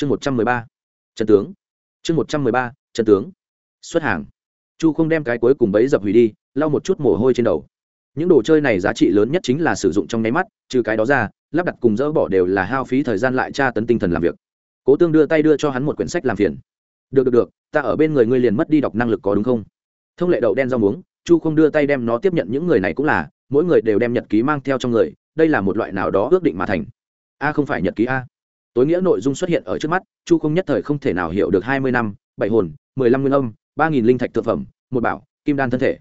chương một trăm mười ba trần tướng. Chương một trăm mười ba trần tướng. Xuất hàng. Chu không đem cái cuối cùng bấy dập hủy đi, lau một chút mồ hôi trên đầu. Những đồ chơi này giá trị lớn nhất chính là sử dụng trong nháy mắt, trừ cái đó ra, lắp đặt cùng dỡ bỏ đều là hao phí thời gian lại tra tấn tinh thần làm việc. Cố tương đưa tay đưa cho hắn một quyển sách làm phiền. Được được được, ta ở bên người ngươi liền mất đi đọc năng lực có đúng không? Thông lệ đậu đen rau muống, chu không đưa tay đem nó tiếp nhận, những người này cũng là, mỗi người đều đem nhật ký mang theo trong người, đây là một loại nào đó ước định mà thành. A không phải nhật ký a tối nghĩa nội dung xuất hiện ở trước mắt, chu không nhất thời không thể nào hiểu được hai mươi năm, bảy hồn, mười lăm nguyên âm, ba nghìn linh thạch thực phẩm, một bảo, kim đan thân thể.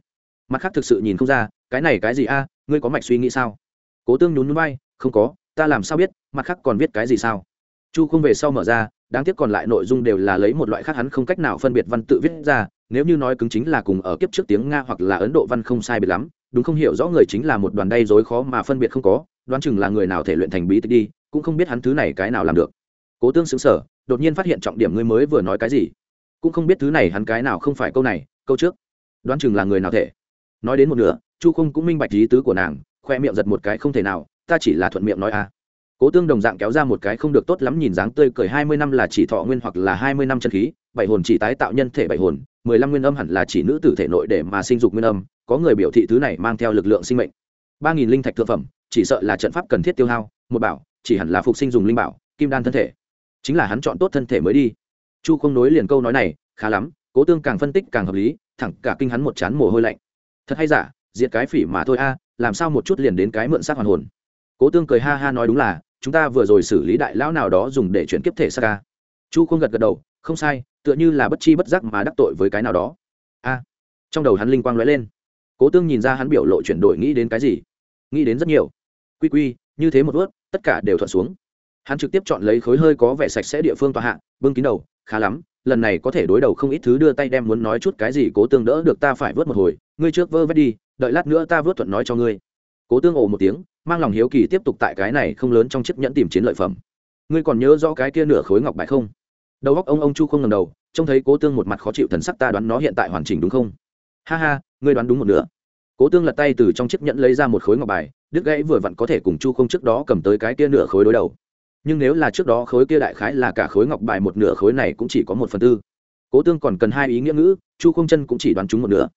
Mặt khác thực sự nhìn không ra, cái này cái gì a, ngươi có mạch suy nghĩ sao? Cố tương nhún núi bay không có, ta làm sao biết, mặt khác còn viết cái gì sao? Chu không về sau mở ra, đáng tiếc còn lại nội dung đều là lấy một loại khác hắn không cách nào phân biệt văn tự viết ra, nếu như nói cứng chính là cùng ở kiếp trước tiếng nga hoặc là ấn độ văn không sai biệt lắm đúng không hiểu rõ người chính là một đoàn đay dối khó mà phân biệt không có, đoán chừng là người nào thể luyện thành bí tịch đi, cũng không biết hắn thứ này cái nào làm được. Cố tương xứng sở đột nhiên phát hiện trọng điểm ngươi mới vừa nói cái gì. Cũng không biết thứ này hắn cái nào không phải câu này, câu trước. Đoán chừng là người nào thể. Nói đến một nửa, chu không cũng minh bạch lý tứ của nàng, khoe miệng giật một cái không thể nào, ta chỉ là thuận miệng nói a cố tương đồng dạng kéo ra một cái không được tốt lắm nhìn dáng tươi cười, hai mươi năm là chỉ thọ nguyên hoặc là hai mươi năm chân khí, bảy hồn chỉ tái tạo nhân thể bảy hồn mười lăm nguyên âm hẳn là chỉ nữ tử thể nội để mà sinh dục nguyên âm, có người biểu thị thứ này mang theo lực lượng sinh mệnh. Ba nghìn linh thạch thượng phẩm, chỉ sợ là trận pháp cần thiết tiêu hao, một bảo, chỉ hẳn là phục sinh dùng linh bảo, kim đan thân thể. Chính là hắn chọn tốt thân thể mới đi. Chu không nối liền câu nói này, khá lắm, cố tương càng phân tích càng hợp lý, thẳng cả kinh hắn một chán mồ hôi lạnh. Thật hay giả, diệt cái phỉ mà thôi a, làm sao một chút liền đến cái mượn xác hoàn hồn. Cố tương cười ha ha nói đúng là, chúng ta vừa rồi xử lý đại lão nào đó dùng để chuyển kiếp thể sa ca chu không gật gật đầu, không sai tựa như là bất chi bất giác mà đắc tội với cái nào đó. A, trong đầu hắn linh quang lóe lên. Cố tương nhìn ra hắn biểu lộ chuyển đổi nghĩ đến cái gì? Nghĩ đến rất nhiều. Quy quy, như thế một ướt tất cả đều thuận xuống. Hắn trực tiếp chọn lấy khối hơi có vẻ sạch sẽ địa phương tòa hạ, bưng kín đầu, khá lắm, lần này có thể đối đầu không ít thứ đưa tay đem muốn nói chút cái gì cố tương đỡ được ta phải vớt một hồi, ngươi trước vơ vét đi, đợi lát nữa ta vớt thuận nói cho ngươi. Cố tương ồ một tiếng, mang lòng hiếu kỳ tiếp tục tại cái này không lớn trong chiếc nhẫn tìm chiến lợi phẩm. Ngươi còn nhớ rõ cái kia nửa khối ngọc bài không? Đầu góc ông ông chu không ngầm đầu, trông thấy cố tương một mặt khó chịu thần sắc ta đoán nó hiện tại hoàn chỉnh đúng không? Ha ha, ngươi đoán đúng một nửa. Cố tương lật tay từ trong chiếc nhẫn lấy ra một khối ngọc bài, đứt gãy vừa vặn có thể cùng chu không trước đó cầm tới cái kia nửa khối đối đầu. Nhưng nếu là trước đó khối kia đại khái là cả khối ngọc bài một nửa khối này cũng chỉ có một phần tư. Cố tương còn cần hai ý nghĩa ngữ, chu không chân cũng chỉ đoán chúng một nửa.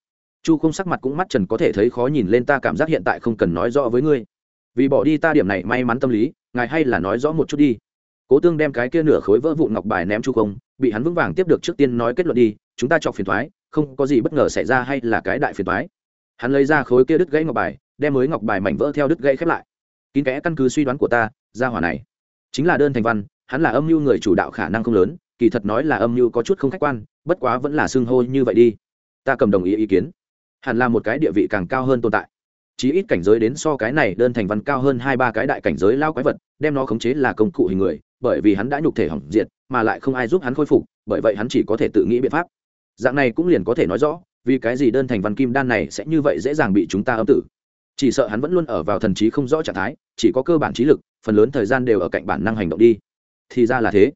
Chu không sắc mặt cũng mắt trần có thể thấy khó nhìn lên ta cảm giác hiện tại không cần nói rõ với ngươi. Vì bỏ đi ta điểm này may mắn tâm lý, ngài hay là nói rõ một chút đi cố tương đem cái kia nửa khối vỡ vụn ngọc bài ném chu không, bị hắn vững vàng tiếp được trước tiên nói kết luận đi, chúng ta chọc phiền thoái, không có gì bất ngờ xảy ra hay là cái đại phiền thoái. Hắn lấy ra khối kia đứt gãy ngọc bài, đem mới ngọc bài mảnh vỡ theo đứt gãy khép lại. Kín kẽ căn cứ suy đoán của ta ra hỏa này chính là đơn thành văn, hắn là âm mưu người chủ đạo khả năng không lớn, kỳ thật nói là âm mưu có chút không khách quan, bất quá vẫn là xưng hô như vậy đi. Ta cầm đồng ý ý kiến. Hẳn là một cái địa vị càng cao hơn tồn tại. Chí ít cảnh giới đến so cái này đơn thành văn cao hơn hai ba cái đại cảnh giới lao quái vật, đem nó khống chế là công cụ hình người bởi vì hắn đã nhục thể hỏng diệt, mà lại không ai giúp hắn khôi phục, bởi vậy hắn chỉ có thể tự nghĩ biện pháp. Dạng này cũng liền có thể nói rõ, vì cái gì đơn thành văn kim đan này sẽ như vậy dễ dàng bị chúng ta âm tử. Chỉ sợ hắn vẫn luôn ở vào thần trí không rõ trạng thái, chỉ có cơ bản trí lực, phần lớn thời gian đều ở cạnh bản năng hành động đi. Thì ra là thế.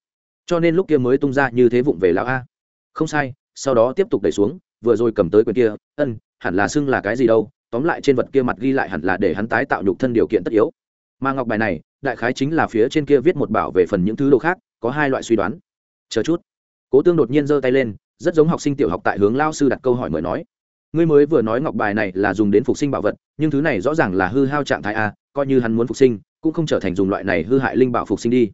Cho nên lúc kia mới tung ra như thế vụng về lão a. Không sai, sau đó tiếp tục đẩy xuống, vừa rồi cầm tới quyền kia, ân, hẳn là xưng là cái gì đâu, tóm lại trên vật kia mặt ghi lại hẳn là để hắn tái tạo nhục thân điều kiện tất yếu mà ngọc bài này, đại khái chính là phía trên kia viết một bảo về phần những thứ đồ khác, có hai loại suy đoán. Chờ chút. Cố tương đột nhiên giơ tay lên, rất giống học sinh tiểu học tại hướng lao sư đặt câu hỏi mời nói. Ngươi mới vừa nói ngọc bài này là dùng đến phục sinh bảo vật, nhưng thứ này rõ ràng là hư hao trạng thái a, coi như hắn muốn phục sinh, cũng không trở thành dùng loại này hư hại linh bảo phục sinh đi.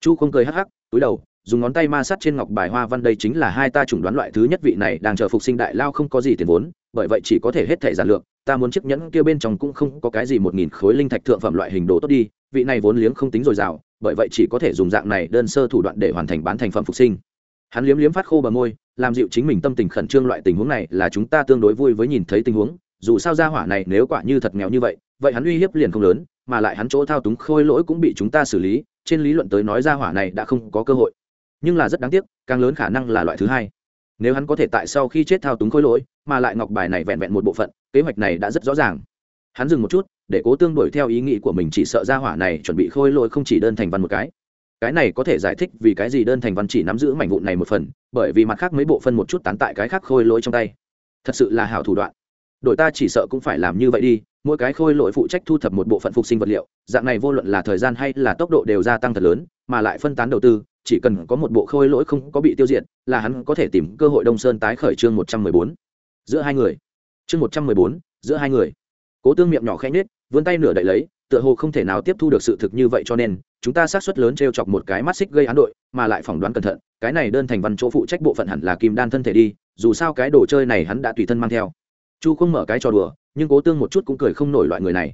Chu không cười hắc hắc, túi đầu, dùng ngón tay ma sát trên ngọc bài hoa văn đây chính là hai ta chủng đoán loại thứ nhất vị này đang chờ phục sinh đại lao không có gì tiền vốn, bởi vậy chỉ có thể hết thể giản lược ta muốn chiếc nhẫn kia bên trong cũng không có cái gì một nghìn khối linh thạch thượng phẩm loại hình đồ tốt đi, vị này vốn liếng không tính dồi dào, bởi vậy chỉ có thể dùng dạng này đơn sơ thủ đoạn để hoàn thành bán thành phẩm phục sinh. Hắn liếm liếm phát khô bờ môi, làm dịu chính mình tâm tình khẩn trương loại tình huống này là chúng ta tương đối vui với nhìn thấy tình huống, dù sao ra hỏa này nếu quả như thật nghèo như vậy vậy hắn uy hiếp liền không lớn, mà lại hắn chỗ thao túng khôi lỗi cũng bị chúng ta xử lý, trên lý luận tới nói ra hỏa này đã không có cơ hội. Nhưng là rất đáng tiếc, càng lớn khả năng là loại thứ hai nếu hắn có thể tại sau khi chết thao túng khôi lỗi, mà lại ngọc bài này vẹn vẹn một bộ phận, kế hoạch này đã rất rõ ràng. Hắn dừng một chút, để cố tương đổi theo ý nghĩ của mình chỉ sợ ra hỏa này chuẩn bị khôi lỗi không chỉ đơn thành văn một cái. Cái này có thể giải thích vì cái gì đơn thành văn chỉ nắm giữ mảnh vụn này một phần, bởi vì mặt khác mấy bộ phân một chút tán tại cái khác khôi lỗi trong tay. Thật sự là hảo thủ đoạn. Đội ta chỉ sợ cũng phải làm như vậy đi, mỗi cái khôi lỗi phụ trách thu thập một bộ phận phục sinh vật liệu, dạng này vô luận là thời gian hay là tốc độ đều gia tăng thật lớn, mà lại phân tán đầu tư chỉ cần có một bộ khôi lỗi không có bị tiêu diệt, là hắn có thể tìm cơ hội đông sơn tái khởi chương một trăm mười bốn. Giữa hai người. Chương một trăm mười bốn, giữa hai người. Cố tương miệng nhỏ khẽ nhết vươn tay nửa đậy lấy, tựa hồ không thể nào tiếp thu được sự thực như vậy cho nên, chúng ta xác suất lớn t r e o chọc một cái mắt xích gây án đội, mà lại phỏng đoán cẩn thận, cái này đơn thành văn chỗ phụ trách bộ phận hẳn là kim đan thân thể đi, dù sao cái đồ chơi này hắn đã tùy thân mang theo. Chu không mở cái trò đùa, nhưng cố tương một chút cũng cười không nổi loại người này.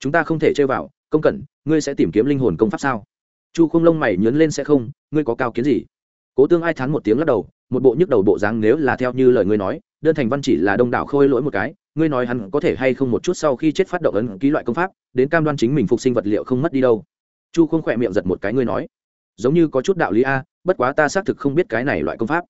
Chúng ta không thể chơi vào, công cẩn, ngươi sẽ tìm kiếm linh hồn công pháp sao? Chu không lông mày nhớn lên sẽ không, ngươi có cao kiến gì? Cố tương ai thán một tiếng lắc đầu, một bộ nhức đầu bộ dáng nếu là theo như lời ngươi nói, đơn thành văn chỉ là đông đảo khôi lỗi một cái, ngươi nói hắn có thể hay không một chút sau khi chết phát động ấn ký loại công pháp, đến cam đoan chính mình phục sinh vật liệu không mất đi đâu. Chu không khỏe miệng giật một cái ngươi nói, giống như có chút đạo lý a, bất quá ta xác thực không biết cái này loại công pháp.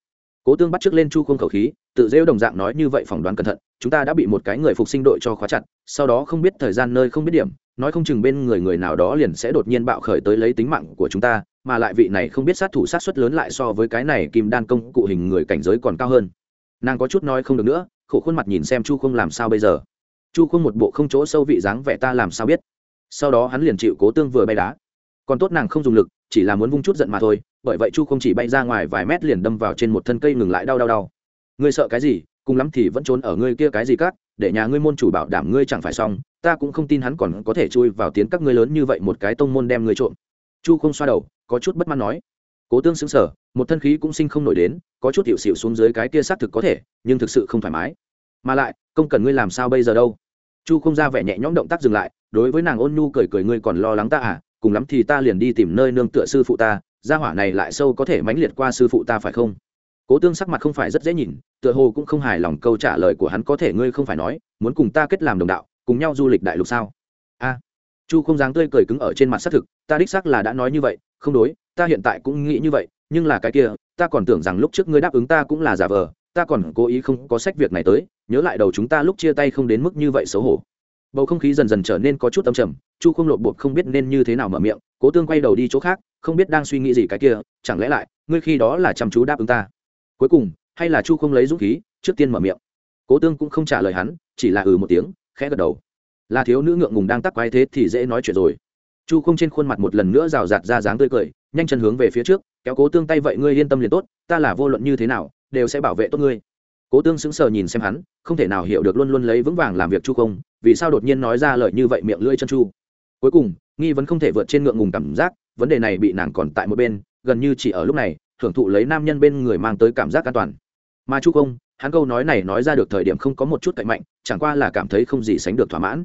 Cố tương bắt trước lên chu không khẩu khí, tự rêu đồng dạng nói như vậy phỏng đoán cẩn thận, chúng ta đã bị một cái người phục sinh đội cho khóa chặt, sau đó không biết thời gian nơi không biết điểm nói không chừng bên người người nào đó liền sẽ đột nhiên bạo khởi tới lấy tính mạng của chúng ta, mà lại vị này không biết sát thủ sát xuất lớn lại so với cái này kim đan công cụ hình người cảnh giới còn cao hơn. Nàng có chút nói không được nữa, khổ khuôn mặt nhìn xem chu không làm sao bây giờ. Chu không một bộ không chỗ sâu vị dáng vẻ ta làm sao biết. Sau đó hắn liền chịu cố tương vừa bay đá. Còn tốt nàng không dùng lực, chỉ là muốn vung chút giận mà thôi, bởi vậy chu không chỉ bay ra ngoài vài mét liền đâm vào trên một thân cây ngừng lại đau đau đau. Ngươi sợ cái gì, cùng lắm thì vẫn trốn ở ngươi kia cái gì cắt để nhà ngươi môn chủ bảo đảm ngươi chẳng phải xong ta cũng không tin hắn còn có thể chui vào tiến các ngươi lớn như vậy một cái tông môn đem ngươi trộm. Chu không xoa đầu, có chút bất mãn nói. Cố tương xứng sở một thân khí cũng sinh không nổi đến, có chút hiệu xịu xuống dưới cái kia xác thực có thể, nhưng thực sự không thoải mái. Mà lại, công cần ngươi làm sao bây giờ đâu? Chu không ra vẻ nhẹ nhõm động tác dừng lại, đối với nàng ôn nhu cười cười ngươi còn lo lắng ta à? Cùng lắm thì ta liền đi tìm nơi nương tựa sư phụ ta, gia hỏa này lại sâu có thể mãnh liệt qua sư phụ ta phải không? Cố tương sắc mặt không phải rất dễ nhìn, tựa hồ cũng không hài lòng câu trả lời của hắn có thể ngươi không phải nói, muốn cùng ta kết làm đồng đạo cùng nhau du lịch đại lục sao? A, chu không dáng tươi cười cứng ở trên mặt xác thực, ta đích xác là đã nói như vậy, không đối, ta hiện tại cũng nghĩ như vậy, nhưng là cái kia, ta còn tưởng rằng lúc trước ngươi đáp ứng ta cũng là giả vờ, ta còn cố ý không có sách việc này tới, nhớ lại đầu chúng ta lúc chia tay không đến mức như vậy xấu hổ. Bầu không khí dần dần trở nên có chút âm trầm, chu không lộn bột không biết nên như thế nào mở miệng, cố tương quay đầu đi chỗ khác, không biết đang suy nghĩ gì cái kia, chẳng lẽ lại, ngươi khi đó là chăm chú đáp ứng ta. Cuối cùng, hay là chu không lấy dũng khí, trước tiên mở miệng. Cố tương cũng không trả lời hắn, chỉ là ừ một tiếng khẽ gật đầu. Là thiếu nữ ngượng ngùng đang tắc quái thế thì dễ nói chuyện rồi. Chu không trên khuôn mặt một lần nữa rào rạt ra dáng tươi cười, nhanh chân hướng về phía trước, kéo cố tương tay vậy ngươi yên tâm liền tốt, ta là vô luận như thế nào, đều sẽ bảo vệ tốt ngươi. Cố tương sững sờ nhìn xem hắn, không thể nào hiểu được luôn luôn lấy vững vàng làm việc chu không, vì sao đột nhiên nói ra lời như vậy miệng lưỡi chân chu. Cuối cùng, nghi vẫn không thể vượt trên ngượng ngùng cảm giác, vấn đề này bị nàng còn tại một bên, gần như chỉ ở lúc này thưởng thụ lấy nam nhân bên người mang tới cảm giác an toàn. Mà chu công hắn câu nói này nói ra được thời điểm không có một chút cạnh mạnh, chẳng qua là cảm thấy không gì sánh được thỏa mãn.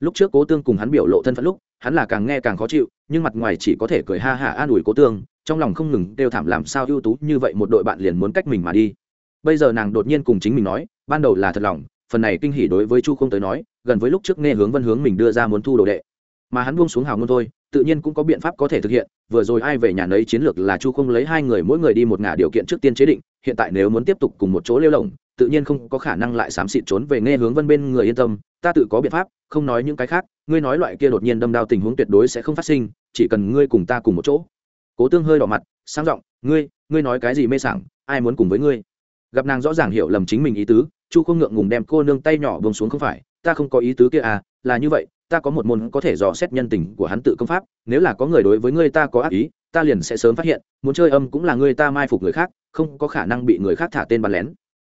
Lúc trước cố tương cùng hắn biểu lộ thân phận lúc, hắn là càng nghe càng khó chịu, nhưng mặt ngoài chỉ có thể cười ha hả an ủi cố tương, trong lòng không ngừng đều thảm làm sao ưu tú như vậy một đội bạn liền muốn cách mình mà đi. Bây giờ nàng đột nhiên cùng chính mình nói, ban đầu là thật lòng, phần này kinh hỉ đối với chu không tới nói, gần với lúc trước nghe hướng vân hướng mình đưa ra muốn thu đồ đệ, mà hắn buông xuống hào ngôn thôi tự nhiên cũng có biện pháp có thể thực hiện, vừa rồi ai về nhà nấy chiến lược là chu không lấy hai người mỗi người đi một ngả điều kiện trước tiên chế định, hiện tại nếu muốn tiếp tục cùng một chỗ lêu lỏng, tự nhiên không có khả năng lại xám xịt trốn về nghe hướng vân bên người yên tâm, ta tự có biện pháp, không nói những cái khác, ngươi nói loại kia đột nhiên đâm đao tình huống tuyệt đối sẽ không phát sinh, chỉ cần ngươi cùng ta cùng một chỗ. Cố tương hơi đỏ mặt, sang giọng, ngươi ngươi nói cái gì mê sảng, ai muốn cùng với ngươi? Gặp nàng rõ ràng hiểu lầm chính mình ý tứ, chu không ngượng ngùng đem cô nương tay nhỏ bông xuống, không phải, ta không có ý tứ kia à là như vậy ta có một môn có thể dò xét nhân tình của hắn tự công pháp, nếu là có người đối với ngươi ta có ác ý, ta liền sẽ sớm phát hiện, muốn chơi âm cũng là ngươi ta mai phục người khác, không có khả năng bị người khác thả tên bắn lén.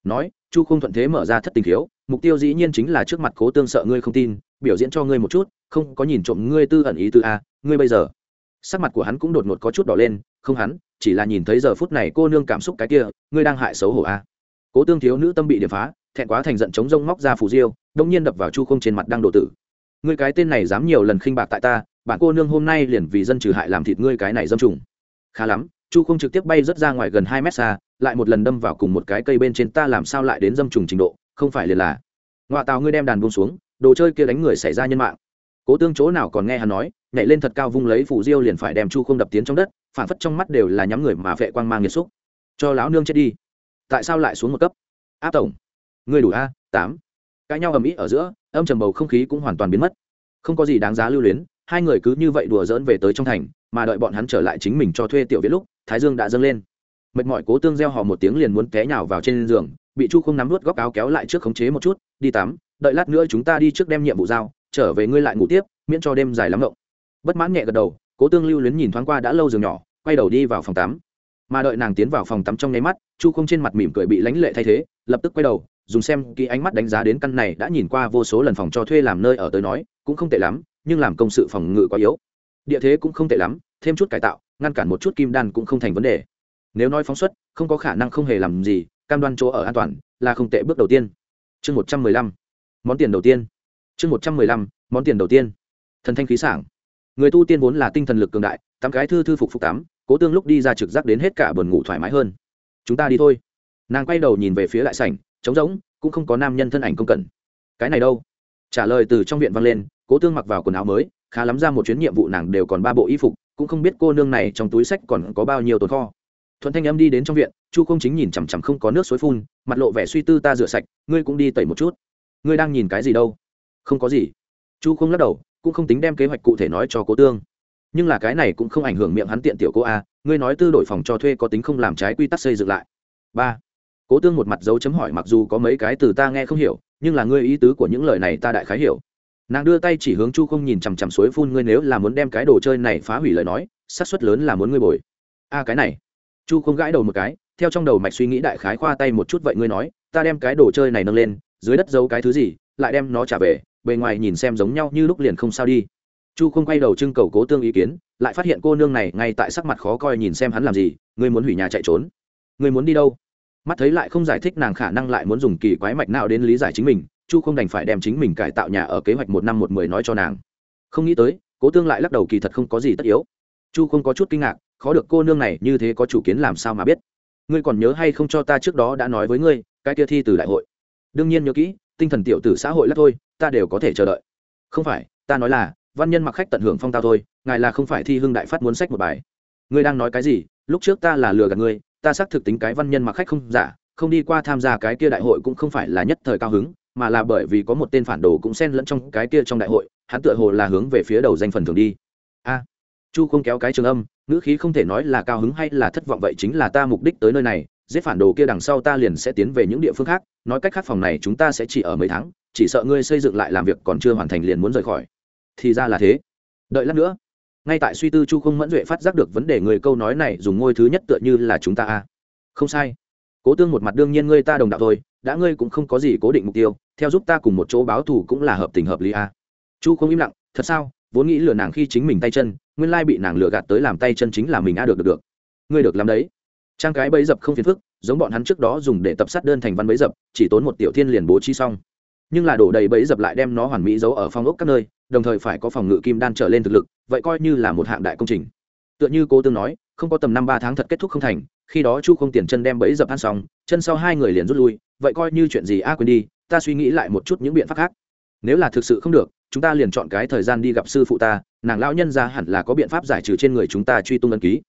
Nói, chu không thuận thế mở ra thất tình thiếu mục tiêu dĩ nhiên chính là trước mặt cố tương sợ ngươi không tin, biểu diễn cho ngươi một chút, không có nhìn trộm ngươi tư ẩn ý tư a, ngươi bây giờ. Sắc mặt của hắn cũng đột ngột có chút đỏ lên, không hắn, chỉ là nhìn thấy giờ phút này cô nương cảm xúc cái kia, ngươi đang hại xấu hổ a. Cố tương thiếu nữ tâm bị điểm phá, thẹn quá thành giận chống rông móc ra phù diêu, đông nhiên đập vào chu không trên mặt đang đổ tử ngươi cái tên này dám nhiều lần khinh bạc tại ta, bạn cô nương hôm nay liền vì dân trừ hại làm thịt ngươi cái này dâm trùng. Khá lắm, chu không trực tiếp bay rớt ra ngoài gần hai mét xa, lại một lần đâm vào cùng một cái cây bên trên ta làm sao lại đến dâm trùng trình độ, không phải liền là. Ngoại tàu ngươi đem đàn buông xuống, đồ chơi kia đánh người xảy ra nhân mạng. Cố tương chỗ nào còn nghe hắn nói, nhảy lên thật cao vung lấy phủ diêu liền phải đem chu không đập tiến trong đất, phản phất trong mắt đều là nhắm người mà vệ quang mang nghiệt xúc. Cho lão nương chết đi. Tại sao lại xuống một cấp? Áp tổng. Ngươi đủ a, tám. Cãi nhau ầm ĩ ở giữa âm trầm bầu không khí cũng hoàn toàn biến mất. Không có gì đáng giá lưu luyến, hai người cứ như vậy đùa dỡn về tới trong thành, mà đợi bọn hắn trở lại chính mình cho thuê tiểu viết lúc, thái dương đã dâng lên. Mệt mỏi cố tương gieo họ một tiếng liền muốn té nhào vào trên giường, bị chu không nắm nuốt góc áo kéo lại trước khống chế một chút, đi tắm, đợi lát nữa chúng ta đi trước đem nhiệm vụ giao, trở về ngươi lại ngủ tiếp, miễn cho đêm dài lắm ngộng. Bất mãn nhẹ gật đầu, cố tương lưu luyến nhìn thoáng qua đã lâu giường nhỏ, quay đầu đi vào phòng tắm. Mà đợi nàng tiến vào phòng tắm trong nháy mắt, chu không trên mặt mỉm cười bị lãnh lệ thay thế, lập tức quay đầu dùng xem kỹ ánh mắt đánh giá đến căn này đã nhìn qua vô số lần phòng cho thuê làm nơi ở tới nói, cũng không tệ lắm, nhưng làm công sự phòng ngự quá yếu. Địa thế cũng không tệ lắm, thêm chút cải tạo, ngăn cản một chút kim đan cũng không thành vấn đề. Nếu nói phóng xuất, không có khả năng không hề làm gì, cam đoan chỗ ở an toàn là không tệ bước đầu tiên. Chương một trăm mười lăm, món tiền đầu tiên. Chương một trăm mười lăm, món tiền đầu tiên. Thần thanh khí sảng. Người tu tiên vốn là tinh thần lực cường đại tắm cái thư thư phục phục tắm cố tương lúc đi ra trực giác đến hết cả buồn ngủ thoải mái hơn. Chúng ta đi thôi. Nàng quay đầu nhìn về phía lại sảnh trống rỗng, cũng không có nam nhân thân ảnh công cần cái này đâu? Trả lời từ trong viện vang lên, cố tương mặc vào quần áo mới, khá lắm ra một chuyến nhiệm vụ nàng đều còn ba bộ y phục, cũng không biết cô nương này trong túi sách còn có bao nhiêu tồn kho. Thuận thanh âm đi đến trong viện, chu không chính nhìn chằm chằm không có nước suối phun, mặt lộ vẻ suy tư ta rửa sạch, ngươi cũng đi tẩy một chút. Ngươi đang nhìn cái gì đâu? Không có gì. Chu không lắc đầu, cũng không tính đem kế hoạch cụ thể nói cho cố tương. Nhưng là cái này cũng không ảnh hưởng miệng hắn tiện tiểu cô a, ngươi nói tư đổi phòng cho thuê có tính không làm trái quy tắc xây dựng lại. Ba cố tương một mặt dấu chấm hỏi mặc dù có mấy cái từ ta nghe không hiểu, nhưng là ngươi ý tứ của những lời này ta đại khái hiểu. Nàng đưa tay chỉ hướng chu không nhìn chằm chằm suối phun ngươi nếu là muốn đem cái đồ chơi này phá hủy lời nói, xác suất lớn là muốn ngươi bồi. A, cái này. Chu không gãi đầu một cái, theo trong đầu mạch suy nghĩ đại khái khoa tay một chút vậy ngươi nói, ta đem cái đồ chơi này nâng lên, dưới đất giấu cái thứ gì, lại đem nó trả về, bề ngoài nhìn xem giống nhau như lúc liền không sao đi. Chu không quay đầu trưng cầu cố tương ý kiến, lại phát hiện cô nương này ngay tại sắc mặt khó coi nhìn xem hắn làm gì, ngươi muốn hủy nhà chạy trốn. Ngươi muốn đi đâu? Mắt thấy lại không giải thích nàng khả năng lại muốn dùng kỳ quái mạch nào đến lý giải chính mình, chu không đành phải đem chính mình cải tạo nhà ở kế hoạch một năm một mười nói cho nàng. Không nghĩ tới, cố tương lại lắc đầu kỳ thật không có gì tất yếu. Chu không có chút kinh ngạc, khó được cô nương này như thế có chủ kiến làm sao mà biết. Ngươi còn nhớ hay không cho ta trước đó đã nói với ngươi, cái kia thi từ đại hội. Đương nhiên nhớ kỹ, tinh thần tiểu tử xã hội lắc thôi, ta đều có thể chờ đợi. Không phải, ta nói là, văn nhân mặc khách tận hưởng phong tao thôi, ngài là không phải thi hưng đại phát muốn sách một bài. Ngươi đang nói cái gì? Lúc trước ta là lừa gạt ngươi ta xác thực tính cái văn nhân mặc khách không giả, không đi qua tham gia cái kia đại hội cũng không phải là nhất thời cao hứng, mà là bởi vì có một tên phản đồ cũng xen lẫn trong cái kia trong đại hội, hắn tựa hồ là hướng về phía đầu danh phần thường đi. A, chu không kéo cái trường âm, ngữ khí không thể nói là cao hứng hay là thất vọng vậy chính là ta mục đích tới nơi này, giết phản đồ kia đằng sau ta liền sẽ tiến về những địa phương khác, nói cách khác phòng này chúng ta sẽ chỉ ở mấy tháng, chỉ sợ ngươi xây dựng lại làm việc còn chưa hoàn thành liền muốn rời khỏi. Thì ra là thế. Đợi lát nữa ngay tại suy tư chu không mẫn duệ phát giác được vấn đề người câu nói này, dùng ngôi thứ nhất tựa như là chúng ta a. Không sai. Cố tương một mặt đương nhiên ngươi ta đồng đạo thôi, đã ngươi cũng không có gì cố định mục tiêu, theo giúp ta cùng một chỗ báo thù cũng là hợp tình hợp lý a. Chu không im lặng, thật sao? Vốn nghĩ lừa nàng khi chính mình tay chân, nguyên lai bị nàng lừa gạt tới làm tay chân chính là mình a được được được. Ngươi được làm đấy. Trang cái bẫy dập không phiền phức, giống bọn hắn trước đó dùng để tập sát đơn thành văn bẫy dập, chỉ tốn một tiểu thiên liền bố trí xong nhưng là đổ đầy bẫy dập lại đem nó hoàn mỹ giấu ở phong ốc các nơi, đồng thời phải có phòng ngự kim đan trở lên thực lực, vậy coi như là một hạng đại công trình. Tựa như cố tương nói, không có tầm năm ba tháng thật kết thúc không thành, khi đó chu không tiền chân đem bẫy dập ăn xong, chân sau hai người liền rút lui, vậy coi như chuyện gì a quên đi, ta suy nghĩ lại một chút những biện pháp khác. Nếu là thực sự không được, chúng ta liền chọn cái thời gian đi gặp sư phụ ta, nàng lão nhân ra hẳn là có biện pháp giải trừ trên người chúng ta truy tung ấn ký.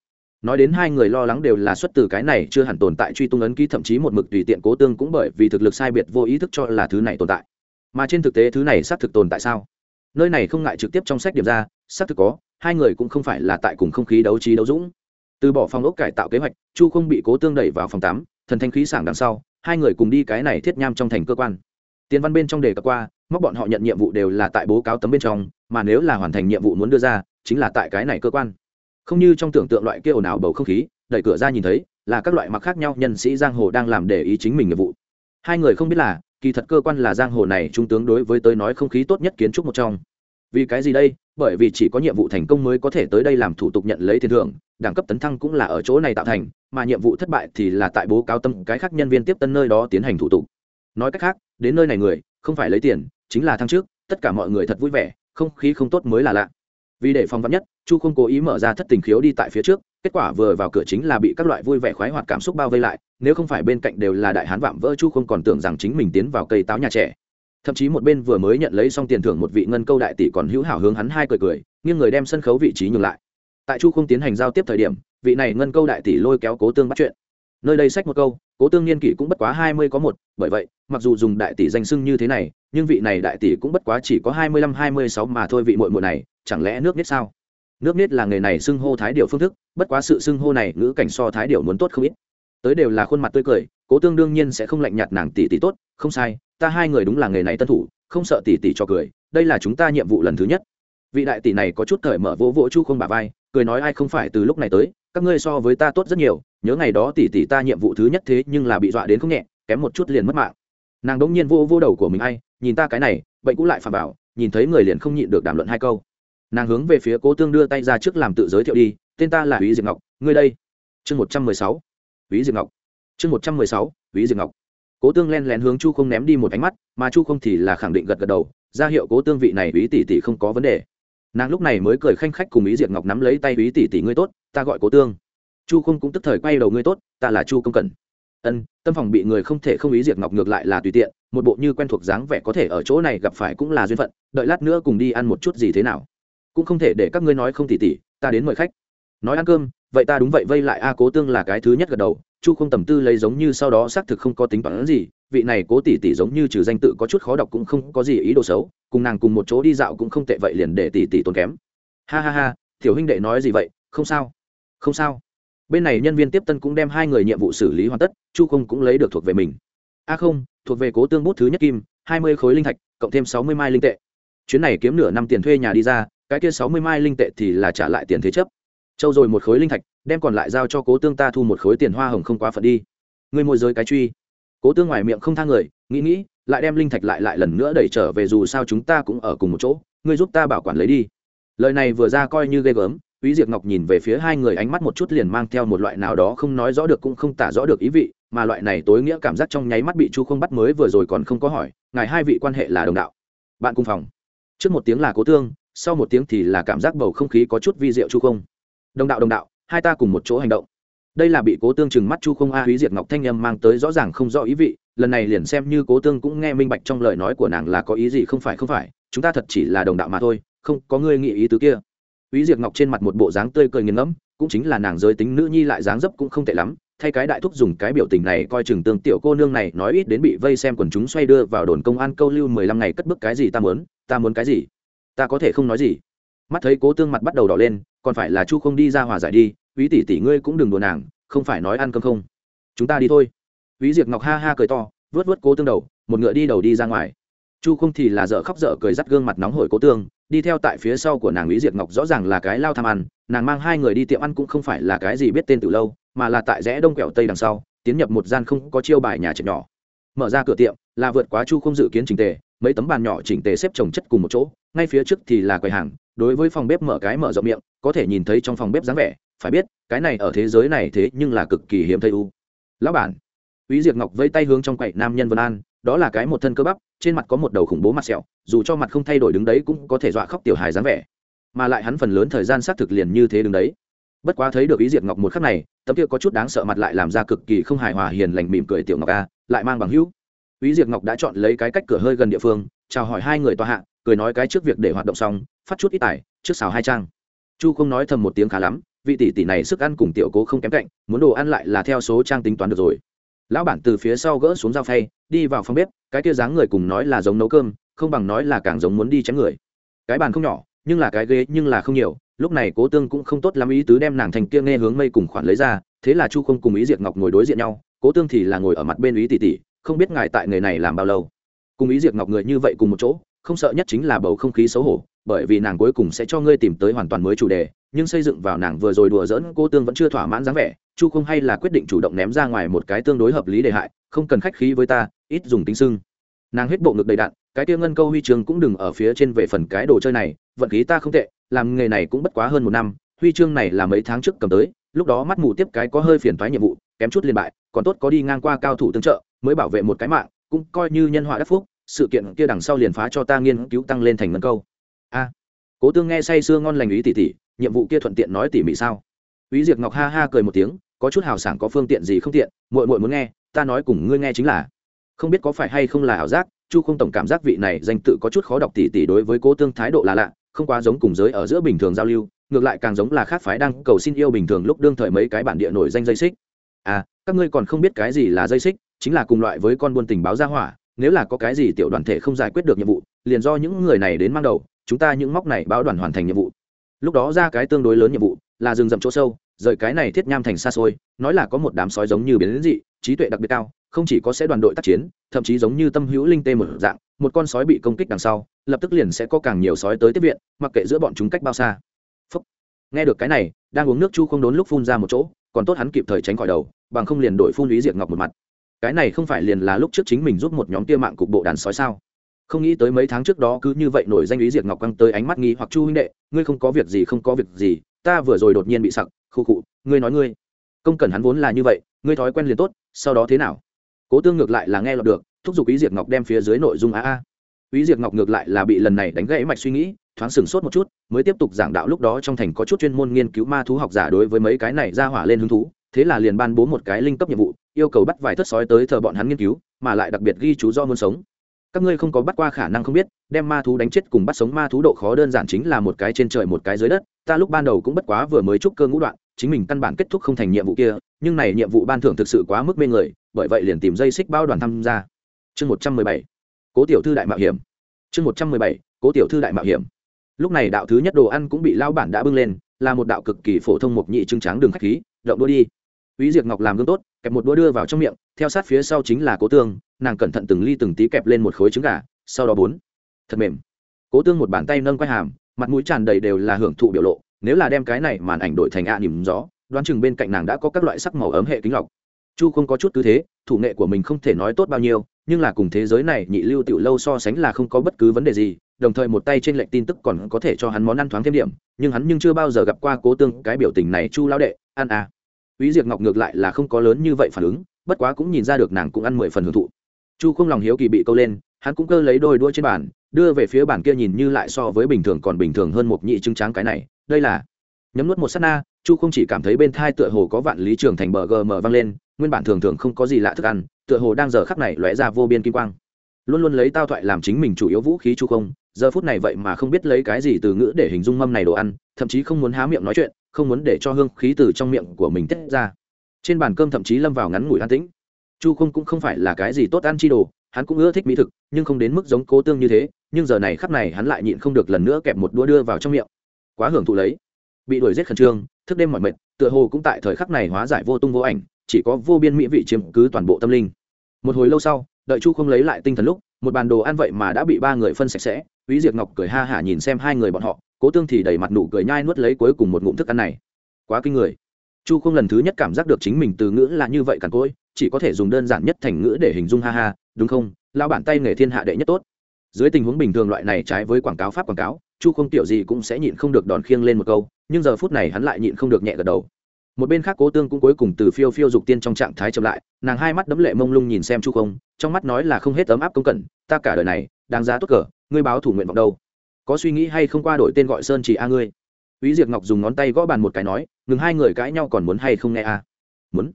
Nói đến hai người lo lắng đều là xuất từ cái này chưa hẳn tồn tại truy tung ấn ký, thậm chí một mực tùy tiện cố tương cũng bởi vì thực lực sai biệt vô ý thức cho là thứ này tồn tại mà trên thực tế thứ này xác thực tồn tại sao? Nơi này không ngại trực tiếp trong sách điểm ra, xác thực có, hai người cũng không phải là tại cùng không khí đấu trí đấu dũng. Từ bỏ phòng ốc cải tạo kế hoạch, chu không bị cố tương đẩy vào phòng tám thần thanh khí sảng đằng sau, hai người cùng đi cái này thiết nham trong thành cơ quan. Tiến văn bên trong đề cập qua, móc bọn họ nhận nhiệm vụ đều là tại bố cáo tấm bên trong, mà nếu là hoàn thành nhiệm vụ muốn đưa ra, chính là tại cái này cơ quan. Không như trong tưởng tượng loại kia ồn ào bầu không khí, đẩy cửa ra nhìn thấy, là các loại mặc khác nhau nhân sĩ giang hồ đang làm để ý chính mình nghiệp vụ. Hai người không biết là kỳ thật cơ quan là giang hồ này trung tướng đối với tới nói không khí tốt nhất kiến trúc một trong. Vì cái gì đây? Bởi vì chỉ có nhiệm vụ thành công mới có thể tới đây làm thủ tục nhận lấy tiền thưởng, đẳng cấp tấn thăng cũng là ở chỗ này tạo thành, mà nhiệm vụ thất bại thì là tại bố cáo tâm cái khác nhân viên tiếp tân nơi đó tiến hành thủ tục. Nói cách khác, đến nơi này người, không phải lấy tiền, chính là thăng trước tất cả mọi người thật vui vẻ, không khí không tốt mới là lạ. Vì để phòng vắn nhất, chu không cố ý mở ra thất tình khiếu đi tại phía trước kết quả vừa vào cửa chính là bị các loại vui vẻ khoái hoạt cảm xúc bao vây lại, nếu không phải bên cạnh đều là đại hán vạm vỡ chu không còn tưởng rằng chính mình tiến vào cây táo nhà trẻ. Thậm chí một bên vừa mới nhận lấy xong tiền thưởng một vị ngân câu đại tỷ còn hữu hảo hướng hắn hai cười cười, nghiêng người đem sân khấu vị trí nhường lại. Tại chu không tiến hành giao tiếp thời điểm, vị này ngân câu đại tỷ lôi kéo cố tương bắt chuyện. Nơi đây sách một câu, cố tương niên kỷ cũng bất quá hai mươi có một, bởi vậy, mặc dù dùng đại tỷ danh sưng như thế này, nhưng vị này đại tỷ cũng bất quá chỉ có hai mươi lăm hai mươi sáu mà thôi vị muội muội này, chẳng lẽ nước biết sao? Nước nết là nghề này xưng hô thái điệu phương thức, bất quá sự xưng hô này ngữ cảnh so thái điệu muốn tốt không ít. Tới đều là khuôn mặt tươi cười, cố tương đương nhiên sẽ không lạnh nhạt nàng tỷ tỷ tốt, không sai, ta hai người đúng là nghề này tân thủ, không sợ tỷ tỷ cho cười, đây là chúng ta nhiệm vụ lần thứ nhất. Vị đại tỷ này có chút thời mở vỗ vỗ chu không bà vai, cười nói ai không phải từ lúc này tới, các ngươi so với ta tốt rất nhiều, nhớ ngày đó tỷ tỷ ta nhiệm vụ thứ nhất thế nhưng là bị dọa đến không nhẹ, kém một chút liền mất mạng. Nàng đống nhiên vô vô đầu của mình ai, nhìn ta cái này, bệnh cũng lại phản bảo, nhìn thấy người liền không nhịn được đàm luận hai câu nàng hướng về phía cố tương đưa tay ra trước làm tự giới thiệu đi tên ta là ý Diệp Ngọc, ngươi đây. Chương một trăm mười sáu ý Diệp Ngọc. Chương một trăm mười sáu ý Diệp Ngọc. Cố Tương len lén hướng Chu Không ném đi một ánh mắt, mà Chu Không thì là khẳng định gật gật đầu, ra hiệu Cố Tương vị này ý tỷ tỷ không có vấn đề. Nàng lúc này mới cười khanh khách cùng ý Diệp Ngọc nắm lấy tay ý tỷ tỷ ngươi tốt, ta gọi Cố Tương. Chu Không cũng tức thời quay đầu ngươi tốt, ta là Chu Công cần Ân, tâm phòng bị người không thể không ý Diệp Ngọc ngược lại là tùy tiện, một bộ như quen thuộc dáng vẻ có thể ở chỗ này gặp phải cũng là duyên phận, đợi lát nữa cùng đi ăn một chút gì thế nào. Cũng không thể để các ngươi nói không tỷ tỷ, ta đến mời khách. Nói ăn cơm vậy ta đúng vậy vây lại a cố tương là cái thứ nhất gật đầu chu không tầm tư lấy giống như sau đó xác thực không có tính toán gì vị này cố tỷ tỷ giống như trừ danh tự có chút khó đọc cũng không có gì ý đồ xấu cùng nàng cùng một chỗ đi dạo cũng không tệ vậy liền để tỷ tỷ tốn kém. Ha ha ha tiểu huynh đệ nói gì vậy không sao không sao. Bên này nhân viên tiếp tân cũng đem hai người nhiệm vụ xử lý hoàn tất chu không cũng lấy được thuộc về mình. A không thuộc về cố tương bút thứ nhất kim hai mươi khối linh thạch cộng thêm sáu mươi mai linh tệ. Chuyến này kiếm nửa năm tiền thuê nhà đi ra cái kia sáu mươi mai linh tệ thì là trả lại tiền thế chấp châu rồi một khối linh thạch đem còn lại giao cho cố tương ta thu một khối tiền hoa hồng không quá phận đi người môi giới cái truy cố tương ngoài miệng không thang người nghĩ nghĩ lại đem linh thạch lại lại lần nữa đẩy trở về dù sao chúng ta cũng ở cùng một chỗ ngươi giúp ta bảo quản lấy đi lời này vừa ra coi như ghê gớm Úy Diệp Ngọc nhìn về phía hai người ánh mắt một chút liền mang theo một loại nào đó không nói rõ được cũng không tả rõ được ý vị, mà loại này tối nghĩa cảm giác trong nháy mắt bị Chu không bắt mới vừa rồi còn không có hỏi, ngài hai vị quan hệ là đồng đạo. Bạn cùng phòng. Trước một tiếng là Cố Tương, sau một tiếng thì là cảm giác bầu không khí có chút vi diệu Chu không. Đồng đạo đồng đạo, hai ta cùng một chỗ hành động. Đây là bị cố tương chừng mắt chu không a húy diệt ngọc thanh â mang tới rõ ràng không rõ ý vị, lần này liền xem như cố tương cũng nghe minh bạch trong lời nói của nàng là có ý gì không phải không phải, chúng ta thật chỉ là đồng đạo mà thôi, không có ngươi nghĩ ý tứ kia. Húy diệt ngọc trên mặt một bộ dáng tươi cười nghiền ngẫm, cũng chính là nàng giới tính nữ nhi lại dáng dấp cũng không tệ lắm, thay cái đại thúc dùng cái biểu tình này coi chừng tương tiểu cô nương này nói ít đến bị vây xem quần chúng xoay đưa vào đồn công an câu lưu mười lăm ngày cất bức cái gì ta muốn ta muốn cái gì? Ta có thể không nói gì. Mắt thấy cố tương mặt bắt đầu đỏ lên, còn phải là chu không đi ra hòa giải đi ví tỷ tỷ ngươi cũng đừng đùa nàng, không phải nói ăn cơm không. Chúng ta đi thôi. Ví diệp ngọc ha ha cười to vớt vớt cố tương đầu, một ngựa đi đầu đi ra ngoài. Chu không thì là dở khóc dở cười dắt gương mặt nóng hổi cố tương, đi theo tại phía sau của nàng lý diệp ngọc rõ ràng là cái lao tham ăn, nàng mang hai người đi tiệm ăn cũng không phải là cái gì biết tên từ lâu, mà là tại rẽ đông quẹo tây đằng sau, tiến nhập một gian không có chiêu bài nhà trệt nhỏ. Mở ra cửa tiệm, là vượt quá chu không dự kiến trình tề mấy tấm bàn nhỏ chỉnh tề xếp trồng chất cùng một chỗ ngay phía trước thì là quầy hàng đối với phòng bếp mở cái mở rộng miệng có thể nhìn thấy trong phòng bếp dáng vẻ phải biết cái này ở thế giới này thế nhưng là cực kỳ hiếm thấy u lão bản Úy Diệp Ngọc vây tay hướng trong quầy nam nhân Vân An, đó là cái một thân cơ bắp, trên mặt có một đầu khủng bố mặt sẹo, dù cho mặt không thay đổi đứng đấy cũng có thể dọa khóc tiểu hài dáng vẻ. Mà lại hắn phần lớn thời gian xác thực liền như thế đứng đấy. Bất quá thấy được Úy Diệp Ngọc một khắc này, tấm kia có chút đáng sợ mặt lại làm ra cực kỳ không hài hòa hiền lành mỉm cười tiểu Ngọc a, lại mang bằng hữu. Úy Diệp Ngọc đã chọn lấy cái cách cửa hơi gần địa phương, chào hỏi hai người tòa hạ, cười nói cái trước việc để hoạt động xong, phát chút ít tài, trước xào hai trang. Chu không nói thầm một tiếng khá lắm vị tỷ tỷ này sức ăn cùng tiểu cố không kém cạnh muốn đồ ăn lại là theo số trang tính toán được rồi. Lão bản từ phía sau gỡ xuống dao phay đi vào phòng bếp cái kia dáng người cùng nói là giống nấu cơm không bằng nói là càng giống muốn đi chém người. Cái bàn không nhỏ nhưng là cái ghế nhưng là không nhiều lúc này cố tương cũng không tốt lắm ý tứ đem nàng thành kia nghe hướng mây cùng khoản lấy ra thế là chu không cùng ý diệt ngọc ngồi đối diện nhau cố tương thì là ngồi ở mặt bên ý tỷ tỷ không biết ngài tại nghề này làm bao lâu. Cùng ý diệt ngọc người như vậy cùng một chỗ, không sợ nhất chính là bầu không khí xấu hổ, bởi vì nàng cuối cùng sẽ cho ngươi tìm tới hoàn toàn mới chủ đề, nhưng xây dựng vào nàng vừa rồi đùa dỡn cô tương vẫn chưa thỏa mãn dáng vẻ, chu không hay là quyết định chủ động ném ra ngoài một cái tương đối hợp lý để hại, không cần khách khí với ta, ít dùng tính sưng nàng hết bộ ngực đầy đạn, cái tiêu ngân câu huy chương cũng đừng ở phía trên về phần cái đồ chơi này, vận khí ta không tệ, làm nghề này cũng bất quá hơn một năm, huy chương này là mấy tháng trước cầm tới, lúc đó mắt mù tiếp cái có hơi phiền thoái nhiệm vụ, kém chút liên bại, còn tốt có đi ngang qua cao thủ tương trợ mới bảo vệ một cái mạng, cũng coi như nhân họa đắc phúc, sự kiện kia đằng sau liền phá cho ta nghiên cứu tăng lên thành ngân câu. A, cố tương nghe say sưa ngon lành ý tỉ tỉ, nhiệm vụ kia thuận tiện nói tỉ mỉ sao? Ý diệp ngọc ha ha cười một tiếng, có chút hào sảng có phương tiện gì không tiện, muội muội muốn nghe, ta nói cùng ngươi nghe chính là. Không biết có phải hay không là ảo giác, chu không tổng cảm giác vị này danh tự có chút khó đọc tỉ tỉ đối với cố tương thái độ là lạ, không quá giống cùng giới ở giữa bình thường giao lưu, ngược lại càng giống là khác phái đang cầu xin yêu bình thường lúc đương thời mấy cái bản địa nổi danh dây xích. À các ngươi còn không biết cái gì là dây xích? Chính là cùng loại với con buôn tình báo gia hỏa, nếu là có cái gì tiểu đoàn thể không giải quyết được nhiệm vụ, liền do những người này đến mang đầu, chúng ta những móc này báo đoàn hoàn thành nhiệm vụ. Lúc đó ra cái tương đối lớn nhiệm vụ, là rừng rậm chỗ sâu, rời cái này thiết nham thành xa xôi, nói là có một đám sói giống như biến dị, trí tuệ đặc biệt cao, không chỉ có sẽ đoàn đội tác chiến, thậm chí giống như tâm hữu linh tê một dạng, một con sói bị công kích đằng sau, lập tức liền sẽ có càng nhiều sói tới tiếp viện, mặc kệ giữa bọn chúng cách bao xa. Phúc. nghe được cái này, đang uống nước chu không đốn lúc phun ra một chỗ, còn tốt hắn kịp thời tránh khỏi đầu, bằng không liền đổi phun lý diệt ngọc một mặt cái này không phải liền là lúc trước chính mình giúp một nhóm tia mạng cục bộ đàn sói sao? Không nghĩ tới mấy tháng trước đó cứ như vậy nổi danh lý diệt ngọc quăng tới ánh mắt nghi hoặc chu huynh đệ, ngươi không có việc gì, không có việc gì, ta vừa rồi đột nhiên bị sặc, khu cụ ngươi nói ngươi. Công cần hắn vốn là như vậy, ngươi thói quen liền tốt, sau đó thế nào? Cố tương ngược lại là nghe lọt được, thúc giục ý diệt ngọc đem phía dưới nội dung a a. Ý diệt ngọc ngược lại là bị lần này đánh gãy mạch suy nghĩ, thoáng sừng sốt một chút, mới tiếp tục giảng đạo lúc đó trong thành có chút chuyên môn nghiên cứu ma thú học giả đối với mấy cái này ra hỏa lên hứng thú thế là liền ban bố một cái linh cấp nhiệm vụ, yêu cầu bắt vài thất sói tới thờ bọn hắn nghiên cứu, mà lại đặc biệt ghi chú do muốn sống. Các ngươi không có bắt qua khả năng không biết, đem ma thú đánh chết cùng bắt sống ma thú độ khó đơn giản chính là một cái trên trời một cái dưới đất, ta lúc ban đầu cũng bất quá vừa mới chúc cơ ngũ đoạn, chính mình căn bản kết thúc không thành nhiệm vụ kia, nhưng này nhiệm vụ ban thưởng thực sự quá mức mê người, bởi vậy liền tìm dây xích bao đoàn tham gia. Chương một trăm mười bảy, cố tiểu thư đại mạo hiểm. Chương một trăm mười bảy, cố tiểu thư đại mạo hiểm. Lúc này đạo thứ nhất đồ ăn cũng bị lao bản đã bưng lên, là một đạo cực kỳ phổ thông mộc nhị trưng tráng đường khách khí, động đua đi. Úy Diệp Ngọc làm gương tốt, kẹp một đũa đưa vào trong miệng, theo sát phía sau chính là Cố Tương, nàng cẩn thận từng ly từng tí kẹp lên một khối trứng gà, sau đó bốn. Thật mềm. Cố Tương một bàn tay nâng quay hàm, mặt mũi tràn đầy đều là hưởng thụ biểu lộ, nếu là đem cái này màn ảnh đổi thành ạ à gió, đoán chừng bên cạnh nàng đã có các loại sắc màu ấm hệ kính lọc. Chu không có chút cứ thế, thủ nghệ của mình không thể nói tốt bao nhiêu, nhưng là cùng thế giới này nhị lưu tiểu lâu so sánh là không có bất cứ vấn đề gì, đồng thời một tay trên lệnh tin tức còn có thể cho hắn món ăn thoáng thêm điểm, nhưng hắn nhưng chưa bao giờ gặp qua Cố Tương cái biểu tình này Chu lão đệ, ăn à Úy Diệp Ngọc ngược lại là không có lớn như vậy phản ứng, bất quá cũng nhìn ra được nàng cũng ăn mười phần hưởng thụ. Chu không lòng hiếu kỳ bị câu lên, hắn cũng cơ lấy đôi đũa trên bàn, đưa về phía bàn kia nhìn như lại so với bình thường còn bình thường hơn một nhị trứng trắng cái này, đây là. Nhấm nuốt một sát na, Chu không chỉ cảm thấy bên thai tựa hồ có vạn lý trường thành bờ gm vang lên, nguyên bản thường thường không có gì lạ thức ăn, tựa hồ đang giờ khắc này lóe ra vô biên kim quang. Luôn luôn lấy tao thoại làm chính mình chủ yếu vũ khí Chu không, giờ phút này vậy mà không biết lấy cái gì từ ngữ để hình dung mâm này đồ ăn, thậm chí không muốn há miệng nói chuyện, không muốn để cho hương khí từ trong miệng của mình tiết ra. Trên bàn cơm thậm chí lâm vào ngắn ngủi an tĩnh. Chu không cũng không phải là cái gì tốt ăn chi đồ, hắn cũng ưa thích mỹ thực, nhưng không đến mức giống cố tương như thế, nhưng giờ này khắp này hắn lại nhịn không được lần nữa kẹp một đũa đưa vào trong miệng. Quá hưởng thụ lấy. Bị đuổi giết khẩn trương, thức đêm mọi mệt, tựa hồ cũng tại thời khắc này hóa giải vô tung vô ảnh, chỉ có vô biên mỹ vị chiếm cứ toàn bộ tâm linh. Một hồi lâu sau, đợi chu không lấy lại tinh thần lúc, một bàn đồ ăn vậy mà đã bị ba người phân sạch sẽ Úy Diệp Ngọc cười ha hả nhìn xem hai người bọn họ, Cố Tương thì đầy mặt nụ cười nhai nuốt lấy cuối cùng một ngụm thức ăn này. Quá kinh người. Chu không lần thứ nhất cảm giác được chính mình từ ngữ là như vậy cằn cỗi, chỉ có thể dùng đơn giản nhất thành ngữ để hình dung ha ha, đúng không? Lão bản tay nghề thiên hạ đệ nhất tốt. Dưới tình huống bình thường loại này trái với quảng cáo pháp quảng cáo, Chu không tiểu gì cũng sẽ nhịn không được đòn khiêng lên một câu, nhưng giờ phút này hắn lại nhịn không được nhẹ gật đầu. Một bên khác Cố Tương cũng cuối cùng từ phiêu phiêu dục tiên trong trạng thái chậm lại, nàng hai mắt đấm lệ mông lung nhìn xem Chu không, trong mắt nói là không hết ấm áp công cẩn, ta cả đời này, đáng giá tốt cỡ, ngươi báo thủ nguyện vọng đâu? có suy nghĩ hay không qua đổi tên gọi sơn chỉ a ngươi Úy Diệp Ngọc dùng ngón tay gõ bàn một cái nói, ngừng hai người cãi nhau còn muốn hay không nghe a? Muốn.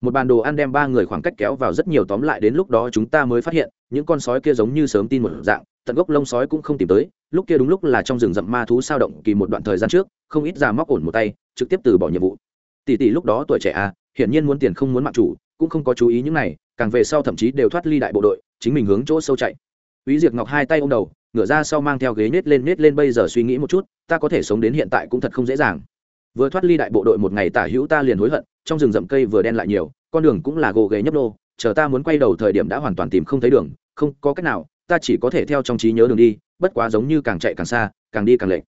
Một bàn đồ ăn đem ba người khoảng cách kéo vào rất nhiều tóm lại đến lúc đó chúng ta mới phát hiện, những con sói kia giống như sớm tin một dạng, tận gốc lông sói cũng không tìm tới, lúc kia đúng lúc là trong rừng rậm ma thú sao động kỳ một đoạn thời gian trước, không ít ra móc ổn một tay, trực tiếp từ bỏ nhiệm vụ. Tỷ tỷ lúc đó tuổi trẻ a, hiển nhiên muốn tiền không muốn mạng chủ, cũng không có chú ý những này, càng về sau thậm chí đều thoát ly đại bộ đội, chính mình hướng chỗ sâu chạy. Úy Diệp Ngọc hai tay ôm đầu, ngửa ra sau mang theo ghế nết lên nết lên bây giờ suy nghĩ một chút ta có thể sống đến hiện tại cũng thật không dễ dàng. Vừa thoát ly đại bộ đội một ngày tả hữu ta liền hối hận trong rừng rậm cây vừa đen lại nhiều con đường cũng là gồ ghề nhấp nô chờ ta muốn quay đầu thời điểm đã hoàn toàn tìm không thấy đường không có cách nào ta chỉ có thể theo trong trí nhớ đường đi bất quá giống như càng chạy càng xa càng đi càng lệch.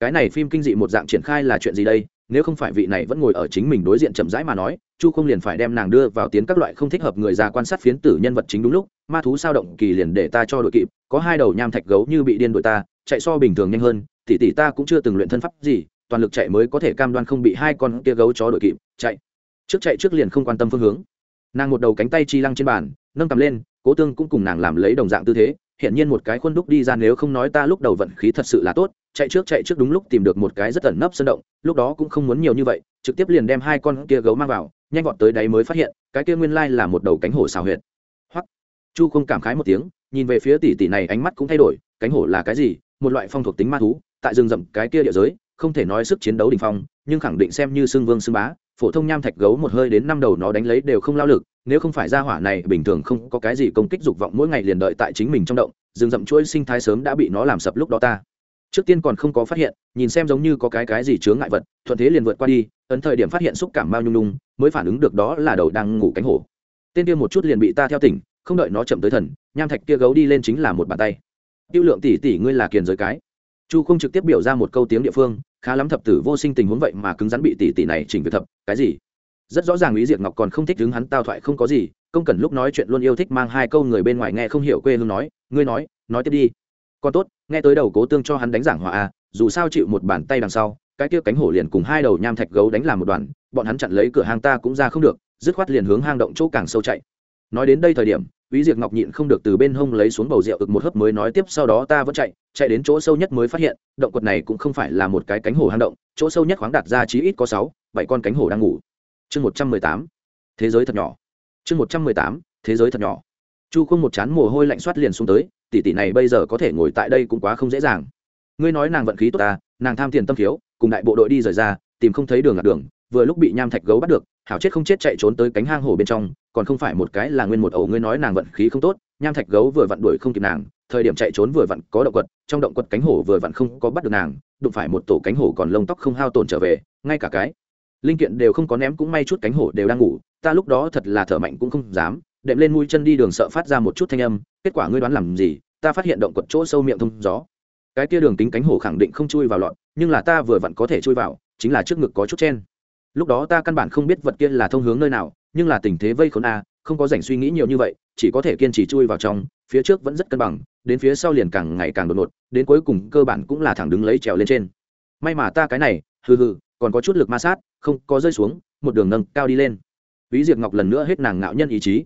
Cái này phim kinh dị một dạng triển khai là chuyện gì đây? Nếu không phải vị này vẫn ngồi ở chính mình đối diện chậm rãi mà nói, chu không liền phải đem nàng đưa vào tiến các loại không thích hợp người già quan sát phiến tử nhân vật chính đúng lúc, ma thú sao động kỳ liền để ta cho đội kịp, có hai đầu nham thạch gấu như bị điên đội ta, chạy so bình thường nhanh hơn tỉ tỉ ta cũng chưa từng luyện thân pháp gì, toàn lực chạy mới có thể cam đoan không bị hai con kia gấu chó đội kịp, chạy. Trước chạy trước liền không quan tâm phương hướng. Nàng một đầu cánh tay chi lăng trên bàn, nâng cầm lên, cố tương cũng cùng nàng làm lấy đồng dạng tư thế hiện nhiên một cái khuôn đúc đi ra nếu không nói ta lúc đầu vận khí thật sự là tốt chạy trước chạy trước đúng lúc tìm được một cái rất ẩn nấp sân động, lúc đó cũng không muốn nhiều như vậy, trực tiếp liền đem hai con kia gấu mang vào, nhanh gọn tới đấy mới phát hiện, cái kia nguyên lai là một đầu cánh hổ xào huyệt. Hoặc chu không cảm khái một tiếng, nhìn về phía tỷ tỷ này ánh mắt cũng thay đổi, cánh hổ là cái gì? Một loại phong thuộc tính ma thú, tại rừng rậm cái kia địa giới, không thể nói sức chiến đấu đỉnh phong, nhưng khẳng định xem như xương vương xương bá, phổ thông nham thạch gấu một hơi đến năm đầu nó đánh lấy đều không lao lực, nếu không phải ra hỏa này bình thường không có cái gì công kích dục vọng mỗi ngày liền đợi tại chính mình trong động, rừng rậm chuỗi sinh thái sớm đã bị nó làm sập lúc đó ta trước tiên còn không có phát hiện, nhìn xem giống như có cái cái gì chướng ngại vật, thuận thế liền vượt qua đi, ấn thời điểm phát hiện xúc cảm mao nhung nhung, mới phản ứng được đó là đầu đang ngủ cánh hổ. Tên kia một chút liền bị ta theo tỉnh, không đợi nó chậm tới thần, nham thạch kia gấu đi lên chính là một bàn tay. Tiêu lượng tỷ tỷ ngươi là kiền giới cái. Chu không trực tiếp biểu ra một câu tiếng địa phương, khá lắm thập tử vô sinh tình huống vậy mà cứng rắn bị tỷ tỷ này chỉnh việc thập, cái gì? Rất rõ ràng ý diệt ngọc còn không thích đứng hắn tao thoại không có gì không cần lúc nói chuyện luôn yêu thích mang hai câu người bên ngoài nghe không hiểu quê hương nói, ngươi nói nói tiếp đi còn tốt nghe tới đầu cố tương cho hắn đánh giảng hòa a dù sao chịu một bàn tay đằng sau cái kia cánh hổ liền cùng hai đầu nham thạch gấu đánh làm một đoàn bọn hắn chặn lấy cửa hang ta cũng ra không được dứt khoát liền hướng hang động chỗ càng sâu chạy nói đến đây thời điểm Úy Diệp Ngọc nhịn không được từ bên hông lấy xuống bầu rượu ực một hớp mới nói tiếp sau đó ta vẫn chạy, chạy đến chỗ sâu nhất mới phát hiện, động quật này cũng không phải là một cái cánh hổ hang động, chỗ sâu nhất khoáng đạt ra chí ít có sáu, bảy con cánh hổ đang ngủ. Chương một trăm mười tám, Thế giới thật nhỏ. Chương một trăm mười tám, Thế giới thật nhỏ. Chu Khung một chán mồ hôi lạnh xoát liền xuống tới, tỷ tỷ này bây giờ có thể ngồi tại đây cũng quá không dễ dàng. Ngươi nói nàng vận khí tốt ta, nàng tham tiền tâm thiếu, cùng đại bộ đội đi rời ra, tìm không thấy đường lạc đường, vừa lúc bị nham thạch gấu bắt được, hảo chết không chết chạy trốn tới cánh hang hổ bên trong, còn không phải một cái là nguyên một ẩu ngươi nói nàng vận khí không tốt nham thạch gấu vừa vặn đuổi không kịp nàng thời điểm chạy trốn vừa vặn có động quật trong động quật cánh hổ vừa vặn không có bắt được nàng đụng phải một tổ cánh hổ còn lông tóc không hao tổn trở về ngay cả cái linh kiện đều không có ném cũng may chút cánh hổ đều đang ngủ ta lúc đó thật là thở mạnh cũng không dám đệm lên mũi chân đi đường sợ phát ra một chút thanh âm, kết quả ngươi đoán làm gì? Ta phát hiện động quật chỗ sâu miệng thông gió. Cái kia đường tính cánh hổ khẳng định không chui vào lọt nhưng là ta vừa vặn có thể chui vào, chính là trước ngực có chút chen. Lúc đó ta căn bản không biết vật kia là thông hướng nơi nào, nhưng là tình thế vây khốn a, không có dành suy nghĩ nhiều như vậy, chỉ có thể kiên trì chui vào trong, phía trước vẫn rất cân bằng, đến phía sau liền càng ngày càng đột ngột, đến cuối cùng cơ bản cũng là thẳng đứng lấy trèo lên trên. May mà ta cái này, hừ hừ, còn có chút lực ma sát, không có rơi xuống, một đường nâng cao đi lên. Ví diệp ngọc lần nữa hết nàng ngạo nhân ý chí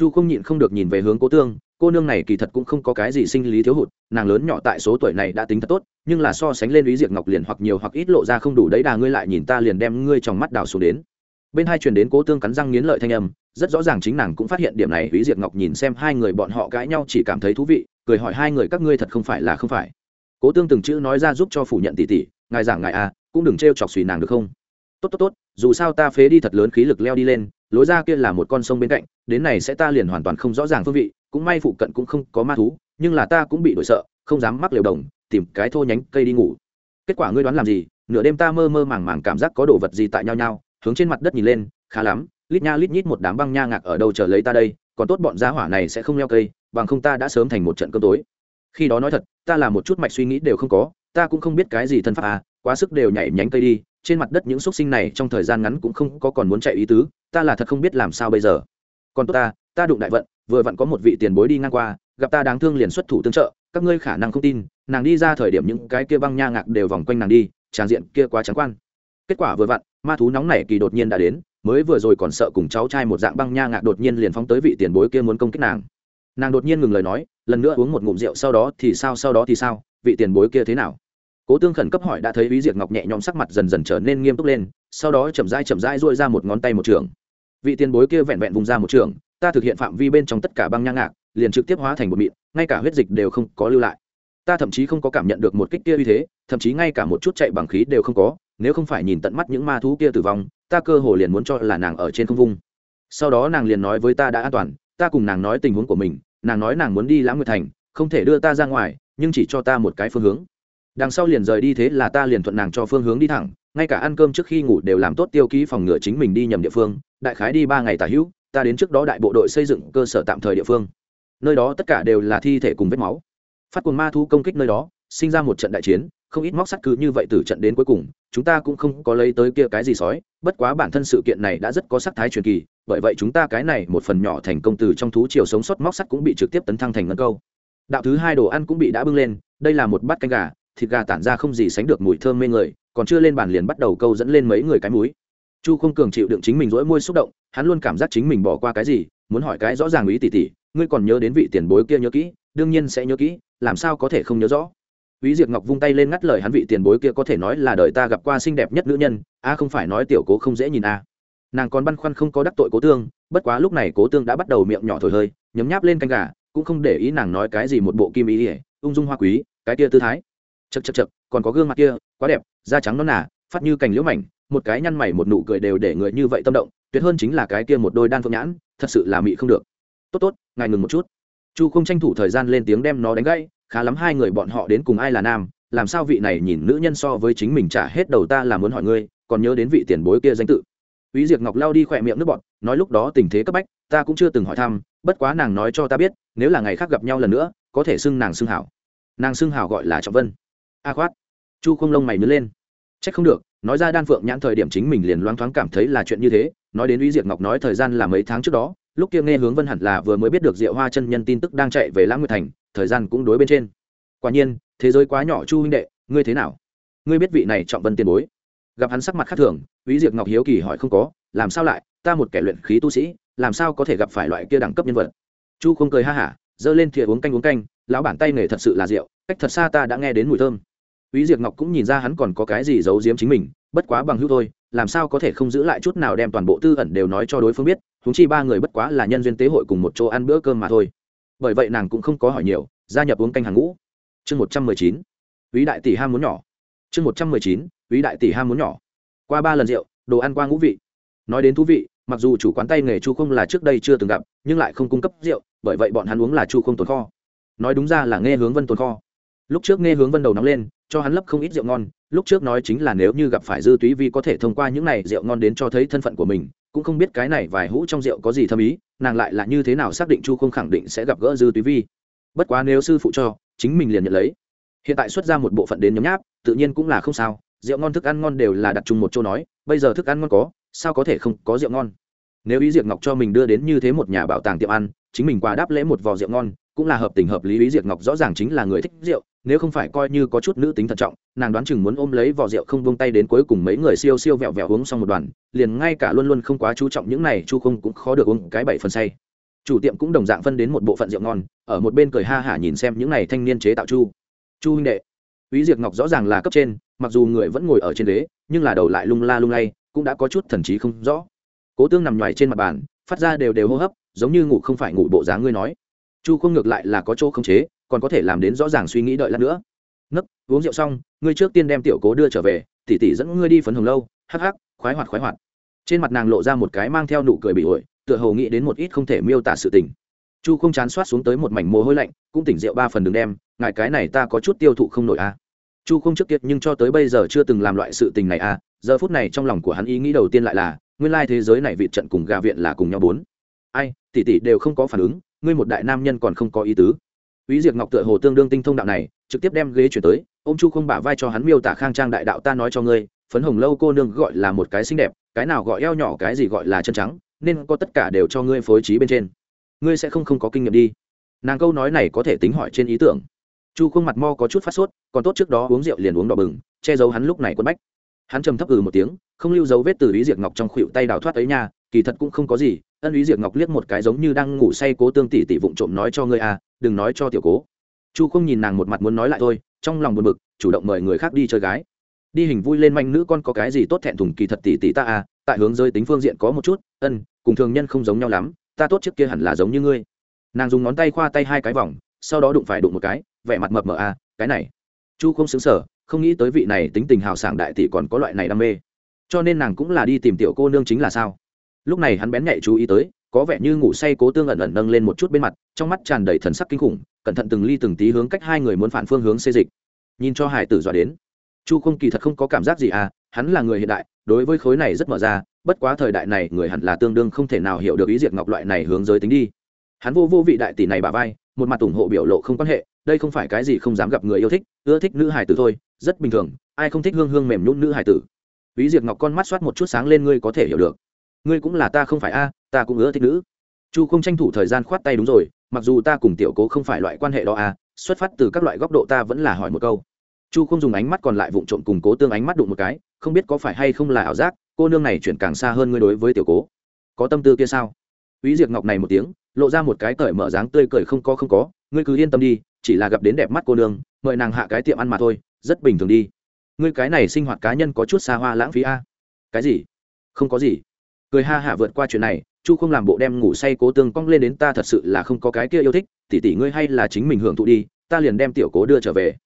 chu không nhịn không được nhìn về hướng cố tương cô nương này kỳ thật cũng không có cái gì sinh lý thiếu hụt nàng lớn nhỏ tại số tuổi này đã tính thật tốt nhưng là so sánh lên ý diệc ngọc liền hoặc nhiều hoặc ít lộ ra không đủ đấy đà ngươi lại nhìn ta liền đem ngươi trong mắt đào xuống đến bên hai truyền đến cố tương cắn răng nghiến lợi thanh âm rất rõ ràng chính nàng cũng phát hiện điểm này lý diệc Ngọc nhìn xem hai người bọn họ cãi nhau chỉ cảm thấy thú vị, cười hỏi hai người các ngươi thật không phải là không phải. Cố Tương từng chữ nói ra giúp cho phủ nhận tỷ tỷ, ngài giảng ngài à, cũng đừng trêu chọc xùy nàng được không? Tốt tốt tốt, dù sao ta phế đi thật lớn khí lực leo đi lên, lối ra kia là một con sông bên cạnh, đến này sẽ ta liền hoàn toàn không rõ ràng phương vị, cũng may phụ cận cũng không có ma thú, nhưng là ta cũng bị đổi sợ, không dám mắc liều đồng, tìm cái thô nhánh cây đi ngủ. Kết quả ngươi đoán làm gì? Nửa đêm ta mơ mơ màng màng cảm giác có đồ vật gì tại nhau nhau, hướng trên mặt đất nhìn lên, khá lắm, lít nha lít nhít một đám băng nha ngạc ở đâu chờ lấy ta đây còn tốt bọn giá hỏa này sẽ không leo cây bằng không ta đã sớm thành một trận cơm tối khi đó nói thật ta là một chút mạch suy nghĩ đều không có ta cũng không biết cái gì thân pháp à quá sức đều nhảy nhánh cây đi, trên mặt đất những xúc sinh này trong thời gian ngắn cũng không có còn muốn chạy ý tứ, ta là thật không biết làm sao bây giờ. Còn tốt ta ta đụng đại vận, vừa vặn có một vị tiền bối đi ngang qua, gặp ta đáng thương liền xuất thủ tương trợ, các ngươi khả năng không tin, nàng đi ra thời điểm những cái kia băng nha ngạc đều vòng quanh nàng đi, tràn diện kia quá trắng quan. Kết quả vừa vặn, ma thú nóng này kỳ đột nhiên đã đến, mới vừa rồi còn sợ cùng cháu trai một dạng băng nha ngạc đột nhiên liền phóng tới vị tiền bối kia muốn công kích nàng. Nàng đột nhiên ngừng lời nói, lần nữa uống một ngụm rượu, sau đó thì sao, sau đó thì sao, vị tiền bối kia thế nào? Cố tương khẩn cấp hỏi đã thấy ý diệt ngọc nhẹ nhõm sắc mặt dần dần trở nên nghiêm túc lên, sau đó chậm rãi chậm rãi dôi ra một ngón tay một trường. Vị tiền bối kia vẹn vẹn vùng ra một trường, ta thực hiện phạm vi bên trong tất cả băng nhang ngạc, liền trực tiếp hóa thành một mịn, ngay cả huyết dịch đều không có lưu lại. Ta thậm chí không có cảm nhận được một kích kia uy thế, thậm chí ngay cả một chút chạy bằng khí đều không có, nếu không phải nhìn tận mắt những ma thú kia tử vong, ta cơ hồ liền muốn cho là nàng ở trên không vung. Sau đó nàng liền nói với ta đã an toàn, ta cùng nàng nói tình huống của mình, nàng nói nàng muốn đi lãng nguyệt thành, không thể đưa ta ra ngoài, nhưng chỉ cho ta một cái phương hướng đằng sau liền rời đi thế là ta liền thuận nàng cho phương hướng đi thẳng, ngay cả ăn cơm trước khi ngủ đều làm tốt tiêu ký phòng ngừa chính mình đi nhầm địa phương, đại khái đi ba ngày tả hữu, ta đến trước đó đại bộ đội xây dựng cơ sở tạm thời địa phương. Nơi đó tất cả đều là thi thể cùng vết máu. Phát cuồng ma thu công kích nơi đó, sinh ra một trận đại chiến, không ít móc sắt cứ như vậy từ trận đến cuối cùng, chúng ta cũng không có lấy tới kia cái gì sói, bất quá bản thân sự kiện này đã rất có sắc thái truyền kỳ, bởi vậy chúng ta cái này một phần nhỏ thành công từ trong thú chiều sống sót móc sắt cũng bị trực tiếp tấn thăng thành ngân câu. Đạo thứ hai đồ ăn cũng bị đã bưng lên, đây là một bát canh gà thịt gà tản ra không gì sánh được mùi thơm mê người còn chưa lên bàn liền bắt đầu câu dẫn lên mấy người cái múi chu không cường chịu đựng chính mình rỗi môi xúc động hắn luôn cảm giác chính mình bỏ qua cái gì muốn hỏi cái rõ ràng ý tỷ tỷ ngươi còn nhớ đến vị tiền bối kia nhớ kỹ đương nhiên sẽ nhớ kỹ làm sao có thể không nhớ rõ Úy Diệp Ngọc vung tay lên ngắt lời hắn vị tiền bối kia có thể nói là đời ta gặp qua xinh đẹp nhất nữ nhân, a không phải nói tiểu cố không dễ nhìn a. Nàng còn băn khoăn không có đắc tội Cố Tương, bất quá lúc này Cố Tương đã bắt đầu miệng nhỏ thổi hơi, nhấm nháp lên canh gà, cũng không để ý nàng nói cái gì một bộ kim ý, ý ung dung hoa quý, cái kia tư thái chật chật chật còn có gương mặt kia, quá đẹp, da trắng nó nà, phát như cành liễu mảnh, một cái nhăn mày một nụ cười đều để người như vậy tâm động, tuyệt hơn chính là cái kia một đôi đan phượng nhãn, thật sự là mị không được. Tốt tốt, ngài ngừng một chút. Chu không tranh thủ thời gian lên tiếng đem nó đánh gãy, khá lắm hai người bọn họ đến cùng ai là nam làm sao vị này nhìn nữ nhân so với chính mình trả hết đầu ta là muốn hỏi ngươi còn nhớ đến vị tiền bối kia danh tự Úy Diệp Ngọc lao đi khỏe miệng nước bọt, nói lúc đó tình thế cấp bách, ta cũng chưa từng hỏi thăm, bất quá nàng nói cho ta biết, nếu là ngày khác gặp nhau lần nữa, có thể xưng nàng xưng hảo. Nàng xưng hảo gọi là Trọng Vân. A khoát. Chu Không lông mày nứt lên. Chắc không được, nói ra đan phượng nhãn thời điểm chính mình liền loáng thoáng cảm thấy là chuyện như thế nói đến uy diệt ngọc nói thời gian là mấy tháng trước đó lúc kia nghe hướng vân hẳn là vừa mới biết được diệu hoa chân nhân tin tức đang chạy về lãng nguyệt thành thời gian cũng đối bên trên. Quả nhiên thế giới quá nhỏ chu huynh đệ ngươi thế nào? Ngươi biết vị này trọng vân tiền bối. Gặp hắn sắc mặt khác thường uy diệt ngọc hiếu kỳ hỏi không có làm sao lại ta một kẻ luyện khí tu sĩ làm sao có thể gặp phải loại kia đẳng cấp nhân vật? Chu không cười ha hả giơ lên thìa uống canh uống canh lão bản tay nghề thật sự là rượu cách thật xa ta đã nghe đến mùi thơm. Úy Diệp Ngọc cũng nhìn ra hắn còn có cái gì giấu giếm chính mình, bất quá bằng hữu thôi, làm sao có thể không giữ lại chút nào đem toàn bộ tư ẩn đều nói cho đối phương biết, huống chi ba người bất quá là nhân duyên tế hội cùng một chỗ ăn bữa cơm mà thôi. Bởi vậy nàng cũng không có hỏi nhiều, gia nhập uống canh hàng ngũ. Chương một trăm mười chín, Úy đại tỷ ham muốn nhỏ. Chương một trăm mười chín, Úy đại tỷ ham muốn nhỏ. Qua ba lần rượu, đồ ăn qua ngũ vị. Nói đến thú vị, mặc dù chủ quán tay nghề Chu không là trước đây chưa từng gặp, nhưng lại không cung cấp rượu, bởi vậy bọn hắn uống là Chu không tồn kho. Nói đúng ra là nghe hướng Vân tồn kho. Lúc trước nghe hướng Vân đầu nóng lên, cho hắn lấp không ít rượu ngon. Lúc trước nói chính là nếu như gặp phải dư túy vi có thể thông qua những này rượu ngon đến cho thấy thân phận của mình, cũng không biết cái này vài hũ trong rượu có gì thâm ý, nàng lại là như thế nào xác định chu không khẳng định sẽ gặp gỡ dư túy vi? Bất quá nếu sư phụ cho, chính mình liền nhận lấy. Hiện tại xuất ra một bộ phận đến nhóm nháp, tự nhiên cũng là không sao. Rượu ngon thức ăn ngon đều là đặt chung một chỗ nói, bây giờ thức ăn ngon có, sao có thể không có rượu ngon? Nếu ý diệt ngọc cho mình đưa đến như thế một nhà bảo tàng tiệm ăn, chính mình quà đáp lễ một vò rượu ngon cũng là hợp tình hợp lý ý diệt ngọc rõ ràng chính là người thích rượu nếu không phải coi như có chút nữ tính thận trọng nàng đoán chừng muốn ôm lấy vỏ rượu không vung tay đến cuối cùng mấy người siêu siêu vẹo vẹo uống xong một đoàn liền ngay cả luôn luôn không quá chú trọng những này chu không cũng khó được uống cái bảy phần say chủ tiệm cũng đồng dạng phân đến một bộ phận rượu ngon ở một bên cười ha hả nhìn xem những này thanh niên chế tạo chu chu huynh đệ ý diệt Ngọc rõ ràng là cấp trên, mặc dù người vẫn ngồi ở trên đế nhưng là đầu lại lung la lung lay, cũng đã có chút thần trí không rõ. Cố Tương nằm nhòi trên mặt bàn, phát ra đều đều hô hấp, giống như ngủ không phải ngủ bộ dáng ngươi nói. Chu không ngược lại là có chỗ không chế, còn có thể làm đến rõ ràng suy nghĩ đợi lát nữa nấc uống rượu xong ngươi trước tiên đem tiểu cố đưa trở về tỉ tỉ dẫn ngươi đi phấn hồng lâu hắc hắc khoái hoạt khoái hoạt trên mặt nàng lộ ra một cái mang theo nụ cười bị ổi tựa hồ nghĩ đến một ít không thể miêu tả sự tình chu không chán soát xuống tới một mảnh mồ hôi lạnh cũng tỉnh rượu ba phần đường đem ngại cái này ta có chút tiêu thụ không nổi a à. chu không trước tiệc nhưng cho tới bây giờ chưa từng làm loại sự tình này a à. giờ phút này trong lòng của hắn ý nghĩ đầu tiên lại là nguyên lai thế giới này vị trận cùng gà viện là cùng nhau bốn ai tỷ tỷ đều không có phản ứng ngươi một đại nam nhân còn không có ý tứ Úy Diệp Ngọc tựa hồ tương đương tinh thông đạo này, trực tiếp đem ghế chuyển tới, ôm Chu Không bả vai cho hắn miêu tả khang trang đại đạo ta nói cho ngươi, phấn hồng lâu cô nương gọi là một cái xinh đẹp, cái nào gọi eo nhỏ cái gì gọi là chân trắng, nên có tất cả đều cho ngươi phối trí bên trên. Ngươi sẽ không không có kinh nghiệm đi. Nàng câu nói này có thể tính hỏi trên ý tưởng. Chu Không mặt mo có chút phát sốt, còn tốt trước đó uống rượu liền uống đỏ bừng, che giấu hắn lúc này quấn bách. Hắn trầm thấp ừ một tiếng, không lưu dấu vết từ Úy Diệp Ngọc trong khuỷu tay đào thoát ấy nha, kỳ thật cũng không có gì, ân ý Diệp Ngọc liếc một cái giống như đang ngủ say cố tương tỷ tỷ vụng trộm nói cho ngươi à, đừng nói cho tiểu cố. Chu không nhìn nàng một mặt muốn nói lại thôi trong lòng buồn bực chủ động mời người khác đi chơi gái. Đi hình vui lên manh nữ con có cái gì tốt thẹn thùng kỳ thật tỷ tỷ ta à tại hướng giới tính phương diện có một chút ân cùng thường nhân không giống nhau lắm ta tốt trước kia hẳn là giống như ngươi. Nàng dùng ngón tay khoa tay hai cái vòng sau đó đụng phải đụng một cái vẻ mặt mập mờ à cái này. Chu không xứng sở không nghĩ tới vị này tính tình hào sảng đại tỷ còn có loại này đam mê. Cho nên nàng cũng là đi tìm tiểu cô nương chính là sao? Lúc này hắn bén nhạy chú ý tới, có vẻ như ngủ say cố tương ẩn ẩn nâng lên một chút bên mặt, trong mắt tràn đầy thần sắc kinh khủng, cẩn thận từng ly từng tí hướng cách hai người muốn phản phương hướng xê dịch. Nhìn cho hải tử dọa đến. Chu không kỳ thật không có cảm giác gì à hắn là người hiện đại, đối với khối này rất mở ra, bất quá thời đại này người hẳn là tương đương không thể nào hiểu được ý diệt ngọc loại này hướng giới tính đi. Hắn vô vô vị đại tỷ này bà vai, một mặt ủng hộ biểu lộ không quan hệ, đây không phải cái gì không dám gặp người yêu thích, ưa thích nữ hải tử thôi, rất bình thường, ai không thích hương hương mềm nhún nữ hải tử. Ý diệt ngọc con mắt soát một chút sáng lên, ngươi có thể hiểu được ngươi cũng là ta không phải a ta cũng ưa thích nữ chu không tranh thủ thời gian khoát tay đúng rồi mặc dù ta cùng tiểu cố không phải loại quan hệ đó a xuất phát từ các loại góc độ ta vẫn là hỏi một câu chu không dùng ánh mắt còn lại vụng trộm cùng cố tương ánh mắt đụng một cái không biết có phải hay không là ảo giác cô nương này chuyển càng xa hơn ngươi đối với tiểu cố có tâm tư kia sao Vĩ Diệc Ngọc này một tiếng, lộ ra một cái cởi mở dáng tươi cười không có không có, ngươi cứ yên tâm đi, chỉ là gặp đến đẹp mắt cô nương, mời nàng hạ cái tiệm ăn mà thôi, rất bình thường đi. Ngươi cái này sinh hoạt cá nhân có chút xa hoa lãng phí a. Cái gì? Không có gì cười ha hả vượt qua chuyện này chu không làm bộ đem ngủ say cố tương cong lên đến ta thật sự là không có cái kia yêu thích tỉ tỉ ngươi hay là chính mình hưởng thụ đi ta liền đem tiểu cố đưa trở về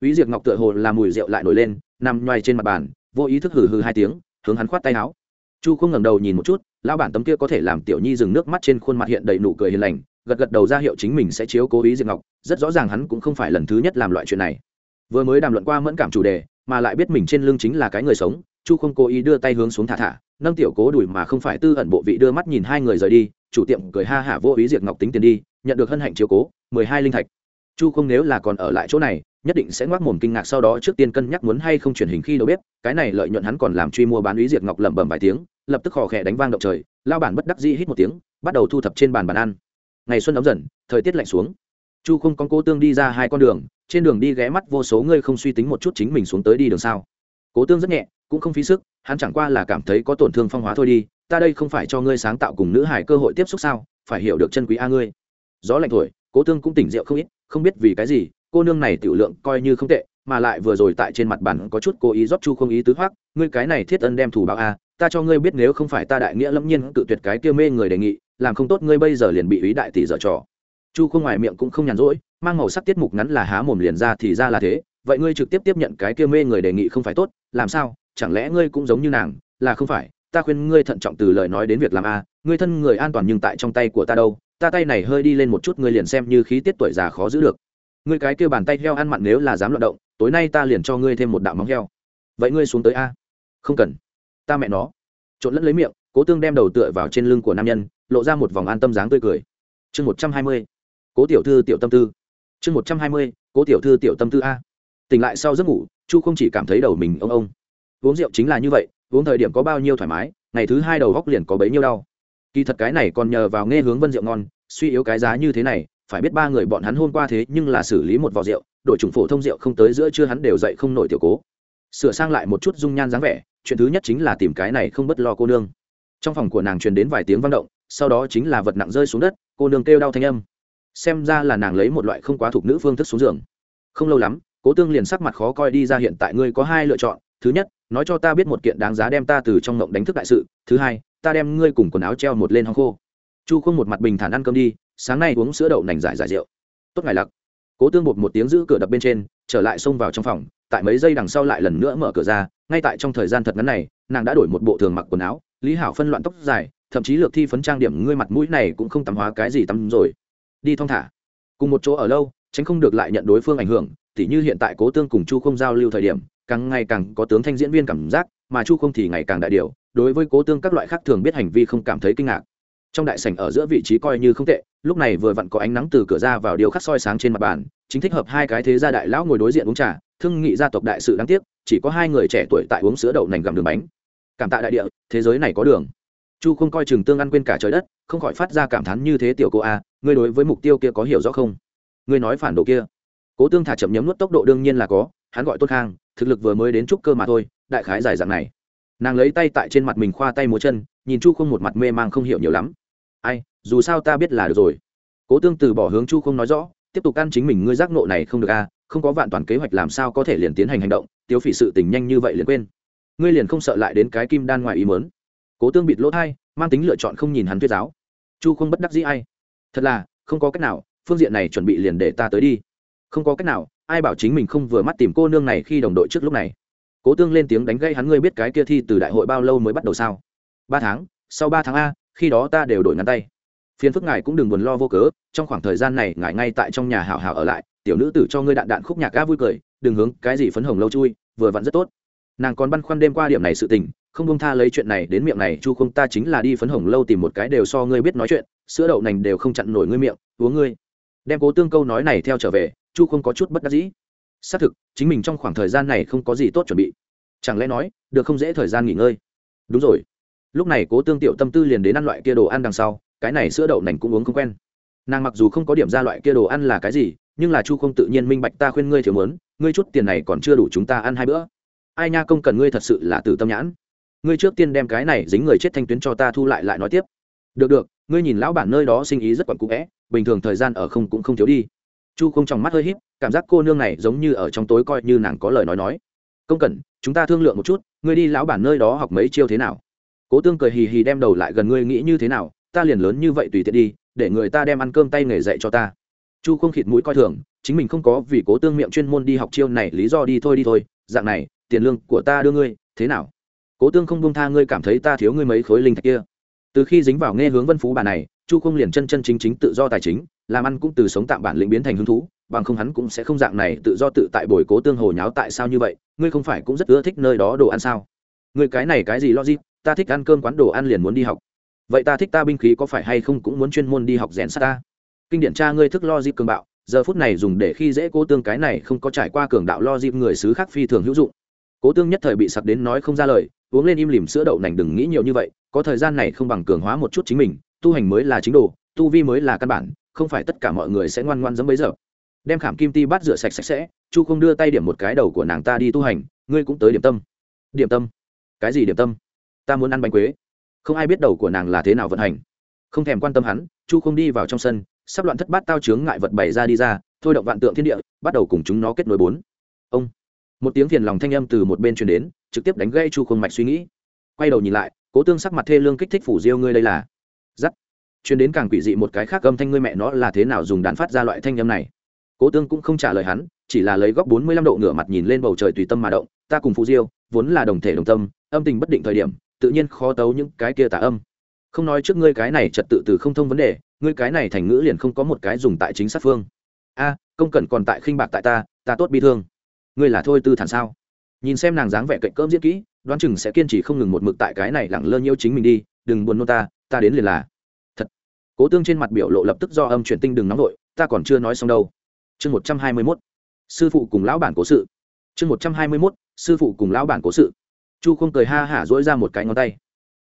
Úy Diệp Ngọc tựa hồ làm mùi rượu lại nổi lên, nằm nhoài trên mặt bàn, vô ý thức hừ hừ hai tiếng, hướng hắn khoát tay áo. Chu không ngẩng đầu nhìn một chút, lão bản tấm kia có thể làm tiểu nhi dừng nước mắt trên khuôn mặt hiện đầy nụ cười hiền lành, gật gật đầu ra hiệu chính mình sẽ chiếu cố ý Diệp Ngọc, rất rõ ràng hắn cũng không phải lần thứ nhất làm loại chuyện này. Vừa mới đàm luận qua mẫn cảm chủ đề, mà lại biết mình trên lưng chính là cái người sống, Chu không cố ý đưa tay hướng xuống thả thả, nâng tiểu cố đùi mà không phải tư ẩn bộ vị đưa mắt nhìn hai người rời đi, chủ tiệm cười ha hả vô ý diệt ngọc tính tiền đi, nhận được hân hạnh chiếu cố, mười hai linh thạch. Chu không nếu là còn ở lại chỗ này, nhất định sẽ ngoác mồm kinh ngạc sau đó trước tiên cân nhắc muốn hay không chuyển hình khi đâu biết, cái này lợi nhuận hắn còn làm truy mua bán ý diệt ngọc lẩm bẩm vài tiếng, lập tức khò khẽ đánh vang động trời lao bản bất đắc dĩ hít một tiếng, bắt đầu thu thập trên bàn bàn ăn. Ngày xuân ấm dần, thời tiết lạnh xuống. Chu không con cố tương đi ra hai con đường, trên đường đi ghé mắt vô số người không suy tính một chút chính mình xuống tới đi đường sao. Cố tương rất nhẹ cũng không phí sức, hắn chẳng qua là cảm thấy có tổn thương phong hóa thôi đi, ta đây không phải cho ngươi sáng tạo cùng nữ hải cơ hội tiếp xúc sao, phải hiểu được chân quý a ngươi. Gió lạnh thổi, cố tương cũng tỉnh rượu không ít, không biết vì cái gì, cô nương này tiểu lượng coi như không tệ, mà lại vừa rồi tại trên mặt bàn có chút cố ý rót chu không ý tứ hoác ngươi cái này thiết ân đem thủ báo a, ta cho ngươi biết nếu không phải ta đại nghĩa lâm nhiên tự tuyệt cái kia mê người đề nghị, làm không tốt ngươi bây giờ liền bị ý đại tỷ dở trò. Chu không ngoài miệng cũng không nhàn rỗi, mang màu sắc tiết mục ngắn là há mồm liền ra thì ra là thế, vậy ngươi trực tiếp tiếp nhận cái kia mê người đề nghị không phải tốt, làm sao? Chẳng lẽ ngươi cũng giống như nàng? Là không phải, ta khuyên ngươi thận trọng từ lời nói đến việc làm a, ngươi thân người an toàn nhưng tại trong tay của ta đâu? Ta tay này hơi đi lên một chút, ngươi liền xem như khí tiết tuổi già khó giữ được. Ngươi cái kia bàn tay heo ăn mặn nếu là dám loạt động, tối nay ta liền cho ngươi thêm một đạo móng heo. Vậy ngươi xuống tới a? Không cần. Ta mẹ nó. Trộn lẫn lấy miệng, cố tương đem đầu tựa vào trên lưng của nam nhân, lộ ra một vòng an tâm dáng tươi cười. Chương một trăm hai mươi. Cố tiểu thư tiểu tâm tư. Chương một trăm hai mươi, cố tiểu thư tiểu tâm tư a. Tỉnh lại sau giấc ngủ, chu không chỉ cảm thấy đầu mình ông ông uống rượu chính là như vậy, uống thời điểm có bao nhiêu thoải mái, ngày thứ hai đầu góc liền có bấy nhiêu đau. Kỳ thật cái này còn nhờ vào nghe hướng vân rượu ngon, suy yếu cái giá như thế này, phải biết ba người bọn hắn hôm qua thế nhưng là xử lý một vò rượu, đội chủng phổ thông rượu không tới giữa trưa hắn đều dậy không nổi tiểu cố. Sửa sang lại một chút dung nhan dáng vẻ, chuyện thứ nhất chính là tìm cái này không bất lo cô nương. Trong phòng của nàng truyền đến vài tiếng vang động, sau đó chính là vật nặng rơi xuống đất, cô nương kêu đau thanh âm. Xem ra là nàng lấy một loại không quá thuộc nữ phương thức xuống giường. Không lâu lắm, cố tương liền sắc mặt khó coi đi ra hiện tại ngươi có hai lựa chọn, thứ nhất nói cho ta biết một kiện đáng giá đem ta từ trong ngộng đánh thức đại sự, thứ hai, ta đem ngươi cùng quần áo treo một lên hong khô. Chu không một mặt bình thản ăn cơm đi, sáng nay uống sữa đậu nành giải giải rượu. Tốt ngày lặc. Cố tương bột một tiếng giữ cửa đập bên trên, trở lại xông vào trong phòng, tại mấy giây đằng sau lại lần nữa mở cửa ra, ngay tại trong thời gian thật ngắn này, nàng đã đổi một bộ thường mặc quần áo, lý hảo phân loạn tóc dài, thậm chí lược thi phấn trang điểm ngươi mặt mũi này cũng không tắm hóa cái gì tắm rồi. Đi thong thả. Cùng một chỗ ở lâu, tránh không được lại nhận đối phương ảnh hưởng, tỉ như hiện tại cố tương cùng chu không giao lưu thời điểm càng ngày càng có tướng thanh diễn viên cảm giác, mà chu không thì ngày càng đại điều, đối với cố tương các loại khác thường biết hành vi không cảm thấy kinh ngạc. Trong đại sảnh ở giữa vị trí coi như không tệ, lúc này vừa vặn có ánh nắng từ cửa ra vào điều khắc soi sáng trên mặt bàn, chính thích hợp hai cái thế gia đại lão ngồi đối diện uống trà, thương nghị gia tộc đại sự đáng tiếc, chỉ có hai người trẻ tuổi tại uống sữa đậu nành gặm đường bánh. Cảm tạ đại địa, thế giới này có đường. Chu không coi chừng tương ăn quên cả trời đất, không khỏi phát ra cảm thán như thế tiểu cô a, ngươi đối với mục tiêu kia có hiểu rõ không? Ngươi nói phản đồ kia. Cố tương thả chậm nhấm nuốt tốc độ đương nhiên là có, hắn gọi tôn khang thực lực vừa mới đến trúc cơ mà thôi, đại khái giải dạng này. Nàng lấy tay tại trên mặt mình khoa tay múa chân, nhìn chu không một mặt mê mang không hiểu nhiều lắm. Ai, dù sao ta biết là được rồi. Cố tương từ bỏ hướng chu không nói rõ, tiếp tục ăn chính mình, ngươi giác nộ này không được a không có vạn toàn kế hoạch làm sao có thể liền tiến hành hành động tiêu phỉ sự tình nhanh như vậy liền quên. Ngươi liền không sợ lại đến cái kim đan ngoài ý mớn cố tương bịt lỗ thai mang tính lựa chọn không nhìn hắn thuyết giáo. Chu không bất đắc dĩ ai. Thật là, không có cách nào, phương diện này chuẩn bị liền để ta tới đi. Không có cách nào ai bảo chính mình không vừa mắt tìm cô nương này khi đồng đội trước lúc này? Cố tương lên tiếng đánh gây hắn, ngươi biết cái kia thi từ đại hội bao lâu mới bắt đầu sao? Ba tháng, sau ba tháng a, khi đó ta đều đổi ngắn tay. Phiền phức ngài cũng đừng buồn lo vô cớ, trong khoảng thời gian này ngài ngay tại trong nhà hảo hảo ở lại, tiểu nữ tử cho ngươi đạn đạn khúc nhạc ga vui cười, đừng hướng cái gì phấn hồng lâu chui, vừa vặn rất tốt. Nàng còn băn khoăn đêm qua điểm này sự tình, không bông tha lấy chuyện này đến miệng này, chu không ta chính là đi phấn hồng lâu tìm một cái đều so ngươi biết nói chuyện, sữa đậu nành đều không chặn nổi ngươi miệng, uống ngươi. Đem cố tương câu nói này theo trở về chu không có chút bất đắc dĩ. Xác thực, chính mình trong khoảng thời gian này không có gì tốt chuẩn bị. Chẳng lẽ nói, được không dễ thời gian nghỉ ngơi? Đúng rồi. Lúc này cố tương tiểu tâm tư liền đến ăn loại kia đồ ăn đằng sau, cái này sữa đậu nành cũng uống không quen. Nàng mặc dù không có điểm ra loại kia đồ ăn là cái gì, nhưng là chu không tự nhiên minh bạch ta khuyên ngươi thiếu mớn ngươi chút tiền này còn chưa đủ chúng ta ăn hai bữa. Ai nha công cần ngươi thật sự là từ tâm nhãn. Ngươi trước tiên đem cái này dính người chết thanh tuyến cho ta thu lại lại nói tiếp. Được được, ngươi nhìn lão bản nơi đó sinh ý rất quặn cũ vẽ, bình thường thời gian ở không cũng không thiếu đi chu không trong mắt hơi híp, cảm giác cô nương này giống như ở trong tối coi như nàng có lời nói nói. Công cẩn, chúng ta thương lượng một chút, ngươi đi lão bản nơi đó học mấy chiêu thế nào? Cố tương cười hì hì đem đầu lại gần ngươi nghĩ như thế nào, ta liền lớn như vậy tùy tiện đi, để người ta đem ăn cơm tay nghề dạy cho ta. Chu không khịt mũi coi thường, chính mình không có vì cố tương miệng chuyên môn đi học chiêu này, lý do đi thôi đi thôi, dạng này, tiền lương của ta đưa ngươi, thế nào? Cố tương không bông tha ngươi cảm thấy ta thiếu ngươi mấy khối linh thạch kia. Từ khi dính vào nghe hướng vân phú bà này chu không liền chân chân chính chính tự do tài chính, làm ăn cũng từ sống tạm bản lĩnh biến thành hứng thú, bằng không hắn cũng sẽ không dạng này tự do tự tại bồi cố tương hồ nháo tại sao như vậy, ngươi không phải cũng rất ưa thích nơi đó đồ ăn sao? Ngươi cái này cái gì logic, ta thích ăn cơm quán đồ ăn liền muốn đi học. Vậy ta thích ta binh khí có phải hay không cũng muốn chuyên môn đi học rèn sát ta? Kinh điển cha ngươi thức logic cường bạo, giờ phút này dùng để khi dễ cố tương cái này không có trải qua cường đạo lo dịp người xứ khác phi thường hữu dụng. Cố tương nhất thời bị sặc đến nói không ra lời, uống lên im lìm sữa đậu nành đừng nghĩ nhiều như vậy, có thời gian này không bằng cường hóa một chút chính mình tu hành mới là chính đồ, tu vi mới là căn bản, không phải tất cả mọi người sẽ ngoan ngoan dẫm bấy giờ. Đem khảm kim ti bát rửa sạch sạch sẽ, chu không đưa tay điểm một cái đầu của nàng ta đi tu hành, ngươi cũng tới điểm tâm. Điểm tâm? Cái gì điểm tâm? Ta muốn ăn bánh quế. Không ai biết đầu của nàng là thế nào vận hành. Không thèm quan tâm hắn, chu không đi vào trong sân, sắp loạn thất bát tao chướng ngại vật bày ra đi ra, thôi động vạn tượng thiên địa, bắt đầu cùng chúng nó kết nối bốn. Ông. Một tiếng phiền lòng thanh âm từ một bên truyền đến, trực tiếp đánh gây chu không mạch suy nghĩ. Quay đầu nhìn lại, cố tương sắc mặt thê lương kích thích phủ diêu ngươi đây là giắt truyền đến càng quỷ dị một cái khác âm thanh ngươi mẹ nó là thế nào dùng đàn phát ra loại thanh âm này? Cố tương cũng không trả lời hắn, chỉ là lấy góc bốn mươi lăm độ ngửa mặt nhìn lên bầu trời tùy tâm mà động, ta cùng phú diêu, vốn là đồng thể đồng tâm, âm tình bất định thời điểm, tự nhiên khó tấu những cái kia tả âm. Không nói trước ngươi cái này trật tự từ không thông vấn đề, ngươi cái này thành ngữ liền không có một cái dùng tại chính sát phương. A, công cẩn còn tại khinh bạc tại ta ta tốt bi thương. Ngươi là thôi tư thản sao? Nhìn xem nàng dáng vẻ cạnh cơm diễn kỹ, đoán chừng sẽ kiên trì không ngừng một mực tại cái này lẳng lơ nhiêu chính mình đi, đừng buồn nôn ta ta đến liền là. Thật. Cố tương trên mặt biểu lộ lập tức do âm chuyển tinh đừng nóng vội, ta còn chưa nói xong đâu. Chương một trăm hai mươi mốt. Sư phụ cùng lão bản cố sự. Chương một trăm hai mươi mốt, sư phụ cùng lão bản cố sự. Chu không cười ha hả dỗi ra một cái ngón tay.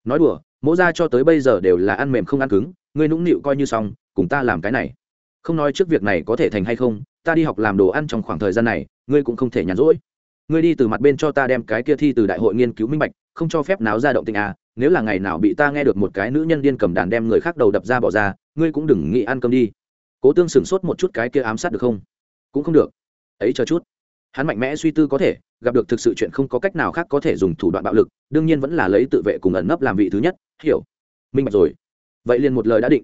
Nói đùa, mỗ ra cho tới bây giờ đều là ăn mềm không ăn cứng, ngươi nũng nịu coi như xong, cùng ta làm cái này. Không nói trước việc này có thể thành hay không, ta đi học làm đồ ăn trong khoảng thời gian này, ngươi cũng không thể nhàn rỗi. Ngươi đi từ mặt bên cho ta đem cái kia thi từ đại hội nghiên cứu minh bạch không cho phép náo ra động tình à nếu là ngày nào bị ta nghe được một cái nữ nhân điên cầm đàn đem người khác đầu đập ra bỏ ra, ngươi cũng đừng nghĩ ăn cơm đi. Cố tương sửng sốt một chút cái kia ám sát được không? Cũng không được. Ấy chờ chút. Hắn mạnh mẽ suy tư có thể, gặp được thực sự chuyện không có cách nào khác có thể dùng thủ đoạn bạo lực, đương nhiên vẫn là lấy tự vệ cùng ẩn nấp làm vị thứ nhất, hiểu. Minh bạch rồi. Vậy liền một lời đã định.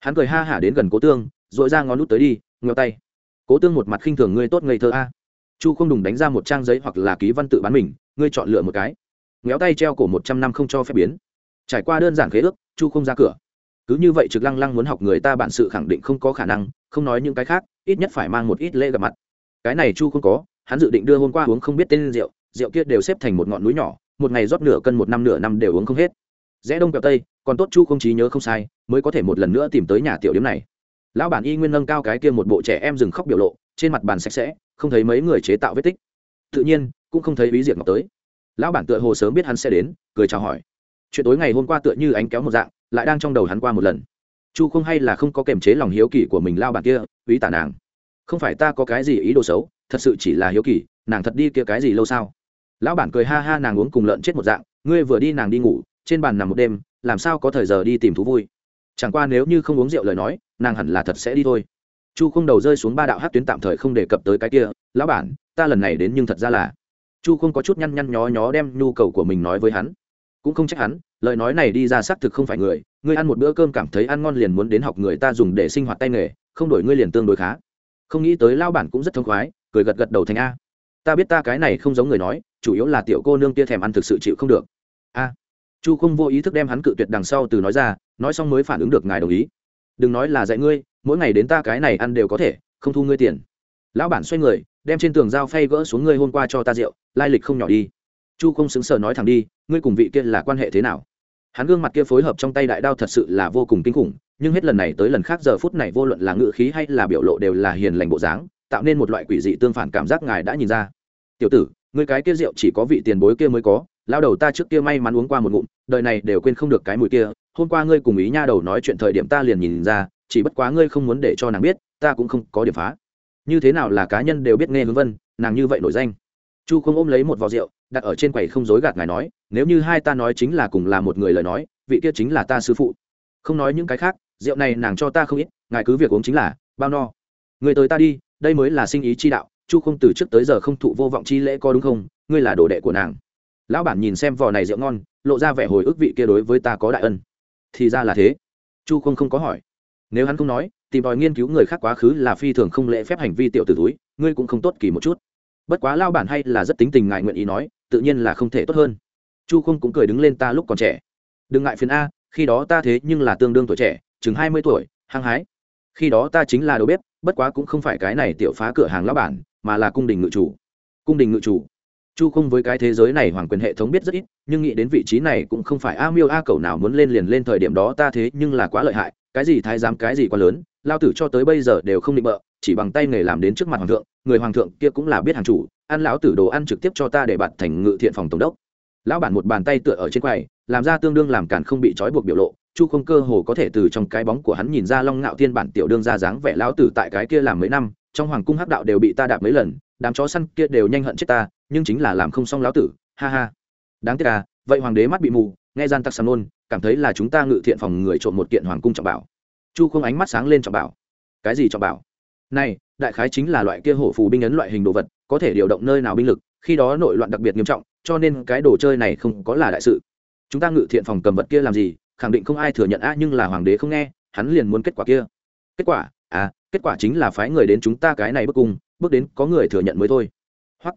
Hắn cười ha hả đến gần cố tương dội ra ngón nút tới đi, ngheo tay. Cố tương một mặt khinh thường, ngươi tốt ngây thơ a. Chu không đùng đánh ra một trang giấy hoặc là ký văn tự bán mình, ngươi chọn lựa một cái ngéo tay treo cổ một trăm năm không cho phép biến. Trải qua đơn giản khế ước, chu không ra cửa. Cứ như vậy trực lăng lăng muốn học người ta bản sự khẳng định không có khả năng, không nói những cái khác, ít nhất phải mang một ít lễ gặp mặt. Cái này chu không có, hắn dự định đưa hôm qua uống không biết tên rượu rượu kia đều xếp thành một ngọn núi nhỏ, một ngày rót nửa cân một năm nửa năm đều uống không hết. Rẽ đông kẹo tây, còn tốt chu không trí nhớ không sai, mới có thể một lần nữa tìm tới nhà tiểu điếm này. Lão bản y nguyên nâng cao cái kia một bộ trẻ em dừng khóc biểu lộ, trên mặt bàn sạch sẽ, không thấy mấy người chế tạo vết tích. Tự nhiên, cũng không thấy bí diệt ngọc tới lão bản tựa hồ sớm biết hắn sẽ đến, cười chào hỏi. Chuyện tối ngày hôm qua tựa như ánh kéo một dạng, lại đang trong đầu hắn qua một lần. Chu không hay là không có kềm chế lòng hiếu kỳ của mình lao bản kia ý tả nàng. Không phải ta có cái gì ý đồ xấu, thật sự chỉ là hiếu kỳ, nàng thật đi kia cái gì lâu sao? Lão bản cười ha ha nàng uống cùng lợn chết một dạng, ngươi vừa đi nàng đi ngủ, trên bàn nằm một đêm, làm sao có thời giờ đi tìm thú vui? Chẳng qua nếu như không uống rượu lời nói, nàng hẳn là thật sẽ đi thôi. Chu không đầu rơi xuống ba đạo hát tuyến tạm thời không đề cập tới cái kia, lão bản, ta lần này đến nhưng thật ra là chu không có chút nhăn nhăn nhó nhó đem nhu cầu của mình nói với hắn. Cũng không trách hắn, lời nói này đi ra xác thực không phải người. Ngươi ăn một bữa cơm cảm thấy ăn ngon liền muốn đến học người ta dùng để sinh hoạt tay nghề, không đổi ngươi liền tương đối khá. Không nghĩ tới lao bản cũng rất thông khoái, cười gật gật đầu thành a. Ta biết ta cái này không giống người nói, chủ yếu là tiểu cô nương kia thèm ăn thực sự chịu không được. A. Chu không vô ý thức đem hắn cự tuyệt đằng sau từ nói ra, nói xong mới phản ứng được ngài đồng ý. Đừng nói là dạy ngươi, mỗi ngày đến ta cái này ăn đều có thể, không thu ngươi tiền. Lão bản xoay người đem trên tường dao phay gỡ xuống ngươi hôm qua cho ta rượu, lai lịch không nhỏ đi. Chu không xứng sờ nói thẳng đi, ngươi cùng vị kia là quan hệ thế nào? Hắn gương mặt kia phối hợp trong tay đại đao thật sự là vô cùng kinh khủng, nhưng hết lần này tới lần khác giờ phút này vô luận là ngự khí hay là biểu lộ đều là hiền lành bộ dáng, tạo nên một loại quỷ dị tương phản cảm giác ngài đã nhìn ra. Tiểu tử người cái kia rượu chỉ có vị tiền bối kia mới có, lao đầu ta trước kia may mắn uống qua một ngụm, đời này đều quên không được cái mùi kia, hôm qua ngươi cùng ý nha đầu nói chuyện thời điểm ta liền nhìn ra, chỉ bất quá ngươi không muốn để cho nàng biết, ta cũng không có điểm phá như thế nào là cá nhân đều biết nghe hướng vân, nàng như vậy nổi danh. Chu không ôm lấy một vò rượu, đặt ở trên quầy không dối gạt ngài nói, nếu như hai ta nói chính là cùng là một người lời nói, vị kia chính là ta sư phụ. Không nói những cái khác, rượu này nàng cho ta không ít, ngài cứ việc uống chính là, bao no. Người tới ta đi, đây mới là sinh ý chi đạo, chu không từ trước tới giờ không thụ vô vọng chi lễ có đúng không, ngươi là đồ đệ của nàng. Lão bản nhìn xem vò này rượu ngon, lộ ra vẻ hồi ức vị kia đối với ta có đại ân. Thì ra là thế. Chu không không có hỏi. Nếu hắn không nói tìm tòi nghiên cứu người khác quá khứ là phi thường không lễ phép hành vi tiểu tử túi ngươi cũng không tốt kỳ một chút. Bất quá lao bản hay là rất tính tình ngại nguyện ý nói, tự nhiên là không thể tốt hơn. Chu không cũng cười đứng lên ta lúc còn trẻ. Đừng ngại phiền a, khi đó ta thế nhưng là tương đương tuổi trẻ, chừng hai mươi tuổi, hăng hái. Khi đó ta chính là đầu bếp, bất quá cũng không phải cái này tiểu phá cửa hàng lao bản, mà là cung đình ngự chủ. Cung đình ngự chủ. Chu không với cái thế giới này hoàng quyền hệ thống biết rất ít, nhưng nghĩ đến vị trí này cũng không phải a miêu a cầu nào muốn lên liền lên thời điểm đó ta thế nhưng là quá lợi hại, cái gì thái giám cái gì quá lớn lao tử cho tới bây giờ đều không định bợ, chỉ bằng tay nghề làm đến trước mặt hoàng thượng, người hoàng thượng kia cũng là biết hàng chủ, ăn lão tử đồ ăn trực tiếp cho ta để bạt thành ngự thiện phòng tổng đốc. Lão bản một bàn tay tựa ở trên quầy, làm ra tương đương làm cản không bị trói buộc biểu lộ, chu không cơ hồ có thể từ trong cái bóng của hắn nhìn ra long ngạo thiên bản tiểu đương ra dáng vẻ lão tử tại cái kia làm mấy năm, trong hoàng cung hắc đạo đều bị ta đạp mấy lần, đám chó săn kia đều nhanh hận chết ta, nhưng chính là làm không xong lão tử, ha ha. Đáng tiếc à vậy hoàng đế mắt bị mù, nghe gian tặc sầm nôn cảm thấy là chúng ta ngự thiện phòng người trộm một kiện hoàng cung trọng bảo chu không ánh mắt sáng lên trọng bảo. Cái gì trọng bảo? Này đại khái chính là loại kia hổ phù binh ấn loại hình đồ vật có thể điều động nơi nào binh lực khi đó nội loạn đặc biệt nghiêm trọng cho nên cái đồ chơi này không có là đại sự. Chúng ta ngự thiện phòng cầm vật kia làm gì khẳng định không ai thừa nhận a nhưng là hoàng đế không nghe hắn liền muốn kết quả kia. Kết quả? À kết quả chính là phái người đến chúng ta cái này bước cùng, bước đến có người thừa nhận mới thôi. Hoặc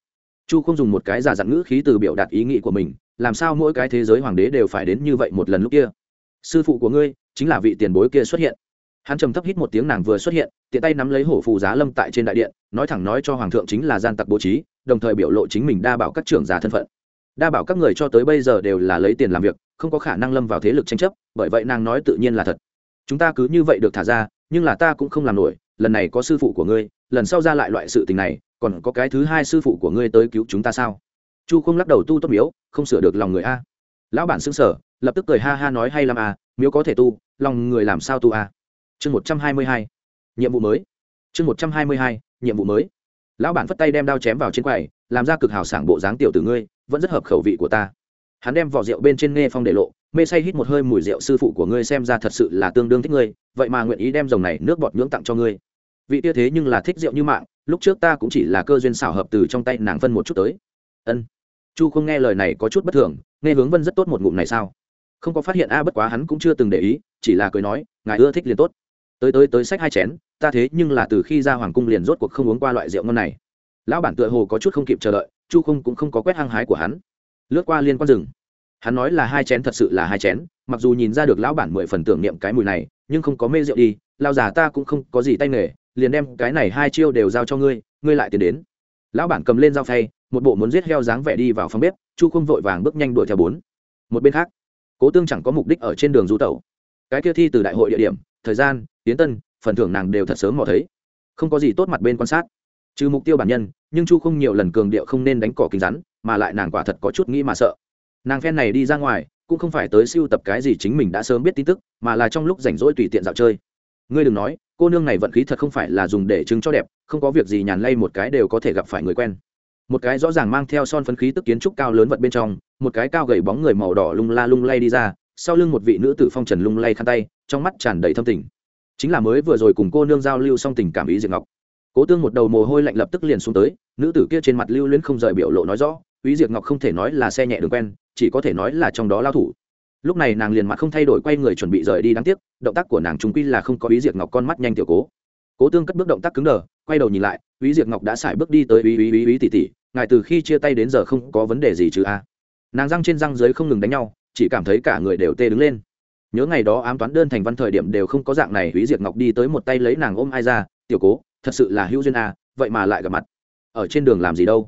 chu không dùng một cái giả dặn ngữ khí từ biểu đạt ý nghĩ của mình làm sao mỗi cái thế giới hoàng đế đều phải đến như vậy một lần lúc kia? Sư phụ của ngươi chính là vị tiền bối kia xuất hiện hắn trầm thấp hít một tiếng nàng vừa xuất hiện, tiện tay nắm lấy hổ phù giá lâm tại trên đại điện, nói thẳng nói cho hoàng thượng chính là gian tặc bố trí, đồng thời biểu lộ chính mình đa bảo các trưởng giả thân phận. Đa bảo các người cho tới bây giờ đều là lấy tiền làm việc, không có khả năng lâm vào thế lực tranh chấp, bởi vậy nàng nói tự nhiên là thật. Chúng ta cứ như vậy được thả ra, nhưng là ta cũng không làm nổi, lần này có sư phụ của ngươi, lần sau ra lại loại sự tình này, còn có cái thứ hai sư phụ của ngươi tới cứu chúng ta sao? Chu không lắc đầu tu tốt miếu, không sửa được lòng người a. Lão bản xưng sở lập tức cười ha ha nói hay lắm a, miếu có thể tu, lòng người làm sao tu a? Chương một trăm hai mươi hai, nhiệm vụ mới. chương một trăm hai mươi hai, nhiệm vụ mới. Lão bản phất tay đem đao chém vào trên quầy, làm ra cực hào sảng bộ dáng tiểu tử ngươi, vẫn rất hợp khẩu vị của ta. Hắn đem vỏ rượu bên trên nghe phong để lộ, mê say hít một hơi mùi rượu sư phụ của ngươi xem ra thật sự là tương đương thích ngươi, vậy mà nguyện ý đem dòng này nước bọt nhưỡng tặng cho ngươi. Vị tia thế nhưng là thích rượu như mạng, lúc trước ta cũng chỉ là cơ duyên xảo hợp từ trong tay nàng phân một chút tới. Ân. Chu không nghe lời này có chút bất thường, nghe hướng vân rất tốt một ngụm này sao? Không có phát hiện a, bất quá hắn cũng chưa từng để ý, chỉ là cười nói, ngài ưa thích liền tốt tới tới tới sách hai chén, ta thế nhưng là từ khi ra hoàng cung liền rốt cuộc không uống qua loại rượu ngon này. Lão bản tựa hồ có chút không kịp chờ đợi, chu không cũng không có quét hăng hái của hắn. Lướt qua liên quan rừng, hắn nói là hai chén thật sự là hai chén, mặc dù nhìn ra được lão bản mười phần tưởng niệm cái mùi này, nhưng không có mê rượu đi lao già ta cũng không có gì tay nghề, liền đem cái này hai chiêu đều giao cho ngươi ngươi lại tiến đến. Lão bản cầm lên dao phay, một bộ muốn giết heo dáng vẻ đi vào phòng bếp, chu không vội vàng bước nhanh đuổi theo bốn. Một bên khác, cố tương chẳng có mục đích ở trên đường du tẩu. Cái kia thi từ đại hội địa điểm, thời gian tiến tân, phần thưởng nàng đều thật sớm mò thấy. Không có gì tốt mặt bên quan sát. Trừ mục tiêu bản nhân, nhưng chu không nhiều lần cường điệu không nên đánh cỏ kính rắn, mà lại nàng quả thật có chút nghĩ mà sợ. Nàng phen này đi ra ngoài, cũng không phải tới siêu tập cái gì chính mình đã sớm biết tin tức, mà là trong lúc rảnh rỗi tùy tiện dạo chơi. Ngươi đừng nói, cô nương này vận khí thật không phải là dùng để chứng cho đẹp, không có việc gì nhàn lay một cái đều có thể gặp phải người quen. Một cái rõ ràng mang theo son phấn khí tức kiến trúc cao lớn vật bên trong, một cái cao gầy bóng người màu đỏ lung la lung lay đi ra, sau lưng một vị nữ tử phong trần lung lay khăn tay, trong mắt tràn đầy thâm tình chính là mới vừa rồi cùng cô nương giao lưu xong tình cảm ý diệt ngọc. Cố tương một đầu mồ hôi lạnh lập tức liền xuống tới, nữ tử kia trên mặt lưu luyến không rời biểu lộ nói rõ, ý diệt ngọc không thể nói là xe nhẹ đường quen, chỉ có thể nói là trong đó lao thủ. Lúc này nàng liền mặt không thay đổi quay người chuẩn bị rời đi đáng tiếc, động tác của nàng trung quy là không có ý diệt ngọc con mắt nhanh tiểu cố. Cố tương cất bước động tác cứng đờ, quay đầu nhìn lại, ý diệt ngọc đã xài bước đi tới ý ý ý ý tỉ tỉ, ngài từ khi chia tay đến giờ không có vấn đề gì chứ a. Nàng răng trên răng dưới không ngừng đánh nhau, chỉ cảm thấy cả người đều tê đứng lên nhớ ngày đó ám toán đơn thành văn thời điểm đều không có dạng này, húy diệt ngọc đi tới một tay lấy nàng ôm ai ra, tiểu cố, thật sự là hữu duyên à vậy mà lại gặp mặt. Ở trên đường làm gì đâu?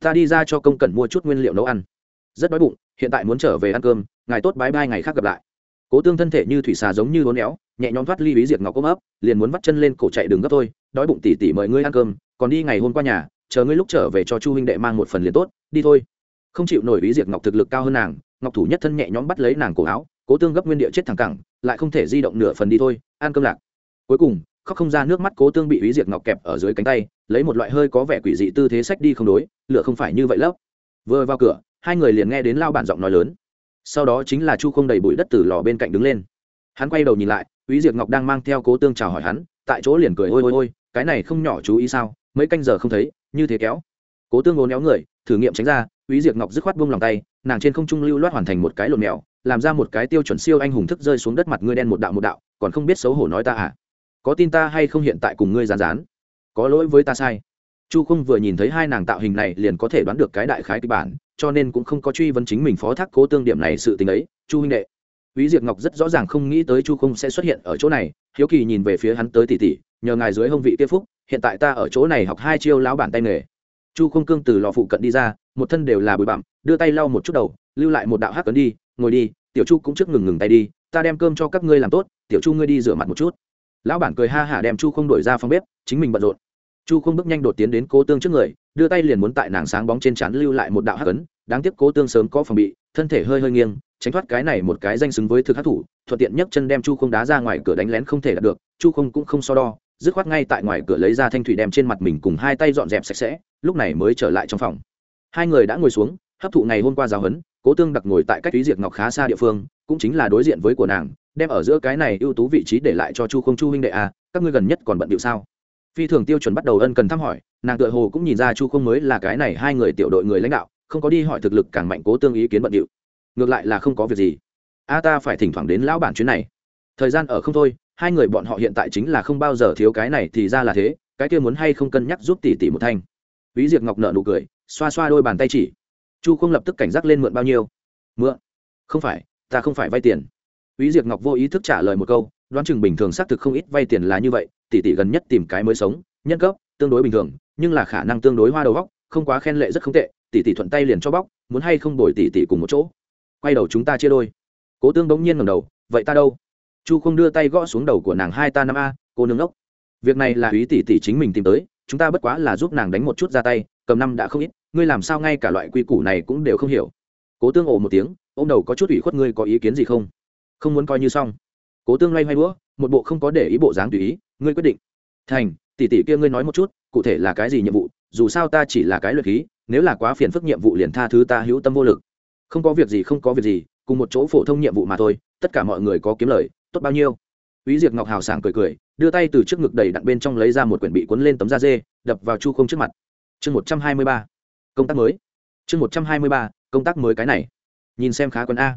Ta đi ra cho công cần mua chút nguyên liệu nấu ăn. Rất đói bụng, hiện tại muốn trở về ăn cơm ngày tốt bái bai ngày khác gặp lại. Cố tương thân thể như thủy xà giống như hố néo nhẹ nhõm thoát ly húy diệt ngọc ôm ấp, liền muốn vắt chân lên cổ chạy đường gấp thôi, đói bụng tỉ tỉ mời ngươi ăn cơm, còn đi ngày hôm qua nhà, chờ ngươi lúc trở về cho chu huynh đệ mang một phần liền tốt, đi thôi. Không chịu nổi húy diệt ngọc thực lực cao hơn nàng, ngọc thủ nhất thân nhẹ nhõm bắt lấy nàng cổ áo cố tương gấp nguyên địa chết thẳng cẳng, lại không thể di động nửa phần đi thôi, ăn cơm lạc. Cuối cùng, khóc không ra nước mắt cố tương bị ý diệt ngọc kẹp ở dưới cánh tay, lấy một loại hơi có vẻ quỷ dị tư thế sách đi không đối, lựa không phải như vậy lấp. Vừa vào cửa, hai người liền nghe đến lao bản giọng nói lớn. Sau đó chính là chu không đầy bụi đất từ lò bên cạnh đứng lên. Hắn quay đầu nhìn lại ý diệt ngọc đang mang theo cố tương chào hỏi hắn, tại chỗ liền cười ôi ôi ôi, cái này không nhỏ chú ý sao, mấy canh giờ không thấy, như thế kéo. Cố tương ngốn éo người, thử nghiệm tránh ra ý diệt ngọc dứt khoát buông lòng tay, nàng trên không trung lưu loát hoàn thành một cái lộn mèo làm ra một cái tiêu chuẩn siêu anh hùng thức rơi xuống đất mặt ngươi đen một đạo một đạo còn không biết xấu hổ nói ta à? Có tin ta hay không hiện tại cùng ngươi rán rán có lỗi với ta sai. Chu không vừa nhìn thấy hai nàng tạo hình này liền có thể đoán được cái đại khái kịch bản cho nên cũng không có truy vấn chính mình phó thác cố tương điểm này sự tình ấy. Chu huynh đệ Vĩ Diệp Ngọc rất rõ ràng không nghĩ tới Chu Không sẽ xuất hiện ở chỗ này, hiếu kỳ nhìn về phía hắn tới tỷ tỷ, nhờ ngài dưới hông vị kia phúc, hiện tại ta ở chỗ này học hai chiêu lão bản tay nghề. Chu Không cương từ lò phụ cận đi ra, một thân đều là bụi bặm, đưa tay lau một chút đầu, lưu lại một đạo hắc cấn đi, ngồi đi, tiểu chu cũng trước ngừng ngừng tay đi ta đem cơm cho các ngươi làm tốt tiểu chu ngươi đi rửa mặt một chút. Lão bản cười ha hả đem chu không đổi ra phòng bếp chính mình bận rộn. Chu không bước nhanh đột tiến đến cố tương trước người đưa tay liền muốn tại nàng sáng bóng trên trán lưu lại một đạo hắc ấn đáng tiếc cố tương sớm có phòng bị thân thể hơi hơi nghiêng tránh thoát cái này một cái danh xứng với thực hắc thủ thuận tiện nhấc chân đem chu không đá ra ngoài cửa đánh lén không thể đạt được chu không cũng không so đo dứt khoát ngay tại ngoài cửa lấy ra thanh thủy đem trên mặt mình cùng hai tay dọn dẹp sạch sẽ lúc này mới trở lại trong phòng. Hai người đã ngồi xuống hấp thụ ngày hôm qua giáo huấn cố tương đặc ngồi tại cách thúy diệt ngọc khá xa địa phương, cũng chính là đối diện với của nàng, đem ở giữa cái này ưu tú vị trí để lại cho chu không chu huynh đệ à các ngươi gần nhất còn bận điệu sao? Phi thường tiêu chuẩn bắt đầu ân cần thăm hỏi, nàng tựa hồ cũng nhìn ra chu không mới là cái này hai người tiểu đội người lãnh đạo, không có đi hỏi thực lực càng mạnh cố tương ý kiến bận điệu. Ngược lại là không có việc gì. A ta phải thỉnh thoảng đến lão bản chuyến này. Thời gian ở không thôi, hai người bọn họ hiện tại chính là không bao giờ thiếu cái này thì ra là thế, cái kia muốn hay không cân nhắc giúp tỷ tỷ một thanh. Ví diệt ngọc nợ nụ cười, xoa xoa đôi bàn tay chỉ chu không lập tức cảnh giác lên mượn bao nhiêu? Mượn? Không phải, ta không phải vay tiền. Ý diệt ngọc vô ý thức trả lời một câu, đoán chừng bình thường xác thực không ít vay tiền là như vậy tỷ tỷ gần nhất tìm cái mới sống, nhân cấp, tương đối bình thường, nhưng là khả năng tương đối hoa đầu góc, không quá khen lệ rất không tệ tỷ tỷ thuận tay liền cho bóc, muốn hay không đổi tỷ tỷ cùng một chỗ. Quay đầu chúng ta chia đôi. Cố tương bỗng nhiên ngầm đầu, vậy ta đâu? Chu không đưa tay gõ xuống đầu của nàng hai ta năm a, cô nương ốc việc này là ý tỷ tỷ chính mình tìm tới, chúng ta bất quá là giúp nàng đánh một chút ra tay, cầm năm đã không ít ngươi làm sao ngay cả loại quy củ này cũng đều không hiểu? Cố tương ồ một tiếng ô m đầu có chút ủy khuất ngươi có ý kiến gì không? Không muốn coi như xong. Cố tương loay hoay đũa một bộ không có để ý bộ dáng tùy ý ngươi quyết định. Thành tỷ tỷ kia ngươi nói một chút cụ thể là cái gì nhiệm vụ? Dù sao ta chỉ là cái luyện khí nếu là quá phiền phức nhiệm vụ liền tha thứ ta hữu tâm vô lực. Không có việc gì không có việc gì cùng một chỗ phổ thông nhiệm vụ mà thôi tất cả mọi người có kiếm lời tốt bao nhiêu? Úy Diệp Ngọc hào sảng cười cười, đưa tay từ trước ngực đầy đặn bên trong lấy ra một quyển bị cuốn lên tấm da dê, đập vào Chu Không trước mặt. Chương 123 công tác mới. Chương một trăm hai mươi ba, công tác mới cái này. Nhìn xem khá quân a.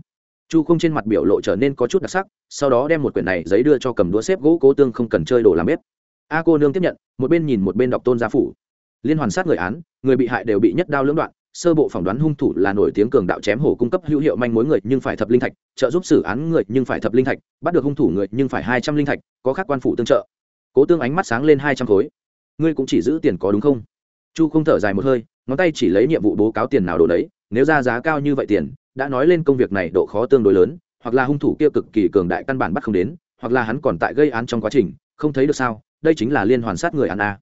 Chu Không trên mặt biểu lộ trở nên có chút đặc sắc, sau đó đem một quyển này giấy đưa cho cầm đũa xếp gỗ cố tương không cần chơi đồ làm bếp. A cô nương tiếp nhận, một bên nhìn một bên đọc tôn gia phủ. Liên hoàn sát người án, người bị hại đều bị nhất đao lưỡng đoạn, sơ bộ phỏng đoán hung thủ là nổi tiếng cường đạo chém hổ cung cấp hữu hiệu manh mối người nhưng phải thập linh thạch trợ giúp xử án người nhưng phải thập linh thạch bắt được hung thủ người nhưng phải hai trăm linh thạch có khác quan phụ tương trợ cố tương ánh mắt sáng lên hai trăm khối ngươi cũng chỉ giữ tiền có đúng không chu không thở dài một hơi ngón tay chỉ lấy nhiệm vụ bố cáo tiền nào đồ đấy, nếu ra giá cao như vậy tiền, đã nói lên công việc này độ khó tương đối lớn, hoặc là hung thủ kia cực kỳ cường đại căn bản bắt không đến, hoặc là hắn còn tại gây án trong quá trình, không thấy được sao, đây chính là liên hoàn sát người án a.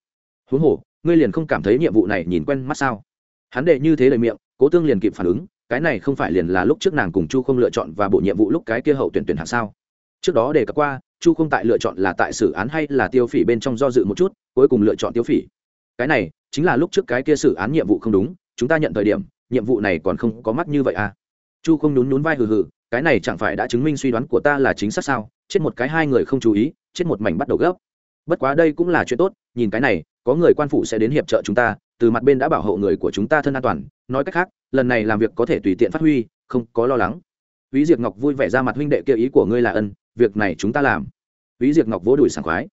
Huống hồ, ngươi liền không cảm thấy nhiệm vụ này nhìn quen mắt sao? Hắn đệ như thế lời miệng, cố tương liền kịp phản ứng, cái này không phải liền là lúc trước nàng cùng chu không lựa chọn và bộ nhiệm vụ lúc cái kia hậu tuyển tuyển hạng sao? Trước đó đề cập qua, chu không tại lựa chọn là tại xử án hay là tiêu phỉ bên trong do dự một chút, cuối cùng lựa chọn tiêu phỉ cái này chính là lúc trước cái kia xử án nhiệm vụ không đúng chúng ta nhận thời điểm nhiệm vụ này còn không có mắt như vậy à? Chu không nhún nhún vai hừ hừ cái này chẳng phải đã chứng minh suy đoán của ta là chính xác sao? Chết một cái hai người không chú ý chết một mảnh bắt đầu gấp. Bất quá đây cũng là chuyện tốt nhìn cái này có người quan phụ sẽ đến hiệp trợ chúng ta từ mặt bên đã bảo hộ người của chúng ta thân an toàn. Nói cách khác lần này làm việc có thể tùy tiện phát huy không có lo lắng. Vĩ Diệp Ngọc vui vẻ ra mặt huynh đệ kia ý của ngươi là ân, việc này chúng ta làm. Vĩ Diệp Ngọc vỗ đùi sảng khoái.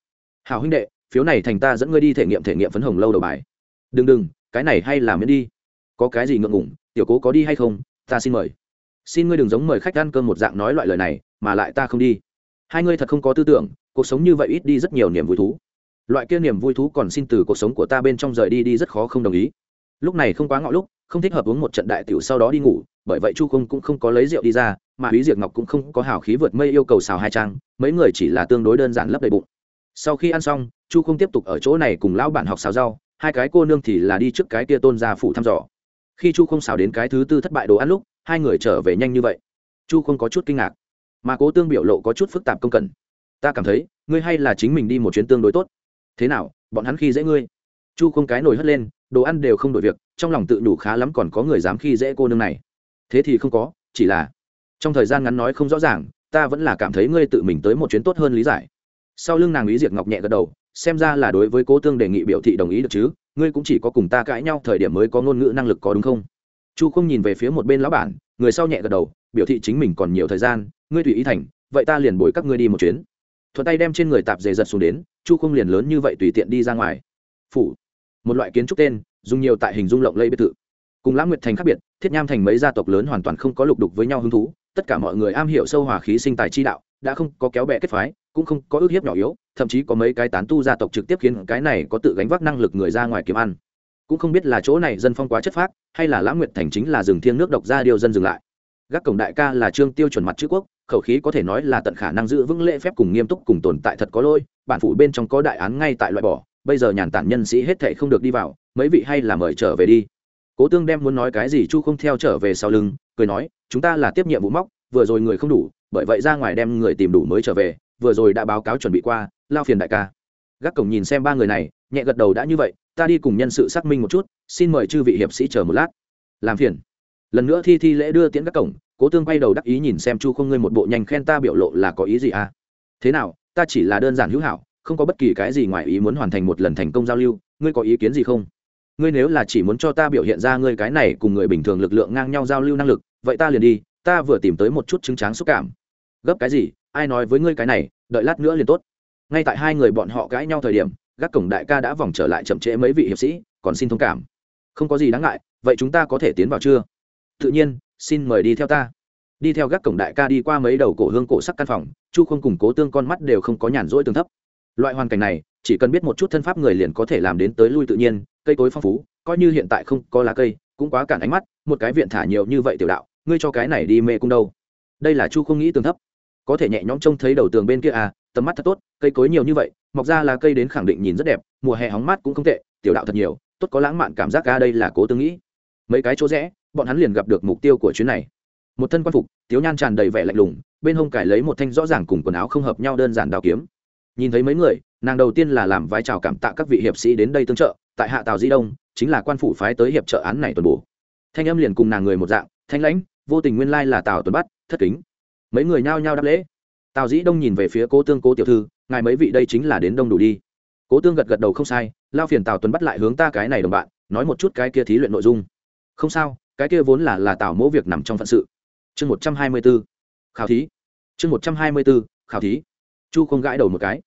Hảo huynh đệ, phiếu này thành ta dẫn ngươi đi thể nghiệm thể nghiệm phấn hồng lâu đầu bài. Đừng đừng, cái này hay là miễn đi. Có cái gì ngượng ngùng, tiểu cố có đi hay không, ta xin mời. Xin ngươi đừng giống mời khách ăn cơm một dạng nói loại lời này, mà lại ta không đi. Hai ngươi thật không có tư tưởng, cuộc sống như vậy ít đi rất nhiều niềm vui thú loại kia niềm vui thú còn xin từ cuộc sống của ta bên trong rời đi đi rất khó không đồng ý lúc này không quá ngọ lúc không thích hợp uống một trận đại tiểu sau đó đi ngủ bởi vậy chu không cũng không có lấy rượu đi ra mà húy diệt ngọc cũng không có hào khí vượt mây yêu cầu xào hai trang mấy người chỉ là tương đối đơn giản lấp đầy bụng sau khi ăn xong, chu không tiếp tục ở chỗ này cùng lão bản học xào rau, hai cái cô nương thì là đi trước cái kia tôn gia phủ thăm dò. Khi chu không xào đến cái thứ tư thất bại đồ ăn lúc, hai người trở về nhanh như vậy. Chu không có chút kinh ngạc, mà cố tương biểu lộ có chút phức tạp công cần ta cảm thấy, ngươi hay là chính mình đi một chuyến tương đối tốt. Thế nào, bọn hắn khi dễ ngươi? Chu không cái nổi hất lên, đồ ăn đều không đổi việc, trong lòng tự đủ khá lắm còn có người dám khi dễ cô nương này. Thế thì không có, chỉ là trong thời gian ngắn nói không rõ ràng, ta vẫn là cảm thấy ngươi tự mình tới một chuyến tốt hơn lý giải sau lưng nàng ý diệt ngọc nhẹ gật đầu, xem ra là đối với cố tương đề nghị biểu thị đồng ý được chứ, ngươi cũng chỉ có cùng ta cãi nhau thời điểm mới có ngôn ngữ năng lực có đúng không? Chu không nhìn về phía một bên lão bản, người sau nhẹ gật đầu, biểu thị chính mình còn nhiều thời gian, ngươi tùy ý thành, vậy ta liền bồi các ngươi đi một chuyến. Thuận tay đem trên người tạp dề giật xuống đến, chu không liền lớn như vậy tùy tiện đi ra ngoài. Phủ, một loại kiến trúc tên, dùng nhiều tại hình dung lộng lây biệt thự. Cùng lãng nguyệt thành khác biệt, thiết nham thành mấy gia tộc lớn hoàn toàn không có lục đục với nhau hứng thú, tất cả mọi người am hiểu sâu hòa khí sinh tài chi đạo đã không có kéo bè kết phái, cũng không có ước hiếp nhỏ yếu, thậm chí có mấy cái tán tu gia tộc trực tiếp khiến cái này có tự gánh vác năng lực người ra ngoài kiếm ăn. Cũng không biết là chỗ này dân phong quá chất phác, hay là lãng nguyệt thành chính là rừng thiêng nước độc ra điều dân dừng lại. Gác cổng đại ca là trương tiêu chuẩn mặt chữ quốc, khẩu khí có thể nói là tận khả năng giữ vững lễ phép cùng nghiêm túc cùng tồn tại thật có lỗi, bản phủ bên trong có đại án ngay tại loại bỏ, bây giờ nhàn tản nhân sĩ hết thệ không được đi vào, mấy vị hay là mời trở về đi. Cố tương đem muốn nói cái gì chu không theo trở về sau lưng, cười nói, chúng ta là tiếp nhiệm vụ móc, vừa rồi người không đủ bởi vậy ra ngoài đem người tìm đủ mới trở về, vừa rồi đã báo cáo chuẩn bị qua, lao phiền đại ca. Gác cổng nhìn xem ba người này, nhẹ gật đầu đã như vậy, ta đi cùng nhân sự xác minh một chút, xin mời chư vị hiệp sĩ chờ một lát. Làm phiền. Lần nữa thi thi lễ đưa tiễn các cổng, cố tương quay đầu đắc ý nhìn xem chu không ngươi một bộ nhanh khen ta biểu lộ là có ý gì à? Thế nào, ta chỉ là đơn giản hữu hảo, không có bất kỳ cái gì ngoài ý muốn hoàn thành một lần thành công giao lưu, ngươi có ý kiến gì không? Ngươi nếu là chỉ muốn cho ta biểu hiện ra ngươi cái này cùng người bình thường lực lượng ngang nhau giao lưu năng lực, vậy ta liền đi, ta vừa tìm tới một chút chứng tráng xúc cảm gấp cái gì, ai nói với ngươi cái này, đợi lát nữa liền tốt. Ngay tại hai người bọn họ cãi nhau thời điểm, gác cổng đại ca đã vòng trở lại chậm trễ mấy vị hiệp sĩ, còn xin thông cảm. Không có gì đáng ngại, vậy chúng ta có thể tiến vào chưa? Tự nhiên, xin mời đi theo ta. Đi theo gác cổng đại ca đi qua mấy đầu cổ hương cổ sắc căn phòng, chu không cùng cố tương con mắt đều không có nhàn rỗi tương thấp. Loại hoàn cảnh này, chỉ cần biết một chút thân pháp người liền có thể làm đến tới lui tự nhiên, cây cối phong phú, coi như hiện tại không có lá cây, cũng quá cản ánh mắt, một cái viện thả nhiều như vậy tiểu đạo, ngươi cho cái này đi mê cung đâu? Đây là chu không nghĩ tương thấp có thể nhẹ nhõm trông thấy đầu tường bên kia à tầm mắt thật tốt, cây cối nhiều như vậy, mọc ra là cây đến khẳng định nhìn rất đẹp, mùa hè hóng mát cũng không tệ, tiểu đạo thật nhiều, tốt có lãng mạn cảm giác ca đây là cố tương nghĩ. Mấy cái chỗ rẽ, bọn hắn liền gặp được mục tiêu của chuyến này. Một thân quan phục tiếu nhan tràn đầy vẻ lạnh lùng, bên hông cải lấy một thanh rõ ràng cùng quần áo không hợp nhau đơn giản đào kiếm. Nhìn thấy mấy người, nàng đầu tiên là làm vai trào cảm tạ các vị hiệp sĩ đến đây tương trợ, tại hạ tàu di đông, chính là quan phủ phái tới hiệp trợ án này tuần bổ thanh âm liền cùng nàng người một dạng, thanh lãnh, vô tình nguyên lai là tào tuần bắt thất kính mấy người nhao nhao đáp lễ. Tào dĩ đông nhìn về phía cố tương cố tiểu thư, ngài mấy vị đây chính là đến đông đủ đi. Cố tương gật gật đầu, không sai, lao phiền tào tuấn bắt lại hướng ta cái này đồng bạn, nói một chút cái kia thí luyện nội dung. Không sao, cái kia vốn là là tào mỗ việc nằm trong phận sự. Chương một trăm hai mươi b ố khảo thí. Chương một trăm hai mươi b ố khảo thí. Chu không gãi đầu một cái.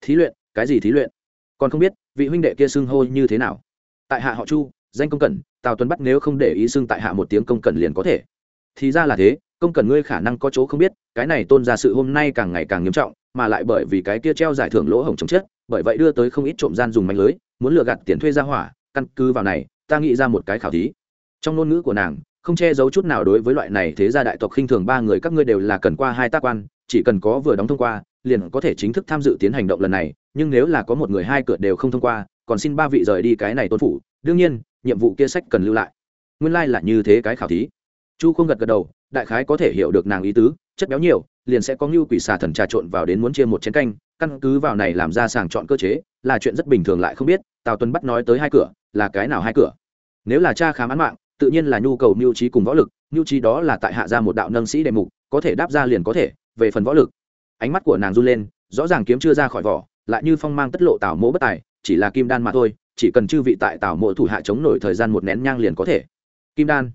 Thí luyện? Cái gì thí luyện? Còn không biết, vị huynh đệ kia xưng hô như thế nào? Tại hạ họ chu, danh công cẩn, tào tuấn bắt nếu không để ý xưng tại hạ một tiếng công cẩn liền có thể thì ra là thế, công cần ngươi khả năng có chỗ không biết, cái này tôn ra sự hôm nay càng ngày càng nghiêm trọng, mà lại bởi vì cái kia treo giải thưởng lỗ hổng chống chết bởi vậy đưa tới không ít trộm gian dùng mạnh lưới, muốn lừa gạt tiền thuê ra hỏa, căn cứ vào này, ta nghĩ ra một cái khảo thí. Trong ngôn ngữ của nàng, không che giấu chút nào đối với loại này thế gia đại tộc khinh thường ba người các ngươi đều là cần qua hai tác quan, chỉ cần có vừa đóng thông qua, liền có thể chính thức tham dự tiến hành động lần này, nhưng nếu là có một người hai cửa đều không thông qua, còn xin ba vị rời đi cái này tôn phủ, đương nhiên, nhiệm vụ kia sách cần lưu lại. Nguyên lai、like、là như thế cái khảo thí chu không gật gật đầu, đại khái có thể hiểu được nàng ý tứ, chất béo nhiều, liền sẽ có ngưu quỷ xà thần trà trộn vào đến muốn chia một chén canh, căn cứ vào này làm ra sàng chọn cơ chế, là chuyện rất bình thường lại không biết, tào tuấn bắt nói tới hai cửa, là cái nào hai cửa? Nếu là cha khám án mạng, tự nhiên là nhu cầu mưu trí cùng võ lực mưu trí đó là tại hạ ra một đạo nâng sĩ đề mục, có thể đáp ra liền có thể, về phần võ lực. Ánh mắt của nàng run lên, rõ ràng kiếm chưa ra khỏi vỏ, lại như phong mang tất lộ tảo mỗ bất tài, chỉ là kim đan mà thôi, chỉ cần chư vị tại tảo mộ thủ hạ chống nổi thời gian một nén nhang liền có thể. Kim đan.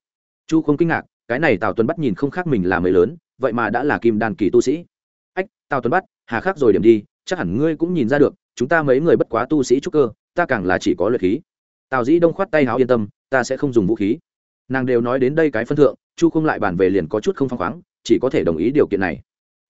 Chu không kinh ngạc cái này tào tuấn bắt nhìn không khác mình là mấy lớn vậy mà đã là kim đan kỳ tu sĩ ách tào tuấn bắt hà khắc rồi điểm đi chắc hẳn ngươi cũng nhìn ra được chúng ta mấy người bất quá tu sĩ trúc cơ ta càng là chỉ có luyện khí tào dĩ đông khoát tay háo yên tâm ta sẽ không dùng vũ khí nàng đều nói đến đây cái phân thượng chu không lại bàn về liền có chút không phăng khoáng chỉ có thể đồng ý điều kiện này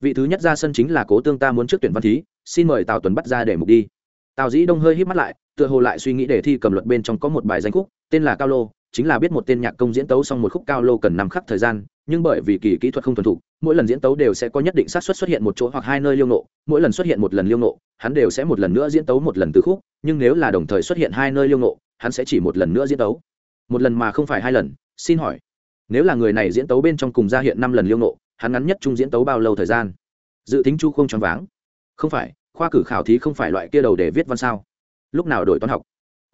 vị thứ nhất ra sân chính là cố tương ta muốn trước tuyển văn thí xin mời tào tuấn bắt ra để mục đi tào dĩ đông hơi hít mắt lại tựa hồ lại suy nghĩ để thi cầm luật bên trong có một bài danh khúc tên là cao lô chính là biết một tên nhạc công diễn tấu xong một khúc cao lô cần năm khắc thời gian, nhưng bởi vì kỳ kỹ thuật không thuần thục, mỗi lần diễn tấu đều sẽ có nhất định xác suất xuất hiện một chỗ hoặc hai nơi liêu nộ mỗi lần xuất hiện một lần liêu nộ hắn đều sẽ một lần nữa diễn tấu một lần từ khúc, nhưng nếu là đồng thời xuất hiện hai nơi liêu nộ hắn sẽ chỉ một lần nữa diễn tấu. Một lần mà không phải hai lần, xin hỏi, nếu là người này diễn tấu bên trong cùng ra hiện năm lần liêu nộ hắn ngắn nhất chung diễn tấu bao lâu thời gian? Dự tính chu không choáng váng. Không phải, khoa cử khảo thí không phải loại kia đầu để viết văn sao. Lúc nào đổi toán học?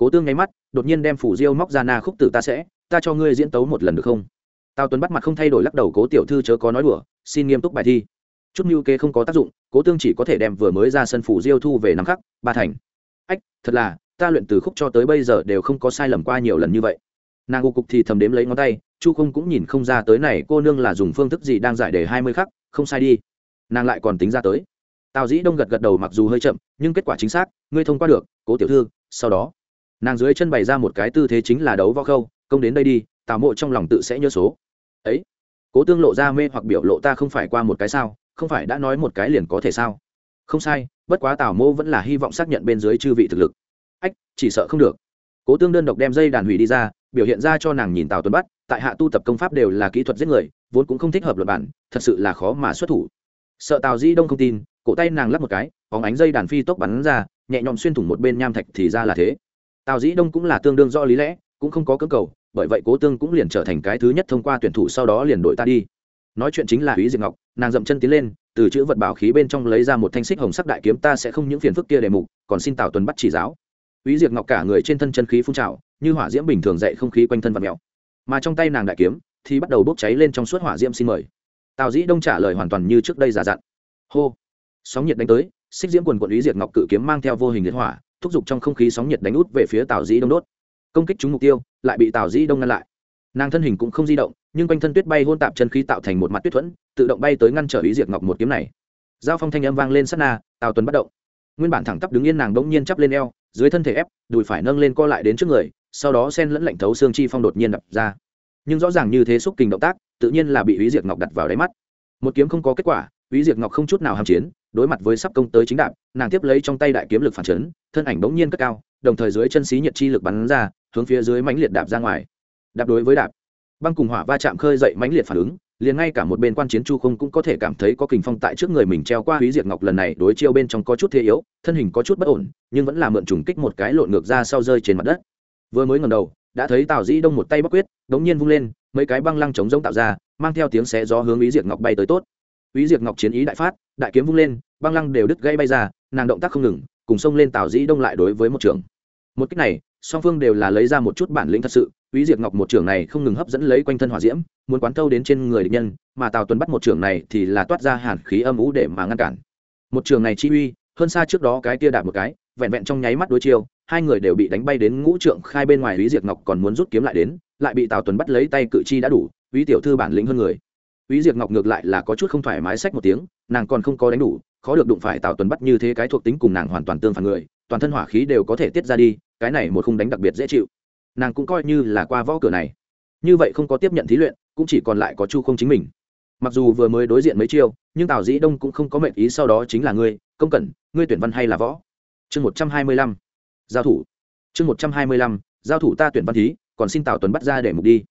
Cố tương nháy mắt, đột nhiên đem phủ diêu móc ra na khúc tử ta sẽ, ta cho ngươi diễn tấu một lần được không? Tào tuấn bắt mặt không thay đổi lắc đầu, cố tiểu thư chớ có nói đùa, xin nghiêm túc bài thi. Chút mưu kê không có tác dụng, cố tương chỉ có thể đem vừa mới ra sân phủ diêu thu về năm khắc, ba thành. Ách, thật là, ta luyện từ khúc cho tới bây giờ đều không có sai lầm qua nhiều lần như vậy. Nàng u cục thì thầm đếm lấy ngón tay, chu không cũng nhìn không ra tới này, cô nương là dùng phương thức gì đang giải đề hai mươi khắc, không sai đi. Nàng lại còn tính ra tới. Tào dĩ đông gật gật đầu mặc dù hơi chậm, nhưng kết quả chính xác, ngươi thông qua được, cố tiểu thư, sau đó nàng dưới chân bày ra một cái tư thế chính là đấu võ khâu, công đến đây đi, tào mộ trong lòng tự sẽ nhớ số. Ấy, cố tương lộ ra mê hoặc biểu lộ ta không phải qua một cái sao, không phải đã nói một cái liền có thể sao? Không sai, bất quá tào mô vẫn là hy vọng xác nhận bên dưới chư vị thực lực. Ách, chỉ sợ không được. Cố tương đơn độc đem dây đàn hủy đi ra, biểu hiện ra cho nàng nhìn tào tuấn bắt, tại hạ tu tập công pháp đều là kỹ thuật giết người, vốn cũng không thích hợp luật bản, thật sự là khó mà xuất thủ. Sợ tào dĩ đông không tin, cổ tay nàng lắp một cái, bóng ánh dây đàn phi tốc bắn ra, nhẹ nhõm xuyên thủng một bên nham thạch thì ra là thế tào dĩ đông cũng là tương đương do lý lẽ cũng không có cơ cầu bởi vậy cố tương cũng liền trở thành cái thứ nhất thông qua tuyển thủ sau đó liền đội ta đi nói chuyện chính là Úy Diệp Ngọc, nàng dậm chân tiến lên, từ chữ vật bảo khí bên trong lấy ra một thanh xích hồng sắc đại kiếm, ta sẽ không những phiền phức kia đề mục, còn xin Tào Tuần bắt chỉ giáo. Úy Diệp Ngọc cả người trên thân chân khí phun trào, như hỏa diễm bình thường dậy không khí quanh thân vặn mèo. Mà trong tay nàng đại kiếm thì bắt đầu bốc cháy lên trong suốt hỏa diễm xin mời. Tào Dĩ Đông trả lời hoàn toàn như trước đây giả dặn. Hô. Sóng nhiệt đánh tới, xích diễm quần quần Úy Diệp Ngọc cự kiếm mang theo vô hình liệt hỏa, thúc giục trong không khí sóng nhiệt đánh út về phía Tào Dĩ Đông đốt. Công kích trúng mục tiêu, lại bị Tào Dĩ Đông ngăn lại. Nàng thân hình cũng không di động nhưng quanh thân tuyết bay hôn tạp chân khí tạo thành một mặt tuyết thuẫn tự động bay tới ngăn trở ý diệt ngọc một kiếm này. Giao phong thanh âm vang lên sát na tào tuấn bắt động. Nguyên bản thẳng tắp đứng yên nàng đống nhiên chắp lên eo dưới thân thể ép đùi phải nâng lên co lại đến trước người sau đó sen lẫn lạnh thấu xương chi phong đột nhiên đập ra. Nhưng rõ ràng như thế xúc kình động tác tự nhiên là bị ý diệt ngọc đặt vào đáy mắt. Một kiếm không có kết quả ý diệt ngọc không chút nào hàm chiến đối mặt với sắp công tới chính đạp, nàng tiếp lấy trong tay đại kiếm lực phản chấn, thân ảnh bỗng nhiên cất cao, đồng thời dưới chân xí nhiệt chi lực bắn ra, hướng phía dưới mãnh liệt đạp ra ngoài. Đạp đối với đạp. Băng cùng hỏa va chạm khơi dậy mãnh liệt phản ứng, liền ngay cả một bên quan chiến chu không cũng có thể cảm thấy có kình phong tại trước người mình treo qua húy diệt ngọc lần này đối chiêu bên trong có chút thế yếu, thân hình có chút bất ổn, nhưng vẫn là mượn trùng kích một cái lộn ngược ra sau rơi trên mặt đất. Vừa mới ngầm đầu, đã thấy tào dĩ đông một tay bắc quyết, đống nhiên vung lên, mấy cái băng lăng chống giống tạo ra, mang theo tiếng xé gió hướng ý diệt ngọc bay tới tốt. Úy Diệp ngọc chiến ý đại phát đại kiếm vung lên băng lăng đều đứt gãy bay ra nàng động tác không ngừng cùng xông lên tào dĩ đông lại đối với một trường một cái này song phương đều là lấy ra một chút bản lĩnh thật sự Úy Diệp Ngọc một trưởng này không ngừng hấp dẫn lấy quanh thân hỏa diễm, muốn quán thâu đến trên người địch nhân, mà Tào Tuấn bắt một trưởng này thì là toát ra hàn khí âm u để mà ngăn cản. Một trưởng này chi uy, hơn xa trước đó cái kia đạp một cái, vẹn vẹn trong nháy mắt đối chiêu, hai người đều bị đánh bay đến ngũ trượng khai bên ngoài Úy Diệp Ngọc còn muốn rút kiếm lại đến, lại bị Tào Tuấn bắt lấy tay cự chi đã đủ, Úy tiểu thư bản lĩnh hơn người. Úy Diệp Ngọc ngược lại là có chút không thoải mái xách một tiếng, nàng còn không có đánh đủ, khó được đụng phải Tào Tuấn bắt như thế cái thuộc tính cùng nàng hoàn toàn tương phản người, toàn thân hỏa khí đều có thể tiết ra đi, cái này một khung đánh đặc biệt dễ chịu. Nàng cũng coi như là qua võ cửa này. Như vậy không có tiếp nhận thí luyện cũng chỉ còn lại có chu không chính mình. Mặc dù vừa mới đối diện mấy chiêu nhưng tào dĩ đông cũng không có mệnh ý sau đó chính là ngươi công cẩn ngươi tuyển văn hay là võ? Chương một trăm hai mươi lăm giao thủ. Chương một trăm hai mươi lăm giao thủ ta tuyển văn thí còn xin tào tuấn bắt ra để mục đi.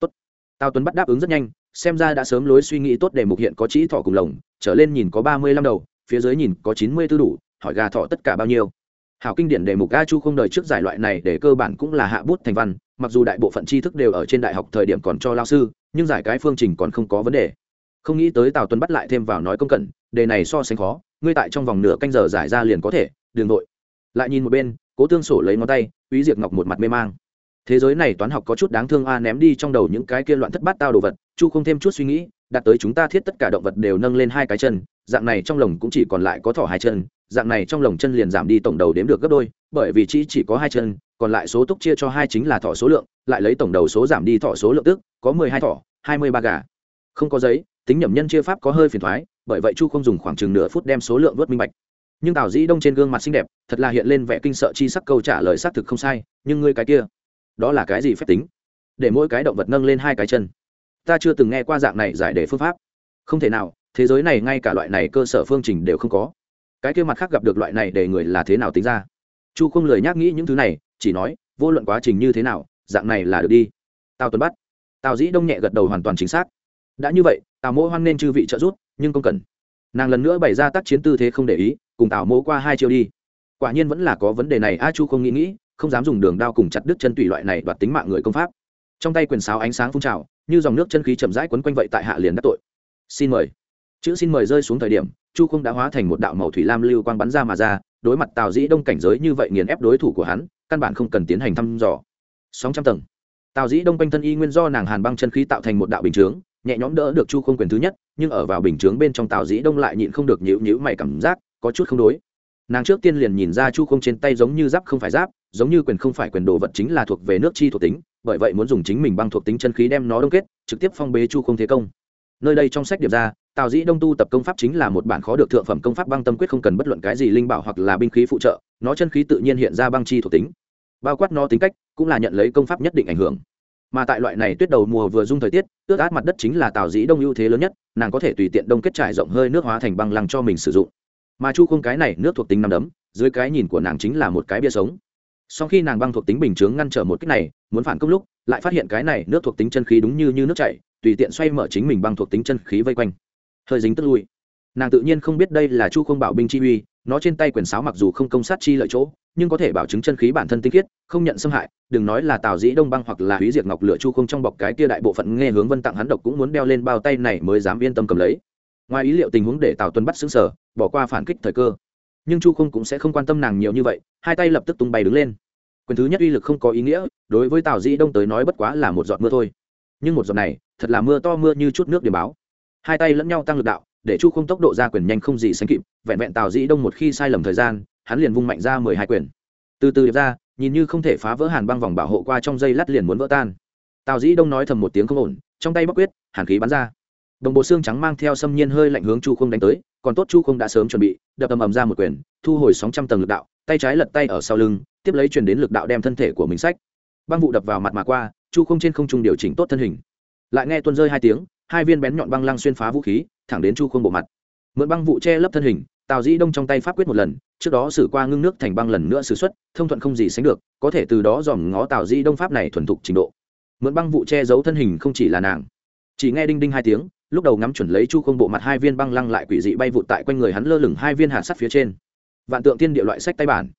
Tốt. tào tuấn bắt đáp ứng rất nhanh xem ra đã sớm lối suy nghĩ tốt để mục hiện có chỉ thọ cùng lồng, trở lên nhìn có ba mươi lăm đầu, phía dưới nhìn có chín mươi tư đủ, hỏi gà thọ tất cả bao nhiêu. Hảo kinh điển đề mục a chu không đời trước giải loại này để cơ bản cũng là hạ bút thành văn, mặc dù đại bộ phận tri thức đều ở trên đại học thời điểm còn cho lao sư, nhưng giải cái phương trình còn không có vấn đề. Không nghĩ tới tào tuấn bắt lại thêm vào nói công cẩn, đề này so sánh khó, ngươi tại trong vòng nửa canh giờ giải ra liền có thể đường nội lại nhìn một bên, cố tương sổ lấy ngón tay úy diệt ngọc một mặt mê mang thế giới này toán học có chút đáng thương a, ném đi trong đầu những cái kia loạn thất bát tao đồ vật, chu không thêm chút suy nghĩ, đặt tới chúng ta thiết tất cả động vật đều nâng lên hai cái chân, dạng này trong lồng cũng chỉ còn lại có thỏ hai chân, dạng này trong lồng chân liền giảm đi tổng đầu đếm được gấp đôi, bởi vì chỉ chỉ có hai chân, còn lại số túc chia cho hai chính là thỏ số lượng, lại lấy tổng đầu số giảm đi thỏ số lượng tức, có mười hai thỏ, hai mươi ba gà. Không có giấy, tính nhẩm nhân chia pháp có hơi phiền thoái, bởi vậy chu không dùng khoảng chừng nửa phút đem số lượng vớt minh bạch. Nhưng tào dĩ đông trên gương mặt xinh đẹp, thật là hiện lên vẻ kinh sợ chi sắc câu trả lời xác thực không sai, nhưng ngươi cái kia đó là cái gì phép tính? Để mỗi cái động vật nâng lên hai cái chân. Ta chưa từng nghe qua dạng này giải đề phương pháp. Không thể nào, thế giới này ngay cả loại này cơ sở phương trình đều không có. Cái kia mặt khác gặp được loại này để người là thế nào tính ra? Chu không lời nhắc nghĩ những thứ này, chỉ nói, vô luận quá trình như thế nào, dạng này là được đi. Tào tuấn bắt. Tào dĩ đông nhẹ gật đầu hoàn toàn chính xác. Đã như vậy, tào mỗ hoan nên chư vị trợ giúp, nhưng không cần. Nàng lần nữa bày ra tác chiến tư thế không để ý, cùng tào mỗ qua hai chiêu đi. Quả nhiên vẫn là có vấn đề này, a, chu không nghĩ nghĩ không dám dùng đường đao cùng chặt đứt chân tùy loại này đoạt tính mạng người công pháp. Trong tay quyền sáo ánh sáng phun trào, như dòng nước chân khí chậm rãi quấn quanh vậy tại hạ liền đắc tội. Xin mời. Chữ xin mời rơi xuống thời điểm, chu không đã hóa thành một đạo màu thủy lam lưu quang bắn ra mà ra, đối mặt tào dĩ đông cảnh giới như vậy nghiền ép đối thủ của hắn, căn bản không cần tiến hành thăm dò. Sóng trăm tầng. Tào dĩ đông quanh thân y nguyên do nàng hàn băng chân khí tạo thành một đạo bình chướng, nhẹ nhõm đỡ được chu không quyền thứ nhất, nhưng ở vào bình chướng bên trong tào dĩ đông lại nhịn không được nhịu nhịu mày cảm giác, có chút không đối. Nàng trước tiên liền nhìn ra chu không trên tay giống như giáp không phải giáp giống như quyền không phải quyền đồ vật chính là thuộc về nước chi thuộc tính, bởi vậy muốn dùng chính mình băng thuộc tính chân khí đem nó đông kết, trực tiếp phong bế chu không thế công. Nơi đây trong sách điệp ra, tào dĩ đông tu tập công pháp chính là một bản khó được thượng phẩm công pháp băng tâm quyết không cần bất luận cái gì linh bảo hoặc là binh khí phụ trợ, nó chân khí tự nhiên hiện ra băng chi thuộc tính. Bao quát nó tính cách, cũng là nhận lấy công pháp nhất định ảnh hưởng. Mà tại loại này tuyết đầu mùa vừa dung thời tiết, ướt át mặt đất chính là tào dĩ đông ưu thế lớn nhất, nàng có thể tùy tiện đông kết trải rộng hơi nước hóa thành băng lăng cho mình sử dụng. Mà chu không cái này nước thuộc tính nằm đấm, dưới cái nhìn của nàng chính là một cái bia sống sau khi nàng băng thuộc tính bình chướng ngăn trở một cách này muốn phản công lúc lại phát hiện cái này nước thuộc tính chân khí đúng như, như nước chảy tùy tiện xoay mở chính mình băng thuộc tính chân khí vây quanh. Hơi dính tức lui. Nàng tự nhiên không biết đây là chu không bảo binh chi uy nó trên tay quyền sáo mặc dù không công sát chi lợi chỗ nhưng có thể bảo chứng chân khí bản thân tinh khiết không nhận xâm hại đừng nói là tào dĩ đông băng hoặc là húy diệt ngọc lửa chu không trong bọc cái tia đại bộ phận nghe hướng vân tặng hắn độc cũng muốn đeo lên bao tay này mới dám yên tâm cầm lấy. Ngoài ý liệu tình huống để tào tuấn bắt xứng sở bỏ qua phản kích thời cơ nhưng chu không cũng sẽ không quan tâm nàng nhiều như vậy, hai tay lập tức tung bay đứng lên. Quyền thứ nhất uy lực không có ý nghĩa, đối với tào dĩ đông tới nói bất quá là một giọt mưa thôi. Nhưng một giọt này, thật là mưa to mưa như chút nước để báo. Hai tay lẫn nhau tăng lực đạo, để chu không tốc độ ra quyền nhanh không gì sánh kịp, vẹn vẹn tào dĩ đông một khi sai lầm thời gian, hắn liền vung mạnh ra mười hai quyền. Từ từ điệp ra, nhìn như không thể phá vỡ hàn băng vòng bảo hộ qua trong dây lát liền muốn vỡ tan. Tào dĩ đông nói thầm một tiếng không ổn, trong tay bắc quyết, hàn khí bắn ra đồng bộ xương trắng mang theo xâm nhiên hơi lạnh hướng chu không đánh tới, còn tốt chu không đã sớm chuẩn bị, đập ầm ầm ra một quyền, thu hồi sóng trăm tầng lực đạo, tay trái lật tay ở sau lưng, tiếp lấy truyền đến lực đạo đem thân thể của mình sách. Băng vụ đập vào mặt mà qua, chu không trên không trung điều chỉnh tốt thân hình. Lại nghe tuôn rơi hai tiếng, hai viên bén nhọn băng lăng xuyên phá vũ khí, thẳng đến chu không bộ mặt. Mượn băng vụ che lấp thân hình, tào dĩ đông trong tay pháp quyết một lần, trước đó xử qua ngưng nước thành băng lần nữa xử x thông thuận không gì sánh được, có thể từ đó dòm ngó tào dĩ đông pháp này thuần thục trình độ. Mượn băng vụ che giấu thân hình không chỉ là nàng. Chỉ nghe đinh đinh hai tiếng lúc đầu ngắm chuẩn lấy chu không bộ mặt hai viên băng lăng lại quỷ dị bay vụt tại quanh người hắn lơ lửng hai viên hạt sắt phía trên. Vạn tượng tiên địa loại sách tay bản.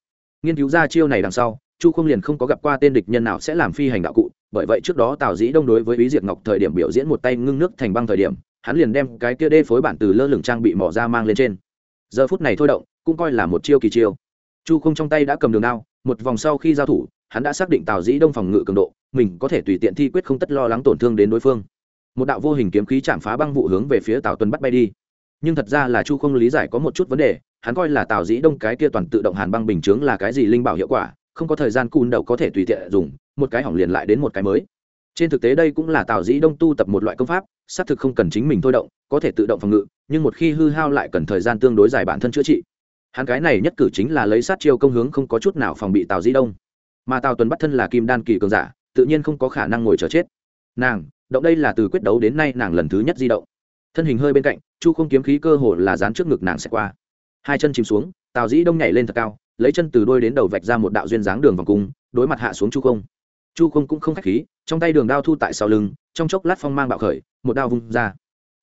Nghiên cứu ra chiêu này đằng sau, chu không liền không có gặp qua tên địch nhân nào sẽ làm phi hành đạo cụ, bởi vậy trước đó tào dĩ đông đối với ý diệt ngọc thời điểm biểu diễn một tay ngưng nước thành băng thời điểm, hắn liền đem cái kia đê phối bản từ lơ lửng trang bị mỏ ra mang lên trên. Giờ phút này thôi động, cũng coi là một chiêu kỳ chiêu. Chu không trong tay đã cầm đường đao, một vòng sau khi giao thủ, hắn đã xác định tào dĩ đông phòng ngự cường độ, mình có thể tùy tiện thi quyết không tất lo lắng tổn thương đến đối phương một đạo vô hình kiếm khí chạm phá băng vụ hướng về phía tào tuân bắt bay đi. Nhưng thật ra là chu không lý giải có một chút vấn đề, hắn coi là tào dĩ đông cái kia toàn tự động hàn băng bình chướng là cái gì linh bảo hiệu quả, không có thời gian cùn đầu có thể tùy tiện dùng, một cái hỏng liền lại đến một cái mới. Trên thực tế đây cũng là tào dĩ đông tu tập một loại công pháp, xác thực không cần chính mình thôi động, có thể tự động phòng ngự, nhưng một khi hư hao lại cần thời gian tương đối dài bản thân chữa trị. Hắn cái này nhất cử chính là lấy sát chiêu công hướng không có chút nào phòng bị tào dĩ đông. Mà tào tuần bắt thân là kim đan kỳ cường giả, tự nhiên không có khả năng ngồi chờ chết. Nàng động đây là từ quyết đấu đến nay nàng lần thứ nhất di động. Thân hình hơi bên cạnh, chu không kiếm khí cơ hồ là dán trước ngực nàng sẽ qua. Hai chân chìm xuống, tào dĩ đông nhảy lên thật cao, lấy chân từ đôi đến đầu vạch ra một đạo duyên dáng đường vòng cung, đối mặt hạ xuống chu không. Chu không cũng không k h á c h khí, trong tay đường đao thu tại sau lưng, trong chốc lát phong mang bạo khởi, một đao vung ra.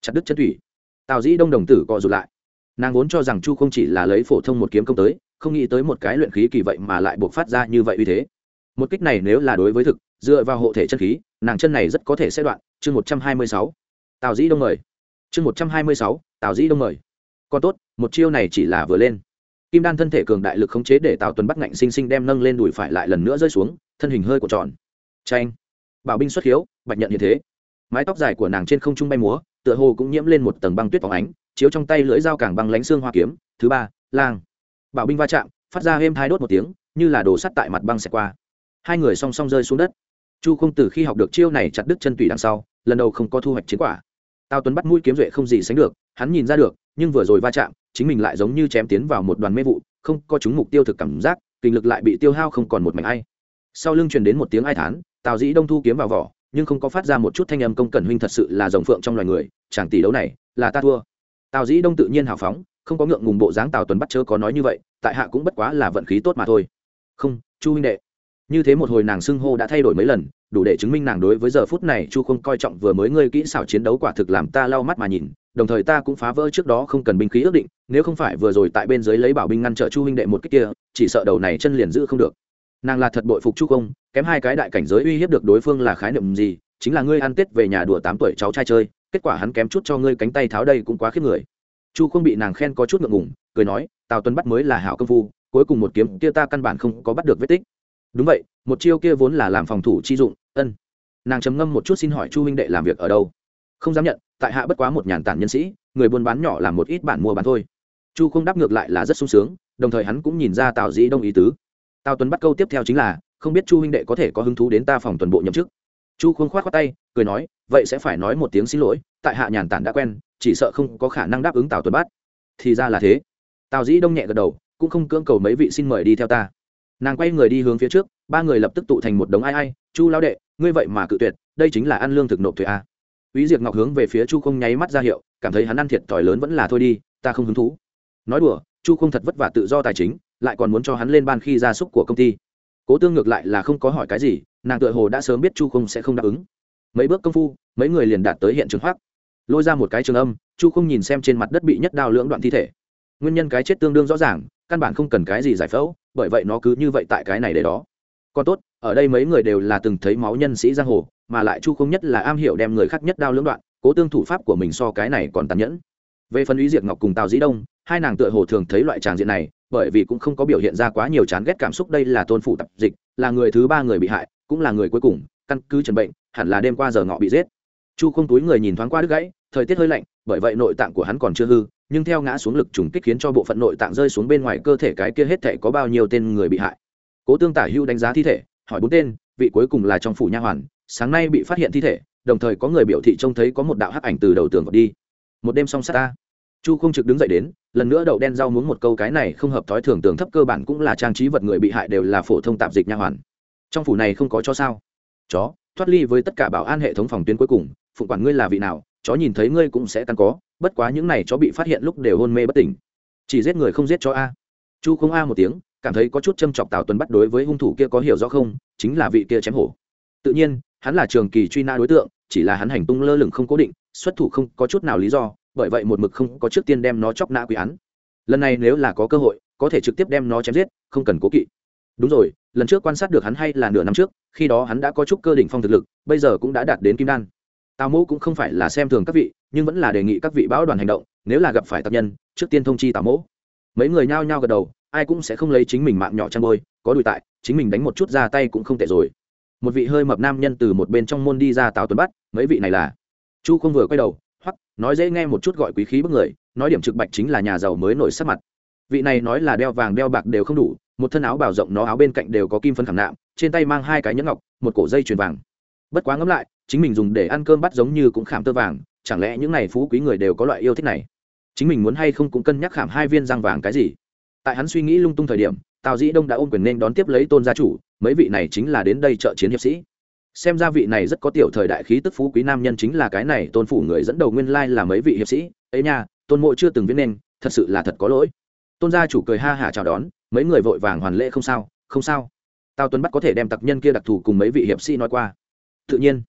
Chặt đứt chân thủy. Tào dĩ đông đồng tử cọ rụt lại. Nàng vốn cho rằng chu không chỉ là lấy phổ thông một kiếm công tới, không nghĩ tới một cái luyện khí kỳ vậy mà lại buộc phát ra như vậy uy thế. Một kích này nếu là đối với thực dựa vào hộ thể chân khí, nàng chân này rất có thể sẽ đoạn. Chương một trăm hai mươi sáu. Tào dĩ đông mời. Chương một trăm hai mươi sáu. Tào dĩ đông mời. Còn tốt, một chiêu này chỉ là vừa lên. Kim đan thân thể cường đại lực khống chế để tào tuấn bắt ngạnh sinh sinh đem nâng lên đùi phải lại lần nữa rơi xuống, thân hình hơi của tròn. Tranh bảo binh xuất hiếu, bạch nhận như thế. Mái tóc dài của nàng trên không trung bay múa, tựa hồ cũng nhiễm lên một tầng băng tuyết phóng ánh, chiếu trong tay lưỡi dao càng băng lánh xương hoa kiếm. Thứ ba, lang. Bảo binh va chạm, phát ra êm hai đốt một tiếng, như là đồ sắt tại mặt băng xẹt qua. Hai người song song rơi xuống đất chu không từ khi học được chiêu này chặt đứt chân tùy đằng sau, lần đầu không có thu hoạch chiến quả. Tào tuấn bắt mũi kiếm duệ không gì sánh được, hắn nhìn ra được, nhưng vừa rồi va chạm, chính mình lại giống như chém tiến vào một đoàn mê vụ, không có chúng mục tiêu thực cảm giác, kinh lực lại bị tiêu hao không còn một mảnh ai. Sau lưng truyền đến một tiếng ai thán, tào dĩ đông thu kiếm vào vỏ, nhưng không có phát ra một chút thanh âm công cẩn huynh thật sự là rồng phượng trong loài người chẳng tỷ đấu này, là ta thua. Tào dĩ đông tự nhiên hào phóng, không có ngượng ngùng bộ dáng tào tuấn bắt chớ có nói như vậy, tại hạ cũng bất quá là vận khí tốt mà thôi. Không, chu huynh đệ. Như thế một hồi nàng xưng hô đã thay đổi mấy lần đủ để chứng minh nàng đối với giờ phút này chu không coi trọng vừa mới ngươi kỹ xảo chiến đấu quả thực làm ta lau mắt mà nhìn, đồng thời ta cũng phá vỡ trước đó không cần binh khí ước định, nếu không phải vừa rồi tại bên dưới lấy bảo binh ngăn trở chu huynh đệ một cách kia, chỉ sợ đầu này chân liền giữ không được. Nàng là thật bội phục chu công kém hai cái đại cảnh giới uy hiếp được đối phương là khái niệm gì, chính là ngươi ăn tết về nhà đùa tám tuổi cháu trai chơi, kết quả hắn kém chút cho ngươi cánh tay tháo đây cũng quá khiếp người. Chu không bị nàng khen có chút ngượng ngùng, cười nói, tào tuấn bắt mới là hảo công phu, cuối cùng một kiếm kia ta căn bản không có bắt được vết tích đúng vậy, một chiêu kia vốn là làm phòng thủ chi dụng, ân. Nàng trầm ngâm một chút xin hỏi chu huynh đệ làm việc ở đâu? Không dám nhận, tại hạ bất quá một nhàn tản nhân sĩ, người buôn bán nhỏ làm một ít bản mua bán thôi. Chu không đáp ngược lại là rất sung sướng, đồng thời hắn cũng nhìn ra tào dĩ đông ý tứ. Tào tuấn bắt câu tiếp theo chính là, không biết chu huynh đệ có thể có hứng thú đến ta phòng tuần bộ nhậm chức. Chu không khoát khoát tay, cười nói, vậy sẽ phải nói một tiếng xin lỗi, tại hạ nhàn tản đã quen, chỉ sợ không có khả năng đáp ứng tào tuấn bắt. Thì ra là thế. Tào dĩ đông nhẹ gật đầu, cũng không cưỡng cầu mấy vị xin mời đi theo ta nàng quay người đi hướng phía trước ba người lập tức tụ thành một đống ai ai chu lao đệ ngươi vậy mà cự tuyệt đây chính là ăn lương thực nộp thuế a Úy Diệp Ngọc hướng về phía Chu Không nháy mắt ra hiệu, cảm thấy hắn ăn thiệt thòi lớn vẫn là thôi đi, ta không hứng thú. Nói đùa, Chu Không thật vất vả tự do tài chính, lại còn muốn cho hắn lên ban khi ra súc của công ty. Cố Tương ngược lại là không có hỏi cái gì, nàng tựa hồ đã sớm biết Chu Không sẽ không đáp ứng. Mấy bước công phu, mấy người liền đạt tới hiện trường hoắc. lôi ra một cái trường âm chu không nhìn xem trên mặt đất bị nhất đao lưỡng đoạn thi thể nguyên nhân cái chết tương đương rõ ràng căn bản không cần cái gì giải phẫu bởi vậy nó cứ như vậy tại cái này để đó. Còn tốt, ở đây mấy người đều là từng thấy máu nhân sĩ giang hồ, mà lại chu không nhất là am hiểu đem người khác nhất đao lưỡng đoạn, cố tương thủ pháp của mình so cái này còn tàn nhẫn. Về phần ý diệt ngọc cùng tào dĩ đông, hai nàng tựa hồ thường thấy loại tràng diện này, bởi vì cũng không có biểu hiện ra quá nhiều chán ghét cảm xúc đây là tôn phủ tập dịch, là người thứ ba người bị hại, cũng là người cuối cùng, căn cứ trần bệnh, hẳn là đêm qua giờ ngọ bị giết chu không túi người nhìn thoáng qua đứt gãy, thời tiết hơi lạnh, bởi vậy nội tạng của hắn còn chưa hư, nhưng theo ngã xuống lực trùng kích khiến cho bộ phận nội tạng rơi xuống bên ngoài cơ thể cái kia hết thể có bao nhiêu tên người bị hại. Cố tương tả hưu đánh giá thi thể, hỏi bốn tên, vị cuối cùng là trong phủ nha hoàn, sáng nay bị phát hiện thi thể, đồng thời có người biểu thị trông thấy có một đạo hắc ảnh từ đầu tường vào đi. Một đêm xong sát ta. Chu không trực đứng dậy đến, lần nữa đậu đen rau muốn một câu cái này không hợp thói thường tường thấp cơ bản cũng là trang trí vật người bị hại đều là phổ thông tạp dịch nha hoàn. Trong phủ này không có cho sao? Chó, thoát ly với tất cả bảo an hệ thống phòng tuyến cuối cùng phụ quản ngươi là vị nào, chó nhìn thấy ngươi cũng sẽ căn có, bất quá những này chó bị phát hiện lúc đều hôn mê bất tỉnh. Chỉ giết người không giết chó a. Chu không a một tiếng, cảm thấy có chút châm chọc tào tuấn bắt đối với hung thủ kia có hiểu rõ không, chính là vị kia chém hổ. Tự nhiên, hắn là trường kỳ truy nã đối tượng, chỉ là hắn hành tung lơ lửng không cố định, xuất thủ không có chút nào lý do, bởi vậy một mực không có trước tiên đem nó chóc nã quy án. Lần này nếu là có cơ hội, có thể trực tiếp đem nó chém giết, không cần cố kỵ. Đúng rồi, lần trước quan sát được hắn hay là nửa năm trước, khi đó hắn đã có chút cơ đỉnh phong thực lực, bây giờ cũng đã đạt đến kim đan tào mẫu cũng không phải là xem thường các vị, nhưng vẫn là đề nghị các vị báo đoàn hành động, nếu là gặp phải tập nhân, trước tiên thông chi tào mẫu mấy người nhao nhao gật đầu, ai cũng sẽ không lấy chính mình mạng nhỏ chăn bôi có đùi tại, chính mình đánh một chút ra tay cũng không tệ rồi. Một vị hơi mập nam nhân từ một bên trong môn đi ra tào tuấn bắt, mấy vị này là? Chu không vừa quay đầu hoặc nói dễ nghe một chút gọi quý khí bức người, nói điểm trực bạch chính là nhà giàu mới nổi sắc mặt. Vị này nói là đeo vàng đeo bạc đều không đủ, một thân áo bảo rộng nó áo bên cạnh đều có kim phân khảm nạm, trên tay mang hai cái nhẫn ngọc, một cổ dây chuyền vàng. Bất quá ngẫm lại chính mình dùng để ăn cơm bắt giống như cũng khảm tơ vàng, chẳng lẽ những này phú quý người đều có loại yêu thích này? Chính mình muốn hay không cũng cân nhắc khảm hai viên răng vàng cái gì. Tại hắn suy nghĩ lung tung thời điểm, tào dĩ đông đã ôm quyền nên đón tiếp lấy tôn gia chủ, mấy vị này chính là đến đây trợ chiến hiệp sĩ. Xem ra vị này rất có tiểu thời đại khí tức phú quý nam nhân chính là cái này, tôn phủ người dẫn đầu nguyên lai là mấy vị hiệp sĩ. Ấy nha, tôn mộ chưa từng viết nên, thật sự là thật có lỗi. Tôn gia chủ cười ha hả chào đón, mấy người vội vàng hoàn lễ không sao không sao. Tào tuấn bắt có thể đem tặc nhân kia đặc thù cùng mấy vị hiệp sĩ nói qua. Tự nhiên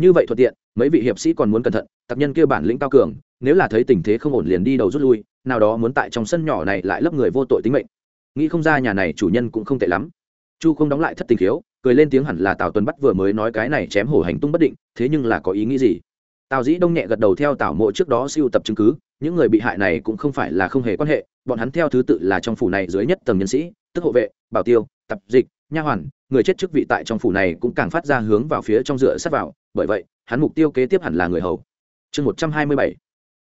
như vậy thuận tiện, mấy vị hiệp sĩ còn muốn cẩn thận, tập nhân kia bản lĩnh cao cường, nếu là thấy tình thế không ổn liền đi đầu rút lui, nào đó muốn tại trong sân nhỏ này lại lấp người vô tội tính mệnh. Nghĩ không ra nhà này chủ nhân cũng không tệ lắm. Chu không đóng lại thất tình khiếu, cười lên tiếng hẳn là tào tuấn bắt vừa mới nói cái này chém hổ hành tung bất định, thế nhưng là có ý nghĩ gì? Tào dĩ đông nhẹ gật đầu theo tào mộ trước đó siêu tập chứng cứ, những người bị hại này cũng không phải là không hề quan hệ, bọn hắn theo thứ tự là trong phủ này dưới nhất tầng nhân sĩ, tức hộ vệ, bảo tiêu, tập dịch nha hoàn, người chết chức vị tại trong phủ này cũng càng phát ra hướng vào phía trong dựa sát vào, bởi vậy, hắn mục tiêu kế tiếp hẳn là người hầu. Chương một trăm hai mươi bảy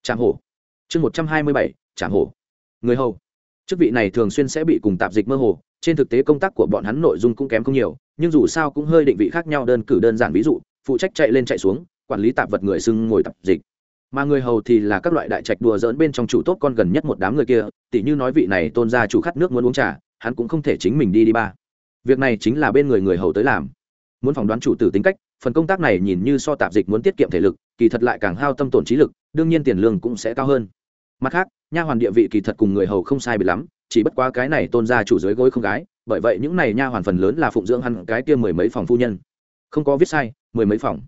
tràng hổ. Chương một trăm hai mươi bảy tràng hổ. Người hầu. Chức vị này thường xuyên sẽ bị cùng tạp dịch mơ hồ, trên thực tế công tác của bọn hắn nội dung cũng kém không nhiều, nhưng dù sao cũng hơi định vị khác nhau đơn cử đơn giản ví dụ, phụ trách chạy lên chạy xuống, quản lý tạp vật người xưng ngồi tạp dịch. Mà người hầu thì là các loại đại trạch đùa dỡn bên trong chủ tốt con gần nhất một đám người kia, tỉ như nói vị này tôn ra chủ khát nước muốn uống trà, hắn cũng không thể chính mình đi đi ba việc này chính là bên người người hầu tới làm. Muốn phỏng đoán chủ tử tính cách, phần công tác này nhìn như so tạp dịch muốn tiết kiệm thể lực, kỳ thật lại càng hao tâm tổn trí lực, đương nhiên tiền lương cũng sẽ cao hơn. Mặt khác, nha hoàn địa vị kỳ thật cùng người hầu không sai bị lắm, chỉ bất quá cái này tôn ra chủ dưới gối không gái, bởi vậy những này nha hoàn phần lớn là phụng dưỡng hẳn cái kia mười mấy phòng phu nhân. Không có viết sai, mười mấy phòng.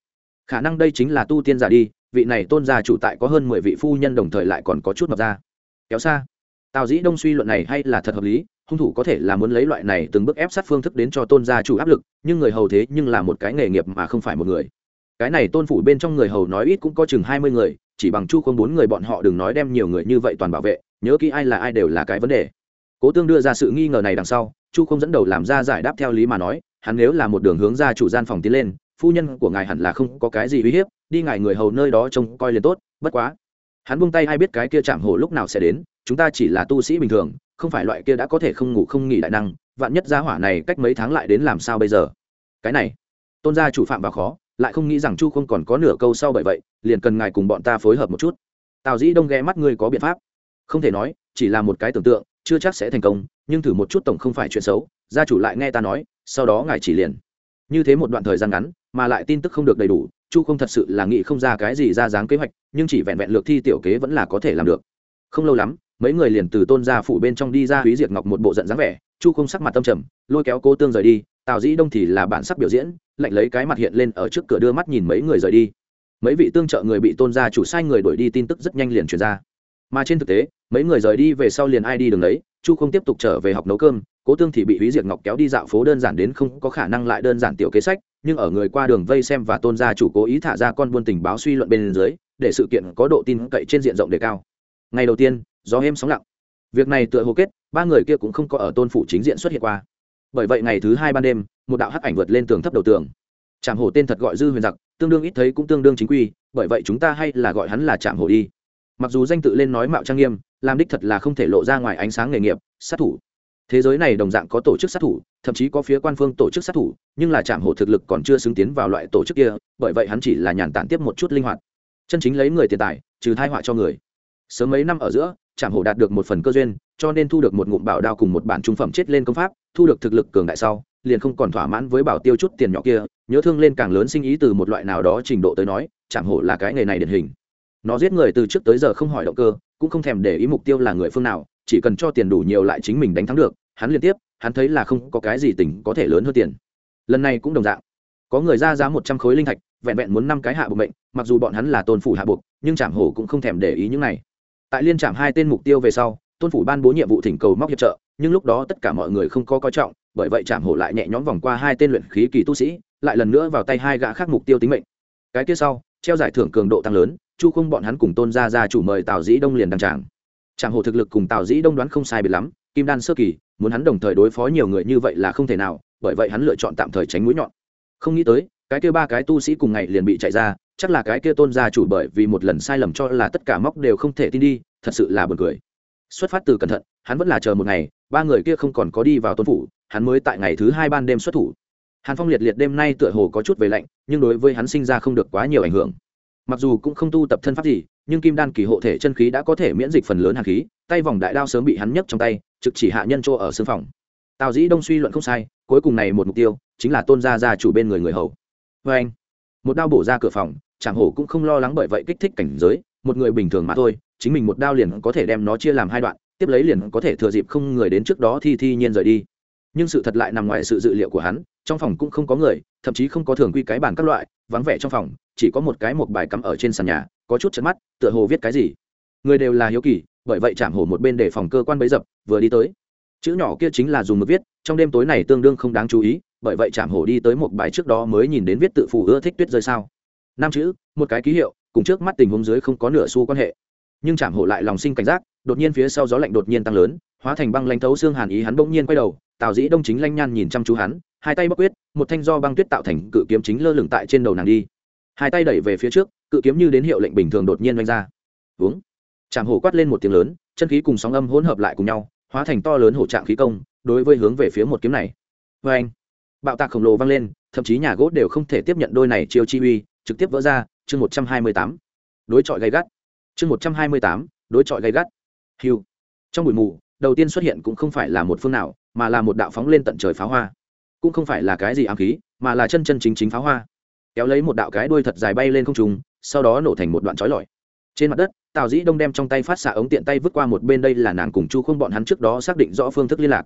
Khả năng đây chính là tu tiên giả đi, vị này tôn gia chủ tại có hơn mười vị phu nhân đồng thời lại còn có chút mập ra. Kéo xa. Tào dĩ đông suy luận này hay là thật hợp lý hung thủ có thể là muốn lấy loại này từng bước ép sát phương thức đến cho tôn gia chủ áp lực, nhưng người hầu thế nhưng là một cái nghề nghiệp mà không phải một người. Cái này tôn phủ bên trong người hầu nói ít cũng có chừng hai mươi người, chỉ bằng chu không bốn người bọn họ đừng nói đem nhiều người như vậy toàn bảo vệ, nhớ kỹ ai là ai đều là cái vấn đề. Cố tương đưa ra sự nghi ngờ này đằng sau, chu không dẫn đầu làm ra giải đáp theo lý mà nói, hắn nếu là một đường hướng ra chủ gian phòng tiến lên, phu nhân của ngài hẳn là không có cái gì uy hiếp, đi ngài người hầu nơi đó trông coi liền tốt, bất quá. Hắn buông tay hay biết cái kia chạm hổ lúc nào sẽ đến, chúng ta chỉ là tu sĩ bình thường không phải loại kia đã có thể không ngủ không nghỉ đại năng, vạn nhất gia hỏa này cách mấy tháng lại đến làm sao bây giờ? Cái này, tôn gia chủ phạm vào khó, lại không nghĩ rằng chu không còn có nửa câu sau bởi vậy, liền cần ngài cùng bọn ta phối hợp một chút. Tào dĩ đông ghé mắt ngươi có biện pháp. Không thể nói, chỉ là một cái tưởng tượng, chưa chắc sẽ thành công, nhưng thử một chút tổng không phải chuyện xấu, gia chủ lại nghe ta nói, sau đó ngài chỉ liền. Như thế một đoạn thời gian ngắn, mà lại tin tức không được đầy đủ, chu không thật sự là nghĩ không ra cái gì ra dáng kế hoạch, nhưng chỉ vẹn vẹn lược thi tiểu kế vẫn là có thể làm được. Không lâu lắm mấy người liền từ tôn gia phủ bên trong đi ra húy diệt ngọc một bộ giận dáng vẻ, chu không sắc mặt tâm trầm, lôi kéo cô tương rời đi, tào dĩ đông thì là bản sắc biểu diễn, lạnh lấy cái mặt hiện lên ở trước cửa đưa mắt nhìn mấy người rời đi. Mấy vị tương trợ người bị tôn gia chủ sai người đuổi đi tin tức rất nhanh liền truyền ra. Mà trên thực tế, mấy người rời đi về sau liền ai đi đường đấy, chu không tiếp tục trở về học nấu cơm, cố tương thì bị húy diệt ngọc kéo đi dạo phố đơn giản đến không có khả năng lại đơn giản tiểu kế sách, nhưng ở người qua đường vây xem và tôn gia chủ cố ý thả ra con buôn tình báo suy luận bên dưới, để sự kiện có độ tin cậy trên diện rộng đề cao ngày đầu tiên, gió êm sóng lặng. Việc này tựa hồ kết, ba người kia cũng không có ở tôn phủ chính diện xuất hiện qua. Bởi vậy ngày thứ hai ban đêm, một đạo hắc ảnh vượt lên tường thấp đầu tường. Trạm hổ tên thật gọi dư huyền giặc, tương đương ít thấy cũng tương đương chính quy, bởi vậy chúng ta hay là gọi hắn là trạm hổ đi. Mặc dù danh tự lên nói mạo trang nghiêm, làm đích thật là không thể lộ ra ngoài ánh sáng nghề nghiệp, sát thủ. Thế giới này đồng dạng có tổ chức sát thủ, thậm chí có phía quan phương tổ chức sát thủ, nhưng là trạm hổ thực lực còn chưa xứng tiến vào loại tổ chức kia, bởi vậy hắn chỉ là nhàn tản tiếp một chút linh hoạt. Chân chính lấy người tiền tài, trừ thai họa cho người sớm mấy năm ở giữa trạm hổ đạt được một phần cơ duyên, cho nên thu được một ngụm bảo đao cùng một bản trung phẩm chết lên công pháp, thu được thực lực cường đại sau, liền không còn thỏa mãn với bảo tiêu chút tiền nhỏ kia, nhớ thương lên càng lớn sinh ý từ một loại nào đó trình độ tới nói trạm hổ là cái nghề này điển hình. Nó giết người từ trước tới giờ không hỏi động cơ, cũng không thèm để ý mục tiêu là người phương nào, chỉ cần cho tiền đủ nhiều lại chính mình đánh thắng được, hắn liên tiếp, hắn thấy là không có cái gì tỉnh có thể lớn hơn tiền. Lần này cũng đồng dạng. Có người ra giá một trăm khối linh thạch, vẹn vẹn muốn năm cái hạ buộc mệnh, mặc dù bọn hắn là tôn phủ hạ buộc nhưng trạm hổ cũng không thèm để ý những này tại liên trạm hai tên mục tiêu về sau, tôn phủ ban bố nhiệm vụ thỉnh cầu móc hiệp trợ, nhưng lúc đó tất cả mọi người không có coi trọng, bởi vậy trạm hổ lại nhẹ nhõm vòng qua hai tên luyện khí kỳ tu sĩ, lại lần nữa vào tay hai gã khác mục tiêu tính mệnh. Cái kia sau, treo giải thưởng cường độ tăng lớn, chu không bọn hắn cùng tôn gia gia chủ mời tào dĩ đông liền đăng tràng. Trạm hổ thực lực cùng tào dĩ đông đoán không sai biệt lắm, kim đan sơ kỳ, muốn hắn đồng thời đối phó nhiều người như vậy là không thể nào, bởi vậy hắn lựa chọn tạm thời tránh mũi nhọn. Không nghĩ tới, cái kia ba cái tu sĩ cùng ngày liền bị chạy ra chắc là cái kia tôn gia chủ bởi vì một lần sai lầm cho là tất cả móc đều không thể tin đi, thật sự là buồn cười. Xuất phát từ cẩn thận, hắn vẫn là chờ một ngày, ba người kia không còn có đi vào tôn phủ, hắn mới tại ngày thứ hai ban đêm xuất thủ. Hàn phong liệt liệt đêm nay tựa hồ có chút về lạnh, nhưng đối với hắn sinh ra không được quá nhiều ảnh hưởng. Mặc dù cũng không tu tập thân pháp gì, nhưng kim đan kỳ hộ thể chân khí đã có thể miễn dịch phần lớn hàn khí, tay vòng đại đao sớm bị hắn nhấc trong tay, trực chỉ hạ nhân chỗ ở xương phòng. Tào dĩ đông suy luận không sai, cuối cùng này một mục tiêu, chính là tôn gia gia chủ bên người người hầu. Vê anh một đao bổ ra cửa phòng chẳng hổ cũng không lo lắng bởi vậy kích thích cảnh giới, một người bình thường mà thôi, chính mình một đao liền có thể đem nó chia làm hai đoạn, tiếp lấy liền có thể thừa dịp không người đến trước đó thi thi nhiên rời đi. Nhưng sự thật lại nằm ngoài sự dự liệu của hắn, trong phòng cũng không có người, thậm chí không có thường quy cái bàn các loại, vắng vẻ trong phòng, chỉ có một cái một bài cắm ở trên sàn nhà, có chút chấn mắt, tựa hồ viết cái gì. Người đều là hiếu kỳ, bởi vậy chạm hổ một bên để phòng cơ quan bấy dập, vừa đi tới. Chữ nhỏ kia chính là dùng mực viết, trong đêm tối này tương đương không đáng chú ý, bởi vậy chạm hổ đi tới một bài trước đó mới nhìn đến viết tự phù ưa thích tuyết rơi sao năm chữ, một cái ký hiệu, cùng trước mắt tình huống dưới không có nửa xu quan hệ. Nhưng chạm hổ lại lòng sinh cảnh giác, đột nhiên phía sau gió lạnh đột nhiên tăng lớn, hóa thành băng lanh thấu xương hàn ý hắn bỗng nhiên quay đầu, tào dĩ đông chính lanh nhan nhìn chăm chú hắn, hai tay bắc quyết, một thanh do băng tuyết tạo thành cự kiếm chính lơ lửng tại trên đầu nàng đi. Hai tay đẩy về phía trước, cự kiếm như đến hiệu lệnh bình thường đột nhiên vanh ra. Uống chạm hổ quát lên một tiếng lớn, chân khí cùng sóng âm hỗn hợp lại cùng nhau, hóa thành to lớn hổ trạng khí công, đối với hướng về phía một kiếm này. Vê anh bạo tạc khổng lồ vang lên, thậm chí nhà gỗ đều không thể tiếp nhận đôi này chiêu chi uy trực tiếp vỡ ra, chương một trăm hai mươi tám. Đối chọi gay gắt. Chương một trăm hai mươi tám, đối chọi gay gắt. Hiu. Trong bụi mù, đầu tiên xuất hiện cũng không phải là một phương nào, mà là một đạo phóng lên tận trời pháo hoa. Cũng không phải là cái gì ám khí, mà là chân chân chính chính pháo hoa. Kéo lấy một đạo cái đuôi thật dài bay lên không trung, sau đó nổ thành một đoạn trói lọi. Trên mặt đất, tào dĩ đông đem trong tay phát xạ ống tiện tay vứt qua một bên, đây là nàng cùng chu không bọn hắn trước đó xác định rõ phương thức liên lạc.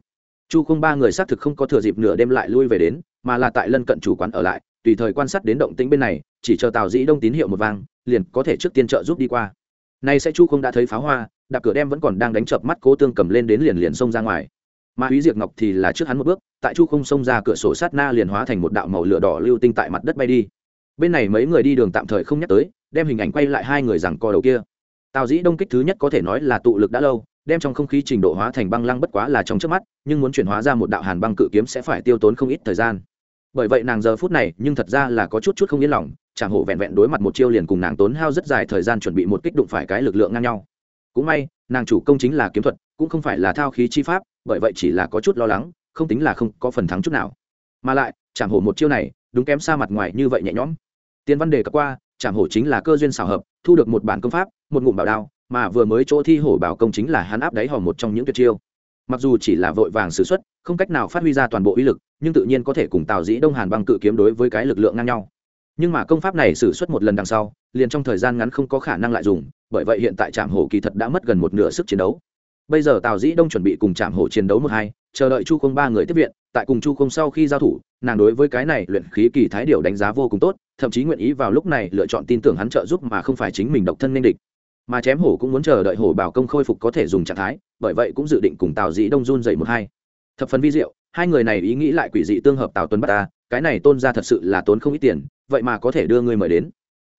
Chu không ba người xác thực không có thừa dịp nửa đêm lại lui về đến, mà là tại lân cận chủ quán ở lại tùy thời quan sát đến động tĩnh bên này, chỉ chờ tào dĩ đông tín hiệu một vang, liền có thể trước tiên trợ giúp đi qua. Nay sẽ chu không đã thấy pháo hoa, đạp cửa đem vẫn còn đang đánh chập mắt cố tương cầm lên đến liền liền xông ra ngoài. Mà húy Diệt ngọc thì là trước hắn một bước, tại chu không xông ra cửa sổ sát na liền hóa thành một đạo màu lửa đỏ lưu tinh tại mặt đất bay đi. Bên này mấy người đi đường tạm thời không nhắc tới, đem hình ảnh quay lại hai người rằng co đầu kia. Tào dĩ đông kích thứ nhất có thể nói là tụ lực đã lâu, đem trong không khí trình độ hóa thành băng lăng bất quá là trong trước mắt, nhưng muốn chuyển hóa ra một đạo hàn băng cự kiếm sẽ phải tiêu tốn không ít thời gian bởi vậy nàng giờ phút này nhưng thật ra là có chút chút không yên lòng chẳng Hổ vẹn vẹn đối mặt một chiêu liền cùng nàng tốn hao rất dài thời gian chuẩn bị một kích đụng phải cái lực lượng ngang nhau. Cũng may, nàng chủ công chính là kiếm thuật, cũng không phải là thao khí chi pháp, bởi vậy chỉ là có chút lo lắng, không tính là không có phần thắng chút nào. Mà lại chẳng hổ một chiêu này, đúng kém xa mặt ngoài như vậy nhẹ nhõm. Tiên văn đề cập qua chẳng hổ chính là cơ duyên xảo hợp, thu được một bản công pháp, một ngụm bảo đao, mà vừa mới chỗ thi hổ bảo công chính là hắn áp đáy hòm một trong những tuyệt chiêu mặc dù chỉ là vội vàng xử x không cách nào phát huy ra toàn bộ uy lực, nhưng tự nhiên có thể cùng tào dĩ đông hàn băng cự kiếm đối với cái lực lượng ngang nhau. Nhưng mà công pháp này xử suất một lần đằng sau, liền trong thời gian ngắn không có khả năng lại dùng, bởi vậy hiện tại trạm hổ kỳ thật đã mất gần một nửa sức chiến đấu. Bây giờ tào dĩ đông chuẩn bị cùng trạm hổ chiến đấu một hai, chờ đợi chu không ba người tiếp viện, tại cùng chu không sau khi giao thủ, nàng đối với cái này luyện khí kỳ thái điều đánh giá vô cùng tốt, thậm chí nguyện ý vào lúc này lựa chọn tin tưởng hắn trợ giúp mà không phải chính mình độc thân nên địch mà chém hổ cũng muốn chờ đợi hổ bảo công khôi phục có thể dùng trạng thái bởi vậy cũng dự định cùng tào dĩ đông run dậy một hai thập phần vi diệu hai người này ý nghĩ lại quỷ dị tương hợp tào tuấn bắt ta cái này tôn ra thật sự là tốn không ít tiền vậy mà có thể đưa người mời đến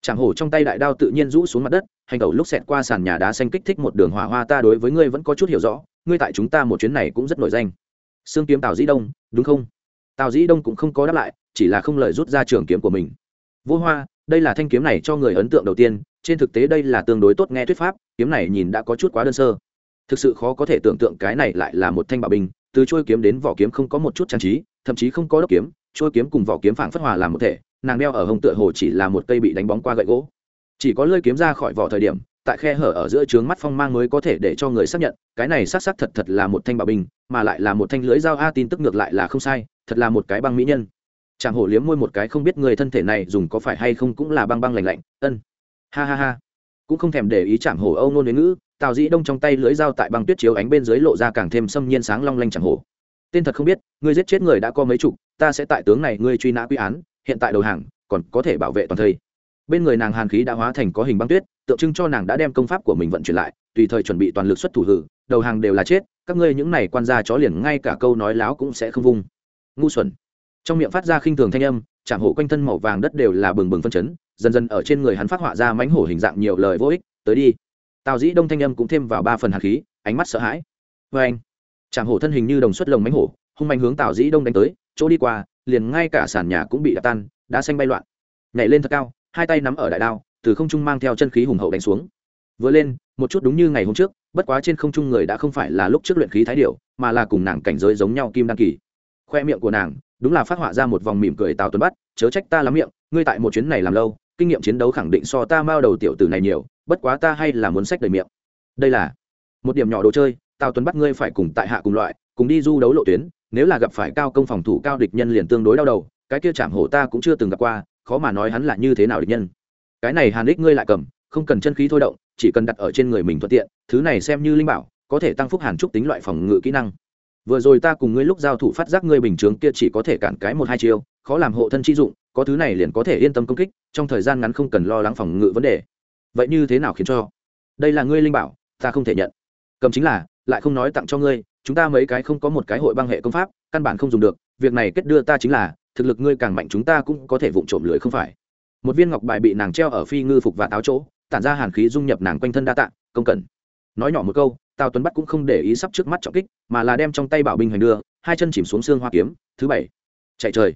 chàng hổ trong tay đại đao tự nhiên rũ xuống mặt đất, hành tẩu lúc xẹt qua sàn nhà đá xanh kích thích một đường hỏa hoa ta đối với ngươi vẫn có chút hiểu rõ, ngươi tại chúng ta một chuyến này cũng rất nổi danh. xương kiếm Tào Dĩ Đông, đúng không? Tào Dĩ Đông cũng không có đáp lại, chỉ là không lời rút ra trường kiếm của mình. Vô Hoa, đây là thanh kiếm này cho người ấn tượng đầu tiên, trên thực tế đây là tương đối tốt nghe thuyết pháp, kiếm này nhìn đã có chút quá đơn sơ. Thực sự khó có thể tưởng tượng cái này lại là một thanh bảo bình từ trôi kiếm đến vỏ kiếm không có một chút trang trí, thậm chí không có đốc kiếm, trôi kiếm cùng vỏ kiếm phảng phất hòa làm một thể, nàng đeo ở hông tựa hồ chỉ là một cây bị đánh bóng qua gậy gỗ. Chỉ có lơi kiếm ra khỏi vỏ thời điểm tại khe hở ở giữa trướng mắt phong mang mới có thể để cho người xác nhận cái này xác xác thật thật là một thanh bảo bình mà lại là một thanh lưới dao a tin tức ngược lại là không sai thật là một cái băng mỹ nhân. Chàng hổ liếm môi một cái không biết người thân thể này dùng có phải hay không cũng là băng băng lành lạnh ân ha ha ha. Cũng không thèm để ý chạm hổ âu nôn đến ngữ, tào dĩ đông trong tay lưới dao tại băng tuyết chiếu ánh bên dưới lộ ra càng thêm xâm nhiên sáng long lanh chẳng hổ. Tên thật không biết, ngươi giết chết người đã có mấy chục, ta sẽ tại tướng này ngươi truy nã quy án, hiện tại đầu hàng, còn có thể bảo vệ toàn thây. Bên người nàng hàn khí đã hóa thành có hình băng tuyết, tượng trưng cho nàng đã đem công pháp của mình vận chuyển lại, tùy thời chuẩn bị toàn lực xuất thủ hử, đầu hàng đều là chết, các ngươi những này quan gia chó liền ngay cả câu nói láo cũng sẽ không vung. Ngu xuẩn. Trong miệng phát ra khinh thường thanh âm, chạm hổ quanh thân màu vàng đất đều là bừng bừng phân chấn dần dần ở trên người hắn phát họa ra mánh hổ hình dạng nhiều lời vô ích, tới đi. Tào dĩ đông thanh âm cũng thêm vào ba phần hạt khí, ánh mắt sợ hãi. Vê anh chàng hổ thân hình như đồng xuất lồng mánh hổ, hung mạnh hướng tào dĩ đông đánh tới, chỗ đi qua, liền ngay cả sàn nhà cũng bị đạp tan, đá xanh bay loạn. Nhảy lên thật cao, hai tay nắm ở đại đao, từ không trung mang theo chân khí hùng hậu đánh xuống. Vừa lên, một chút đúng như ngày hôm trước, bất quá trên không trung người đã không phải là lúc trước luyện khí thái điệu mà là cùng nàng cảnh giới giống nhau kim đăng kỳ. Khoe miệng của nàng, đúng là phát họa ra một vòng mỉm cười tào tuấn bắt, chớ trách ta lắm miệng, ngươi tại một chuyến này làm lâu kinh nghiệm chiến đấu khẳng định so ta mao đầu tiểu tử này nhiều, bất quá ta hay là muốn sách đầy miệng. Đây là một điểm nhỏ đồ chơi, tào tuấn bắt ngươi phải cùng tại hạ cùng loại, cùng đi du đấu lộ tuyến, nếu là gặp phải cao công phòng thủ cao địch nhân liền tương đối đau đầu, cái kia chạm hổ ta cũng chưa từng gặp qua, khó mà nói hắn là như thế nào địch nhân. Cái này hàn đích ngươi lại cầm, không cần chân khí thôi động, chỉ cần đặt ở trên người mình thuận tiện, thứ này xem như linh bảo, có thể tăng phúc hàn trúc tính loại phòng ngự kỹ năng. Vừa rồi ta cùng ngươi lúc giao thủ phát giác ngươi bình chướng kia chỉ có thể cản cái một hai chiêu khó làm hộ thân chi dụng, có thứ này liền có thể yên tâm công kích, trong thời gian ngắn không cần lo lắng phòng ngự vấn đề. Vậy như thế nào khiến cho? Đây là ngươi linh bảo, ta không thể nhận. Cầm chính là, lại không nói tặng cho ngươi, chúng ta mấy cái không có một cái hội băng hệ công pháp, căn bản không dùng được, việc này kết đưa ta chính là, thực lực ngươi càng mạnh chúng ta cũng có thể vụng trộm lưới không phải. Một viên ngọc bài bị nàng treo ở phi ngư phục và táo chỗ, tản ra hàn khí dung nhập nàng quanh thân đa tạ, công cần. Nói nhỏ một câu, tào tuấn bắt cũng không để ý sắp trước mắt trọng kích, mà là đem trong tay bảo binh hoành đưa, hai chân chìm xuống xương hoa kiếm, thứ bảy. Chạy trời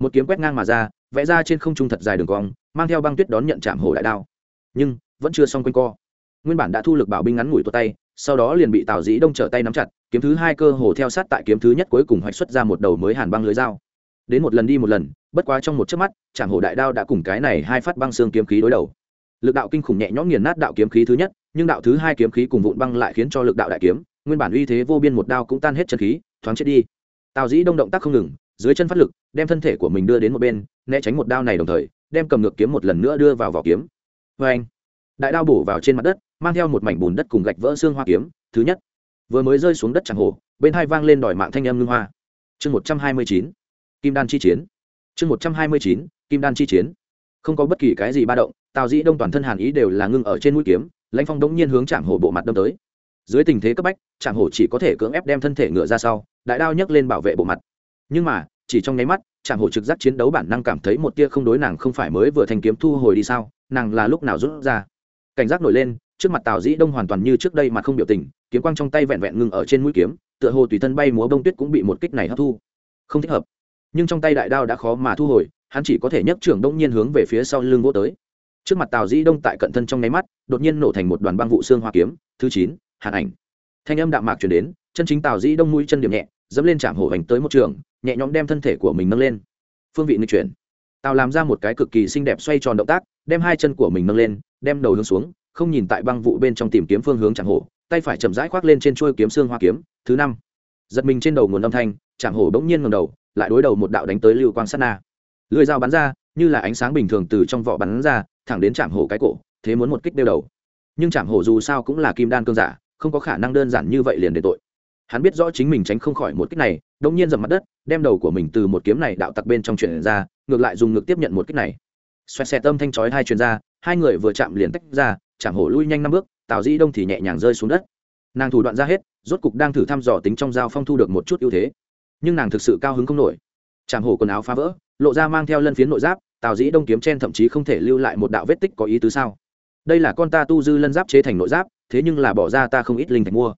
một kiếm quét ngang mà ra, vẽ ra trên không trung thật dài đường cong, mang theo băng tuyết đón nhận chạm hổ đại đao. Nhưng, vẫn chưa xong quanh co. Nguyên bản đã thu lực bảo binh ngắn ngủi tuột tay, sau đó liền bị tào dĩ đông trở tay nắm chặt, kiếm thứ hai cơ hồ theo sát tại kiếm thứ nhất cuối cùng hoạch xuất ra một đầu mới hàn băng lưới dao. Đến một lần đi một lần, bất quá trong một chớp mắt trạm hổ đại đao đã cùng cái này hai phát băng xương kiếm khí đối đầu. Lực đạo kinh khủng nhẹ nhõm nghiền nát đạo kiếm khí thứ nhất, nhưng đạo thứ hai kiếm khí cùng vụn băng lại khiến cho lực đạo đại kiếm, nguyên bản uy thế vô biên một đao cũng tan hết chân khí, thoáng chết đi. Tào dĩ đông động tác không ngừng dưới chân phát lực, đem thân thể của mình đưa đến một bên, né tránh một đao này đồng thời, đem cầm ngược kiếm một lần nữa đưa vào vỏ kiếm. Vê anh, đại đao bổ vào trên mặt đất, mang theo một mảnh bùn đất cùng gạch vỡ xương hoa kiếm, thứ nhất. Vừa mới rơi xuống đất chẳng hổ, bên hai vang lên đòi mạng thanh âm ngưng hoa. Chương một trăm hai mươi chín, kim đan chi chiến. Chương một trăm hai mươi chín, kim đan chi chiến. Không có bất kỳ cái gì ba động, tào dĩ đông toàn thân hàn ý đều là ngưng ở trên mũi kiếm, lãnh phong đống nhiên hướng chạm hổ bộ mặt đâm tới. Dưới tình thế cấp bách chạm hổ chỉ có thể cưỡng ép đem thân thể ngựa ra sau, đại đao nhấc lên bảo vệ bộ mặt nhưng mà, chỉ trong nháy mắt chạm hổ trực giác chiến đấu bản năng cảm thấy một tia không đối nàng không phải mới vừa thành kiếm thu hồi đi sao, nàng là lúc nào rút ra. Cảnh giác nổi lên, trước mặt tào dĩ đông hoàn toàn như trước đây mà không biểu tình, kiếm quang trong tay vẹn vẹn ngưng ở trên mũi kiếm, tựa hồ tùy thân bay múa bông tuyết cũng bị một kích này hấp thu. Không thích hợp. Nhưng trong tay đại đao đã khó mà thu hồi, hắn chỉ có thể nhấc trưởng đông nhiên hướng về phía sau lưng gỗ tới. Trước mặt tào dĩ đông tại cận thân trong nháy mắt, đột nhiên nổ thành một đoàn băng vụ xương hoa kiếm, thứ chín, hàn ảnh. Thanh âm đạm mạc chuyển đến, chân chính tào dĩ đông mũi chân điểm nhẹ dẫm lên chạm hổ hành tới một trường, nhẹ nhõm đem thân thể của mình nâng lên. Phương vị nghịch chuyển. Tào làm ra một cái cực kỳ xinh đẹp xoay tròn động tác, đem hai chân của mình nâng lên, đem đầu hướng xuống, không nhìn tại băng vụ bên trong tìm kiếm phương hướng chạm hổ, tay phải chậm rãi khoác lên trên chuôi kiếm xương hoa kiếm, thứ năm. Giật mình trên đầu nguồn âm thanh chạm hổ bỗng nhiên ngầm đầu, lại đối đầu một đạo đánh tới lưu quang sát na. Lưỡi dao bắn ra, như là ánh sáng bình thường từ trong vỏ bắn ra, thẳng đến chạm hổ cái cổ, thế muốn một kích đeo đầu. Nhưng chạm hổ dù sao cũng là kim đan cương giả, không có khả năng đơn giản như vậy liền để tội hắn biết rõ chính mình tránh không khỏi một kích này đông nhiên dầm mặt đất, đem đầu của mình từ một kiếm này đạo tặc bên trong chuyển ra, ngược lại dùng ngực tiếp nhận một kích này. Xoẹt xẹt âm thanh chói hai chuyên ra, hai người vừa chạm liền tách ra, chạm hổ lui nhanh năm bước, tào dĩ đông thì nhẹ nhàng rơi xuống đất. Nàng thủ đoạn ra hết, rốt cục đang thử thăm dò tính trong dao phong thu được một chút ưu thế. Nhưng nàng thực sự cao hứng không nổi. Chạm hổ quần áo phá vỡ, lộ ra mang theo lân phiến nội giáp, tào dĩ đông kiếm chen thậm chí không thể lưu lại một đạo vết tích có ý tứ sao? Đây là con ta tu dư lân giáp chế thành nội giáp, thế nhưng là bỏ ra ta không ít linh thạch mua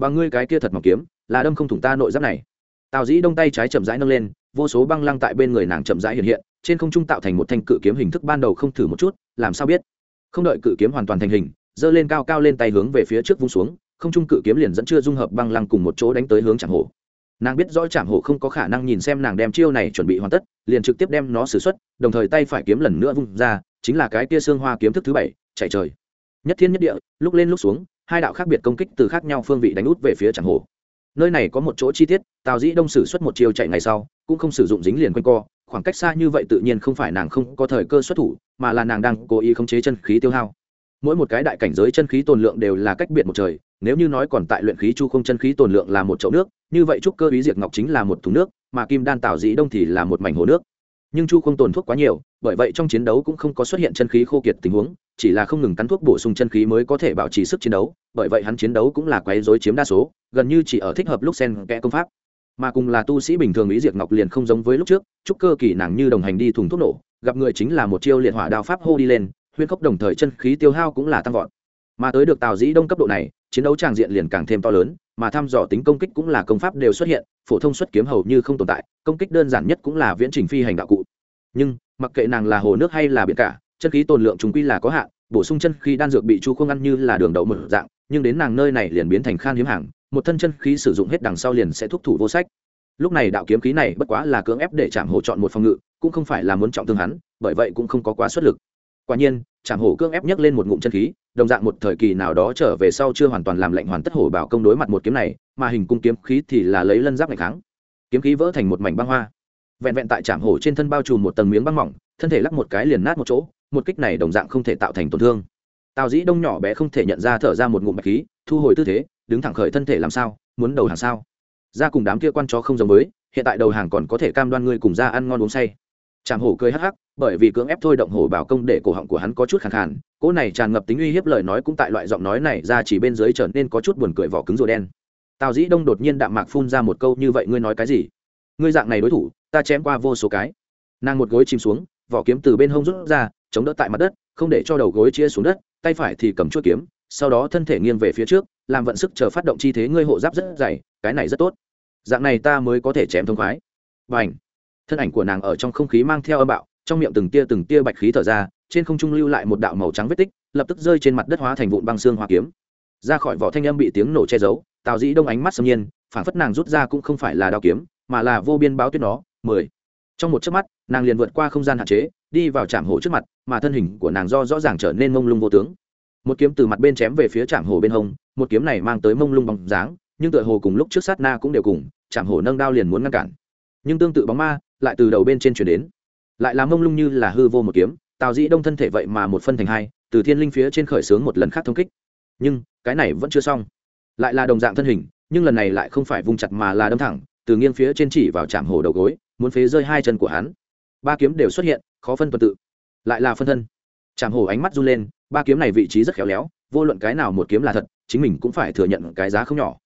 bằng ngươi cái kia thật mỏng kiếm là đâm không thủng ta nội giáp này. Tào dĩ đông tay trái chậm rãi nâng lên vô số băng lăng tại bên người nàng chậm rãi hiện hiện trên không trung tạo thành một thanh cự kiếm hình thức ban đầu không thử một chút làm sao biết? Không đợi cự kiếm hoàn toàn thành hình giơ lên cao cao lên tay hướng về phía trước vung xuống không trung cự kiếm liền dẫn chưa dung hợp băng lăng cùng một chỗ đánh tới hướng chẳng hổ. Nàng biết rõ chạm hổ không có khả năng nhìn xem nàng đem chiêu này chuẩn bị hoàn tất liền trực tiếp đem nó xử xuất, đồng thời tay phải kiếm lần nữa vung ra chính là cái kia xương hoa kiếm thức thứ bảy chạy trời. Nhất thiên nhất địa lúc lên lúc xuống hai đạo khác biệt công kích từ khác nhau phương vị đánh út về phía chẳng hổ nơi này có một chỗ chi tiết, tào dĩ đông sử xuất một chiều chạy ngày sau, cũng không sử dụng dính liền quanh co, khoảng cách xa như vậy tự nhiên không phải nàng không có thời cơ xuất thủ, mà là nàng đang cố ý khống chế chân khí tiêu hao. Mỗi một cái đại cảnh giới chân khí tồn lượng đều là cách biệt một trời, nếu như nói còn tại luyện khí chu không chân khí tồn lượng là một chậu nước, như vậy trúc cơ ý diệt ngọc chính là một thùng nước, mà kim đan Tào dĩ đông thì là một mảnh hồ nước nhưng chu không tồn thuốc quá nhiều, bởi vậy trong chiến đấu cũng không có xuất hiện chân khí khô kiệt tình huống, chỉ là không ngừng cắn thuốc bổ sung chân khí mới có thể bảo trì sức chiến đấu, bởi vậy hắn chiến đấu cũng là quấy dối chiếm đa số, gần như chỉ ở thích hợp lúc sen kẽ công pháp. Mà cùng là tu sĩ bình thường ý diệt ngọc liền không giống với lúc trước chúc cơ kỳ nàng như đồng hành đi thùng thuốc nổ, gặp người chính là một chiêu liệt hỏa đao pháp hô đi lên huyên cốc đồng thời chân khí tiêu hao cũng là tăng vọt. Mà tới được tào dĩ đông cấp độ này chiến đấu tràng diện liền càng thêm to lớn, mà thăm dò tính công kích cũng là công pháp đều xuất hiện, phổ thông xuất kiếm hầu như không tồn tại, công kích đơn giản nhất cũng là viễn trình phi hành đạo cụ. Nhưng, mặc kệ nàng là hồ nước hay là biển cả, chân khí tồn lượng chúng quy là có hạn, bổ sung chân khí đan dược bị chu không ăn như là đường đậu mở dạng, nhưng đến nàng nơi này liền biến thành khan hiếm hàng, một thân chân khí sử dụng hết đằng sau liền sẽ thúc thủ vô sách. Lúc này đạo kiếm khí này bất quá là cưỡng ép để chạm hỗ chọn một phòng ngự, cũng không phải là muốn trọng thương hắn, bởi vậy cũng không có quá xuất lực. Quả nhiên chạm hổ cương ép nhấc lên một ngụm chân khí, đồng dạng một thời kỳ nào đó trở về sau chưa hoàn toàn làm lệnh hoàn tất hổ bảo công đối mặt một kiếm này, mà hình cung kiếm khí thì là lấy lân giáp ngày kháng. Kiếm khí vỡ thành một mảnh băng hoa. Vẹn vẹn tại trạm hổ trên thân bao trùm một tầng miếng băng mỏng, thân thể lắc một cái liền nát một chỗ, một kích này đồng dạng không thể tạo thành tổn thương. Tào dĩ đông nhỏ bé không thể nhận ra thở ra một ngụm bạch khí, thu hồi tư thế, đứng thẳng khởi thân thể làm sao, muốn đầu hàng sao? Ra cùng đám kia quan chó không giống với, hiện tại đầu hàng còn có thể cam đoan ngươi cùng ra ăn ngon uống say. Trảm hổ cười hắc hắc, bởi vì cưỡng ép thôi động hổ bảo công để cổ họng của hắn có chút khàn khàn, cỗ này tràn ngập tính uy hiếp lời nói cũng tại loại giọng nói này ra chỉ bên dưới trở nên có chút buồn cười vỏ cứng rùa đen. Tào dĩ đông đột nhiên đạm mạc phun ra một câu như vậy, ngươi nói cái gì? Ngươi dạng này đối thủ, ta chém qua vô số cái. Nàng một gối chìm xuống, vỏ kiếm từ bên hông rút ra, chống đỡ tại mặt đất, không để cho đầu gối chia xuống đất, tay phải thì cầm chuôi kiếm, sau đó thân thể nghiêng về phía trước, làm vận sức chờ phát động chi thế, ngươi hộ giáp rất dày, cái này rất tốt. Dạng này ta mới có thể chém thông khoái. Bành! Thân ảnh của nàng ở trong không khí mang theo âm bạo, trong miệng từng tia từng tia bạch khí thở ra, trên không trung lưu lại một đạo màu trắng vết tích, lập tức rơi trên mặt đất hóa thành vụn băng xương hoa kiếm. Ra khỏi vỏ thanh âm bị tiếng nổ che giấu, tào dĩ đông ánh mắt xâm nhiên, phản phất nàng rút ra cũng không phải là đao kiếm, mà là vô biên báo tuyết nó, mười. Trong một chớp mắt, nàng liền vượt qua không gian hạn chế, đi vào trạm hổ trước mặt, mà thân hình của nàng do rõ ràng trở nên mông lung vô tướng. Một kiếm từ mặt bên chém về phía trạm hổ bên hông, một kiếm này mang tới mông lung bóng dáng, nhưng tựa hồ cùng lúc trước sát na cũng đều cùng trạm hổ nâng đao liền muốn ngăn cản. Nhưng tương tự bóng ma lại từ đầu bên trên chuyển đến. Lại làm mông lung như là hư vô một kiếm, tào dĩ đông thân thể vậy mà một phân thành hai, từ thiên linh phía trên khởi xướng một lần khác thông kích. Nhưng, cái này vẫn chưa xong. Lại là đồng dạng thân hình, nhưng lần này lại không phải vung chặt mà là đâm thẳng, từ nghiêng phía trên chỉ vào chạm hổ đầu gối, muốn phế rơi hai chân của hắn. Ba kiếm đều xuất hiện, khó phân tuần tự. Lại là phân thân. Chạm hổ ánh mắt run lên, ba kiếm này vị trí rất khéo léo, vô luận cái nào một kiếm là thật, chính mình cũng phải thừa nhận cái giá không nhỏ.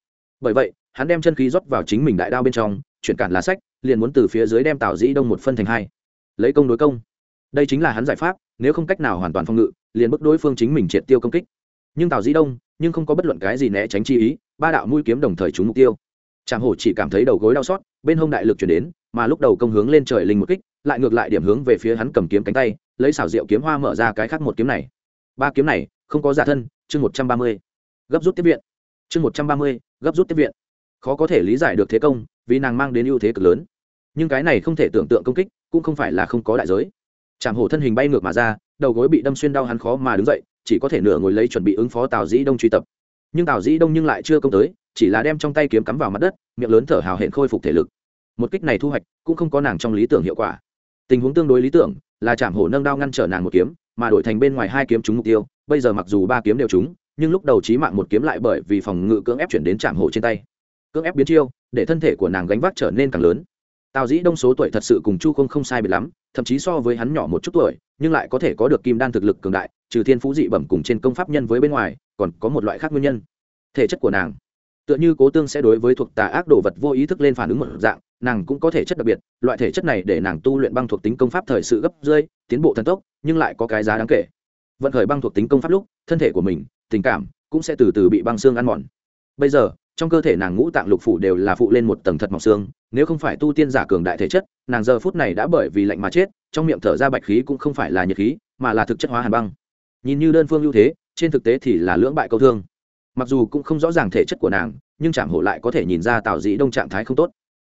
Bởi vậy, hắn đem chân khí rót vào chính mình đại đao bên trong, chuyển cản lá sách liền muốn từ phía dưới đem tào dĩ đông một phân thành hai. Lấy công đối công. Đây chính là hắn giải pháp, nếu không cách nào hoàn toàn phòng ngự, liền bức đối phương chính mình triệt tiêu công kích. Nhưng tào dĩ đông, nhưng không có bất luận cái gì né tránh chi ý, ba đạo mũi kiếm đồng thời trúng mục tiêu. Tràng hổ chỉ cảm thấy đầu gối đau xót, bên hông đại lực chuyển đến, mà lúc đầu công hướng lên trời linh một kích, lại ngược lại điểm hướng về phía hắn cầm kiếm cánh tay, lấy xảo diệu kiếm hoa mở ra cái khác một kiếm này. Ba kiếm này, không có giả thân, chương một trăm ba mươi. Gấp rút tiếp viện. Chương một trăm ba mươi, gấp rút tiếp viện. Khó có thể lý giải được thế công, vì nàng mang đến ưu thế cực lớn nhưng cái này không thể tưởng tượng công kích, cũng không phải là không có đại giới. Tràng hổ thân hình bay ngược mà ra, đầu gối bị đâm xuyên đau hắn khó mà đứng dậy, chỉ có thể nửa ngồi lấy chuẩn bị ứng phó tào dĩ đông truy tập. Nhưng tào dĩ đông nhưng lại chưa công tới, chỉ là đem trong tay kiếm cắm vào mặt đất, miệng lớn thở hào hẹn khôi phục thể lực. Một kích này thu hoạch, cũng không có nàng trong lý tưởng hiệu quả. Tình huống tương đối lý tưởng, là chạm hổ nâng đao ngăn trở nàng một kiếm, mà đổi thành bên ngoài hai kiếm trúng mục tiêu, bây giờ mặc dù ba kiếm đều trúng, nhưng lúc đầu trí mạng một kiếm lại bởi vì phòng ngự cưỡng ép chuyển đến chạm hổ trên tay. Cưỡng ép biến chiêu, để thân thể của nàng gánh vác trở nên càng lớn tào dĩ đông số tuổi thật sự cùng chu không không sai biệt lắm, thậm chí so với hắn nhỏ một chút tuổi, nhưng lại có thể có được kim đan thực lực cường đại, trừ thiên phú dị bẩm cùng trên công pháp nhân với bên ngoài, còn có một loại khác nguyên nhân. Thể chất của nàng. Tựa như cố tương sẽ đối với thuộc tà ác đồ vật vô ý thức lên phản ứng một dạng, nàng cũng có thể chất đặc biệt, loại thể chất này để nàng tu luyện băng thuộc tính công pháp thời sự gấp rơi, tiến bộ thần tốc, nhưng lại có cái giá đáng kể. Vận khởi băng thuộc tính công pháp lúc, thân thể của mình, tình cảm, cũng sẽ từ từ bị băng xương ăn mòn. Bây giờ trong cơ thể nàng ngũ tạng lục phủ đều là phụ lên một tầng thật mỏng xương, nếu không phải tu tiên giả cường đại thể chất, nàng giờ phút này đã bởi vì lạnh mà chết, trong miệng thở ra bạch khí cũng không phải là nhiệt khí, mà là thực chất hóa hàn băng. Nhìn như đơn phương ưu thế, trên thực tế thì là lưỡng bại câu thương. Mặc dù cũng không rõ ràng thể chất của nàng, nhưng chạm hổ lại có thể nhìn ra tào dĩ đông trạng thái không tốt.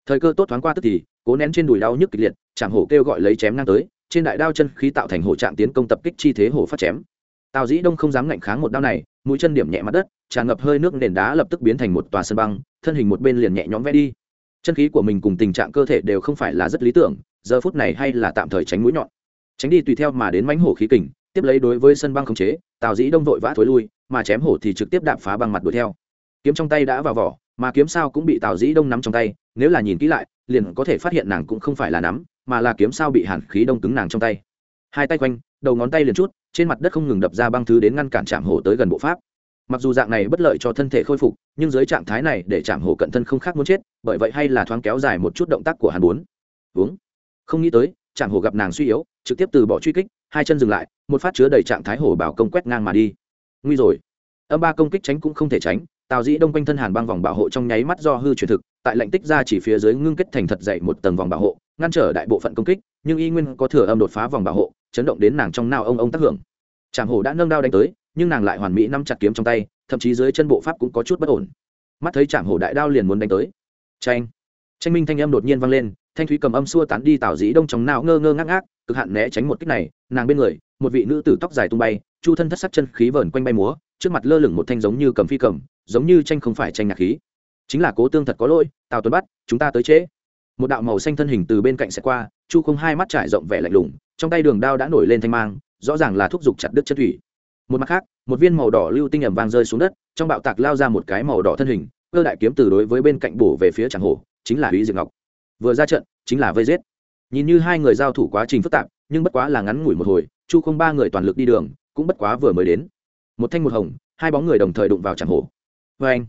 Thời cơ tốt thoáng qua tức thì, cố nén trên đùi đau nhức kịch liệt, chạm hổ kêu gọi lấy chém ngang tới, trên đại đao chân khí tạo thành hổ trạng tiến công tập kích chi thế hổ phát chém tào dĩ đông không dám ngạnh kháng một đao này, mũi chân điểm nhẹ mặt đất, tràn ngập hơi nước nền đá lập tức biến thành một tòa sân băng, thân hình một bên liền nhẹ nhõm vẽ đi. Chân khí của mình cùng tình trạng cơ thể đều không phải là rất lý tưởng, giờ phút này hay là tạm thời tránh mũi nhọn. Tránh đi tùy theo mà đến mánh hổ khí kình, tiếp lấy đối với sân băng khống chế, tào dĩ đông vội vã thối lui, mà chém hổ thì trực tiếp đạp phá băng mặt đuổi theo. Kiếm trong tay đã vào vỏ, mà kiếm sao cũng bị tào dĩ đông nắm trong tay, nếu là nhìn kỹ lại, liền có thể phát hiện nàng cũng không phải là nắm, mà là kiếm sao bị hàn khí đông cứng nàng trong tay. Hai tay quanh, đầu ngón tay liền chút trên mặt đất không ngừng đập ra băng thứ đến ngăn cản trạm hổ tới gần bộ pháp. Mặc dù dạng này bất lợi cho thân thể khôi phục, nhưng dưới trạng thái này để trạm hổ cận thân không khác muốn chết, bởi vậy hay là thoáng kéo dài một chút động tác của hàn bốn. Uống không nghĩ tới, trạm hổ gặp nàng suy yếu, trực tiếp từ bỏ truy kích, hai chân dừng lại, một phát chứa đầy trạng thái hổ bảo công quét ngang mà đi. Nguy rồi. Âm ba công kích tránh cũng không thể tránh, tào dĩ đông quanh thân hàn băng vòng bảo hộ trong nháy mắt do hư truyền thực, tại lệnh tích ra chỉ phía dưới ngưng kết thành thật dậy một tầng vòng bảo hộ, ngăn trở đại bộ phận công kích, nhưng y nguyên có thừa âm đột phá vòng bảo hộ chấn động đến nàng trong nao ông ông tác hưởng. Tràng hổ đã nâng đao đánh tới, nhưng nàng lại hoàn mỹ nắm chặt kiếm trong tay, thậm chí dưới chân bộ pháp cũng có chút bất ổn. Mắt thấy tràng hổ đại đao liền muốn đánh tới. Tranh tranh minh thanh âm đột nhiên vang lên, thanh thúy cầm âm xua tán đi tào dĩ đông trong nao ngơ ngơ ngác ngác, cực hạn né tránh một kích này, nàng bên người, một vị nữ tử tóc dài tung bay, chu thân thất sắc chân khí vờn quanh bay múa, trước mặt lơ lửng một thanh giống như cầm phi cầm, giống như tranh không phải tranh nhạc khí. Chính là cố tương thật có lỗi, tào tuấn bắt, chúng ta tới trễ. Một đạo màu xanh thân hình từ bên cạnh sẽ qua chu không hai mắt trải rộng vẻ lạnh lùng, trong tay đường đao đã nổi lên thanh mang, rõ ràng là thúc giục chặt đứt chất thủy. Một mặt khác, một viên màu đỏ lưu tinh ẩm vang rơi xuống đất, trong bạo tạc lao ra một cái màu đỏ thân hình, cơ đại kiếm từ đối với bên cạnh bổ về phía tràng hổ, chính là Úy diệt ngọc. Vừa ra trận, chính là vây giết. Nhìn như hai người giao thủ quá trình phức tạp, nhưng bất quá là ngắn ngủi một hồi, chu không ba người toàn lực đi đường, cũng bất quá vừa mới đến. Một thanh một hồng, hai bóng người đồng thời đụng vào tràng hổ. Vê anh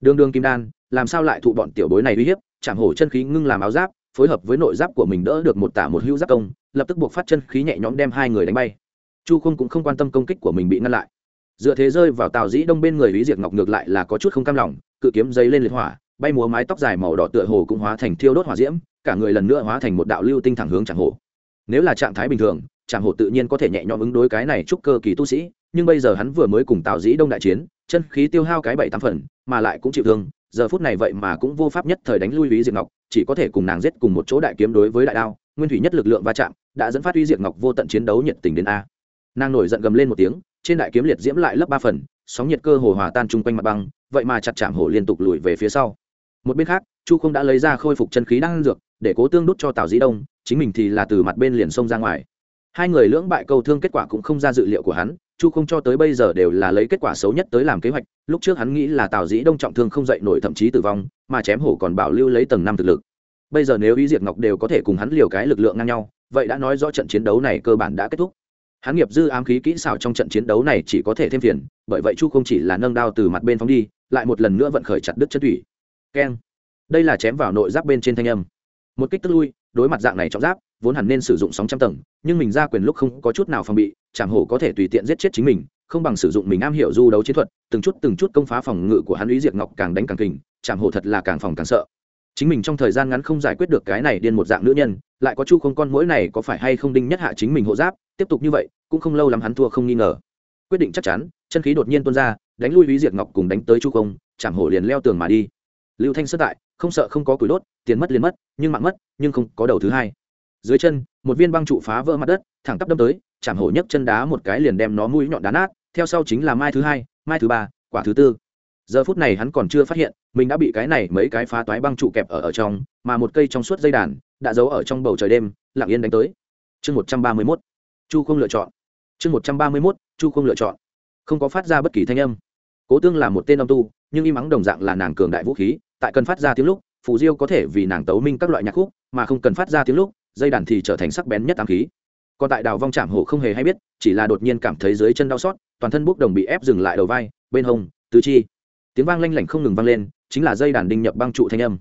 đường đường kim đan, làm sao lại thụ bọn tiểu bối này uy hiếp? Tràng hổ chân khí ngưng làm áo giáp phối hợp với nội giáp của mình đỡ được một tả một hữu giáp công, lập tức buộc phát chân khí nhẹ nhõm đem hai người đánh bay. Chu không cũng không quan tâm công kích của mình bị ngăn lại. Dựa thế rơi vào tào dĩ đông bên người lý diệt ngọc ngược lại là có chút không cam lòng, cự kiếm dây lên liệt hỏa, bay múa mái tóc dài màu đỏ tựa hồ cũng hóa thành thiêu đốt hỏa diễm, cả người lần nữa hóa thành một đạo lưu tinh thẳng hướng chẳng hổ. Nếu là trạng thái bình thường chẳng hổ tự nhiên có thể nhẹ nhõm ứng đối cái này chúc cơ kỳ tu sĩ, nhưng bây giờ hắn vừa mới cùng tào dĩ đông đại chiến, chân khí tiêu hao cái bảy tám phần, mà lại cũng chịu thương giờ phút này vậy mà cũng vô pháp nhất thời đánh lui lý diệt ngọc, chỉ có thể cùng nàng giết cùng một chỗ đại kiếm đối với đại đao, nguyên thủy nhất lực lượng va chạm, đã dẫn phát uy diệt ngọc vô tận chiến đấu nhiệt tình đến a. Nàng nổi giận gầm lên một tiếng, trên đại kiếm liệt diễm lại lấp ba phần, sóng nhiệt cơ hồ hòa tan chung quanh mặt băng, vậy mà chặt chạm hổ liên tục lùi về phía sau. Một bên khác, chu không đã lấy ra khôi phục chân khí đang dược, để cố tương đút cho tào dĩ đông, chính mình thì là từ mặt bên liền xông ra ngoài hai người lưỡng bại câu thương kết quả cũng không ra dự liệu của hắn, chu không cho tới bây giờ đều là lấy kết quả xấu nhất tới làm kế hoạch, lúc trước hắn nghĩ là tào dĩ đông trọng thương không dậy nổi thậm chí tử vong, mà chém hổ còn bảo lưu lấy tầng năm thực lực. Bây giờ nếu ý diệt ngọc đều có thể cùng hắn liều cái lực lượng ngang nhau, vậy đã nói rõ trận chiến đấu này cơ bản đã kết thúc. Hắn nghiệp dư ám khí kỹ xảo trong trận chiến đấu này chỉ có thể thêm phiền, bởi vậy chu không chỉ là nâng đao từ mặt bên phóng đi, lại một lần nữa vận khởi chặt đứt chân thủy. Keng. Đây là chém vào nội giáp bên trên thanh âm. Một kích tức lui, đối mặt dạng này trọng giáp vốn hẳn nên sử dụng sóng trăm tầng, nhưng mình ra quyền lúc không có chút nào phòng bị chạm hổ có thể tùy tiện giết chết chính mình, không bằng sử dụng mình am hiểu du đấu chiến thuật, từng chút từng chút công phá phòng ngự của hắn ý diệt ngọc càng đánh càng kình chạm hổ thật là càng phòng càng sợ. Chính mình trong thời gian ngắn không giải quyết được cái này điên một dạng nữ nhân, lại có chu không con mỗi này có phải hay không đinh nhất hạ chính mình hộ giáp, tiếp tục như vậy, cũng không lâu lắm hắn thua không nghi ngờ. Quyết định chắc chắn, chân khí đột nhiên tuôn ra, đánh lui lý diệt ngọc cùng đánh tới chu không chạm hổ liền leo tường mà đi. Lưu thanh sơ tại, không sợ không có củi đốt, tiền mất liền mất, nhưng mạng mất, nhưng không có đầu thứ hai dưới chân, một viên băng trụ phá vỡ mặt đất, thẳng tắp đâm tới, chạm hổ nhấc chân đá một cái liền đem nó mũi nhọn đá nát. Theo sau chính là mai thứ hai, mai thứ ba, quả thứ tư. Giờ phút này hắn còn chưa phát hiện, mình đã bị cái này mấy cái phá toái băng trụ kẹp ở ở trong, mà một cây trong suốt dây đàn đã giấu ở trong bầu trời đêm, lặng yên đánh tới. Chương một trăm ba mươi mốt. Chu không lựa chọn. Chương một trăm ba mươi mốt, chu không lựa chọn. Không có phát ra bất kỳ thanh âm. Cố tương là một tên âm tu, nhưng im ắng đồng dạng là nàng cường đại vũ khí, tại cần phát ra tiếng lúc, phù diêu có thể vì nàng tấu minh các loại nhạc khúc, mà không cần phát ra tiếng lúc dây đàn thì trở thành sắc bén nhất ám khí. Còn tại đào vong trạm hổ không hề hay biết, chỉ là đột nhiên cảm thấy dưới chân đau xót, toàn thân bốc đồng bị ép dừng lại đầu vai, bên hông, tứ chi. Tiếng vang lanh lảnh không ngừng vang lên, chính là dây đàn đinh nhập băng trụ thanh âm.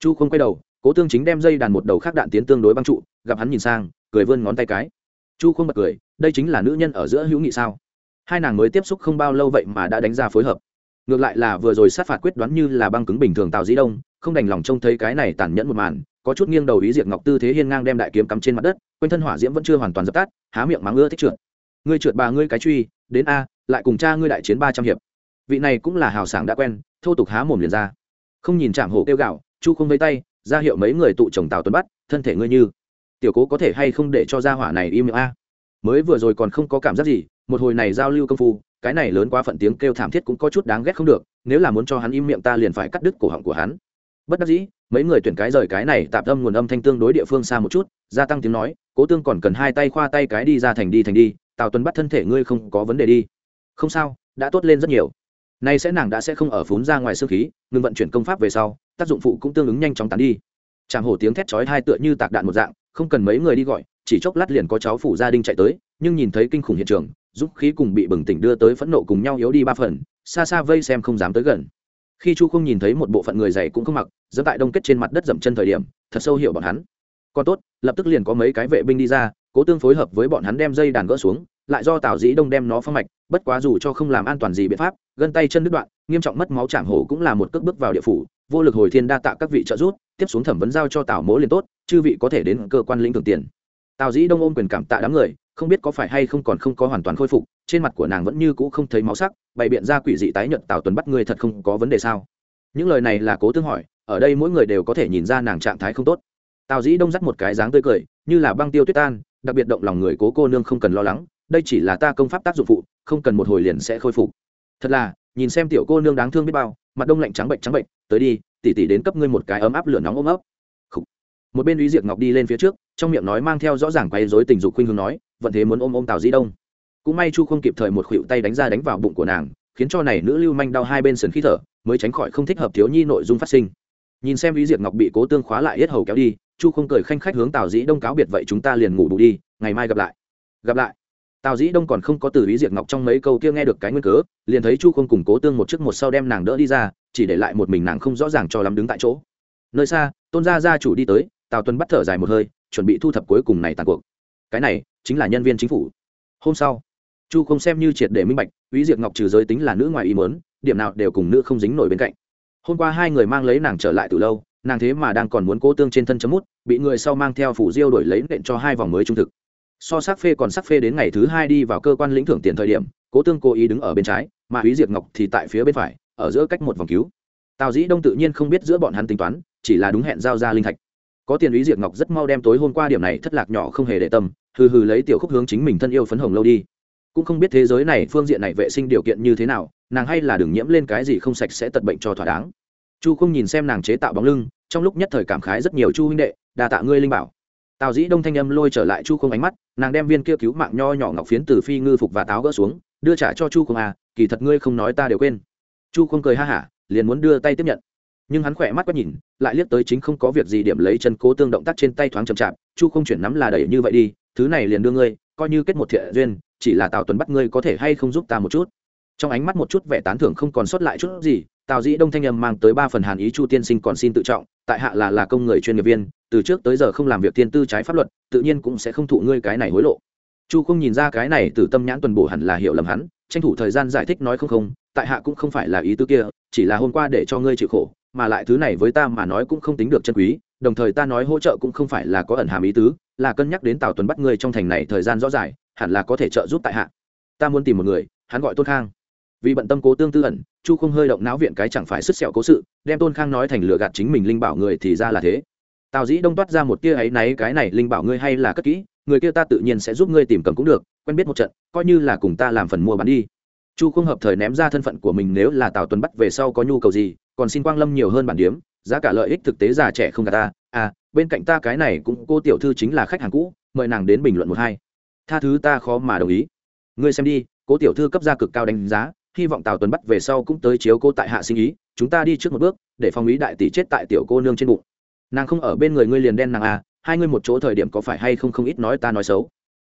Chu không quay đầu, cố tương chính đem dây đàn một đầu khác đạn tiến tương đối băng trụ, gặp hắn nhìn sang, cười vươn ngón tay cái. Chu không bật cười, đây chính là nữ nhân ở giữa hữu nghị sao? Hai nàng mới tiếp xúc không bao lâu vậy mà đã đánh ra phối hợp. Ngược lại là vừa rồi sát phạt quyết đoán như là băng cứng bình thường tào dĩ đông, không đành lòng trông thấy cái này tàn nhẫn một màn có chút nghiêng đầu ý diệt ngọc tư thế hiên ngang đem đại kiếm cắm trên mặt đất, quanh thân hỏa diễm vẫn chưa hoàn toàn dập tắt, há miệng mắng ưa thích trượt. Ngươi trượt bà ngươi cái truy, đến a, lại cùng cha ngươi đại chiến ba trăm hiệp. Vị này cũng là hào sảng đã quen, thô tục há mồm liền ra. Không nhìn chạm hổ kêu gạo, chu không vây tay, ra hiệu mấy người tụ chồng tào tuấn bắt, thân thể ngươi như. Tiểu cố có thể hay không để cho gia hỏa này im miệng a? Mới vừa rồi còn không có cảm giác gì, một hồi này giao lưu công phu, cái này lớn quá phận tiếng kêu thảm thiết cũng có chút đáng ghét không được, nếu là muốn cho hắn im miệng ta liền phải cắt đứt cổ họng của hắn. Bất đắc dĩ mấy người tuyển cái rời cái này tạm âm nguồn âm thanh tương đối địa phương xa một chút, gia tăng tiếng nói, cố tương còn cần hai tay khoa tay cái đi ra thành đi thành đi, tào tuấn bắt thân thể ngươi không có vấn đề đi. Không sao, đã tốt lên rất nhiều. Nay sẽ nàng đã sẽ không ở phún ra ngoài sương khí ngừng vận chuyển công pháp về sau, tác dụng phụ cũng tương ứng nhanh chóng tán đi. Chàng hổ tiếng thét chói hai tựa như tạc đạn một dạng, không cần mấy người đi gọi, chỉ chốc lát liền có cháu phủ gia đình chạy tới, nhưng nhìn thấy kinh khủng hiện trường giúp khí cùng bị bừng tỉnh đưa tới phẫn nộ cùng nhau yếu đi ba phần, xa xa vây xem không dám tới gần khi chu không nhìn thấy một bộ phận người dày cũng không mặc dẫn tại đông kết trên mặt đất dậm chân thời điểm, thật sâu hiểu bọn hắn. Còn tốt, lập tức liền có mấy cái vệ binh đi ra, cố tương phối hợp với bọn hắn đem dây đàn gỡ xuống, lại do tào dĩ đông đem nó phong mạch, bất quá dù cho không làm an toàn gì biện pháp, gân tay chân đứt đoạn, nghiêm trọng mất máu chạm hổ cũng là một cước bước vào địa phủ, vô lực hồi thiên đa tạ các vị trợ giúp, tiếp xuống thẩm vấn giao cho tào mỗ liền tốt, chư vị có thể đến cơ quan lĩnh thường tiền tào dĩ đông ôm quyền cảm tạ đám người, không biết có phải hay không còn không có hoàn toàn khôi phục, trên mặt của nàng vẫn như cũ không thấy máu sắc, bày biện ra quỷ dị tái nhận tào tuấn bắt ngươi thật không có vấn đề sao? Những lời này là cố tương hỏi, ở đây mỗi người đều có thể nhìn ra nàng trạng thái không tốt. Tào dĩ đông dắt một cái dáng tươi cười, như là băng tiêu tuyết tan, đặc biệt động lòng người cố cô nương không cần lo lắng, đây chỉ là ta công pháp tác dụng phụ, không cần một hồi liền sẽ khôi phục. Thật là, nhìn xem tiểu cô nương đáng thương biết bao, mặt đông lạnh trắng bệnh trắng bệnh, tới đi tỉ tỉ đến cấp ngươi một cái ấm áp lửa nóng ôm ấp. Một bên uy diệt ngọc đi lên phía trước trong miệng nói mang theo rõ ràng quay dối tình dục khuynh hướng nói, vận thế muốn ôm ôm tào dĩ đông. Cũng may chu không kịp thời một khuỵu tay đánh ra đánh vào bụng của nàng, khiến cho này nữ lưu manh đau hai bên sườn khí thở, mới tránh khỏi không thích hợp thiếu nhi nội dung phát sinh. Nhìn xem ý diệt ngọc bị cố tương khóa lại hết hầu kéo đi, chu không cười khanh khách hướng tào dĩ đông cáo biệt, vậy chúng ta liền ngủ bù đi, ngày mai gặp lại. Gặp lại. Tào dĩ đông còn không có từ ý diệt ngọc trong mấy câu kia nghe được cái nguyên cớ, liền thấy chu không cùng cố tương một chiếc một sau đem nàng đỡ đi ra, chỉ để lại một mình nàng không rõ ràng cho lắm đứng tại chỗ. Nơi xa, tôn gia gia chủ đi tới, tào tuấn bắt thở dài một hơi chuẩn bị thu thập cuối cùng này tàn cuộc. Cái này chính là nhân viên chính phủ. Hôm sau, chu không xem như triệt để minh bạch ý diệt ngọc trừ giới tính là nữ ngoài ý mớn điểm nào đều cùng nữ không dính nổi bên cạnh. Hôm qua hai người mang lấy nàng trở lại từ lâu, nàng thế mà đang còn muốn cố tương trên thân chấm mút, bị người sau mang theo phủ diêu đổi lấy nện cho hai vòng mới trung thực. So sắc phê còn sắc phê đến ngày thứ hai đi vào cơ quan lĩnh thưởng tiền thời điểm, cố tương cố ý đứng ở bên trái, mà húy diệt ngọc thì tại phía bên phải, ở giữa cách một vòng cứu. Tào dĩ đông tự nhiên không biết giữa bọn hắn tính toán, chỉ là đúng hẹn giao ra linh thạch có tiền ý diệt ngọc rất mau đem tối hôm qua điểm này thất lạc nhỏ không hề để tâm, hừ hừ lấy tiểu khúc hướng chính mình thân yêu phấn hồng lâu đi. Cũng không biết thế giới này phương diện này vệ sinh điều kiện như thế nào, nàng hay là đừng nhiễm lên cái gì không sạch sẽ tật bệnh cho thỏa đáng. Chu không nhìn xem nàng chế tạo bóng lưng, trong lúc nhất thời cảm khái rất nhiều chu huynh đệ đà tạ ngươi linh bảo. Tào dĩ đông thanh âm lôi trở lại chu không ánh mắt, nàng đem viên kia cứu mạng nho nhỏ ngọc phiến từ phi ngư phục và táo gỡ xuống, đưa trả cho chu không à kỳ thật ngươi không nói ta đều quên. Chu không cười ha hả, liền muốn đưa tay tiếp nhận nhưng hắn khỏe mắt quét nhìn, lại liếc tới chính không có việc gì điểm lấy chân cố tương động tác trên tay thoáng chậm chạp, chu không chuyển nắm là đẩy như vậy đi, thứ này liền đưa ngươi, coi như kết một thiện duyên, chỉ là tào tuấn bắt ngươi có thể hay không giúp ta một chút? Trong ánh mắt một chút vẻ tán thưởng không còn sót lại chút gì, tào dĩ đông thanh âm mang tới ba phần hàn ý chu tiên sinh còn xin tự trọng, tại hạ là là công người chuyên nghiệp viên, từ trước tới giờ không làm việc tiên tư trái pháp luật, tự nhiên cũng sẽ không thụ ngươi cái này hối lộ. Chu không nhìn ra cái này từ tâm nhãn tuần bổ hẳn là hiểu lầm hắn, tranh thủ thời gian giải thích nói không không, tại hạ cũng không phải là ý tư kia, chỉ là hôm qua để cho ngươi chịu khổ mà lại thứ này với ta mà nói cũng không tính được chân quý, đồng thời ta nói hỗ trợ cũng không phải là có ẩn hàm ý tứ, là cân nhắc đến tào tuần bắt ngươi trong thành này thời gian rõ dài hẳn là có thể trợ giúp tại hạ. Ta muốn tìm một người, hắn gọi tôn khang. Vì bận tâm cố tương tư ẩn, chu không hơi động não viện cái chẳng phải sứt sẹo cố sự, đem tôn khang nói thành lừa gạt chính mình linh bảo người thì ra là thế. Tào dĩ đông toát ra một tia ấy náy, cái này linh bảo ngươi hay là cất kỹ, người kia ta tự nhiên sẽ giúp ngươi tìm cầm cũng được, quen biết một trận, coi như là cùng ta làm phần mua bán đi. Chu không hợp thời ném ra thân phận của mình nếu là tào tuấn bắt về sau có nhu cầu gì còn xin quang lâm nhiều hơn bản điếm, giá cả lợi ích thực tế già trẻ không cả ta. À bên cạnh ta cái này cũng cô tiểu thư chính là khách hàng cũ, mời nàng đến bình luận một hai. Tha thứ ta khó mà đồng ý. Ngươi xem đi cố tiểu thư cấp ra cực cao đánh giá, hy vọng tào tuấn bắt về sau cũng tới chiếu cô tại hạ sinh ý, chúng ta đi trước một bước, để phòng ý đại tỷ chết tại tiểu cô nương trên bụng. Nàng không ở bên người ngươi liền đen nàng à hai ngươi một chỗ thời điểm có phải hay không không ít nói ta nói xấu?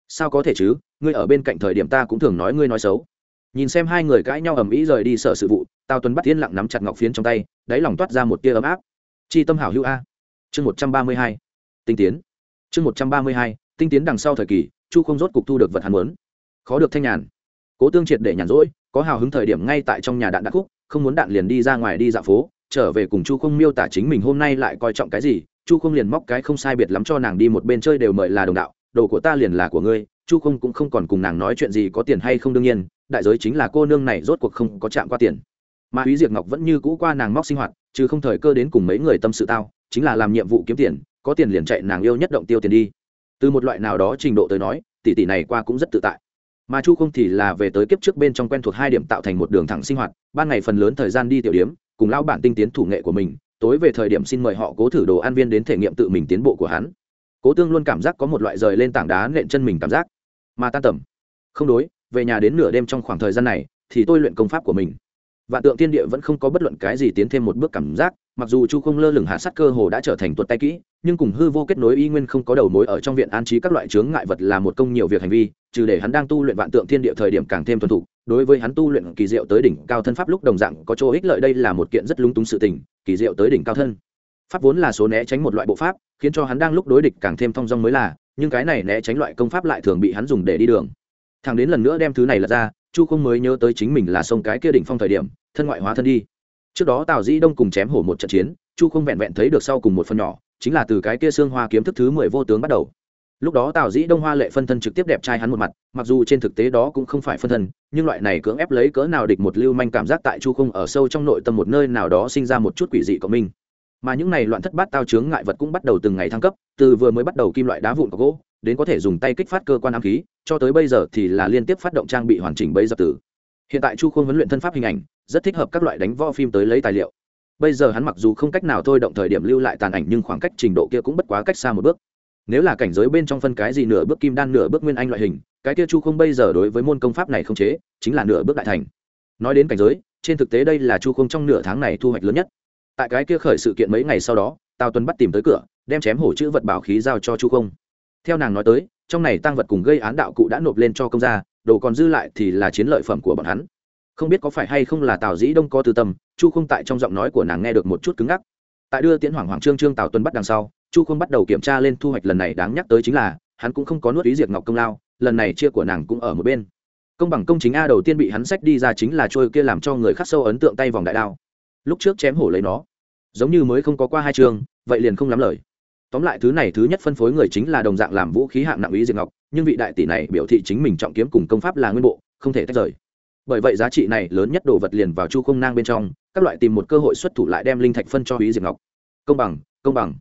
Sao có thể chứ, ngươi ở bên cạnh thời điểm ta cũng thường nói ngươi nói xấu. Nhìn xem hai người cãi nhau ầm ĩ rời đi sợ sự vụ tào tuấn bắt yên lặng nắm chặt ngọc phiến trong tay, đáy lòng toát ra một tia ấm áp. Chi tâm hảo hữu a. Chương một trăm ba mươi hai. Tinh tiến. Chương một trăm ba mươi hai, tinh tiến đằng sau thời kỳ, chu không rốt cục thu được vật hắn muốn. Khó được thanh nhàn. Cố tương triệt để nhàn rỗi, có hào hứng thời điểm ngay tại trong nhà đạn đạn khúc, không muốn đạn liền đi ra ngoài đi dạo phố, trở về cùng chu không miêu tả chính mình hôm nay lại coi trọng cái gì, chu không liền móc cái không sai biệt lắm cho nàng đi một bên chơi đều mời là đồng đạo, đồ của ta liền là của ngươi, chu không cũng không còn cùng nàng nói chuyện gì có tiền hay không đương nhiên, đại giới chính là cô nương này rốt cuộc không có chạm qua tiền mà Úy Diệp Ngọc vẫn như cũ qua nàng móc sinh hoạt, chứ không thời cơ đến cùng mấy người tâm sự tao, chính là làm nhiệm vụ kiếm tiền, có tiền liền chạy nàng yêu nhất động tiêu tiền đi. Từ một loại nào đó trình độ tới nói, tỷ tỷ này qua cũng rất tự tại. Mà Chu không thì là về tới kiếp trước bên trong quen thuộc hai điểm tạo thành một đường thẳng sinh hoạt, ban ngày phần lớn thời gian đi tiểu điểm, cùng lão bản tinh tiến thủ nghệ của mình, tối về thời điểm xin mời họ cố thử đồ ăn viên đến thể nghiệm tự mình tiến bộ của hắn. Cố Tương luôn cảm giác có một loại rời lên tảng đá nện chân mình cảm giác. Mà tan tầm. Không đối, về nhà đến nửa đêm trong khoảng thời gian này, thì tôi luyện công pháp của mình vạn tượng thiên địa vẫn không có bất luận cái gì tiến thêm một bước cảm giác, mặc dù chu không lơ lửng hạ sát cơ hồ đã trở thành tuột tay kỹ, nhưng cùng hư vô kết nối y nguyên không có đầu mối ở trong viện an trí các loại chướng ngại vật là một công nhiều việc hành vi, trừ để hắn đang tu luyện vạn tượng thiên địa thời điểm càng thêm thuần thục, đối với hắn tu luyện kỳ diệu tới đỉnh cao thân pháp lúc đồng dạng có chỗ ích lợi đây là một kiện rất lúng túng sự tình, kỳ diệu tới đỉnh cao thân. Pháp vốn là số né tránh một loại bộ pháp, khiến cho hắn đang lúc đối địch càng thêm thong dong mới là, nhưng cái này né tránh loại công pháp lại thường bị hắn dùng để đi đường. Thằng đến lần nữa đem thứ này lật ra, chu không mới nhớ tới chính mình là sông cái kia đỉnh phong thời điểm thân ngoại hóa thân đi. Trước đó tào dĩ đông cùng chém hổ một trận chiến, chu không vẹn vẹn thấy được sau cùng một phần nhỏ, chính là từ cái kia xương hoa kiếm thức thứ mười vô tướng bắt đầu. Lúc đó tào dĩ đông hoa lệ phân thân trực tiếp đẹp trai hắn một mặt, mặc dù trên thực tế đó cũng không phải phân thân, nhưng loại này cưỡng ép lấy cỡ nào địch một lưu manh cảm giác tại chu không ở sâu trong nội tâm một nơi nào đó sinh ra một chút quỷ dị của mình. Mà những này loạn thất bát tao chướng ngại vật cũng bắt đầu từng ngày thăng cấp, từ vừa mới bắt đầu kim loại đá vụn có gỗ, đến có thể dùng tay kích phát cơ quan ám khí, cho tới bây giờ thì là liên tiếp phát động trang bị hoàn chỉnh bấy dập tử hiện tại chu khôn huấn luyện thân pháp hình ảnh, rất thích hợp các loại đánh võ phim tới lấy tài liệu. Bây giờ hắn mặc dù không cách nào thôi động thời điểm lưu lại tàn ảnh, nhưng khoảng cách trình độ kia cũng bất quá cách xa một bước. Nếu là cảnh giới bên trong phân cái gì nửa bước kim đan, nửa bước nguyên anh loại hình, cái kia chu không bây giờ đối với môn công pháp này không chế, chính là nửa bước đại thành. Nói đến cảnh giới, trên thực tế đây là chu không trong nửa tháng này thu hoạch lớn nhất. Tại cái kia khởi sự kiện mấy ngày sau đó, tào tuấn bắt tìm tới cửa, đem chém hổ chữ vật bảo khí giao cho chu không theo nàng nói tới, trong này tăng vật cùng gây án đạo cụ đã nộp lên cho công gia đồ còn dư lại thì là chiến lợi phẩm của bọn hắn. Không biết có phải hay không là tào dĩ đông có tư tâm chu không tại trong giọng nói của nàng nghe được một chút cứng ngắc. Tại đưa tiễn hoàng hoàng trương trương tào tuân bắt đằng sau chu không bắt đầu kiểm tra lên thu hoạch lần này đáng nhắc tới chính là hắn cũng không có nuốt ý diệt ngọc công lao lần này chia của nàng cũng ở một bên. Công bằng công chính a đầu tiên bị hắn sách đi ra chính là trôi kia làm cho người khắc sâu ấn tượng tay vòng đại đao. Lúc trước chém hổ lấy nó giống như mới không có qua hai trường, vậy liền không lắm lời tóm lại thứ này thứ nhất phân phối người chính là đồng dạng làm vũ khí hạng nặng ý diệt ngọc, nhưng vị đại tỷ này biểu thị chính mình trọng kiếm cùng công pháp là nguyên bộ, không thể tách rời. Bởi vậy giá trị này lớn nhất đồ vật liền vào chu không nang bên trong, các loại tìm một cơ hội xuất thủ lại đem linh thạch phân cho ý diệt ngọc. Công bằng công bằng.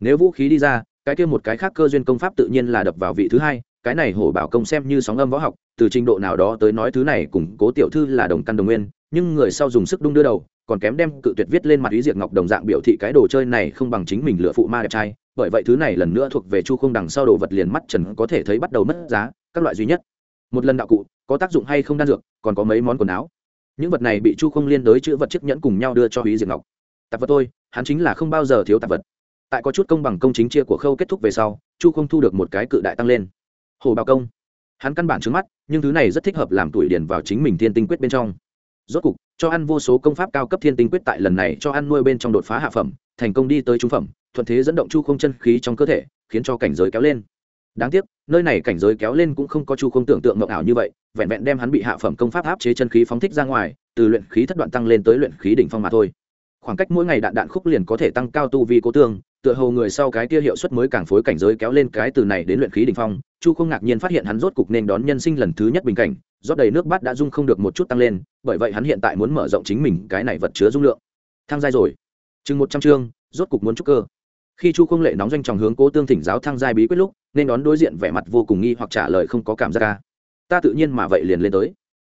Nếu vũ khí đi ra, cái kia một cái khác cơ duyên công pháp tự nhiên là đập vào vị thứ hai, cái này hổ bảo công xem như sóng âm võ học, từ trình độ nào đó tới nói thứ này củng cố tiểu thư là đồng căn đồng nguyên, nhưng người sau dùng sức đung đưa đầu còn kém đem cự tuyệt viết lên mặt ý diệt ngọc đồng dạng biểu thị cái đồ chơi này không bằng chính mình lựa phụ ma đẹp trai. Bởi vậy thứ này lần nữa thuộc về chu không đằng sau đồ vật liền mắt trần có thể thấy bắt đầu mất giá, các loại duy nhất. Một lần đạo cụ, có tác dụng hay không đan dược, còn có mấy món quần áo. Những vật này bị chu không liên đối chữ vật chiếc nhẫn cùng nhau đưa cho ý diệt ngọc. Tạp vật tôi hắn chính là không bao giờ thiếu tạp vật. Tại có chút công bằng công chính chia của khâu kết thúc về sau, chu không thu được một cái cự đại tăng lên. Hồ bào công. Hắn căn bản trứng mắt, nhưng thứ này rất thích hợp làm tuổi điển vào chính mình thiên tinh quyết bên trong. Rốt cục cho ăn vô số công pháp cao cấp thiên tinh quyết tại lần này cho ăn nuôi bên trong đột phá hạ phẩm, thành công đi tới trung phẩm, thuận thế dẫn động chu không chân khí trong cơ thể, khiến cho cảnh giới kéo lên. Đáng tiếc, nơi này cảnh giới kéo lên cũng không có chu không tưởng tượng mộng ảo như vậy, vẹn vẹn đem hắn bị hạ phẩm công pháp áp chế chân khí phóng thích ra ngoài, từ luyện khí thất đoạn tăng lên tới luyện khí đỉnh phong mà thôi. Khoảng cách mỗi ngày đạn đạn khúc liền có thể tăng cao tu vi cố tương, tựa hồ người sau cái kia hiệu suất mới càng phối cảnh giới kéo lên cái từ này đến luyện khí đỉnh phong, chu không ngạc nhiên phát hiện hắn rốt cục nên đón nhân sinh lần thứ nhất bình cảnh rót đầy nước bát đã dung không được một chút tăng lên, bởi vậy hắn hiện tại muốn mở rộng chính mình cái này vật chứa dung lượng. Thăng giai rồi. Chừng một trăm chương, rốt cục muốn trúc cơ. Khi chu không lệ nóng doanh tròng hướng cố tương thỉnh giáo thăng giai bí quyết lúc, nên đón đối diện vẻ mặt vô cùng nghi hoặc trả lời không có cảm giác ca ta tự nhiên mà vậy liền lên tới.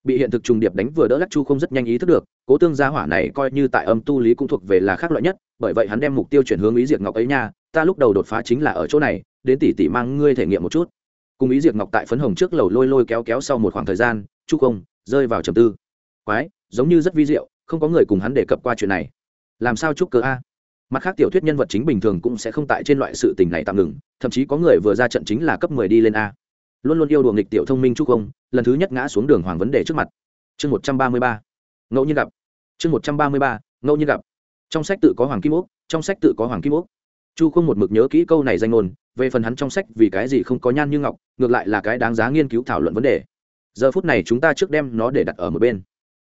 Bị hiện thực trùng điệp đánh vừa đỡ lắc chu không rất nhanh ý thức được, cố tương gia hỏa này coi như tại âm tu lý cũng thuộc về là khác loại nhất, bởi vậy hắn đem mục tiêu chuyển hướng ý diệt ngọc ấy nha, ta lúc đầu đột phá chính là ở chỗ này, đến tỷ tỷ mang ngươi thể nghiệm một chút cùng ý diệt ngọc tại phấn hồng trước lầu lôi lôi kéo kéo sau một khoảng thời gian, chu không rơi vào trầm tư. Quái, giống như rất vi diệu, không có người cùng hắn đề cập qua chuyện này. Làm sao chúc cơ a? Mặt khác tiểu thuyết nhân vật chính bình thường cũng sẽ không tại trên loại sự tình này tạm ngừng, thậm chí có người vừa ra trận chính là cấp mười đi lên a. Luôn luôn yêu đùa nghịch tiểu thông minh chúc không lần thứ nhất ngã xuống đường hoàng vấn đề trước mặt. Chương một trăm ba mươi ba. Ngẫu nhiên gặp. Chương một trăm ba mươi ba, ngẫu nhiên gặp. Trong sách tự có hoàng kim úc, trong sách tự có hoàng kim úc chu không một mực nhớ kỹ câu này danh ngôn, về phần hắn trong sách vì cái gì không có nhan như ngọc, ngược lại là cái đáng giá nghiên cứu thảo luận vấn đề. Giờ phút này chúng ta trước đem nó để đặt ở một bên.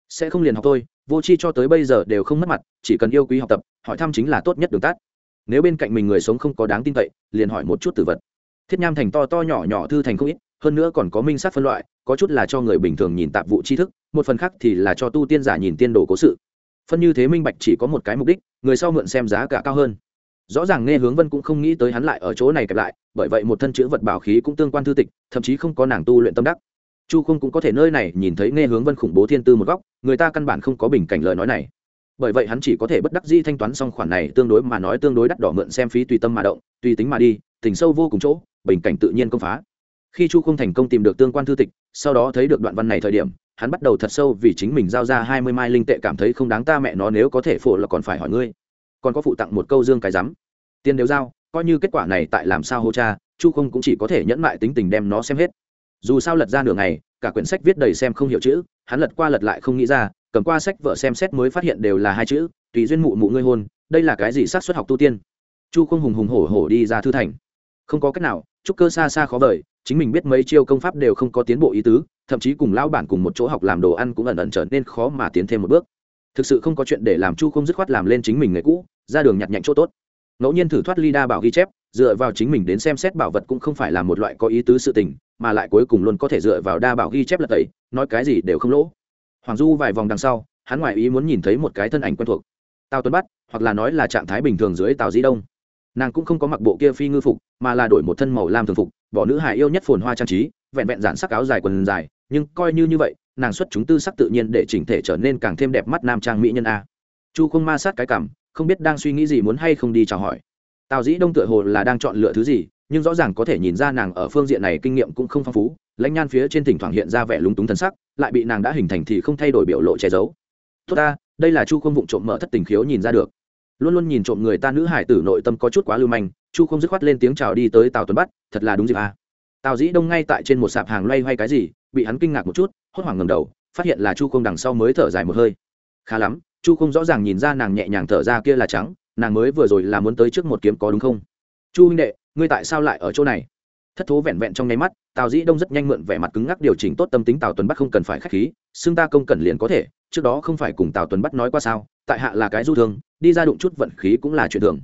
Sẽ không liền học thôi, vô chi cho tới bây giờ đều không mất mặt, chỉ cần yêu quý học tập, hỏi thăm chính là tốt nhất đường tắt. Nếu bên cạnh mình người sống không có đáng tin cậy, liền hỏi một chút tử vật. Thiết nham thành to to nhỏ nhỏ thư thành không ít, hơn nữa còn có minh sát phân loại, có chút là cho người bình thường nhìn tạp vụ tri thức, một phần khác thì là cho tu tiên giả nhìn tiên đồ cố sự. Phân như thế minh bạch chỉ có một cái mục đích, người sau mượn xem giá cả cao hơn rõ ràng nghe hướng vân cũng không nghĩ tới hắn lại ở chỗ này kẹp lại, bởi vậy một thân chữ vật bảo khí cũng tương quan thư tịch, thậm chí không có nàng tu luyện tâm đắc. Chu không cũng có thể nơi này nhìn thấy nghe hướng vân khủng bố thiên tư một góc, người ta căn bản không có bình cảnh lời nói này. Bởi vậy hắn chỉ có thể bất đắc di thanh toán xong khoản này, tương đối mà nói tương đối đắt đỏ mượn xem phí tùy tâm mà động, tùy tính mà đi, tình sâu vô cùng chỗ, bình cảnh tự nhiên công phá. Khi chu không thành công tìm được tương quan thư tịch, sau đó thấy được đoạn văn này thời điểm, hắn bắt đầu thật sâu vì chính mình giao ra hai mươi mai linh tệ cảm thấy không đáng ta mẹ nó nếu có thể phổ là còn phải hỏi ngươi. Còn có phụ tặng một câu dương cái rắm tiền đều giao, coi như kết quả này tại làm sao hô cha, chu không cũng chỉ có thể nhẫn mại tính tình đem nó xem hết. Dù sao lật ra nửa ngày, cả quyển sách viết đầy xem không hiểu chữ, hắn lật qua lật lại không nghĩ ra, cầm qua sách vợ xem xét mới phát hiện đều là hai chữ, tùy duyên mụ mụ ngươi hôn, đây là cái gì sát xuất học tu tiên? Chu không hùng hùng hổ hổ đi ra thư thành. Không có cách nào, trúc cơ xa xa khó vời, chính mình biết mấy chiêu công pháp đều không có tiến bộ ý tứ, thậm chí cùng lão bản cùng một chỗ học làm đồ ăn cũng ẩn ẩn trở nên khó mà tiến thêm một bước. Thực sự không có chuyện để làm chu không dứt khoát làm lên chính mình người cũ, ra đường nhặt nhạnh chỗ tốt ngẫu nhiên thử thoát ly đa bảo ghi chép, dựa vào chính mình đến xem xét bảo vật cũng không phải là một loại có ý tứ sự tình, mà lại cuối cùng luôn có thể dựa vào đa bảo ghi chép là tẩy, nói cái gì đều không lỗ. Hoàng du vài vòng đằng sau, hắn ngoại ý muốn nhìn thấy một cái thân ảnh quen thuộc. Tào tuấn bắt, hoặc là nói là trạng thái bình thường dưới tào di đông. Nàng cũng không có mặc bộ kia phi ngư phục, mà là đổi một thân màu lam thường phục, bỏ nữ hài yêu nhất phồn hoa trang trí, vẹn vẹn giản sắc áo dài quần dài, nhưng coi như như vậy, nàng xuất chúng tư sắc tự nhiên để chỉnh thể trở nên càng thêm đẹp mắt nam trang mỹ nhân a. Chu không ma sát cái cảm không biết đang suy nghĩ gì muốn hay không đi chào hỏi. Tào dĩ đông tựa hồ là đang chọn lựa thứ gì, nhưng rõ ràng có thể nhìn ra nàng ở phương diện này kinh nghiệm cũng không phong phú, lãnh nhan phía trên thỉnh thoảng hiện ra vẻ lúng túng thân sắc, lại bị nàng đã hình thành thì không thay đổi biểu lộ che giấu. Tốt ta, đây là chu không vụng trộm mở thất tình khiếu nhìn ra được. Luôn luôn nhìn trộm người ta nữ hải tử nội tâm có chút quá lưu manh, chu không dứt khoát lên tiếng chào đi tới tào tuấn bắt, thật là đúng dịp à. tào dĩ đông ngay tại trên một sạp hàng loay hoay cái gì, bị hắn kinh ngạc một chút, hốt hoảng ngầm đầu, phát hiện là chu không đằng sau mới thở dài một hơi. Khá lắm chu không rõ ràng nhìn ra nàng nhẹ nhàng thở ra kia là trắng, nàng mới vừa rồi là muốn tới trước một kiếm có đúng không? Chu huynh đệ, ngươi tại sao lại ở chỗ này? Thất thố vẹn vẹn trong nháy mắt, tào dĩ đông rất nhanh mượn vẻ mặt cứng ngắc điều chỉnh tốt tâm tính tào tuấn bắt không cần phải k h á c h khí, xưng ta công cần liền có thể, trước đó không phải cùng tào tuấn bắt nói qua sao, tại hạ là cái du thương, đi ra đụng chút vận khí cũng là chuyện thường.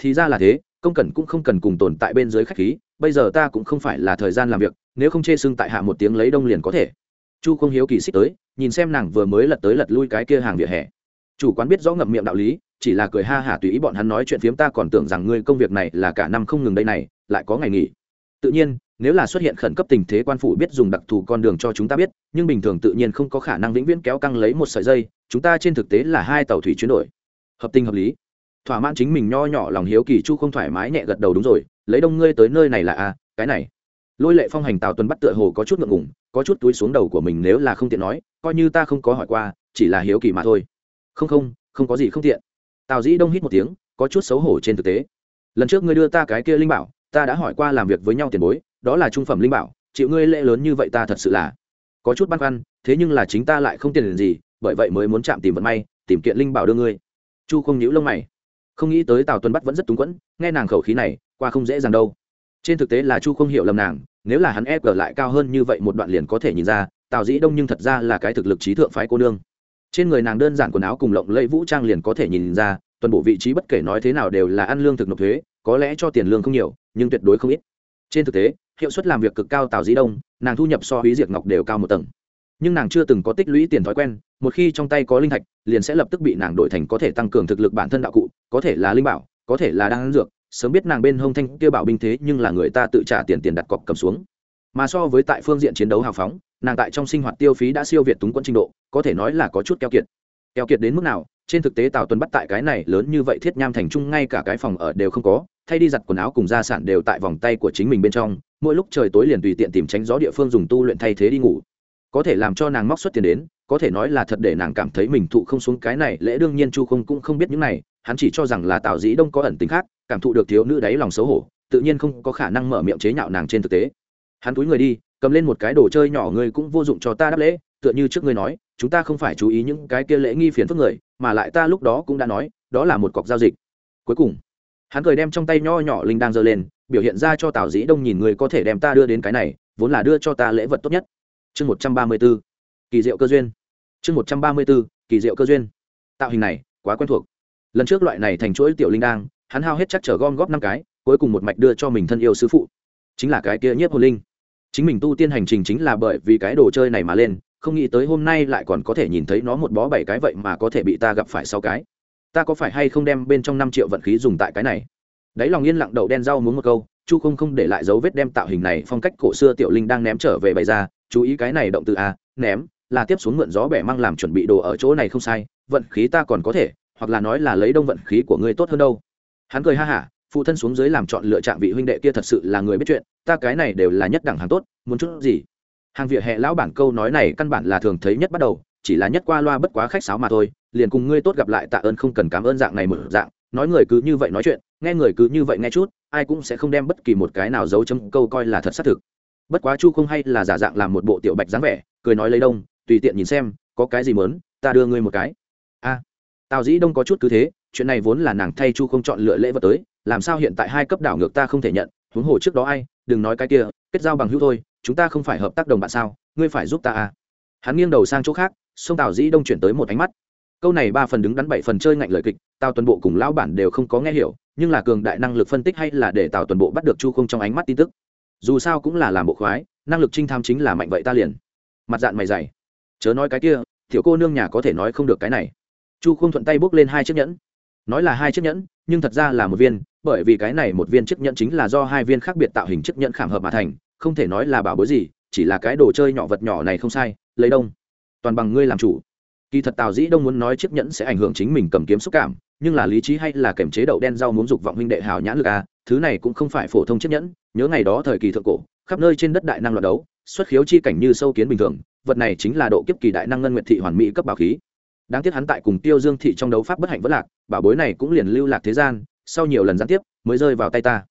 Thì ra là thế, công cẩn cũng không cần cùng tồn tại bên dưới khách khí, bây giờ ta cũng không phải là thời gian làm việc, nếu không chê xưng tại hạ một tiếng lấy đông liền có thể. Chu không hiếu kỳ xích tới, nhìn xem nàng vừa mới lật tới lật lui cái kia hàng vỉa hè chủ quán biết rõ ngậm miệng đạo lý, chỉ là cười ha hả tùy ý bọn hắn nói chuyện phiếm ta còn tưởng rằng ngươi công việc này là cả năm không ngừng đây này, lại có ngày nghỉ. Tự nhiên, nếu là xuất hiện khẩn cấp tình thế quan phủ biết dùng đặc thù con đường cho chúng ta biết, nhưng bình thường tự nhiên không có khả năng vĩnh viễn kéo căng lấy một sợi dây, chúng ta trên thực tế là hai tàu thủy chuyển đổi. Hợp tình hợp lý. Thỏa mãn chính mình nho nhỏ lòng hiếu kỳ chu không thoải mái nhẹ gật đầu đúng rồi, lấy đông ngươi tới nơi này là a cái này. Lôi lệ phong hành tào tuần bắt tựa hồ có chút ngượng ngùng, có chút túi xuống đầu của mình nếu là không tiện nói, coi như ta không có hỏi qua, chỉ là hiếu kỳ mà thôi không không không có gì không tiện. Tào dĩ đông hít một tiếng, có chút xấu hổ trên thực tế. Lần trước ngươi đưa ta cái kia linh bảo, ta đã hỏi qua làm việc với nhau tiền bối, đó là trung phẩm linh bảo, chịu ngươi lễ lớn như vậy ta thật sự là có chút băn khoăn, thế nhưng là chính ta lại không tiền gì, bởi vậy mới muốn chạm tìm vận may, tìm kiện linh bảo đưa ngươi. Chu không nhíu lông mày. Không nghĩ tới tào tuân bắt vẫn rất túng quẫn, nghe nàng khẩu khí này, qua không dễ dàng đâu. Trên thực tế là chu không hiểu lầm nàng, nếu là hắn ép lại cao hơn như vậy một đoạn liền có thể nhìn ra, tào dĩ đông nhưng thật ra là cái thực lực trí thượng phái cô nương trên người nàng đơn giản quần áo cùng lộng lẫy vũ trang liền có thể nhìn ra, toàn bộ vị trí bất kể nói thế nào đều là ăn lương thực nộp thuế, có lẽ cho tiền lương không nhiều, nhưng tuyệt đối không ít. Trên thực tế, hiệu suất làm việc cực cao tào dĩ đông, nàng thu nhập so húy diệt ngọc đều cao một tầng. Nhưng nàng chưa từng có tích lũy tiền thói quen, một khi trong tay có linh thạch, liền sẽ lập tức bị nàng đổi thành có thể tăng cường thực lực bản thân đạo cụ, có thể là linh bảo, có thể là đang dược. Sớm biết nàng bên hông thanh kia bảo binh thế nhưng là người ta tự trả tiền tiền đặt cọc cầm xuống mà so với tại phương diện chiến đấu hào phóng, nàng tại trong sinh hoạt tiêu phí đã siêu việt túng quân trình độ, có thể nói là có chút keo kiệt. Keo kiệt đến mức nào, trên thực tế tào tuấn bắt tại cái này lớn như vậy thiết nham thành trung ngay cả cái phòng ở đều không có, thay đi giặt quần áo cùng gia sản đều tại vòng tay của chính mình bên trong, mỗi lúc trời tối liền tùy tiện tìm tránh gió địa phương dùng tu luyện thay thế đi ngủ. Có thể làm cho nàng móc xuất tiền đến, có thể nói là thật để nàng cảm thấy mình thụ không xuống cái này, lẽ đương nhiên chu không cũng không biết những này, hắn chỉ cho rằng là tào dĩ đông có ẩn tính khác, cảm thụ được thiếu nữ đáy lòng xấu hổ, tự nhiên không có khả năng mở miệng chế nhạo nàng trên thực tế hắn túi người đi, cầm lên một cái đồ chơi nhỏ người cũng vô dụng cho ta đáp lễ, tựa như trước ngươi nói, chúng ta không phải chú ý những cái kia lễ nghi phiền phức người, mà lại ta lúc đó cũng đã nói, đó là một cọc giao dịch. Cuối cùng, hắn cười đem trong tay nho nhỏ linh đang giơ lên, biểu hiện ra cho tào dĩ đông nhìn người có thể đem ta đưa đến cái này, vốn là đưa cho ta lễ vật tốt nhất. Chương một trăm ba mươi b ố kỳ diệu cơ duyên. Chương một trăm ba mươi b ố kỳ diệu cơ duyên. Tạo hình này, quá quen thuộc. Lần trước loại này thành chuỗi tiểu linh đang, hắn hao hết chắc chở gom góp năm cái, cuối cùng một mạch đưa cho mình thân yêu sư phụ. Chính là cái kia nhiếp hồn linh chính mình tu tiên hành trình chính là bởi vì cái đồ chơi này mà lên, không nghĩ tới hôm nay lại còn có thể nhìn thấy nó một bó bảy cái vậy mà có thể bị ta gặp phải sáu cái. Ta có phải hay không đem bên trong năm triệu vận khí dùng tại cái này? Đấy lòng yên lặng đậu đen rau muốn một câu, chu không không để lại dấu vết đem tạo hình này phong cách cổ xưa tiểu linh đang ném trở về bày ra, chú ý cái này động từ a, ném, là tiếp xuống mượn gió bẻ mang làm chuẩn bị đồ ở chỗ này không sai, vận khí ta còn có thể, hoặc là nói là lấy đông vận khí của ngươi tốt hơn đâu. Hắn cười ha hả phụ thân xuống dưới làm chọn lựa trạng vị huynh đệ kia thật sự là người biết chuyện, ta cái này đều là nhất đẳng hàng tốt, muốn chút gì? Hàng vỉa hè lão bản câu nói này căn bản là thường thấy nhất bắt đầu, chỉ là nhất qua loa bất quá khách sáo mà thôi, liền cùng ngươi tốt gặp lại tạ ơn không cần cảm ơn dạng này mở dạng, nói người cứ như vậy nói chuyện, nghe người cứ như vậy nghe chút, ai cũng sẽ không đem bất kỳ một cái nào giấu chấm câu coi là thật xác thực. Bất quá chu không hay là giả dạng làm một bộ tiểu bạch dáng vẻ, cười nói lấy đông, tùy tiện nhìn xem, có cái gì mớn ta đưa ngươi một cái. A, tào dĩ đông có chút cứ thế chuyện này vốn là nàng thay chu không chọn lựa lễ vật tới, làm sao hiện tại hai cấp đảo ngược ta không thể nhận, huống hồ trước đó ai, đừng nói cái kia, kết giao bằng hữu thôi, chúng ta không phải hợp tác đồng bạn sao, ngươi phải giúp ta à. Hắn nghiêng đầu sang chỗ khác, sông tào dĩ đông chuyển tới một ánh mắt. Câu này ba phần đứng đắn bảy phần chơi ngạnh lời kịch, tào tuần bộ cùng lão bản đều không có nghe hiểu, nhưng là cường đại năng lực phân tích hay là để tào tuần bộ bắt được chu không trong ánh mắt tin tức. Dù sao cũng là làm bộ khoái, năng lực trinh tham chính là mạnh vậy ta liền. Mặt dạng mày dày. Chớ nói cái kia thiểu cô nương nhà có thể nói không được cái này. Chu không thuận tay bước lên hai chiếc nhẫn nói là hai chiếc nhẫn, nhưng thật ra là một viên, bởi vì cái này một viên chiếc nhẫn chính là do hai viên khác biệt tạo hình chiếc nhẫn khảm hợp mà thành, không thể nói là bảo bối gì, chỉ là cái đồ chơi nhỏ vật nhỏ này không sai, lấy đông. Toàn bằng ngươi làm chủ. Kỳ thật tào dĩ đông muốn nói chiếc nhẫn sẽ ảnh hưởng chính mình cầm kiếm xúc cảm, nhưng là lý trí hay là kèm chế đậu đen rau muốn dục vọng huynh đệ hào nhãn lực à thứ này cũng không phải phổ thông chiếc nhẫn, nhớ ngày đó thời kỳ thượng cổ, khắp nơi trên đất đại năng loạt đấu, xuất khiếu chi cảnh như sâu kiến bình thường, vật này chính là độ kiếp kỳ đại năng ngân nguyệt thị hoàn mỹ cấp bảo khí đáng tiếc hắn tại cùng tiêu dương thị trong đấu pháp bất hạnh vất lạc, bảo bối này cũng liền lưu lạc thế gian, sau nhiều lần gián tiếp, mới rơi vào tay ta.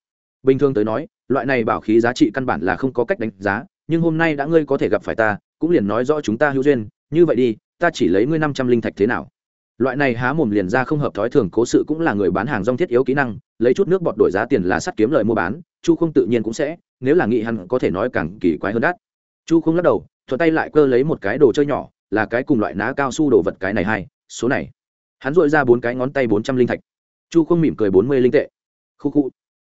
Bình thường tới nói, loại này bảo khí giá trị căn bản là không có cách đánh giá, nhưng hôm nay đã ngươi có thể gặp phải ta, cũng liền nói rõ chúng ta hữu duyên, như vậy đi, ta chỉ lấy ngươi năm trăm linh thạch thế nào. Loại này há mồm liền ra không hợp thói thường cố sự cũng là người bán hàng rong thiết yếu kỹ năng, lấy chút nước bọt đổi giá tiền là sắt kiếm lời mua bán, chu không tự nhiên cũng sẽ, nếu là nghị hắn có thể nói càng kỳ quái hơn đắt. Chu không lắc đầu, thuận tay lại cơ lấy một cái đồ chơi nhỏ là cái cùng loại ná cao su đồ vật cái này hai, số này. Hắn dội ra bốn cái ngón tay bốn trăm linh thạch. Chu không mỉm cười bốn mươi linh tệ. Khu khu.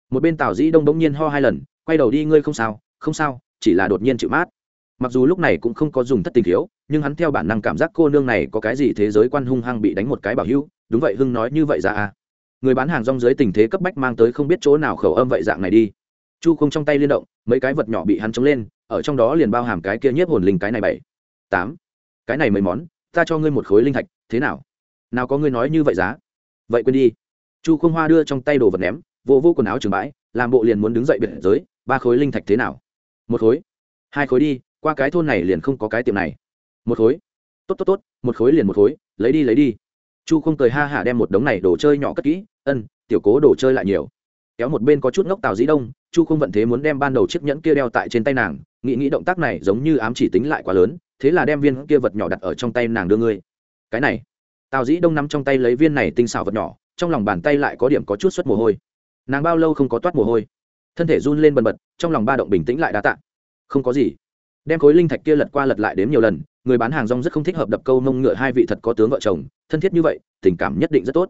Một bên tào dĩ đông bỗng nhiên ho hai lần, quay đầu đi, ngươi không sao không sao, chỉ là đột nhiên chịu mát. Mặc dù lúc này cũng không có dùng thất tình thiếu, nhưng hắn theo bản năng cảm giác cô nương này có cái gì thế giới quan hung hăng bị đánh một cái bảo hưu đúng vậy, hưng nói như vậy ra à. Người bán hàng rong dưới tình thế cấp bách mang tới không biết chỗ nào khẩu âm vậy dạng này đi. Chu không trong tay liên động, mấy cái vật nhỏ bị hắn chống lên, ở trong đó liền bao hàm cái kia nhiếp hồn linh cái này bảy, tám cái này mấy món, ta cho ngươi một khối linh thạch, thế nào? Nào có ngươi nói như vậy giá? Vậy quên đi. Chu không hoa đưa trong tay đồ vật ném vô vô quần áo trường bãi, làm bộ liền muốn đứng dậy biệt giới, ba khối linh thạch thế nào? Một khối. Hai khối đi, qua cái thôn này liền không có cái tiệm này. Một khối. Tốt tốt tốt, một khối liền một khối, lấy đi lấy đi. Chu không cười ha hả đem một đống này đồ chơi nhỏ cất kỹ, ân, tiểu cố đồ chơi lại nhiều. Kéo một bên có chút ngốc tào dĩ đông, chu không vận thế muốn đem ban đầu chiếc nhẫn kia đeo tại trên tay nàng, nghĩ nghĩ động tác này giống như ám chỉ tính lại quá lớn thế là đem viên kia vật nhỏ đặt ở trong tay nàng đưa ngươi. Cái này, tào dĩ đông nắm trong tay lấy viên này tinh xảo vật nhỏ, trong lòng bàn tay lại có điểm có chút xuất mồ hôi. Nàng bao lâu không có toát mồ hôi. Thân thể run lên bần bật, trong lòng ba động bình tĩnh lại đã tạ. Không có gì. Đem khối linh thạch kia lật qua lật lại đếm nhiều lần, người bán hàng rong rất không thích hợp đập câu mông ngựa hai vị thật có tướng vợ chồng, thân thiết như vậy, tình cảm nhất định rất tốt.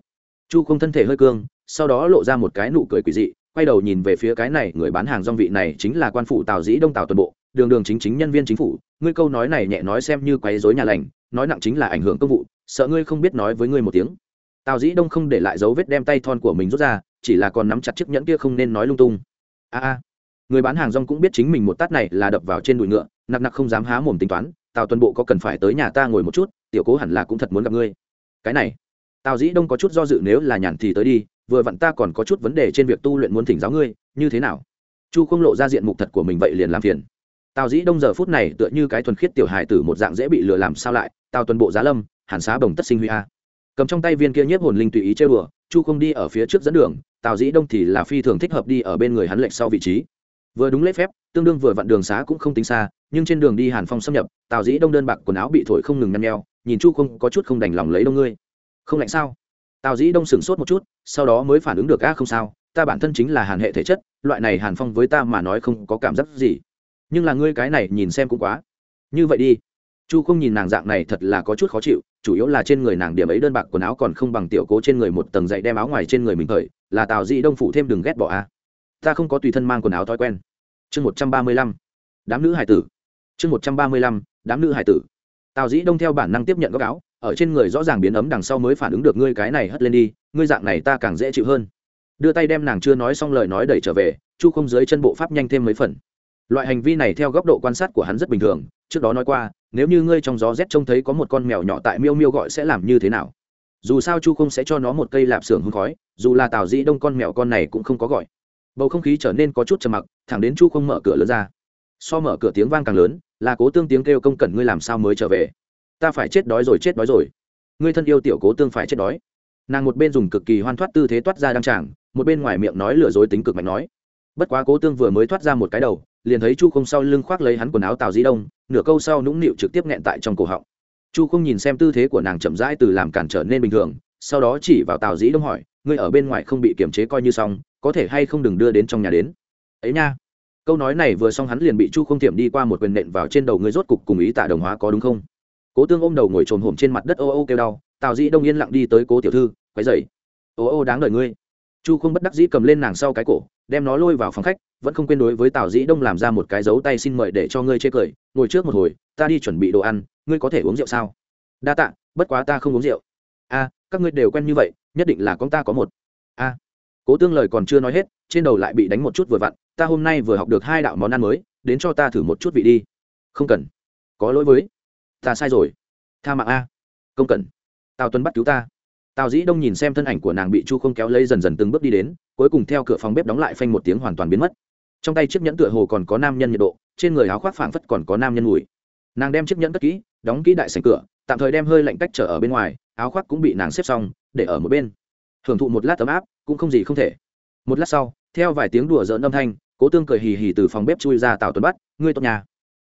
Chu không thân thể hơi cương, sau đó lộ ra một cái nụ cười quỷ dị, quay đầu nhìn về phía cái này người bán hàng rong vị này chính là quan phủ tào dĩ đông tào toàn bộ đường đường chính chính nhân viên chính phủ, ngươi câu nói này nhẹ nói xem như quấy dối nhà lành, nói nặng chính là ảnh hưởng công vụ, sợ ngươi không biết nói với ngươi một tiếng. Tào dĩ đông không để lại dấu vết đem tay thon của mình rút ra, chỉ là còn nắm chặt chiếc nhẫn kia không nên nói lung tung. A a. Người bán hàng rong cũng biết chính mình một tát này là đập vào trên đùi ngựa, nặc nặc không dám há mồm tính toán, tào tuần bộ có cần phải tới nhà ta ngồi một chút, tiểu cố hẳn là cũng thật muốn gặp ngươi. Cái này, tào dĩ đông có chút do dự nếu là nhàn thì tới đi, vừa vặn ta còn có chút vấn đề trên việc tu luyện muốn thỉnh giáo ngươi, như thế nào? Chu không lộ ra diện mục thật của mình vậy liền làm phiền tào dĩ đông giờ phút này tựa như cái thuần khiết tiểu hài tử một dạng dễ bị lừa làm sao lại, tào tuần bộ giá lâm, hàn xá bồng tất sinh huy a. Cầm trong tay viên kia nhiếp hồn linh tùy ý chơi đùa. chu không đi ở phía trước dẫn đường, tào dĩ đông thì là phi thường thích hợp đi ở bên người hắn lệch sau vị trí. Vừa đúng lễ phép, tương đương vừa vặn đường xá cũng không tính xa, nhưng trên đường đi hàn phong xâm nhập, tào dĩ đông đơn bạc quần áo bị thổi không ngừng nhăn nheo, nhìn chu không có chút không đành lòng lấy đông ngươi. Không lạnh sao? Tào dĩ đông sửng sốt một chút, sau đó mới phản ứng được, a, không sao, ta bản thân chính là hàn hệ thể chất, loại này hàn phong với ta mà nói không có cảm giác gì nhưng là ngươi cái này nhìn xem cũng quá. Như vậy đi. Chu không nhìn nàng dạng này thật là có chút khó chịu, chủ yếu là trên người nàng điểm ấy đơn bạc quần áo còn không bằng tiểu cố trên người một tầng dậy đem áo ngoài trên người mình thời, là tào dĩ đông phủ thêm đừng ghét bỏ a. Ta không có tùy thân mang quần áo thói quen. Chương một trăm ba mươi lăm. Đám nữ hải tử. Chương một trăm ba mươi lăm. Đám nữ hải tử. Tào dĩ đông theo bản năng tiếp nhận góc áo, ở trên người rõ ràng biến ấm đằng sau mới phản ứng được ngươi cái này hất lên đi, ngươi dạng này ta càng dễ chịu hơn. Đưa tay đem nàng chưa nói xong lời nói đẩy trở về, chu không dưới chân bộ pháp nhanh thêm mấy phần loại hành vi này theo góc độ quan sát của hắn rất bình thường, trước đó nói qua, nếu như ngươi trong gió rét trông thấy có một con mèo nhỏ tại miêu miêu gọi sẽ làm như thế nào? Dù sao chu không sẽ cho nó một cây lạp xưởng hương khói, dù là tào dĩ đông con mèo con này cũng không có gọi. Bầu không khí trở nên có chút trầm mặc, thẳng đến chu không mở cửa lớn ra. So mở cửa tiếng vang càng lớn, là cố tương tiếng kêu công cẩn ngươi làm sao mới trở về? Ta phải chết đói rồi, chết đói rồi. Ngươi thân yêu tiểu cố tương phải chết đói. Nàng một bên dùng cực kỳ hoan thoát tư thế toát ra đăng tràng, một bên ngoài miệng nói lừa dối tính cực mạnh nói. Bất quá cố tương vừa mới thoát ra một cái đầu liền thấy chu không sau lưng khoác lấy hắn quần áo tào di đông, nửa câu sau nũng nịu trực tiếp nghẹn tại trong cổ họng. Chu không nhìn xem tư thế của nàng chậm rãi từ làm cản trở nên bình thường, sau đó chỉ vào tào dĩ đông hỏi, ngươi ở bên ngoài không bị kiềm chế coi như xong, có thể hay không đừng đưa đến trong nhà đến? Ấy nha. Câu nói này vừa xong hắn liền bị chu không thiểm đi qua một quyền nện vào trên đầu ngươi rốt cục cùng ý tạ đồng hóa có đúng không? Cố tương ôm đầu ngồi trồn hổm trên mặt đất ô ô kêu đau, tào dĩ đông yên lặng đi tới cố tiểu thư quái dậy ô ô, đáng đời ngươi. Chu không bất đắc dĩ cầm lên nàng sau cái cổ, đem nó lôi vào phòng khách vẫn không quên đối với tào dĩ đông làm ra một cái dấu tay xin mời để cho ngươi chê cười, ngồi trước một hồi, ta đi chuẩn bị đồ ăn, ngươi có thể uống rượu sao? Đa tạ, bất quá ta không uống rượu. A, các ngươi đều quen như vậy, nhất định là con ta có một. A. Cố tương lời còn chưa nói hết, trên đầu lại bị đánh một chút vừa vặn, ta hôm nay vừa học được hai đạo món ăn mới, đến cho ta thử một chút vị đi. Không cần. Có lỗi với. Ta sai rồi. Tha mạng a. Không cần. Tào tuấn bắt cứu ta. Tào dĩ đông nhìn xem thân ảnh của nàng bị chu không kéo lấy dần dần từng bước đi đến, cuối cùng theo cửa phòng bếp đóng lại phanh một tiếng hoàn toàn biến mất trong tay chiếc nhẫn tựa hồ còn có nam nhân nhiệt độ, trên người áo khoác phảng phất còn có nam nhân mùi. Nàng đem chiếc nhẫn cất kỹ, đóng kỹ đại sành cửa, tạm thời đem hơi lạnh cách trở ở bên ngoài, áo khoác cũng bị nàng xếp xong, để ở một bên. Hưởng thụ một lát tấm áp, cũng không gì không thể. Một lát sau, theo vài tiếng đùa dỡn âm thanh, cố tương cười hì hì từ phòng bếp chui ra tào tuấn bắt, ngươi tốt nhà.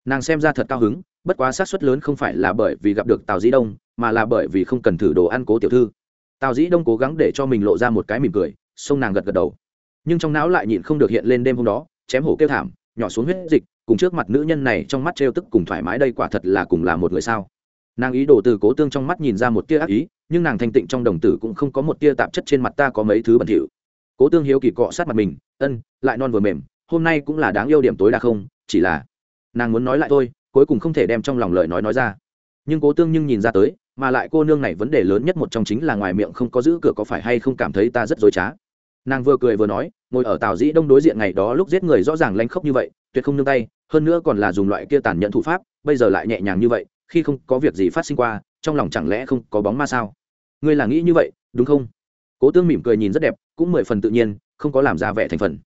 Nàng xem ra thật cao hứng, bất quá xác suất lớn không phải là bởi vì gặp được tào dĩ đông, mà là bởi vì không cần thử đồ ăn cố tiểu thư. Tào dĩ đông cố gắng để cho mình lộ ra một cái mỉm cười, xông nàng gật gật đầu. Nhưng trong não lại nhịn không được hiện lên đêm hôm đó chém hổ kêu thảm, nhỏ xuống huyết dịch, cùng trước mặt nữ nhân này trong mắt trêu tức cùng thoải mái đây quả thật là cùng là một người sao. Nàng ý đồ từ cố tương trong mắt nhìn ra một tia ác ý, nhưng nàng thanh tịnh trong đồng tử cũng không có một tia tạp chất trên mặt ta có mấy thứ bẩn thỉu. Cố tương hiếu kỳ cọ sát mặt mình, ân, lại non vừa mềm, hôm nay cũng là đáng yêu điểm tối đa không? Chỉ là nàng muốn nói lại thôi, cuối cùng không thể đem trong lòng lời nói nói ra. Nhưng cố tương nhưng nhìn ra tới, mà lại cô nương này vấn đề lớn nhất một trong chính là ngoài miệng không có giữ cửa có phải hay không cảm thấy ta rất dối trá nàng vừa cười vừa nói, ngồi ở tào dĩ đông đối diện ngày đó lúc giết người rõ ràng lanh khốc như vậy, tuyệt không nương tay, hơn nữa còn là dùng loại kia tàn nhẫn thủ pháp, bây giờ lại nhẹ nhàng như vậy, khi không có việc gì phát sinh qua, trong lòng chẳng lẽ không có bóng ma sao? Ngươi là nghĩ như vậy, đúng không? Cố tương mỉm cười nhìn rất đẹp, cũng mười phần tự nhiên, không có làm ra vẻ thành phần.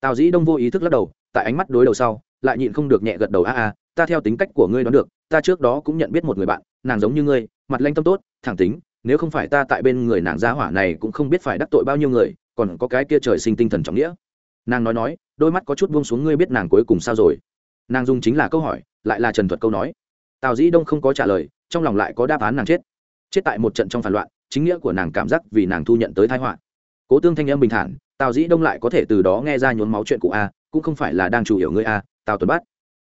Tào dĩ đông vô ý thức lắc đầu, tại ánh mắt đối đầu sau, lại nhịn không được nhẹ gật đầu, a a, ta theo tính cách của ngươi đoán được, ta trước đó cũng nhận biết một người bạn, nàng giống như ngươi, mặt lanh tâm tốt, thẳng tính, nếu không phải ta tại bên người nàng gia hỏa này cũng không biết phải đắc tội bao nhiêu người còn có cái kia trời sinh tinh thần trọng nghĩa. Nàng nói nói, đôi mắt có chút buông xuống, ngươi biết nàng cuối cùng sao rồi? Nàng dùng chính là câu hỏi, lại là trần thuật câu nói. Tào dĩ đông không có trả lời, trong lòng lại có đáp án nàng chết. Chết tại một trận trong phản loạn, chính nghĩa của nàng cảm giác vì nàng thu nhận tới thái họa. Cố tương thanh âm bình thản, tào dĩ đông lại có thể từ đó nghe ra nhốn máu chuyện cụ a, cũng không phải là đang chủ hiểu ngươi a, tào tuấn bắt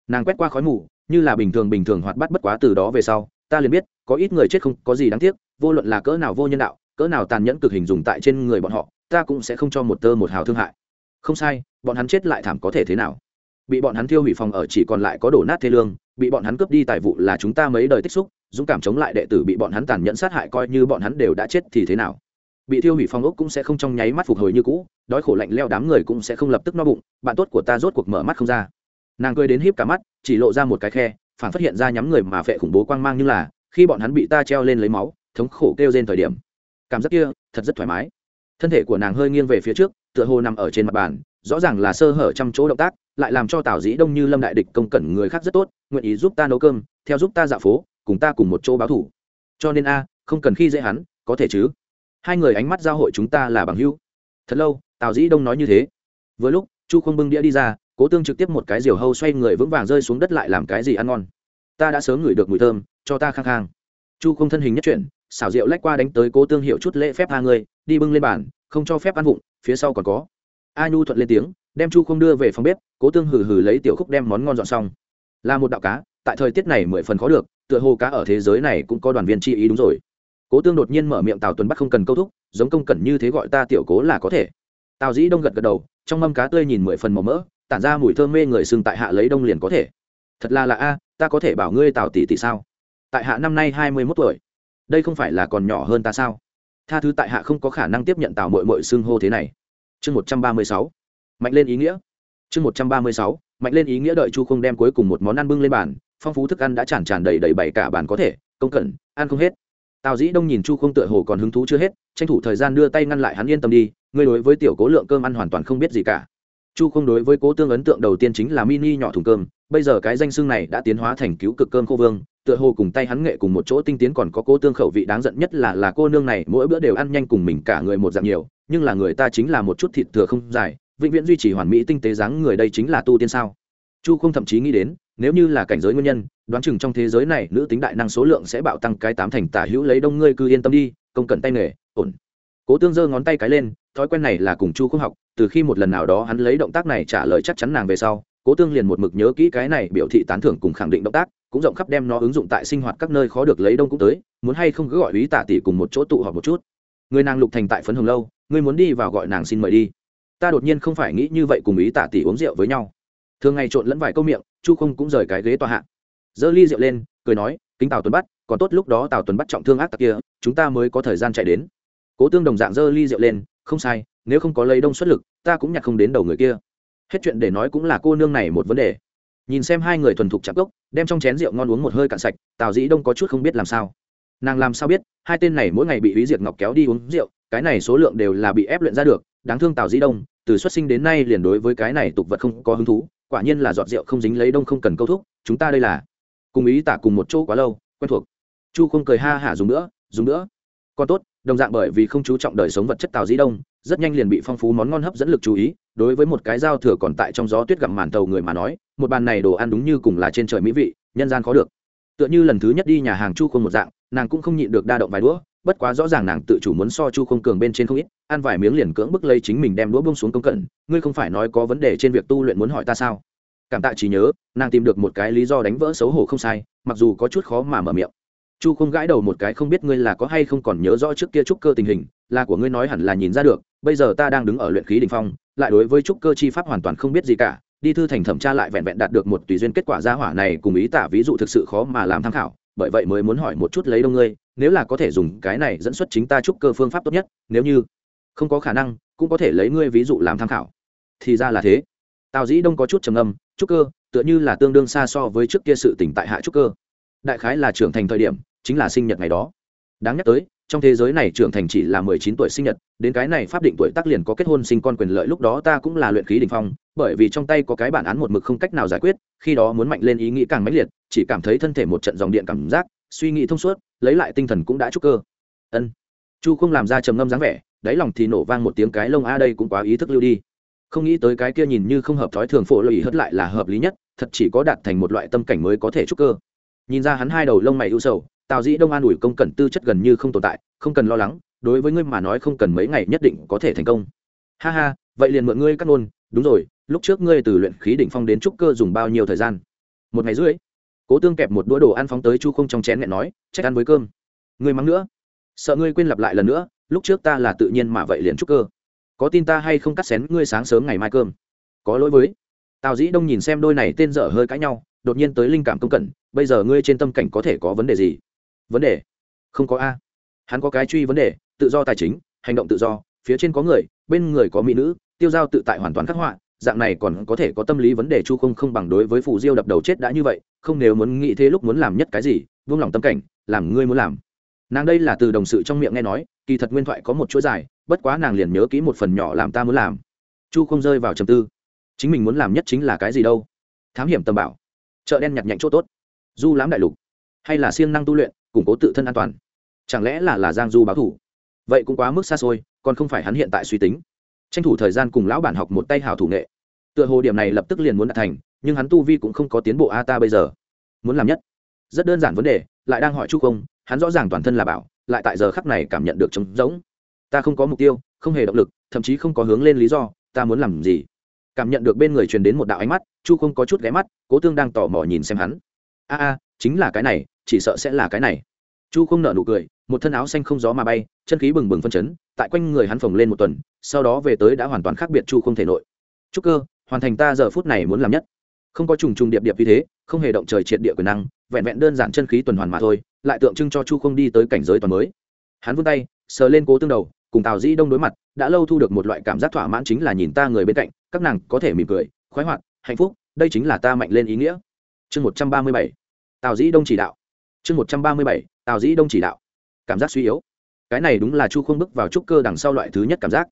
nàng quét qua khói mù, như là bình thường bình thường hoạt bắt bất quá từ đó về sau, ta liền biết, có ít người chết không có gì đáng tiếc, vô luận là cỡ nào vô nhân đạo, cỡ nào tàn nhẫn cực hình dùng tại trên người bọn họ ta cũng sẽ không cho một tơ một hào thương hại. Không sai, bọn hắn chết lại thảm có thể thế nào? Bị bọn hắn thiêu hủy phòng ở chỉ còn lại có đổ nát thê lương, bị bọn hắn cướp đi tài vụ là chúng ta mấy đời tích xúc, dũng cảm chống lại đệ tử bị bọn hắn tàn nhẫn sát hại coi như bọn hắn đều đã chết thì thế nào? Bị thiêu hủy phong ốc cũng sẽ không trong nháy mắt phục hồi như cũ, đói khổ lạnh leo đám người cũng sẽ không lập tức no bụng, bạn tốt của ta rốt cuộc mở mắt không ra. Nàng cười đến híp cả mắt, chỉ lộ ra một cái khe, phản phát hiện ra nhắm người mà phệ khủng bố quang mang như là, khi bọn hắn bị ta treo lên lấy máu, thống khổ kêu trên thời điểm. Cảm giác kia, thật rất thoải mái thân thể của nàng hơi nghiêng về phía trước, tựa hồ nằm ở trên mặt bàn, rõ ràng là sơ hở trăm chỗ động tác, lại làm cho tào dĩ đông như lâm đại địch công cẩn người khác rất tốt, nguyện ý giúp ta nấu cơm, theo giúp ta dạo phố, cùng ta cùng một chỗ báo thủ. Cho nên a, không cần khi dễ hắn, có thể chứ? Hai người ánh mắt giao hội chúng ta là bằng hữu. Thật lâu, tào dĩ đông nói như thế. Vừa lúc, chu không bưng đĩa đi ra, cố tương trực tiếp một cái diều hâu xoay người vững vàng rơi xuống đất lại làm cái gì ăn ngon. Ta đã sớm ngửi được mùi thơm, cho ta khang khang. Chu không thân hình nhất chuyển xảo diệu lách qua đánh tới cố tương hiệu chút lễ phép hai người đi bưng lên bàn, không cho phép ăn vụng, phía sau còn có. A nhu thuận lên tiếng, đem chu không đưa về phòng bếp, cố tương hừ hừ lấy tiểu khúc đem món ngon dọn xong. Là một đạo cá, tại thời tiết này mười phần khó được, tựa hồ cá ở thế giới này cũng có đoàn viên chi ý đúng rồi. Cố tương đột nhiên mở miệng tào tuấn bắt không cần câu thúc, giống công cẩn như thế gọi ta tiểu cố là có thể. Tào dĩ đông gật gật đầu, trong mâm cá tươi nhìn mười phần màu mỡ, tản ra mùi thơm mê người sưng tại hạ lấy đông liền có thể. Thật là là a, ta có thể bảo ngươi tào tỷ tỷ sao? Tại hạ năm nay hai mươi mốt tuổi đây không phải là còn nhỏ hơn ta sao? Tha thứ tại hạ không có khả năng tiếp nhận tào mội mội xưng hô thế này. Chương một trăm ba mươi sáu. Mạnh lên ý nghĩa. Chương một trăm ba mươi sáu. Mạnh lên ý nghĩa đợi chu không đem cuối cùng một món ăn bưng lên bàn, phong phú thức ăn đã tràn tràn đầy đầy bảy cả bàn có thể, công cẩn, ăn không hết. Tào dĩ đông nhìn chu không tựa hồ còn hứng thú chưa hết, tranh thủ thời gian đưa tay ngăn lại hắn yên tâm đi, ngươi đối với tiểu cố lượng cơm ăn hoàn toàn không biết gì cả. Chu không đối với cố tương ấn tượng đầu tiên chính là mini nhỏ thùng cơm bây giờ cái danh xưng này đã tiến hóa thành cứu cực cơm khô vương, tựa hồ cùng tay hắn nghệ cùng một chỗ tinh tiến còn có cố tương khẩu vị đáng giận nhất là là cô nương này, mỗi bữa đều ăn nhanh cùng mình cả người một dạng nhiều, nhưng là người ta chính là một chút thịt thừa không dài, vĩnh viễn duy trì hoàn mỹ tinh tế dáng người đây chính là tu tiên sao? Chu không thậm chí nghĩ đến, nếu như là cảnh giới nguyên nhân, đoán chừng trong thế giới này nữ tính đại năng số lượng sẽ bạo tăng cái tám thành tả hữu lấy đông ngươi cứ yên tâm đi, công cẩn tay nghề, ổn. Cố tương giơ ngón tay cái lên, thói quen này là cùng chu không học, từ khi một lần nào đó hắn lấy động tác này trả lời chắc chắn nàng về sau cố tương liền một mực nhớ kỹ cái này biểu thị tán thưởng cùng khẳng định động tác, cũng rộng khắp đem nó ứng dụng tại sinh hoạt các nơi khó được lấy đông cũng tới, muốn hay không cứ gọi ý tả tỷ cùng một chỗ tụ họp một chút. Người nàng lục thành tại phấn hồng lâu người muốn đi vào gọi nàng xin mời đi. Ta đột nhiên không phải nghĩ như vậy cùng ý tả tỷ uống rượu với nhau. Thường ngày trộn lẫn vài câu miệng, chu không cũng rời cái ghế tòa hạ. Giơ ly rượu lên, cười nói, kính tào tuấn bắt, còn tốt lúc đó tào tuấn bắt trọng thương ác tặc kia, chúng ta mới có thời gian chạy đến. Cố tương đồng dạng giơ ly rượu lên, không sai, nếu không có lấy đông xuất lực, ta cũng nhặt không đến đầu người kia hết chuyện để nói cũng là cô nương này một vấn đề. Nhìn xem hai người thuần thục chạm cốc, đem trong chén rượu ngon uống một hơi cạn sạch, tào dĩ đông có chút không biết làm sao. Nàng làm sao biết, hai tên này mỗi ngày bị ý diệt ngọc kéo đi uống rượu, cái này số lượng đều là bị ép luyện ra được, đáng thương tào dĩ đông, từ xuất sinh đến nay liền đối với cái này tục vật không có hứng thú, quả nhiên là giọt rượu không dính lấy đông không cần câu thúc, chúng ta đây là. Cùng ý tả cùng một chỗ quá lâu, quen thuộc. Chu không cười ha hả dùng nữa dùng nữa. Còn tốt, đồng dạng bởi vì không chú trọng đời sống vật chất tào dĩ đông, rất nhanh liền bị phong phú món ngon hấp dẫn lực chú ý đối với một cái dao thừa còn tại trong gió tuyết gặm màn tàu người mà nói, một bàn này đồ ăn đúng như cùng là trên trời mỹ vị, nhân gian khó được. Tựa như lần thứ nhất đi nhà hàng chu không một dạng, nàng cũng không nhịn được đa động vài đũa, bất quá rõ ràng nàng tự chủ muốn so chu không cường bên trên không ít, ăn vài miếng liền cưỡng bức lấy chính mình đem đũa bông xuống công cận ngươi không phải nói có vấn đề trên việc tu luyện muốn hỏi ta sao? Cảm tạ chỉ nhớ, nàng tìm được một cái lý do đánh vỡ xấu hổ không sai, mặc dù có chút khó mà mở miệng. Chu không gãi đầu một cái không biết ngươi là có hay không còn nhớ rõ trước kia trúc cơ tình hình, là của ngươi nói hẳn là nhìn ra được, bây giờ ta đang đứng ở luyện khí đình phong lại đối với trúc cơ chi pháp hoàn toàn không biết gì cả, đi thư thành thẩm tra lại vẹn vẹn đạt được một tùy duyên kết quả gia hỏa này cùng ý tả ví dụ thực sự khó mà làm tham khảo, bởi vậy mới muốn hỏi một chút lấy đông ngươi, nếu là có thể dùng cái này dẫn xuất chính ta trúc cơ phương pháp tốt nhất, nếu như không có khả năng, cũng có thể lấy ngươi ví dụ làm tham khảo. Thì ra là thế. Tào dĩ đông có chút trầm âm trúc cơ, tựa như là tương đương xa so với trước kia sự tỉnh tại hạ trúc cơ. Đại khái là trưởng thành thời điểm, chính là sinh nhật ngày đó. Đáng nhắc tới trong thế giới này trưởng thành chỉ là mười chín tuổi sinh nhật, đến cái này pháp định tuổi tác liền có kết hôn sinh con quyền lợi, lúc đó ta cũng là luyện khí đình phong, bởi vì trong tay có cái bản án một mực không cách nào giải quyết, khi đó muốn mạnh lên ý nghĩ càng mãnh liệt, chỉ cảm thấy thân thể một trận dòng điện cảm giác, suy nghĩ thông suốt, lấy lại tinh thần cũng đã trúc cơ. Ân. Chu không làm ra trầm ngâm dáng vẻ, đáy lòng thì nổ vang một tiếng cái lông a, đây cũng quá ý thức lưu đi. Không nghĩ tới cái kia nhìn như không hợp thói thường phổ lợi hất lại là hợp lý nhất, thật chỉ có đạt thành một loại tâm cảnh mới có thể trúc cơ. Nhìn ra hắn hai đầu lông mày ưu sầu tào dĩ đông an ủi công cẩn tư chất gần như không tồn tại, không cần lo lắng, đối với ngươi mà nói không cần mấy ngày nhất định có thể thành công. Ha ha, vậy liền mượn ngươi cắt nôn đúng rồi, lúc trước ngươi từ luyện khí đỉnh phong đến trúc cơ dùng bao nhiêu thời gian? Một ngày rưỡi. Cố tương kẹp một đũa đồ ăn phóng tới chu không trong chén nghẹn nói, trách ăn với cơm. Ngươi mắng nữa. Sợ ngươi quên lặp lại lần nữa, lúc trước ta là tự nhiên mà vậy liền trúc cơ. Có tin ta hay không cắt xén ngươi sáng sớm ngày mai cơm? Có lỗi với. Tào dĩ đông nhìn xem đôi này tên dở hơi cãi nhau, đột nhiên tới linh cảm công cẩn, bây giờ ngươi trên tâm cảnh có thể có vấn đề gì? Vấn đề. Không có a. Hắn có cái truy vấn đề, tự do tài chính, hành động tự do, phía trên có người, bên người có mỹ nữ, tiêu giao tự tại hoàn toàn khắc họa, dạng này còn có thể có tâm lý vấn đề chu không không bằng đối với phù diêu đập đầu chết đã như vậy, không nếu muốn nghĩ thế lúc muốn làm nhất cái gì vung lòng tâm cảnh, làm ngươi muốn làm. Nàng đây là từ đồng sự trong miệng nghe nói, kỳ thật nguyên thoại có một chuỗi dài, bất quá nàng liền nhớ kỹ một phần nhỏ làm ta muốn làm. Chu không rơi vào trầm tư. Chính mình muốn làm nhất chính là cái gì đâu? Thám hiểm tầm bảo. Chợ đen nhặt nhạnh chỗ tốt. Du lãm đại lục. Hay là siêng năng tu luyện củng cố tự thân an toàn. Chẳng lẽ là là giang du báo thủ? Vậy cũng quá mức xa xôi, còn không phải hắn hiện tại suy tính. Tranh thủ thời gian cùng lão bản học một tay hào thủ nghệ. Tựa hồ điểm này lập tức liền muốn đạt thành, nhưng hắn tu vi cũng không có tiến bộ a ta bây giờ. Muốn làm nhất. Rất đơn giản vấn đề, lại đang hỏi chu không, hắn rõ ràng toàn thân là bảo, lại tại giờ khắc này cảm nhận được trống rỗng. Ta không có mục tiêu, không hề động lực, thậm chí không có hướng lên lý do, ta muốn làm gì? Cảm nhận được bên người truyền đến một đạo ánh mắt, chu không có chút ghé mắt, cố tương đang tò mò nhìn xem hắn. A a chính là cái này, chỉ sợ sẽ là cái này. Chu không nở nụ cười, một thân áo xanh không gió mà bay, chân khí bừng bừng phân chấn, tại quanh người hắn phồng lên một tuần, sau đó về tới đã hoàn toàn khác biệt chu không thể nội. Chúc cơ, hoàn thành ta giờ phút này muốn làm nhất. Không có trùng trùng điệp điệp như thế, không hề động trời triệt địa quyền năng, vẹn vẹn đơn giản chân khí tuần hoàn mà thôi, lại tượng trưng cho chu không đi tới cảnh giới toàn mới. Hắn vươn tay, sờ lên cố tương đầu, cùng tào dĩ đông đối mặt, đã lâu thu được một loại cảm giác thỏa mãn chính là nhìn ta người bên cạnh, các nàng có thể mỉm cười, khoái hoạt, hạnh phúc, đây chính là ta mạnh lên ý nghĩa. Chương một trăm ba mươi bảy tào dĩ đông chỉ đạo. Chương một trăm ba mươi bảy, tào dĩ đông chỉ đạo. Cảm giác suy yếu. Cái này đúng là chu không bước vào trúc cơ đằng sau loại thứ nhất cảm giác.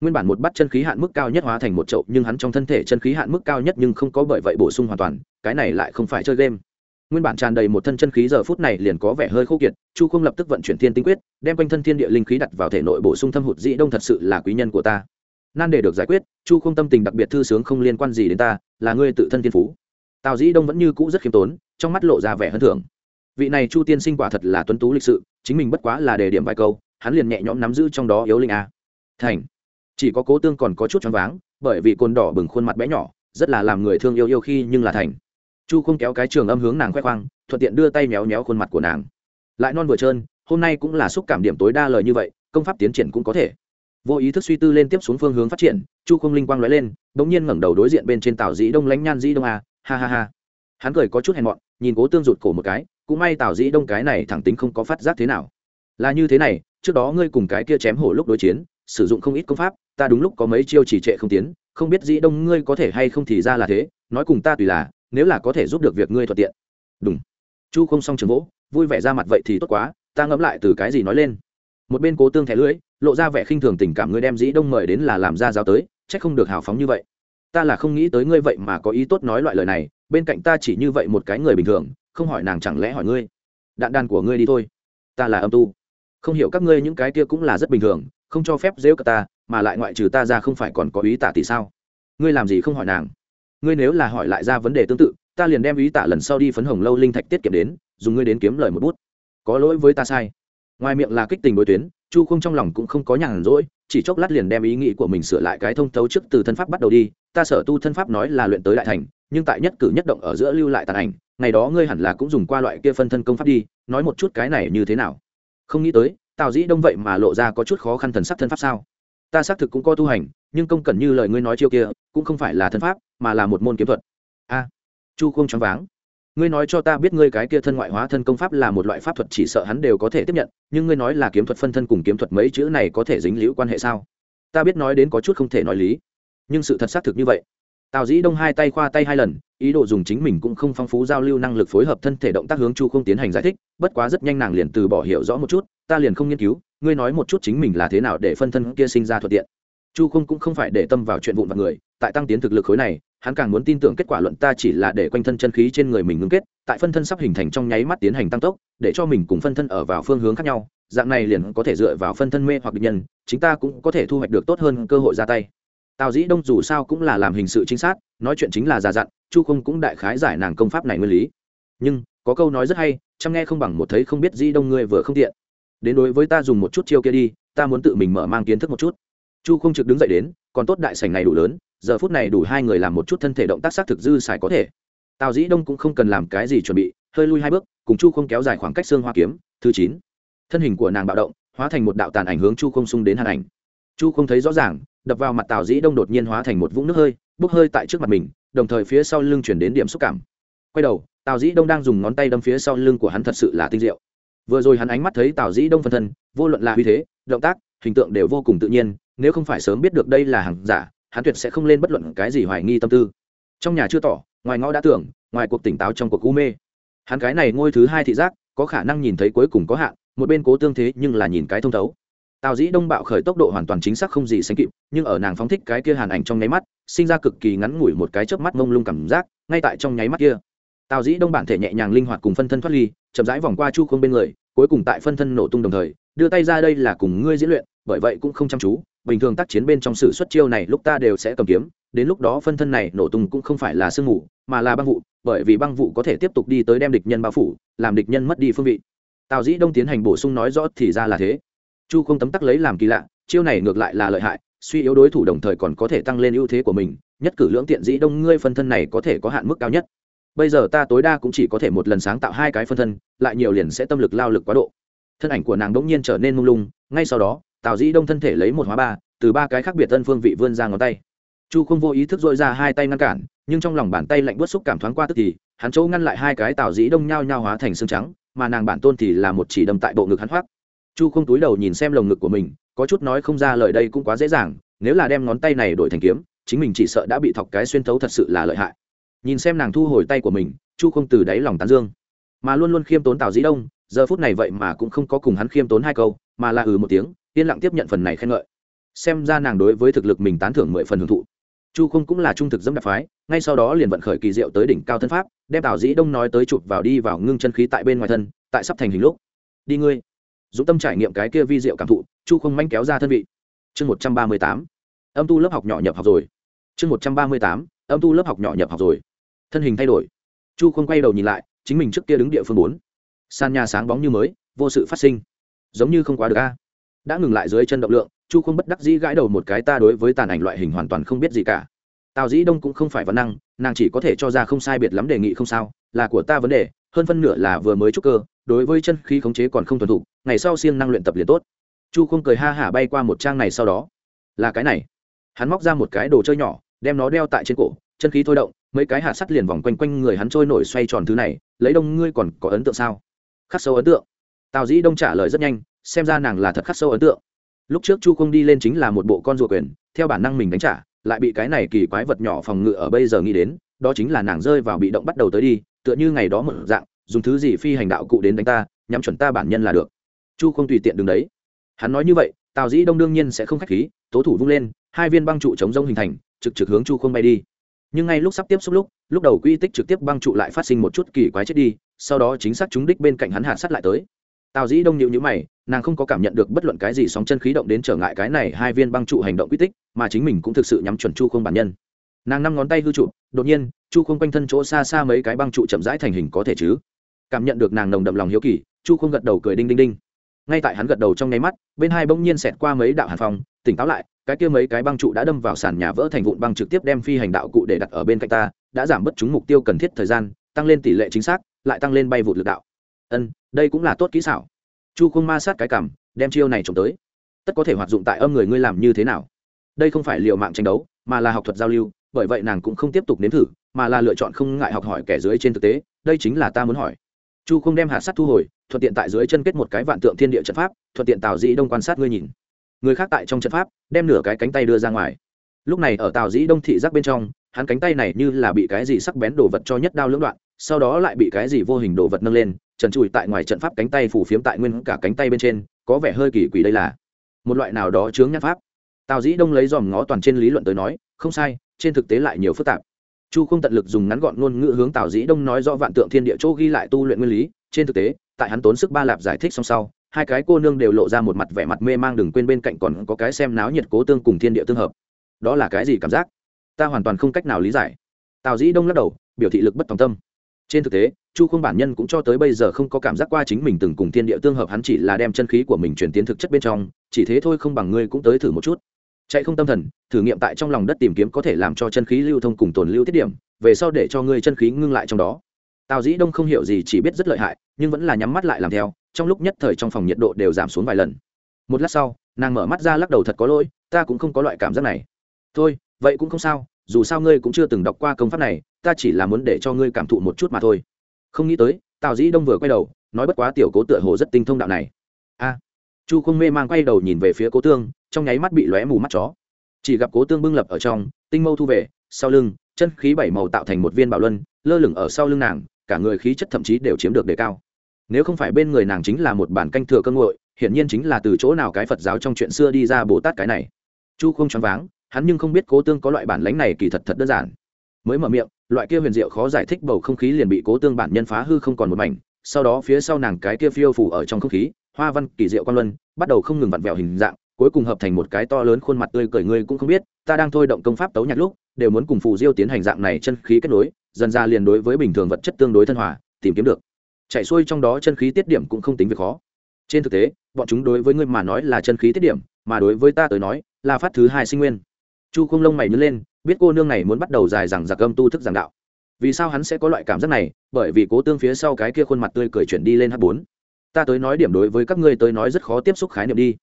Nguyên bản một bắt chân khí hạn mức cao nhất hóa thành một chậu, nhưng hắn trong thân thể chân khí hạn mức cao nhất nhưng không có bởi vậy bổ sung hoàn toàn, cái này lại không phải chơi game. Nguyên bản tràn đầy một thân chân khí giờ phút này liền có vẻ hơi khô kiệt, chu không lập tức vận chuyển thiên tinh quyết, đem quanh thân thiên địa linh khí đặt vào thể nội bổ sung thâm hụt dĩ đông thật sự là quý nhân của ta. Nan để được giải quyết, chu không tâm tình đặc biệt thư sướng không liên quan gì đến ta, là ngươi tự thân thiên phú. Tào dĩ đông vẫn như cũ rất khiêm tốn trong mắt lộ ra vẻ hơn thưởng. Vị này chu tiên sinh quả thật là tuấn tú lịch sự, chính mình bất quá là đề điểm vài câu, hắn liền nhẹ nhõm nắm giữ trong đó yếu linh a. Thành. Chỉ có cố tương còn có chút choáng váng, bởi vì cồn đỏ bừng khuôn mặt bé nhỏ, rất là làm người thương yêu yêu khi nhưng là thành. Chu không kéo cái trường âm hướng nàng khoe khoang, thuận tiện đưa tay méo méo khuôn mặt của nàng. Lại non vừa trơn, hôm nay cũng là xúc cảm điểm tối đa lời như vậy, công pháp tiến triển cũng có thể. Vô ý thức suy tư lên tiếp xuống phương hướng phát triển, chu không linh quang lóe lên bỗng nhiên ngẩng đầu đối diện bên trên tàu dĩ đông lánh nhan dĩ đông a, ha ha ha. Hắn cười có chút hèn mọn nhìn cố tương rụt cổ một cái, cũng may tào dĩ đông cái này thẳng tính không có phát giác thế nào. Là như thế này, trước đó ngươi cùng cái kia chém hổ lúc đối chiến, sử dụng không ít công pháp, ta đúng lúc có mấy chiêu chỉ trệ không tiến, không biết dĩ đông ngươi có thể hay không thì ra là thế, nói cùng ta tùy là, nếu là có thể giúp được việc ngươi thuận tiện. Đúng chu không xong trường vỗ, vui vẻ ra mặt vậy thì tốt quá, ta ngẫm lại từ cái gì nói lên. Một bên cố tương thẻ lưỡi lộ ra vẻ khinh thường tình cảm ngươi đem dĩ đông mời đến là làm ra giáo tới c h ắ c không được hào phóng như vậy. Ta là không nghĩ tới ngươi vậy mà có ý tốt nói loại lời này bên cạnh ta chỉ như vậy một cái người bình thường, không hỏi nàng chẳng lẽ hỏi ngươi? Đạn đàn của ngươi đi thôi. Ta là âm tu. Không hiểu các ngươi những cái kia cũng là rất bình thường, không cho phép dễu cả ta, mà lại ngoại trừ ta ra không phải còn có ý tả tỷ sao? Ngươi làm gì không hỏi nàng? Ngươi nếu là hỏi lại ra vấn đề tương tự, ta liền đem ý tả lần sau đi phấn hồng lâu linh thạch tiết kiệm đến, dùng ngươi đến kiếm lời một bút. Có lỗi với ta sai. Ngoài miệng là kích tình đối tuyến, chu không trong lòng cũng không có nhàn rỗi, chỉ chốc lát liền đem ý nghĩ của mình sửa lại cái thông thấu trước từ thân pháp bắt đầu đi. Ta sở tu thân pháp nói là luyện tới đại thành nhưng tại nhất cử nhất động ở giữa lưu lại tàn ảnh, ngày đó ngươi hẳn là cũng dùng qua loại kia phân thân công pháp đi, nói một chút cái này như thế nào? Không nghĩ tới, tào dĩ đông vậy mà lộ ra có chút khó khăn thần sắc thân pháp sao? Ta xác thực cũng có tu hành, nhưng công cần như lời ngươi nói chiêu kia, cũng không phải là thân pháp, mà là một môn kiếm thuật. A, chu không choáng váng. Ngươi nói cho ta biết ngươi cái kia thân ngoại hóa thân công pháp là một loại pháp thuật chỉ sợ hắn đều có thể tiếp nhận, nhưng ngươi nói là kiếm thuật phân thân cùng kiếm thuật mấy chữ này có thể dính liễu quan hệ sao? Ta biết nói đến có chút không thể nói lý, nhưng sự thật xác thực như vậy tào dĩ đông hai tay khoa tay hai lần, ý đồ dùng chính mình cũng không phong phú giao lưu năng lực phối hợp thân thể động tác hướng chu không tiến hành giải thích, bất quá rất nhanh nàng liền từ bỏ hiểu rõ một chút, ta liền không nghiên cứu, ngươi nói một chút chính mình là thế nào để phân thân kia sinh ra thuận tiện. Chu không cũng không phải để tâm vào chuyện vụn vặt người, tại tăng tiến thực lực khối này, hắn càng muốn tin tưởng kết quả luận ta chỉ là để quanh thân chân khí trên người mình ngưng kết, tại phân thân sắp hình thành trong nháy mắt tiến hành tăng tốc, để cho mình cùng phân thân ở vào phương hướng khác nhau, dạng này liền có thể dựa vào phân thân mê hoặc định nhân, chính ta cũng có thể thu hoạch được tốt hơn cơ hội ra tay tào dĩ đông dù sao cũng là làm hình sự chính xác nói chuyện chính là già dặn, chu không cũng đại khái giải nàng công pháp này nguyên lý. Nhưng, có câu nói rất hay, chăm nghe không bằng một thấy không biết dĩ đông ngươi vừa không tiện. Đến đối với ta dùng một chút chiêu kia đi, ta muốn tự mình mở mang kiến thức một chút. Chu không trực đứng dậy đến, còn tốt đại sảnh này đủ lớn, giờ phút này đủ hai người làm một chút thân thể động tác xác thực dư xài có thể. Tào dĩ đông cũng không cần làm cái gì chuẩn bị, hơi lui hai bước, cùng chu không kéo dài khoảng cách xương hoa kiếm, thứ chín. Thân hình của nàng bạo động, hóa thành một đạo tàn ảnh hướng chu không xung đến hàn ảnh chu không thấy rõ ràng, đập vào mặt tào dĩ đông đột nhiên hóa thành một vũng nước hơi, bốc hơi tại trước mặt mình, đồng thời phía sau lưng chuyển đến điểm xúc cảm. Quay đầu, tào dĩ đông đang dùng ngón tay đâm phía sau lưng của hắn thật sự là tinh diệu. Vừa rồi hắn ánh mắt thấy tào dĩ đông phân thân, vô luận là uy thế, động tác, hình tượng đều vô cùng tự nhiên, nếu không phải sớm biết được đây là hàng giả, hắn tuyệt sẽ không lên bất luận cái gì hoài nghi tâm tư. Trong nhà chưa tỏ, ngoài ngõ đã tưởng, ngoài cuộc tỉnh táo trong cuộc u mê. Hắn cái này ngôi thứ hai thị giác, có khả năng nhìn thấy cuối cùng có hạn, một bên cố tương thế nhưng là nhìn cái thông thấu tào dĩ đông bạo khởi tốc độ hoàn toàn chính xác không gì sánh kịp, nhưng ở nàng phóng thích cái kia hàn ảnh trong nháy mắt, sinh ra cực kỳ ngắn ngủi một cái chớp mắt mông lung cảm giác, ngay tại trong nháy mắt kia. Tào dĩ đông bản thể nhẹ nhàng linh hoạt cùng phân thân thoát ly, chậm rãi vòng qua chu không bên người, cuối cùng tại phân thân nổ tung đồng thời, đưa tay ra đây là cùng ngươi diễn luyện, bởi vậy cũng không chăm chú, bình thường tác chiến bên trong sự xuất chiêu này lúc ta đều sẽ cầm kiếm, đến lúc đó phân thân này nổ tung cũng không phải là sương mù, mà là băng vụ, bởi vì băng vụ có thể tiếp tục đi tới đem địch nhân bao phủ, làm địch nhân mất đi phương vị. Tào dĩ đông tiến hành bổ sung nói rõ thì ra là thế chu không tấm tắc lấy làm kỳ lạ, chiêu này ngược lại là lợi hại, suy yếu đối thủ đồng thời còn có thể tăng lên ưu thế của mình, nhất cử lưỡng tiện dĩ đông, ngươi phân thân này có thể có hạn mức cao nhất. Bây giờ ta tối đa cũng chỉ có thể một lần sáng tạo hai cái phân thân, lại nhiều liền sẽ tâm lực lao lực quá độ. Thân ảnh của nàng đ ỗ n g nhiên trở nên mông lung, ngay sau đó, tào dĩ đông thân thể lấy một hóa ba, từ ba cái khác biệt tân phương vị vươn ra ngón tay. Chu không vô ý thức dội ra hai tay ngăn cản, nhưng trong lòng bàn tay lạnh bớt xúc cảm thoáng qua tức thì, hắn chỗ ngăn lại hai cái tào dĩ đông nhao nhao hóa thành xương trắng, mà nàng bản tôn thì là một chỉ đâm tại bộ ngực hắn hoác chu không túi đầu nhìn xem lồng ngực của mình, có chút nói không ra lời đây cũng quá dễ dàng, nếu là đem ngón tay này đổi thành kiếm, chính mình chỉ sợ đã bị thọc cái xuyên thấu thật sự là lợi hại. Nhìn xem nàng thu hồi tay của mình, chu không từ đáy lòng tán dương. Mà luôn luôn khiêm tốn tào dĩ đông, giờ phút này vậy mà cũng không có cùng hắn khiêm tốn hai câu, mà là ừ một tiếng, yên lặng tiếp nhận phần này khen ngợi. Xem ra nàng đối với thực lực mình tán thưởng mười phần hưởng thụ. Chu không cũng là trung thực dẫm đạp phái, ngay sau đó liền vận khởi kỳ diệu tới đỉnh cao thân pháp, đem tào dĩ đông nói tới chụp vào đi vào ngưng chân khí tại bên ngoài thân, tại sắp thành hình lúc. Đi ngươi dũng tâm trải nghiệm cái kia vi diệu cảm thụ, chu không manh kéo ra thân vị. Chương một trăm ba mươi tám. Âm tu lớp học nhỏ nhập học rồi. Chương một trăm ba mươi tám. Âm tu lớp học nhỏ nhập học rồi. Thân hình thay đổi. Chu không quay đầu nhìn lại, chính mình trước kia đứng địa phương bốn. Sàn nhà sáng bóng như mới, vô sự phát sinh. Giống như không quá được a. Đã ngừng lại dưới chân động lượng, chu không bất đắc dĩ gãi đầu một cái ta đối với tàn ảnh loại hình hoàn toàn không biết gì cả. Tào dĩ đông cũng không phải văn năng, nàng chỉ có thể cho ra không sai biệt lắm đề nghị không sao, là của ta vấn đề, hơn phân nửa là vừa mới trúc cơ đối với chân khí khống chế còn không thuần thục, ngày sau siêng năng luyện tập liền tốt. Chu không cười ha hả bay qua một trang này sau đó. Là cái này. Hắn móc ra một cái đồ chơi nhỏ, đem nó đeo tại trên cổ, chân khí thôi động, mấy cái hạt sắt liền vòng quanh quanh người hắn trôi nổi xoay tròn thứ này, lấy đông ngươi còn có ấn tượng sao? Khắc sâu ấn tượng. Tào dĩ đông trả lời rất nhanh, xem ra nàng là thật khắc sâu ấn tượng. Lúc trước chu không đi lên chính là một bộ con rùa quyền, theo bản năng mình đánh trả, lại bị cái này kỳ quái vật nhỏ phòng ngự ở bây giờ nghĩ đến, đó chính là nàng rơi vào bị động bắt đầu tới đi, tựa như ngày đó một dạng dùng thứ gì phi hành đạo cụ đến đánh ta, nhắm chuẩn ta bản nhân là được. Chu không tùy tiện đứng đấy. Hắn nói như vậy, tào dĩ đông đương nhiên sẽ không k h á c h khí, tố thủ vung lên, hai viên băng trụ chống rông hình thành, trực trực hướng chu không bay đi. Nhưng ngay lúc sắp tiếp xúc lúc lúc đầu quy tích trực tiếp băng trụ lại phát sinh một chút kỳ quái chết đi, sau đó chính xác chúng đích bên cạnh hắn hạ sát lại tới. Tào dĩ đông nhịu nhữ mày, nàng không có cảm nhận được bất luận cái gì sóng chân khí động đến trở ngại cái này hai viên băng trụ hành động quy tích, mà chính mình cũng thực sự nhắm chuẩn chu không bản nhân. Nàng năm ngón tay hư trụ, đột nhiên, chu không quanh thân chỗ xa xa mấy cái băng trụ chậm rãi thành hình có thể chứ? Cảm nhận được nàng nồng đậm lòng hiếu kỳ, chu không gật đầu cười đinh đinh đinh. Ngay tại hắn gật đầu trong nháy mắt, bên hai bỗng nhiên xẹt qua mấy đạo hàn phong, tỉnh táo lại, cái kia mấy cái băng trụ đã đâm vào sàn nhà vỡ thành vụn băng trực tiếp đem phi hành đạo cụ để đặt ở bên cạnh ta, đã giảm bớt chúng mục tiêu cần thiết thời gian, tăng lên tỷ lệ chính xác, lại tăng lên bay vụt lực đạo. Ân, đây cũng là tốt kỹ xảo. Chu không ma sát cái cảm, đem chiêu này trồng tới. Tất có thể hoạt dụng tại âm người ngươi làm như thế nào? Đây không phải liệu mạng tranh đấu, mà là học thuật giao lưu, bởi vậy nàng cũng không tiếp tục nếm thử, mà là lựa chọn không ngại học hỏi kẻ dưới trên thực tế, đây chính là ta muốn hỏi chu không đem hạt sắt thu hồi, thuận tiện tại dưới chân kết một cái vạn tượng thiên địa trận pháp, thuận tiện tào dĩ đông quan sát ngươi nhìn. Người khác tại trong trận pháp, đem nửa cái cánh tay đưa ra ngoài. Lúc này ở tào dĩ đông thị giác bên trong, hắn cánh tay này như là bị cái gì sắc bén đồ vật cho nhất đao lưỡng đoạn, sau đó lại bị cái gì vô hình đồ vật nâng lên, trần trụi tại ngoài trận pháp cánh tay phủ phiếm tại nguyên cả cánh tay bên trên, có vẻ hơi kỳ quỷ đây là. Một loại nào đó chướng nhãn pháp. Tào dĩ đông lấy dòm ngó toàn trên lý luận tới nói, không sai, trên thực tế lại nhiều phức tạp chu không tận lực dùng ngắn gọn ngôn ngữ hướng tào dĩ đông nói rõ vạn tượng thiên địa chỗ ghi lại tu luyện nguyên lý. Trên thực tế, tại hắn tốn sức ba lạp giải thích xong sau, hai cái cô nương đều lộ ra một mặt vẻ mặt mê mang đừng quên bên cạnh còn có cái xem náo nhiệt cố tương cùng thiên địa tương hợp. Đó là cái gì cảm giác? Ta hoàn toàn không cách nào lý giải. Tào dĩ đông lắc đầu, biểu thị lực bất tòng tâm. Trên thực tế, chu không bản nhân cũng cho tới bây giờ không có cảm giác qua chính mình từng cùng thiên địa tương hợp, hắn chỉ là đem chân khí của mình chuyển tiến thực chất bên trong, chỉ thế thôi không bằng ngươi cũng tới thử một chút chạy không tâm thần, thử nghiệm tại trong lòng đất tìm kiếm có thể làm cho chân khí lưu thông cùng tồn lưu tiết điểm, về sau để cho ngươi chân khí ngưng lại trong đó. Tào dĩ đông không hiểu gì, chỉ biết rất lợi hại, nhưng vẫn là nhắm mắt lại làm theo, trong lúc nhất thời trong phòng nhiệt độ đều giảm xuống vài lần. Một lát sau, nàng mở mắt ra lắc đầu thật có lỗi, ta cũng không có loại cảm giác này. Thôi, vậy cũng không sao, dù sao ngươi cũng chưa từng đọc qua công pháp này, ta chỉ là muốn để cho ngươi cảm thụ một chút mà thôi. Không nghĩ tới, tào dĩ đông vừa quay đầu, nói bất quá tiểu cố tựa hồ rất tinh thông đạo này. A, chu không mê mang quay đầu nhìn về phía cố tương trong nháy mắt bị lóe mù mắt chó. Chỉ gặp cố tương bưng lập ở trong, tinh mâu thu về, sau lưng, chân khí bảy màu tạo thành một viên bảo luân, lơ lửng ở sau lưng nàng, cả người khí chất thậm chí đều chiếm được đề cao. Nếu không phải bên người nàng chính là một bản canh thừa cơ ngội, hiển nhiên chính là từ chỗ nào cái phật giáo trong chuyện xưa đi ra bồ tát cái này. Chu không choáng váng, hắn nhưng không biết cố tương có loại bản lãnh này kỳ thật thật đơn giản. Mới mở miệng, loại kia huyền diệu khó giải thích bầu không khí liền bị cố tương bản nhân phá hư không còn một mảnh, sau đó phía sau nàng cái kia phiêu phủ ở trong không khí, hoa văn kỳ diệu quan luân, bắt đầu không ngừng vặn vẹo hình dạng cuối cùng hợp thành một cái to lớn khuôn mặt tươi cười ngươi cũng không biết, ta đang thôi động công pháp tấu nhạc lúc, đều muốn cùng phù diêu tiến hành dạng này chân khí kết nối, dần ra liền đối với bình thường vật chất tương đối thân hòa, tìm kiếm được. Chạy xuôi trong đó chân khí tiết điểm cũng không tính việc khó. Trên thực tế, bọn chúng đối với ngươi mà nói là chân khí tiết điểm, mà đối với ta tới nói, là phát thứ hai sinh nguyên. Chu không lông mày nhớ lên, biết cô nương này muốn bắt đầu dài rằng giặc âm tu thức giảng đạo. Vì sao hắn sẽ có loại cảm giác này? Bởi vì cố tương phía sau cái kia khuôn mặt tươi cười chuyển đi lên h bốn. Ta tới nói điểm đối với các ngươi tới nói rất khó tiếp xúc khái niệm đi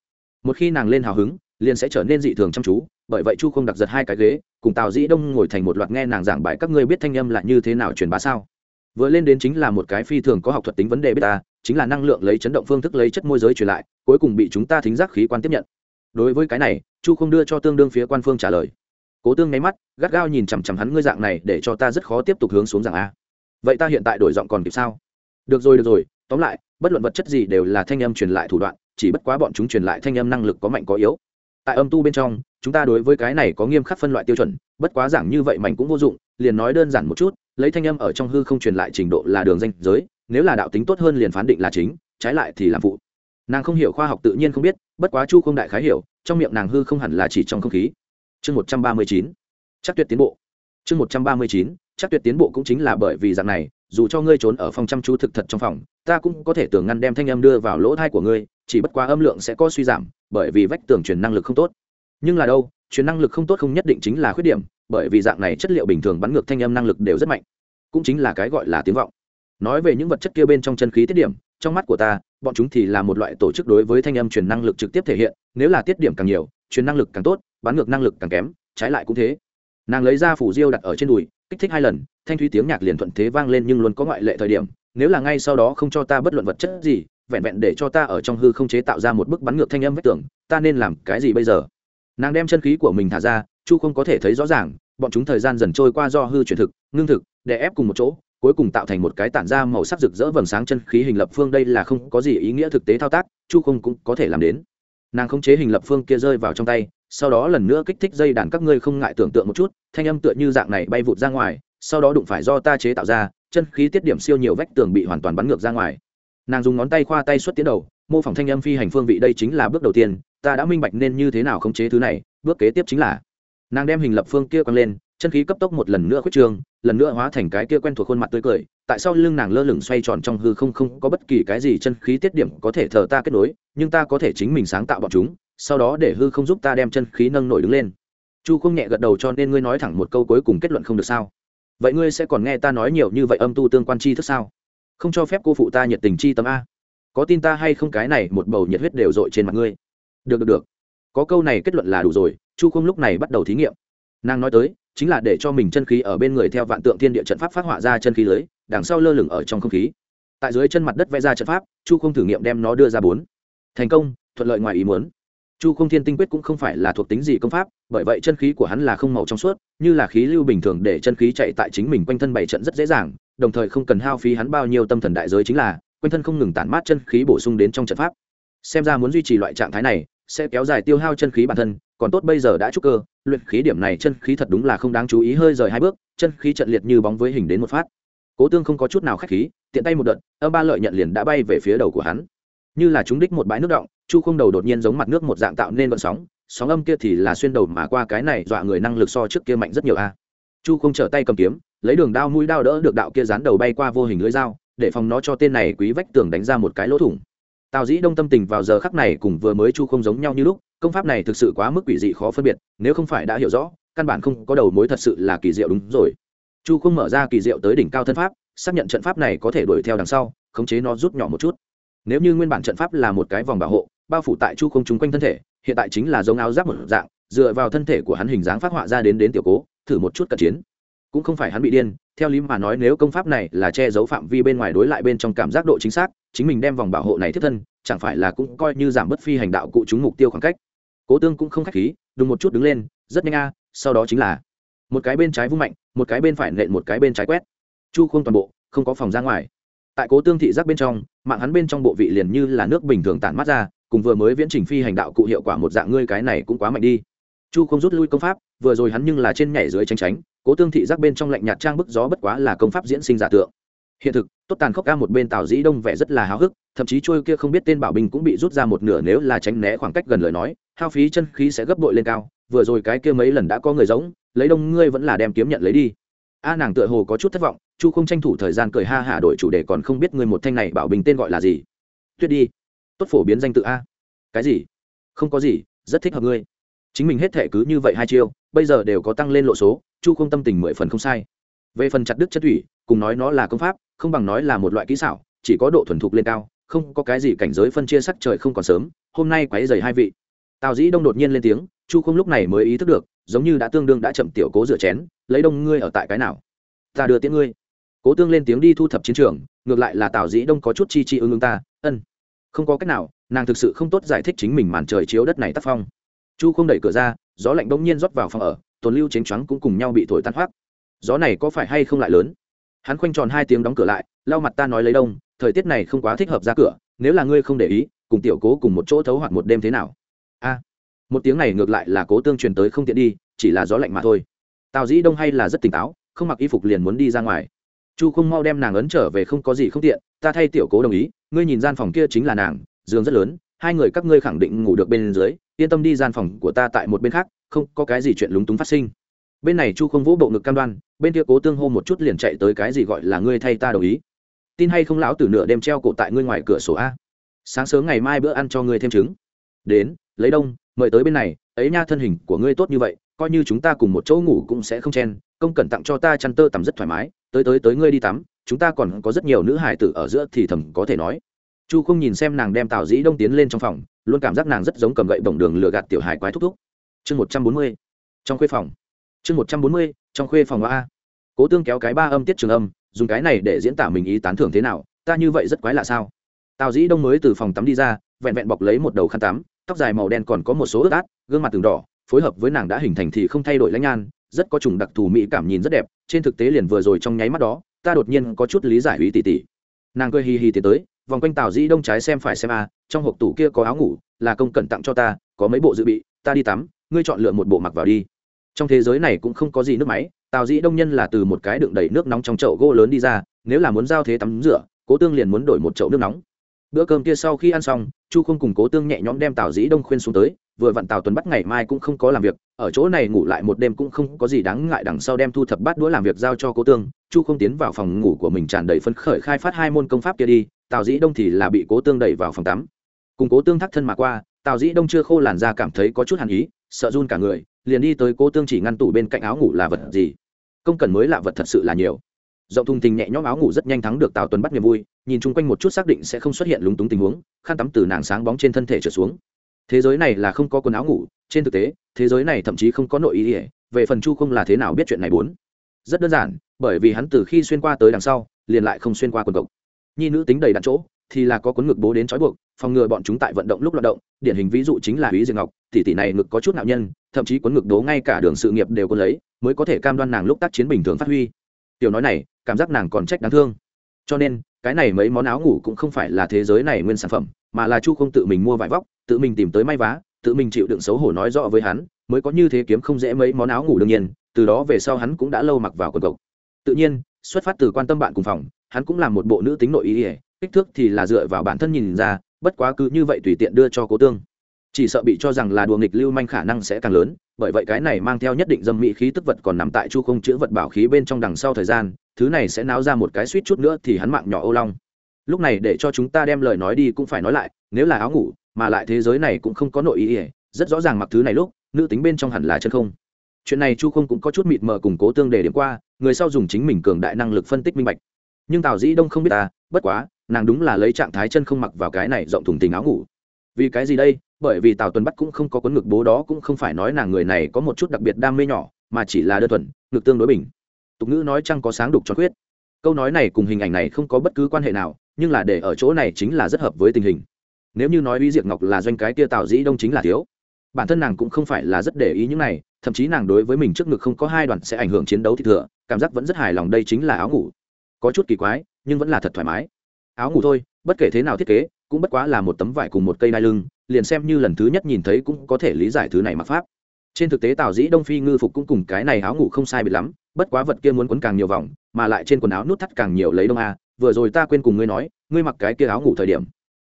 một khi nàng lên hào hứng, liền sẽ trở nên dị thường chăm chú, bởi vậy chu không đặc giật hai cái ghế, cùng tào dĩ đông ngồi thành một loạt nghe nàng giảng bài các ngươi biết thanh âm là như thế nào truyền bá sao. Vừa lên đến chính là một cái phi thường có học thuật tính vấn đề biết ta, chính là năng lượng lấy chấn động phương thức lấy chất môi giới truyền lại, cuối cùng bị chúng ta thính giác khí quan tiếp nhận. Đối với cái này, chu không đưa cho tương đương phía quan phương trả lời. Cố tương nháy mắt, gắt gao nhìn chằm chằm hắn ngươi dạng này để cho ta rất khó tiếp tục hướng xuống dạng a. Vậy ta hiện tại đổi giọng còn kịp sao? Được rồi được rồi, tóm lại, bất luận vật chất gì đều là thanh âm truyền lại thủ đoạn chỉ bất quá bọn chúng truyền lại thanh âm năng lực có mạnh có yếu. Tại âm tu bên trong, chúng ta đối với cái này có nghiêm khắc phân loại tiêu chuẩn, bất quá giảng như vậy mạnh cũng vô dụng, liền nói đơn giản một chút, lấy thanh âm ở trong hư không truyền lại trình độ là đường danh giới, nếu là đạo tính tốt hơn liền phán định là chính, trái lại thì làm phụ. Nàng không hiểu khoa học tự nhiên không biết, bất quá chu không đại khái hiểu, trong miệng nàng hư không hẳn là chỉ trong không khí. Chương một trăm ba mươi chín, chắc tuyệt tiến bộ. Chương một trăm ba mươi chín, chắc tuyệt tiến bộ cũng chính là bởi vì dạng này, dù cho ngươi trốn ở phòng chăm chú thực thật trong phòng, ta cũng có thể tưởng ngăn đem thanh âm đưa vào lỗ thai của ngươi chỉ bất quá âm lượng sẽ có suy giảm, bởi vì vách tường truyền năng lực không tốt. Nhưng là đâu, truyền năng lực không tốt không nhất định chính là khuyết điểm, bởi vì dạng này chất liệu bình thường bắn ngược thanh âm năng lực đều rất mạnh. Cũng chính là cái gọi là tiếng vọng. Nói về những vật chất kia bên trong chân khí tiết điểm, trong mắt của ta, bọn chúng thì là một loại tổ chức đối với thanh âm truyền năng lực trực tiếp thể hiện, nếu là tiết điểm càng nhiều, truyền năng lực càng tốt, bắn ngược năng lực càng kém, trái lại cũng thế. Nàng lấy ra phủ diêu đặt ở trên đùi, kích thích hai lần, thanh thúy tiếng nhạc liền thuận thế vang lên nhưng luôn có ngoại lệ thời điểm, nếu là ngay sau đó không cho ta bất luận vật chất gì vẹn vẹn để cho ta ở trong hư không chế tạo ra một bức bắn ngược thanh âm vách tưởng ta nên làm cái gì bây giờ? Nàng đem chân khí của mình thả ra, chu không có thể thấy rõ ràng, bọn chúng thời gian dần trôi qua do hư chuyển thực, ngưng thực để ép cùng một chỗ, cuối cùng tạo thành một cái tản ra màu sắc rực rỡ vầng sáng chân khí hình lập phương, đây là không có gì ý nghĩa thực tế thao tác, chu không cũng có thể làm đến. Nàng không chế hình lập phương kia rơi vào trong tay, sau đó lần nữa kích thích dây đàn các ngươi không ngại tưởng tượng một chút, thanh âm tựa như dạng này bay vụt ra ngoài, sau đó đụng phải do ta chế tạo ra, chân khí tiết điểm siêu nhiều vách tường bị hoàn toàn bắn ngược ra ngoài nàng dùng ngón tay khoa tay xuất tiến đầu, mô phỏng thanh âm phi hành phương vị đây chính là bước đầu tiên, ta đã minh bạch nên như thế nào khống chế thứ này, bước kế tiếp chính là. Nàng đem hình lập phương kia quăng lên, chân khí cấp tốc một lần nữa khuyết trường lần nữa hóa thành cái kia quen thuộc khuôn mặt tươi cười, tại sao lưng nàng lơ lửng xoay tròn trong hư không không có bất kỳ cái gì chân khí tiết điểm có thể thờ ta kết nối, nhưng ta có thể chính mình sáng tạo bọn chúng, sau đó để hư không giúp ta đem chân khí nâng nổi đứng lên. Chu không nhẹ gật đầu cho nên ngươi nói thẳng một câu cuối cùng kết luận không được sao? Vậy ngươi sẽ còn nghe ta nói nhiều như vậy âm tu tương quan chi thức sao? Không cho phép cô phụ ta nhiệt tình chi tâm a. Có tin ta hay không cái này, một bầu nhiệt huyết đều dội trên mặt ngươi. Được được được. Có câu này kết luận là đủ rồi, chu không lúc này bắt đầu thí nghiệm. Nàng nói tới, chính là để cho mình chân khí ở bên người theo vạn tượng thiên địa trận pháp phát họa ra chân khí lưới, đằng sau lơ lửng ở trong không khí. Tại dưới chân mặt đất vẽ ra trận pháp, chu không thử nghiệm đem nó đưa ra bốn. Thành công, thuận lợi ngoài ý muốn. Chu không thiên tinh quyết cũng không phải là thuộc tính gì công pháp, bởi vậy chân khí của hắn là không màu trong suốt, như là khí lưu bình thường để chân khí chạy tại chính mình quanh thân bảy trận rất dễ dàng đồng thời không cần hao phí hắn bao nhiêu tâm thần đại giới chính là, quanh thân không ngừng tản mát chân khí bổ sung đến trong trận pháp. Xem ra muốn duy trì loại trạng thái này, sẽ kéo dài tiêu hao chân khí bản thân, còn tốt bây giờ đã trúc cơ, luyện khí điểm này chân khí thật đúng là không đáng chú ý hơi rời hai bước, chân khí trận liệt như bóng với hình đến một phát. Cố tương không có chút nào khách khí, tiện tay một đợt, âm ba lợi nhận liền đã bay về phía đầu của hắn. Như là chúng đích một bãi nước động, chu không đầu đột nhiên giống mặt nước một dạng tạo nên vận sóng sóng âm kia thì là xuyên đầu mà qua cái này dọa người năng lực so trước kia mạnh rất nhiều a. Chu không trở tay cầm kiếm lấy đường đao mũi đao đỡ được đạo kia dán đầu bay qua vô hình lưỡi dao, để phòng nó cho tên này quý vách tường đánh ra một cái lỗ thủng. Tào dĩ đông tâm tình vào giờ khắc này cùng vừa mới chu không giống nhau như lúc, công pháp này thực sự quá mức quỷ dị khó phân biệt, nếu không phải đã hiểu rõ, căn bản không có đầu mối thật sự là kỳ diệu đúng rồi. Chu không mở ra kỳ diệu tới đỉnh cao thân pháp, xác nhận trận pháp này có thể đuổi theo đằng sau, khống chế nó rút nhỏ một chút. Nếu như nguyên bản trận pháp là một cái vòng bảo hộ, bao phủ tại chu không chung quanh thân thể, hiện tại chính là giống áo giáp một dạng, dựa vào thân thể của hắn hình dáng phát họa ra đến đến tiểu cố, thử một chút cận chiến cũng không phải hắn bị điên, theo lý mà nói nếu công pháp này là che giấu phạm vi bên ngoài đối lại bên trong cảm giác độ chính xác, chính mình đem vòng bảo hộ này thiết thân, chẳng phải là cũng coi như giảm bớt phi hành đạo cụ chúng mục tiêu khoảng cách. Cố tương cũng không khách khí, đùng một chút đứng lên, rất nhanh a, sau đó chính là một cái bên trái vung mạnh, một cái bên phải nện một cái bên trái quét. Chu không toàn bộ, không có phòng ra ngoài. Tại cố tương thị giác bên trong, mạng hắn bên trong bộ vị liền như là nước bình thường tản mát ra, cùng vừa mới viễn trình phi hành đạo cụ hiệu quả một dạng, ngươi cái này cũng quá mạnh đi chu không rút lui công pháp, vừa rồi hắn nhưng là trên nhảy dưới tránh tránh, cố tương thị giác bên trong lạnh nhạt trang bức gió bất quá là công pháp diễn sinh giả tượng. Hiện thực, tốt tàn khốc ca một bên tào dĩ đông vẻ rất là háo hức, thậm chí trôi kia không biết tên bảo binh cũng bị rút ra một nửa nếu là tránh né khoảng cách gần lời nói, hao phí chân khí sẽ gấp bội lên cao, vừa rồi cái kia mấy lần đã có người giống, lấy đông ngươi vẫn là đem kiếm nhận lấy đi. A nàng tựa hồ có chút thất vọng, chu không tranh thủ thời gian cười ha hả đổi chủ đề còn không biết người một thanh này bảo bình tên gọi là gì. Tuyết đi. Tốt phổ biến danh tự a. Cái gì? Không có gì, rất thích hợp ngươi chính mình hết thể cứ như vậy hai chiêu, bây giờ đều có tăng lên lộ số, chu không tâm tình mười phần không sai. Về phần chặt đứt chất thủy, cùng nói nó là công pháp, không bằng nói là một loại kỹ xảo, chỉ có độ thuần thục lên cao, không có cái gì cảnh giới phân chia sắc trời không còn sớm, hôm nay quáy dày hai vị. Tào dĩ đông đột nhiên lên tiếng, chu không lúc này mới ý thức được, giống như đã tương đương đã chậm tiểu cố rửa chén, lấy đông ngươi ở tại cái nào? Ta đưa tiễn ngươi. Cố tương lên tiếng đi thu thập chiến trường, ngược lại là tào dĩ đông có chút chi chi ưng ưng ta, ân, không có cách nào, nàng thực sự không tốt giải thích chính mình màn trời chiếu đất này tác phong chu không đẩy cửa ra, gió lạnh bỗng nhiên rót vào phòng ở, tồn lưu chánh trắng cũng cùng nhau bị thổi tan hoác. Gió này có phải hay không lại lớn? Hắn khoanh tròn hai tiếng đóng cửa lại, lau mặt ta nói lấy đông, thời tiết này không quá thích hợp ra cửa, nếu là ngươi không để ý, cùng tiểu cố cùng một chỗ thấu hoặc một đêm thế nào? A, một tiếng này ngược lại là cố tương truyền tới không tiện đi, chỉ là gió lạnh mà thôi. Tào dĩ đông hay là rất tỉnh táo, không mặc y phục liền muốn đi ra ngoài. Chu không mau đem nàng ấn trở về không có gì không tiện, ta thay tiểu cố đồng ý, ngươi nhìn gian phòng kia chính là nàng, giường rất lớn hai người các ngươi khẳng định ngủ được bên dưới, yên tâm đi gian phòng của ta tại một bên khác, không có cái gì chuyện lúng túng phát sinh. Bên này chu không vũ bộ ngực cam đoan, bên kia cố tương hô một chút liền chạy tới cái gì gọi là ngươi thay ta đồng ý. Tin hay không lão từ nửa đêm treo cổ tại ngươi ngoài cửa sổ a? Sáng sớm ngày mai bữa ăn cho ngươi thêm trứng. Đến, lấy đông, mời tới bên này, ấy nha thân hình của ngươi tốt như vậy, coi như chúng ta cùng một chỗ ngủ cũng sẽ không chen, công cẩn tặng cho ta chăn tơ tắm rất thoải mái, tới tới tới ngươi đi tắm, chúng ta còn có rất nhiều nữ hài tử ở giữa thì thầm có thể nói chu không nhìn xem nàng đem tào dĩ đông tiến lên trong phòng, luôn cảm giác nàng rất giống cầm gậy bổng đường lừa gạt tiểu hài quái thúc thúc. Chương một trăm bốn mươi, trong khuê phòng. Chương một trăm bốn mươi, trong khuê phòng a. Cố tương kéo cái ba âm tiết trường âm, dùng cái này để diễn tả mình ý tán thưởng thế nào, ta như vậy rất quái lạ sao? Tào dĩ đông mới từ phòng tắm đi ra, vẹn vẹn bọc lấy một đầu khăn tắm, tóc dài màu đen còn có một số ướt át, gương mặt từng đỏ, phối hợp với nàng đã hình thành thì không thay đổi lãnh nhan, rất có chủng đặc thù mỹ cảm nhìn rất đẹp, trên thực tế liền vừa rồi trong nháy mắt đó, ta đột nhiên có chút lý giải ý tỷ tỷ nàng cười hì hì tiến tới vòng quanh tào dĩ đông trái xem phải xem a, trong hộp tủ kia có áo ngủ, là công cẩn tặng cho ta, có mấy bộ dự bị, ta đi tắm, ngươi chọn lựa một bộ mặc vào đi. Trong thế giới này cũng không có gì nước máy, tào dĩ đông nhân là từ một cái đựng đầy nước nóng trong chậu gỗ lớn đi ra, nếu là muốn giao thế tắm rửa, cố tương liền muốn đổi một chậu nước nóng. Bữa cơm kia sau khi ăn xong, chu không cùng cố tương nhẹ nhõm đem tào dĩ đông khuyên xuống tới vừa vặn tào tuấn bắt ngày mai cũng không có làm việc, ở chỗ này ngủ lại một đêm cũng không có gì đáng ngại đằng sau đem thu thập bát đũa làm việc giao cho cố tương, chu không tiến vào phòng ngủ của mình tràn đầy phấn khởi khai phát hai môn công pháp kia đi, tào dĩ đông thì là bị cố tương đẩy vào phòng tắm. Cùng cố tương thắt thân mà qua, tào dĩ đông chưa khô làn da cảm thấy có chút hàn ý, sợ run cả người, liền đi tới cố tương chỉ ngăn tủ bên cạnh áo ngủ là vật gì? Công cần mới lạ vật thật sự là nhiều. Rộng thùng thình nhẹ nhõm áo ngủ rất nhanh thắng được tào tuấn bắt niềm vui, nhìn chung quanh một chút xác định sẽ không xuất hiện lúng túng tình huống, khăn tắm từ nàng sáng bóng trên thân thể trở xuống thế giới này là không có quần áo ngủ trên thực tế thế giới này thậm chí không có nội ý ỉa về phần chu không là thế nào biết chuyện này bốn rất đơn giản bởi vì hắn từ khi xuyên qua tới đằng sau liền lại không xuyên qua quần cộc nhi nữ tính đầy đặn chỗ thì là có cuốn ngực bố đến trói buộc phòng ngừa bọn chúng tại vận động lúc loạt động điển hình ví dụ chính là ý diệt Ngọc, tỷ tỷ này ngực có chút nạo nhân, thậm chí cuốn ngực đố ngay cả đường sự nghiệp đều có lấy, mới có thể cam đoan nàng lúc tác chiến bình thường phát huy. Tiểu nói này, cảm giác nàng còn trách đáng thương. Cho nên, cái này mấy món áo ngủ cũng không phải là thế giới này nguyên sản phẩm, mà là Chu không tự mình mua vải vóc, tự mình tìm tới may vá, tự mình chịu đựng xấu hổ nói rõ với hắn, mới có như thế kiếm không dễ mấy món áo ngủ đương nhiên, từ đó về sau hắn cũng đã lâu mặc vào quần cộc. Tự nhiên, xuất phát từ quan tâm bạn cùng phòng, hắn cũng làm một bộ nữ tính nội ý, ỉa kích thước thì là dựa vào bản thân nhìn ra, bất quá cứ như vậy tùy tiện đưa cho cố tương chỉ sợ bị cho rằng là đùa nghịch lưu manh khả năng sẽ càng lớn bởi vậy cái này mang theo nhất định dâm mỹ khí tức vật còn nằm tại chu không chữ vật bảo khí bên trong đằng sau thời gian thứ này sẽ náo ra một cái suýt chút nữa thì hắn mạng nhỏ ô long lúc này để cho chúng ta đem lời nói đi cũng phải nói lại, nếu là áo ngủ, mà lại thế giới này cũng không có nội ý ỉa rất rõ ràng mặc thứ này lúc, nữ tính bên trong hẳn là chân không. Chuyện này chu không cũng có chút mịt mờ củng cố tương để điểm qua, người sau dùng chính mình cường đại năng lực phân tích minh bạch. Nhưng tào dĩ đông không biết ta bất quá, nàng đúng là lấy trạng thái chân không mặc vào cái này rộng thùng tình áo ngủ. Vì cái gì đây? Bởi vì tào tuấn bắt cũng không có cuốn ngực bố đó cũng không phải nói nàng người này có một chút đặc biệt đam mê nhỏ, mà chỉ là đơn thuần, ngực tương đối bình. Tục ngữ nói chăng có sáng đục cho khuyết. Câu nói này cùng hình ảnh này không có bất cứ quan hệ nào nhưng là để ở chỗ này chính là rất hợp với tình hình. Nếu như nói uy diệt ngọc là doanh cái kia tào dĩ đông chính là thiếu, bản thân nàng cũng không phải là rất để ý những này, thậm chí nàng đối với mình trước ngực không có hai đoạn sẽ ảnh hưởng chiến đấu thì thừa, cảm giác vẫn rất hài lòng đây chính là áo ngủ. Có chút kỳ quái, nhưng vẫn là thật thoải mái. Áo ngủ thôi, bất kể thế nào thiết kế, cũng bất quá là một tấm vải cùng một cây đai lưng, liền xem như lần thứ nhất nhìn thấy cũng có thể lý giải thứ này mặc pháp. Trên thực tế tào dĩ đông phi ngư phục cũng cùng cái này áo ngủ không sai biệt lắm, bất quá vật kia muốn quấn càng nhiều vòng, mà lại trên quần áo nút thắt càng nhiều lấy đông a vừa rồi ta quên cùng ngươi nói, ngươi mặc cái kia áo ngủ thời điểm.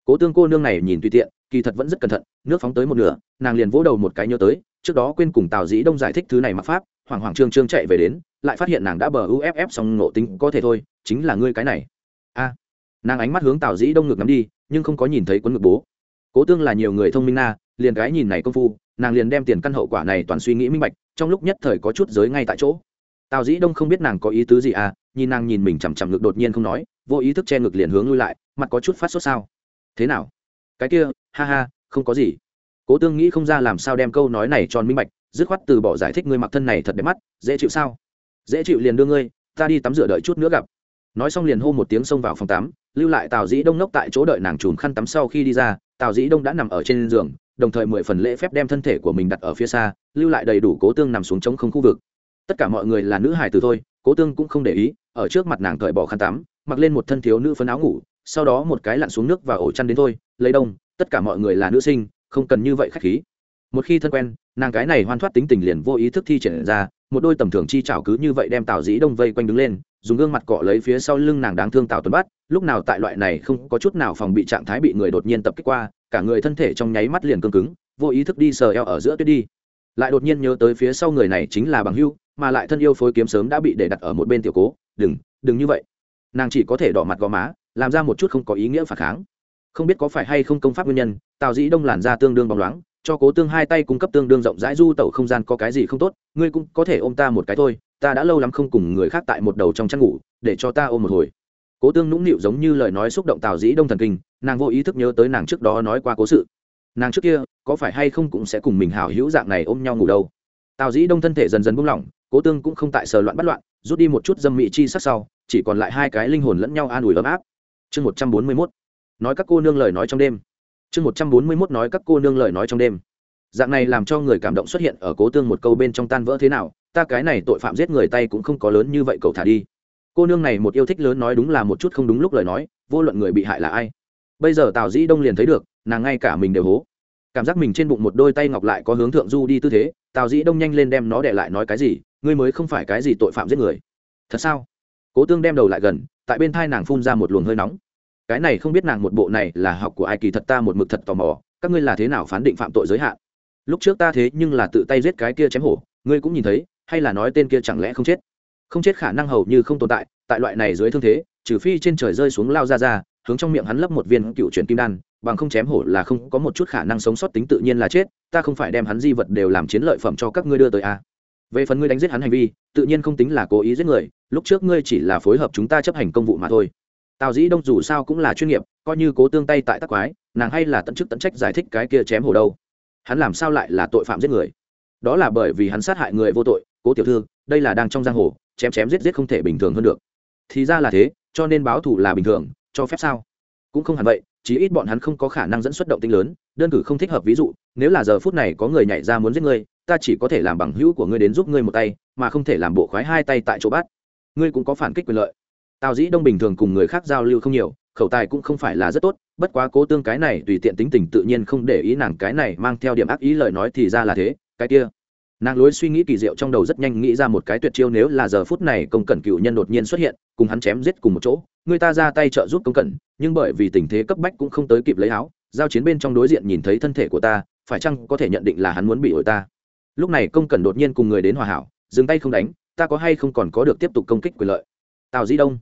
Cố tương cô nương này nhìn tùy tiện, kỳ thật vẫn rất cẩn thận, nước phóng tới một nửa, nàng liền vỗ đầu một cái nhớ tới, trước đó quên cùng tào dĩ đông giải thích thứ này mặc pháp, hoảng hoảng trương trương chạy về đến, lại phát hiện nàng đã bờ uff xong nộ tính có thể thôi, chính là ngươi cái này. A. Nàng ánh mắt hướng tào dĩ đông ngược ngắm đi, nhưng không có nhìn thấy quấn ngực bố. Cố tương là nhiều người thông minh na, liền gái nhìn này công phu, nàng liền đem tiền căn hậu quả này toàn suy nghĩ minh bạch, trong lúc nhất thời có chút giới ngay tại chỗ. Tào dĩ đông không biết nàng có ý tứ gì à nhìn nàng nhìn mình chằm chằm ngực đột nhiên không nói, vô ý thức che ngực liền hướng lui lại, mặt có chút phát sốt sao. Thế nào? Cái kia, ha ha, không có gì. Cố tương nghĩ không ra làm sao đem câu nói này tròn minh bạch, dứt khoát từ bỏ giải thích ngươi mặc thân này thật đẹp mắt, dễ chịu sao? Dễ chịu liền đưa ngươi, ta đi tắm rửa đợi chút nữa gặp. Nói xong liền hô một tiếng xông vào phòng tắm, lưu lại tào dĩ đông nốc tại chỗ đợi nàng chùm khăn tắm sau khi đi ra, tào dĩ đông đã nằm ở trên giường, đồng thời mười phần lễ phép đem thân thể của mình đặt ở phía xa, lưu lại đầy đủ cố tương nằm xuống chống không khu vực. Tất cả mọi người là nữ hài từ thôi cố tương cũng không để ý, ở trước mặt nàng cởi bỏ khăn tắm, mặc lên một thân thiếu nữ phấn áo ngủ, sau đó một cái lặn xuống nước và ổ chăn đến thôi, lấy đông, tất cả mọi người là nữ sinh, không cần như vậy khách khí. Một khi thân quen, nàng cái này hoan thoát tính tình liền vô ý thức thi triển ra, một đôi tầm thường chi chảo cứ như vậy đem tào dĩ đông vây quanh đứng lên, dùng gương mặt cọ lấy phía sau lưng nàng đáng thương tào tuấn bắt lúc nào tại loại này không có chút nào phòng bị trạng thái bị người đột nhiên tập kích qua, cả người thân thể trong nháy mắt liền cương cứng, vô ý thức đi sờ eo ở giữa tuyết đi. Lại đột nhiên nhớ tới phía sau người này chính là bằng hưu mà lại thân yêu phối kiếm sớm đã bị để đặt ở một bên tiểu cố, đừng đừng như vậy. Nàng chỉ có thể đỏ mặt gò má, làm ra một chút không có ý nghĩa phản kháng. Không biết có phải hay không công pháp nguyên nhân, tào dĩ đông làn ra tương đương bóng loáng, cho cố tương hai tay cung cấp tương đương rộng rãi du tẩu không gian có cái gì không tốt, ngươi cũng có thể ôm ta một cái thôi, ta đã lâu lắm không cùng người khác tại một đầu trong chăn ngủ, để cho ta ôm một hồi. Cố tương nũng nịu giống như lời nói xúc động tào dĩ đông thần kinh, nàng vô ý thức nhớ tới nàng trước đó nói qua cố sự. Nàng trước kia, có phải hay không cũng sẽ cùng mình hảo hữu dạng này ôm nhau ngủ đâu. Tào dĩ đông thân thể dần dần buông lỏng cố tương cũng không tại sờ loạn bắt loạn, rút đi một chút dâm mị chi sắc sau, chỉ còn lại hai cái linh hồn lẫn nhau an ủi ấm áp. Chương một trăm bốn mươi mốt. Nói các cô nương lời nói trong đêm. Chương một trăm bốn mươi mốt nói các cô nương lời nói trong đêm. Dạng này làm cho người cảm động xuất hiện ở cố tương một câu bên trong tan vỡ thế nào, ta cái này tội phạm giết người tay cũng không có lớn như vậy cậu thả đi. Cô nương này một yêu thích lớn nói đúng là một chút không đúng lúc lời nói, vô luận người bị hại là ai. Bây giờ tào dĩ đông liền thấy được, nàng ngay cả mình đều hố. Cảm giác mình trên bụng một đôi tay ngọc lại có hướng thượng du đi tư thế, tào dĩ đông nhanh lên đem nó để lại nói cái gì ngươi mới không phải cái gì tội phạm giết người. Thật sao? Cố tương đem đầu lại gần, tại bên thai nàng phun ra một luồng hơi nóng. Cái này không biết nàng một bộ này là học của ai kỳ thật ta một mực thật tò mò, các ngươi là thế nào phán định phạm tội giới hạn? Lúc trước ta thế nhưng là tự tay giết cái kia chém hổ, ngươi cũng nhìn thấy, hay là nói tên kia chẳng lẽ không chết? Không chết khả năng hầu như không tồn tại tại loại này dưới thương thế, trừ phi trên trời rơi xuống lao ra ra, hướng trong miệng hắn lấp một viên cựu truyền kim đan, bằng không chém hổ là không có một chút khả năng sống sót tính tự nhiên là chết, ta không phải đem hắn di vật đều làm chiến lợi phẩm cho các ngươi đưa tới a à về phần ngươi đánh giết hắn hành vi, tự nhiên không tính là cố ý giết người, lúc trước ngươi chỉ là phối hợp chúng ta chấp hành công vụ mà thôi. Tào dĩ đông dù sao cũng là chuyên nghiệp, coi như cố tương tay tại tắc quái, nàng hay là tận chức tận trách giải thích cái kia chém hổ đâu. Hắn làm sao lại là tội phạm giết người? Đó là bởi vì hắn sát hại người vô tội, cố tiểu thư, đây là đang trong giang hồ, chém chém giết giết không thể bình thường hơn được. Thì ra là thế, cho nên báo thù là bình thường, cho phép sao? Cũng không hẳn vậy, chí ít bọn hắn không có khả năng dẫn xuất động tinh lớn, đơn cử không thích hợp ví dụ, nếu là giờ phút này có người nhảy ra muốn giết ngươi ta chỉ có thể làm bằng hữu của ngươi đến giúp ngươi một tay, mà không thể làm bộ khoái hai tay tại chỗ bắt ngươi cũng có phản kích quyền lợi. Tào dĩ đông bình thường cùng người khác giao lưu không nhiều, khẩu tài cũng không phải là rất tốt, bất quá cố tương cái này tùy tiện tính tình tự nhiên không để ý nàng cái này mang theo điểm ác ý lời nói thì ra là thế, cái kia. Nàng lối suy nghĩ kỳ diệu trong đầu rất nhanh nghĩ ra một cái tuyệt chiêu nếu là giờ phút này công cẩn cựu nhân đột nhiên xuất hiện, cùng hắn chém giết cùng một chỗ, người ta ra tay trợ giúp công cẩn, nhưng bởi vì tình thế cấp bách cũng không tới kịp lấy áo, giao chiến bên trong đối diện nhìn thấy thân thể của ta, phải chăng có thể nhận định là hắn muốn bị ổi ta? Lúc này công cẩn đột nhiên cùng người đến hòa hảo, dừng tay không đánh, ta có hay không còn có được tiếp tục công kích quyền lợi? Tào di đông.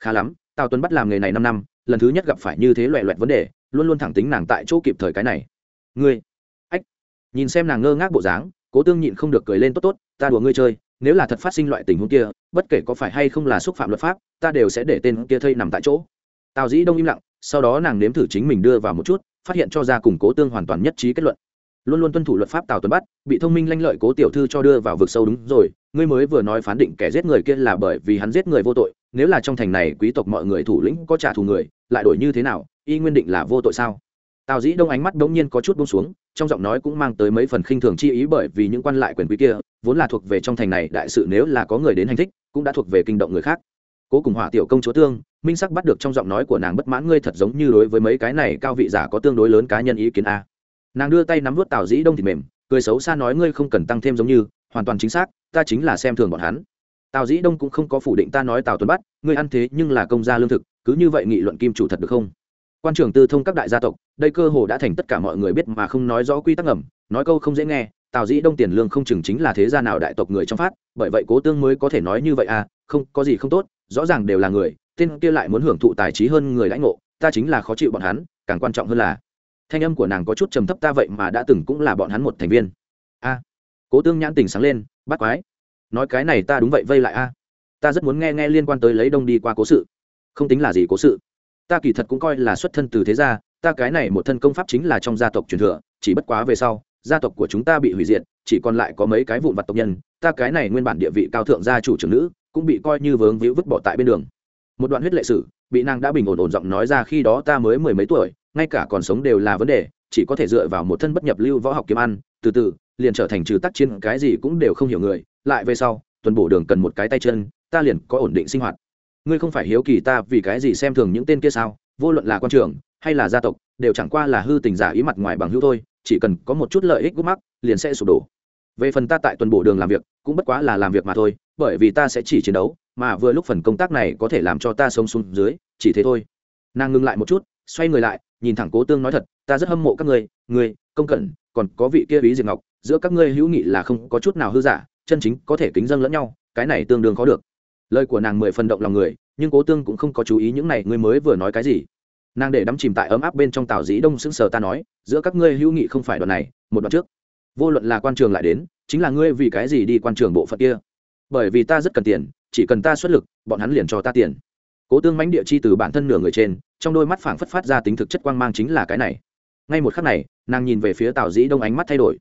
Khá lắm, tào tuấn bắt làm nghề này năm năm, lần thứ nhất gặp phải như thế loẹ loẹt vấn đề, luôn luôn thẳng tính nàng tại chỗ kịp thời cái này. Ngươi. Ách. Nhìn xem nàng ngơ ngác bộ dáng, cố tương nhịn không được cười lên tốt tốt, ta đùa ngươi chơi, nếu là thật phát sinh loại tình huống kia, bất kể có phải hay không là xúc phạm luật pháp, ta đều sẽ để tên kia thây nằm tại chỗ. Tào dĩ đông im lặng, sau đó nàng nếm thử chính mình đưa vào một chút, phát hiện cho ra cùng cố tương hoàn toàn nhất trí kết luận luôn luôn tuân thủ luật pháp tào tuấn bắt, bị thông minh lanh lợi cố tiểu thư cho đưa vào vực sâu đúng rồi, ngươi mới vừa nói phán định kẻ giết người kia là bởi vì hắn giết người vô tội, nếu là trong thành này quý tộc mọi người thủ lĩnh có trả thù người, lại đổi như thế nào, y nguyên định là vô tội sao? Tào dĩ đông ánh mắt bỗng nhiên có chút bông xuống, trong giọng nói cũng mang tới mấy phần khinh thường chi ý bởi vì những quan lại quyền quý kia, vốn là thuộc về trong thành này đại sự nếu là có người đến hành thích, cũng đã thuộc về kinh động người khác. Cố cùng hỏa tiểu công chúa tương, minh sắc bắt được trong giọng nói của nàng bất mãn ngươi thật giống như đối với mấy cái này cao vị giả có tương đối lớn cá nhân ý kiến a nàng đưa tay nắm vút tào dĩ đông thì mềm, cười xấu xa nói ngươi không cần tăng thêm giống như, hoàn toàn chính xác, ta chính là xem thường bọn hắn. Tào dĩ đông cũng không có phủ định ta nói tào tuấn bắt, ngươi ăn thế nhưng là công gia lương thực, cứ như vậy nghị luận kim chủ thật được không? Quan trưởng tư thông các đại gia tộc, đây cơ hồ đã thành tất cả mọi người biết mà không nói rõ quy tắc ngầm, nói câu không dễ nghe, tào dĩ đông tiền lương không chừng chính là thế gia nào đại tộc người trong phát, bởi vậy cố tương mới có thể nói như vậy à không, có gì không tốt, rõ ràng đều là người, tên kia lại muốn hưởng thụ tài trí hơn người lãnh ngộ, ta chính là khó chịu bọn hắn, càng quan trọng hơn là thanh âm của nàng có chút trầm thấp ta vậy mà đã từng cũng là bọn hắn một thành viên. A. Cố tương nhãn tình sáng lên, bắt quái. Nói cái này ta đúng vậy, vây lại a. Ta rất muốn nghe nghe liên quan tới lấy đông đi qua cố sự. Không tính là gì cố sự. Ta kỳ thật cũng coi là xuất thân từ thế gia, ta cái này một thân công pháp chính là trong gia tộc truyền thừa, chỉ bất quá về sau, gia tộc của chúng ta bị hủy diệt, chỉ còn lại có mấy cái vụn vặt tộc nhân, ta cái này nguyên bản địa vị cao thượng gia chủ trưởng nữ, cũng bị coi như vướng víu vứt bỏ tại bên đường. Một đoạn huyết lệ sử, bị nàng đã bình ổn ổn giọng nói ra khi đó ta mới mười mấy tuổi ngay cả còn sống đều là vấn đề, chỉ có thể dựa vào một thân bất nhập lưu võ học kiếm ăn, từ từ, liền trở thành trừ tác chiến, cái gì cũng đều không hiểu người, lại về sau, tuần bổ đường cần một cái tay chân, ta liền có ổn định sinh hoạt. Ngươi không phải hiếu kỳ ta vì cái gì xem thường những tên kia sao, vô luận là quan trường, hay là gia tộc, đều chẳng qua là hư tình giả ý mặt ngoài bằng hữu thôi, chỉ cần có một chút lợi ích gút mắc, liền sẽ sụp đổ. Về phần ta tại tuần bộ đường làm việc, cũng bất quá là làm việc mà thôi, bởi vì ta sẽ chỉ chiến đấu, mà vừa lúc phần công tác này có thể làm cho ta sống xuống dưới, chỉ thế thôi. Nàng ngưng lại một chút, xoay người lại nhìn thẳng cố tương nói thật, ta rất hâm mộ các ngươi ngươi, công cẩn, còn có vị kia ý diệp ngọc, giữa các ngươi hữu nghị là không có chút nào hư giả, chân chính có thể kính dâng lẫn nhau, cái này tương đương khó được. Lời của nàng mười phần động lòng người, nhưng cố tương cũng không có chú ý những này, ngươi mới vừa nói cái gì. Nàng để đắm chìm tại ấm áp bên trong tàu dĩ đông sững sờ ta nói, giữa các ngươi hữu nghị không phải đoạn này, một đoạn trước. Vô luận là quan trường lại đến, chính là ngươi vì cái gì đi quan trường bộ phận kia? Bởi vì ta rất cần tiền, chỉ cần ta xuất lực, bọn hắn liền cho ta tiền cố tương mãnh địa chi từ bản thân nửa người trên trong đôi mắt phảng phất phát ra tính thực chất quang mang chính là cái này ngay một khắc này nàng nhìn về phía tào dĩ đông ánh mắt thay đổi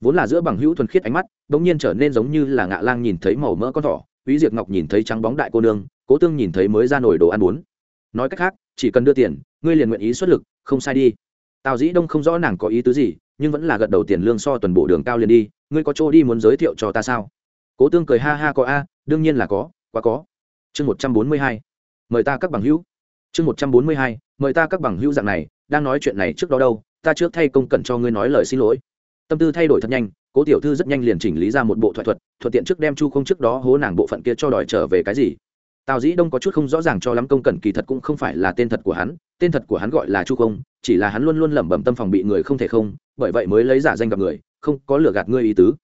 vốn là giữa bằng hữu thuần khiết ánh mắt đ ỗ n g nhiên trở nên giống như là ngạ lang nhìn thấy màu mỡ con thỏ Úy Diệt Ngọc nhìn thấy trắng bóng đại cô nương, Cố Tương nhìn thấy mới ra nổi đồ ăn bốn. Nói cách khác, chỉ cần đưa tiền, ngươi liền nguyện ý xuất lực, không sai đi. Tào Dĩ Đông không rõ nàng có ý tứ gì, nhưng vẫn là gật đầu tiền lương so tuần bộ đường cao liền đi, ngươi có chỗ đi muốn giới thiệu cho ta sao? Cố Tương cười ha ha có a, đương nhiên là có, quá có. Chương một trăm bốn mươi hai, Mời ta các bằng hữu. Chương một trăm bốn mươi hai, Mời ta các bằng hữu dạng này, đang nói chuyện này trước đó đâu, ta trước thay công cẩn cho ngươi nói lời xin lỗi. Tâm tư thay đổi thật nhanh, cố tiểu thư rất nhanh liền chỉnh lý ra một bộ thoại thuật thuận tiện trước đem chu không trước đó hố nàng bộ phận kia cho đòi trở về cái gì tào dĩ đông có chút không rõ ràng cho lắm công cẩn kỳ thật cũng không phải là tên thật của hắn tên thật của hắn gọi là chu không chỉ là hắn luôn luôn lẩm bẩm tâm phòng bị người không thể không bởi vậy mới lấy giả danh gặp người không có lừa gạt ngươi ý tứ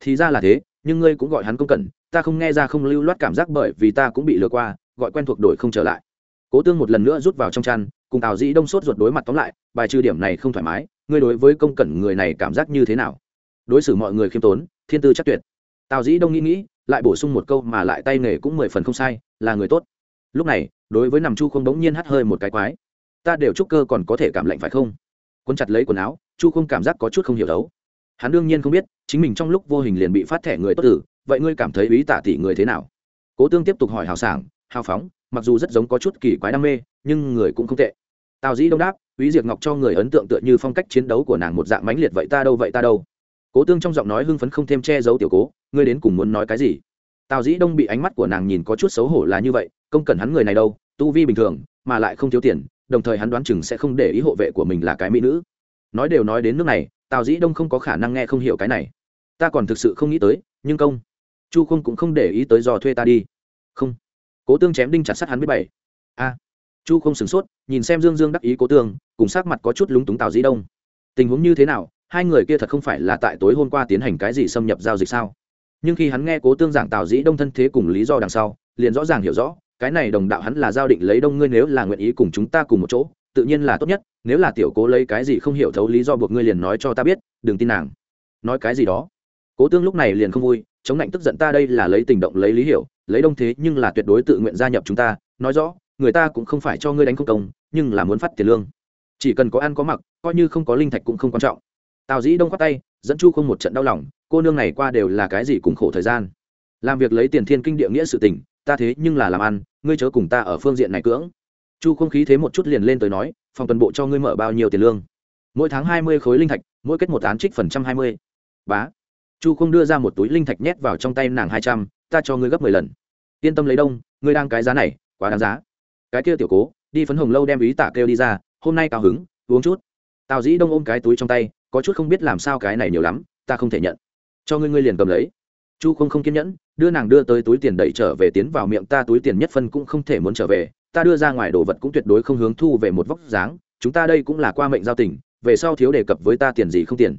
thì ra là thế nhưng ngươi cũng gọi hắn công cẩn ta không nghe ra không lưu loát cảm giác bởi vì ta cũng bị lừa qua gọi quen thuộc đổi không trở lại. Cố tương một lần nữa rút vào trong chăn, cùng tào dĩ đông sốt ruột đối mặt tóm lại, bài trừ điểm này không thoải mái, ngươi đối với công cẩn người này cảm giác như thế nào? Đối xử mọi người khiêm tốn, thiên tư chắc tuyệt. Tào dĩ đông nghĩ nghĩ, lại bổ sung một câu mà lại tay nghề cũng mười phần không sai, là người tốt. Lúc này, đối với nằm chu không đống nhiên hắt hơi một cái quái. Ta đều chúc cơ còn có thể cảm lạnh phải không? Quân chặt lấy quần áo, chu không cảm giác có chút không hiểu đấu. Hắn đương nhiên không biết, chính mình trong lúc vô hình liền bị phát thẻ người tốt tử, vậy ngươi cảm thấy ý tả tỷ người thế nào? Cố tương tiếp tục hỏi hào sảng hào phóng, mặc dù rất giống có chút kỳ quái đam mê, nhưng người cũng không tệ. Tào dĩ đông đáp quý diệt ngọc cho người ấn tượng tựa như phong cách chiến đấu của nàng một dạng mãnh liệt vậy ta đâu, vậy ta đâu? Cố tương trong giọng nói hưng phấn không thêm che giấu tiểu cố, ngươi đến cùng muốn nói cái gì? Tào dĩ đông bị ánh mắt của nàng nhìn có chút xấu hổ là như vậy, công cần hắn người này đâu, tu vi bình thường, mà lại không thiếu tiền, đồng thời hắn đoán chừng sẽ không để ý hộ vệ của mình là cái mỹ nữ. Nói đều nói đến nước này, tào dĩ đông không có khả năng nghe không hiểu cái này. Ta còn thực sự không nghĩ tới, nhưng công, chu không cũng không để ý tới do thuê ta đi. Không cố tương chém đinh chặt sắt hắn biết bảy. A. Chu không sửng sốt, nhìn xem dương dương đắc ý cố tương, cùng sắc mặt có chút lúng túng tào dĩ đông. Tình huống như thế nào, hai người kia thật không phải là tại tối hôm qua tiến hành cái gì xâm nhập giao dịch sao? Nhưng khi hắn nghe cố tương giảng tào dĩ đông thân thế cùng lý do đằng sau, liền rõ ràng hiểu rõ, cái này đồng đạo hắn là giao định lấy đông ngươi nếu là nguyện ý cùng chúng ta cùng một chỗ, tự nhiên là tốt nhất, nếu là tiểu cố lấy cái gì không hiểu thấu lý do buộc ngươi liền nói cho ta biết, đừng tin nàng. Nói cái gì đó. Cố tương lúc này liền không vui, chống lạnh tức giận ta đây là lấy tình động lấy lý hiểu lấy đông thế nhưng là tuyệt đối tự nguyện gia nhập chúng ta, nói rõ, người ta cũng không phải cho ngươi đánh không công, nhưng là muốn phát tiền lương. Chỉ cần có ăn có mặc, coi như không có linh thạch cũng không quan trọng. Tào dĩ đông khoát tay, dẫn chu không một trận đau lòng, cô nương này qua đều là cái gì cùng khổ thời gian. Làm việc lấy tiền thiên kinh địa nghĩa sự tình, ta thế nhưng là làm ăn, ngươi chớ cùng ta ở phương diện này cưỡng. Chu không khí thế một chút liền lên tới nói, phòng tuần bộ cho ngươi mở bao nhiêu tiền lương? Mỗi tháng hai mươi khối linh thạch, mỗi kết một án trích phần trăm hai mươi. Bá. Chu không đưa ra một túi linh thạch nhét vào trong tay nàng hai trăm ta cho ngươi gấp mười lần. Yên tâm lấy đông, ngươi đang cái giá này, quá đáng giá. Cái kia tiểu cố, đi phấn hồng lâu đem ý tả kêu đi ra, hôm nay cao hứng, uống chút. Tào dĩ đông ôm cái túi trong tay, có chút không biết làm sao cái này nhiều lắm, ta không thể nhận. Cho ngươi ngươi liền cầm lấy. Chu không không kiên nhẫn, đưa nàng đưa tới túi tiền đẩy trở về tiến vào miệng ta túi tiền nhất phân cũng không thể muốn trở về, ta đưa ra ngoài đồ vật cũng tuyệt đối không hướng thu về một vóc dáng, chúng ta đây cũng là qua mệnh giao tình, về sau thiếu đề cập với ta tiền gì không tiền.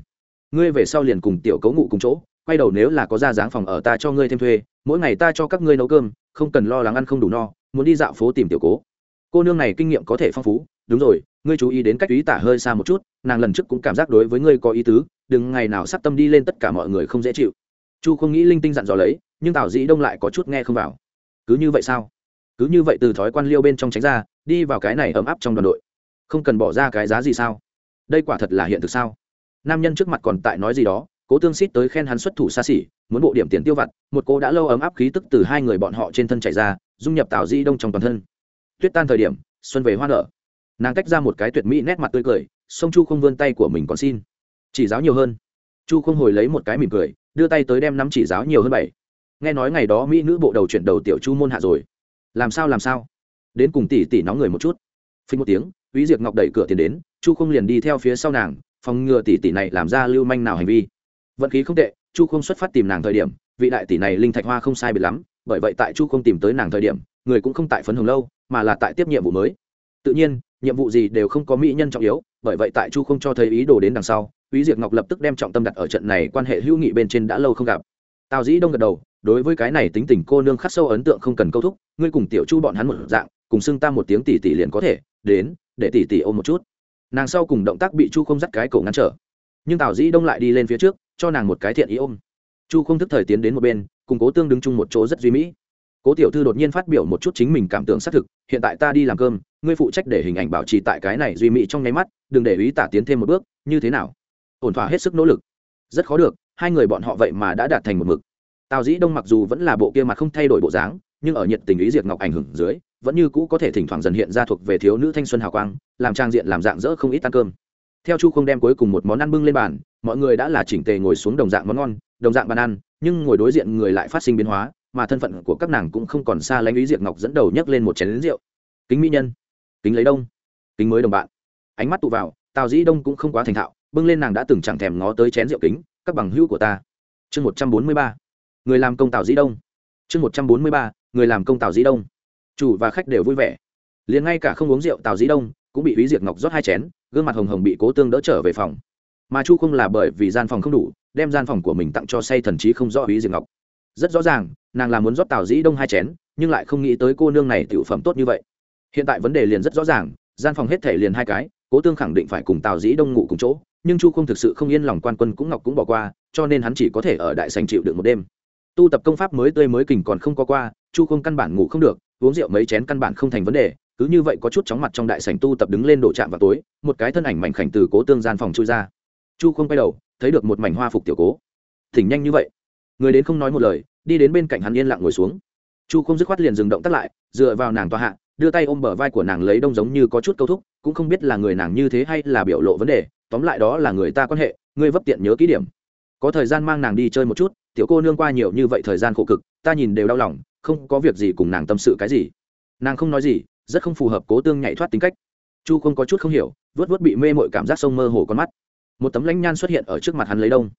Ngươi về sau liền cùng tiểu cấu ngụ cùng chỗ quay đầu nếu là có ra dáng phòng ở ta cho ngươi thêm thuê, mỗi ngày ta cho các ngươi nấu cơm, không cần lo lắng ăn không đủ no, muốn đi dạo phố tìm tiểu cố. Cô nương này kinh nghiệm có thể phong phú, đúng rồi, ngươi chú ý đến cách túy tả hơi xa một chút, nàng lần trước cũng cảm giác đối với ngươi có ý tứ, đừng ngày nào sắp tâm đi lên tất cả mọi người không dễ chịu. Chu không nghĩ linh tinh dặn dò lấy, nhưng tào dĩ đông lại có chút nghe không vào. Cứ như vậy sao? Cứ như vậy từ thói quan liêu bên trong tránh ra, đi vào cái này ấm áp trong đoàn đội. Không cần bỏ ra cái giá gì sao? Đây quả thật là hiện thực sao? Nam nhân trước mặt còn tại nói gì đó cố tương xít tới khen hắn xuất thủ xa xỉ muốn bộ điểm tiền tiêu vặt một cô đã lâu ấm áp khí tức từ hai người bọn họ trên thân chạy ra dung nhập tào di đông trong toàn thân. Tuyết tan thời điểm xuân về hoa nở. Nàng tách ra một cái tuyệt mỹ nét mặt tươi cười sông chu không vươn tay của mình còn xin. Chỉ giáo nhiều hơn. Chu không hồi lấy một cái mỉm cười đưa tay tới đem nắm chỉ giáo nhiều hơn bảy. Nghe nói ngày đó mỹ nữ bộ đầu chuyển đầu tiểu chu môn hạ rồi. Làm sao làm sao? Đến cùng tỷ tỷ nóng người một chút. Phình một tiếng Úy Diệp Ngọc đẩy cửa tiền đến, Chu Không liền đi theo phía sau nàng, phòng ngừa tỷ tỷ này làm ra lưu manh nào hành vi. Vận khí không tệ, Chu Không xuất phát tìm nàng thời điểm, vị đại tỷ này linh thạch hoa không sai biệt lắm, bởi vậy tại Chu Không tìm tới nàng thời điểm, người cũng không tại phấn hồng lâu, mà là tại tiếp nhiệm vụ mới. Tự nhiên, nhiệm vụ gì đều không có mỹ nhân trọng yếu, bởi vậy tại Chu Không cho thấy ý đồ đến đằng sau, Úy Diệp Ngọc lập tức đem trọng tâm đặt ở trận này quan hệ hữu nghị bên trên đã lâu không gặp. Tào Dĩ Đông gật đầu, đối với cái này tính tình cô nương khắc sâu ấn tượng không cần câu thúc, ngươi cùng tiểu Chu bọn hắn một dạng, cùng xưng ta một tiếng tỷ tỷ liền có thể, đến, để tỷ tỷ ôm một chút nàng sau cùng động tác bị chu không dắt cái cổ ngăn trở nhưng tào dĩ đông lại đi lên phía trước cho nàng một cái thiện ý ôm. Chu không thức thời tiến đến một bên, cùng cố tương đứng chung một chỗ rất duy mỹ. Cố tiểu thư đột nhiên phát biểu một chút chính mình cảm tưởng xác thực, hiện tại ta đi làm cơm, ngươi phụ trách để hình ảnh bảo trì tại cái này duy mỹ trong nháy mắt, đừng để ý tả tiến thêm một bước, như thế nào? Ổn thỏa hết sức nỗ lực. Rất khó được, hai người bọn họ vậy mà đã đạt thành một mực. Tào dĩ đông mặc dù vẫn là bộ kia mặt không thay đổi bộ dáng, nhưng ở nhiệt tình ý diệt ngọc ảnh hưởng dưới, vẫn như cũ có thể thỉnh thoảng dần hiện ra thuộc về thiếu nữ thanh xuân hào quang, làm trang diện làm dạng dỡ không ít ăn cơm. Theo chu không đem cuối cùng một món ăn bưng lên bàn mọi người đã là chỉnh tề ngồi xuống đồng dạng món ngon đồng dạng bàn ăn nhưng ngồi đối diện người lại phát sinh biến hóa mà thân phận của các nàng cũng không còn xa lánh ý diệp ngọc dẫn đầu nhấc lên một chén lính rượu. Kính mỹ nhân kính lấy đông kính mới đồng bạn. Ánh mắt tụ vào tào dĩ đông cũng không quá thành thạo bưng lên nàng đã từng chẳng thèm ngó tới chén rượu kính các bằng hữu của ta. Chương một trăm bốn mươi ba người làm công tào dĩ đông. Chương một trăm bốn mươi ba người làm công tào dĩ đông. Chủ và khách đều vui vẻ. Liền ngay cả không uống rượu tào dĩ đông cũng bị ý Diệp Ngọc rót hai chén, gương mặt hồng hồng bị Cố Tương đỡ trở về phòng. Mà Chu không là bởi vì gian phòng không đủ, đem gian phòng của mình tặng cho say thần trí không rõ ý Diệp Ngọc. Rất rõ ràng, nàng là muốn rót Tào Dĩ Đông hai chén, nhưng lại không nghĩ tới cô nương này tiểu phẩm tốt như vậy. Hiện tại vấn đề liền rất rõ ràng, gian phòng hết thể liền hai cái, Cố Tương khẳng định phải cùng Tào Dĩ Đông ngủ cùng chỗ, nhưng Chu không thực sự không yên lòng quan quân cũng ngọc cũng bỏ qua, cho nên hắn chỉ có thể ở đại sảnh chịu được một đêm. Tu tập công pháp mới tươi mới kình còn không có qua, Chu không căn bản ngủ không được, uống rượu mấy chén căn bản không thành vấn đề, cứ như vậy có chút chóng mặt trong đại sảnh tu tập đứng lên đổ chạm vào tối một cái thân ảnh mảnh khảnh từ cố tương gian phòng chui ra chu không quay đầu, thấy được một mảnh hoa phục tiểu cố. Thỉnh nhanh như vậy. Người đến không nói một lời, đi đến bên cạnh hắn yên lặng ngồi xuống. Chu không dứt khoát liền dừng động tắt lại, dựa vào nàng tòa hạ, đưa tay ôm bờ vai của nàng lấy đông giống như có chút câu thúc, cũng không biết là người nàng như thế hay là biểu lộ vấn đề, tóm lại đó là người ta quan hệ ngươi vấp tiện nhớ kỹ điểm. Có thời gian mang nàng đi chơi một chút, tiểu cô nương qua nhiều như vậy thời gian khổ cực, ta nhìn đều đau lòng, không có việc gì cùng nàng tâm sự cái gì. Nàng không nói gì, rất không phù hợp cố tương nhảy thoát tính cách. Chu không có chút không hiểu, vớt vớt bị mê mội cảm giác sông mơ hồ con mắt một tấm lãnh nhan xuất hiện ở trước mặt hắn lấy đông.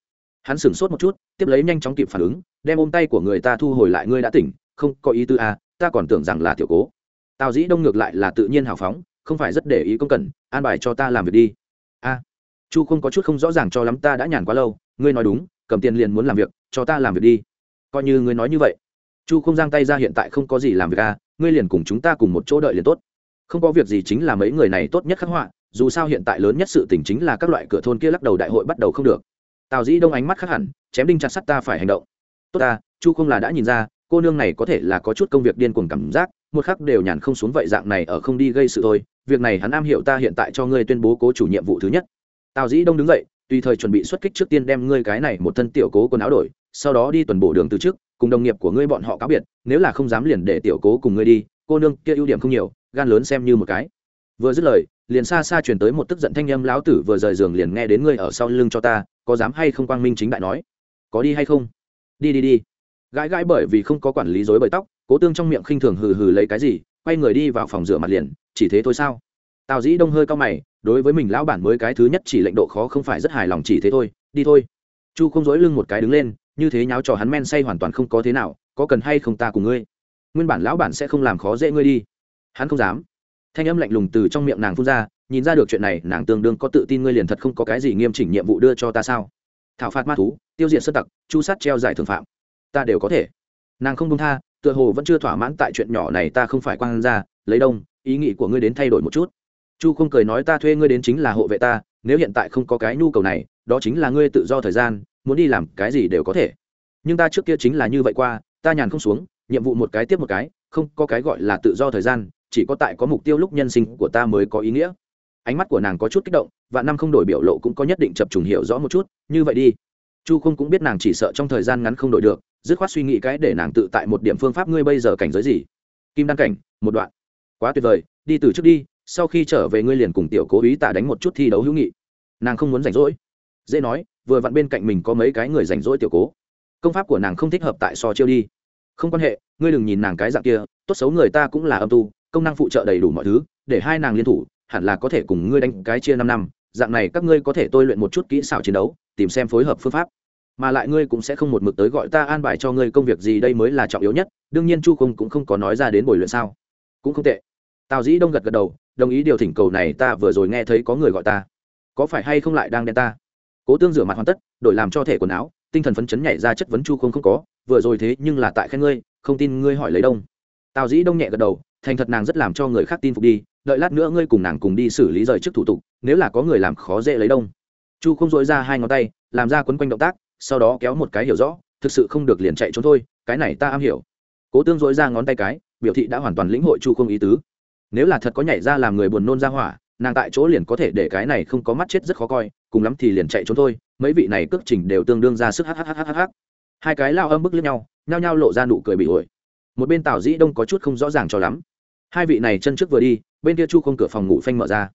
Hắn sửng sốt một chút tiếp lấy nhanh chóng kịp phản ứng đem ôm tay của người ta thu hồi lại ngươi đã tỉnh không có ý tư a à, ta còn tưởng rằng là tiểu cố. Tào dĩ đông ngược lại là tự nhiên hào phóng không phải rất để ý công cần an bài cho ta làm việc đi. A chu không có chút không rõ ràng cho lắm ta đã nhàn quá lâu ngươi nói đúng cầm tiền liền muốn làm việc cho ta làm việc đi. Coi như ngươi nói như vậy chu không giang tay ra hiện tại không có gì làm việc a ngươi liền cùng chúng ta cùng một chỗ đợi liền tốt. Không có việc gì chính là mấy người này tốt nhất khắc họa dù sao hiện tại lớn nhất sự tình chính là các loại cửa thôn kia lắc đầu đại hội bắt đầu không được. Tào dĩ đông ánh mắt khắc hẳn, chém đinh chặt sắt ta phải hành động. Tốt ta, chu không là đã nhìn ra, cô nương này có thể là có chút công việc điên cuồng cảm giác, một khắc đều nhàn không xuống vậy dạng này ở không đi gây sự thôi, việc này hắn am hiểu ta hiện tại cho ngươi tuyên bố cố chủ nhiệm vụ thứ nhất. Tào dĩ đông đứng dậy, tùy thời chuẩn bị xuất kích trước tiên đem ngươi cái này một thân tiểu cố quần áo đổi, sau đó đi tuần bổ đường từ trước, cùng đồng nghiệp của ngươi bọn họ cáo biệt, nếu là không dám liền để tiểu cố cùng ngươi đi, cô nương kia ưu điểm không nhiều, gan lớn xem như một cái vừa dứt lời, liền xa xa chuyển tới một tức giận thanh âm, lão tử vừa rời giường liền nghe đến ngươi ở sau lưng cho ta, có dám hay không quang minh chính đại nói? Có đi hay không? Đi đi đi. Gãi gãi bởi vì không có quản lý dối bởi tóc, cố tương trong miệng khinh thường hừ hừ lấy cái gì, quay người đi vào phòng rửa mặt liền, chỉ thế thôi sao? Tào dĩ đông hơi cao mày, đối với mình lão bản mới cái thứ nhất chỉ lệnh độ khó không phải rất hài lòng, chỉ thế thôi, đi thôi. Chu không dối lưng một cái đứng lên, như thế nháo trò hắn men say hoàn toàn không có thế nào, có cần hay không ta cùng ngươi? Nguyên bản lão bản sẽ không làm khó dễ ngươi đi. Hắn không dám thanh âm lạnh lùng từ trong miệng nàng phun ra, nhìn ra được chuyện này, nàng tương đương có tự tin ngươi liền thật không có cái gì nghiêm chỉnh nhiệm vụ đưa cho ta sao? Thảo phạt ma thú, tiêu diệt sơ tặc, chu sát treo giải thưởng phạm. Ta đều có thể. Nàng không đông tha, tựa hồ vẫn chưa thỏa mãn tại chuyện nhỏ này ta không phải quan ra, lấy đông, ý nghĩ của ngươi đến thay đổi một chút. Chu không cười nói ta thuê ngươi đến chính là hộ vệ ta, nếu hiện tại không có cái nhu cầu này, đó chính là ngươi tự do thời gian, muốn đi làm cái gì đều có thể. Nhưng ta trước kia chính là như vậy qua, ta nhàn không xuống, nhiệm vụ một cái tiếp một cái, không có cái gọi là tự do thời gian chỉ có tại có mục tiêu lúc nhân sinh của ta mới có ý nghĩa. Ánh mắt của nàng có chút kích động và năm không đổi biểu lộ cũng có nhất định chập trùng hiểu rõ một chút, như vậy đi. Chu không cũng biết nàng chỉ sợ trong thời gian ngắn không đổi được, dứt khoát suy nghĩ cái để nàng tự tại một điểm phương pháp ngươi bây giờ cảnh giới gì. Kim đăng cảnh, một đoạn. Quá tuyệt vời, đi từ trước đi, sau khi trở về ngươi liền cùng tiểu cố ý tạ đánh một chút thi đấu hữu nghị. Nàng không muốn rảnh rỗi. Dễ nói, vừa vặn bên cạnh mình có mấy cái người rảnh rỗi tiểu cố. Công pháp của nàng không thích hợp tại so chiêu đi. Không quan hệ, ngươi đừng nhìn nàng cái dạng kia, tốt xấu người ta cũng là âm tu công năng phụ trợ đầy đủ mọi thứ, để hai nàng liên thủ, hẳn là có thể cùng ngươi đánh cái chia năm năm, dạng này các ngươi có thể tôi luyện một chút kỹ xảo chiến đấu, tìm xem phối hợp phương pháp. Mà lại ngươi cũng sẽ không một mực tới gọi ta an bài cho ngươi công việc gì đây mới là trọng yếu nhất, đương nhiên chu không cũng không có nói ra đến buổi luyện sao. Cũng không tệ. Tào dĩ đông gật gật đầu, đồng ý điều thỉnh cầu này ta vừa rồi nghe thấy có người gọi ta. Có phải hay không lại đang đen ta? Cố tương rửa mặt hoàn tất, đổi làm cho thể quần áo, tinh thần phấn chấn nhảy ra chất vấn chu không không có, vừa rồi thế nhưng là tại khen ngươi, không tin ngươi hỏi lấy đông. Tào dĩ đông nhẹ gật đầu thành thật nàng rất làm cho người khác tin phục đi, đợi lát nữa ngươi cùng nàng cùng đi xử lý rời trước thủ tục, nếu là có người làm khó dễ lấy đông. Chu không dội ra hai ngón tay, làm ra quấn quanh động tác, sau đó kéo một cái hiểu rõ, thực sự không được liền chạy trốn thôi, cái này ta am hiểu. Cố tương dội ra ngón tay cái, biểu thị đã hoàn toàn lĩnh hội chu không ý tứ. Nếu là thật có nhảy ra làm người buồn nôn ra hỏa, nàng tại chỗ liền có thể để cái này không có mắt chết rất khó coi, cùng lắm thì liền chạy trốn thôi, mấy vị này cước trình đều tương đương ra sức hhhh hai cái lao âm bức lẫn nhau, nhao nhao lộ ra nụ cười bị ổi. Một bên tào dĩ đông có chút không rõ ràng cho lắm hai vị này chân trước vừa đi, bên kia chu không cửa phòng ngủ phanh mở ra.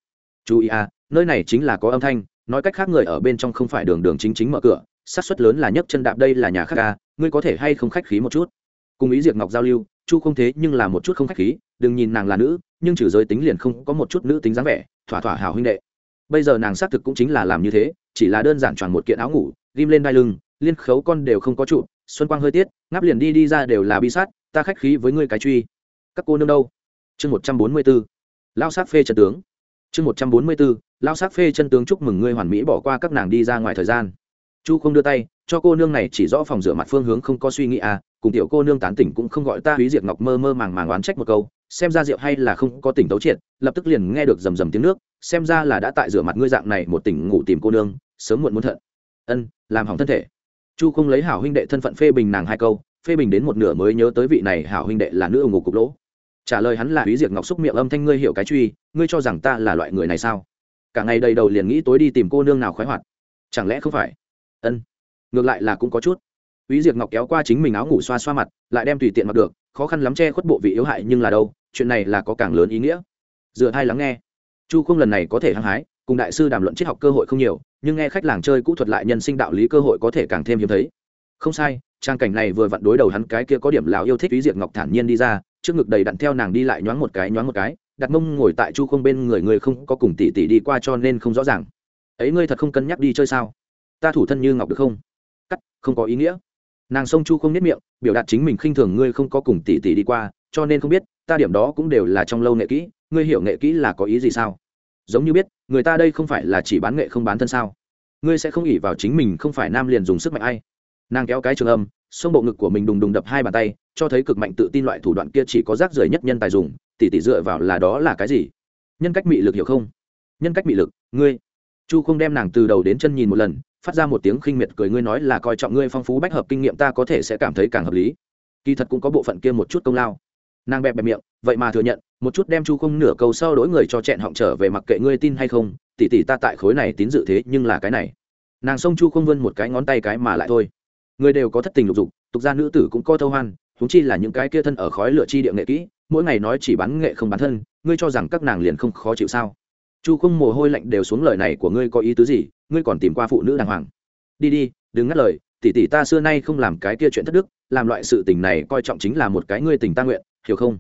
Chú ý à nơi này chính là có âm thanh, nói cách khác người ở bên trong không phải đường đường chính chính mở cửa, xác suất lớn là nhấc chân đạp đây là nhà khác à ngươi có thể hay không khách khí một chút? Cùng ý diệt ngọc giao lưu, chu không thế nhưng là một chút không khách khí, đừng nhìn nàng là nữ, nhưng trừ giới tính liền không có một chút nữ tính dáng vẻ, thỏa thỏa hào huynh đệ. Bây giờ nàng xác thực cũng chính là làm như thế, chỉ là đơn giản tròn một kiện áo ngủ, ghim lên đai lưng, liên khấu con đều không có trụ, xuân quang hơi tiết ngáp liền đi đi ra đều là bi sát, ta khách khí với ngươi cái truy. Các cô nương đâu? Chương một trăm bốn mươi b ố lao sát phê chân tướng. Chương một trăm bốn mươi b ố lao sát phê chân tướng chúc mừng ngươi hoàn mỹ bỏ qua các nàng đi ra ngoài thời gian. Chu không đưa tay, cho cô nương này chỉ rõ phòng rửa mặt phương hướng không có suy nghĩ à cùng tiểu cô nương tán tỉnh cũng không gọi ta húy diệt ngọc mơ mơ màng màng oán trách một câu, xem ra rượu hay là không có tỉnh tấu triệt, lập tức liền nghe được rầm rầm tiếng nước, xem ra là đã tại rửa mặt ngươi dạng này một tỉnh ngủ tìm cô nương, sớm muộn muốn thận. Ân, làm hỏng thân thể. Chu không lấy hảo huynh đệ thân phận phê bình nàng hai câu, phê bình đến một nửa mới nhớ tới vị này hảo huynh đệ là nữ ủng ngục cục lỗ trả lời hắn là húy diệt ngọc xúc miệng âm thanh ngươi hiểu cái truy ngươi cho rằng ta là loại người này sao cả ngày đầy đầu liền nghĩ tối đi tìm cô nương nào khoái hoạt chẳng lẽ không phải ân ngược lại là cũng có chút Úy diệt Ngọc kéo qua chính mình áo ngủ xoa xoa mặt, lại đem tùy tiện mặc được, khó khăn lắm che khuất bộ vị yếu hại nhưng là đâu, chuyện này là có càng lớn ý nghĩa. Dựa hai lắng nghe. Chu Không lần này có thể hăng hái, cùng đại sư đàm luận triết học cơ hội không nhiều, nhưng nghe khách làng chơi cũ thuật lại nhân sinh đạo lý cơ hội có thể càng thêm hiếm thấy. Không sai, trang cảnh này vừa vặn đối đầu hắn cái kia có điểm lão yêu thích ý diệt Ngọc thản nhiên đi ra, trước ngực đầy đặn theo nàng đi lại nhoáng một cái nhoáng một cái, đặt mông ngồi tại Chu Không bên người người không có cùng tỷ tỷ đi qua cho nên không rõ ràng. Ấy ngươi thật không cân nhắc đi chơi sao? Ta thủ thân như ngọc được không? Cắt, không có ý nghĩa nàng sông chu không biết miệng biểu đạt chính mình khinh thường ngươi không có cùng tỷ tỷ đi qua cho nên không biết ta điểm đó cũng đều là trong lâu nghệ kỹ ngươi hiểu nghệ kỹ là có ý gì sao giống như biết người ta đây không phải là chỉ bán nghệ không bán thân sao ngươi sẽ không ỉ vào chính mình không phải nam liền dùng sức mạnh ai nàng kéo cái trường âm xông bộ ngực của mình đùng đùng đập hai bàn tay cho thấy cực mạnh tự tin loại thủ đoạn kia chỉ có rác rưởi nhất nhân tài dùng tỷ tỷ dựa vào là đó là cái gì? Nhân cách mị lực hiểu không? Nhân cách mị lực, ngươi. Chu không đem nàng từ đầu đến chân nhìn một lần, phát ra một tiếng khinh miệt cười, ngươi nói là coi trọng ngươi phong phú bách hợp kinh nghiệm ta có thể sẽ cảm thấy càng hợp lý. Kỳ thật cũng có bộ phận kia một chút công lao. Nàng bẹp bẹp miệng, vậy mà thừa nhận, một chút đem chu không nửa câu sau đối người cho chẹn họng trở về mặc kệ ngươi tin hay không, tỉ tỉ ta tại khối này tín dự thế nhưng là cái này. Nàng xông chu không vươn một cái ngón tay cái mà lại thôi. Người đều có thất tình lục dục, tục gia nữ tử cũng có thâu hoan huống chi là những cái kia thân ở khói lửa chi địa nghệ kỹ, mỗi ngày nói chỉ bán nghệ không bán thân, ngươi cho rằng các nàng liền không khó chịu sao? Chu không mồ hôi lạnh đều xuống lời này của ngươi có ý tứ gì? Ngươi còn tìm qua phụ nữ đàng hoàng. Đi đi, đừng ngắt lời, tỷ tỷ ta xưa nay không làm cái kia chuyện thất đức, làm loại sự tình này coi trọng chính là một cái ngươi tình ta nguyện, hiểu không?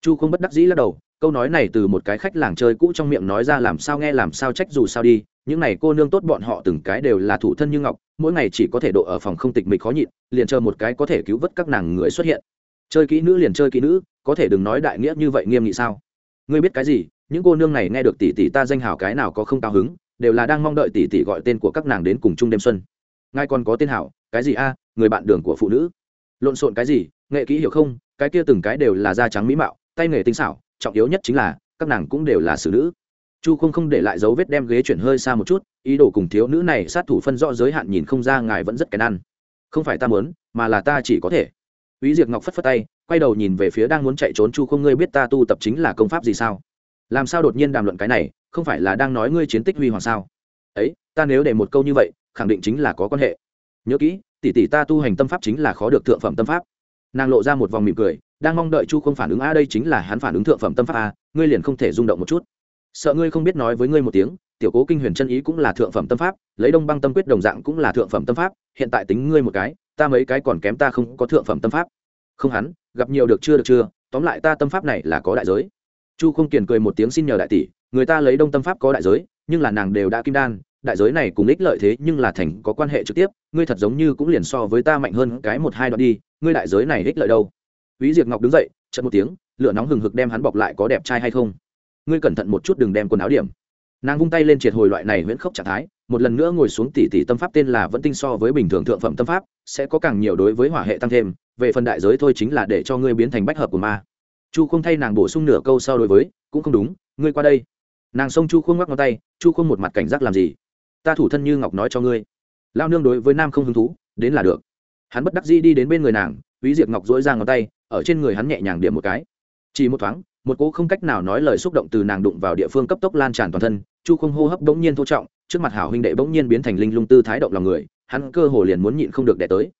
Chu không bất đắc dĩ lắc đầu câu nói này từ một cái khách làng chơi cũ trong miệng nói ra làm sao nghe làm sao trách dù sao đi, những này cô nương tốt bọn họ từng cái đều là thủ thân như ngọc, mỗi ngày chỉ có thể độ ở phòng không tịch mịch khó nhịn, liền chờ một cái có thể cứu vớt các nàng người xuất hiện. Chơi kỹ nữ liền chơi kỹ nữ, có thể đừng nói đại nghĩa như vậy nghiêm nghị sao? Ngươi biết cái gì? Những cô nương này nghe được tỷ tỷ ta danh hào cái nào có không cao hứng, đều là đang mong đợi tỷ tỷ gọi tên của các nàng đến cùng chung đêm xuân. Ngay còn có tên hảo cái gì a? Người bạn đường của phụ nữ. Lộn xộn cái gì? Nghệ kỹ hiểu không? Cái kia từng cái đều là da trắng mỹ mạo, tay nghề tinh xảo trọng yếu nhất chính là các nàng cũng đều là xử nữ chu không không để lại dấu vết đem ghế chuyển hơi xa một chút ý đồ cùng thiếu nữ này sát thủ phân rõ giới hạn nhìn không ra ngài vẫn rất kén ăn không phải ta muốn mà là ta chỉ có thể ý diệt Ngọc phất phất tay, quay đầu nhìn về phía đang muốn chạy trốn Chu Không ngươi biết ta tu tập chính là công pháp gì sao? Làm sao đột nhiên đàm luận cái này, không phải là đang nói ngươi chiến tích huy hoàng sao? Ấy, ta nếu để một câu như vậy, khẳng định chính là có quan hệ. Nhớ kỹ, tỷ tỷ ta tu hành tâm pháp chính là khó được thượng phẩm tâm pháp. Nàng lộ ra một vòng mỉm cười, đang mong đợi Chu Không phản ứng a đây chính là hắn phản ứng thượng phẩm tâm pháp a, ngươi liền không thể rung động một chút. Sợ ngươi không biết nói với ngươi một tiếng, tiểu cố kinh huyền chân ý cũng là thượng phẩm tâm pháp, lấy Đông Băng tâm quyết đồng dạng cũng là thượng phẩm tâm pháp, hiện tại tính ngươi một cái, ta mấy cái còn kém ta không có thượng phẩm tâm pháp. Không hắn gặp nhiều được chưa được chưa tóm lại ta tâm pháp này là có đại giới. Chu không kiền cười một tiếng xin nhờ đại tỷ người ta lấy đông tâm pháp có đại giới nhưng là nàng đều đã kim đan đại giới này cùng ích lợi thế nhưng là thành có quan hệ trực tiếp ngươi thật giống như cũng liền so với ta mạnh hơn cái một hai đoạn đi ngươi đại giới này ích lợi đâu? Úy Diệp Ngọc đứng dậy, chợt một tiếng, lửa nóng hừng hực đem hắn bọc lại có đẹp trai hay không? Ngươi cẩn thận một chút đừng đem quần áo điểm. Nàng vung tay lên triệt hồi loại này huyễn khốc trạng thái, một lần nữa ngồi xuống tỉ tỉ tâm pháp tên là vẫn tinh so với bình thường thượng phẩm tâm pháp sẽ có càng nhiều đối với hỏa hệ tăng thêm về phần đại giới thôi chính là để cho ngươi biến thành bách hợp của ma. Chu không thay nàng bổ sung nửa câu sau đối với cũng không đúng ngươi qua đây. Nàng xông chu không ngoắc ngón tay chu không một mặt cảnh giác làm gì? Ta thủ thân như ngọc nói cho ngươi. Lao nương đối với nam không hứng thú đến là được. Hắn bất đắc dĩ đi đến bên người nàng ví diệt ngọc dỗi ra ngón tay, ở trên người hắn nhẹ nhàng điểm một cái. Chỉ một thoáng, một cô không cách nào nói lời xúc động từ nàng đụng vào địa phương cấp tốc lan tràn toàn thân, chu không hô hấp bỗng nhiên thô trọng, trước mặt hảo huynh đệ bỗng nhiên biến thành linh lung tư thái động lòng người, hắn cơ hồ liền muốn nhịn không được đè tới.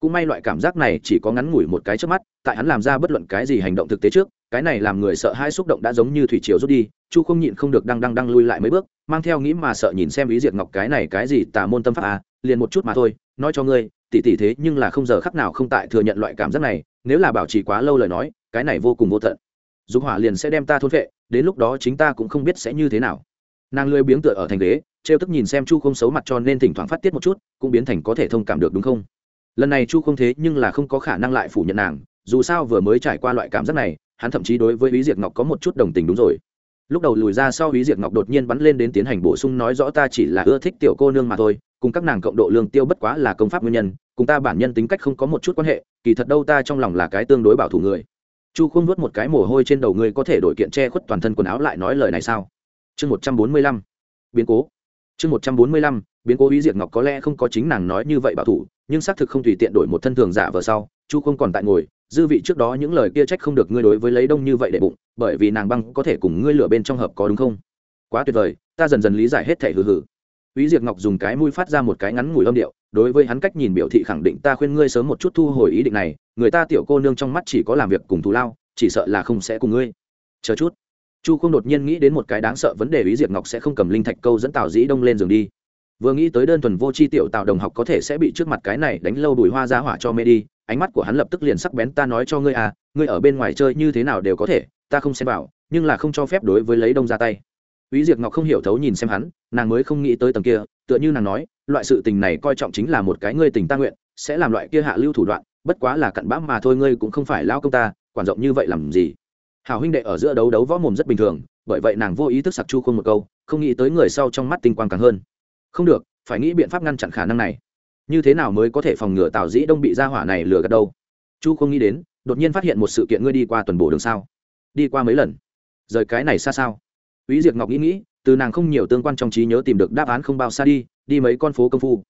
Cũng may loại cảm giác này chỉ có ngắn ngủi một cái trước mắt, tại hắn làm ra bất luận cái gì hành động thực tế trước, cái này làm người sợ hai xúc động đã giống như thủy triều rút đi, chu không nhịn không được đang đang đang lui lại mấy bước, mang theo nghĩ mà sợ nhìn xem Úy diệt ngọc cái này cái gì tà môn tâm pháp à liền một chút mà thôi, nói cho ngươi tỷ tỷ thế nhưng là không giờ khắc nào không tại thừa nhận loại cảm giác này, nếu là bảo trì quá lâu lời nói, cái này vô cùng vô tận. Dục hỏa liền sẽ đem ta thôn vệ đến lúc đó chính ta cũng không biết sẽ như thế nào. Nàng lười biếng tựa ở thành ghế, trêu tức nhìn xem chu không xấu mặt cho nên thỉnh thoảng phát tiết một chút, cũng biến thành có thể thông cảm được đúng không? Lần này chu không thế nhưng là không có khả năng lại phủ nhận nàng, dù sao vừa mới trải qua loại cảm giác này, hắn thậm chí đối với ý diệt ngọc có một chút đồng tình đúng rồi. Lúc đầu lùi ra sau ý diệt ngọc đột nhiên bắn lên đến tiến hành bổ sung nói rõ ta chỉ là ưa thích tiểu cô nương mà thôi cùng các nàng cộng độ lương tiêu bất quá là công pháp nguyên nhân, cùng ta bản nhân tính cách không có một chút quan hệ, kỳ thật đâu ta trong lòng là cái tương đối bảo thủ người. Chu không nuốt một cái mồ hôi trên đầu người có thể đổi kiện che khuất toàn thân quần áo lại nói lời này sao? Chương một trăm bốn mươi lăm, biến cố. Chương một trăm bốn mươi lăm, biến cố ý diệt ngọc có lẽ không có chính nàng nói như vậy bảo thủ, nhưng xác thực không tùy tiện đổi một thân thường giả vờ sau, chu không còn tại ngồi, dư vị trước đó những lời kia trách không được ngươi đối với lấy đông như vậy để bụng, bởi vì nàng băng có thể cùng ngươi lửa bên trong hợp có đúng không? Quá tuyệt vời, ta dần dần lý giải hết thể hừ hừ. Úy Diệp Ngọc dùng cái mũi phát ra một cái ngắn ngủi âm điệu, đối với hắn cách nhìn biểu thị khẳng định ta khuyên ngươi sớm một chút thu hồi ý định này, người ta tiểu cô nương trong mắt chỉ có làm việc cùng thù lao, chỉ sợ là không sẽ cùng ngươi. Chờ chút. Chu không đột nhiên nghĩ đến một cái đáng sợ vấn đề Úy diệp ngọc sẽ không cầm linh thạch câu dẫn tào dĩ đông lên giường đi. Vừa nghĩ tới đơn thuần vô chi tiểu tào đồng học có thể sẽ bị trước mặt cái này đánh lâu đùi hoa ra hỏa cho mê đi ánh mắt của hắn lập tức liền sắc bén ta nói cho ngươi à ngươi ở bên ngoài chơi như thế nào đều có thể ta không xem vào nhưng là không cho phép đối với lấy đông ra tay. Úy diệp ngọc không hiểu thấu nhìn xem hắn, nàng mới không nghĩ tới tầng kia, tựa như nàng nói, loại sự tình này coi trọng chính là một cái ngươi tình ta nguyện, sẽ làm loại kia hạ lưu thủ đoạn, bất quá là cặn bã mà thôi, ngươi cũng không phải lao công ta, quản rộng như vậy làm gì? Hảo huynh đệ ở giữa đấu đấu võ mồm rất bình thường, bởi vậy nàng vô ý thức sặc chu không một câu, không nghĩ tới người sau trong mắt tinh quang càng hơn. Không được, phải nghĩ biện pháp ngăn chặn khả năng này. Như thế nào mới có thể phòng ngừa tào dĩ đông bị gia hỏa này lừa gạt đâu? Chu không nghĩ đến, đột nhiên phát hiện một sự kiện ngươi đi qua tuần bộ đường sao? Đi qua mấy lần? Rời cái này xa sao? Úy Diệp Ngọc nghĩ nghĩ, từ nàng không nhiều tương quan trong trí nhớ tìm được đáp án không bao xa đi, đi mấy con phố công phu.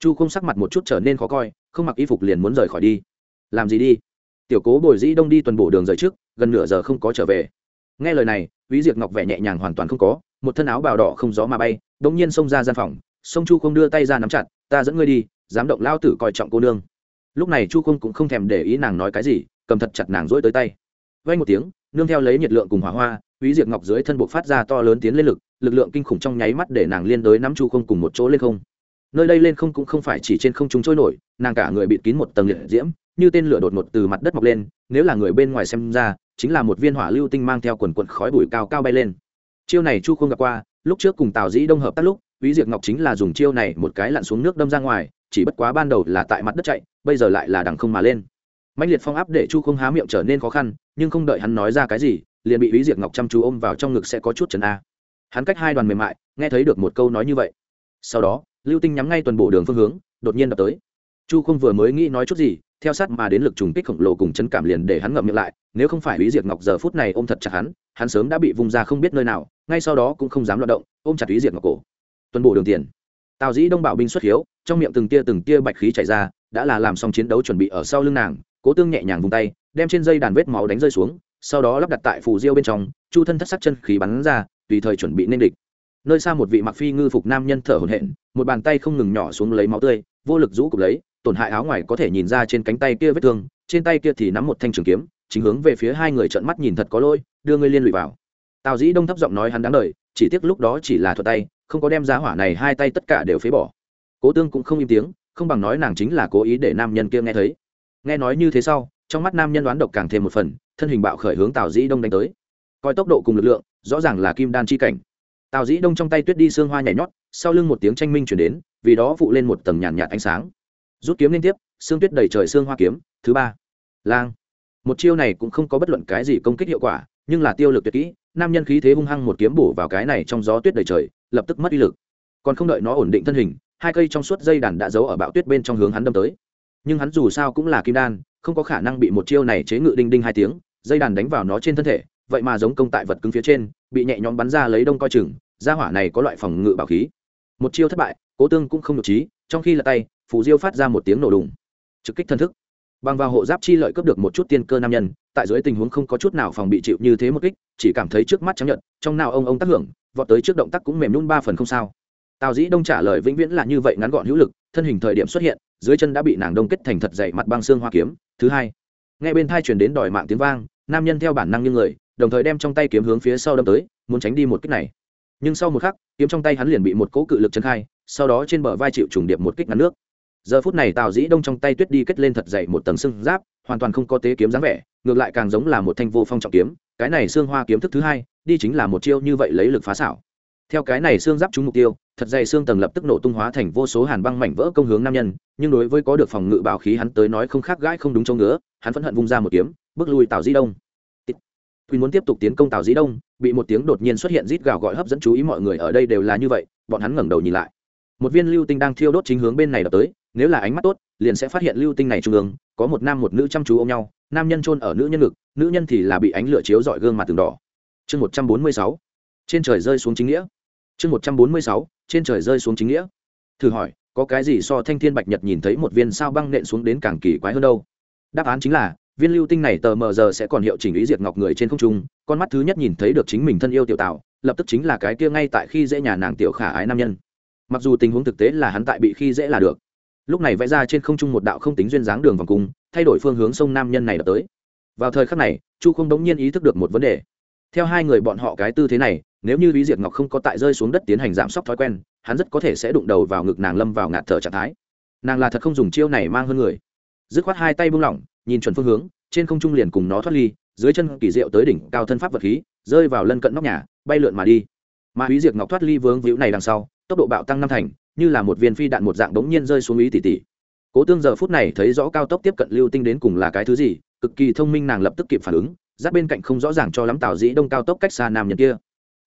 Chu không sắc mặt một chút trở nên khó coi, không mặc y phục liền muốn rời khỏi đi. Làm gì đi? Tiểu Cố Bồi Dĩ Đông đi tuần bổ đường rời trước, gần nửa giờ không có trở về nghe lời này Úy Diệp Ngọc vẻ nhẹ nhàng hoàn toàn không có, một thân áo bào đỏ không gió mà bay, đột nhiên xông ra gian phòng, Song Chu không đưa tay ra nắm chặt, "Ta dẫn ngươi đi, dám động lao tử coi trọng cô nương." Lúc này Chu không cũng không thèm để ý nàng nói cái gì, cầm thật chặt nàng dỗi tới tay. Vang một tiếng, nương theo lấy nhiệt lượng cùng hỏa hoa, quý Diệp Ngọc dưới thân bộ phát ra to lớn tiến lên lực, lực lượng kinh khủng trong nháy mắt để nàng liên đối nắm Chu không cùng một chỗ lên không. Nơi đây lên không cũng không phải chỉ trên không trung trôi nổi, nàng cả người bịt kín một tầng liệt diễm, như tên lửa đột ngột từ mặt đất mọc lên nếu là người bên ngoài xem ra chính là một viên hỏa lưu tinh mang theo quần quần khói bụi cao cao bay lên chiêu này chu không gặp qua lúc trước cùng tào dĩ đông hợp tác lúc quý Diệp Ngọc chính là dùng chiêu này một cái lặn xuống nước đâm ra ngoài, chỉ bất quá ban đầu là tại mặt đất chạy, bây giờ lại là đằng không mà lên. Mạnh liệt phong áp để Chu Không há miệng trở nên khó khăn, nhưng không đợi hắn nói ra cái gì, liền bị ý Diệp Ngọc chăm chú ôm vào trong ngực sẽ có chút chấn a. Hắn cách hai đoàn mềm mại, nghe thấy được một câu nói như vậy. Sau đó, Lưu Tinh nhắm ngay tuần bộ đường phương hướng, đột nhiên đập tới. Chu Không vừa mới nghĩ nói chút gì, theo sát mà đến lực trùng kích khổng lồ cùng chấn cảm liền để hắn ngậm miệng lại, nếu không phải ý Diệp Ngọc giờ phút này ôm thật chặt hắn, hắn sớm đã bị vùng ra không biết nơi nào, ngay sau đó cũng không dám loạt động, ôm chặt ý Diệp Ngọc cổ. Tuần bộ đường tiền tào dĩ đông bảo binh xuất hiếu trong miệng từng tia từng tia bạch khí chảy ra đã là làm xong chiến đấu chuẩn bị ở sau lưng nàng cố tương nhẹ nhàng vung tay, đem trên dây đàn vết máu đánh rơi xuống, sau đó lắp đặt tại phù diêu bên trong, chu thân thất sắc chân khí bắn ra, tùy thời chuẩn bị nên địch. Nơi xa một vị mặc phi ngư phục nam nhân thở hổn hển, một bàn tay không ngừng nhỏ xuống lấy máu tươi, vô lực rũ cục lấy, tổn hại áo ngoài có thể nhìn ra trên cánh tay kia vết thương, trên tay kia thì nắm một thanh trường kiếm, chính hướng về phía hai người trợn mắt nhìn thật có lôi đưa ngươi liên lụy vào. Tào dĩ đông thấp giọng nói hắn đáng đời, chỉ tiếc lúc đó chỉ là thuật tay, không có đem giá hỏa này hai tay tất cả đều phế bỏ. Cố tương cũng không im tiếng, không bằng nói nàng chính là cố ý để nam nhân kia nghe thấy nghe nói như thế sau trong mắt nam nhân đoán độc càng thêm một phần thân hình bạo khởi hướng tào dĩ đông đánh tới. Coi tốc độ cùng lực lượng rõ ràng là kim đan chi cảnh. Tào dĩ đông trong tay tuyết đi xương hoa nhảy nhót sau lưng một tiếng tranh minh chuyển đến vì đó phụ lên một tầng nhàn nhạt, ánh sáng. Rút kiếm liên tiếp xương tuyết đầy trời xương hoa kiếm thứ ba. Lang. Một chiêu này cũng không có bất luận cái gì công kích hiệu quả nhưng là tiêu lực tuyệt kỹ nam nhân khí thế hung hăng một kiếm bổ vào cái này trong gió tuyết đầy trời lập tức mất uy lực. Còn không đợi nó ổn định thân hình hai cây trong suốt dây đàn đã giấu ở bão tuyết bên trong hướng hắn đâm tới nhưng hắn dù sao cũng là kim đan, không có khả năng bị một chiêu này chế ngự đinh đinh hai tiếng, dây đàn đánh vào nó trên thân thể, vậy mà giống công tại vật cứng phía trên, bị nhẹ nhõm bắn ra lấy đông coi chừng, gia hỏa này có loại phòng ngự bảo khí. Một chiêu thất bại, cố tương cũng không nhục trí trong khi là tay, phù diêu phát ra một tiếng nổ đùng. Trực kích thân thức. Bằng vào hộ giáp chi lợi cướp được một chút tiên cơ nam nhân, tại dưới tình huống không có chút nào phòng bị chịu như thế một kích, chỉ cảm thấy trước mắt chấp nhận trong nào ông ông tác hưởng, vọt tới trước động tác cũng mềm nhún ba phần không sao. Tào dĩ đông trả lời vĩnh viễn là như vậy ngắn gọn hữu lực, thân hình thời điểm xuất hiện dưới chân đã bị nàng đông kết thành thật dậy mặt băng xương hoa kiếm. Thứ hai, nghe bên thai chuyển đến đòi mạng tiếng vang, nam nhân theo bản năng như người, đồng thời đem trong tay kiếm hướng phía sau đâm tới, muốn tránh đi một kích này. Nhưng sau một khắc, kiếm trong tay hắn liền bị một cỗ cự lực chân khai, sau đó trên bờ vai chịu trùng điệp một kích ngắn nước. Giờ phút này tào dĩ đông trong tay tuyết đi kết lên thật dày một tầng xương giáp, hoàn toàn không có tế kiếm dáng vẻ, ngược lại càng giống là một thanh vô phong trọng kiếm. Cái này xương hoa kiếm thức thứ hai, đi chính là một chiêu như vậy lấy lực phá xảo theo cái này xương giáp trúng mục tiêu, thật dày xương tầng lập tức nổ tung hóa thành vô số hàn băng mảnh vỡ công hướng nam nhân, nhưng đối với có được phòng ngự bảo khí hắn tới nói không khác gãi không đúng chỗ ngứa, hắn phẫn hận vung ra một kiếm, bước lui tào dĩ đông. Quỳnh muốn tiếp tục tiến công tào dĩ đông, bị một tiếng đột nhiên xuất hiện rít gào gọi hấp dẫn chú ý mọi người ở đây đều là như vậy, bọn hắn ngẩng đầu nhìn lại. Một viên lưu tinh đang thiêu đốt chính hướng bên này đập tới, nếu là ánh mắt tốt, liền sẽ phát hiện lưu tinh này trung ương, có một nam một nữ chăm chú ôm nhau, nam nhân chôn ở nữ nhân ngực, nữ nhân thì là bị ánh lửa chiếu dọi gương mặt từng đỏ. Chương một trăm bốn mươi sáu. Trên trời rơi xuống chính nghĩa chương một trăm bốn mươi sáu, trên trời rơi xuống chính nghĩa. Thử hỏi, có cái gì so thanh thiên bạch nhật nhìn thấy một viên sao băng nện xuống đến càng kỳ quái hơn đâu? Đáp án chính là, viên lưu tinh này tờ mờ giờ sẽ còn hiệu chỉnh ý diệt ngọc người trên không trung, con mắt thứ nhất nhìn thấy được chính mình thân yêu tiểu tạo lập tức chính là cái kia ngay tại khi dễ nhà nàng tiểu khả ái nam nhân. Mặc dù tình huống thực tế là hắn tại bị khi dễ là được. Lúc này vẽ ra trên không trung một đạo không tính duyên dáng đường vòng cung, thay đổi phương hướng sông nam nhân này đập tới. Vào thời khắc này, chu không đống nhiên ý thức được một vấn đề theo hai người bọn họ cái tư thế này, nếu như lý diệt ngọc không có tại rơi xuống đất tiến hành giảm sốc thói quen, hắn rất có thể sẽ đụng đầu vào ngực nàng lâm vào ngạt thở trạng thái. Nàng là thật không dùng chiêu này mang hơn người. Dứt khoát hai tay buông lỏng, nhìn chuẩn phương hướng, trên không trung liền cùng nó thoát ly, dưới chân kỳ diệu tới đỉnh cao thân pháp vật khí, rơi vào lân cận nóc nhà, bay lượn mà đi. Mà húy diệt ngọc thoát ly vướng víu này đằng sau, tốc độ bạo tăng năm thành, như là một viên phi đạn một dạng bỗng nhiên rơi xuống ý tỷ tỷ cố tương giờ phút này thấy rõ cao tốc tiếp cận lưu tinh đến cùng là cái thứ gì, cực kỳ thông minh nàng lập tức kịp phản ứng giáp bên cạnh không rõ ràng cho lắm tào dĩ đông cao tốc cách xa nam nhân kia.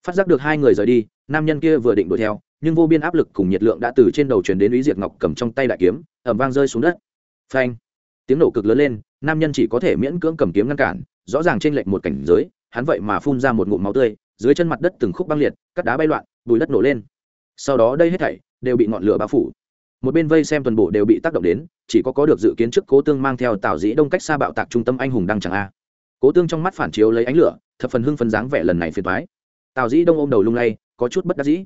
Phát giác được hai người rời đi, nam nhân kia vừa định đuổi theo, nhưng vô biên áp lực cùng nhiệt lượng đã từ trên đầu chuyển đến ý diệt ngọc cầm trong tay đại kiếm ẩm vang rơi xuống đất. Phanh! Tiếng nổ cực lớn lên, nam nhân chỉ có thể miễn cưỡng cầm kiếm ngăn cản, rõ ràng trên lệnh một cảnh giới, hắn vậy mà phun ra một ngụm máu tươi, dưới chân mặt đất từng khúc băng liệt, cắt đá bay loạn, bùi đất nổ lên. Sau đó đây hết thảy đều bị ngọn lửa bao phủ. Một bên vây xem toàn bộ đều bị tác động đến, chỉ có có được dự kiến trước cố tương mang theo tào dĩ đông cách xa bạo tạc trung tâm anh hùng đăng chẳng a cố tương trong mắt phản chiếu lấy ánh lửa thập phần hưng phấn dáng vẻ lần này phiền thoái tào dĩ đông ôm đầu lung lay có chút bất đắc dĩ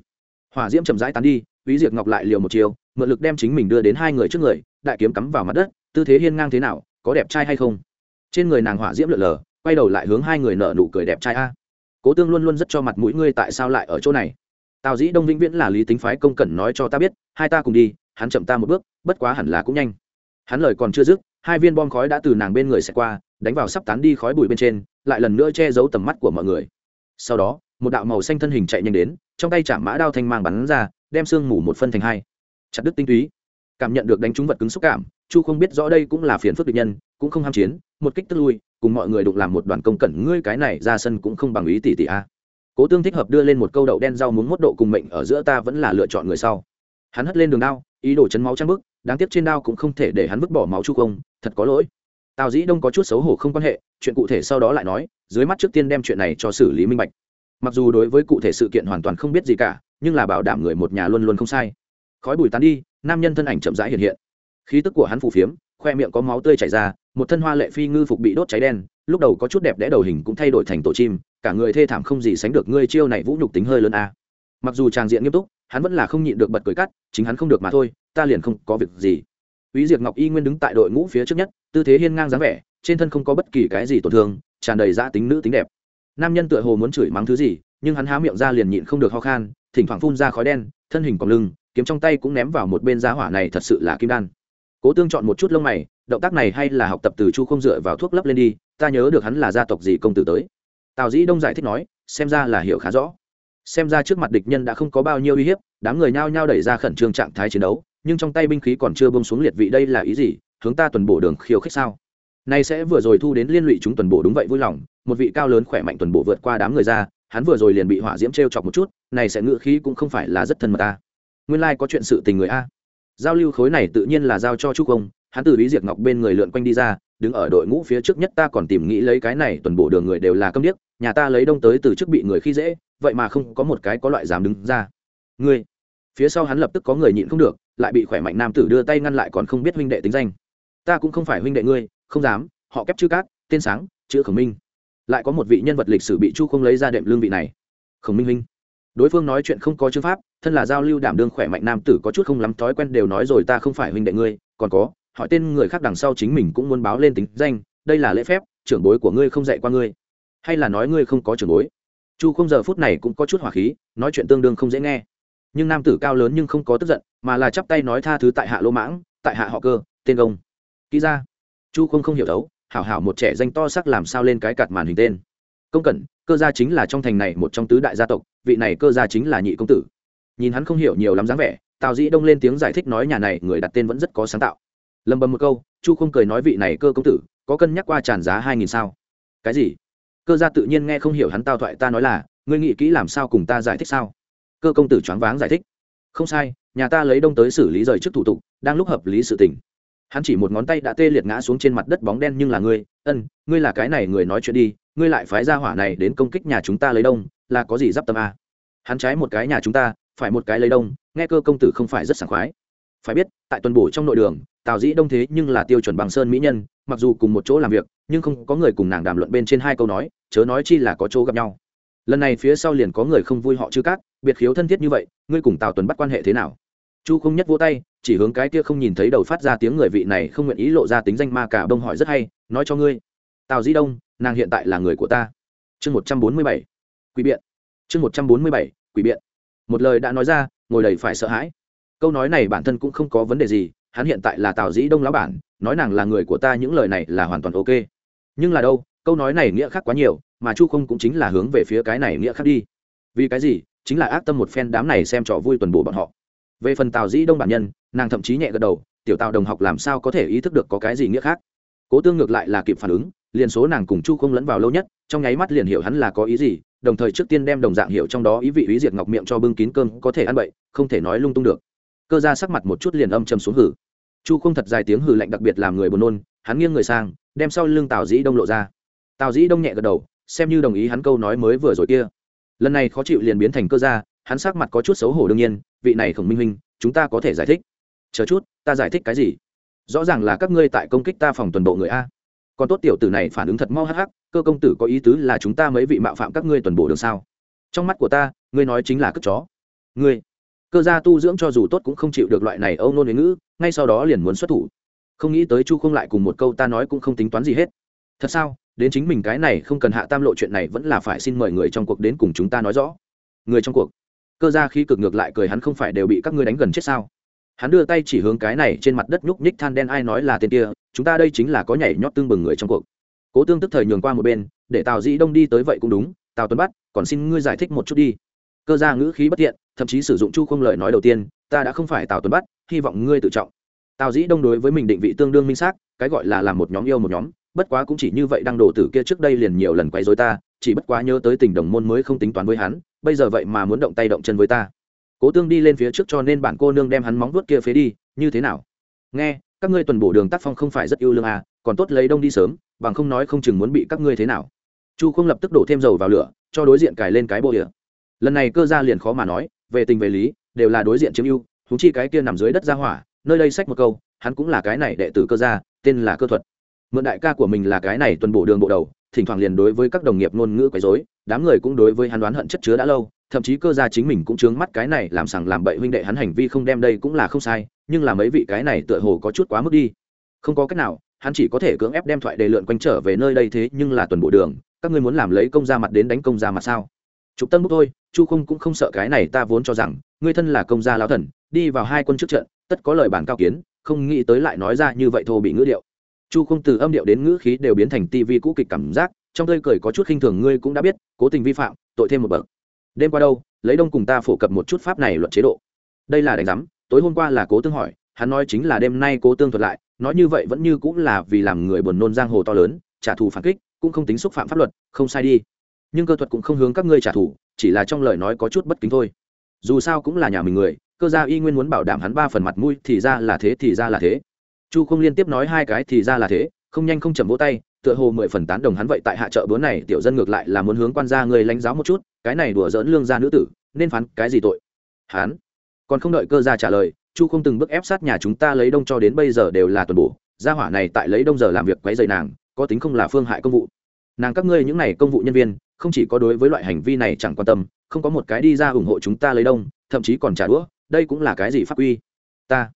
hỏa diễm chậm rãi tán đi Úy Diệp Ngọc lại liều một chiều, mượn lực đem chính mình đưa đến hai người trước người, đại kiếm cắm vào mặt đất, tư thế hiên ngang thế nào, có đẹp trai hay không? Trên người nàng hỏa diễm lượn lờ, quay đầu lại hướng hai người nở nụ cười đẹp trai a. Cố Tương luôn luôn rất cho mặt mũi ngươi tại sao lại ở chỗ này? Tào Dĩ Đông vĩnh viễn là lý tính phái công cẩn nói cho ta biết, hai ta cùng đi, hắn chậm ta một bước, bất quá hẳn là cũng nhanh. Hắn lời còn chưa dứt, hai viên bom khói đã từ nàng bên người sẽ qua, đánh vào sắp tán đi khói bụi bên trên, lại lần nữa che giấu tầm mắt của mọi người. Sau đó, một đạo màu xanh thân hình chạy nhanh đến, trong tay chạm mã đao thanh mang bắn ra, đem xương mù một phân thành hai. Chặt đứt tinh túy. Cảm nhận được đánh trúng vật cứng xúc cảm, chu không biết rõ đây cũng là phiền phức địch nhân, cũng không ham chiến, một kích tức lui, cùng mọi người đụng làm một đoàn công cẩn, ngươi cái này ra sân cũng không bằng ý tỷ tỷ a. Cố tương thích hợp đưa lên một câu đậu đen rau muống mốt độ cùng mệnh ở giữa ta vẫn là lựa chọn người sau. Hắn hất lên đường đao, ý đồ chấn máu trăng bức, đáng tiếc trên đao cũng không thể để hắn vứt bỏ máu chu không, thật có lỗi tào dĩ đông có chút xấu hổ không quan hệ, chuyện cụ thể sau đó lại nói, dưới mắt trước tiên đem chuyện này cho xử lý minh bạch. Mặc dù đối với cụ thể sự kiện hoàn toàn không biết gì cả, nhưng là bảo đảm người một nhà luôn luôn không sai. Khói bùi tán đi, nam nhân thân ảnh chậm rãi hiện hiện. Khí tức của hắn phù phiếm, khoe miệng có máu tươi chảy ra, một thân hoa lệ phi ngư phục bị đốt cháy đen, lúc đầu có chút đẹp đẽ đầu hình cũng thay đổi thành tổ chim, cả người thê thảm không gì sánh được ngươi chiêu này vũ nhục tính hơi lớn a. Mặc dù tràng diện nghiêm túc, hắn vẫn là không nhịn được bật cười cắt, chính hắn không được mà thôi, ta liền không có việc gì. Úy Diệp Ngọc Y nguyên đứng tại đội ngũ phía trước nhất, tư thế hiên ngang dáng vẻ, trên thân không có bất kỳ cái gì tổn thương, tràn đầy dã tính nữ tính đẹp. Nam nhân tựa hồ muốn chửi mắng thứ gì, nhưng hắn há miệng ra liền nhịn không được ho khan, thỉnh thoảng phun ra khói đen, thân hình cong lưng, kiếm trong tay cũng ném vào một bên giá hỏa này thật sự là kim đan. Cố Tương chọn một chút lông mày, động tác này hay là học tập từ Chu không dựa vào thuốc lấp lên đi, ta nhớ được hắn là gia tộc gì công tử tới. Tào Dĩ Đông giải thích nói, xem ra là hiểu khá rõ. Xem ra trước mặt địch nhân đã không có bao nhiêu uy hiếp, đám người nhao nhao đẩy ra khẩn trương trạng thái chiến đấu, nhưng trong tay binh khí còn chưa bông xuống liệt vị đây là ý gì? Hướng ta tuần bổ đường khiêu khích sao? Nay sẽ vừa rồi thu đến liên lụy chúng tuần bổ đúng vậy, vui lòng. Một vị cao lớn khỏe mạnh tuần bổ vượt qua đám người ra, hắn vừa rồi liền bị hỏa diễm t r e o chọc một chút, này sẽ ngự khí cũng không phải là rất thân mật ta. Nguyên lai、like、có chuyện sự tình người a. Giao lưu khối này tự nhiên là giao cho chúc công, hắn từ lý diệt ngọc bên người lượn quanh đi ra, đứng ở đội ngũ phía trước nhất ta còn tìm nghĩ lấy cái này tuần bổ đường người đều là câm điếc, nhà ta lấy đông tới từ trước bị người khi dễ, vậy mà không có một cái có loại dám đứng ra. Ngươi phía sau hắn lập tức có người nhịn không được, lại bị khỏe mạnh nam tử đưa tay ngăn lại còn không biết huynh đệ tính danh. Ta cũng không phải huynh đệ ngươi, không dám, họ kép chữ cát, tên sáng, chữ khổng minh. Lại có một vị nhân vật lịch sử bị chu không lấy ra đệm lương vị này. Khổng minh huynh. Đối phương nói chuyện không có chữ pháp, thân là giao lưu đảm đương khỏe mạnh nam tử có chút không lắm thói quen đều nói rồi ta không phải huynh đệ ngươi, còn có, hỏi tên người khác đằng sau chính mình cũng muốn báo lên tính danh, đây là lễ phép, trưởng bối của ngươi không dạy qua ngươi. Hay là nói ngươi không có trưởng bối? Chu không giờ phút này cũng có chút hỏa khí, nói chuyện tương đương không dễ nghe nhưng nam tử cao lớn nhưng không có tức giận, mà là chắp tay nói tha thứ tại hạ lỗ mãng, tại hạ họ cơ, tên công kỹ ra. Chu không không hiểu thấu, hảo hảo một trẻ danh to sắc làm sao lên cái cặt màn hình tên. Công cẩn, cơ gia chính là trong thành này một trong tứ đại gia tộc, vị này cơ gia chính là nhị công tử. Nhìn hắn không hiểu nhiều lắm dáng vẻ, tào dĩ đông lên tiếng giải thích nói nhà này người đặt tên vẫn rất có sáng tạo. Lầm bầm một câu, chu không cười nói vị này cơ công tử, có cân nhắc qua tràn giá hai nghìn sao? Cái gì? Cơ gia tự nhiên nghe không hiểu hắn tao thoại ta nói là, ngươi nghĩ kỹ làm sao cùng ta giải thích sao? Cơ công tử choáng váng giải thích. Không sai, nhà ta lấy đông tới xử lý rời trước thủ tục, đang lúc hợp lý sự tình. Hắn chỉ một ngón tay đã tê liệt ngã xuống trên mặt đất bóng đen nhưng là ngươi, ân, ngươi là cái này người nói chuyện đi, ngươi lại phái ra hỏa này đến công kích nhà chúng ta lấy đông, là có gì d i p tâm a hắn trái một cái nhà chúng ta, phải một cái lấy đông, nghe cơ công tử không phải rất sảng khoái. Phải biết, tại tuần bổ trong nội đường, tào dĩ đông thế nhưng là tiêu chuẩn bằng sơn mỹ nhân, mặc dù cùng một chỗ làm việc, nhưng không có người cùng nàng đàm luận bên trên hai câu nói, chớ nói chi là có chỗ gặp nhau. Lần này phía sau liền có người không vui họ chứ cát biệt khiếu thân thiết như vậy, ngươi cùng tào tuấn bắt quan hệ thế nào? Chu không nhất vỗ tay, chỉ hướng cái kia không nhìn thấy đầu phát ra tiếng người vị này không nguyện ý lộ ra tính danh ma cả bông hỏi rất hay, nói cho ngươi. Tào di đông, nàng hiện tại là người của ta. Chương một trăm bốn mươi bảy. Quỷ biện. Chương một trăm bốn mươi bảy. Quỷ biện. Một lời đã nói ra, ngồi đầy phải sợ hãi. Câu nói này bản thân cũng không có vấn đề gì, hắn hiện tại là tào dĩ đông lão bản, nói nàng là người của ta những lời này là hoàn toàn ok. Nhưng là đâu, câu nói này nghĩa khác quá nhiều, mà chu không cũng chính là hướng về phía cái này nghĩa khác đi. Vì cái gì? Chính là ác tâm một phen đám này xem trò vui tuần bổ bọn họ. Về phần tào dĩ đông bản nhân, nàng thậm chí nhẹ gật đầu, tiểu tào đồng học làm sao có thể ý thức được có cái gì nghĩa khác? Cố tương ngược lại là kịp phản ứng, liền số nàng cùng chu không lẫn vào lâu nhất, trong nháy mắt liền hiểu hắn là có ý gì, đồng thời trước tiên đem đồng dạng hiểu trong đó ý vị ý diệt ngọc miệng cho bưng kín cơm có thể ăn bậy, không thể nói lung tung được. Cơ ra sắc mặt một chút liền âm châm xuống hử. Chu không thật dài tiếng hử lạnh đặc biệt làm người buồn nôn, hắn nghiêng người sang, đem sau lưng tào dĩ đông lộ ra. Tào dĩ đông nhẹ gật đầu, xem như đồng ý hắn câu nói mới vừa rồi kia lần này khó chịu liền biến thành cơ gia, hắn sắc mặt có chút xấu hổ đương nhiên, vị này khổng minh minh chúng ta có thể giải thích. Chờ chút, ta giải thích cái gì? Rõ ràng là các ngươi tại công kích ta phòng tuần bộ người a. Còn tốt tiểu tử này phản ứng thật mau hắc hắc, cơ công tử có ý tứ là chúng ta mấy vị mạo phạm các ngươi tuần bộ đường sao? Trong mắt của ta, ngươi nói chính là cất chó. Ngươi, cơ gia tu dưỡng cho dù tốt cũng không chịu được loại này âu nôn huế ngữ, ngay sau đó liền muốn xuất thủ. Không nghĩ tới chu không lại cùng một câu ta nói cũng không tính toán gì hết. Thật sao? Đến chính mình cái này không cần hạ tam lộ chuyện này vẫn là phải xin mời người trong cuộc đến cùng chúng ta nói rõ. Người trong cuộc. Cơ gia khí cực ngược lại cười hắn không phải đều bị các ngươi đánh gần chết sao? Hắn đưa tay chỉ hướng cái này trên mặt đất nhúc nhích than đen ai nói là tên kia, chúng ta đây chính là có nhảy nhót tương bừng người trong cuộc. Cố tương tức thời nhường qua một bên, để tào dĩ đông đi tới vậy cũng đúng, tào tuấn bắt, còn xin ngươi giải thích một chút đi. Cơ gia ngữ khí bất tiện thậm chí sử dụng chu không lời nói đầu tiên, ta đã không phải tào tuấn bắt, hy vọng ngươi tự trọng. Tào dĩ đông đối với mình định vị tương đương minh xác, cái gọi là làm một nhóm yêu một nhóm bất quá cũng chỉ như vậy đăng đồ tử kia trước đây liền nhiều lần quấy rối ta, chỉ bất quá nhớ tới tình đồng môn mới không tính toán với hắn, bây giờ vậy mà muốn động tay động chân với ta. Cố tương đi lên phía trước cho nên bản cô nương đem hắn móng vuốt kia phế đi, như thế nào? Nghe, các ngươi tuần bổ đường tác phong không phải rất yêu lương à còn tốt lấy đông đi sớm, bằng không nói không chừng muốn bị các ngươi thế nào. Chu không lập tức đổ thêm dầu vào lửa, cho đối diện cài lên cái bộ địa. Lần này cơ gia liền khó mà nói, về tình về lý, đều là đối diện chiếm ưu thú chi cái kia nằm dưới đất ra hỏa, nơi đây sách một câu, hắn cũng là cái này đệ tử cơ gia, tên là cơ thuật mượn đại ca của mình là cái này tuần bổ đường bộ đầu, thỉnh thoảng liền đối với các đồng nghiệp ngôn ngữ quấy rối, đám người cũng đối với hắn đoán hận chất chứa đã lâu, thậm chí cơ gia chính mình cũng chướng mắt cái này làm sằng làm bậy huynh đệ hắn hành vi không đem đây cũng là không sai, nhưng là mấy vị cái này tựa hồ có chút quá mức đi. Không có cách nào, hắn chỉ có thể cưỡng ép đem thoại đề lượn quanh trở về nơi đây thế nhưng là tuần bộ đường, các ngươi muốn làm lấy công ra mặt đến đánh công ra mặt sao? Trục tân bút thôi, chu không cũng không sợ cái này ta vốn cho rằng, ngươi thân là công gia lao thần, đi vào hai quân trước trận, tất có lời bản cao kiến, không nghĩ tới lại nói ra như vậy thô bị ngữ điệu chu không từ âm điệu đến ngữ khí đều biến thành tivi cũ kịch cảm giác, trong tơi cười có chút khinh thường ngươi cũng đã biết, cố tình vi phạm, tội thêm một bậc. Đêm qua đâu, lấy đông cùng ta phổ cập một chút pháp này luật chế độ. Đây là đánh giám, tối hôm qua là cố tương hỏi, hắn nói chính là đêm nay cố tương thuật lại, nói như vậy vẫn như cũng là vì làm người buồn nôn giang hồ to lớn, trả thù phản kích, cũng không tính xúc phạm pháp luật, không sai đi. Nhưng cơ thuật cũng không hướng các ngươi trả thù, chỉ là trong lời nói có chút bất kính thôi. Dù sao cũng là nhà mình người, cơ gia y nguyên muốn bảo đảm hắn ba phần mặt mũi thì ra là thế thì ra là thế chu không liên tiếp nói hai cái thì ra là thế, không nhanh không chậm vỗ tay, tựa hồ mười phần tán đồng hắn vậy tại hạ chợ bữa này, tiểu dân ngược lại là muốn hướng quan gia người lãnh giáo một chút, cái này đùa dỡn lương gia nữ tử, nên phán cái gì tội? Hắn còn không đợi cơ gia trả lời, chu không từng bước ép sát nhà chúng ta lấy đông cho đến bây giờ đều là tuần bổ, gia hỏa này tại lấy đông giờ làm việc quấy dày nàng, có tính không là phương hại công vụ. Nàng các ngươi những này công vụ nhân viên, không chỉ có đối với loại hành vi này chẳng quan tâm, không có một cái đi ra ủng hộ chúng ta lấy đông, thậm chí còn trả đũa, đây cũng là cái gì pháp uy ta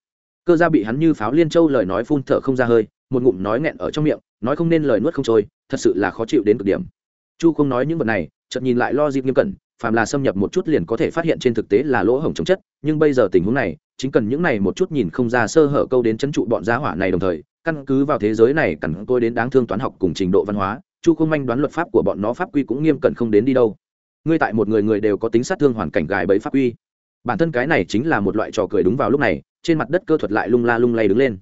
cơ gia bị hắn như pháo liên châu lời nói phun thở không ra hơi, một ngụm nói nghẹn ở trong miệng, nói không nên lời nuốt không trôi, thật sự là khó chịu đến cực điểm. Chu không nói những vật này, chợt nhìn lại lo dịp nghiêm cẩn, phàm là xâm nhập một chút liền có thể phát hiện trên thực tế là lỗ hổng chống chất, nhưng bây giờ tình huống này, chính cần những này một chút nhìn không ra sơ hở câu đến chấn trụ bọn gia hỏa này đồng thời, căn cứ vào thế giới này cần tôi đến đáng thương toán học cùng trình độ văn hóa, chu không manh đoán luật pháp của bọn nó pháp quy cũng nghiêm cẩn không đến đi đâu. Ngươi tại một người người đều có tính sát thương hoàn cảnh gài bẫy pháp quy. Bản thân cái này chính là một loại trò cười đúng vào lúc này trên mặt đất cơ thuật lại lung la lung lay đứng lên.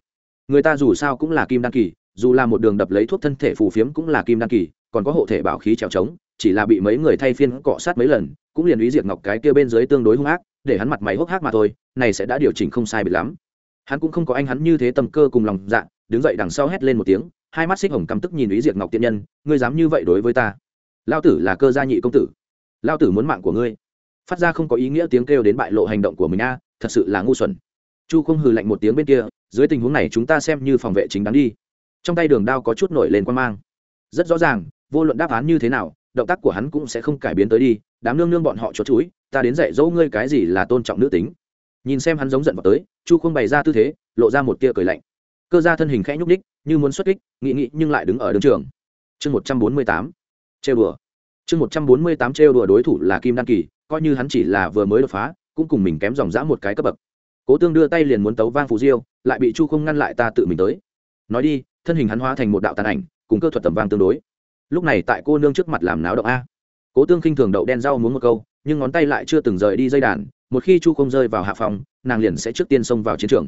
Người ta dù sao cũng là kim đan kỳ, dù là một đường đập lấy thuốc thân thể phù phiếm cũng là kim đan kỳ, còn có hộ thể bảo khí trèo trống, chỉ là bị mấy người thay phiên cọ sát mấy lần, cũng liền ý diệt ngọc cái kia bên dưới tương đối hung ác, để hắn mặt máy hốc hác mà thôi, này sẽ đã điều chỉnh không sai bị lắm. Hắn cũng không có anh hắn như thế tầm cơ cùng lòng dạ đứng dậy đằng sau hét lên một tiếng, hai mắt xích hồng căm tức nhìn ý diệt ngọc tiện nhân, ngươi dám như vậy đối với ta? Lao tử là cơ gia nhị công tử. Lao tử muốn mạng của ngươi. Phát ra không có ý nghĩa tiếng kêu đến bại lộ hành động của mình a, thật sự là ngu xuẩn chu không hừ lạnh một tiếng bên kia, dưới tình huống này chúng ta xem như phòng vệ chính đáng đi. Trong tay đường đao có chút nổi lên quan mang. Rất rõ ràng, vô luận đáp án như thế nào, động tác của hắn cũng sẽ không cải biến tới đi, đám nương nương bọn họ chốt chuối, ta đến dạy dỗ ngươi cái gì là tôn trọng nữ tính. Nhìn xem hắn giống giận vào tới, chu không bày ra tư thế, lộ ra một tia cười lạnh. Cơ ra thân hình khẽ nhúc ních như muốn xuất kích, nghị nghị nhưng lại đứng ở đường trường. Chương một trăm bốn mươi tám, trêu đùa. Chương một trăm bốn mươi tám, trêu đùa đối thủ là kim đan kỳ, coi như hắn chỉ là vừa mới đột phá, cũng cùng mình kém dòng dã một cái cấp bậc cố tương đưa tay liền muốn tấu vang phù diêu, lại bị chu không ngăn lại ta tự mình tới. Nói đi, thân hình hắn hóa thành một đạo tàn ảnh, cùng cơ thuật tầm vang tương đối. Lúc này tại cô nương trước mặt làm náo động a. Cố tương khinh thường đậu đen rau muốn một câu, nhưng ngón tay lại chưa từng rời đi dây đàn, một khi chu không rơi vào hạ phòng, nàng liền sẽ trước tiên xông vào chiến trường.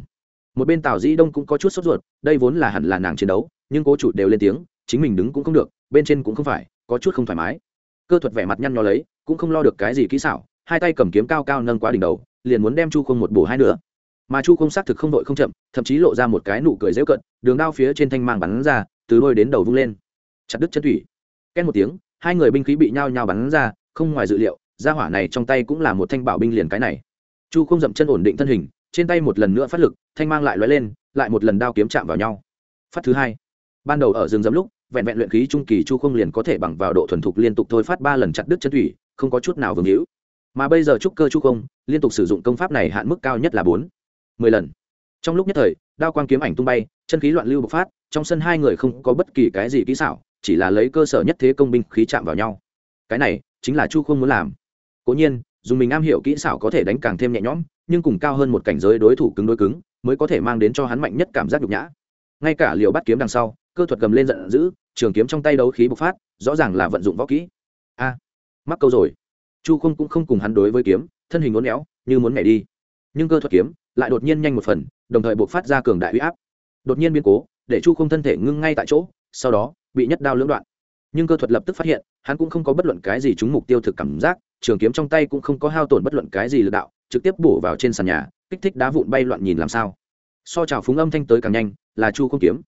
Một bên tào dĩ đông cũng có chút sốt ruột, đây vốn là hẳn là nàng chiến đấu, nhưng cố chủ đều lên tiếng, chính mình đứng cũng không được, bên trên cũng không phải, có chút không thoải mái. Cơ thuật vẻ mặt nhăn nhó lấy, cũng không lo được cái gì kỹ xảo, hai tay cầm kiếm cao cao nâng quá đỉnh đầu, liền muốn đem chu không một bổ hai nữa mà chu không xác thực không đội không chậm, thậm chí lộ ra một cái nụ cười dễu cận đường đao phía trên thanh mang bắn ra, từ đôi đến đầu vung lên. Chặt đứt chân thủy. Két một tiếng, hai người binh khí bị nhao nhao bắn ra, không ngoài dự liệu ra hỏa này trong tay cũng là một thanh bảo binh liền cái này. Chu không dậm chân ổn định thân hình, trên tay một lần nữa phát lực, thanh mang lại lóe lên, lại một lần đao kiếm chạm vào nhau. Phát thứ hai. Ban đầu ở rừng dấm lúc, vẹn vẹn luyện khí trung kỳ chu không liền có thể bằng vào độ thuần thục liên tục thôi phát ba lần chặt đứt chân thủy, không có chút nào vương hữu. Mà bây giờ trúc cơ chu không, liên tục sử dụng công pháp này hạn mức cao nhất là bốn mười lần. Trong lúc nhất thời, đao quang kiếm ảnh tung bay, chân khí loạn lưu bộc phát, trong sân hai người không có bất kỳ cái gì kỹ xảo, chỉ là lấy cơ sở nhất thế công binh khí chạm vào nhau. Cái này chính là chu không muốn làm. Cố nhiên, dùng mình am hiểu kỹ xảo có thể đánh càng thêm nhẹ nhõm, nhưng cùng cao hơn một cảnh giới đối thủ cứng đối cứng, mới có thể mang đến cho hắn mạnh nhất cảm giác nhục nhã. Ngay cả liều bắt kiếm đằng sau, cơ thuật gầm lên giận dữ, trường kiếm trong tay đấu khí bộc phát, rõ ràng là vận dụng võ kỹ. A à, mắc câu rồi. Chu không cũng không cùng hắn đối với kiếm, thân hình uốn éo, như muốn nhảy đi. Nhưng cơ thuật kiếm lại đột nhiên nhanh một phần, đồng thời buộc phát ra cường đại huy áp. Đột nhiên biến cố, để chu không thân thể ngưng ngay tại chỗ, sau đó, bị nhất đao lưỡng đoạn. Nhưng cơ thuật lập tức phát hiện, hắn cũng không có bất luận cái gì trúng mục tiêu thực cảm giác, trường kiếm trong tay cũng không có hao tổn bất luận cái gì lực đạo, trực tiếp bổ vào trên sàn nhà, kích thích đá vụn bay loạn nhìn làm sao. So trào phúng âm thanh tới càng nhanh, là chu không kiếm.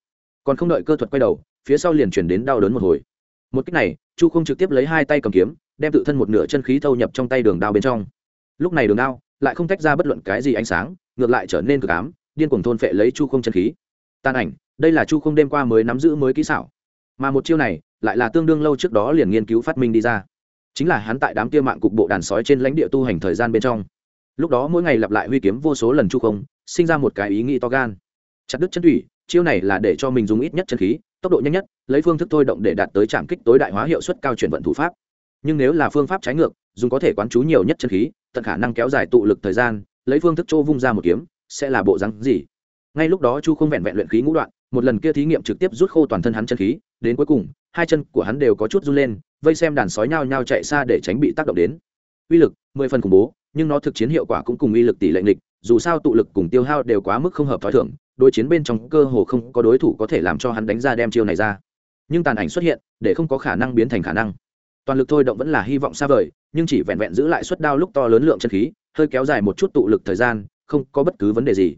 Còn không đợi cơ thuật quay đầu, phía sau liền chuyển đến đau đớn một hồi. Một cách này, chu không trực tiếp lấy hai tay cầm kiếm, đem tự thân một nửa chân khí thâu nhập trong tay đường đao bên trong. Lúc này đường đao lại không tách ra bất luận cái gì ánh sáng ngược lại trở nên cực ám, điên cuồng thôn phệ lấy chu không chân khí. Tàn ảnh, đây là chu không đêm qua mới nắm giữ mới kỹ xảo. Mà một chiêu này, lại là tương đương lâu trước đó liền nghiên cứu phát minh đi ra. Chính là hắn tại đám kia mạng cục bộ đàn sói trên lãnh địa tu hành thời gian bên trong. Lúc đó mỗi ngày lặp lại huy kiếm vô số lần chu không, sinh ra một cái ý nghĩ to gan. Chặt đứt chân thủy, chiêu này là để cho mình dùng ít nhất chân khí, tốc độ nhanh nhất, lấy phương thức thôi động để đạt tới trạm kích tối đại hóa hiệu suất cao chuyển vận thủ pháp. Nhưng nếu là phương pháp trái ngược, dùng có thể quán chú nhiều nhất chân khí, tận khả năng kéo dài tụ lực thời gian lấy phương thức chỗ vung ra một kiếm, sẽ là bộ rắn gì? Ngay lúc đó chu không vẹn vẹn luyện khí ngũ đoạn, một lần kia thí nghiệm trực tiếp rút khô toàn thân hắn chân khí, đến cuối cùng, hai chân của hắn đều có chút run lên, vây xem đàn sói nhao nhao chạy xa để tránh bị tác động đến. Uy lực, mười phần khủng bố, nhưng nó thực chiến hiệu quả cũng cùng uy lực tỷ lệ nghịch, dù sao tụ lực cùng tiêu hao đều quá mức không hợp t h ó i thưởng đối chiến bên trong cơ hồ không có đối thủ có thể làm cho hắn đánh ra đem chiêu này ra. Nhưng tàn ảnh xuất hiện, để không có khả năng biến thành khả năng. Toàn lực thôi động vẫn là hy vọng xa vời, nhưng chỉ vẹn vẹn giữ lại suất đao lúc to lớn lượng chân khí hơi kéo dài một chút tụ lực thời gian, không có bất cứ vấn đề gì.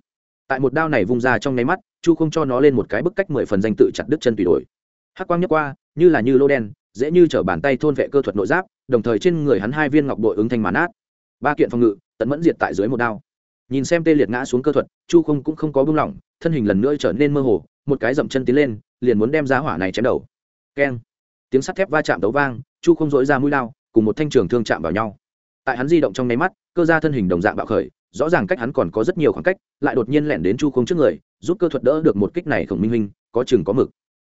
Tại một đao này vung ra trong nháy mắt, chu không cho nó lên một cái bức cách mười phần danh tự chặt đứt chân tùy đổi. Hắc quang nhất qua, như là như lô đen, dễ như t bàn tay thôn vệ cơ thuật nội giáp, đồng thời trên người hắn hai viên ngọc bội ứng thành màn át ba kiện phòng ngự, tận mẫn diệt tại dưới một đao. Nhìn xem tê liệt ngã xuống cơ thuật, chu không cũng không có buông lỏng, thân hình lần nữa trở nên mơ hồ, một cái dậm chân tiến lên, liền muốn đem giá hỏa này chém đầu. Keng. Tiếng sắt thép va chạm đấu vang, chu không dỗi ra mũi lao cùng một thanh trường thương chạm vào nhau tại hắn di động trong nháy mắt, cơ ra thân hình đồng dạng bạo khởi, rõ ràng cách hắn còn có rất nhiều khoảng cách, lại đột nhiên lẻn đến chu không trước người, giúp cơ thuật đỡ được một kích này khổng minh minh có chừng có mực.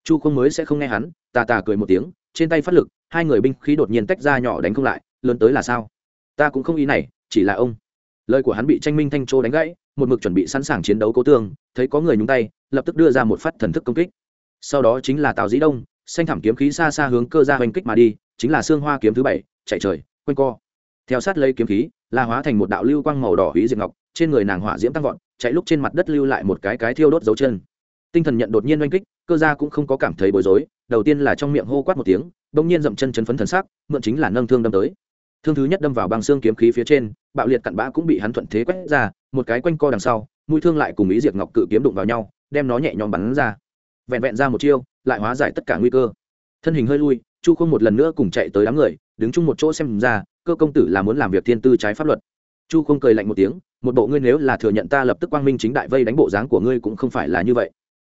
Chu không mới sẽ không nghe hắn, tà tà cười một tiếng, trên tay phát lực, hai người binh khí đột nhiên tách ra nhỏ đánh không lại, lớn tới là sao? Ta cũng không ý này, chỉ là ông. Lời của hắn bị tranh minh thanh châu đánh gãy, một mực chuẩn bị sẵn sàng chiến đấu cố tương, thấy có người nhúng tay, lập tức đưa ra một phát thần thức công kích. Sau đó chính là tào dĩ đông, xanh thảm kiếm khí xa xa hướng cơ ra hoành kích mà đi, chính là xương hoa kiếm thứ bảy, chạy trời, quanh co theo sát lấy kiếm khí, la hóa thành một đạo lưu quang màu đỏ hủy diệt ngọc, trên người nàng hỏa diễm tăng vọt, chạy lúc trên mặt đất lưu lại một cái cái thiêu đốt dấu chân. Tinh thần nhận đột nhiên oanh kích, cơ gia cũng không có cảm thấy bối rối, đầu tiên là trong miệng hô quát một tiếng, bỗng nhiên dậm chân chấn phấn thần sắc, mượn chính là nâng thương đâm tới. Thương thứ nhất đâm vào băng xương kiếm khí phía trên, bạo liệt cặn bã cũng bị hắn thuận thế quét ra, một cái quanh co đằng sau, mũi thương lại cùng ý diệt ngọc cự kiếm đụng vào nhau, đem nó nhẹ nhõm bắn ra. Vẹn vẹn ra một chiêu, lại hóa giải tất cả nguy cơ. Thân hình hơi lui, chu không một lần nữa cùng chạy tới đám người, đứng chung một chỗ xem ra cơ công tử là muốn làm việc thiên tư trái pháp luật. Chu không cười lạnh một tiếng, một bộ ngươi nếu là thừa nhận ta lập tức quang minh chính đại vây đánh bộ dáng của ngươi cũng không phải là như vậy.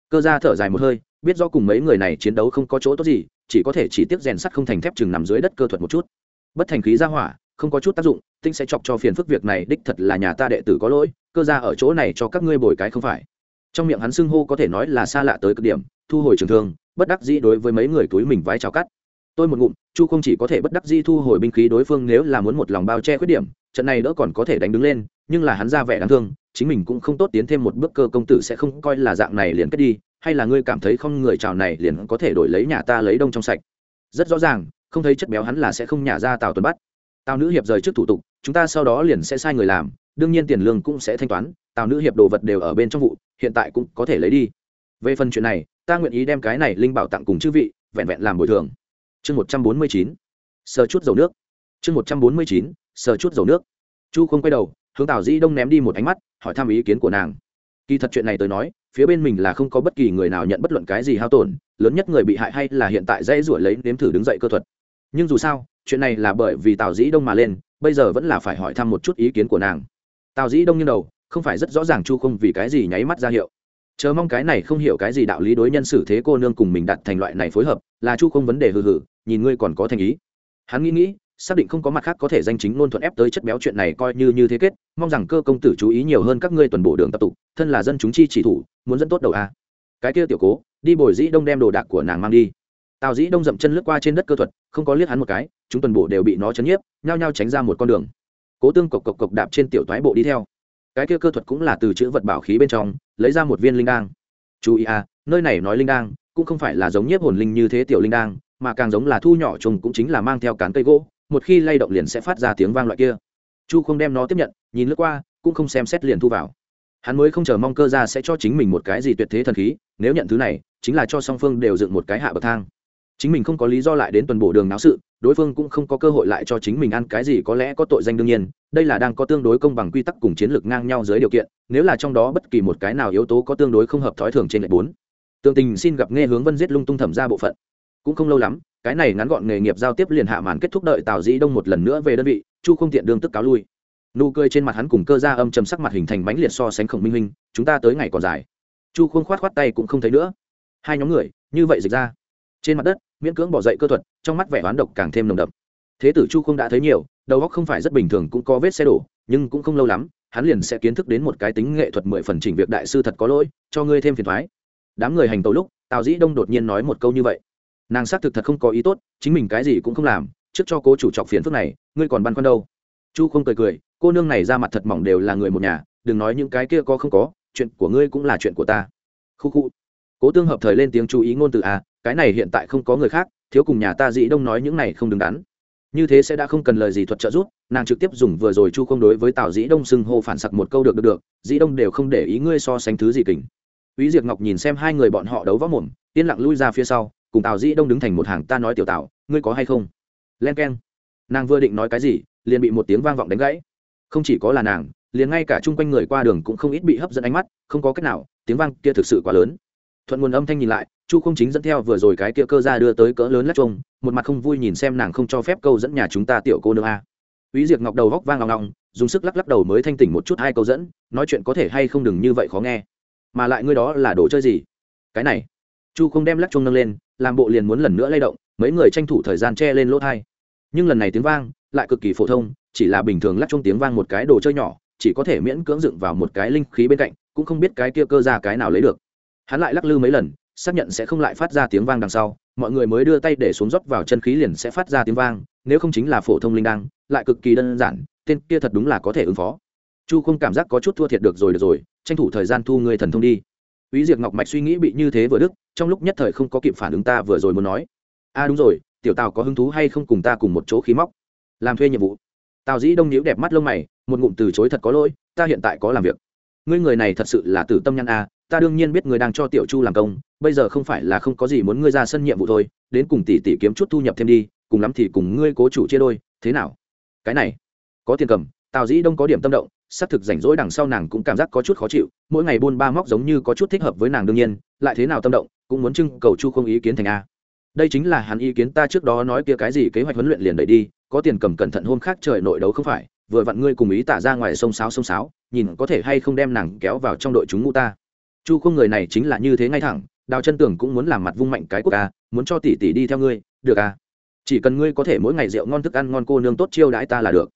Cơ gia thở dài một hơi, biết do cùng mấy người này chiến đấu không có chỗ tốt gì, chỉ có thể chỉ tiếp rèn sắt không thành thép chừng nằm dưới đất cơ thuật một chút. Bất thành khí ra hỏa, không có chút tác dụng, tinh sẽ chọc cho phiền phức việc này, đích thật là nhà ta đệ tử có lỗi, cơ gia ở chỗ này cho các ngươi bồi cái không phải. Trong miệng hắn xưng hô có thể nói là xa lạ tới cực điểm, thu hồi trường thương, bất đắc dĩ đối với mấy người túi mình vái chào cắt tôi một ngụm, chu không chỉ có thể bất đắc di thu hồi binh khí đối phương nếu là muốn một lòng bao che khuyết điểm, trận này đỡ còn có thể đánh đứng lên, nhưng là hắn ra vẻ đáng thương, chính mình cũng không tốt tiến thêm một bước cơ công tử sẽ không coi là dạng này liền kết đi, hay là ngươi cảm thấy không người chào này liền có thể đổi lấy nhà ta lấy đông trong sạch. Rất rõ ràng, không thấy chất béo hắn là sẽ không nhả ra tào tuần bắt tào nữ hiệp rời trước thủ tục, chúng ta sau đó liền sẽ sai người làm, đương nhiên tiền lương cũng sẽ thanh toán, tào nữ hiệp đồ vật đều ở bên trong vụ, hiện tại cũng có thể lấy đi. Về phần chuyện này, ta nguyện ý đem cái này linh bảo tặng cùng chư vị, vẹn vẹn làm bồi thường chương một trăm bốn mươi chín, sờ chút dầu nước. Chương một trăm bốn mươi chín, sờ chút dầu nước. Chu không quay đầu, hướng tào dĩ đông ném đi một ánh mắt, hỏi thăm ý kiến của nàng. Kỳ thật chuyện này tới nói, phía bên mình là không có bất kỳ người nào nhận bất luận cái gì hao tổn, lớn nhất người bị hại hay là hiện tại dễ ruổi lấy nếm thử đứng dậy cơ thuật. Nhưng dù sao, chuyện này là bởi vì tào dĩ đông mà lên, bây giờ vẫn là phải hỏi thăm một chút ý kiến của nàng. Tào dĩ đông như đầu, không phải rất rõ ràng chu không vì cái gì nháy mắt ra hiệu chớ mong cái này không hiểu cái gì đạo lý đối nhân xử thế cô nương cùng mình đặt thành loại này phối hợp, là chu không vấn đề hừ hừ, nhìn ngươi còn có thành ý. Hắn nghĩ nghĩ, xác định không có mặt khác có thể danh chính ngôn thuận ép tới chất béo chuyện này coi như như thế kết, mong rằng cơ công tử chú ý nhiều hơn các ngươi tuần bộ đường tập tục thân là dân chúng chi chỉ thủ, muốn dẫn tốt đầu a. Cái kia tiểu cố, đi bồi dĩ đông đem đồ đạc của nàng mang đi. Tào dĩ đông dậm chân lướt qua trên đất cơ thuật, không có liếc hắn một cái, chúng tuần bộ đều bị nó chấn nhiếp, nhao nhao tránh ra một con đường. Cố tương cộc cộc cộc đạp trên tiểu toái bộ đi theo. Cái kia cơ thuật cũng là từ chữ vật bảo khí bên trong lấy ra một viên linh đang chú ý a nơi này nói linh đang cũng không phải là giống nhiếp hồn linh như thế tiểu linh đang mà càng giống là thu nhỏ trùng cũng chính là mang theo cán cây gỗ, một khi lay động liền sẽ phát ra tiếng vang loại kia. Chu không đem nó tiếp nhận, nhìn lướt qua, cũng không xem xét liền thu vào. Hắn mới không chờ mong cơ ra sẽ cho chính mình một cái gì tuyệt thế thần khí, nếu nhận thứ này, chính là cho song phương đều dựng một cái hạ bậc thang chính mình không có lý do lại đến tuần bộ đường náo sự, đối phương cũng không có cơ hội lại cho chính mình ăn cái gì có lẽ có tội danh đương nhiên, đây là đang có tương đối công bằng quy tắc cùng chiến lược ngang nhau dưới điều kiện, nếu là trong đó bất kỳ một cái nào yếu tố có tương đối không hợp thói thường trên lệ bốn. Tương tình xin gặp nghe hướng vân giết lung tung thẩm ra bộ phận. Cũng không lâu lắm, cái này ngắn gọn nghề nghiệp giao tiếp liền hạ màn kết thúc đợi tào dĩ đông một lần nữa về đơn vị, chu không tiện đương tức cáo lui. Nụ cười trên mặt hắn cùng cơ ra âm chầm sắc mặt hình thành bánh liệt so sánh khổng minh minh chúng ta tới ngày còn dài. Chu không khoát khoát tay cũng không thấy nữa. Hai nhóm người, như vậy dịch ra. Trên mặt đất miễn cưỡng bỏ dậy cơ thuật, trong mắt vẻ oán độc càng thêm nồng đậm. Thế tử chu không đã thấy nhiều, đầu óc không phải rất bình thường cũng có vết xe đổ, nhưng cũng không lâu lắm, hắn liền sẽ kiến thức đến một cái tính nghệ thuật mười phần chỉnh việc đại sư thật có lỗi, cho ngươi thêm phiền thoái. Đám người hành tàu lúc, tào dĩ đông đột nhiên nói một câu như vậy. Nàng xác thực thật không có ý tốt, chính mình cái gì cũng không làm, trước cho cố chủ trọc phiền phức này, ngươi còn băn khoăn đâu. Chu không cười cười, cô nương này ra mặt thật mỏng đều là người một nhà, đừng nói những cái kia có không có, chuyện của ngươi cũng là chuyện của ta. Khu khu. Cố tương hợp thời lên tiếng chú ý ngôn từ à cái này hiện tại không có người khác thiếu cùng nhà ta dĩ đông nói những này không đứng đắn như thế sẽ đã không cần lời gì thuật trợ giúp nàng trực tiếp dùng vừa rồi chu không đối với tào dĩ đông xưng hô phản sặc một câu được được được dĩ đông đều không để ý ngươi so sánh thứ gì kình ý Diệp Ngọc nhìn xem hai người bọn họ đấu võ mồm, yên lặng lui ra phía sau, cùng Tào Dĩ Đông đứng thành một hàng, ta nói tiểu Tào, ngươi có hay không? Len keng. Nàng vừa định nói cái gì, liền bị một tiếng vang vọng đánh gãy. Không chỉ có là nàng, liền ngay cả chung quanh người qua đường cũng không ít bị hấp dẫn ánh mắt, không có cách nào, tiếng vang kia thực sự quá lớn. Thuận nguồn âm thanh nhìn lại, Chu Không Chính dẫn theo vừa rồi cái kia cơ ra đưa tới cỡ lớn lắc trông, một mặt không vui nhìn xem nàng không cho phép câu dẫn nhà chúng ta tiểu cô nương a. ý diệt Ngọc đầu góc vang ngọng ngọng, dùng sức lắc lắc đầu mới thanh tỉnh một chút hai câu dẫn, nói chuyện có thể hay không đừng như vậy khó nghe. Mà lại ngươi đó là đồ chơi gì? Cái này. Chu không đem lắc chuông nâng lên làm bộ liền muốn lần nữa lay động mấy người tranh thủ thời gian che lên lỗ thai. Nhưng lần này tiếng vang lại cực kỳ phổ thông chỉ là bình thường lắc chuông tiếng vang một cái đồ chơi nhỏ chỉ có thể miễn cưỡng dựng vào một cái linh khí bên cạnh cũng không biết cái kia cơ ra cái nào lấy được. Hắn lại lắc lư mấy lần xác nhận sẽ không lại phát ra tiếng vang đằng sau mọi người mới đưa tay để xuống dốc vào chân khí liền sẽ phát ra tiếng vang nếu không chính là phổ thông linh đăng lại cực kỳ đơn giản tên kia thật đúng là có thể ứng phó chu không cảm giác có chút thua thiệt được rồi được rồi tranh thủ thời gian thu người thần thông đi Úy Diệp Ngọc Mạch suy nghĩ bị như thế vừa đức, trong lúc nhất thời không có kịp phản ứng ta vừa rồi muốn nói. A à đúng rồi, tiểu Tào có hứng thú hay không cùng ta cùng một chỗ khí móc, làm thuê nhiệm vụ. Tào Dĩ Đông nhíu đẹp mắt lông mày, một ngụm từ chối thật có lỗi, ta hiện tại có làm việc. Ngươi người này thật sự là tử tâm nhân a, à, ta đương nhiên biết người đang cho tiểu Chu làm công, bây giờ không phải là không có gì muốn ngươi ra sân nhiệm vụ thôi, đến cùng tỷ tỷ kiếm chút thu nhập thêm đi, cùng lắm thì cùng ngươi cố chủ chia đôi, thế nào? Cái này, có tiền cầm, Tào Dĩ Đông có điểm tâm động, xác thực rảnh rỗi đằng sau nàng cũng cảm giác có chút khó chịu mỗi ngày buôn ba móc giống như có chút thích hợp với nàng đương nhiên lại thế nào tâm động cũng muốn trưng cầu chu không ý kiến thành a đây chính là hắn ý kiến ta trước đó nói kia cái gì kế hoạch huấn luyện liền đẩy đi có tiền cầm cẩn thận hôm khác trời nội đấu không phải vừa vặn ngươi cùng ý tả ra ngoài sông sáo sông sáo nhìn có thể hay không đem nàng kéo vào trong đội chúng ngũ ta chu không người này chính là như thế ngay thẳng đào chân tưởng cũng muốn làm mặt vung mạnh cái quốc ca muốn cho tỷ tỷ đi theo ngươi được à chỉ cần ngươi có thể mỗi ngày rượu ngon thức ăn ngon cô nương tốt chiêu đãi ta là được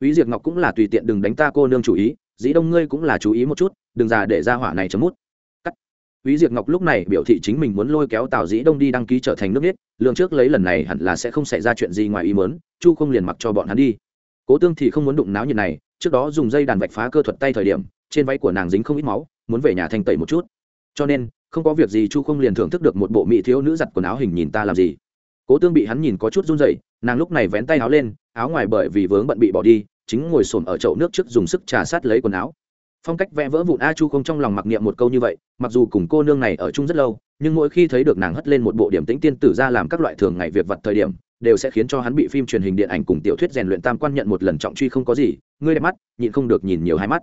Úy Diệp Ngọc cũng là tùy tiện đừng đánh ta cô nương chủ ý, dĩ đông ngươi cũng là chú ý một chút, đừng già để ra hỏa này chấm mút. Cắt. Úy Diệp Ngọc lúc này biểu thị chính mình muốn lôi kéo Tào Dĩ Đông đi đăng ký trở thành nước biết, lượng trước lấy lần này hẳn là sẽ không xảy ra chuyện gì ngoài ý muốn, Chu không liền mặc cho bọn hắn đi. Cố Tương thì không muốn đụng náo như này, trước đó dùng dây đàn vạch phá cơ thuật tay thời điểm, trên váy của nàng dính không ít máu, muốn về nhà thanh tẩy một chút. Cho nên, không có việc gì Chu không liền thưởng thức được một bộ mỹ thiếu nữ giặt quần áo hình nhìn ta làm gì. Cố Tương bị hắn nhìn có chút run rẩy, nàng lúc này vén tay áo lên, áo ngoài bởi vì vướng bận bị bỏ đi chính ngồi xổm ở chậu nước trước dùng sức trà sát lấy quần áo phong cách vẽ vỡ vụn a chu không trong lòng mặc niệm một câu như vậy mặc dù cùng cô nương này ở chung rất lâu nhưng mỗi khi thấy được nàng hất lên một bộ điểm tĩnh tiên tử ra làm các loại thường ngày việc vật thời điểm đều sẽ khiến cho hắn bị phim truyền hình điện ảnh cùng tiểu thuyết rèn luyện tam quan nhận một lần trọng truy không có gì ngươi đẹp mắt nhịn không được nhìn nhiều hai mắt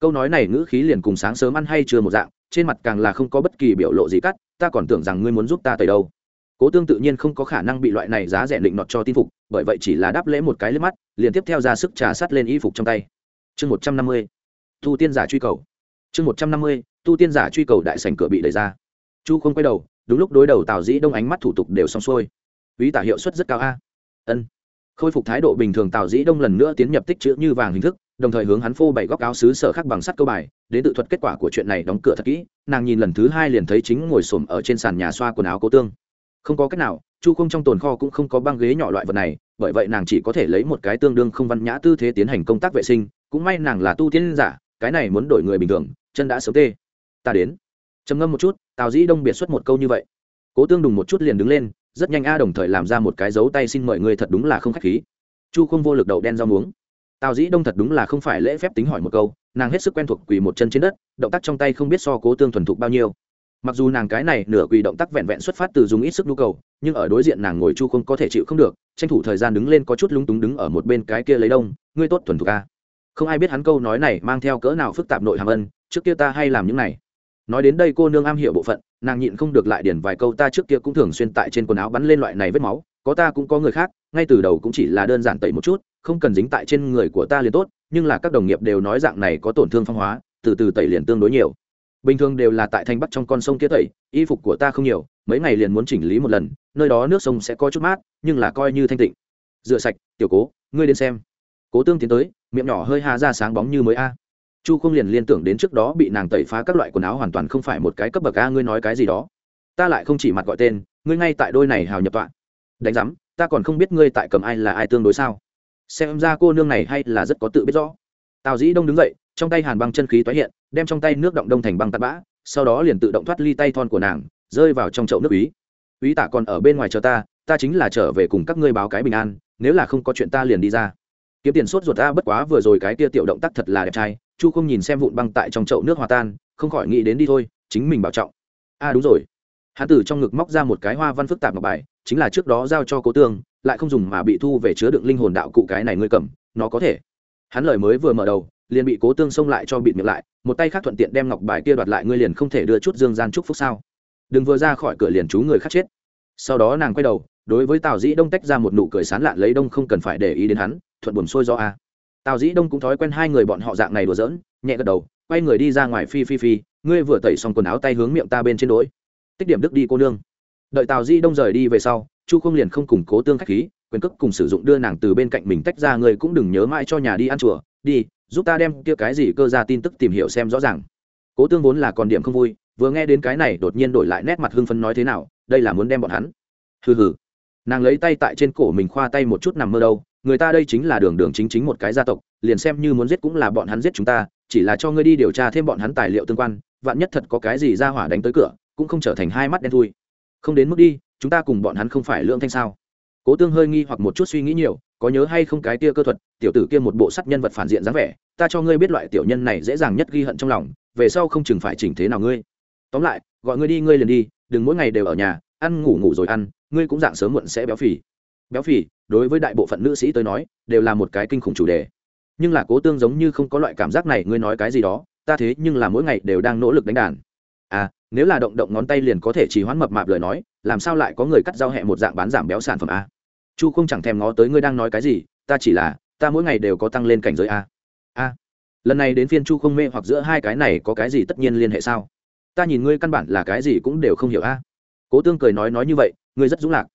câu nói này ngữ khí liền cùng sáng sớm ăn hay chưa một dạng trên mặt càng là không có bất kỳ biểu lộ gì cắt, ta còn tưởng rằng ngươi muốn giúp ta tới đâu. Cố tương tự nhiên không có khả năng bị loại này giá rẻ định nọt cho tin phục, bởi vậy chỉ là đáp lễ một cái lên mắt, liền tiếp theo ra sức trà sắt lên y phục trong tay. Chương một trăm năm mươi tu tiên giả truy cầu. Chương một trăm năm mươi tu tiên giả truy cầu đại sành cửa bị đẩy ra. Chu không quay đầu, đúng lúc đối đầu tào dĩ đông ánh mắt thủ tục đều xong xuôi. Ý tả hiệu suất rất cao a. Ân. Khôi phục thái độ bình thường, tào dĩ đông lần nữa tiến nhập tích chữ như vàng hình thức đồng thời hướng hắn phô bày góc áo xứ sở khắc bằng sắt câu bài, đến tự thuật kết quả của chuyện này đóng cửa thật kỹ, nàng nhìn lần thứ hai liền thấy chính ngồi xổm ở trên sàn nhà xoa quần áo cố tương. Không có cách nào, chu không trong tồn kho cũng không có băng ghế nhỏ loại vật này, bởi vậy nàng chỉ có thể lấy một cái tương đương không văn nhã tư thế tiến hành công tác vệ sinh, cũng may nàng là tu tiên giả, cái này muốn đổi người bình thường, chân đã sớm tê. Ta đến. Trầm ngâm một chút, tào dĩ đông biệt xuất một câu như vậy. Cố tương đùng một chút liền đứng lên, rất nhanh a đồng thời làm ra một cái dấu tay xin mời người thật đúng là không khách khí. Chu không vô lực đậu đen rau muống tào dĩ đông thật đúng là không phải lễ phép tính hỏi một câu, nàng hết sức quen thuộc quỳ một chân trên đất, động tác trong tay không biết so cố tương thuần thục bao nhiêu. Mặc dù nàng cái này nửa quỳ động tác vẹn vẹn xuất phát từ dùng ít sức nhu cầu, nhưng ở đối diện nàng ngồi chu không có thể chịu không được, tranh thủ thời gian đứng lên có chút lúng túng đứng ở một bên cái kia lấy đông, ngươi tốt thuần thục ca không ai biết hắn câu nói này mang theo cỡ nào phức tạp nội hàm ân, trước kia ta hay làm những này. Nói đến đây cô nương am hiểu bộ phận, nàng nhịn không được lại điển vài câu ta trước kia cũng thường xuyên tại trên quần áo bắn lên loại này vết máu, có ta cũng có người khác, ngay từ đầu cũng chỉ là đơn giản tẩy một chút không cần dính tại trên người của ta liền tốt, nhưng là các đồng nghiệp đều nói dạng này có tổn thương phong hóa, từ từ tẩy liền tương đối nhiều. Bình thường đều là tại thanh bắc trong con sông kia tẩy, y phục của ta không nhiều, mấy ngày liền muốn chỉnh lý một lần, nơi đó nước sông sẽ có chút mát, nhưng là coi như thanh tịnh. Rửa sạch, tiểu cố, ngươi đến xem. Cố tương tiến tới, miệng nhỏ hơi hà ra sáng bóng như mới a. Chu không liền liên tưởng đến trước đó bị nàng tẩy phá các loại quần áo hoàn toàn không phải một cái cấp bậc a, ngươi nói cái gì đó. Ta lại không chỉ mặt gọi tên, ngươi ngay tại đôi này hào nhập tọa. Đánh giám, ta còn không biết ngươi tại cầm ai là ai tương đối sao xem ra cô nương này hay là rất có tự biết rõ. Tào dĩ đông đứng dậy, trong tay hàn băng chân khí tái hiện, đem trong tay nước động đông thành băng tạt bã, sau đó liền tự động thoát ly tay thon của nàng, rơi vào trong chậu nước ý ý tả còn ở bên ngoài chờ ta ta chính là trở về cùng các ngươi báo cái bình an, nếu là không có chuyện ta liền đi ra. Kiếm tiền sốt ruột ta, bất quá vừa rồi cái tia tiểu động tác thật là đẹp trai, chu không nhìn xem vụn băng tại trong chậu nước hòa tan, không khỏi nghĩ đến đi thôi, chính mình bảo trọng. A à đúng rồi. Hán tử trong ngực móc ra một cái hoa văn phức tạp ngọc bài, chính là trước đó giao cho cố tương lại không dùng mà bị thu về chứa đựng linh hồn đạo cụ cái này ngươi cầm, nó có thể. Hắn lời mới vừa mở đầu, liền bị cố tương xông lại cho bịt miệng lại, một tay khác thuận tiện đem ngọc bài kia đoạt lại, ngươi liền không thể đưa chút dương gian chúc phúc sao? Đừng vừa ra khỏi cửa liền chú người khác chết. Sau đó nàng quay đầu, đối với tào dĩ đông tách ra một nụ cười sán lạn lấy đông không cần phải để ý đến hắn, thuận buồn sôi do a. Tào dĩ đông cũng thói quen hai người bọn họ dạng này đùa giỡn, nhẹ gật đầu, quay người đi ra ngoài phi phi phi, ngươi vừa tẩy xong quần áo tay hướng miệng ta bên trên đỗi tích điểm đức đi cô nương. Đợi tào dĩ đông rời đi về sau chu không liền không củng cố tương khách khí, quyền cước cùng sử dụng đưa nàng từ bên cạnh mình tách ra, ngươi cũng đừng nhớ mãi cho nhà đi ăn chùa, đi, giúp ta đem kia cái gì cơ ra tin tức tìm hiểu xem rõ ràng. Cố tương vốn là còn điểm không vui, vừa nghe đến cái này đột nhiên đổi lại nét mặt hưng phấn nói thế nào, đây là muốn đem bọn hắn. Hừ hừ. Nàng lấy tay tại trên cổ mình khoa tay một chút nằm mơ đâu, người ta đây chính là đường đường chính chính một cái gia tộc, liền xem như muốn giết cũng là bọn hắn giết chúng ta, chỉ là cho ngươi đi điều tra thêm bọn hắn tài liệu tương quan, vạn nhất thật có cái gì ra hỏa đánh tới cửa, cũng không trở thành hai mắt đen thui. Không đến mức đi chúng ta cùng bọn hắn không phải lượng thanh sao? Cố tương hơi nghi hoặc một chút suy nghĩ nhiều, có nhớ hay không cái kia cơ thuật, tiểu tử kia một bộ sắt nhân vật phản diện dáng vẻ, ta cho ngươi biết loại tiểu nhân này dễ dàng nhất ghi hận trong lòng, về sau không chừng phải chỉnh thế nào ngươi. Tóm lại, gọi ngươi đi, ngươi liền đi, đừng mỗi ngày đều ở nhà, ăn ngủ ngủ rồi ăn, ngươi cũng dạng sớm muộn sẽ béo phì. Béo phì, đối với đại bộ phận nữ sĩ tới nói, đều là một cái kinh khủng chủ đề. Nhưng là cố tương giống như không có loại cảm giác này, ngươi nói cái gì đó, ta thế nhưng là mỗi ngày đều đang nỗ lực đánh đàn. À nếu là động động ngón tay liền có thể chỉ hoãn mập mạp lời nói, làm sao lại có người cắt rau hẹ một dạng bán giảm béo sản phẩm a? Chu không chẳng thèm ngó tới ngươi đang nói cái gì, ta chỉ là, ta mỗi ngày đều có tăng lên cảnh giới a. A. Lần này đến phiên chu không mê hoặc giữa hai cái này có cái gì tất nhiên liên hệ sao? Ta nhìn ngươi căn bản là cái gì cũng đều không hiểu a. Cố tương cười nói nói như vậy, ngươi rất dũng lạc.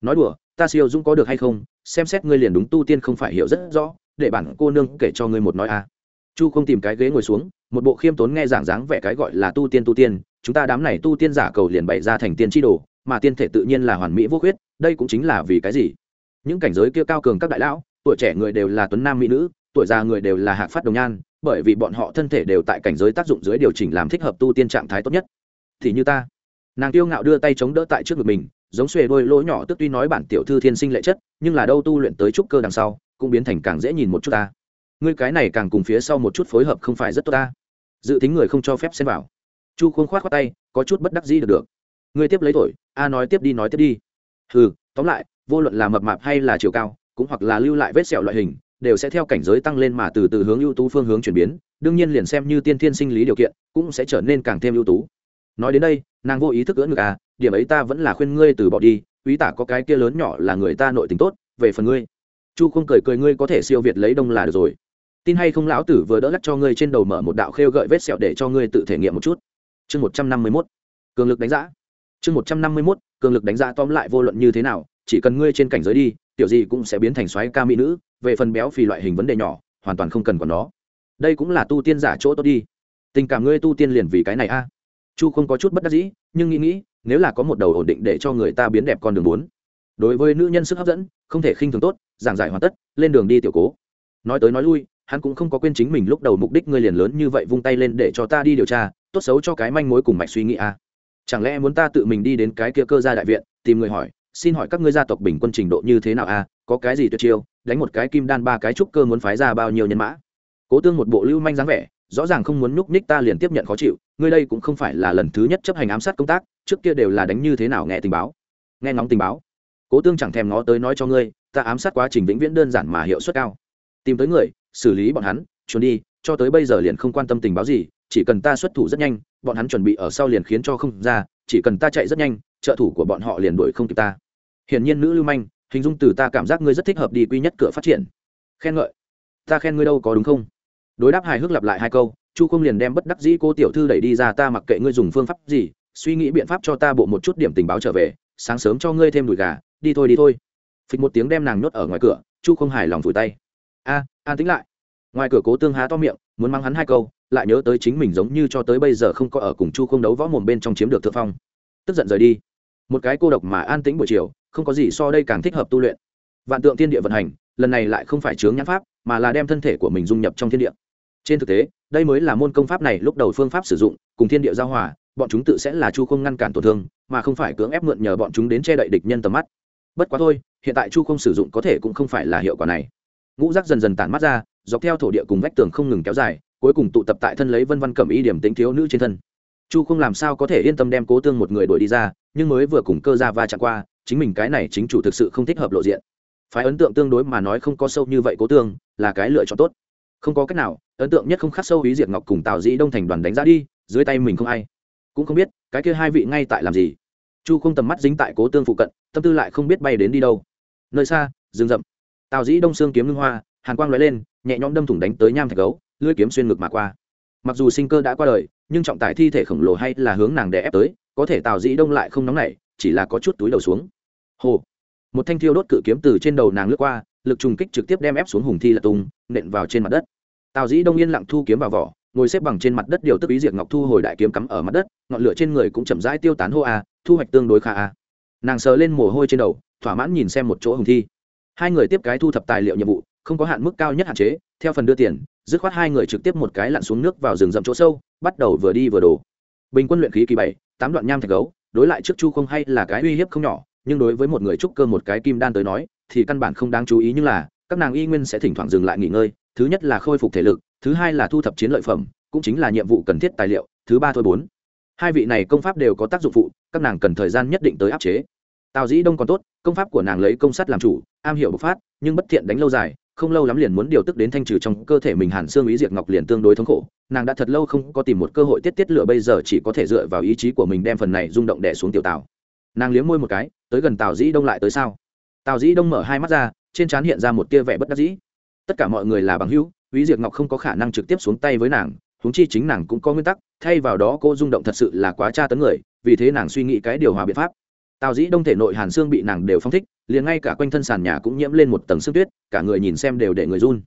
Nói đùa, ta siêu dũng có được hay không, xem xét ngươi liền đúng tu tiên không phải hiểu rất rõ, để bản cô nương kể cho ngươi một nói a chu không tìm cái ghế ngồi xuống, một bộ khiêm tốn nghe giảng dáng vẻ cái gọi là tu tiên tu tiên, chúng ta đám này tu tiên giả cầu liền bày ra thành tiên tri đồ, mà tiên thể tự nhiên là hoàn mỹ vô khuyết, đây cũng chính là vì cái gì? Những cảnh giới kia cao cường các đại lão, tuổi trẻ người đều là tuấn nam mỹ nữ, tuổi già người đều là hạc phát đồng nhan, bởi vì bọn họ thân thể đều tại cảnh giới tác dụng dưới điều chỉnh làm thích hợp tu tiên trạng thái tốt nhất. Thì như ta, nàng tiêu ngạo đưa tay chống đỡ tại trước ngực mình, giống xuề đôi lỗ nhỏ tức tuy nói bản tiểu thư thiên sinh lệ chất, nhưng là đâu tu luyện tới trúc cơ đằng sau, cũng biến thành càng dễ nhìn một chút ta ngươi cái này càng cùng phía sau một chút phối hợp không phải rất tốt ta. Dự tính người không cho phép xem vào. Chu khôn khoát khoát tay, có chút bất đắc dĩ được được. Ngươi tiếp lấy thổi, a nói tiếp đi, nói tiếp đi. Ừ tóm lại, vô luận là mập mạp hay là chiều cao, cũng hoặc là lưu lại vết sẹo loại hình, đều sẽ theo cảnh giới tăng lên mà từ từ hướng ưu tú phương hướng chuyển biến, đương nhiên liền xem như tiên thiên sinh lý điều kiện, cũng sẽ trở nên càng thêm ưu tú. Nói đến đây, nàng vô ý thức ưỡn ngực à điểm ấy ta vẫn là khuyên ngươi từ bỏ đi, quý tả có cái kia lớn nhỏ là người ta nội tình tốt, về phần ngươi. Chu không cười cười, ngươi có thể siêu việt lấy đông là được rồi tin hay không lão tử vừa đỡ lắc cho ngươi trên đầu mở một đạo khêu gợi vết sẹo để cho ngươi tự thể nghiệm một chút. Chương một trăm năm mươi mốt, cường lực đánh giá chương một trăm năm mươi mốt, cường lực đánh giá tóm lại vô luận như thế nào, chỉ cần ngươi trên cảnh giới đi, tiểu gì cũng sẽ biến thành xoáy ca mỹ nữ, về phần béo phì loại hình vấn đề nhỏ, hoàn toàn không cần còn nó. Đây cũng là tu tiên giả chỗ tốt đi. Tình cảm ngươi tu tiên liền vì cái này a. Chu không có chút bất đắc dĩ, nhưng nghĩ nghĩ, nếu là có một đầu ổn định để cho người ta biến đẹp con đường bốn. Đối với nữ nhân sức hấp dẫn, không thể khinh thường tốt, giảng giải hoàn tất, lên đường đi tiểu cố. Nói tới nói lui hắn cũng không có quên chính mình lúc đầu mục đích ngươi liền lớn như vậy vung tay lên để cho ta đi điều tra, tốt xấu cho cái manh mối cùng mạch suy nghĩ a. Chẳng lẽ muốn ta tự mình đi đến cái kia cơ gia đại viện, tìm người hỏi, xin hỏi các ngươi gia tộc bình quân trình độ như thế nào a, có cái gì tuyệt chiêu, đánh một cái kim đan ba cái trúc cơ muốn phái ra bao nhiêu nhân mã. Cố tương một bộ lưu manh dáng vẻ, rõ ràng không muốn nhúc ních ta liền tiếp nhận khó chịu, ngươi đây cũng không phải là lần thứ nhất chấp hành ám sát công tác, trước kia đều là đánh như thế nào nghe tình báo. Nghe ngóng tình báo. Cố tương chẳng thèm ngó tới nói cho ngươi, ta ám sát quá trình vĩnh viễn đơn giản mà hiệu suất cao tìm tới người, xử lý bọn hắn trốn đi, cho tới bây giờ liền không quan tâm tình báo gì, chỉ cần ta xuất thủ rất nhanh, bọn hắn chuẩn bị ở sau liền khiến cho không ra, chỉ cần ta chạy rất nhanh, trợ thủ của bọn họ liền đuổi không kịp ta. Hiển nhiên nữ lưu manh, hình dung từ ta cảm giác ngươi rất thích hợp đi quy nhất cửa phát triển. Khen ngợi. Ta khen ngươi đâu có đúng không? Đối đáp hài hước lặp lại hai câu, chu không liền đem bất đắc dĩ cô tiểu thư đẩy đi ra ta mặc kệ ngươi dùng phương pháp gì, suy nghĩ biện pháp cho ta bộ một chút điểm tình báo trở về, sáng sớm cho ngươi thêm đùi gà, đi thôi đi thôi. Phịch một tiếng đem nàng nhốt ở ngoài cửa, chu không hài lòng vùi tay a, an tính lại. Ngoài cửa cố tương há to miệng, muốn mang hắn hai câu, lại nhớ tới chính mình giống như cho tới bây giờ không có ở cùng chu không đấu võ mồm bên trong chiếm được thượng phong. Tức giận rời đi. Một cái cô độc mà an tĩnh buổi chiều, không có gì so đây càng thích hợp tu luyện. Vạn tượng thiên địa vận hành, lần này lại không phải chướng nhãn pháp, mà là đem thân thể của mình dung nhập trong thiên địa. Trên thực tế, đây mới là môn công pháp này lúc đầu phương pháp sử dụng, cùng thiên địa giao hòa, bọn chúng tự sẽ là chu không ngăn cản tổn thương, mà không phải cưỡng ép mượn nhờ bọn chúng đến che đậy địch nhân tầm mắt. Bất quá thôi, hiện tại chu không sử dụng có thể cũng không phải là hiệu quả này ngũ rác dần dần tản mắt ra, dọc theo thổ địa cùng vách tường không ngừng kéo dài, cuối cùng tụ tập tại thân lấy vân văn cẩm y điểm tính thiếu nữ trên thân. Chu không làm sao có thể yên tâm đem cố tương một người đuổi đi ra, nhưng mới vừa cùng cơ ra va chạm qua, chính mình cái này chính chủ thực sự không thích hợp lộ diện. Phái ấn tượng tương đối mà nói không có sâu như vậy cố tương, là cái lựa chọn tốt. Không có cách nào, ấn tượng nhất không khắc sâu ý diệt ngọc cùng tào dĩ đông thành đoàn đánh giá đi, dưới tay mình không ai. Cũng không biết, cái kia hai vị ngay tại làm gì. Chu không tầm mắt dính tại cố tương phụ cận, tâm tư lại không biết bay đến đi đâu. Nơi xa, rừng rậm tào dĩ đông xương kiếm ngưng hoa, hàn quang lóe lên, nhẹ nhõm đâm thủng đánh tới nham thạch gấu, lưỡi kiếm xuyên ngực mà qua. Mặc dù sinh cơ đã qua đời, nhưng trọng tải thi thể khổng lồ hay là hướng nàng đè ép tới, có thể tào dĩ đông lại không nóng nảy, chỉ là có chút túi đầu xuống. Hồ! Một thanh thiêu đốt cự kiếm từ trên đầu nàng lướt qua, lực trùng kích trực tiếp đem ép xuống hùng thi là tung, nện vào trên mặt đất. Tào dĩ đông yên lặng thu kiếm vào vỏ, ngồi xếp bằng trên mặt đất điều tức ý diệt ngọc thu hồi đại kiếm cắm ở mặt đất, ngọn lửa trên người cũng chậm rãi tiêu tán hô a, thu hoạch tương đối khá a. Nàng sờ lên mồ hôi trên đầu, thỏa mãn nhìn xem một chỗ hùng thi hai người tiếp cái thu thập tài liệu nhiệm vụ, không có hạn mức cao nhất hạn chế, theo phần đưa tiền, dứt khoát hai người trực tiếp một cái lặn xuống nước vào rừng rậm chỗ sâu, bắt đầu vừa đi vừa đổ. Bình quân luyện khí kỳ bảy, tám đoạn nham thạch gấu, đối lại trước chu không hay là cái uy hiếp không nhỏ, nhưng đối với một người trúc cơ một cái kim đan tới nói, thì căn bản không đáng chú ý nhưng là, các nàng y nguyên sẽ thỉnh thoảng dừng lại nghỉ ngơi, thứ nhất là khôi phục thể lực, thứ hai là thu thập chiến lợi phẩm, cũng chính là nhiệm vụ cần thiết tài liệu, thứ ba thôi bốn. Hai vị này công pháp đều có tác dụng phụ, các nàng cần thời gian nhất định tới áp chế tào dĩ đông còn tốt, công pháp của nàng lấy công sắt làm chủ, am hiểu bộc phát, nhưng bất thiện đánh lâu dài, không lâu lắm liền muốn điều tức đến thanh trừ trong cơ thể mình hàn xương ý diệt ngọc liền tương đối thống khổ. Nàng đã thật lâu không có tìm một cơ hội tiết tiết lửa, bây giờ chỉ có thể dựa vào ý chí của mình đem phần này rung động đẻ xuống tiểu tào. Nàng liếm môi một cái, tới gần tào dĩ đông lại tới sao? Tào dĩ đông mở hai mắt ra, trên trán hiện ra một tia vẻ bất đắc dĩ. Tất cả mọi người là bằng hữu, ý diệt ngọc không có khả năng trực tiếp xuống tay với nàng, huống chi chính nàng cũng có nguyên tắc, thay vào đó cô rung động thật sự là quá tra tấn người, vì thế nàng suy nghĩ cái điều hòa biện pháp tào dĩ đông thể nội hàn xương bị nàng đều phong thích, liền ngay cả quanh thân sàn nhà cũng nhiễm lên một tầng sương tuyết, cả người nhìn xem đều để người run.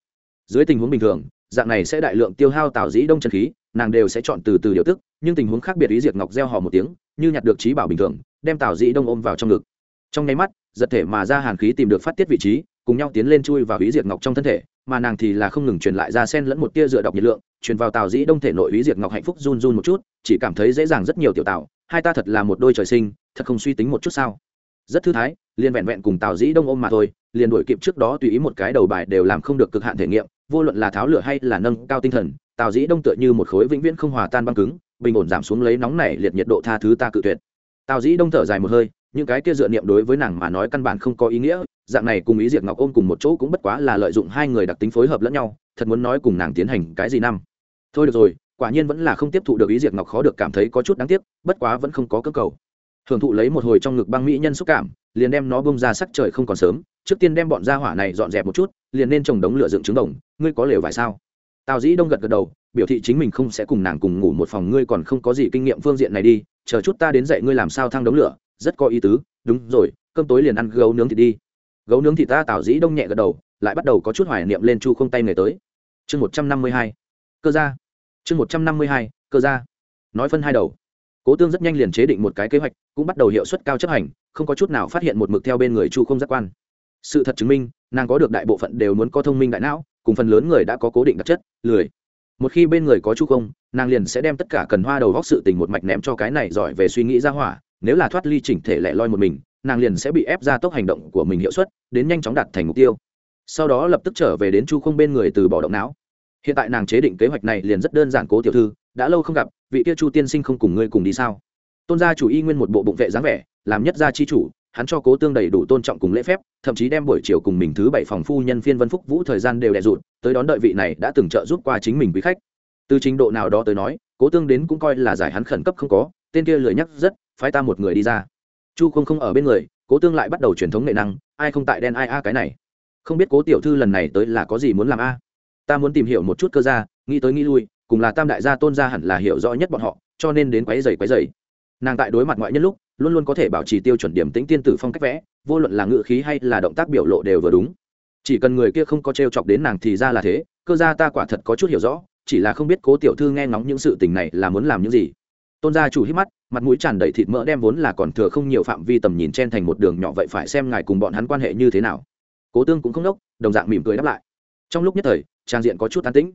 Dưới tình huống bình thường, dạng này sẽ đại lượng tiêu hao tào dĩ đông chân khí, nàng đều sẽ chọn từ từ điều tức, nhưng tình huống khác biệt ý diệt ngọc gieo hò một tiếng, như nhặt được trí bảo bình thường, đem tào dĩ đông ôm vào trong ngực. Trong nháy mắt, giật thể mà ra hàn khí tìm được phát tiết vị trí, cùng nhau tiến lên chui vào ý diệt ngọc trong thân thể, mà nàng thì là không ngừng truyền lại ra sen lẫn một tia dựa độc nhiệt lượng, truyền vào tào dĩ đông thể nội ý diệt ngọc hạnh phúc run run một chút chỉ cảm thấy dễ dàng rất nhiều tiểu tào hai ta thật là một đôi trời sinh, thật không suy tính một chút sao. Rất thư thái, liền vẹn vẹn cùng tào dĩ đông ôm mà thôi, liền đuổi kịp trước đó tùy ý một cái đầu bài đều làm không được cực hạn thể nghiệm, vô luận là tháo lửa hay là nâng cao tinh thần, tào dĩ đông tựa như một khối vĩnh viễn không hòa tan băng cứng, bình ổn giảm xuống lấy nóng này liệt nhiệt độ tha thứ ta cự tuyệt. Tào dĩ đông thở dài một hơi, những cái kia dựa niệm đối với nàng mà nói căn bản không có ý nghĩa, dạng này cùng ý diệt ngọc ôm cùng một chỗ cũng bất quá là lợi dụng hai người đặc tính phối hợp lẫn nhau, thật muốn nói cùng nàng tiến hành cái gì năm. Thôi được rồi quả nhiên vẫn là không tiếp thụ được ý diệt ngọc khó được cảm thấy có chút đáng tiếc, bất quá vẫn không có cơ cầu. Hưởng thụ lấy một hồi trong ngực băng mỹ nhân xúc cảm, liền đem nó bông ra sắc trời không còn sớm, trước tiên đem bọn gia hỏa này dọn dẹp một chút, liền nên trồng đống lửa dựng trứng đồng, ngươi có lều vải sao? Tào dĩ đông gật gật đầu, biểu thị chính mình không sẽ cùng nàng cùng ngủ một phòng, ngươi còn không có gì kinh nghiệm phương diện này đi, chờ chút ta đến dạy ngươi làm sao thang đống lửa, rất có ý tứ, đúng rồi, cơm tối liền ăn gấu nướng thịt đi. Gấu nướng thịt ta, tào dĩ đông nhẹ gật đầu, lại bắt đầu có chút hoài niệm lên chu không tay người tới. Chương một trăm năm mươi hai. Cơ gia chương một trăm năm mươi hai, cơ gia. Nói phân hai đầu. Cố tương rất nhanh liền chế định một cái kế hoạch, cũng bắt đầu hiệu suất cao chấp hành, không có chút nào phát hiện một mực theo bên người chu không giác quan. Sự thật chứng minh, nàng có được đại bộ phận đều muốn có thông minh đại não, cùng phần lớn người đã có cố định đặc chất, lười. Một khi bên người có chu không, nàng liền sẽ đem tất cả cần hoa đầu góc sự tình một mạch ném cho cái này giỏi về suy nghĩ ra hỏa, nếu là thoát ly chỉnh thể lẻ loi một mình, nàng liền sẽ bị ép ra tốc hành động của mình hiệu suất, đến nhanh chóng đạt thành mục tiêu. Sau đó lập tức trở về đến chu không bên người từ bỏ động não hiện tại nàng chế định kế hoạch này liền rất đơn giản cố tiểu thư, đã lâu không gặp, vị kia chu tiên sinh không cùng ngươi cùng đi sao? Tôn gia chủ y nguyên một bộ bụng vệ dáng vẻ, làm nhất gia chi chủ, hắn cho cố tương đầy đủ tôn trọng cùng lễ phép, thậm chí đem buổi chiều cùng mình thứ bảy phòng phu nhân phiên vân phúc vũ thời gian đều đẻ rụt, tới đón đợi vị này đã từng trợ giúp qua chính mình quý khách. Từ trình độ nào đó tới nói, cố tương đến cũng coi là giải hắn khẩn cấp không có, tên kia lười nhắc rất, phái ta một người đi ra. Chu không không ở bên người, cố tương lại bắt đầu truyền thống nghệ năng, ai không tại đen ai a cái này. Không biết cố tiểu thư lần này tới là có gì muốn làm a? Ta muốn tìm hiểu một chút cơ gia, nghĩ tới nghĩ lui, cùng là tam đại gia tôn gia hẳn là hiểu rõ nhất bọn họ, cho nên đến quấy dày quấy dày nàng tại đối mặt ngoại nhân lúc, luôn luôn có thể bảo trì tiêu chuẩn điểm tĩnh tiên tử phong cách vẽ, vô luận là ngự khí hay là động tác biểu lộ đều vừa đúng. Chỉ cần người kia không có t r e o chọc đến nàng thì ra là thế, cơ gia ta quả thật có chút hiểu rõ, chỉ là không biết cố tiểu thư nghe ngóng những sự tình này là muốn làm những gì. Tôn gia chủ hít mắt, mặt mũi tràn đầy thịt mỡ đem vốn là còn thừa không nhiều phạm vi tầm nhìn chen thành một đường nhỏ vậy phải xem ngài cùng bọn hắn quan hệ như thế nào. Cố tương cũng không đốc, đồng dạng mỉm cười đáp lại. Trong lúc nhất thời trang diện có chút an tĩnh.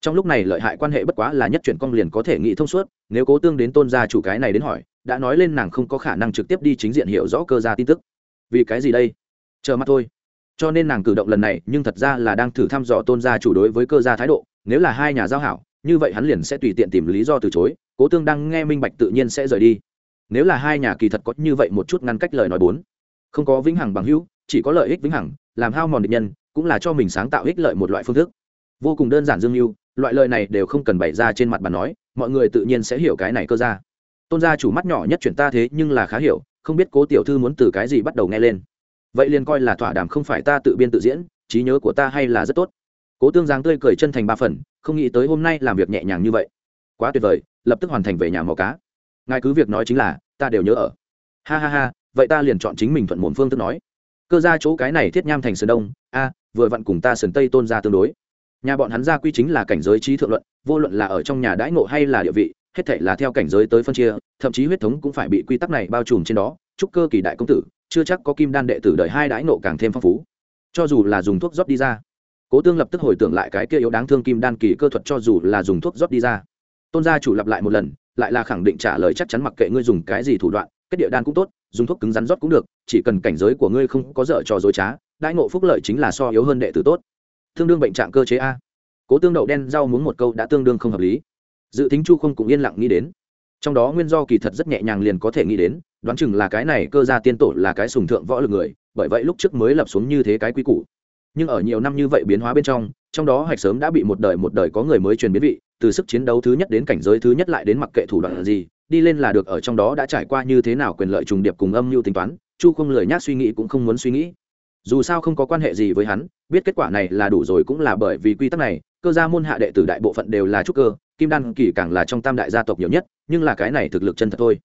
Trong lúc này lợi hại quan hệ bất quá là nhất chuyển cong liền có thể nghĩ thông suốt, nếu cố tương đến tôn gia chủ cái này đến hỏi, đã nói lên nàng không có khả năng trực tiếp đi chính diện hiểu rõ cơ gia tin tức. Vì cái gì đây? Chờ mắt thôi. Cho nên nàng cử động lần này, nhưng thật ra là đang thử thăm dò tôn gia chủ đối với cơ gia thái độ, nếu là hai nhà giao hảo, như vậy hắn liền sẽ tùy tiện tìm lý do từ chối, cố tương đang nghe minh bạch tự nhiên sẽ rời đi. Nếu là hai nhà kỳ thật có như vậy một chút ngăn cách lời nói bốn, không có vĩnh hằng bằng hữu, chỉ có lợi ích vĩnh hằng, làm hao mòn định nhân, cũng là cho mình sáng tạo ích lợi một loại phương thức vô cùng đơn giản dương mưu, loại lời này đều không cần bày ra trên mặt bàn nói, mọi người tự nhiên sẽ hiểu cái này cơ ra. Tôn gia chủ mắt nhỏ nhất chuyển ta thế nhưng là khá hiểu, không biết cố tiểu thư muốn từ cái gì bắt đầu nghe lên. Vậy liền coi là thỏa đàm không phải ta tự biên tự diễn, trí nhớ của ta hay là rất tốt. Cố tương giang tươi cười chân thành ba phần, không nghĩ tới hôm nay làm việc nhẹ nhàng như vậy. Quá tuyệt vời, lập tức hoàn thành về nhà mò cá. Ngài cứ việc nói chính là, ta đều nhớ ở. Ha ha ha, vậy ta liền chọn chính mình thuận mồm phương thức nói. Cơ ra chỗ cái này thiết nham thành sơn đông, a, vừa vặn cùng ta sườn tây tôn ra tương đối nhà bọn hắn gia quy chính là cảnh giới trí thượng luận, vô luận là ở trong nhà đãi ngộ hay là địa vị, hết thể là theo cảnh giới tới phân chia, thậm chí huyết thống cũng phải bị quy tắc này bao trùm trên đó. Chúc cơ kỳ đại công tử, chưa chắc có kim đan đệ tử đời hai đãi ngộ càng thêm phong phú. Cho dù là dùng thuốc rót đi ra, cố tương lập tức hồi tưởng lại cái kia yếu đáng thương kim đan kỳ cơ thuật cho dù là dùng thuốc rót đi ra. Tôn gia chủ lặp lại một lần, lại là khẳng định trả lời chắc chắn mặc kệ ngươi dùng cái gì thủ đoạn, kết địa đan cũng tốt, dùng thuốc cứng rắn rót cũng được, chỉ cần cảnh giới của ngươi không có dở trò dối trá, đãi ngộ phúc lợi chính là so yếu hơn đệ tử tốt tương đương bệnh trạng cơ chế a. Cố tương đậu đen rau muốn một câu đã tương đương không hợp lý. Dự tính chu không cũng yên lặng nghĩ đến. Trong đó nguyên do kỳ thật rất nhẹ nhàng liền có thể nghĩ đến, đoán chừng là cái này cơ gia tiên tổ là cái sùng thượng võ lực người, bởi vậy lúc trước mới lập xuống như thế cái quy củ. Nhưng ở nhiều năm như vậy biến hóa bên trong trong đó hạch sớm đã bị một đời một đời có người mới truyền biến vị, từ sức chiến đấu thứ nhất đến cảnh giới thứ nhất lại đến mặc kệ thủ đoạn là gì, đi lên là được ở trong đó đã trải qua như thế nào quyền lợi trùng điệp cùng âm mưu tính toán, chu không lười nhác suy nghĩ cũng không muốn suy nghĩ dù sao không có quan hệ gì với hắn, biết kết quả này là đủ rồi cũng là bởi vì quy tắc này, cơ gia môn hạ đệ tử đại bộ phận đều là trúc cơ, kim đan kỳ càng là trong tam đại gia tộc nhiều nhất, nhưng là cái này thực lực chân thật thôi.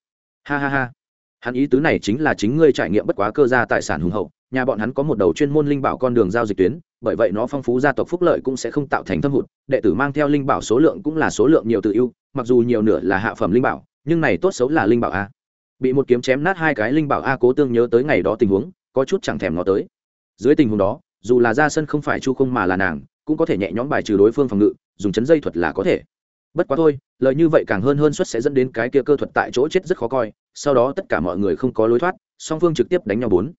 Ha ha ha. Hắn ý tứ này chính là chính ngươi trải nghiệm bất quá cơ gia tài sản hùng hậu, nhà bọn hắn có một đầu chuyên môn linh bảo con đường giao dịch tuyến, bởi vậy nó phong phú gia tộc phúc lợi cũng sẽ không tạo thành thâm hụt, đệ tử mang theo linh bảo số lượng cũng là số lượng nhiều tự ưu, mặc dù nhiều nửa là hạ phẩm linh bảo, nhưng này tốt xấu là linh bảo a. Bị một kiếm chém nát hai cái linh bảo a cố tương nhớ tới ngày đó tình huống, có chút chẳng thèm nó tới dưới tình huống đó, dù là ra sân không phải chu không mà là nàng, cũng có thể nhẹ nhõm bài trừ đối phương phòng ngự, dùng chấn dây thuật là có thể. Bất quá thôi, lời như vậy càng hơn hơn suất sẽ dẫn đến cái kia cơ thuật tại chỗ chết rất khó coi, sau đó tất cả mọi người không có lối thoát, song phương trực tiếp đánh nhau bốn.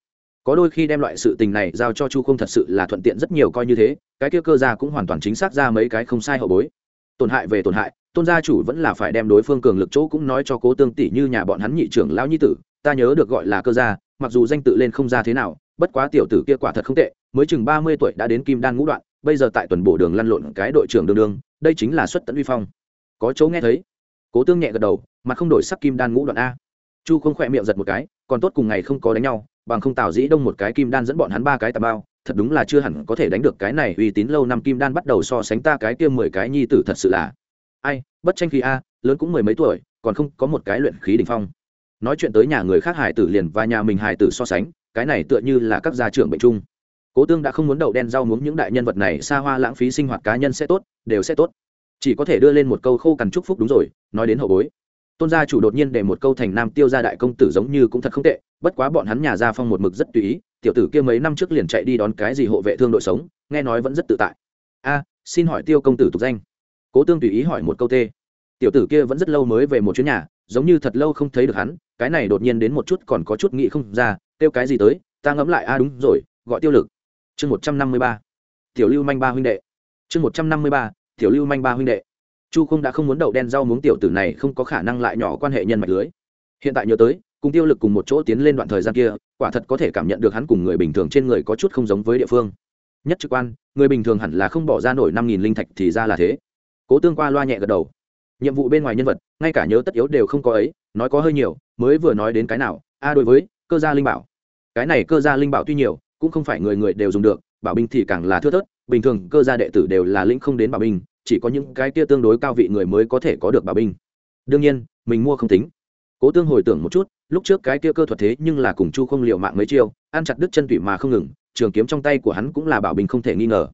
Có đôi khi đem loại sự tình này giao cho chu không thật sự là thuận tiện rất nhiều coi như thế, cái kia cơ ra cũng hoàn toàn chính xác ra mấy cái không sai hậu bối. Tổn hại về tổn hại, tôn gia chủ vẫn là phải đem đối phương cường lực chỗ cũng nói cho cố tương tỷ như nhà bọn hắn nhị trưởng lão nhi tử, ta nhớ được gọi là cơ gia, mặc dù danh tự lên không ra thế nào bất quá tiểu tử kia quả thật không tệ, mới chừng ba mươi tuổi đã đến kim đan ngũ đoạn, bây giờ tại tuần bổ đường lăn lộn cái đội trưởng đường đường, đây chính là xuất tận uy phong. Có chỗ nghe thấy? Cố tương nhẹ gật đầu, mà không đổi sắc kim đan ngũ đoạn a. Chu không khỏe miệng giật một cái, còn tốt cùng ngày không có đánh nhau, bằng không tào dĩ đông một cái kim đan dẫn bọn hắn ba cái tà bao, thật đúng là chưa hẳn có thể đánh được cái này uy tín lâu năm kim đan bắt đầu so sánh ta cái kia mười cái nhi tử thật sự là. Ai, bất tranh khí a, lớn cũng mười mấy tuổi, còn không có một cái luyện khí đỉnh phong. Nói chuyện tới nhà người khác hải tử liền và nhà mình hải tử so sánh cái này tựa như là các gia trưởng bệnh chung. Cố tương đã không muốn đậu đen rau muống những đại nhân vật này xa hoa lãng phí sinh hoạt cá nhân sẽ tốt, đều sẽ tốt. Chỉ có thể đưa lên một câu khô cằn chúc phúc đúng rồi, nói đến hậu bối. Tôn gia chủ đột nhiên để một câu thành nam tiêu gia đại công tử giống như cũng thật không tệ, bất quá bọn hắn nhà gia phong một mực rất tùy ý, tiểu tử kia mấy năm trước liền chạy đi đón cái gì hộ vệ thương đội sống, nghe nói vẫn rất tự tại. A, xin hỏi tiêu công tử tục danh. Cố tương tùy ý hỏi một câu tê. Tiểu tử kia vẫn rất lâu mới về một chuyến nhà, giống như thật lâu không thấy được hắn, cái này đột nhiên đến một chút còn có chút nghĩ không ra kêu cái gì tới, ta ngẫm lại a đúng rồi, gọi tiêu lực. Chương một trăm năm mươi ba. Tiểu lưu manh ba huynh đệ. Chương một trăm năm mươi ba, tiểu lưu manh ba huynh đệ. Chu không đã không muốn đậu đen rau muống tiểu tử này không có khả năng lại nhỏ quan hệ nhân mạch lưới. Hiện tại nhớ tới, cùng tiêu lực cùng một chỗ tiến lên đoạn thời gian kia, quả thật có thể cảm nhận được hắn cùng người bình thường trên người có chút không giống với địa phương. Nhất trực quan, người bình thường hẳn là không bỏ ra nổi năm nghìn linh thạch thì ra là thế. Cố tương qua loa nhẹ gật đầu. Nhiệm vụ bên ngoài nhân vật, ngay cả nhớ tất yếu đều không có ấy, nói có hơi nhiều, mới vừa nói đến cái nào, a đối với, cơ gia linh bảo cái này cơ gia linh bảo tuy nhiều, cũng không phải người người đều dùng được, bảo binh thì càng là thưa thớt, bình thường cơ gia đệ tử đều là lĩnh không đến bảo binh, chỉ có những cái kia tương đối cao vị người mới có thể có được bảo binh. Đương nhiên, mình mua không tính. Cố tương hồi tưởng một chút, lúc trước cái kia cơ thuật thế nhưng là cùng chu không liệu mạng mấy chiêu, ăn chặt đứt chân tủy mà không ngừng, trường kiếm trong tay của hắn cũng là bảo binh không thể nghi ngờ.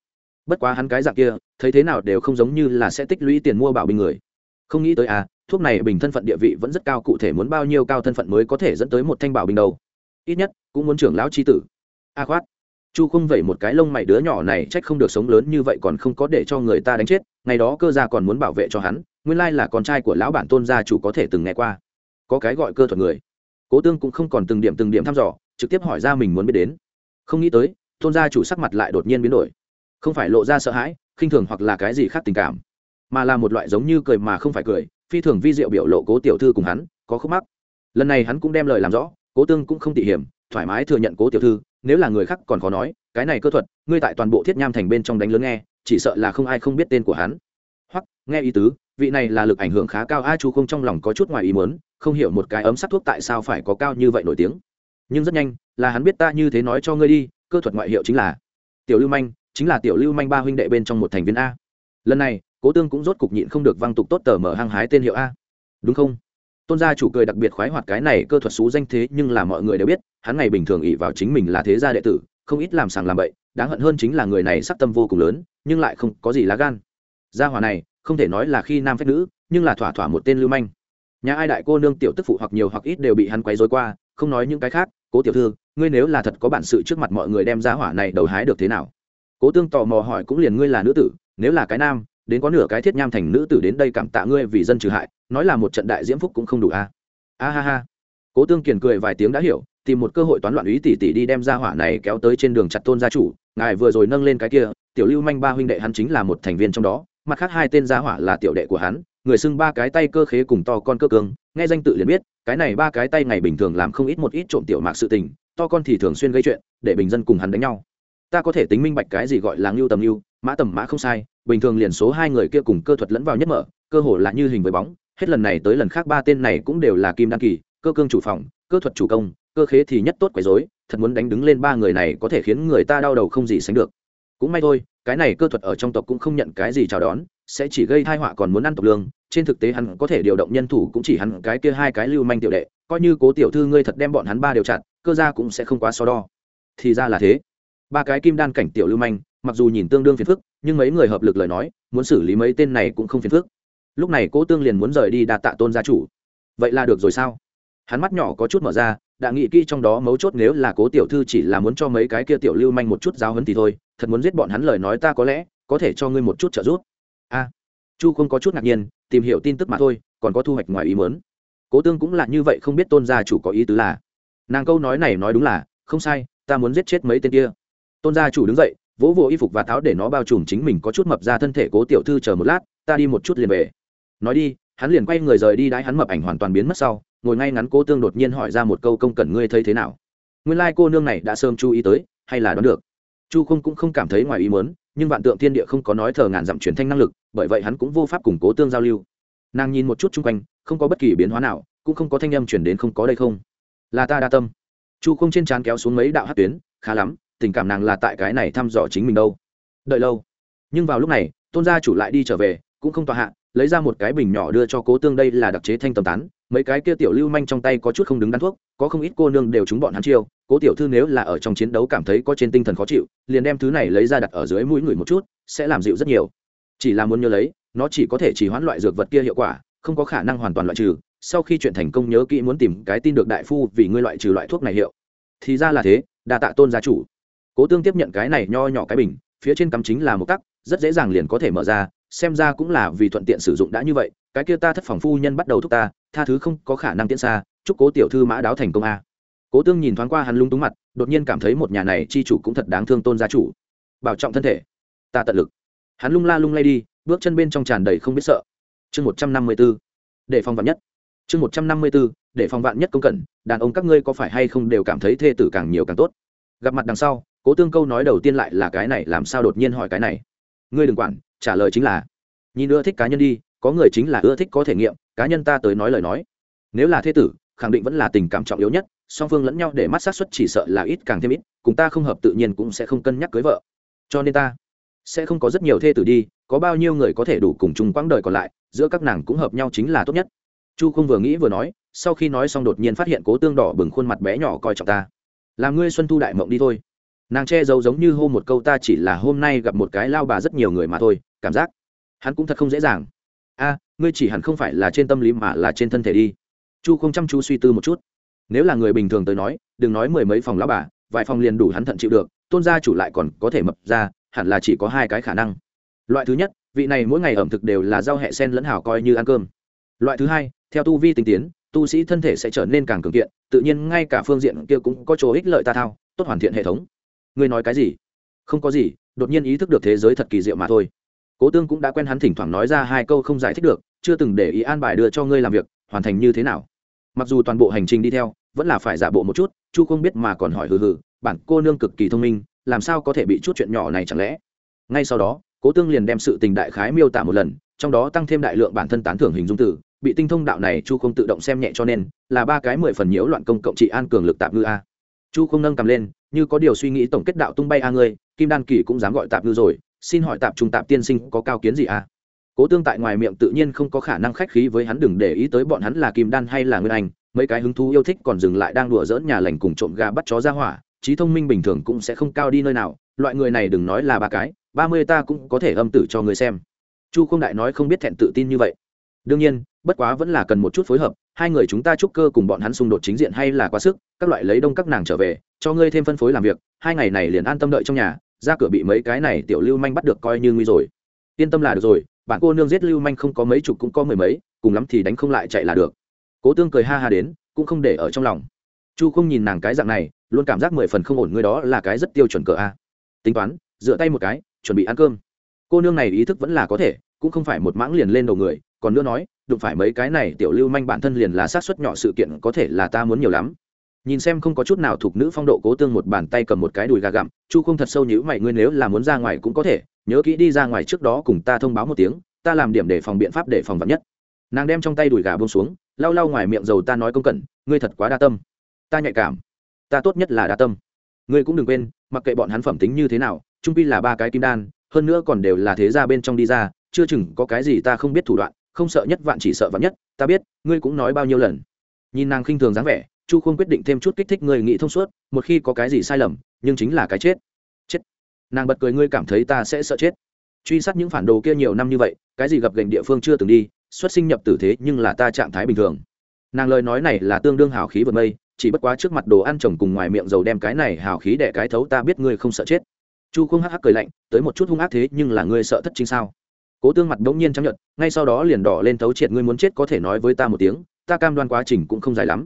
Bất quá hắn cái dạng kia, thấy thế nào đều không giống như là sẽ tích lũy tiền mua bảo binh người. Không nghĩ tới à thuốc này bình thân phận địa vị vẫn rất cao, cụ thể muốn bao nhiêu cao thân phận mới có thể dẫn tới một thanh bảo binh đâu ít nhất cũng muốn trưởng lão c h i tử. A khoát. Chu không vẩy một cái lông mày, đứa nhỏ này trách không được sống lớn như vậy còn không có để cho người ta đánh chết, ngày đó cơ gia còn muốn bảo vệ cho hắn, nguyên lai là con trai của lão bản tôn gia chủ có thể từng nghe qua. Có cái gọi cơ thuật người. Cố tương cũng không còn từng điểm từng điểm thăm dò, trực tiếp hỏi ra mình muốn biết đến. Không nghĩ tới, tôn gia chủ sắc mặt lại đột nhiên biến đổi. Không phải lộ ra sợ hãi, khinh thường hoặc là cái gì khác tình cảm, mà là một loại giống như cười mà không phải cười, phi thường vi diệu biểu lộ cố tiểu thư cùng hắn, có khúc mắc. Lần này hắn cũng đem lời làm rõ cố tương cũng không tỉ hiểm, thoải mái thừa nhận cố tiểu thư, nếu là người khác còn khó nói, cái này cơ thuật, ngươi tại toàn bộ thiết nham thành bên trong đánh lớn nghe, chỉ sợ là không ai không biết tên của hắn. Hoặc, nghe ý tứ, vị này là lực ảnh hưởng khá cao, a chu không trong lòng có chút ngoài ý muốn, không hiểu một cái ấm sắc thuốc tại sao phải có cao như vậy nổi tiếng. Nhưng rất nhanh, là hắn biết ta như thế nói cho ngươi đi, cơ thuật ngoại hiệu chính là tiểu lưu manh, chính là tiểu lưu manh ba huynh đệ bên trong một thành viên a. Lần này, cố tương cũng rốt cục nhịn không được văng tục tốt tờ mở hăng hái tên hiệu a. Đúng không? Tôn gia chủ cười đặc biệt khoái hoạt cái này cơ thuật xú danh thế, nhưng là mọi người đều biết, hắn ngày bình thường ỉ vào chính mình là thế gia đệ tử, không ít làm sàng làm bậy, đáng hận hơn chính là người này sắc tâm vô cùng lớn, nhưng lại không có gì lá gan. Gia hòa này, không thể nói là khi nam phép nữ, nhưng là thỏa thỏa một tên lưu manh. Nhà ai đại cô nương tiểu tức phụ hoặc nhiều hoặc ít đều bị hắn quấy rối qua, không nói những cái khác, cố tiểu thư, ngươi nếu là thật có bản sự trước mặt mọi người đem gia hỏa này đầu hái được thế nào? Cố tương tò mò hỏi cũng liền, ngươi là nữ tử, nếu là cái nam đến có nửa cái thiết nham thành nữ tử đến đây cảm tạ ngươi vì dân trừ hại, nói là một trận đại diễm phúc cũng không đủ a à? a ha ha cố tương kiền cười vài tiếng đã hiểu, tìm một cơ hội toán loạn ý tỷ tỷ đi đem ra hỏa này kéo tới trên đường chặt tôn gia chủ, ngài vừa rồi nâng lên cái kia, tiểu lưu manh ba huynh đệ hắn chính là một thành viên trong đó, mặt khác hai tên gia hỏa là tiểu đệ của hắn, người xưng ba cái tay cơ khế cùng to con cơ cường nghe danh tự liền biết, cái này ba cái tay ngày bình thường làm không ít một ít trộm tiểu mạc sự tình, to con thì thường xuyên gây chuyện, để bình dân cùng hắn đánh nhau ta có thể tính minh bạch cái gì gọi là ngưu tầm ngưu mã tầm mã không sai, bình thường liền số hai người kia cùng cơ thuật lẫn vào nhất mở, cơ hồ là như hình với bóng, hết lần này tới lần khác ba tên này cũng đều là kim đăng kỳ, cơ cương chủ phòng, cơ thuật chủ công, cơ khế thì nhất tốt quấy dối thật muốn đánh đứng lên ba người này có thể khiến người ta đau đầu không gì sánh được. Cũng may thôi, cái này cơ thuật ở trong tộc cũng không nhận cái gì chào đón, sẽ chỉ gây thai họa còn muốn ăn tộc lương, trên thực tế hắn có thể điều động nhân thủ cũng chỉ hắn cái kia hai cái lưu manh tiểu đệ, coi như cố tiểu thư ngươi thật đem bọn hắn ba đều chặt, cơ ra cũng sẽ không quá so đo. Thì ra là thế. Ba cái kim đan cảnh tiểu lưu manh mặc dù nhìn tương đương phiền phức, nhưng mấy người hợp lực lời nói, muốn xử lý mấy tên này cũng không phiền phức. Lúc này cố tương liền muốn rời đi đạt tạ tôn gia chủ. Vậy là được rồi sao? Hắn mắt nhỏ có chút mở ra, đã nghĩ kỹ trong đó mấu chốt nếu là cố tiểu thư chỉ là muốn cho mấy cái kia tiểu lưu manh một chút giáo hấn thì thôi, thật muốn giết bọn hắn lời nói ta có lẽ có thể cho ngươi một chút trợ giúp. A. À, Chu không có chút ngạc nhiên, tìm hiểu tin tức mà thôi, còn có thu hoạch ngoài ý mớn cố tương cũng là như vậy không biết tôn gia chủ có ý tứ là. Nàng câu nói này nói đúng là, không sai, ta muốn giết chết mấy tên kia. Tôn gia chủ đứng dậy vỗ vỗ y phục và tháo để nó bao trùm chính mình có chút mập ra thân thể cố tiểu thư chờ một lát, ta đi một chút liền về. Nói đi, hắn liền quay người rời đi đãi hắn mập ảnh hoàn toàn biến mất sau, ngồi ngay ngắn cố tương đột nhiên hỏi ra một câu công cần ngươi thấy thế nào. Nguyên lai、like、cô nương này đã sớm chú ý tới, hay là đoán được. Chu không cũng không cảm thấy ngoài ý mớn nhưng vạn tượng thiên địa không có nói thờ ngàn dặm truyền thanh năng lực, bởi vậy hắn cũng vô pháp củng cố tương giao lưu. Nàng nhìn một chút chung quanh, không có bất kỳ biến hóa nào, cũng không có thanh âm chuyển đến không có đây không. Là ta đa tâm. Chu không trên trán kéo xuống mấy đạo hát tuyến, khá lắm tình cảm nàng là tại cái này thăm dò chính mình đâu. Đợi lâu. Nhưng vào lúc này, tôn gia chủ lại đi trở về, cũng không tòa hạ, lấy ra một cái bình nhỏ đưa cho cố tương đây là đặc chế thanh tầm tán. Mấy cái kia tiểu lưu manh trong tay có chút không đứng đắn thuốc, có không ít cô nương đều trúng bọn hắn chiêu. Cố tiểu thư nếu là ở trong chiến đấu cảm thấy có trên tinh thần khó chịu, liền đem thứ này lấy ra đặt ở dưới mũi người một chút, sẽ làm dịu rất nhiều. Chỉ là muốn nhớ lấy, nó chỉ có thể chỉ hoãn loại dược vật kia hiệu quả, không có khả năng hoàn toàn loại trừ. Sau khi chuyện thành công nhớ kỹ muốn tìm cái tin được đại phu vì ngươi loại trừ loại thuốc này hiệu. Thì ra là thế, đa tạ tôn gia chủ cố tương tiếp nhận cái này nho nhỏ cái bình, phía trên cắm chính là một tắc, rất dễ dàng liền có thể mở ra, xem ra cũng là vì thuận tiện sử dụng đã như vậy, cái kia ta thất phòng phu nhân bắt đầu thúc ta, tha thứ không có khả năng tiễn xa, chúc cố tiểu thư mã đáo thành công a. Cố tương nhìn thoáng qua hắn lung túng mặt, đột nhiên cảm thấy một nhà này chi chủ cũng thật đáng thương tôn gia chủ. Bảo trọng thân thể. Ta tận lực. Hắn lung la lung lay đi, bước chân bên trong tràn đầy không biết sợ. Chương một trăm năm mươi b ố để phòng vạn nhất. Chương một trăm năm mươi b ố để phòng vạn nhất công cẩn, đàn ông các ngươi có phải hay không đều cảm thấy thê tử càng nhiều càng tốt. Gặp mặt đằng sau cố tương câu nói đầu tiên lại là cái này, làm sao đột nhiên hỏi cái này? Ngươi đừng quản, trả lời chính là, nhìn ưa thích cá nhân đi, có người chính là ưa thích có thể nghiệm, cá nhân ta tới nói lời nói. Nếu là thê tử, khẳng định vẫn là tình cảm trọng yếu nhất, song phương lẫn nhau để mắt sát xuất chỉ sợ là ít càng thêm ít, cùng ta không hợp tự nhiên cũng sẽ không cân nhắc cưới vợ. Cho nên ta sẽ không có rất nhiều thê tử đi, có bao nhiêu người có thể đủ cùng chung quãng đời còn lại, giữa các nàng cũng hợp nhau chính là tốt nhất. Chu không vừa nghĩ vừa nói, sau khi nói xong đột nhiên phát hiện cố tương đỏ bừng khuôn mặt bé nhỏ coi trọng ta. Làm ngươi xuân thu đại mộng đi thôi nàng che giấu giống như hô một câu ta chỉ là hôm nay gặp một cái lao bà rất nhiều người mà thôi, cảm giác hắn cũng thật không dễ dàng. A, ngươi chỉ hẳn không phải là trên tâm lý mà là trên thân thể đi. Chu không chăm chú suy tư một chút. Nếu là người bình thường tới nói, đừng nói mười mấy phòng lao bà, vài phòng liền đủ hắn thận chịu được, tôn gia chủ lại còn có thể mập ra, hẳn là chỉ có hai cái khả năng. Loại thứ nhất, vị này mỗi ngày ẩm thực đều là rau hẹ sen lẫn hảo coi như ăn cơm. Loại thứ hai, theo tu vi tinh tiến, tu sĩ thân thể sẽ trở nên càng cường kiện, tự nhiên ngay cả phương diện kia cũng có chỗ ích lợi ta thao, tốt hoàn thiện hệ thống ngươi nói cái gì? Không có gì, đột nhiên ý thức được thế giới thật kỳ diệu mà thôi. Cố tương cũng đã quen hắn thỉnh thoảng nói ra hai câu không giải thích được, chưa từng để ý an bài đưa cho ngươi làm việc, hoàn thành như thế nào. Mặc dù toàn bộ hành trình đi theo, vẫn là phải giả bộ một chút, chu không biết mà còn hỏi hừ hừ, bản cô nương cực kỳ thông minh, làm sao có thể bị chút chuyện nhỏ này chẳng lẽ? Ngay sau đó, cố tương liền đem sự tình đại khái miêu tả một lần, trong đó tăng thêm đại lượng bản thân tán thưởng hình dung tử bị tinh thông đạo này chu không tự động xem nhẹ cho nên, là ba cái mười phần nhiễu loạn công cộng trị an cường lực tạp ngư a. Chu không nâng cầm lên như có điều suy nghĩ tổng kết đạo tung bay a ngươi, kim đan kỳ cũng dám gọi tạp ngư rồi, xin hỏi tạp trung tạp tiên sinh có cao kiến gì a cố tương tại ngoài miệng tự nhiên không có khả năng khách khí với hắn đừng để ý tới bọn hắn là kim đan hay là nguyên anh, mấy cái hứng thú yêu thích còn dừng lại đang đùa dỡn nhà lành cùng trộm gà bắt chó ra hỏa, trí thông minh bình thường cũng sẽ không cao đi nơi nào, loại người này đừng nói là ba cái, ba mươi ta cũng có thể âm tử cho người xem. Chu không đại nói không biết thẹn tự tin như vậy. Đương nhiên bất quá vẫn là cần một chút phối hợp, hai người chúng ta chúc cơ cùng bọn hắn xung đột chính diện hay là quá sức, các loại lấy đông các nàng trở về, cho ngươi thêm phân phối làm việc, hai ngày này liền an tâm đợi trong nhà, ra cửa bị mấy cái này tiểu lưu manh bắt được coi như nguy rồi. Yên tâm là được rồi, bạn cô nương giết lưu manh không có mấy chục cũng có mười mấy, cùng lắm thì đánh không lại chạy là được. Cố tương cười ha ha đến, cũng không để ở trong lòng. Chu không nhìn nàng cái dạng này, luôn cảm giác mười phần không ổn người đó là cái rất tiêu chuẩn cờ a. Tính toán dựa tay một cái, chuẩn bị ăn cơm. Cô nương này ý thức vẫn là có thể, cũng không phải một mãng liền lên đầu người, còn nữa nói đụng phải mấy cái này tiểu lưu manh bản thân liền là sát xuất nhỏ sự kiện có thể là ta muốn nhiều lắm. Nhìn xem không có chút nào thuộc nữ phong độ cố tương một bàn tay cầm một cái đùi gà gặm, chu không thật sâu nhữ mày, ngươi nếu là muốn ra ngoài cũng có thể, nhớ kỹ đi ra ngoài trước đó cùng ta thông báo một tiếng, ta làm điểm để phòng biện pháp để phòng vật nhất. Nàng đem trong tay đùi gà bông xuống, lau lau ngoài miệng dầu ta nói công cẩn, ngươi thật quá đa tâm. Ta nhạy cảm, ta tốt nhất là đa tâm. Ngươi cũng đừng quên, mặc kệ bọn hắn phẩm tính như thế nào, trung pi là ba cái kim đan, hơn nữa còn đều là thế ra bên trong đi ra, chưa chừng có cái gì ta không biết thủ đoạn không sợ nhất vạn chỉ sợ vạn nhất, ta biết, ngươi cũng nói bao nhiêu lần. Nhìn nàng khinh thường dáng vẻ, chu không quyết định thêm chút kích thích người nghĩ thông suốt, một khi có cái gì sai lầm, nhưng chính là cái chết. Chết. Nàng bật cười, ngươi cảm thấy ta sẽ sợ chết. Truy sát những phản đồ kia nhiều năm như vậy, cái gì gặp gành địa phương chưa từng đi, xuất sinh nhập tử thế nhưng là ta trạng thái bình thường. Nàng lời nói này là tương đương hào khí vượt mây, chỉ bất quá trước mặt đồ ăn chồng cùng ngoài miệng dầu đem cái này hào khí đẻ cái thấu, ta biết ngươi không sợ chết. Chu không hắc hắc cười lạnh, tới một chút hung ác thế nhưng là ngươi sợ thất chính sao? Cố tương mặt đ ỗ n g nhiên chấp nhận, ngay sau đó liền đỏ lên thấu triệt, ngươi muốn chết có thể nói với ta một tiếng, ta cam đoan quá trình cũng không dài lắm.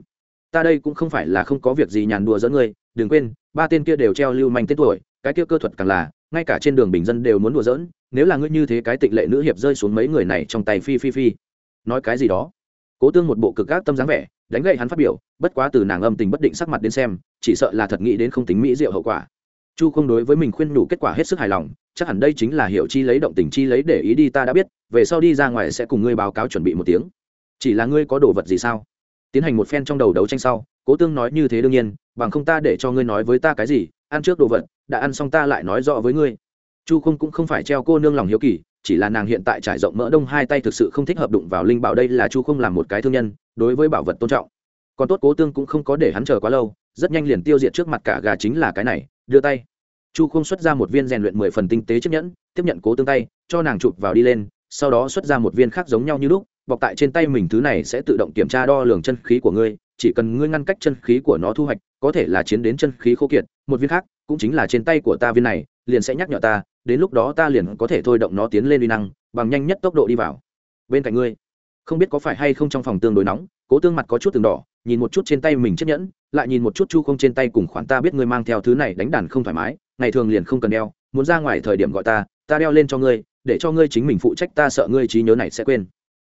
Ta đây cũng không phải là không có việc gì nhàn đùa dẫn ngươi, đừng quên, ba tên kia đều treo lưu manh tết tuổi, cái kia cơ thuật càng là, ngay cả trên đường bình dân đều muốn đùa dỡn nếu là ngươi như thế cái tịnh lệ nữ hiệp rơi xuống mấy người này trong tay phi phi phi. Nói cái gì đó? Cố tương một bộ cực gác tâm dáng vẻ, đánh gậy hắn phát biểu, bất quá từ nàng âm tình bất định sắc mặt đến xem, chỉ sợ là thật nghĩ đến không tính mỹ diệu hậu quả chu không đối với mình khuyên nhủ kết quả hết sức hài lòng, chắc hẳn đây chính là hiệu chi lấy động tình chi lấy để ý đi, ta đã biết, về sau đi ra ngoài sẽ cùng ngươi báo cáo chuẩn bị một tiếng. Chỉ là ngươi có đồ vật gì sao? Tiến hành một phen trong đầu đấu tranh sau, cố tương nói như thế đương nhiên, bằng không ta để cho ngươi nói với ta cái gì, ăn trước đồ vật, đã ăn xong ta lại nói rõ với ngươi. Chu không cũng không phải treo cô nương lòng hiếu kỳ, chỉ là nàng hiện tại trải rộng mỡ đông hai tay thực sự không thích hợp đụng vào linh bảo đây là chu không làm một cái thương nhân, đối với bảo vật tôn trọng. Còn tốt cố tương cũng không có để hắn chờ quá lâu, rất nhanh liền tiêu diệt trước mặt cả gà chính là cái này đưa tay. Chu không xuất ra một viên rèn luyện mười phần tinh tế chiếc nhẫn, tiếp nhận cố tương tay, cho nàng chụp vào đi lên, sau đó xuất ra một viên khác giống nhau như lúc, bọc tại trên tay mình, thứ này sẽ tự động kiểm tra đo lường chân khí của ngươi, chỉ cần ngươi ngăn cách chân khí của nó thu hoạch, có thể là chiến đến chân khí khô kiệt, một viên khác, cũng chính là trên tay của ta viên này, liền sẽ nhắc nhở ta, đến lúc đó ta liền có thể thôi động nó tiến lên uy năng, bằng nhanh nhất tốc độ đi vào. Bên cạnh ngươi, không biết có phải hay không trong phòng tương đối nóng cố tương mặt có chút từng đỏ, nhìn một chút trên tay mình chiếc nhẫn, lại nhìn một chút chu không trên tay cùng khoản ta biết ngươi mang theo thứ này đánh đàn không thoải mái, ngày thường liền không cần đeo, muốn ra ngoài thời điểm gọi ta ta đeo lên cho ngươi, để cho ngươi chính mình phụ trách, ta sợ ngươi trí nhớ này sẽ quên.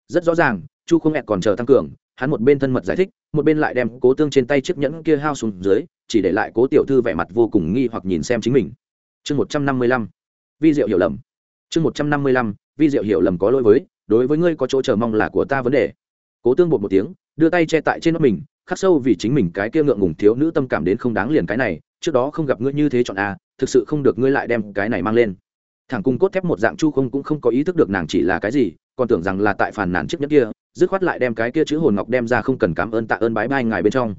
Rất rõ ràng, chu không hẹn còn chờ tăng cường, hắn một bên thân mật giải thích, một bên lại đem cố tương trên tay chiếc nhẫn kia hao xuống dưới, chỉ để lại cố tiểu thư vẻ mặt vô cùng nghi hoặc nhìn xem chính mình. Chương một trăm năm mươi lăm, vi diệu hiểu lầm. Chương một trăm năm mươi lăm, vi diệu hiểu lầm có lỗi với, đối với ngươi có chỗ chờ mong là của ta vấn đề. Cố tương bột một tiếng đưa tay che tại trên mắt mình khắc sâu vì chính mình cái kia ngượng ngùng thiếu nữ tâm cảm đến không đáng liền cái này trước đó không gặp ngươi như thế chọn a à, thực sự không được ngươi lại đem cái này mang lên. Thằng cung cốt thép một dạng chu không cũng không có ý thức được nàng chỉ là cái gì còn tưởng rằng là tại phản nàn chiếc nhất kia dứt khoát lại đem cái kia chữ hồn ngọc đem ra không cần cảm ơn tạ ơn bái bai ngài bên trong.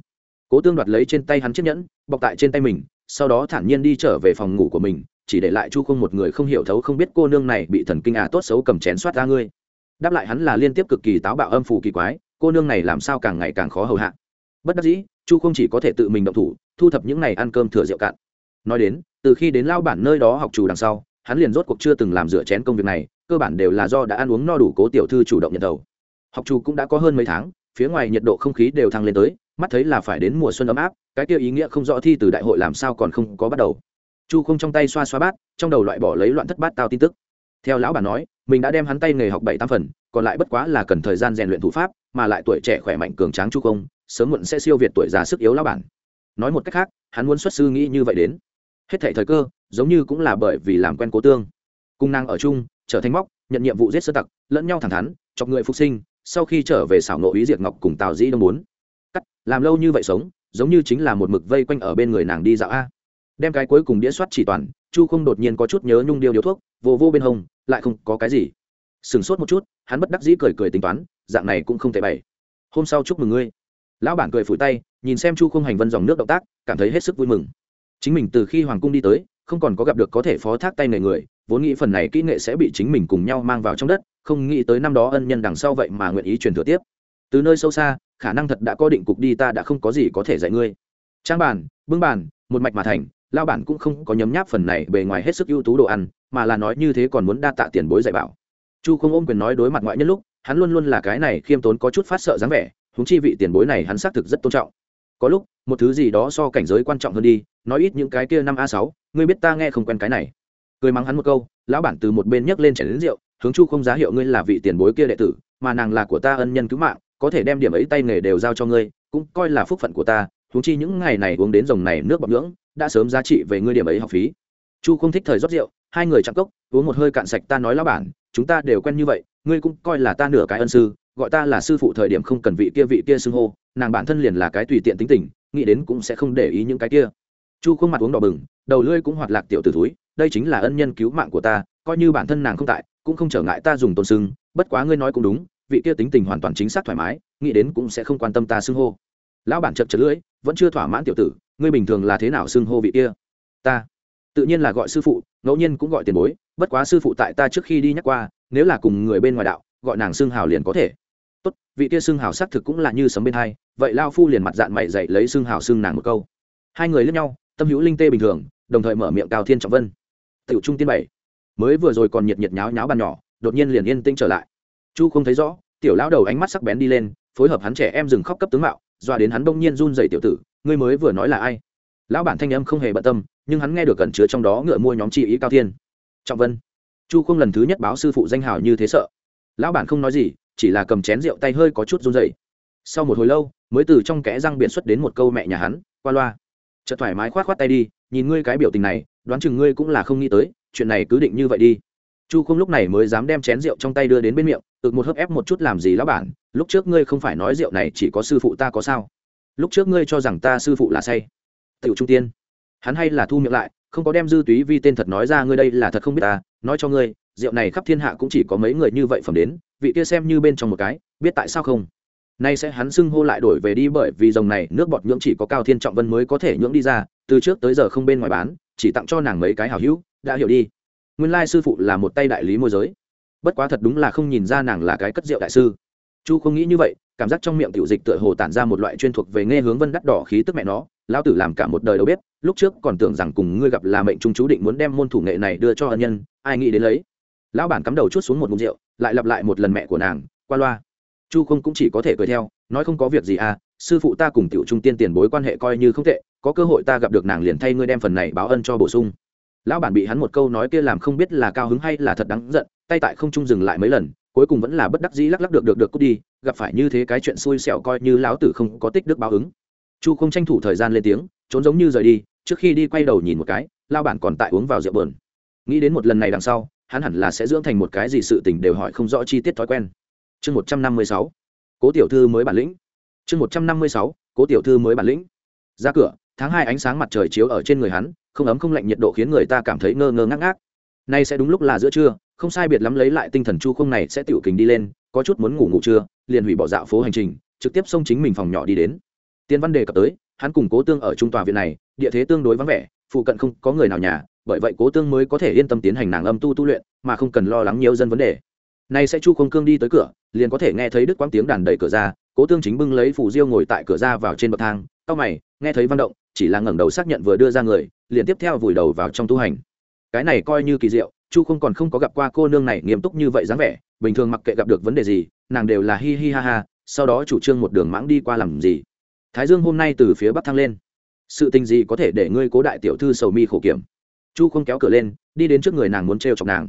Cố tương đoạt lấy trên tay hắn chiếc nhẫn bọc tại trên tay mình sau đó thản nhiên đi trở về phòng ngủ của mình chỉ để lại chu không một người không hiểu thấu không biết cô nương này bị thần kinh à tốt xấu cầm chén soát ra ngươi. Đáp lại hắn là liên tiếp cực kỳ táo bạo âm phủ kỳ quái cô nương này làm sao càng ngày càng khó hầu hạ? Bất đắc dĩ, chu không chỉ có thể tự mình động thủ, thu thập những này ăn cơm thừa rượu cạn. Nói đến, từ khi đến lao bản nơi đó học chủ đằng sau, hắn liền rốt cuộc chưa từng làm rửa chén công việc này, cơ bản đều là do đã ăn uống no đủ cố tiểu thư chủ động nhận đầu. Học chủ cũng đã có hơn mấy tháng, phía ngoài nhiệt độ không khí đều thăng lên tới, mắt thấy là phải đến mùa xuân ấm áp, cái kia ý nghĩa không rõ thi từ đại hội làm sao còn không có bắt đầu. Chu không trong tay xoa xoa bát, trong đầu loại bỏ lấy loạn thất bát tao tin tức. Theo lão bà nói, mình đã đem hắn tay nghề học bảy tam phần còn lại bất quá là cần thời gian rèn luyện thủ pháp, mà lại tuổi trẻ khỏe mạnh cường tráng chu công, sớm muộn sẽ siêu việt tuổi già sức yếu lão bản. Nói một cách khác, hắn muốn xuất sư nghĩ như vậy đến. Hết thảy thời cơ, giống như cũng là bởi vì làm quen cố tương. Cung năng ở chung, trở thành móc, nhận nhiệm vụ giết sơ tặc, lẫn nhau thẳng thắn, chọc người phục sinh, sau khi trở về xảo nộ ý diệt ngọc cùng tào dĩ đông muốn cắt, làm lâu như vậy sống, giống như chính là một mực vây quanh ở bên người nàng đi dạo a. Đem cái cuối cùng đĩa soát chỉ toàn, chu không đột nhiên có chút nhớ nhung điêu điếu thuốc, vô vô bên hông, lại không có cái gì sửng sốt một chút hắn bất đắc dĩ cười cười tính toán dạng này cũng không thể bày. Hôm sau chúc mừng ngươi. Lão bản cười phủi tay nhìn xem chu không hành vân dòng nước động tác cảm thấy hết sức vui mừng. Chính mình từ khi hoàng cung đi tới không còn có gặp được có thể phó thác tay nghề người vốn nghĩ phần này kỹ nghệ sẽ bị chính mình cùng nhau mang vào trong đất không nghĩ tới năm đó ân nhân đằng sau vậy mà nguyện ý truyền thừa tiếp. Từ nơi sâu xa khả năng thật đã có định cục đi ta đã không có gì có thể dạy ngươi. Trang bản, bưng bản, một mạch mà thành lao bản cũng không có nhấm nháp phần này bề ngoài hết sức ưu tú đồ ăn mà là nói như thế còn muốn đa tạ tiền bối dạy bảo chu không ôm quyền nói đối mặt ngoại nhân lúc, hắn luôn luôn là cái này khiêm tốn có chút phát sợ dáng vẻ húng chi vị tiền bối này hắn xác thực rất tôn trọng. Có lúc, một thứ gì đó so cảnh giới quan trọng hơn đi, nói ít những cái kia năm a sáu, ngươi biết ta nghe không quen cái này. Cười mắng hắn một câu, lão bản từ một bên nhấc lên chảy đến rượu, hướng chu không giá hiệu ngươi là vị tiền bối kia đệ tử, mà nàng là của ta ân nhân cứu mạng, có thể đem điểm ấy tay nghề đều giao cho ngươi, cũng coi là phúc phận của ta húng chi những ngày này uống đến dòng này nước bọc ngưỡng đã sớm giá trị về ngươi điểm ấy học phí. Chu không thích thời rót rượu hai người chạm cốc, uống một hơi cạn sạch ta nói lão bản, chúng ta đều quen như vậy, ngươi cũng coi là ta nửa cái ân sư, gọi ta là sư phụ thời điểm không cần vị kia vị kia xưng hô, nàng bản thân liền là cái tùy tiện tính tình, nghĩ đến cũng sẽ không để ý những cái kia. Chu khuôn mặt uống đỏ bừng, đầu lưỡi cũng hoạt lạc tiểu t ử túi đây chính là ân nhân cứu mạng của ta, coi như bản thân nàng không tại, cũng không trở ngại ta dùng tôn xưng, bất quá ngươi nói cũng đúng, vị kia tính tình hoàn toàn chính xác thoải mái, nghĩ đến cũng sẽ không quan tâm ta xưng hô. Lão bản chật chật lưỡi, vẫn chưa thỏa mãn tiểu tử, ngươi bình thường là thế nào xưng hô vị kia? Ta tự nhiên là gọi sư phụ, ngẫu nhiên cũng gọi tiền bối, bất quá sư phụ tại ta trước khi đi nhắc qua, nếu là cùng người bên ngoài đạo, gọi nàng xưng hào liền có thể. Tốt, vị kia xưng hào xác thực cũng là như sấm bên hai, vậy lao phu liền mặt dạng mày dậy lấy xưng hào xưng nàng một câu. Hai người lướt nhau, tâm hữu linh tê bình thường, đồng thời mở miệng cao thiên trọng vân. Tiểu trung tiên bảy. Mới vừa rồi còn nhiệt nhiệt nháo nháo bàn nhỏ, đột nhiên liền yên tĩnh trở lại. Chu không thấy rõ, tiểu lão đầu ánh mắt sắc bén đi lên, phối hợp hắn trẻ em dừng khóc cấp tướng mạo dọa đến hắn đông nhiên run dậy tiểu tử, ngươi mới vừa nói là ai? Lão bản thanh âm không hề bận tâm nhưng hắn nghe được cẩn chứa trong đó ngựa mua nhóm chi ý cao thiên. Trọng vân, chu không lần thứ nhất báo sư phụ danh hào như thế sợ. Lão bản không nói gì, chỉ là cầm chén rượu tay hơi có chút run dậy sau một hồi lâu, mới từ trong kẽ răng biện xuất đến một câu mẹ nhà hắn, qua loa. Chợt thoải mái khoát khoát tay đi, nhìn ngươi cái biểu tình này, đoán chừng ngươi cũng là không nghĩ tới, chuyện này cứ định như vậy đi. Chu không lúc này mới dám đem chén rượu trong tay đưa đến bên miệng, ực một hớp ép một chút làm gì lão bản, lúc trước ngươi không phải nói rượu này chỉ có sư phụ ta có sao? Lúc trước ngươi cho rằng ta sư phụ là say. Tiểu trung tiên hắn hay là thu miệng lại, không có đem dư túy vi tên thật nói ra, ngươi đây là thật không biết ta, nói cho ngươi, rượu này khắp thiên hạ cũng chỉ có mấy người như vậy phẩm đến, vị kia xem như bên trong một cái, biết tại sao không? Nay sẽ hắn xưng hô lại đổi về đi bởi vì dòng này nước bọt nhưỡng chỉ có cao thiên trọng vân mới có thể nhưỡng đi ra, từ trước tới giờ không bên ngoài bán, chỉ tặng cho nàng mấy cái hảo hữu, đã hiểu đi. Nguyên lai sư phụ là một tay đại lý môi giới. Bất quá thật đúng là không nhìn ra nàng là cái cất rượu đại sư chu không nghĩ như vậy, cảm giác trong miệng tiểu dịch tựa hồ tản ra một loại chuyên thuộc về nghe hướng vân đắt đỏ khí tức mẹ nó, lão tử làm cả một đời đâu biết, lúc trước còn tưởng rằng cùng ngươi gặp là mệnh trung chú định muốn đem môn thủ nghệ này đưa cho ân nhân, ai nghĩ đến lấy. Lão bản cắm đầu chút xuống một mục rượu, lại lặp lại một lần mẹ của nàng, qua loa. Chu không cũng chỉ có thể cười theo, nói không có việc gì à sư phụ ta cùng tiểu trung tiên tiền bối quan hệ coi như không tệ, có cơ hội ta gặp được nàng liền thay ngươi đem phần này báo ân cho bổ sung. Lão bản bị hắn một câu nói kia làm không biết là cao hứng hay là thật đáng giận, tay tại không trung dừng lại mấy lần cuối cùng vẫn là bất đắc dĩ lắc lắc được được được cút đi, gặp phải như thế cái chuyện xui xẻo coi như lão tử không có tích đức báo ứng. Chu không tranh thủ thời gian lên tiếng, trốn giống như rời đi, trước khi đi quay đầu nhìn một cái, lao bản còn tại uống vào rượu bờn. Nghĩ đến một lần này đằng sau, hắn hẳn là sẽ dưỡng thành một cái gì sự tình đều hỏi không rõ chi tiết thói quen. Chương một trăm năm mươi sáu, cố tiểu thư mới bản lĩnh. Chương một trăm năm mươi sáu, cố tiểu thư mới bản lĩnh. Ra cửa, tháng hai ánh sáng mặt trời chiếu ở trên người hắn, không ấm không lạnh nhiệt độ khiến người ta cảm thấy ngơ ngơ ngác ngác. Nay sẽ đúng lúc là giữa trưa không sai biệt lắm lấy lại tinh thần chu không này sẽ tiểu kình đi lên, có chút muốn ngủ ngủ trưa, liền hủy bỏ dạo phố hành trình, trực tiếp xông chính mình phòng nhỏ đi đến. Tiên văn đề cập tới, hắn cùng cố tương ở trung tòa viện này, địa thế tương đối vắng vẻ, phụ cận không có người nào nhà, bởi vậy cố tương mới có thể yên tâm tiến hành nàng âm tu tu luyện, mà không cần lo lắng nhiều dân vấn đề. Nay sẽ chu không cương đi tới cửa, liền có thể nghe thấy đức quang tiếng đàn đẩy cửa ra, cố tương chính bưng lấy phủ diêu ngồi tại cửa ra vào trên bậc thang, cau mày, nghe thấy văn động, chỉ là ngẩng đầu xác nhận vừa đưa ra người, liền tiếp theo vùi đầu vào trong tu hành. Cái này coi như kỳ diệu chu không còn không có gặp qua cô nương này nghiêm túc như vậy dáng vẻ, bình thường mặc kệ gặp được vấn đề gì, nàng đều là hi hi ha ha, sau đó chủ trương một đường mãng đi qua làm gì. Thái dương hôm nay từ phía bắc thăng lên. Sự tình gì có thể để ngươi cố đại tiểu thư sầu mi khổ kiểm? Chu không kéo cửa lên, đi đến trước người nàng muốn t chọc nàng.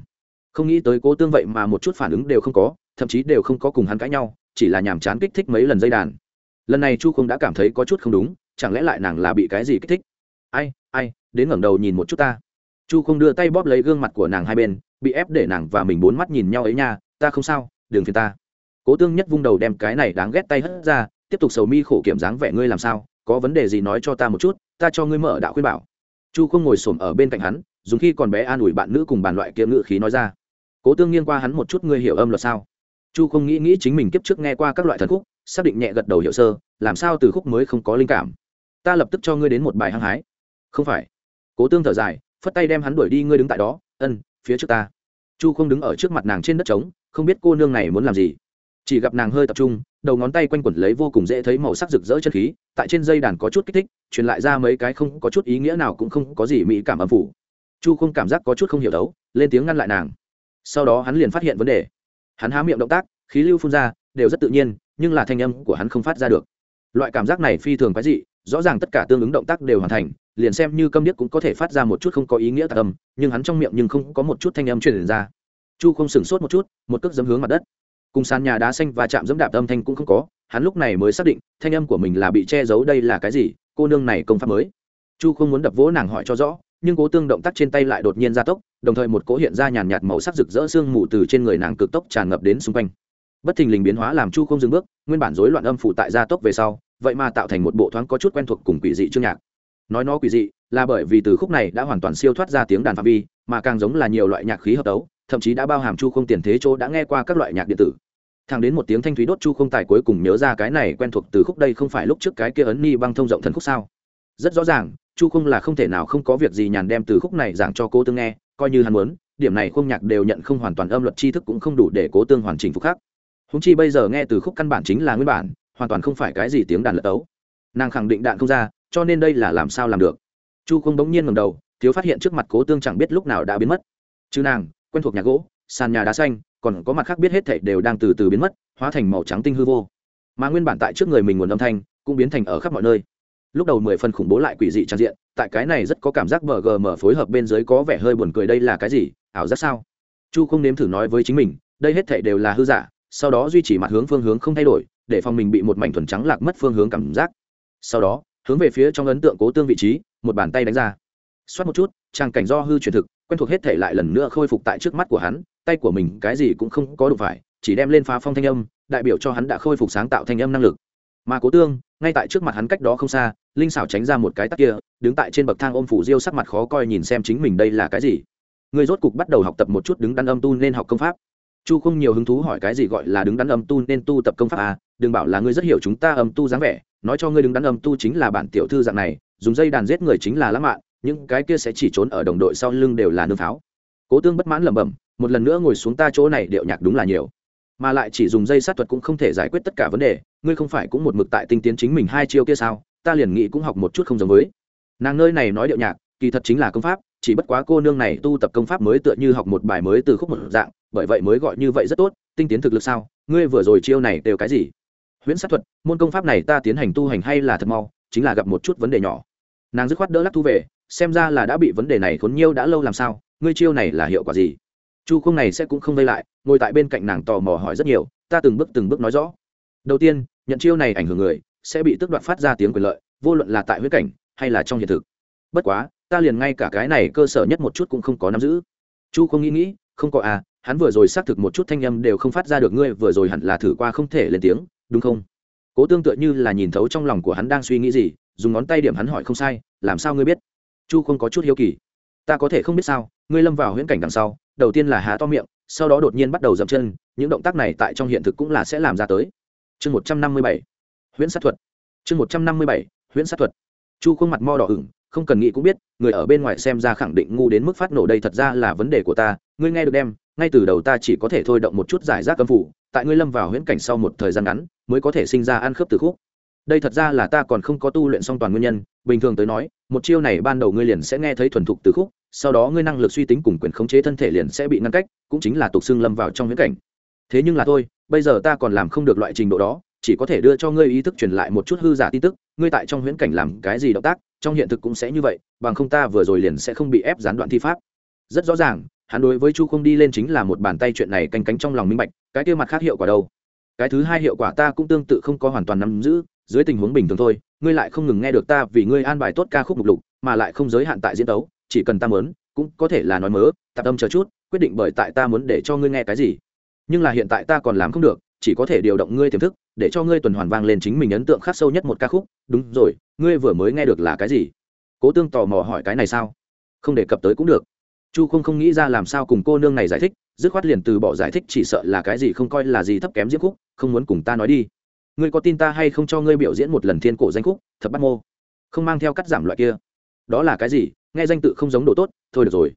Không nghĩ tới cố tương vậy mà một chút phản ứng đều không có, thậm chí đều không có cùng hắn cãi nhau, chỉ là nhàm chán kích thích mấy lần dây đàn. Lần này chu không đã cảm thấy có chút không đúng, chẳng lẽ lại nàng là bị cái gì kích thích? Ai ai, đến ngẩng đầu nhìn một chút ta chu không đưa tay bóp lấy gương mặt của nàng hai bên, bị ép để nàng và mình bốn mắt nhìn nhau ấy nha, ta không sao, đừng phiền ta. Cố tương nhất vung đầu đem cái này đáng ghét tay hất ra, tiếp tục sầu mi khổ kiểm dáng vẻ ngươi làm sao, có vấn đề gì nói cho ta một chút, ta cho ngươi mở đạo khuyên bảo. Chu không ngồi xổm ở bên cạnh hắn, dùng khi còn bé an ủi bạn nữ cùng bàn loại kia ngự khí nói ra. Cố tương nghiêng qua hắn một chút, ngươi hiểu âm luật sao? Chu không nghĩ nghĩ chính mình kiếp trước nghe qua các loại thần khúc, xác định nhẹ gật đầu hiểu sơ, làm sao từ khúc mới không có linh cảm. Ta lập tức cho ngươi đến một bài hăng hái. Không phải. Cố tương thở dài phất tay đem hắn đuổi đi, ngươi đứng tại đó, ân, phía trước ta. Chu không đứng ở trước mặt nàng trên đất trống, không biết cô nương này muốn làm gì. Chỉ gặp nàng hơi tập trung, đầu ngón tay quanh quẩn lấy vô cùng dễ thấy màu sắc rực rỡ chân khí, tại trên dây đàn có chút kích thích, truyền lại ra mấy cái không có chút ý nghĩa nào cũng không có gì mỹ cảm âm phủ. Chu không cảm giác có chút không hiểu đấu, lên tiếng ngăn lại nàng. Sau đó hắn liền phát hiện vấn đề. Hắn há miệng động tác, khí lưu phun ra, đều rất tự nhiên, nhưng là thanh âm của hắn không phát ra được. Loại cảm giác này phi thường quái dị, rõ ràng tất cả tương ứng động tác đều hoàn thành liền xem như câm điếc cũng có thể phát ra một chút không có ý nghĩa tạc âm, nhưng hắn trong miệng nhưng không có một chút thanh âm truyền ra. Chu không sửng sốt một chút, một cước dấm hướng mặt đất. Cùng sàn nhà đá xanh và chạm dẫm đạp âm thanh cũng không có, hắn lúc này mới xác định, thanh âm của mình là bị che giấu đây là cái gì, cô nương này công pháp mới. Chu không muốn đập vỗ nàng hỏi cho rõ, nhưng cố tương động tác trên tay lại đột nhiên gia tốc, đồng thời một cỗ hiện ra nhàn nhạt màu sắc rực rỡ sương mù từ trên người nàng cực tốc tràn ngập đến xung quanh. Bất thình lình biến hóa làm chu không dừng bước, nguyên bản rối loạn âm phụ tại gia tốc về sau, vậy mà tạo thành một bộ thoáng có chút quen thuộc cùng quỷ dị chương nhạc nói nó quỷ dị là bởi vì từ khúc này đã hoàn toàn siêu thoát ra tiếng đàn phạm vi mà càng giống là nhiều loại nhạc khí hợp tấu thậm chí đã bao hàm chu không tiền thế chỗ đã nghe qua các loại nhạc điện tử. Thẳng đến một tiếng thanh thúy đốt chu không tài cuối cùng nhớ ra cái này quen thuộc từ khúc đây không phải lúc trước cái kia ấn ni băng thông rộng thần khúc sao? Rất rõ ràng chu không là không thể nào không có việc gì nhàn đem từ khúc này giảng cho cô tương nghe coi như hắn muốn điểm này không nhạc đều nhận không hoàn toàn âm luật tri thức cũng không đủ để cố tương hoàn chỉnh phục khác, húng chi bây giờ nghe từ khúc căn bản chính là nguyên bản hoàn toàn không phải cái gì tiếng đàn lật ấu nàng khẳng định đạn không ra cho nên đây là làm sao làm được. Chu không bỗng nhiên ngầm đầu, thiếu phát hiện trước mặt cố tương chẳng biết lúc nào đã biến mất. Chứ nàng, quen thuộc nhà gỗ, sàn nhà đá xanh, còn có mặt khác biết hết thảy đều đang từ từ biến mất, hóa thành màu trắng tinh hư vô. Mà nguyên bản tại trước người mình nguồn âm thanh, cũng biến thành ở khắp mọi nơi. Lúc đầu mười phần khủng bố lại quỷ dị trang diện, tại cái này rất có cảm giác bờ gm phối hợp bên dưới có vẻ hơi buồn cười đây là cái gì, ảo giác sao? Chu không nếm thử nói với chính mình, đây hết thảy đều là hư giả, sau đó duy trì mặt hướng phương hướng không thay đổi, để phòng mình bị một mảnh thuần trắng lạc mất phương hướng cảm giác. Sau đó hướng về phía trong ấn tượng cố tương vị trí, một bàn tay đánh ra. Xoát một chút, trang cảnh do hư truyền thực, quen thuộc hết thể lại lần nữa khôi phục tại trước mắt của hắn, tay của mình cái gì cũng không có đủ phải, chỉ đem lên phá phong thanh âm, đại biểu cho hắn đã khôi phục sáng tạo thanh âm năng lực. Mà cố tương, ngay tại trước mặt hắn cách đó không xa, linh xảo tránh ra một cái tắc kia, đứng tại trên bậc thang ôm phủ diêu sắc mặt khó coi nhìn xem chính mình đây là cái gì. Người rốt cục bắt đầu học tập một chút đứng đắn âm tu nên học công pháp. Chu không nhiều hứng thú hỏi cái gì gọi là đứng đắn âm tu nên tu tập công pháp à? Đừng bảo là ngươi rất hiểu chúng ta âm tu dáng vẻ nói cho ngươi đứng đắn âm tu chính là bản tiểu thư dạng này, dùng dây đàn giết người chính là lãng mạn, những cái kia sẽ chỉ trốn ở đồng đội sau lưng đều là nương pháo. Cố tương bất mãn lẩm bẩm, một lần nữa ngồi xuống ta chỗ này điệu nhạc đúng là nhiều. Mà lại chỉ dùng dây sát thuật cũng không thể giải quyết tất cả vấn đề, ngươi không phải cũng một mực tại tinh tiến chính mình hai chiêu kia sao? Ta liền nghĩ cũng học một chút không giống với. Nàng nơi này nói điệu nhạc, kỳ thật chính là công pháp, chỉ bất quá cô nương này tu tập công pháp mới tựa như học một bài mới từ khúc một dạng, bởi vậy mới gọi như vậy rất tốt. Tinh tiến thực lực sao? Ngươi vừa rồi chiêu này đều cái gì? Huyễn sát thuật, môn công pháp này ta tiến hành tu hành hay là thật mau, chính là gặp một chút vấn đề nhỏ. Nàng dứt khoát đỡ lắc thu về, xem ra là đã bị vấn đề này khốn nhiêu đã lâu làm sao, ngươi chiêu này là hiệu quả gì? Chu không này sẽ cũng không vây lại, ngồi tại bên cạnh nàng tò mò hỏi rất nhiều, ta từng bước từng bước nói rõ. Đầu tiên, nhận chiêu này ảnh hưởng người, sẽ bị tước đoạt phát ra tiếng quyền lợi, vô luận là tại huyết cảnh, hay là trong hiện thực. Bất quá, ta liền ngay cả cái này cơ sở nhất một chút cũng không có nắm giữ. Chu không nghĩ nghĩ, không có à hắn vừa rồi xác thực một chút thanh âm đều không phát ra được, ngươi vừa rồi hẳn là thử qua không thể lên tiếng đúng không? Cố tương tựa như là nhìn thấu trong lòng của hắn đang suy nghĩ gì, dùng ngón tay điểm hắn hỏi không sai, làm sao ngươi biết? Chu không có chút hiếu kỳ. Ta có thể không biết sao, ngươi lâm vào huyễn cảnh đằng sau, đầu tiên là há to miệng, sau đó đột nhiên bắt đầu dậm chân, những động tác này tại trong hiện thực cũng là sẽ làm ra tới. Chương một trăm năm mươi bảy, huyễn sát thuật. Chương một trăm năm mươi bảy, huyễn sát thuật. Chu không mặt mo đỏ ửng, không cần nghĩ cũng biết, người ở bên ngoài xem ra khẳng định ngu đến mức phát nổ đây thật ra là vấn đề của ta, ngươi nghe được đem, ngay từ đầu ta chỉ có thể thôi động một chút giải rác cấm phủ tại ngươi lâm vào huyễn cảnh sau một thời gian ngắn, mới có thể sinh ra ăn khớp từ khúc. Đây thật ra là ta còn không có tu luyện xong toàn nguyên nhân, bình thường tới nói, một chiêu này ban đầu ngươi liền sẽ nghe thấy thuần thục từ khúc, sau đó ngươi năng lực suy tính cùng quyền khống chế thân thể liền sẽ bị ngăn cách, cũng chính là tục xưng lâm vào trong huyễn cảnh. Thế nhưng là thôi, bây giờ ta còn làm không được loại trình độ đó, chỉ có thể đưa cho ngươi ý thức truyền lại một chút hư giả tin tức, ngươi tại trong huyễn cảnh làm cái gì động tác, trong hiện thực cũng sẽ như vậy, bằng không ta vừa rồi liền sẽ không bị ép gián đoạn thi pháp. Rất rõ ràng hắn đối với chu không đi lên chính là một bàn tay chuyện này canh cánh trong lòng minh bạch, cái kia mặt khác hiệu quả đâu? Cái thứ hai hiệu quả ta cũng tương tự không có hoàn toàn nắm giữ, dưới tình huống bình thường thôi, ngươi lại không ngừng nghe được ta vì ngươi an bài tốt ca khúc mục lục, mà lại không giới hạn tại diễn tấu, chỉ cần ta muốn, cũng có thể là nói mớ tạp tâm chờ chút, quyết định bởi tại ta muốn để cho ngươi nghe cái gì. Nhưng là hiện tại ta còn làm không được, chỉ có thể điều động ngươi tiềm thức, để cho ngươi tuần hoàn vang lên chính mình ấn tượng khắc sâu nhất một ca khúc, đúng rồi, ngươi vừa mới nghe được là cái gì? Cố tương tò mò hỏi cái này sao? Không đề cập tới cũng được chu không không nghĩ ra làm sao cùng cô nương này giải thích, dứt khoát liền từ bỏ giải thích chỉ sợ là cái gì không coi là gì thấp kém diễm khúc, không muốn cùng ta nói đi. Ngươi có tin ta hay không cho ngươi biểu diễn một lần thiên cổ danh khúc thật bắt mô? Không mang theo cắt giảm loại kia. Đó là cái gì? Nghe danh tự không giống độ tốt, thôi được rồi.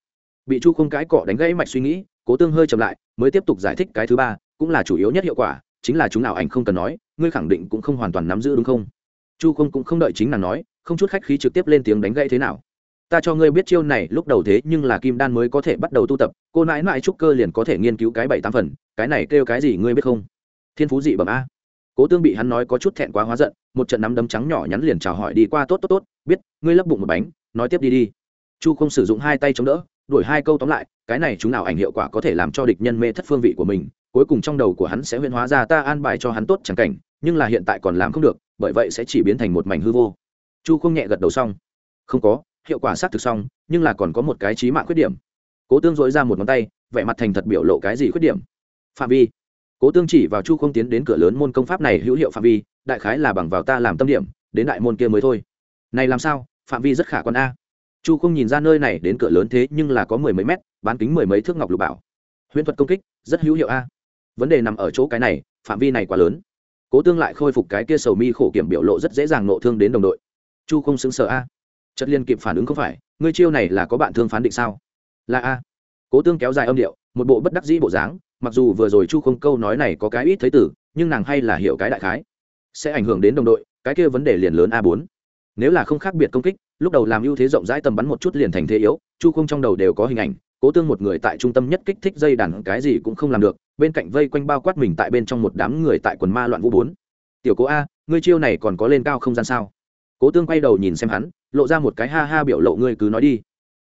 Bị chu không cãi cọ đánh gãy mạch suy nghĩ, cố tương hơi chậm lại, mới tiếp tục giải thích cái thứ ba, cũng là chủ yếu nhất hiệu quả, chính là chúng nào ảnh không cần nói, ngươi khẳng định cũng không hoàn toàn nắm giữ đúng không? Chu không cũng không đợi chính nàng nói, không chút khách khí trực tiếp lên tiếng đánh gãy thế nào ta cho ngươi biết chiêu này, lúc đầu thế nhưng là kim đan mới có thể bắt đầu tu tập, cô nãi nãi trúc cơ liền có thể nghiên cứu cái bảy tám phần, cái này kêu cái gì ngươi biết không? Thiên phú dị bẩm a. Cố tương bị hắn nói có chút thẹn quá hóa giận, một trận nắm đấm trắng nhỏ nhắn liền chào hỏi đi qua, tốt tốt tốt, biết, ngươi lấp bụng một bánh, nói tiếp đi đi. Chu không sử dụng hai tay chống đỡ, đuổi hai câu tóm lại, cái này chúng nào ảnh hiệu quả có thể làm cho địch nhân mê thất phương vị của mình, cuối cùng trong đầu của hắn sẽ huyễn hóa ra ta an bài cho hắn tốt chẳng cảnh, nhưng là hiện tại còn làm không được, bởi vậy sẽ chỉ biến thành một mảnh hư vô. Chu không nhẹ gật đầu xong. Không có hiệu quả xác thực xong, nhưng là còn có một cái trí mạng khuyết điểm. Cố tương dối ra một ngón tay, vẻ mặt thành thật biểu lộ cái gì khuyết điểm? Phạm vi. Cố tương chỉ vào chu không tiến đến cửa lớn môn công pháp này hữu hiệu phạm vi, đại khái là bằng vào ta làm tâm điểm, đến đại môn kia mới thôi. Này làm sao? Phạm vi rất khả quan a. Chu không nhìn ra nơi này đến cửa lớn thế nhưng là có mười mấy mét, bán kính mười mấy thước ngọc lục bảo. Huyễn thuật công kích, rất hữu hiệu a. Vấn đề nằm ở chỗ cái này, phạm vi này quá lớn. Cố tương lại khôi phục cái kia sầu mi khổ kiểm biểu lộ rất dễ dàng nộ thương đến đồng đội. Chu không xứng sở a chất liên kịp phản ứng không phải, ngươi chiêu này là có bạn thương phán định sao? Là a. Cố tương kéo dài âm điệu, một bộ bất đắc dĩ bộ dáng, mặc dù vừa rồi chu không câu nói này có cái ít thấy tử nhưng nàng hay là hiểu cái đại khái. Sẽ ảnh hưởng đến đồng đội, cái kia vấn đề liền lớn a bốn. Nếu là không khác biệt công kích, lúc đầu làm ưu thế rộng rãi tầm bắn một chút liền thành thế yếu, chu không trong đầu đều có hình ảnh, cố tương một người tại trung tâm nhất kích thích dây đàn, cái gì cũng không làm được, bên cạnh vây quanh bao quát mình tại bên trong một đám người tại quần ma loạn vũ bốn. Tiểu cố a, ngươi chiêu này còn có lên cao không gian sao? Cố tương quay đầu nhìn xem hắn, lộ ra một cái ha ha biểu lộ, ngươi cứ nói đi.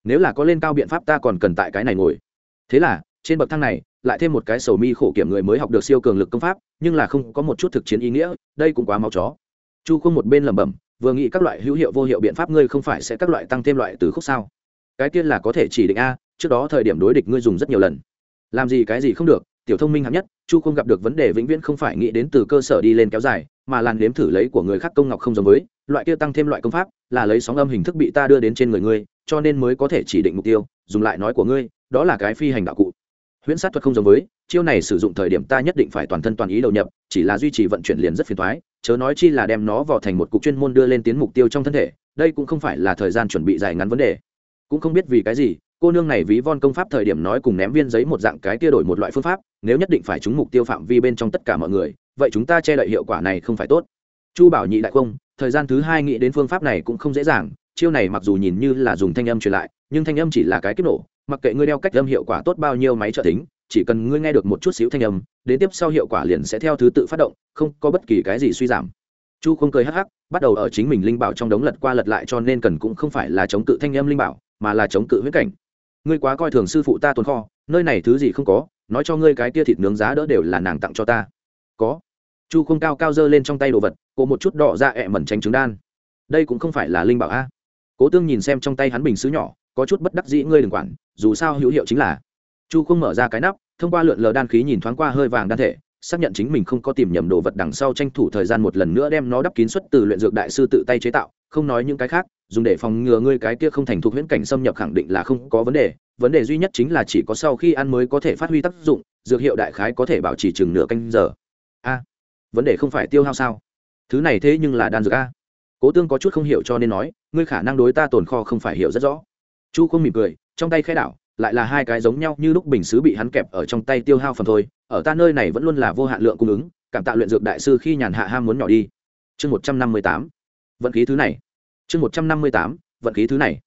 Nếu là có lên cao biện pháp ta còn cần tại cái này ngồi. Thế là, trên bậc thang này, lại thêm một cái sầu mi khổ kiểm người mới học được siêu cường lực công pháp, nhưng là không có một chút thực chiến ý nghĩa, đây cũng quá máu chó. Chu không một bên lẩm bẩm, vừa nghĩ các loại hữu hiệu vô hiệu biện pháp ngươi không phải sẽ các loại tăng thêm loại từ khúc sao? Cái tiên là có thể chỉ định a, trước đó thời điểm đối địch ngươi dùng rất nhiều lần. Làm gì cái gì không được tiểu thông minh hạng nhất, chu không gặp được vấn đề vĩnh viễn không phải nghĩ đến từ cơ sở đi lên kéo dài, mà làn nếm thử lấy của người khác công ngọc không giống với, loại kia tăng thêm loại công pháp, là lấy sóng âm hình thức bị ta đưa đến trên người ngươi, cho nên mới có thể chỉ định mục tiêu, dùng lại nói của ngươi, đó là cái phi hành đạo cụ. Huyễn sát thuật không giống với, chiêu này sử dụng thời điểm ta nhất định phải toàn thân toàn ý đầu nhập, chỉ là duy trì vận chuyển liền rất phiền thoái chớ nói chi là đem nó vào thành một cục chuyên môn đưa lên tiến mục tiêu trong thân thể, đây cũng không phải là thời gian chuẩn bị dài ngắn vấn đề. Cũng không biết vì cái gì cô nương này ví von công pháp thời điểm nói cùng ném viên giấy một dạng cái kia đổi một loại phương pháp, nếu nhất định phải trúng mục tiêu phạm vi bên trong tất cả mọi người, vậy chúng ta che đậy hiệu quả này không phải tốt. Chu bảo nhị đại không, thời gian thứ hai nghĩ đến phương pháp này cũng không dễ dàng, chiêu này mặc dù nhìn như là dùng thanh âm truyền lại, nhưng thanh âm chỉ là cái kích nổ, mặc kệ ngươi đeo cách âm hiệu quả tốt bao nhiêu máy trợ tính chỉ cần ngươi nghe được một chút xíu thanh âm, đến tiếp sau hiệu quả liền sẽ theo thứ tự phát động, không có bất kỳ cái gì suy giảm. Chu không cười hắc hắc, bắt đầu ở chính mình linh bảo trong đống lật qua lật lại cho nên cần cũng không phải là chống cự thanh âm linh bảo, mà là chống cự huyết cảnh ngươi quá coi thường sư phụ ta tồn kho, nơi này thứ gì không có, nói cho ngươi cái tia thịt nướng giá đỡ đều là nàng tặng cho ta. Có. Chu không cao cao giơ lên trong tay đồ vật cô một chút đỏ ra ẹ mẩn tránh trứng đan. Đây cũng không phải là linh bảo a. Cố tương nhìn xem trong tay hắn bình xứ nhỏ, có chút bất đắc dĩ, ngươi đừng quản, dù sao hữu hiệu chính là. Chu không mở ra cái nắp, thông qua lượn lờ đan khí nhìn thoáng qua hơi vàng đan thể, xác nhận chính mình không có tìm nhầm đồ vật đằng sau tranh thủ thời gian một lần nữa đem nó đắp kín xuất từ luyện dược đại sư tự tay chế tạo, không nói những cái khác dùng để phòng ngừa ngươi cái kia không thành thục huyễn cảnh xâm nhập khẳng định là không có vấn đề. Vấn đề duy nhất chính là chỉ có sau khi ăn mới có thể phát huy tác dụng, dược hiệu đại khái có thể bảo trì chừng nửa canh giờ. A, vấn đề không phải tiêu hao sao? Thứ này thế nhưng là đan dược a. Cố tương có chút không hiểu cho nên nói, ngươi khả năng đối ta tồn kho không phải hiểu rất rõ. Chu không mỉm cười, trong tay khai đảo, lại là hai cái giống nhau như lúc bình xứ bị hắn kẹp ở trong tay tiêu hao phần thôi. Ở ta nơi này vẫn luôn là vô hạn lượng cung ứng, cảm tạ luyện dược đại sư khi nhàn hạ ham muốn nhỏ đi. Chương một trăm năm mươi tám. Vận khí thứ này chương một trăm năm mươi tám, vận khí thứ này.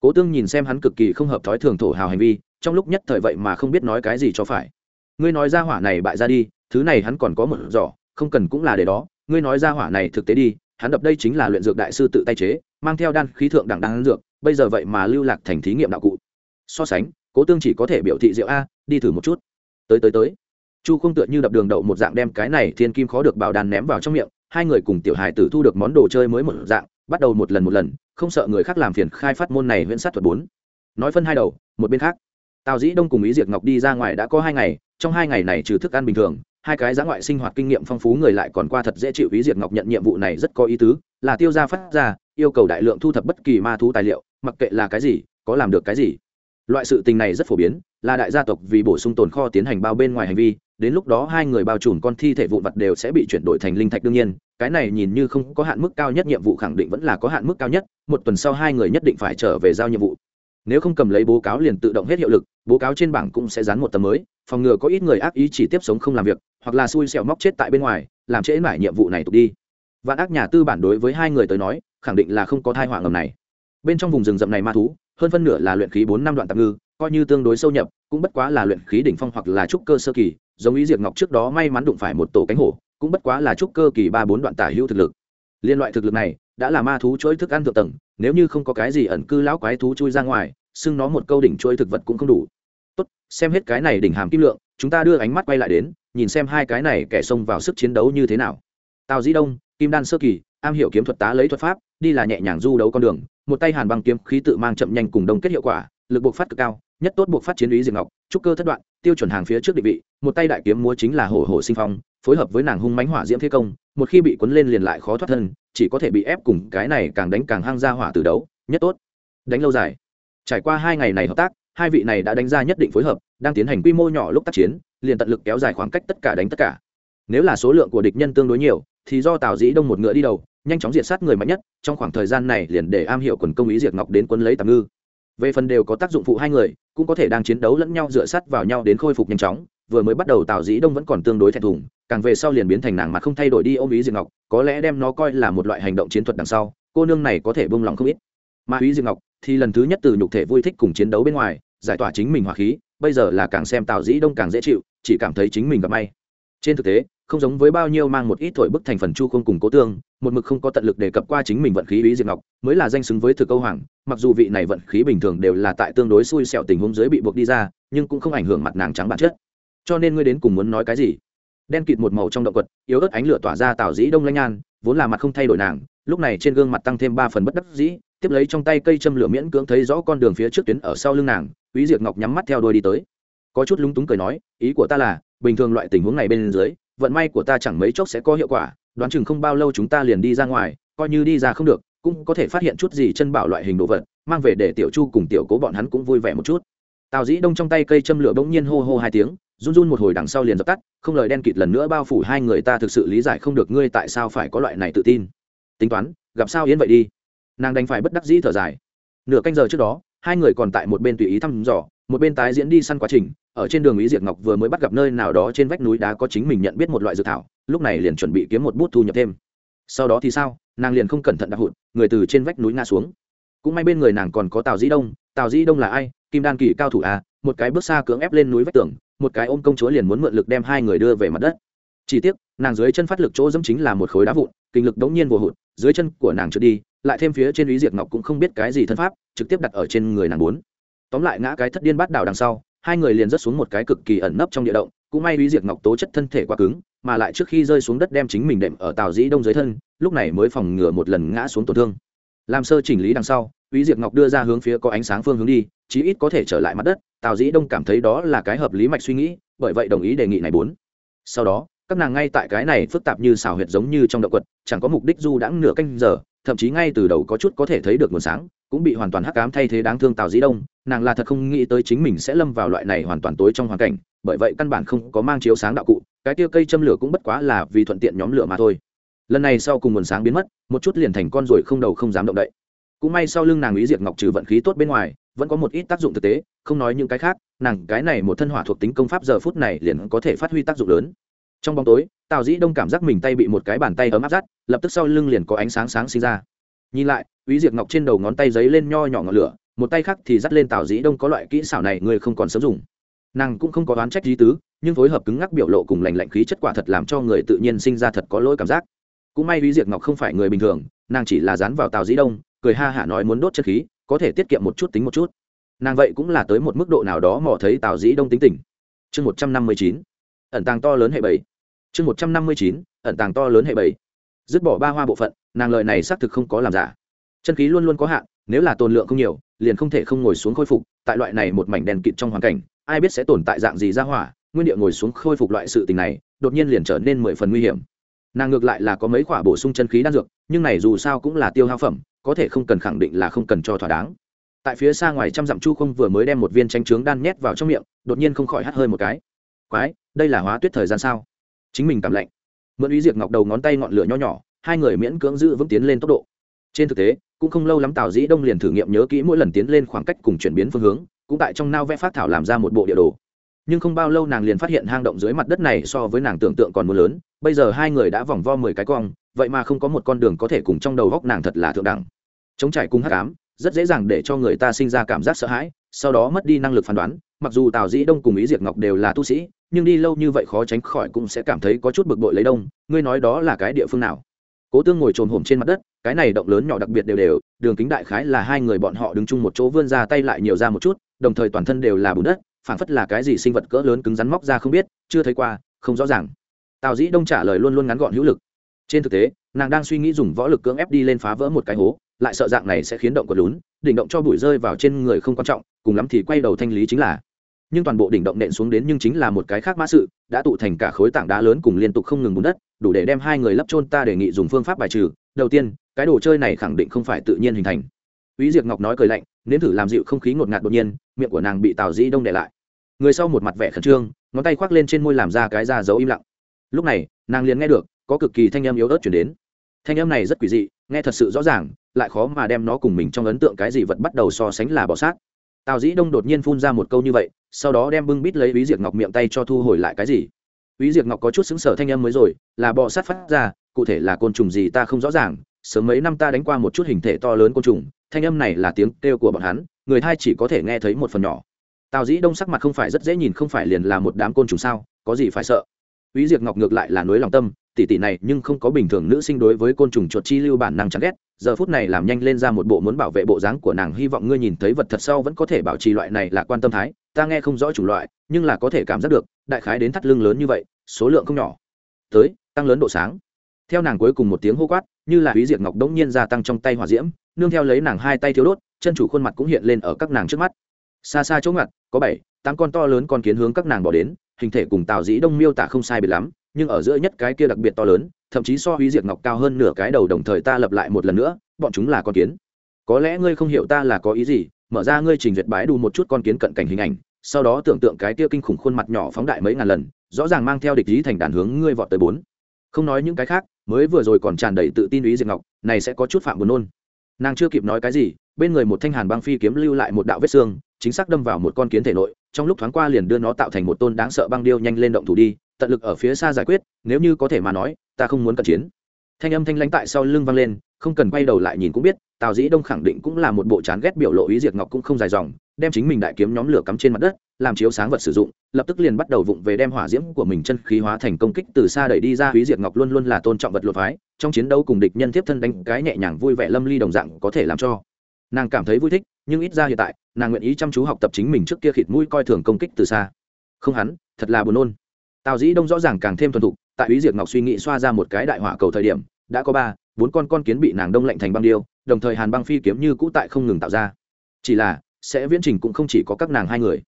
Cố tương nhìn xem hắn cực kỳ không hợp thói thường thổ hào hành vi, trong lúc nhất thời vậy mà không biết nói cái gì cho phải. Ngươi nói ra hỏa này bại ra đi, thứ này hắn còn có một giỏ, không cần cũng là để đó. Ngươi nói ra hỏa này thực tế đi, hắn đập đây chính là luyện dược đại sư tự tay chế, mang theo đan khí thượng đẳng đan dược, bây giờ vậy mà lưu lạc thành thí nghiệm đạo cụ. So sánh, cố tương chỉ có thể biểu thị rượu a, đi thử một chút. Tới tới tới. Chu không tựa như đập đường đậu một dạng đem cái này thiên kim khó được bảo đàn ném vào trong miệng, hai người cùng tiểu hài tử thu được món đồ chơi mới một dạng bắt đầu một lần một lần, không sợ người khác làm phiền khai phát môn này huyễn sát thuật bốn. Nói phân hai đầu, một bên khác. Tào dĩ đông cùng ý diệt ngọc đi ra ngoài đã có hai ngày, trong hai ngày này trừ thức ăn bình thường, hai cái giã ngoại sinh hoạt kinh nghiệm phong phú người lại còn qua thật dễ chịu ý diệt ngọc nhận nhiệm vụ này rất có ý tứ, là tiêu gia phát ra, yêu cầu đại lượng thu thập bất kỳ ma thú tài liệu, mặc kệ là cái gì, có làm được cái gì. Loại sự tình này rất phổ biến, là đại gia tộc vì bổ sung tồn kho tiến hành bao bên ngoài hành vi, đến lúc đó hai người bao trùm con thi thể vụn vật đều sẽ bị chuyển đổi thành linh thạch đương nhiên cái này nhìn như không có hạn mức cao nhất, nhiệm vụ khẳng định vẫn là có hạn mức cao nhất, một tuần sau hai người nhất định phải trở về giao nhiệm vụ. Nếu không cầm lấy bố cáo liền tự động hết hiệu lực, bố cáo trên bảng cũng sẽ dán một tấm mới, phòng ngừa có ít người ác ý chỉ tiếp sống không làm việc, hoặc là xui xẻo móc chết tại bên ngoài, làm trễ mãi nhiệm vụ này tục đi. Vạn ác nhà tư bản đối với hai người tới nói, khẳng định là không có thai họa ngầm này. Bên trong vùng rừng rậm này ma thú, hơn phân nửa là luyện khí bốn năm đoạn tạm ngư, coi như tương đối sâu nhập, cũng bất quá là luyện khí đỉnh phong hoặc là trúc cơ sơ kỳ, giống ý diệt ngọc trước đó may mắn đụng phải một tổ cánh hổ cũng bất quá là trúc cơ kỳ ba bốn đoạn tả hữu thực lực. Liên loại thực lực này đã là ma thú chuỗi thức ăn thượng tầng, nếu như không có cái gì ẩn cư lão quái thú chui ra ngoài, xưng nó một câu đỉnh chuỗi thực vật cũng không đủ. Tốt, xem hết cái này đỉnh hàm kim lượng, chúng ta đưa ánh mắt quay lại đến, nhìn xem hai cái này kẻ xông vào sức chiến đấu như thế nào. Tào di đông, kim đan sơ kỳ, am hiểu kiếm thuật tá lấy thuật pháp, đi là nhẹ nhàng du đấu con đường, một tay hàn băng kiếm khí tự mang chậm nhanh cùng đông kết hiệu quả, lực buộc phát cực cao nhất tốt buộc phát chiến lý diệt ngọc, trúc cơ thất đoạn, tiêu chuẩn hàng phía trước định vị, một tay đại kiếm múa chính là hổ hổ sinh phong, phối hợp với nàng hung mánh hỏa diễm thế công, một khi bị cuốn lên liền lại khó thoát thân, chỉ có thể bị ép cùng cái này càng đánh càng hang ra hỏa từ đấu, nhất tốt. Đánh lâu dài. Trải qua hai ngày này hợp tác, hai vị này đã đánh ra nhất định phối hợp, đang tiến hành quy mô nhỏ lúc tác chiến, liền tận lực kéo dài khoảng cách tất cả đánh tất cả. Nếu là số lượng của địch nhân tương đối nhiều, thì do tào dĩ đông một ngựa đi đầu, nhanh chóng diệt sát người mạnh nhất, trong khoảng thời gian này liền để am hiểu quần công ý diệt ngọc đến quân lấy tạm ngư. Về phần đều có tác dụng phụ hai người cũng có thể đang chiến đấu lẫn nhau dựa sát vào nhau đến khôi phục nhanh chóng, vừa mới bắt đầu tào dĩ đông vẫn còn tương đối thẹn thùng, càng về sau liền biến thành nàng mà không thay đổi đi ôm ý diệp ngọc, có lẽ đem nó coi là một loại hành động chiến thuật đằng sau, cô nương này có thể bông lòng không ít. Mà ý diệp ngọc thì lần thứ nhất từ nhục thể vui thích cùng chiến đấu bên ngoài, giải tỏa chính mình hỏa khí, bây giờ là càng xem tào dĩ đông càng dễ chịu, chỉ cảm thấy chính mình gặp may. Trên thực tế, không giống với bao nhiêu mang một ít thổi bức thành phần chu không cùng cố tương một mực không có tận lực đề cập qua chính mình vận khí ý diệt ngọc, mới là danh xứng với thực câu hoàng, mặc dù vị này vận khí bình thường đều là tại tương đối xui xẻo tình huống dưới bị buộc đi ra, nhưng cũng không ảnh hưởng mặt nàng trắng bản chất. Cho nên ngươi đến cùng muốn nói cái gì? Đen kịt một màu trong động quật, yếu ớt ánh lửa tỏa ra tào dĩ đông lanh nhan vốn là mặt không thay đổi nàng, lúc này trên gương mặt tăng thêm ba phần bất đắc dĩ, tiếp lấy trong tay cây châm lửa miễn cưỡng thấy rõ con đường phía trước tuyến ở sau lưng nàng quý diệt ngọc nhắm mắt theo đuôi đi tới. Có chút lúng túng cười nói, ý của ta là, bình thường loại tình huống này bên dưới, vận may của ta chẳng mấy chốc sẽ có hiệu quả đoán chừng không bao lâu chúng ta liền đi ra ngoài, coi như đi ra không được, cũng có thể phát hiện chút gì chân bảo loại hình đồ vật, mang về để tiểu chu cùng tiểu cố bọn hắn cũng vui vẻ một chút. Tào dĩ đông trong tay cây châm lửa bỗng nhiên hô hô hai tiếng, run run một hồi đằng sau liền dập tắt, không lời đen kịt lần nữa bao phủ hai người ta thực sự lý giải không được ngươi tại sao phải có loại này tự tin. Tính toán, gặp sao yến vậy đi? Nàng đành phải bất đắc dĩ thở dài. Nửa canh giờ trước đó, hai người còn tại một bên tùy ý thăm dò một bên tái diễn đi săn quá trình, ở trên đường ý diệt ngọc vừa mới bắt gặp nơi nào đó trên vách núi đá có chính mình nhận biết một loại dược thảo, lúc này liền chuẩn bị kiếm một bút thu nhập thêm. Sau đó thì sao? Nàng liền không cẩn thận đạp hụt, người từ trên vách núi ngã xuống. Cũng may bên người nàng còn có tào dĩ đông, tào dĩ đông là ai? Kim đan kỳ cao thủ à? Một cái bước xa cưỡng ép lên núi vách tường, một cái ôm công chúa liền muốn mượn lực đem hai người đưa về mặt đất. Chỉ tiếc, nàng dưới chân phát lực chỗ dẫm chính là một khối đá vụn, kinh lực đống nhiên vô hụt, dưới chân của nàng trượt đi, lại thêm phía trên ý diệt ngọc cũng không biết cái gì thân pháp, trực tiếp đặt ở trên người nàng bốn tóm lại ngã cái thất điên bát đảo đằng sau, hai người liền rớt xuống một cái cực kỳ ẩn nấp trong địa động, cũng may ý diệt ngọc tố chất thân thể quá cứng, mà lại trước khi rơi xuống đất đem chính mình đệm ở tàu dĩ đông dưới thân, lúc này mới phòng ngừa một lần ngã xuống tổn thương. Làm sơ chỉnh lý đằng sau ý diệt ngọc đưa ra hướng phía có ánh sáng phương hướng đi, chí ít có thể trở lại mặt đất, tào dĩ đông cảm thấy đó là cái hợp lý mạch suy nghĩ, bởi vậy đồng ý đề nghị này bốn. Sau đó, các nàng ngay tại cái này phức tạp như xào huyệt giống như trong động quật, chẳng có mục đích du đãng nửa canh giờ thậm chí ngay từ đầu có chút có thể thấy được nguồn sáng, cũng bị hoàn toàn hắc cám thay thế đáng thương tào dĩ đông, nàng là thật không nghĩ tới chính mình sẽ lâm vào loại này hoàn toàn tối trong hoàn cảnh, bởi vậy căn bản không có mang chiếu sáng đạo cụ, cái tia cây châm lửa cũng bất quá là vì thuận tiện nhóm lửa mà thôi. Lần này sau cùng nguồn sáng biến mất, một chút liền thành con ruồi không đầu không dám động đậy. Cũng may sau lưng nàng ý diệt ngọc trừ vận khí tốt bên ngoài, vẫn có một ít tác dụng thực tế, không nói những cái khác, nàng cái này một thân hỏa thuộc tính công pháp giờ phút này liền có thể phát huy tác dụng lớn trong bóng tối, tào dĩ đông cảm giác mình tay bị một cái bàn tay ấm áp rát lập tức sau lưng liền có ánh sáng sáng sinh ra. Nhìn lại ý diệt ngọc trên đầu ngón tay giấy lên nho nhỏ ngọn lửa, một tay khác thì dắt lên tào dĩ đông có loại kỹ xảo này người không còn sớm dùng. Nàng cũng không có đoán trách lý tứ, nhưng phối hợp cứng ngắc biểu lộ cùng lành lạnh khí chất quả thật làm cho người tự nhiên sinh ra thật có lỗi cảm giác. Cũng may ý diệt ngọc không phải người bình thường, nàng chỉ là dán vào tào dĩ đông, cười ha hả nói muốn đốt chất khí, có thể tiết kiệm một chút tính một chút. Nàng vậy cũng là tới một mức độ nào đó mò thấy tào dĩ đông tính tình. Chương một trăm năm mươi chín, ẩn tàng to lớn hệ bảy chương một trăm năm mươi chín, ẩn tàng to lớn hệ bảy dứt bỏ ba hoa bộ phận, nàng lợi này xác thực không có làm giả. Chân khí luôn luôn có hạn, nếu là tồn lượng không nhiều, liền không thể không ngồi xuống khôi phục, tại loại này một mảnh đèn kịt trong hoàn cảnh, ai biết sẽ tồn tại dạng gì ra hỏa, nguyên địa ngồi xuống khôi phục loại sự tình này, đột nhiên liền trở nên mười phần nguy hiểm. Nàng ngược lại là có mấy khoả bổ sung chân khí đan dược, nhưng này dù sao cũng là tiêu hao phẩm, có thể không cần khẳng định là không cần cho thỏa đáng. Tại phía xa ngoài trăm dặm chu không vừa mới đem một viên tranh trướng đan nhét vào trong miệng, đột nhiên không khỏi hắt hơi một cái. Quái, đây là hóa tuyết thời gian sao? Chính mình cảm lạnh. Mượn ý diệt ngọc đầu ngón tay ngọn lửa nho nhỏ, hai người miễn cưỡng giữ vững tiến lên tốc độ. Trên thực tế, cũng không lâu lắm tào dĩ đông liền thử nghiệm nhớ kỹ mỗi lần tiến lên khoảng cách cùng chuyển biến phương hướng, cũng tại trong nao vẽ phát thảo làm ra một bộ địa đồ. Nhưng không bao lâu nàng liền phát hiện hang động dưới mặt đất này so với nàng tưởng tượng còn mưa lớn, bây giờ hai người đã vòng vo mười cái cong, vậy mà không có một con đường có thể cùng trong đầu góc nàng thật là thượng đẳng. Chống trải cung hắc ám, rất dễ dàng để cho người ta sinh ra cảm giác sợ hãi, sau đó mất đi năng lực phán đoán, mặc dù tào dĩ đông cùng ý diệt ngọc đều là tu sĩ nhưng đi lâu như vậy khó tránh khỏi cũng sẽ cảm thấy có chút bực bội lấy đông. Ngươi nói đó là cái địa phương nào? Cố tương ngồi trồn hổm trên mặt đất, cái này động lớn nhỏ đặc biệt đều đều, đường kính đại khái là hai người bọn họ đứng chung một chỗ vươn ra tay lại nhiều ra một chút, đồng thời toàn thân đều là bùn đất, phảng phất là cái gì sinh vật cỡ lớn cứng rắn móc ra không biết, chưa thấy qua, không rõ ràng. Tào dĩ đông trả lời luôn luôn ngắn gọn hữu lực. Trên thực tế, nàng đang suy nghĩ dùng võ lực cưỡng ép đi lên phá vỡ một cái hố, lại sợ dạng này sẽ khiến động quật lún, đỉnh động cho bụi rơi vào trên người không quan trọng, cùng lắm thì quay đầu thanh lý chính là nhưng toàn bộ đỉnh động nện xuống đến nhưng chính là một cái khác mã sự đã tụ thành cả khối tảng đá lớn cùng liên tục không ngừng bùn đất đủ để đem hai người lấp trôn ta đề nghị dùng phương pháp bài trừ đầu tiên cái đồ chơi này khẳng định không phải tự nhiên hình thành Úy Diệp Ngọc nói cười lạnh, nếm thử làm dịu không khí ngột ngạt đột nhiên, miệng của nàng bị Tào Dĩ Đông đè lại. Người sau một mặt vẻ khẩn trương, ngón tay khoác lên trên môi làm ra cái ra dấu im lặng. Lúc này, nàng liền nghe được, có cực kỳ thanh âm yếu ớt truyền đến. Thanh âm này rất quỷ dị, nghe thật sự rõ ràng, lại khó mà đem nó cùng mình trong ấn tượng cái gì vật bắt đầu so sánh là bỏ sát. Tào Dĩ Đông đột nhiên phun ra một câu như vậy, sau đó đem bưng bít lấy Úy diệt Ngọc miệng tay cho thu hồi lại cái gì. Úy diệt Ngọc có chút sững sờ thanh âm mới rồi, là bọ sát phát ra, cụ thể là côn trùng gì ta không rõ ràng, sớm mấy năm ta đánh qua một chút hình thể to lớn côn trùng, thanh âm này là tiếng kêu của bọn hắn người thai chỉ có thể nghe thấy một phần nhỏ tào dĩ đông sắc mặt không phải rất dễ nhìn không phải liền là một đám côn trùng sao có gì phải sợ Úy diệt Ngọc ngược lại là núi lòng tâm, tỷ tỷ này nhưng không có bình thường nữ sinh đối với côn trùng chuột chi lưu bản năng chán ghét, giờ phút này làm nhanh lên ra một bộ muốn bảo vệ bộ dáng của nàng, hy vọng ngươi nhìn thấy vật thật sau vẫn có thể bảo trì loại này là quan tâm thái, ta nghe không rõ chủng loại, nhưng là có thể cảm giác được, đại khái đến thắt lưng lớn như vậy, số lượng không nhỏ. Tới, tăng lớn độ sáng. Theo nàng cuối cùng một tiếng hô quát, như là Úy diệt Ngọc đống nhiên gia tăng trong tay hỏa diễm, nương theo lấy nàng hai tay thiếu đốt chân chủ khuôn mặt cũng hiện lên ở các nàng trước mắt xa xa chỗ ngặt có bảy tám con to lớn con kiến hướng các nàng bỏ đến hình thể cùng tào dĩ đông miêu tả không sai biệt lắm nhưng ở giữa nhất cái kia đặc biệt to lớn, thậm chí so huy diệt ngọc cao hơn nửa cái đầu đồng thời ta lập lại một lần nữa, bọn chúng là con kiến. Có lẽ ngươi không hiểu ta là có ý gì, mở ra ngươi trình duyệt bái đủ một chút con kiến cận cảnh hình ảnh, sau đó tưởng tượng cái kia kinh khủng khuôn mặt nhỏ phóng đại mấy ngàn lần, rõ ràng mang theo địch ý thành đàn hướng ngươi vọt tới bốn. Không nói những cái khác, mới vừa rồi còn tràn đầy tự tin ý diệt ngọc, này sẽ có chút phạm buồn nôn. Nàng chưa kịp nói cái gì, bên người một thanh hàn băng phi kiếm lưu lại một đạo vết xương, chính xác đâm vào một con kiến thể nội, trong lúc thoáng qua liền đưa nó tạo thành một tôn đáng sợ băng điêu nhanh lên động thủ đi tận lực ở phía xa giải quyết, nếu như có thể mà nói, ta không muốn cận chiến. Thanh âm thanh lãnh tại sau lưng vang lên, không cần quay đầu lại nhìn cũng biết, tào dĩ đông khẳng định cũng là một bộ chán ghét biểu lộ ý diệt ngọc cũng không dài dòng, đem chính mình đại kiếm nhóm lửa cắm trên mặt đất, làm chiếu sáng vật sử dụng, lập tức liền bắt đầu vụng về đem hỏa diễm của mình chân khí hóa thành công kích từ xa đẩy đi ra, ý diệt ngọc luôn luôn là tôn trọng vật luật phái, trong chiến đấu cùng địch nhân tiếp thân đánh cái nhẹ nhàng vui vẻ lâm ly đồng dạng có thể làm cho. Nàng cảm thấy vui thích, nhưng ít ra hiện tại, nàng nguyện ý chăm chú học tập chính mình trước kia khịt mũi coi thường công kích từ xa. Không hắn, thật là buồn nôn tào dĩ đông rõ ràng càng thêm thuần thục, tại ý diệt ngọc suy nghĩ xoa ra một cái đại hỏa cầu thời điểm, đã có ba, bốn con con kiến bị nàng đông lạnh thành băng điêu, đồng thời hàn băng phi kiếm như cũ tại không ngừng tạo ra. Chỉ là, sẽ viễn trình cũng không chỉ có các nàng hai người.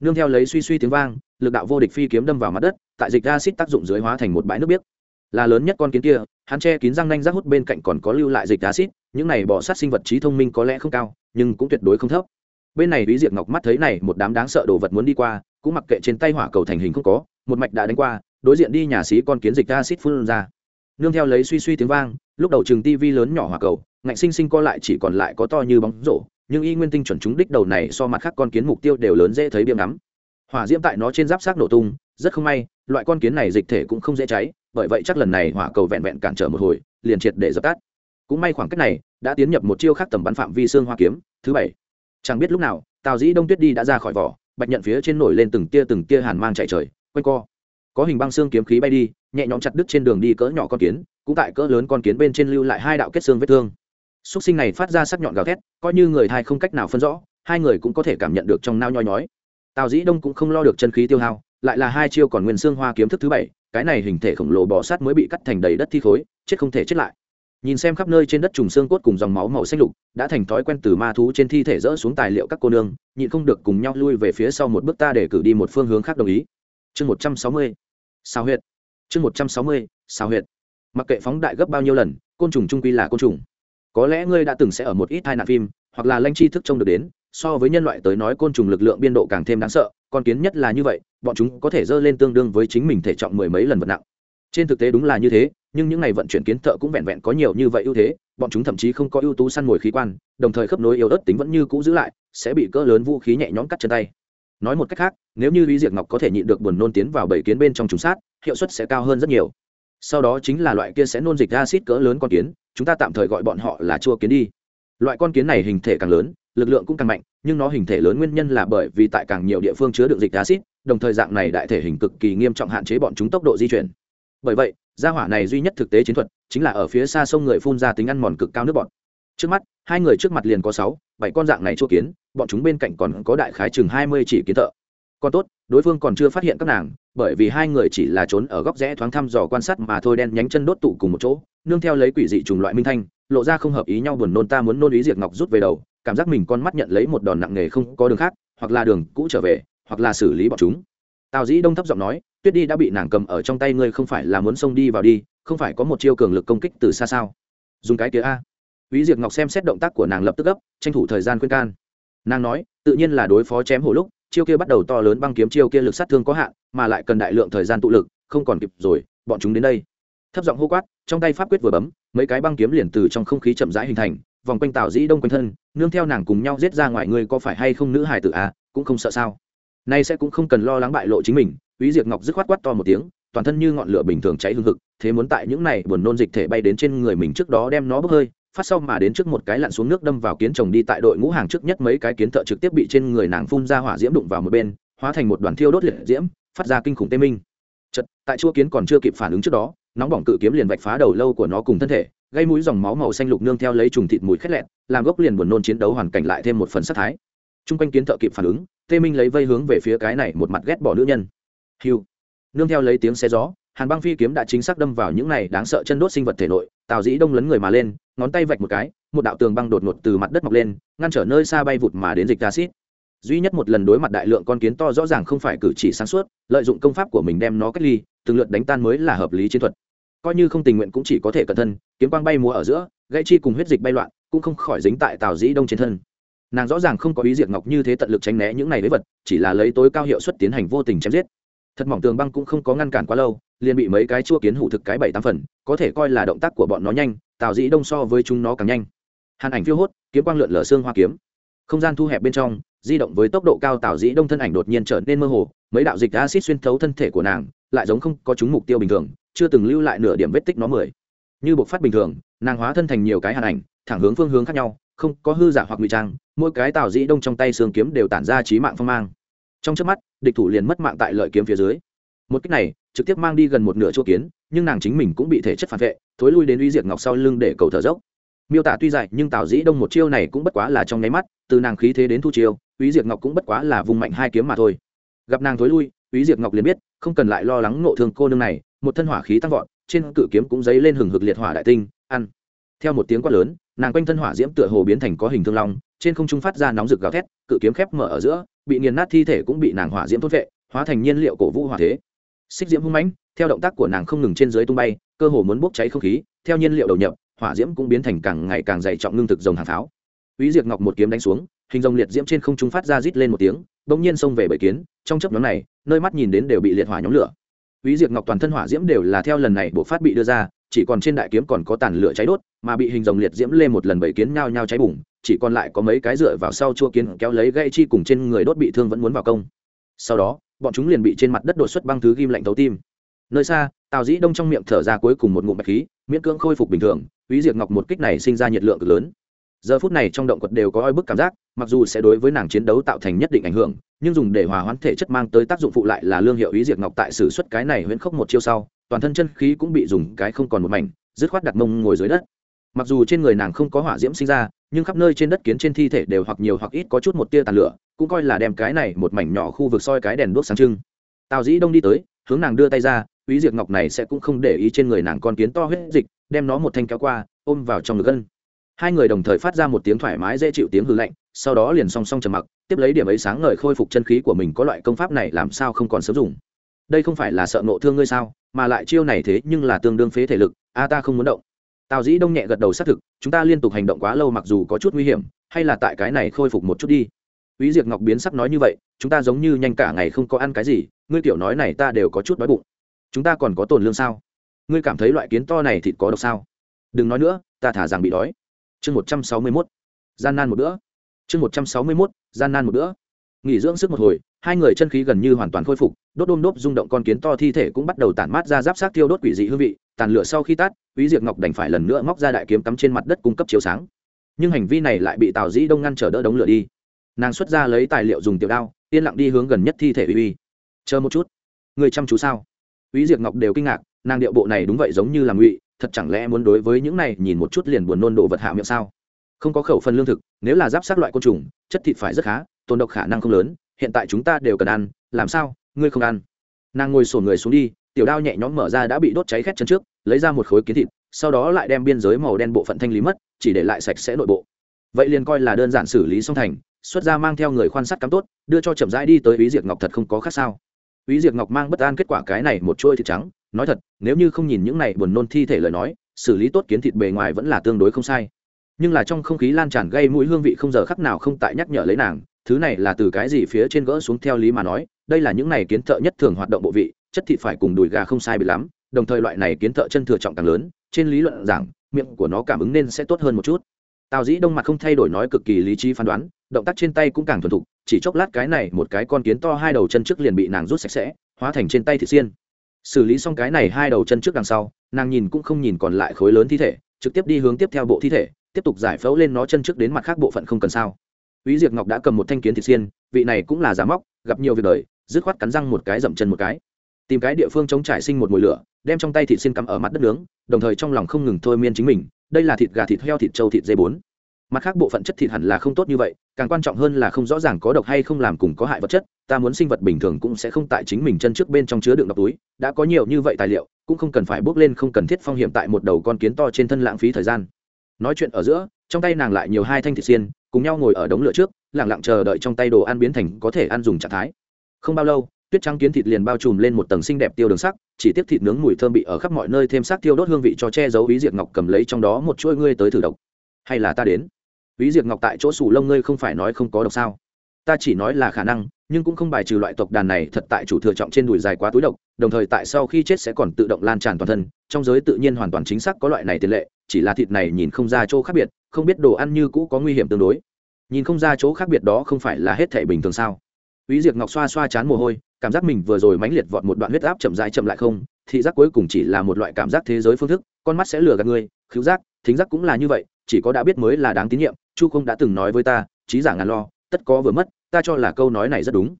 Nương theo lấy suy suy tiếng vang, lực đạo vô địch phi kiếm đâm vào mặt đất, tại dịch acid tác dụng dưới hóa thành một bãi nước biếc. Là lớn nhất con kiến kia, hắn che kín răng nanh rác hút bên cạnh còn có lưu lại dịch acid, những này bỏ sát sinh vật trí thông minh có lẽ không cao, nhưng cũng tuyệt đối không thấp. Bên này lý diệt ngọc mắt thấy này, một đám đáng sợ đồ vật muốn đi qua, cũng mặc kệ trên tay hỏa cầu thành hình không có một mạch đã đánh qua, đối diện đi nhà xí con kiến dịch acid phun ra. Nương theo lấy suy suy tiếng vang, lúc đầu trường tivi lớn nhỏ hỏa cầu, ngạnh sinh sinh co lại chỉ còn lại có to như bóng rổ, nhưng y nguyên tinh chuẩn chúng đích đầu này so mặt khác con kiến mục tiêu đều lớn dễ thấy biếm ngắm. Hỏa diễm tại nó trên giáp xác nổ tung, rất không may, loại con kiến này dịch thể cũng không dễ cháy, bởi vậy chắc lần này hỏa cầu vẹn vẹn cản trở một hồi, liền triệt để dập tắt. Cũng may khoảng cách này đã tiến nhập một chiêu khác tầm bắn phạm vi xương hoa kiếm, thứ bảy. Chẳng biết lúc nào, tào dĩ đông tuyết đi đã ra khỏi vỏ, bạch nhận phía trên nổi lên từng tia từng tia hàn mang chạy trời quanh co. Có hình băng xương kiếm khí bay đi, nhẹ nhõm chặt đứt trên đường đi cỡ nhỏ con kiến, cũng tại cỡ lớn con kiến bên trên lưu lại hai đạo kết xương vết thương. Xúc sinh này phát ra sắc nhọn gào thét, coi như người thai không cách nào phân rõ, hai người cũng có thể cảm nhận được trong nao nhoi nhói. Tào dĩ đông cũng không lo được chân khí tiêu hao, lại là hai chiêu còn nguyên xương hoa kiếm thức thứ bảy, cái này hình thể khổng lồ bò sát mới bị cắt thành đầy đất thi khối, chết không thể chết lại. Nhìn xem khắp nơi trên đất trùng xương cốt cùng dòng máu màu xanh lục, đã thành thói quen từ ma thú trên thi thể rỡ xuống tài liệu các cô nương, nhịn không được cùng nhau lui về phía sau một bước ta để cử đi một phương hướng khác đồng ý chương một trăm sáu mươi, sao huyệt. Chương một trăm sáu mươi, sao huyệt. Mặc kệ phóng đại gấp bao nhiêu lần, côn trùng trung quy là côn trùng. Có lẽ ngươi đã từng sẽ ở một ít tai nạn phim, hoặc là lanh chi thức trông được đến, so với nhân loại tới nói côn trùng lực lượng biên độ càng thêm đáng sợ, còn kiến nhất là như vậy, bọn chúng có thể dơ lên tương đương với chính mình thể trọng mười mấy lần vật nặng. Trên thực tế đúng là như thế, nhưng những ngày vận chuyển kiến thợ cũng vẹn vẹn có nhiều như vậy ưu thế, bọn chúng thậm chí không có ưu tú săn mồi khí quan, đồng thời khớp nối yếu ớt tính vẫn như cũ giữ lại, sẽ bị cỡ lớn vũ khí nhẹ nhõm cắt chân tay nói một cách khác, nếu như lý diệt ngọc có thể nhịn được buồn nôn tiến vào bảy kiến bên trong trùng sát, hiệu suất sẽ cao hơn rất nhiều. Sau đó chính là loại kia sẽ nôn dịch acid cỡ lớn con kiến, chúng ta tạm thời gọi bọn họ là chua kiến đi. Loại con kiến này hình thể càng lớn, lực lượng cũng càng mạnh, nhưng nó hình thể lớn nguyên nhân là bởi vì tại càng nhiều địa phương chứa đựng dịch acid đồng thời dạng này đại thể hình cực kỳ nghiêm trọng hạn chế bọn chúng tốc độ di chuyển. Bởi vậy, gia hỏa này duy nhất thực tế chiến thuật chính là ở phía xa sông người phun ra tính ăn mòn cực cao nước bọn trước mắt, hai người trước mặt liền có sáu, bảy con dạng này chua kiến, bọn chúng bên cạnh còn có đại khái chừng hai mươi chỉ kiến thợ. Còn tốt, đối phương còn chưa phát hiện các nàng, bởi vì hai người chỉ là trốn ở góc rẽ thoáng thăm dò quan sát mà thôi đen nhánh chân đốt tụ cùng một chỗ, nương theo lấy quỷ dị trùng loại minh thanh, lộ ra không hợp ý nhau buồn nôn ta muốn nôn ý diệt ngọc rút về đầu, cảm giác mình con mắt nhận lấy một đòn nặng nề không có đường khác, hoặc là đường cũ trở về, hoặc là xử lý bọn chúng. Tào dĩ đông thấp giọng nói, tuyết đi đã bị nàng cầm ở trong tay ngươi không phải là muốn xông đi vào đi, không phải có một chiêu cường lực công kích từ xa sao? Dùng cái kia a. Úy Diệp Ngọc xem xét động tác của nàng lập tức gấp, tranh thủ thời gian khuyên can. Nàng nói, tự nhiên là đối phó chém hổ lúc, chiêu kia bắt đầu to lớn băng kiếm chiêu kia lực sát thương có hạn, mà lại cần đại lượng thời gian tụ lực, không còn kịp rồi, bọn chúng đến đây. Thấp giọng hô quát, trong tay pháp quyết vừa bấm, mấy cái băng kiếm liền từ trong không khí chậm rãi hình thành, vòng quanh Tào Dĩ Đông quanh thân, nương theo nàng cùng nhau giết ra ngoài người có phải hay không nữ hài tử a, cũng không sợ sao. Nay sẽ cũng không cần lo lắng bại lộ chính mình, Úy Diệp Ngọc dứt khoát quát to một tiếng, toàn thân như ngọn lửa bình thường cháy hừng hực, thế muốn tại những này buồn nôn dịch thể bay đến trên người mình trước đó đem nó bốc hơi, phát sau mà đến trước một cái lặn xuống nước đâm vào kiến chồng đi tại đội ngũ hàng trước nhất mấy cái kiến thợ trực tiếp bị trên người nàng phun ra hỏa diễm đụng vào một bên, hóa thành một đoàn thiêu đốt liệt diễm, phát ra kinh khủng tê minh. Chật tại chua kiến còn chưa kịp phản ứng trước đó, nóng bỏng cự kiếm liền vạch phá đầu lâu của nó cùng thân thể, gây mũi dòng máu màu xanh lục nương theo lấy trùng thịt mùi khét lẹt, làm gốc liền buồn nôn chiến đấu hoàn cảnh lại thêm một phần sát thái. Chung quanh kiến thợ kịp phản ứng, tê minh lấy vây hướng về phía cái này một mặt ghét bỏ nữ nhân. Hiu. Nương theo lấy tiếng xe gió, hàn băng phi kiếm đã chính xác đâm vào những này đáng sợ chân đốt sinh vật thể nội, tào dĩ đông lấn người mà lên ngón tay vạch một cái, một đạo tường băng đột ngột từ mặt đất mọc lên, ngăn trở nơi xa bay vụt mà đến dịch acid duy nhất một lần đối mặt đại lượng con kiến to rõ ràng không phải cử chỉ sáng suốt, lợi dụng công pháp của mình đem nó cách ly, từng lượt đánh tan mới là hợp lý chiến thuật. Coi như không tình nguyện cũng chỉ có thể cẩn thân, kiếm quang bay múa ở giữa, gãy chi cùng huyết dịch bay loạn, cũng không khỏi dính tại tào dĩ đông trên thân. Nàng rõ ràng không có ý diệt ngọc như thế tận lực tránh né những này với vật, chỉ là lấy tối cao hiệu suất tiến hành vô tình chém giết. Thật mỏng tường băng cũng không có ngăn cản quá lâu liền bị mấy cái chua kiến hủ thực cái bảy tám phần, có thể coi là động tác của bọn nó nhanh, tào dĩ đông so với chúng nó càng nhanh. Hàn ảnh phiêu hốt, kiếm quang lượn lở xương hoa kiếm. Không gian thu hẹp bên trong, di động với tốc độ cao tào dĩ đông thân ảnh đột nhiên trở nên mơ hồ, mấy đạo dịch acid xuyên thấu thân thể của nàng, lại giống không có chúng mục tiêu bình thường, chưa từng lưu lại nửa điểm vết tích nó mười. Như bộc phát bình thường, nàng hóa thân thành nhiều cái hàn ảnh, thẳng hướng phương hướng khác nhau, không có hư giả hoặc ngụy trang, mỗi cái tào dĩ đông trong tay xương kiếm đều tản ra trí mạng phong mang. Trong trước mắt, địch thủ liền mất mạng tại lợi kiếm phía dưới. Một cách này trực tiếp mang đi gần một nửa chỗ kiến, nhưng nàng chính mình cũng bị thể chất phản vệ, thối lui đến uy diệt ngọc sau lưng để cầu thở dốc. Miêu tả tuy dài nhưng tào dĩ đông một chiêu này cũng bất quá là trong nháy mắt, từ nàng khí thế đến thu chiêu, uy diệt ngọc cũng bất quá là vùng mạnh hai kiếm mà thôi. Gặp nàng thối lui, uy diệt ngọc liền biết, không cần lại lo lắng nộ thương cô nương này, một thân hỏa khí tăng vọt, trên cự kiếm cũng dấy lên hừng hực liệt hỏa đại tinh, ăn. Theo một tiếng quát lớn, nàng quanh thân hỏa diễm tựa hồ biến thành có hình thương long, trên không trung phát ra nóng rực gào thét, cự kiếm khép mở ở giữa, bị nghiền nát thi thể cũng bị nàng hỏa diễm thốt vệ, hóa thành nhiên liệu cổ vũ hỏa thế xích diễm hung mãnh theo động tác của nàng không ngừng trên dưới tung bay cơ hồ muốn bốc cháy không khí theo nhiên liệu đầu nhập hỏa diễm cũng biến thành càng ngày càng dày trọng ngưng thực dòng hàng pháo Úy Diệt Ngọc một kiếm đánh xuống, hình rồng liệt diễm trên không trung phát ra rít lên một tiếng, bỗng nhiên xông về bảy kiến, trong chớp nhoáng này, nơi mắt nhìn đến đều bị liệt hỏa nhóm lửa. Úy Diệt Ngọc toàn thân hỏa diễm đều là theo lần này bộ phát bị đưa ra, chỉ còn trên đại kiếm còn có tàn lửa cháy đốt, mà bị hình rồng liệt diễm lên một lần bảy kiến nhao nhao cháy bùng, chỉ còn lại có mấy cái dựa vào sau chua kiến kéo lấy gây chi cùng trên người đốt bị thương vẫn muốn vào công. Sau đó, bọn chúng liền bị trên mặt đất đột xuất băng thứ ghim lạnh thấu tim. Nơi xa, Tào Dĩ Đông trong miệng thở ra cuối cùng một ngụm bạch khí, miễn cưỡng khôi phục bình thường, ý diệt Ngọc một kích này sinh ra nhiệt lượng cực lớn giờ phút này trong động quật đều có oi bức cảm giác mặc dù sẽ đối với nàng chiến đấu tạo thành nhất định ảnh hưởng nhưng dùng để hòa hoãn thể chất mang tới tác dụng phụ lại là lương hiệu ý diệt ngọc tại sử xuất cái này huyễn khốc một chiêu sau toàn thân chân khí cũng bị dùng cái không còn một mảnh dứt khoát đặt mông ngồi dưới đất mặc dù trên người nàng không có hỏa diễm sinh ra, nhưng khắp nơi trên đất kiến trên thi thể đều hoặc nhiều hoặc ít có chút một tia tàn lửa, cũng coi là đem cái này một mảnh nhỏ khu vực soi cái đèn đuốc sáng trưng. Tào dĩ đông đi tới, hướng nàng đưa tay ra, quý diệt ngọc này sẽ cũng không để ý trên người nàng con kiến to huyết dịch, đem nó một thanh kéo qua, ôm vào trong ngực gân. Hai người đồng thời phát ra một tiếng thoải mái dễ chịu tiếng hư lạnh, sau đó liền song song trầm mặc, tiếp lấy điểm ấy sáng ngời khôi phục chân khí của mình có loại công pháp này làm sao không còn sớm dùng. Đây không phải là sợ nộ thương ngươi sao, mà lại chiêu này thế nhưng là tương đương phế thể lực, a ta không muốn động tào dĩ đông nhẹ gật đầu xác thực chúng ta liên tục hành động quá lâu mặc dù có chút nguy hiểm hay là tại cái này khôi phục một chút đi Úy Diệp Ngọc biến sắc nói như vậy, chúng ta giống như nhanh cả ngày không có ăn cái gì, ngươi tiểu nói này ta đều có chút đói bụng. Chúng ta còn có tồn lương sao? Ngươi cảm thấy loại kiến to này thịt có độc sao? Đừng nói nữa, ta thả rằng bị đói chương một trăm sáu mươi mốt gian nan một bữa chương một trăm sáu mươi mốt gian nan một bữa nghỉ dưỡng sức một hồi hai người chân khí gần như hoàn toàn khôi phục đốt đôm đốt rung động con kiến to thi thể cũng bắt đầu tản mát ra giáp sát tiêu đốt quỷ dị hương vị tàn lửa sau khi tát, quý diệp ngọc đành phải lần nữa móc ra đại kiếm cắm trên mặt đất cung cấp chiếu sáng. Nhưng hành vi này lại bị tào dĩ đông ngăn trở đỡ đống lửa đi. Nàng xuất ra lấy tài liệu dùng tiểu đao, yên lặng đi hướng gần nhất thi thể uy uy. Chờ một chút, người chăm chú sao? Quý diệp ngọc đều kinh ngạc, nàng điệu bộ này đúng vậy giống như là ngụy, thật chẳng lẽ muốn đối với những này nhìn một chút liền buồn nôn đồ vật hạ miệng sao? Không có khẩu phần lương thực, nếu là giáp sát loại côn trùng, chất thịt phải rất khá, tồn độc khả năng không lớn, hiện tại chúng ta đều cần ăn, làm sao, ngươi không ăn? Nàng ngồi sổ người xuống đi tiểu đao nhẹ nhõm mở ra đã bị đốt cháy khét chân trước, lấy ra một khối kiến thịt, sau đó lại đem biên giới màu đen bộ phận thanh lý mất, chỉ để lại sạch sẽ nội bộ. Vậy liền coi là đơn giản xử lý xong thành, xuất ra mang theo người khoan sát cắm tốt, đưa cho chậm rãi đi tới ý diệt ngọc thật không có khác sao. Ý diệt ngọc mang bất an kết quả cái này một chuôi thịt trắng, nói thật, nếu như không nhìn những này buồn nôn thi thể lời nói, xử lý tốt kiến thịt bề ngoài vẫn là tương đối không sai. Nhưng là trong không khí lan tràn gây mũi hương vị không giờ khắc nào không tại nhắc nhở lấy nàng, thứ này là từ cái gì phía trên gỡ xuống theo lý mà nói, đây là những này kiến thợ nhất thường hoạt động bộ vị chất thịt phải cùng đùi gà không sai bị lắm đồng thời loại này kiến thợ chân thừa trọng càng lớn trên lý luận giảng miệng của nó cảm ứng nên sẽ tốt hơn một chút. Tào dĩ đông mặt không thay đổi nói cực kỳ lý trí phán đoán động tác trên tay cũng càng thuần thục chỉ chốc lát cái này một cái con kiến to hai đầu chân trước liền bị nàng rút sạch sẽ hóa thành trên tay thịt xiên. Xử lý xong cái này hai đầu chân trước đằng sau nàng nhìn cũng không nhìn còn lại khối lớn thi thể trực tiếp đi hướng tiếp theo bộ thi thể tiếp tục giải phẫu lên nó chân trước đến mặt khác bộ phận không cần sao. Úy Diệp Ngọc đã cầm một thanh kiến thịt xiên, vị này cũng là giả móc, gặp nhiều việc đời, dứt khoát cắn răng một cái dậm chân một cái. Tìm cái địa phương chống trải sinh một mùi lửa, đem trong tay thịt xiên cắm ở mặt đất nướng, đồng thời trong lòng không ngừng thôi miên chính mình, đây là thịt gà, thịt heo, thịt trâu, thịt dê bốn. Mặt khác bộ phận chất thịt hẳn là không tốt như vậy càng quan trọng hơn là không rõ ràng có độc hay không làm cùng có hại vật chất ta muốn sinh vật bình thường cũng sẽ không tại chính mình chân trước bên trong chứa đựng độc túi đã có nhiều như vậy tài liệu cũng không cần phải bước lên không cần thiết phong hiểm tại một đầu con kiến to trên thân lãng phí thời gian. Nói chuyện ở giữa trong tay nàng lại nhiều hai thanh thịt xiên cùng nhau ngồi ở đống lửa trước lẳng lặng chờ đợi trong tay đồ ăn biến thành có thể ăn dùng trạng thái. Không bao lâu tuyết trắng kiến thịt liền bao trùm lên một tầng xinh đẹp tiêu đường sắc chỉ tiếp thịt nướng mùi thơm bị ở khắp mọi nơi thêm sắc tiêu đốt hương vị cho che giấu ý diệt ngọc cầm lấy trong đó một chuỗi ngươi tới thử độc hay là ta đến ý diệt Ngọc tại chỗ sủ lông ngươi không phải nói không có độc sao? Ta chỉ nói là khả năng, nhưng cũng không bài trừ loại tộc đàn này thật tại chủ thừa trọng trên đùi dài quá túi độc, đồng thời tại sau khi chết sẽ còn tự động lan tràn toàn thân, trong giới tự nhiên hoàn toàn chính xác có loại này tiền lệ, chỉ là thịt này nhìn không ra chỗ khác biệt, không biết đồ ăn như cũ có nguy hiểm tương đối. Nhìn không ra chỗ khác biệt đó không phải là hết thảy bình thường sao? ý diệt Ngọc xoa xoa chán mồ hôi, cảm giác mình vừa rồi mãnh liệt vọt một đoạn huyết áp chậm rãi chậm lại không, thị giác cuối cùng chỉ là một loại cảm giác thế giới phương thức, con mắt sẽ lừa gạt ngươi khứu giác thính giác cũng là như vậy chỉ có đã biết mới là đáng tín nhiệm chu không đã từng nói với ta trí giả ngàn lo tất có vừa mất ta cho là câu nói này rất đúng.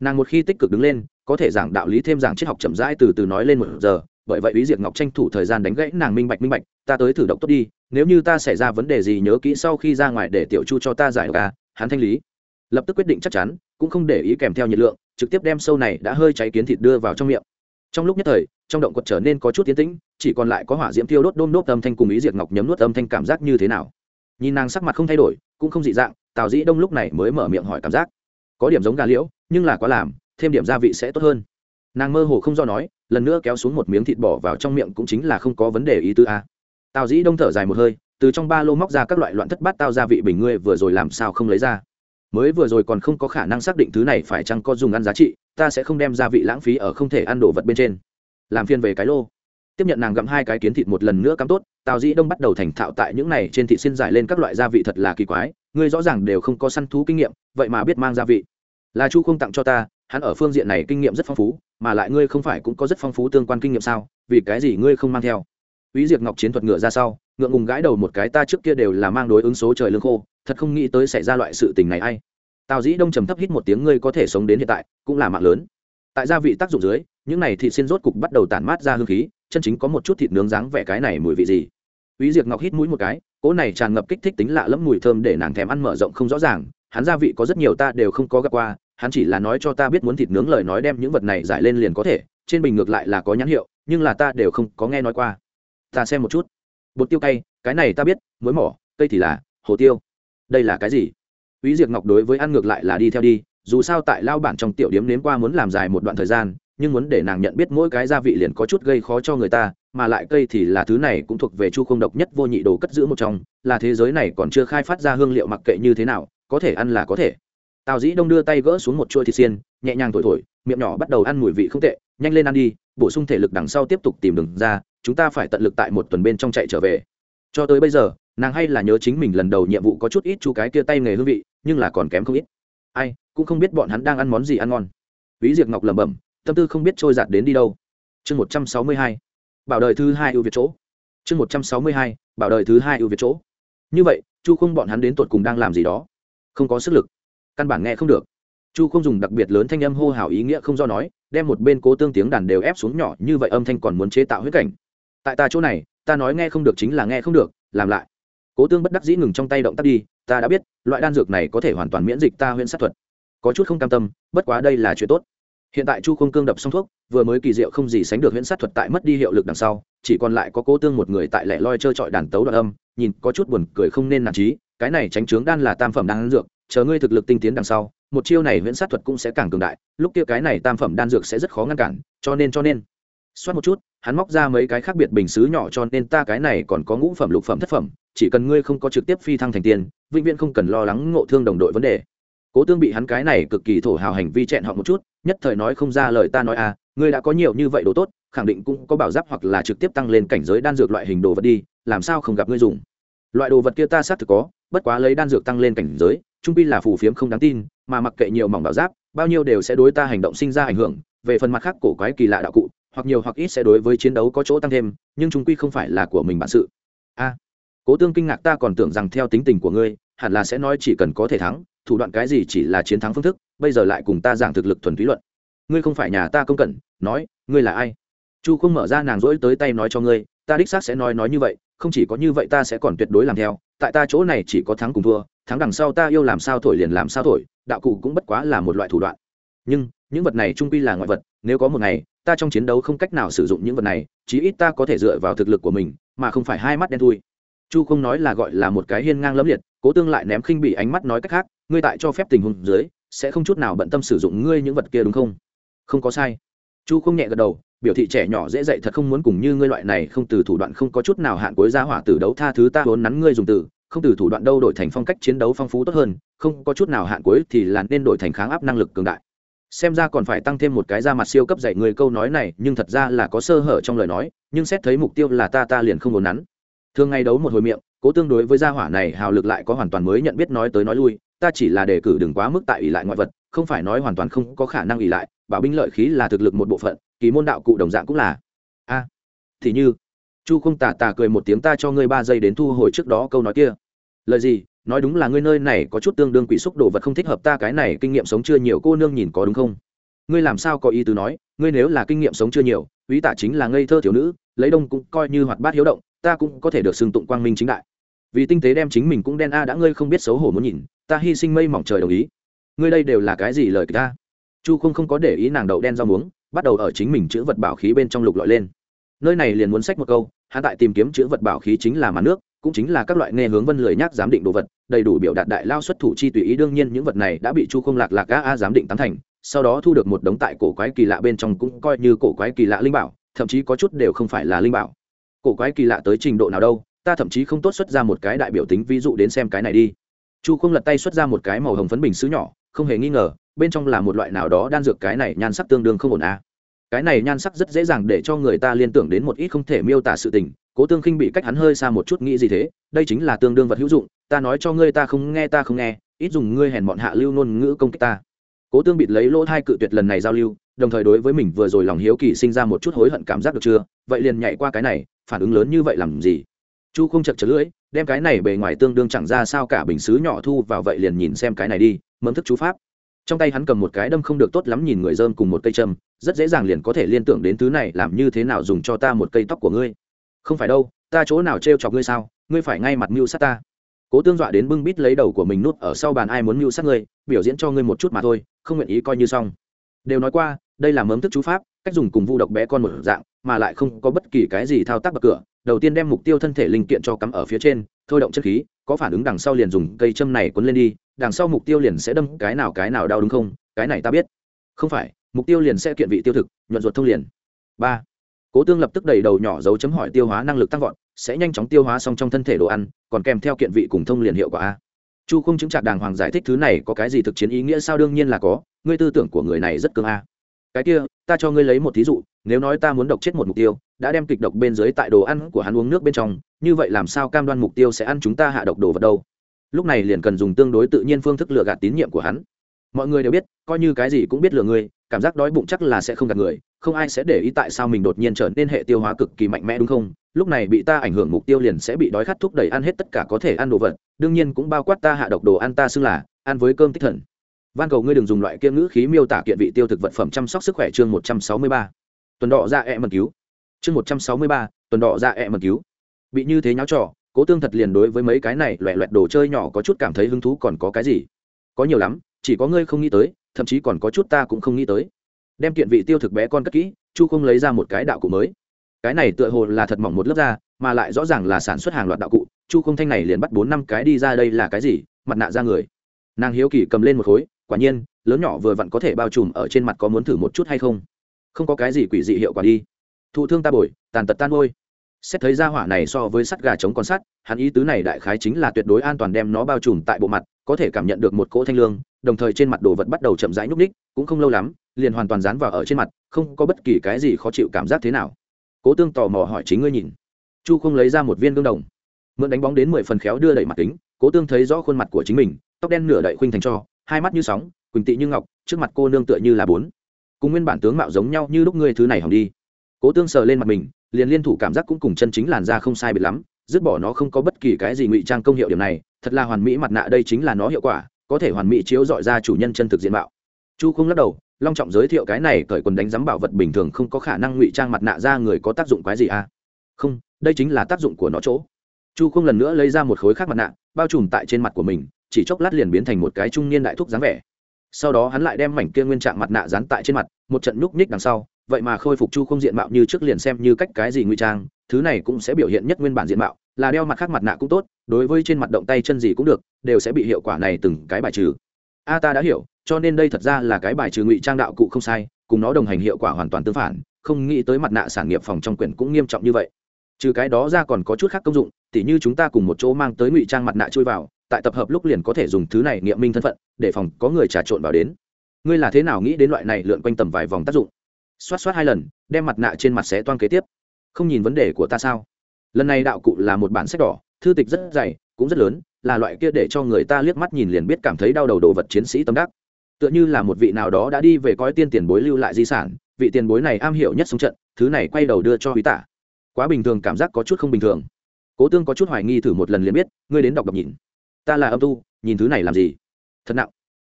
Nàng một khi tích cực đứng lên có thể giảng đạo lý thêm giảng triết học chậm rãi từ từ nói lên một giờ bởi vậy ý diệt ngọc tranh thủ thời gian đánh gãy nàng minh bạch minh bạch ta tới thử độc tốt đi nếu như ta xảy ra vấn đề gì nhớ kỹ sau khi ra ngoài để tiểu chu cho ta giải ca hắn thanh lý. Lập tức quyết định chắc chắn cũng không để ý kèm theo nhiệt lượng trực tiếp đem sâu này đã hơi cháy kiến thịt đưa vào trong miệng. Trong lúc nhất thời, trong động quật trở nên có chút tiến tĩnh, chỉ còn lại có hỏa diễm tiêu đốt đôm đốt âm thanh cùng ý diệt ngọc nhấm nuốt âm thanh cảm giác như thế nào. Nhìn nàng sắc mặt không thay đổi, cũng không dị dạng, tào dĩ đông lúc này mới mở miệng hỏi cảm giác. Có điểm giống gà liễu, nhưng là quá làm, thêm điểm gia vị sẽ tốt hơn. Nàng mơ hồ không do nói, lần nữa kéo xuống một miếng thịt bỏ vào trong miệng cũng chính là không có vấn đề ý tứ a. Tào dĩ đông thở dài một hơi, từ trong ba lô móc ra các loại loạn thất bát tao gia vị bình ngươi vừa rồi làm sao không lấy ra mới vừa rồi còn không có khả năng xác định thứ này phải chăng có dùng ăn giá trị ta sẽ không đem gia vị lãng phí ở không thể ăn đồ vật bên trên. Làm phiên về cái lô. Tiếp nhận nàng gặm hai cái kiến thịt một lần nữa cắm tốt tào dĩ đông bắt đầu thành thạo tại những này trên thị xin giải lên các loại gia vị thật là kỳ quái ngươi rõ ràng đều không có săn thú kinh nghiệm vậy mà biết mang gia vị. Là chu không tặng cho ta hắn ở phương diện này kinh nghiệm rất phong phú mà lại ngươi không phải cũng có rất phong phú tương quan kinh nghiệm sao vì cái gì ngươi không mang theo? Ý Diệp Ngọc chiến thuật ngựa ra sau, ngượng ngùng gãi đầu một cái ta trước kia đều là mang đối ứng số trời lương khô, thật không nghĩ tới xảy ra loại sự tình này ai. Tào Dĩ Đông trầm thấp hít một tiếng ngươi có thể sống đến hiện tại, cũng là mạng lớn. Tại gia vị tác dụng dưới, những này thịt xiên rốt cục bắt đầu tản mát ra hương khí, chân chính có một chút thịt nướng dáng vẻ cái này mùi vị gì. Úy Diệp Ngọc hít mũi một cái, cỗ này tràn ngập kích thích tính lạ lẫm mùi thơm để nàng thèm ăn mở rộng không rõ ràng, hắn gia vị có rất nhiều ta đều không có gặp qua, hắn chỉ là nói cho ta biết muốn thịt nướng lời nói đem những vật này giải lên liền có thể, trên bình ngược lại là có nhãn hiệu, nhưng là ta đều không có nghe nói qua. Ta xem một chút bột tiêu cay cái này ta biết muối mỏ cây thì là hồ tiêu đây là cái gì ý Diệp Ngọc đối với ăn ngược lại là đi theo đi, dù sao tại lao bản trong tiểu điếm nếm qua muốn làm dài một đoạn thời gian, nhưng muốn để nàng nhận biết mỗi cái gia vị liền có chút gây khó cho người ta, mà lại cây thì là thứ này cũng thuộc về chu không độc nhất vô nhị đồ cất giữ một trong, là thế giới này còn chưa khai phát ra hương liệu mặc kệ như thế nào, có thể ăn là có thể. Tào Dĩ Đông đưa tay gỡ xuống một chuôi thịt xiên, nhẹ nhàng thổi thổi, miệng nhỏ bắt đầu ăn mùi vị không tệ, nhanh lên ăn đi, bổ sung thể lực đằng sau tiếp tục tìm đường ra, chúng ta phải tận lực tại một tuần bên trong chạy trở về cho tới bây giờ, nàng hay là nhớ chính mình lần đầu nhiệm vụ có chút ít chú cái kia tay nghề hương vị, nhưng là còn kém không ít. Ai, cũng không biết bọn hắn đang ăn món gì ăn ngon. Ví diệc ngọc lẩm bẩm, tâm tư không biết trôi giạt đến đi đâu. Chương một trăm sáu mươi hai, bảo đời thứ hai ưu việt chỗ. Chương một trăm sáu mươi hai, bảo đời thứ hai ưu việt chỗ. Như vậy, chu không bọn hắn đến tột cùng đang làm gì đó? Không có sức lực. Căn bản nghe không được. Chu không dùng đặc biệt lớn thanh âm hô hào ý nghĩa không do nói, đem một bên cố tương tiếng đàn đều ép xuống nhỏ như vậy âm thanh còn muốn chế tạo huyết cảnh. Tại ta chỗ này ta nói nghe không được chính là nghe không được, làm lại. Cố tương bất đắc dĩ ngừng trong tay động tác đi, ta đã biết, loại đan dược này có thể hoàn toàn miễn dịch ta huyện sát thuật. Có chút không cam tâm, bất quá đây là chuyện tốt. Hiện tại chu không cương đập xong thuốc, vừa mới kỳ diệu không gì sánh được huyễn sát thuật tại mất đi hiệu lực đằng sau, chỉ còn lại có cố tương một người tại lẻ loi chơi trọi đàn tấu đoạn âm, nhìn có chút buồn cười không nên nản trí, cái này tránh trướng đan là tam phẩm đan dược, chờ ngươi thực lực tinh tiến đằng sau, một chiêu này huyễn sát thuật cũng sẽ càng cường đại, lúc kia cái này tam phẩm đan dược sẽ rất khó ngăn cản, cho nên cho nên. Xoát một chút hắn móc ra mấy cái khác biệt bình xứ nhỏ cho nên ta cái này còn có ngũ phẩm, lục phẩm, thất phẩm, chỉ cần ngươi không có trực tiếp phi thăng thành tiền vĩnh viễn không cần lo lắng ngộ thương đồng đội vấn đề. Cố tương bị hắn cái này cực kỳ thổ hào hành vi chẹn họ một chút, nhất thời nói không ra lời ta nói à ngươi đã có nhiều như vậy đồ tốt, khẳng định cũng có bảo giáp hoặc là trực tiếp tăng lên cảnh giới đan dược loại hình đồ vật đi, làm sao không gặp ngươi dùng. Loại đồ vật kia ta xác thực có, bất quá lấy đan dược tăng lên cảnh giới, trung pi là phù phiếm không đáng tin, mà mặc kệ nhiều mỏng bảo giáp, bao nhiêu đều sẽ đối ta hành động sinh ra ảnh hưởng, về phần mặt khác cổ quái kỳ lạ đạo cụ hoặc nhiều hoặc ít sẽ đối với chiến đấu có chỗ tăng thêm, nhưng chúng quy không phải là của mình bản sự. A, cố tương kinh ngạc ta còn tưởng rằng theo tính tình của ngươi, hẳn là sẽ nói chỉ cần có thể thắng, thủ đoạn cái gì chỉ là chiến thắng phương thức, bây giờ lại cùng ta giảng thực lực thuần túy luận. Ngươi không phải nhà ta công cẩn, nói, ngươi là ai? Chu không mở ra nàng rỗi tới tay nói cho ngươi, ta đích xác sẽ nói nói như vậy, không chỉ có như vậy ta sẽ còn tuyệt đối làm theo, tại ta chỗ này chỉ có thắng cùng thua, thắng đằng sau ta yêu làm sao thổi liền làm sao thổi, đạo cụ cũng bất quá là một loại thủ đoạn nhưng, những vật này trung quy là ngoại vật, nếu có một ngày, ta trong chiến đấu không cách nào sử dụng những vật này, chí ít ta có thể dựa vào thực lực của mình, mà không phải hai mắt đen thui. Chu không nói là gọi là một cái hiên ngang lẫm liệt, cố tương lại ném khinh bị ánh mắt nói cách khác, ngươi tại cho phép tình huống dưới, sẽ không chút nào bận tâm sử dụng ngươi những vật kia đúng không? Không có sai. Chu không nhẹ gật đầu, biểu thị trẻ nhỏ dễ dạy thật không muốn cùng như ngươi loại này không từ thủ đoạn không có chút nào hạn cuối ra hỏa từ đấu tha thứ ta vốn nắn ngươi dùng từ, không từ thủ đoạn đâu đổi thành phong cách chiến đấu phong phú tốt hơn, không có chút nào hạn cuối thì là nên đổi thành kháng áp năng lực cường đại xem ra còn phải tăng thêm một cái ra mặt siêu cấp dạy người câu nói này, nhưng thật ra là có sơ hở trong lời nói, nhưng xét thấy mục tiêu là ta ta liền không muốn nắn. Thường ngày đấu một hồi miệng, cố tương đối với gia hỏa này hào lực lại có hoàn toàn mới nhận biết nói tới nói lui, ta chỉ là đề cử đừng quá mức tại ỷ lại ngoại vật, không phải nói hoàn toàn không có khả năng ỷ lại, bảo binh lợi khí là thực lực một bộ phận, kỳ môn đạo cụ đồng dạng cũng là. A, thì như, chu không tà tà cười một tiếng ta cho ngươi ba giây đến thu hồi trước đó câu nói kia. Lời gì? Nói đúng là ngươi nơi này có chút tương đương quỷ xúc đồ vật không thích hợp ta cái này kinh nghiệm sống chưa nhiều cô nương nhìn có đúng không? Ngươi làm sao có ý tứ nói, ngươi nếu là kinh nghiệm sống chưa nhiều quý tả chính là ngây thơ thiếu nữ, lấy đông cũng coi như hoạt bát hiếu động, ta cũng có thể được xưng tụng quang minh chính đại. Vì tinh tế đem chính mình cũng đen a đã ngươi không biết xấu hổ muốn nhìn, ta hy sinh mây mỏng trời đồng ý. Ngươi đây đều là cái gì lời ta chu không không có để ý nàng đậu đen rau muống, bắt đầu ở chính mình chữ vật bảo khí bên trong lục lọi lên. Nơi này liền muốn sách một câu hạ tại tìm kiếm chữ vật bảo khí chính là màn nước cũng chính là các loại nghe hướng vân lười nhác giám định đồ vật, đầy đủ biểu đạt đại lao xuất thủ chi tùy ý, đương nhiên những vật này đã bị chu không lạc lạc a a giám định tán thành, sau đó thu được một đống tại cổ quái kỳ lạ bên trong cũng coi như cổ quái kỳ lạ linh bảo, thậm chí có chút đều không phải là linh bảo cổ quái kỳ lạ tới trình độ nào đâu, ta thậm chí không tốt xuất ra một cái đại biểu tính ví dụ đến xem cái này đi chu không lật tay xuất ra một cái màu hồng phấn bình xứ nhỏ, không hề nghi ngờ, bên trong là một loại nào đó đan dược cái này nhan sắc tương đương không ổn à. cái này nhan sắc rất dễ dàng để cho người ta liên tưởng đến một ít không thể miêu tả sự tình cố tương khinh bị cách hắn hơi xa một chút nghĩ gì thế, đây chính là tương đương vật hữu dụng, ta nói cho ngươi ta không nghe, ta không nghe, ít dùng ngươi hèn bọn hạ lưu ngôn ngữ công kích ta. Cố tương bịt lấy lỗ thai cự tuyệt lần này giao lưu, đồng thời đối với mình vừa rồi lòng hiếu kỳ sinh ra một chút hối hận cảm giác được chưa, vậy liền nhảy qua cái này, phản ứng lớn như vậy làm gì? Chu không chật chật lưỡi, đem cái này bề ngoài tương đương chẳng ra sao cả bình xứ nhỏ thu vào vậy liền nhìn xem cái này đi mâm thức chú pháp. Trong tay hắn cầm một cái đâm không được tốt lắm nhìn người dơm cùng một cây châm, rất dễ dàng liền có thể liên tưởng đến thứ này, làm như thế nào dùng cho ta một cây tóc của ngươi không phải đâu, ta chỗ nào t r e o chọc ngươi sao? Ngươi phải ngay mặt mưu sát ta. Cố tương dọa đến bưng bít lấy đầu của mình nút ở sau bàn ai muốn mưu sát ngươi, biểu diễn cho ngươi một chút mà thôi, không nguyện ý coi như xong. Đều nói qua, đây là mớm thức chú pháp, cách dùng cùng vu độc bé con một dạng, mà lại không có bất kỳ cái gì thao tác bậc cửa. Đầu tiên đem mục tiêu thân thể linh kiện cho cắm ở phía trên, thôi động chất khí, có phản ứng đằng sau liền dùng cây châm này quấn lên đi, đằng sau mục tiêu liền sẽ đâm cái nào cái nào đau đúng không? Cái này ta biết. Không phải, mục tiêu liền sẽ kiện vị tiêu thực, nhuận ruột thông liền. Ba cố tương lập tức đẩy đầu nhỏ dấu chấm hỏi tiêu hóa năng lực tăng vọt, sẽ nhanh chóng tiêu hóa xong trong thân thể đồ ăn, còn kèm theo kiện vị cùng thông liền hiệu quả a. Chu không chứng trạc đàng hoàng giải thích thứ này có cái gì thực chiến ý nghĩa sao đương nhiên là có, ngươi tư tưởng của người này rất cương a. Cái kia, ta cho ngươi lấy một thí dụ, nếu nói ta muốn độc chết một mục tiêu, đã đem kịch độc bên dưới tại đồ ăn của hắn uống nước bên trong, như vậy làm sao cam đoan mục tiêu sẽ ăn chúng ta hạ độc đồ vật đâu? Lúc này liền cần dùng tương đối tự nhiên phương thức lừa gạt tín nhiệm của hắn. Mọi người đều biết, coi như cái gì cũng biết lừa người cảm giác đói bụng chắc là sẽ không gạt người, không ai sẽ để ý tại sao mình đột nhiên trở nên hệ tiêu hóa cực kỳ mạnh mẽ đúng không? Lúc này bị ta ảnh hưởng mục tiêu liền sẽ bị đói khát thúc đẩy ăn hết tất cả có thể ăn đồ vật, đương nhiên cũng bao quát ta hạ độc đồ ăn ta xưng là ăn với cơm tích thần. Van cầu ngươi đừng dùng loại kia ngữ khí miêu tả kiện vị tiêu thực vật phẩm chăm sóc sức khỏe chương một trăm sáu mươi ba. Tuần đỏ ra e mật cứu. Chương một trăm sáu mươi ba, tuần đỏ ra e mật cứu. Bị như thế nháo trò, cố tương thật liền đối với mấy cái này loẹ loẹt đồ chơi nhỏ có chút cảm thấy hứng thú còn có cái gì? Có nhiều lắm, chỉ có ngươi không nghĩ tới thậm chí còn có chút ta cũng không nghĩ tới. Đem kiện vị tiêu thực bé con cất kỹ, chu không lấy ra một cái đạo cụ mới. Cái này tựa hồ là thật mỏng một lớp da, mà lại rõ ràng là sản xuất hàng loạt đạo cụ. Chu không thanh này liền bắt bốn năm cái đi ra đây là cái gì, mặt nạ ra người. Nàng hiếu kỳ cầm lên một khối, quả nhiên, lớn nhỏ vừa vặn có thể bao trùm ở trên mặt có muốn thử một chút hay không? Không có cái gì quỷ dị hiệu quả đi. Thụ thương ta bồi, tàn tật tan ngôi xét thấy ra hỏa này so với sắt gà chống con sắt, hắn ý tứ này đại khái chính là tuyệt đối an toàn đem nó bao trùm tại bộ mặt, có thể cảm nhận được một cỗ thanh lương đồng thời trên mặt đồ vật bắt đầu chậm rãi nhúc ních cũng không lâu lắm, liền hoàn toàn dán vào ở trên mặt, không có bất kỳ cái gì khó chịu cảm giác thế nào. Cố tương tò mò hỏi chính ngươi nhìn. Chu không lấy ra một viên gương đồng. Mượn đánh bóng đến mười phần khéo đưa đẩy mặt kính, cố tương thấy rõ khuôn mặt của chính mình, tóc đen nửa đậy khuynh thành cho, hai mắt như sóng, quỳnh tị như ngọc, trước mặt cô nương tựa như là bốn. Cùng nguyên bản tướng mạo giống nhau như lúc ngươi thứ này hỏng đi. Cố tương sờ lên mặt mình, liền liên thủ cảm giác cũng cùng chân chính làn da không sai biệt lắm, dứt bỏ nó không có bất kỳ cái gì ngụy trang công hiệu điểm này, thật là hoàn mỹ mặt nạ đây chính là nó hiệu quả có thể hoàn mỹ chiếu dọi ra chủ nhân chân thực diện mạo. Chu không lắc đầu, long trọng giới thiệu cái này cởi quần đánh giám bảo vật bình thường không có khả năng ngụy trang mặt nạ ra người có tác dụng quái gì à? Không, đây chính là tác dụng của nó chỗ. Chu không lần nữa lấy ra một khối khác mặt nạ, bao trùm tại trên mặt của mình, chỉ chốc lát liền biến thành một cái trung niên đại thúc dáng vẻ. Sau đó hắn lại đem mảnh kia nguyên trạng mặt nạ dán tại trên mặt, một trận nhúc nhích đằng sau, vậy mà khôi phục chu không diện mạo như trước liền xem như cách cái gì ngụy trang thứ này cũng sẽ biểu hiện nhất nguyên bản diện mạo, là đeo mặt khác mặt nạ cũng tốt, đối với trên mặt động tay chân gì cũng được, đều sẽ bị hiệu quả này từng cái bài trừ. A ta đã hiểu, cho nên đây thật ra là cái bài trừ ngụy trang đạo cụ không sai, cùng nó đồng hành hiệu quả hoàn toàn tương phản, không nghĩ tới mặt nạ sản nghiệp phòng trong quyển cũng nghiêm trọng như vậy. Trừ cái đó ra còn có chút khác công dụng, tỉ như chúng ta cùng một chỗ mang tới ngụy trang mặt nạ chui vào, tại tập hợp lúc liền có thể dùng thứ này nghiệm minh thân phận, để phòng có người trà trộn vào đến. Ngươi là thế nào nghĩ đến loại này lượn quanh tầm vài vòng tác dụng? Xoát xoát hai lần, đem mặt nạ trên mặt xé toan kế tiếp không nhìn vấn đề của ta sao? Lần này đạo cụ là một bản sách đỏ, thư tịch rất dày, cũng rất lớn, là loại kia để cho người ta liếc mắt nhìn liền biết cảm thấy đau đầu đồ vật chiến sĩ tâm đắc. Tựa như là một vị nào đó đã đi về coi tiên tiền bối lưu lại di sản, vị tiền bối này am hiểu nhất sống trận, thứ này quay đầu đưa cho quý tả quá bình thường, cảm giác có chút không bình thường. Cố tương có chút hoài nghi thử một lần liền biết, ngươi đến đọc đọc nhìn. Ta là âm tu, nhìn thứ này làm gì? Thật nặng.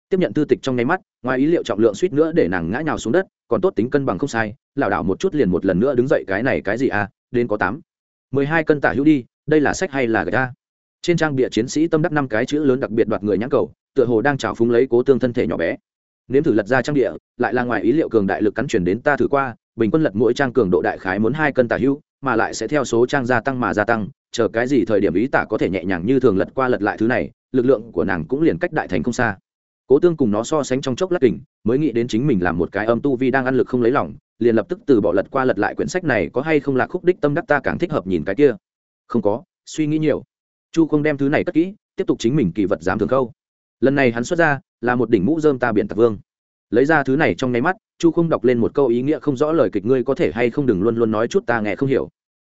Tiếp nhận thư tịch trong nháy mắt, ngoài ý liệu trọng lượng suýt nữa để nàng ngã nhào xuống đất còn tốt tính cân bằng không sai, lảo đảo một chút liền một lần nữa đứng dậy cái này cái gì à đến có tám. mười hai cân tả hữu đi, đây là sách hay là gạch trên trang bịa chiến sĩ tâm đắc năm cái chữ lớn đặc biệt đoạt người nhãn cầu, tựa hồ đang trào phúng lấy cố tương thân thể nhỏ bé. Nếm thử lật ra trang địa lại là ngoài ý liệu cường đại lực cắn chuyển đến ta thử qua, bình quân lật mỗi trang cường độ đại khái muốn hai cân tả hữu, mà lại sẽ theo số trang gia tăng mà gia tăng, chờ cái gì thời điểm ý tả có thể nhẹ nhàng như thường lật qua lật lại thứ này, lực lượng của nàng cũng liền cách đại thành không xa cố tương cùng nó so sánh trong chốc lát kình mới nghĩ đến chính mình làm một cái âm tu vi đang ăn lực không lấy lòng, liền lập tức từ bỏ lật qua lật lại quyển sách này có hay không là khúc đích tâm đắc ta càng thích hợp nhìn cái kia. Không có suy nghĩ nhiều. Chu không đem thứ này cất kỹ tiếp tục chính mình kỳ vật dám thường câu lần này hắn xuất ra là một đỉnh mũ dơm ta biển tạc vương. Lấy ra thứ này trong nháy mắt chu không đọc lên một câu ý nghĩa không rõ lời kịch ngươi có thể hay không đừng luôn luôn nói chút ta nghe không hiểu.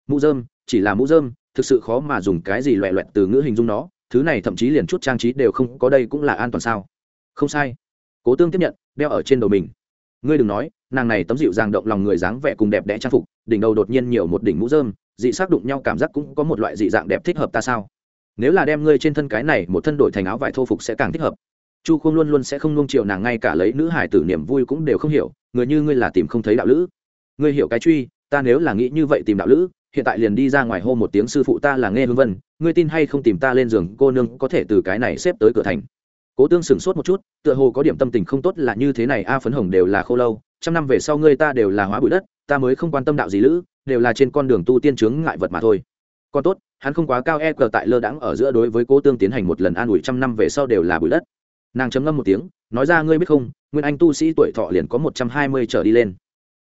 Mũ dơm chỉ là mũ dơm thực sự khó mà dùng cái gì loẹ loẹt từ ngữ hình dung nó thứ này thậm chí liền chút trang trí đều không có đây cũng là an toàn sao? Không sai. Cố tương tiếp nhận, đeo ở trên đầu mình. Ngươi đừng nói, nàng này tấm dịu dàng động lòng người dáng vẻ cùng đẹp đẽ trang phục, đỉnh đầu đột nhiên nhiều một đỉnh mũ dơm dị sắc đụng nhau cảm giác cũng có một loại dị dạng đẹp thích hợp ta sao? Nếu là đem ngươi trên thân cái này một thân đổi thành áo vải thô phục sẽ càng thích hợp. Chu không luôn luôn sẽ không nung chiều nàng ngay cả lấy nữ hải tử niềm vui cũng đều không hiểu, người như ngươi là tìm không thấy đạo lữ. Ngươi hiểu cái truy, ta nếu là nghĩ như vậy tìm đạo lữ, hiện tại liền đi ra ngoài hô một tiếng sư phụ ta là nghe hương vân, ngươi tin hay không tìm ta lên giường, cô nương có thể từ cái này xếp tới cửa thành cố tương sửng sốt một chút, tựa hồ có điểm tâm tình không tốt là như thế này, a phấn hồng đều là khô lâu, trăm năm về sau ngươi ta đều là hóa bụi đất, ta mới không quan tâm đạo gì lữ, đều là trên con đường tu tiên chướng ngại vật mà thôi. Còn tốt, hắn không quá cao e cờ tại lơ đãng ở giữa đối với cố tương tiến hành một lần an ủi trăm năm về sau đều là bụi đất. Nàng chấm ngâm một tiếng, nói ra, ngươi biết không, nguyên anh tu sĩ tuổi thọ liền có một trăm hai mươi trở đi lên.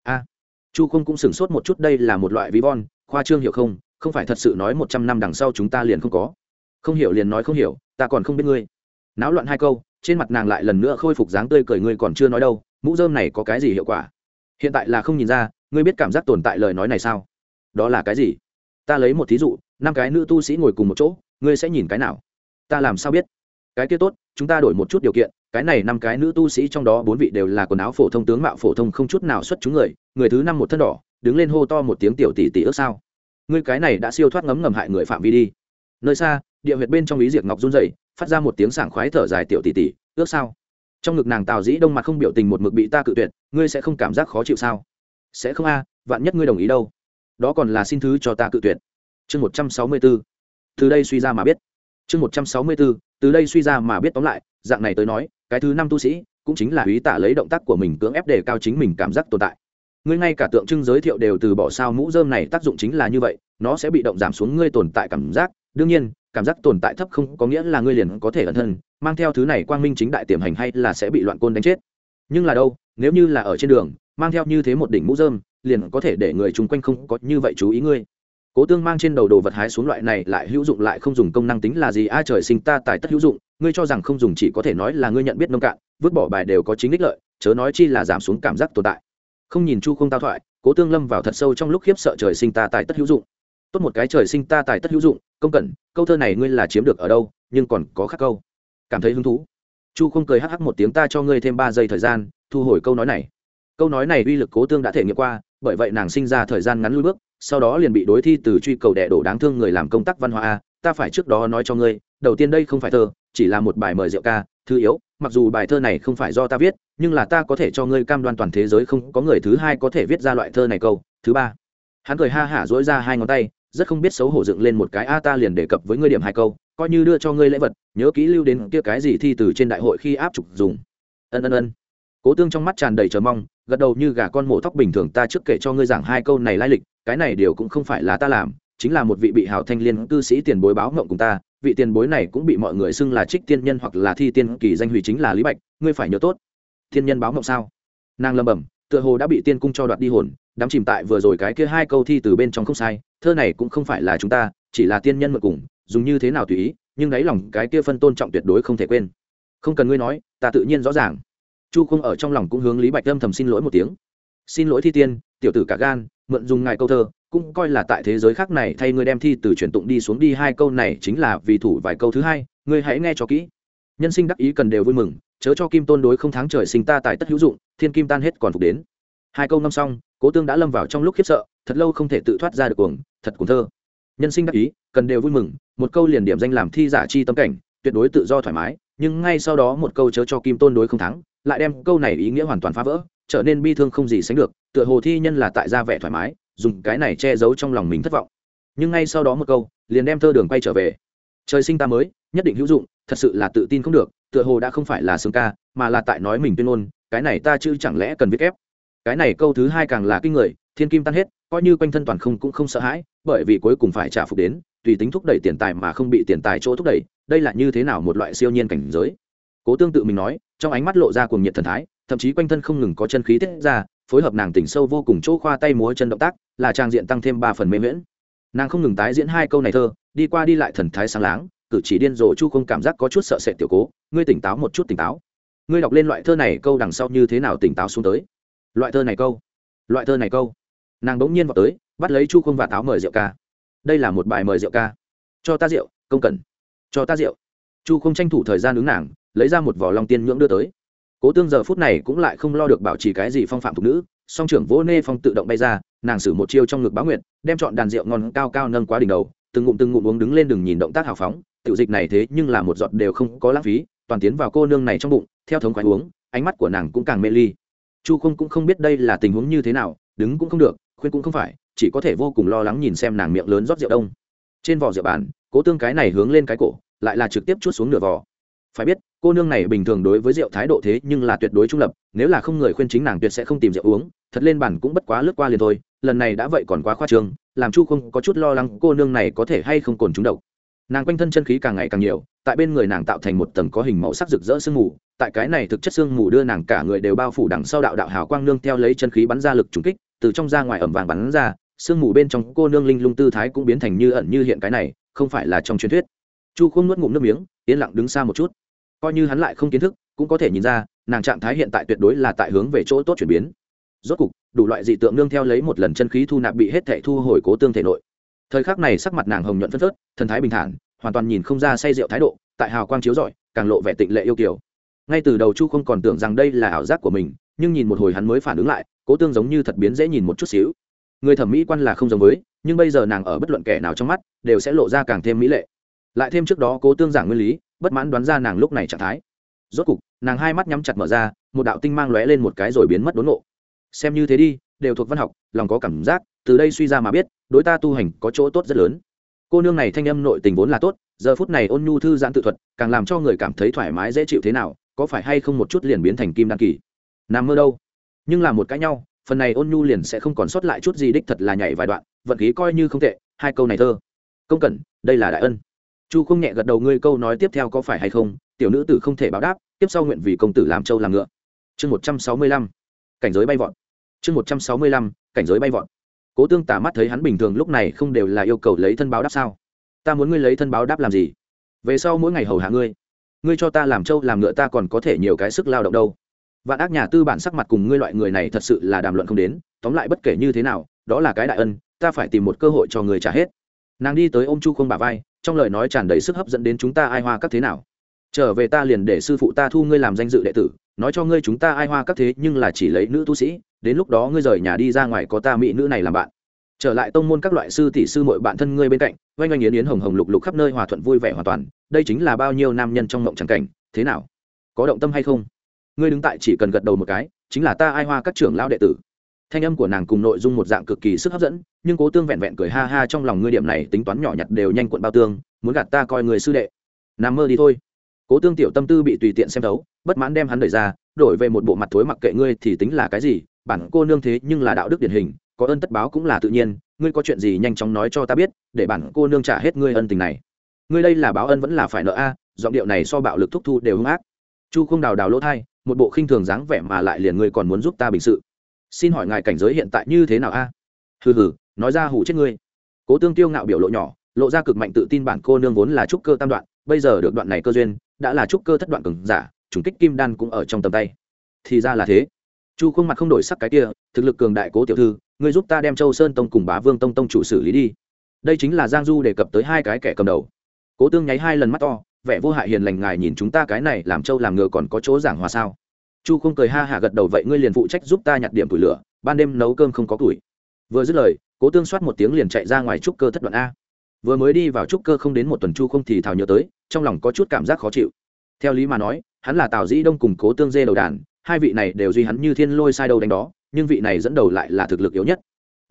A, chu không cũng sửng sốt một chút, đây là một loại ví von, khoa trương hiểu không không phải thật sự nói một trăm năm đằng sau chúng ta liền không có. Không hiểu liền nói không hiểu, ta còn không biết ngươi náo loạn hai câu, trên mặt nàng lại lần nữa khôi phục dáng tươi cười, ngươi còn chưa nói đâu, mũ dơm này có cái gì hiệu quả? Hiện tại là không nhìn ra, ngươi biết cảm giác tồn tại lời nói này sao? Đó là cái gì? Ta lấy một thí dụ, năm cái nữ tu sĩ ngồi cùng một chỗ, ngươi sẽ nhìn cái nào? Ta làm sao biết? Cái kia tốt, chúng ta đổi một chút điều kiện, cái này năm cái nữ tu sĩ trong đó bốn vị đều là quần áo phổ thông tướng mạo phổ thông không chút nào xuất chúng người người thứ năm một thân đỏ, đứng lên hô to một tiếng tiểu tỷ tỷ ước sao? Ngươi cái này đã siêu thoát ngấm ngầm hại người phạm vi đi. Nơi xa, địa huyệt bên trong ý diệt ngọc run rẩy phát ra một tiếng sảng khoái thở dài tiểu tỷ tỷ, ước sao? Trong ngực nàng tào dĩ đông mặt không biểu tình một mực bị ta cự tuyệt, ngươi sẽ không cảm giác khó chịu sao? Sẽ không a, vạn nhất ngươi đồng ý đâu. Đó còn là xin thứ cho ta cự tuyệt. Chương một trăm sáu mươi b ố từ đây suy ra mà biết. Chương một trăm sáu mươi b ố từ đây suy ra mà biết tóm lại, dạng này tới nói, cái thứ năm tu sĩ cũng chính là ý tả lấy động tác của mình cưỡng ép đề cao chính mình cảm giác tồn tại. Ngươi ngay cả tượng trưng giới thiệu đều từ bỏ sao mũ dơm này tác dụng chính là như vậy, nó sẽ bị động giảm xuống ngươi tồn tại cảm giác. Đương nhiên cảm giác tồn tại thấp không có nghĩa là ngươi liền có thể ẩn thân, mang theo thứ này quang minh chính đại tiềm hành hay là sẽ bị loạn côn đánh chết. Nhưng là đâu, nếu như là ở trên đường, mang theo như thế một đỉnh mũ dơm liền có thể để người chung quanh không có như vậy chú ý ngươi. Cố tương mang trên đầu đồ vật hái xuống loại này lại hữu dụng lại không dùng công năng tính là gì? A, trời sinh ta tài tất hữu dụng, ngươi cho rằng không dùng chỉ có thể nói là ngươi nhận biết nông cạn, vứt bỏ bài đều có chính đích lợi, chớ nói chi là giảm xuống cảm giác tồn tại. Không nhìn chu không tao thoại, cố tương lâm vào thật sâu trong lúc khiếp sợ trời sinh ta tài tất hữu dụng tốt một cái trời sinh ta tài tất hữu dụng, công cẩn, câu thơ này ngươi là chiếm được ở đâu, nhưng còn có khác câu. Cảm thấy hứng thú. Chu không cười hắc hắc một tiếng ta cho ngươi thêm ba giây thời gian, thu hồi câu nói này. Câu nói này uy lực cố tương đã thể nghiệm qua, bởi vậy nàng sinh ra thời gian ngắn lui bước, sau đó liền bị đối thi từ truy cầu đẻ đổ đáng thương người làm công tác văn hóa a, ta phải trước đó nói cho ngươi, đầu tiên đây không phải thơ, chỉ là một bài mời rượu ca thư yếu, mặc dù bài thơ này không phải do ta viết, nhưng là ta có thể cho ngươi cam đoan toàn thế giới không có người thứ hai có thể viết ra loại thơ này câu, thứ ba. Hắn cười ha hả dỗi ra hai ngón tay rất không biết xấu hổ dựng lên một cái, a, ta liền đề cập với ngươi điểm hai câu, coi như đưa cho ngươi lễ vật, nhớ kỹ lưu đến kia cái gì thi từ trên đại hội khi áp trục dùng. Ân ân ân. Cố tương trong mắt tràn đầy chờ mong, gật đầu như gà con mổ tóc bình thường, ta trước kể cho ngươi giảng hai câu này lai lịch, cái này điều cũng không phải là ta làm, chính là một vị bị hào thanh liên cư sĩ tiền bối báo mộng cùng ta, vị tiền bối này cũng bị mọi người xưng là trích tiên nhân hoặc là thi tiên kỳ danh hủy chính là lý bạch, ngươi phải nhớ tốt. Thiên nhân báo mộng sao? Nàng lầm bẩm, tựa hồ đã bị tiên cung cho đoạt đi hồn, đắm chìm tại vừa rồi cái kia hai câu thi từ bên trong không sai thơ này cũng không phải là chúng ta, chỉ là tiên nhân mượn cùng, dùng như thế nào tùy ý, nhưng đáy lòng cái kia phân tôn trọng tuyệt đối không thể quên. Không cần ngươi nói, ta tự nhiên rõ ràng. Chu không ở trong lòng cũng hướng lý bạch âm thầm xin lỗi một tiếng. Xin lỗi thi tiên, tiểu tử cả gan, mượn dùng ngài câu thơ, cũng coi là tại thế giới khác này thay ngươi đem thi từ truyền tụng đi xuống đi hai câu này chính là vì thủ vài câu thứ hai, ngươi hãy nghe cho kỹ. Nhân sinh đắc ý cần đều vui mừng, chớ cho kim tôn đối không tháng trời sinh ta tại tất hữu dụng, thiên kim tan hết còn phục đến. Hai câu năm xong, cố tương đã lâm vào trong lúc khiếp sợ thật lâu không thể tự thoát ra được cuồng, thật cuồng thơ. Nhân sinh đắc ý, cần đều vui mừng, một câu liền điểm danh làm thi giả chi tâm cảnh, tuyệt đối tự do thoải mái, nhưng ngay sau đó một câu chớ cho kim tôn đối không thắng, lại đem câu này ý nghĩa hoàn toàn phá vỡ, trở nên bi thương không gì sánh được, tựa hồ thi nhân là tại gia vẻ thoải mái, dùng cái này che giấu trong lòng mình thất vọng. Nhưng ngay sau đó một câu, liền đem thơ đường quay trở về. Trời sinh ta mới, nhất định hữu dụng, thật sự là tự tin không được, tựa hồ đã không phải là xương ca, mà là tại nói mình tuyên ngôn, cái này ta chứ chẳng lẽ cần viết ép cái này câu thứ hai càng là kinh người thiên kim tan hết, coi như quanh thân toàn không cũng không sợ hãi, bởi vì cuối cùng phải trả phục đến, tùy tính thúc đẩy tiền tài mà không bị tiền tài chỗ thúc đẩy, đây là như thế nào một loại siêu nhiên cảnh giới? Cố tương tự mình nói, trong ánh mắt lộ ra cuồng nhiệt thần thái, thậm chí quanh thân không ngừng có chân khí tiết ra, phối hợp nàng tỉnh sâu vô cùng chỗ khoa tay múa chân động tác, là trang diện tăng thêm ba phần mê miễn nàng không ngừng tái diễn hai câu này thơ, đi qua đi lại thần thái sáng láng, cử chỉ điên rồ chu không cảm giác có chút sợ sệt tiểu cố, ngươi tỉnh táo một chút tỉnh táo. Ngươi đọc lên loại thơ này câu đằng sau như thế nào tỉnh táo xuống tới? Loại thơ này câu. Loại thơ này câu nàng bỗng nhiên vào tới, bắt lấy chu không và táo mời rượu ca. Đây là một bài mời rượu ca. Cho ta rượu, công cần. Cho ta rượu. Chu không tranh thủ thời gian ứng nàng, lấy ra một vỏ long tiên nhưỡng đưa tới. Cố tương giờ phút này cũng lại không lo được bảo trì cái gì phong phạm thục nữ, song trưởng vỗ nê phong tự động bay ra, nàng xử một chiêu trong ngực báo nguyện đem chọn đàn rượu ngon cao cao nâng quá đỉnh đầu, từng ngụm từng ngụm uống đứng lên đừng nhìn động tác hào phóng, tiểu dịch này thế nhưng là một giọt đều không có lãng phí, toàn tiến vào cô nương này trong bụng, theo thống khoái uống, ánh mắt của nàng cũng càng mê ly. Chu không cũng không biết đây là tình huống như thế nào, đứng cũng không được khuyên cũng không phải, chỉ có thể vô cùng lo lắng nhìn xem nàng miệng lớn rót rượu đông. Trên vỏ rượu bàn, cố tương cái này hướng lên cái cổ, lại là trực tiếp chút xuống nửa vỏ phải biết, cô nương này bình thường đối với rượu thái độ thế nhưng là tuyệt đối trung lập, nếu là không người khuyên chính nàng tuyệt sẽ không tìm rượu uống, thật lên bản cũng bất quá lướt qua liền thôi, lần này đã vậy còn quá khoa trương, làm chu không có chút lo lắng cô nương này có thể hay không còn trúng độc. Nàng quanh thân chân khí càng ngày càng nhiều, tại bên người nàng tạo thành một tầng có hình màu sắc rực rỡ sương mù, tại cái này thực chất sương mù đưa nàng cả người đều bao phủ đằng sau đạo đạo hào quang nương theo lấy chân khí bắn ra lực trúng kích từ trong ra ngoài ẩm vàng bắn ra, sương mù bên trong cô nương linh lung tư thái cũng biến thành như ẩn như hiện cái này, không phải là trong truyền thuyết. Chu không nuốt ngụm nước miếng, yên lặng đứng xa một chút. Coi như hắn lại không kiến thức, cũng có thể nhìn ra, nàng trạng thái hiện tại tuyệt đối là tại hướng về chỗ tốt chuyển biến. Rốt cục, đủ loại dị tượng nương theo lấy một lần chân khí thu nạp bị hết thệ thu hồi cố tương thể nội. Thời khắc này sắc mặt nàng hồng nhuận phân phớt, thần thái bình thản, hoàn toàn nhìn không ra say rượu thái độ, tại hào quang chiếu rọi, càng lộ vẻ tịnh lệ yêu kiều. Ngay từ đầu chu không còn tưởng rằng đây là ảo giác của mình nhưng nhìn một hồi hắn mới phản ứng lại, cố tương giống như thật biến dễ nhìn một chút xíu. Người thẩm mỹ quan là không giống với, nhưng bây giờ nàng ở bất luận kẻ nào trong mắt, đều sẽ lộ ra càng thêm mỹ lệ. Lại thêm trước đó cố tương giảng nguyên lý, bất mãn đoán ra nàng lúc này trạng thái. Rốt cục, nàng hai mắt nhắm chặt mở ra, một đạo tinh mang lóe lên một cái rồi biến mất đốn nộ xem như thế đi, đều thuộc văn học, lòng có cảm giác, từ đây suy ra mà biết, đối ta tu hành có chỗ tốt rất lớn. Cô nương này thanh âm nội tình vốn là tốt, giờ phút này ôn nhu thư giãn tự thuật, càng làm cho người cảm thấy thoải mái dễ chịu thế nào, có phải hay không một chút liền biến thành kim đăng kỳ? Nằm mơ đâu? Nhưng là một cái nhau, phần này ôn nhu liền sẽ không còn sót lại chút gì đích thật là nhảy vài đoạn, vận khí coi như không tệ, hai câu này thơ. Công cẩn, đây là đại ân. Chu không nhẹ gật đầu ngươi câu nói tiếp theo có phải hay không? Tiểu nữ tử không thể báo đáp, tiếp sau nguyện vì công tử làm trâu làm ngựa. Chương một trăm sáu mươi lăm. Cảnh giới bay vọt. Chương một trăm sáu mươi lăm. Cảnh giới bay vọt. Cố tương tả mắt thấy hắn bình thường lúc này không đều là yêu cầu lấy thân báo đáp sao? Ta muốn ngươi lấy thân báo đáp làm gì? Về sau mỗi ngày hầu hạ ngươi. Ngươi cho ta làm trâu làm ngựa ta còn có thể nhiều cái sức lao động đâu vạn ác nhà tư bản sắc mặt cùng ngươi loại người này thật sự là đàm luận không đến, tóm lại bất kể như thế nào, đó là cái đại ân, ta phải tìm một cơ hội cho người trả hết. Nàng đi tới ô m chu không bà vai, trong lời nói tràn đầy sức hấp dẫn đến chúng ta ai hoa các thế nào. Trở về ta liền để sư phụ ta thu ngươi làm danh dự đệ tử, nói cho ngươi chúng ta ai hoa các thế nhưng là chỉ lấy nữ tu sĩ, đến lúc đó ngươi rời nhà đi ra ngoài có ta mỹ nữ này làm bạn. Trở lại tông môn các loại sư tỷ sư mọi bạn thân ngươi bên cạnh, oanh oanh yến yến hồng hồng lục lục khắp nơi hòa thuận vui vẻ hoàn toàn, đây chính là bao nhiêu nam nhân trong mộng trắng cảnh, thế nào? Có động tâm hay không? Ngươi đứng tại chỉ cần gật đầu một cái, chính là ta ai hoa các trưởng lão đệ tử. Thanh âm của nàng cùng nội dung một dạng cực kỳ sức hấp dẫn, nhưng cố tương vẹn vẹn cười ha ha trong lòng ngươi điểm này tính toán nhỏ nhặt đều nhanh cuộn bao tương, muốn gạt ta coi người sư đệ. Nằm mơ đi thôi. Cố tương tiểu tâm tư bị tùy tiện xem thấu, bất mãn đem hắn đẩy ra, đổi về một bộ mặt thối mặc kệ ngươi thì tính là cái gì, bản cô nương thế nhưng là đạo đức điển hình, có ơn tất báo cũng là tự nhiên, ngươi có chuyện gì nhanh chóng nói cho ta biết, để bản cô nương trả hết ngươi ân tình này. Ngươi đây là báo ân vẫn là phải nợ a, giọng điệu này so bạo lực thúc thu đều hung ác. Chu không đào đào lỗ thai một bộ khinh thường dáng vẻ mà lại liền ngươi còn muốn giúp ta bình sự. Xin hỏi ngài cảnh giới hiện tại như thế nào a? Hừ hừ, nói ra hủ chết ngươi. Cố tương tiêu ngạo biểu lộ nhỏ, lộ ra cực mạnh tự tin bản cô nương vốn là trúc cơ tam đoạn, bây giờ được đoạn này cơ duyên, đã là trúc cơ thất đoạn cường giả chủng kích kim đan cũng ở trong tầm tay. Thì ra là thế. Chu khuôn mặt không đổi sắc cái kia, thực lực cường đại cố tiểu thư, ngươi giúp ta đem châu sơn tông cùng bá vương tông tông chủ xử lý đi. Đây chính là giang du đề cập tới hai cái kẻ cầm đầu. Cố tương nháy hai lần mắt to vẻ vô hại hiền lành ngài nhìn chúng ta cái này làm trâu làm ngựa còn có chỗ giảng hòa sao? Chu không cười ha hả gật đầu vậy ngươi liền phụ trách giúp ta nhặt điểm củi lửa, ban đêm nấu cơm không có củi vừa dứt lời, cố tương soát một tiếng liền chạy ra ngoài trúc cơ thất đoạn a. Vừa mới đi vào trúc cơ không đến một tuần chu không thì thào nhớ tới, trong lòng có chút cảm giác khó chịu. Theo lý mà nói, hắn là tào dĩ đông cùng cố tương dê đầu đàn, hai vị này đều duy hắn như thiên lôi sai đâu đánh đó, nhưng vị này dẫn đầu lại là thực lực yếu nhất.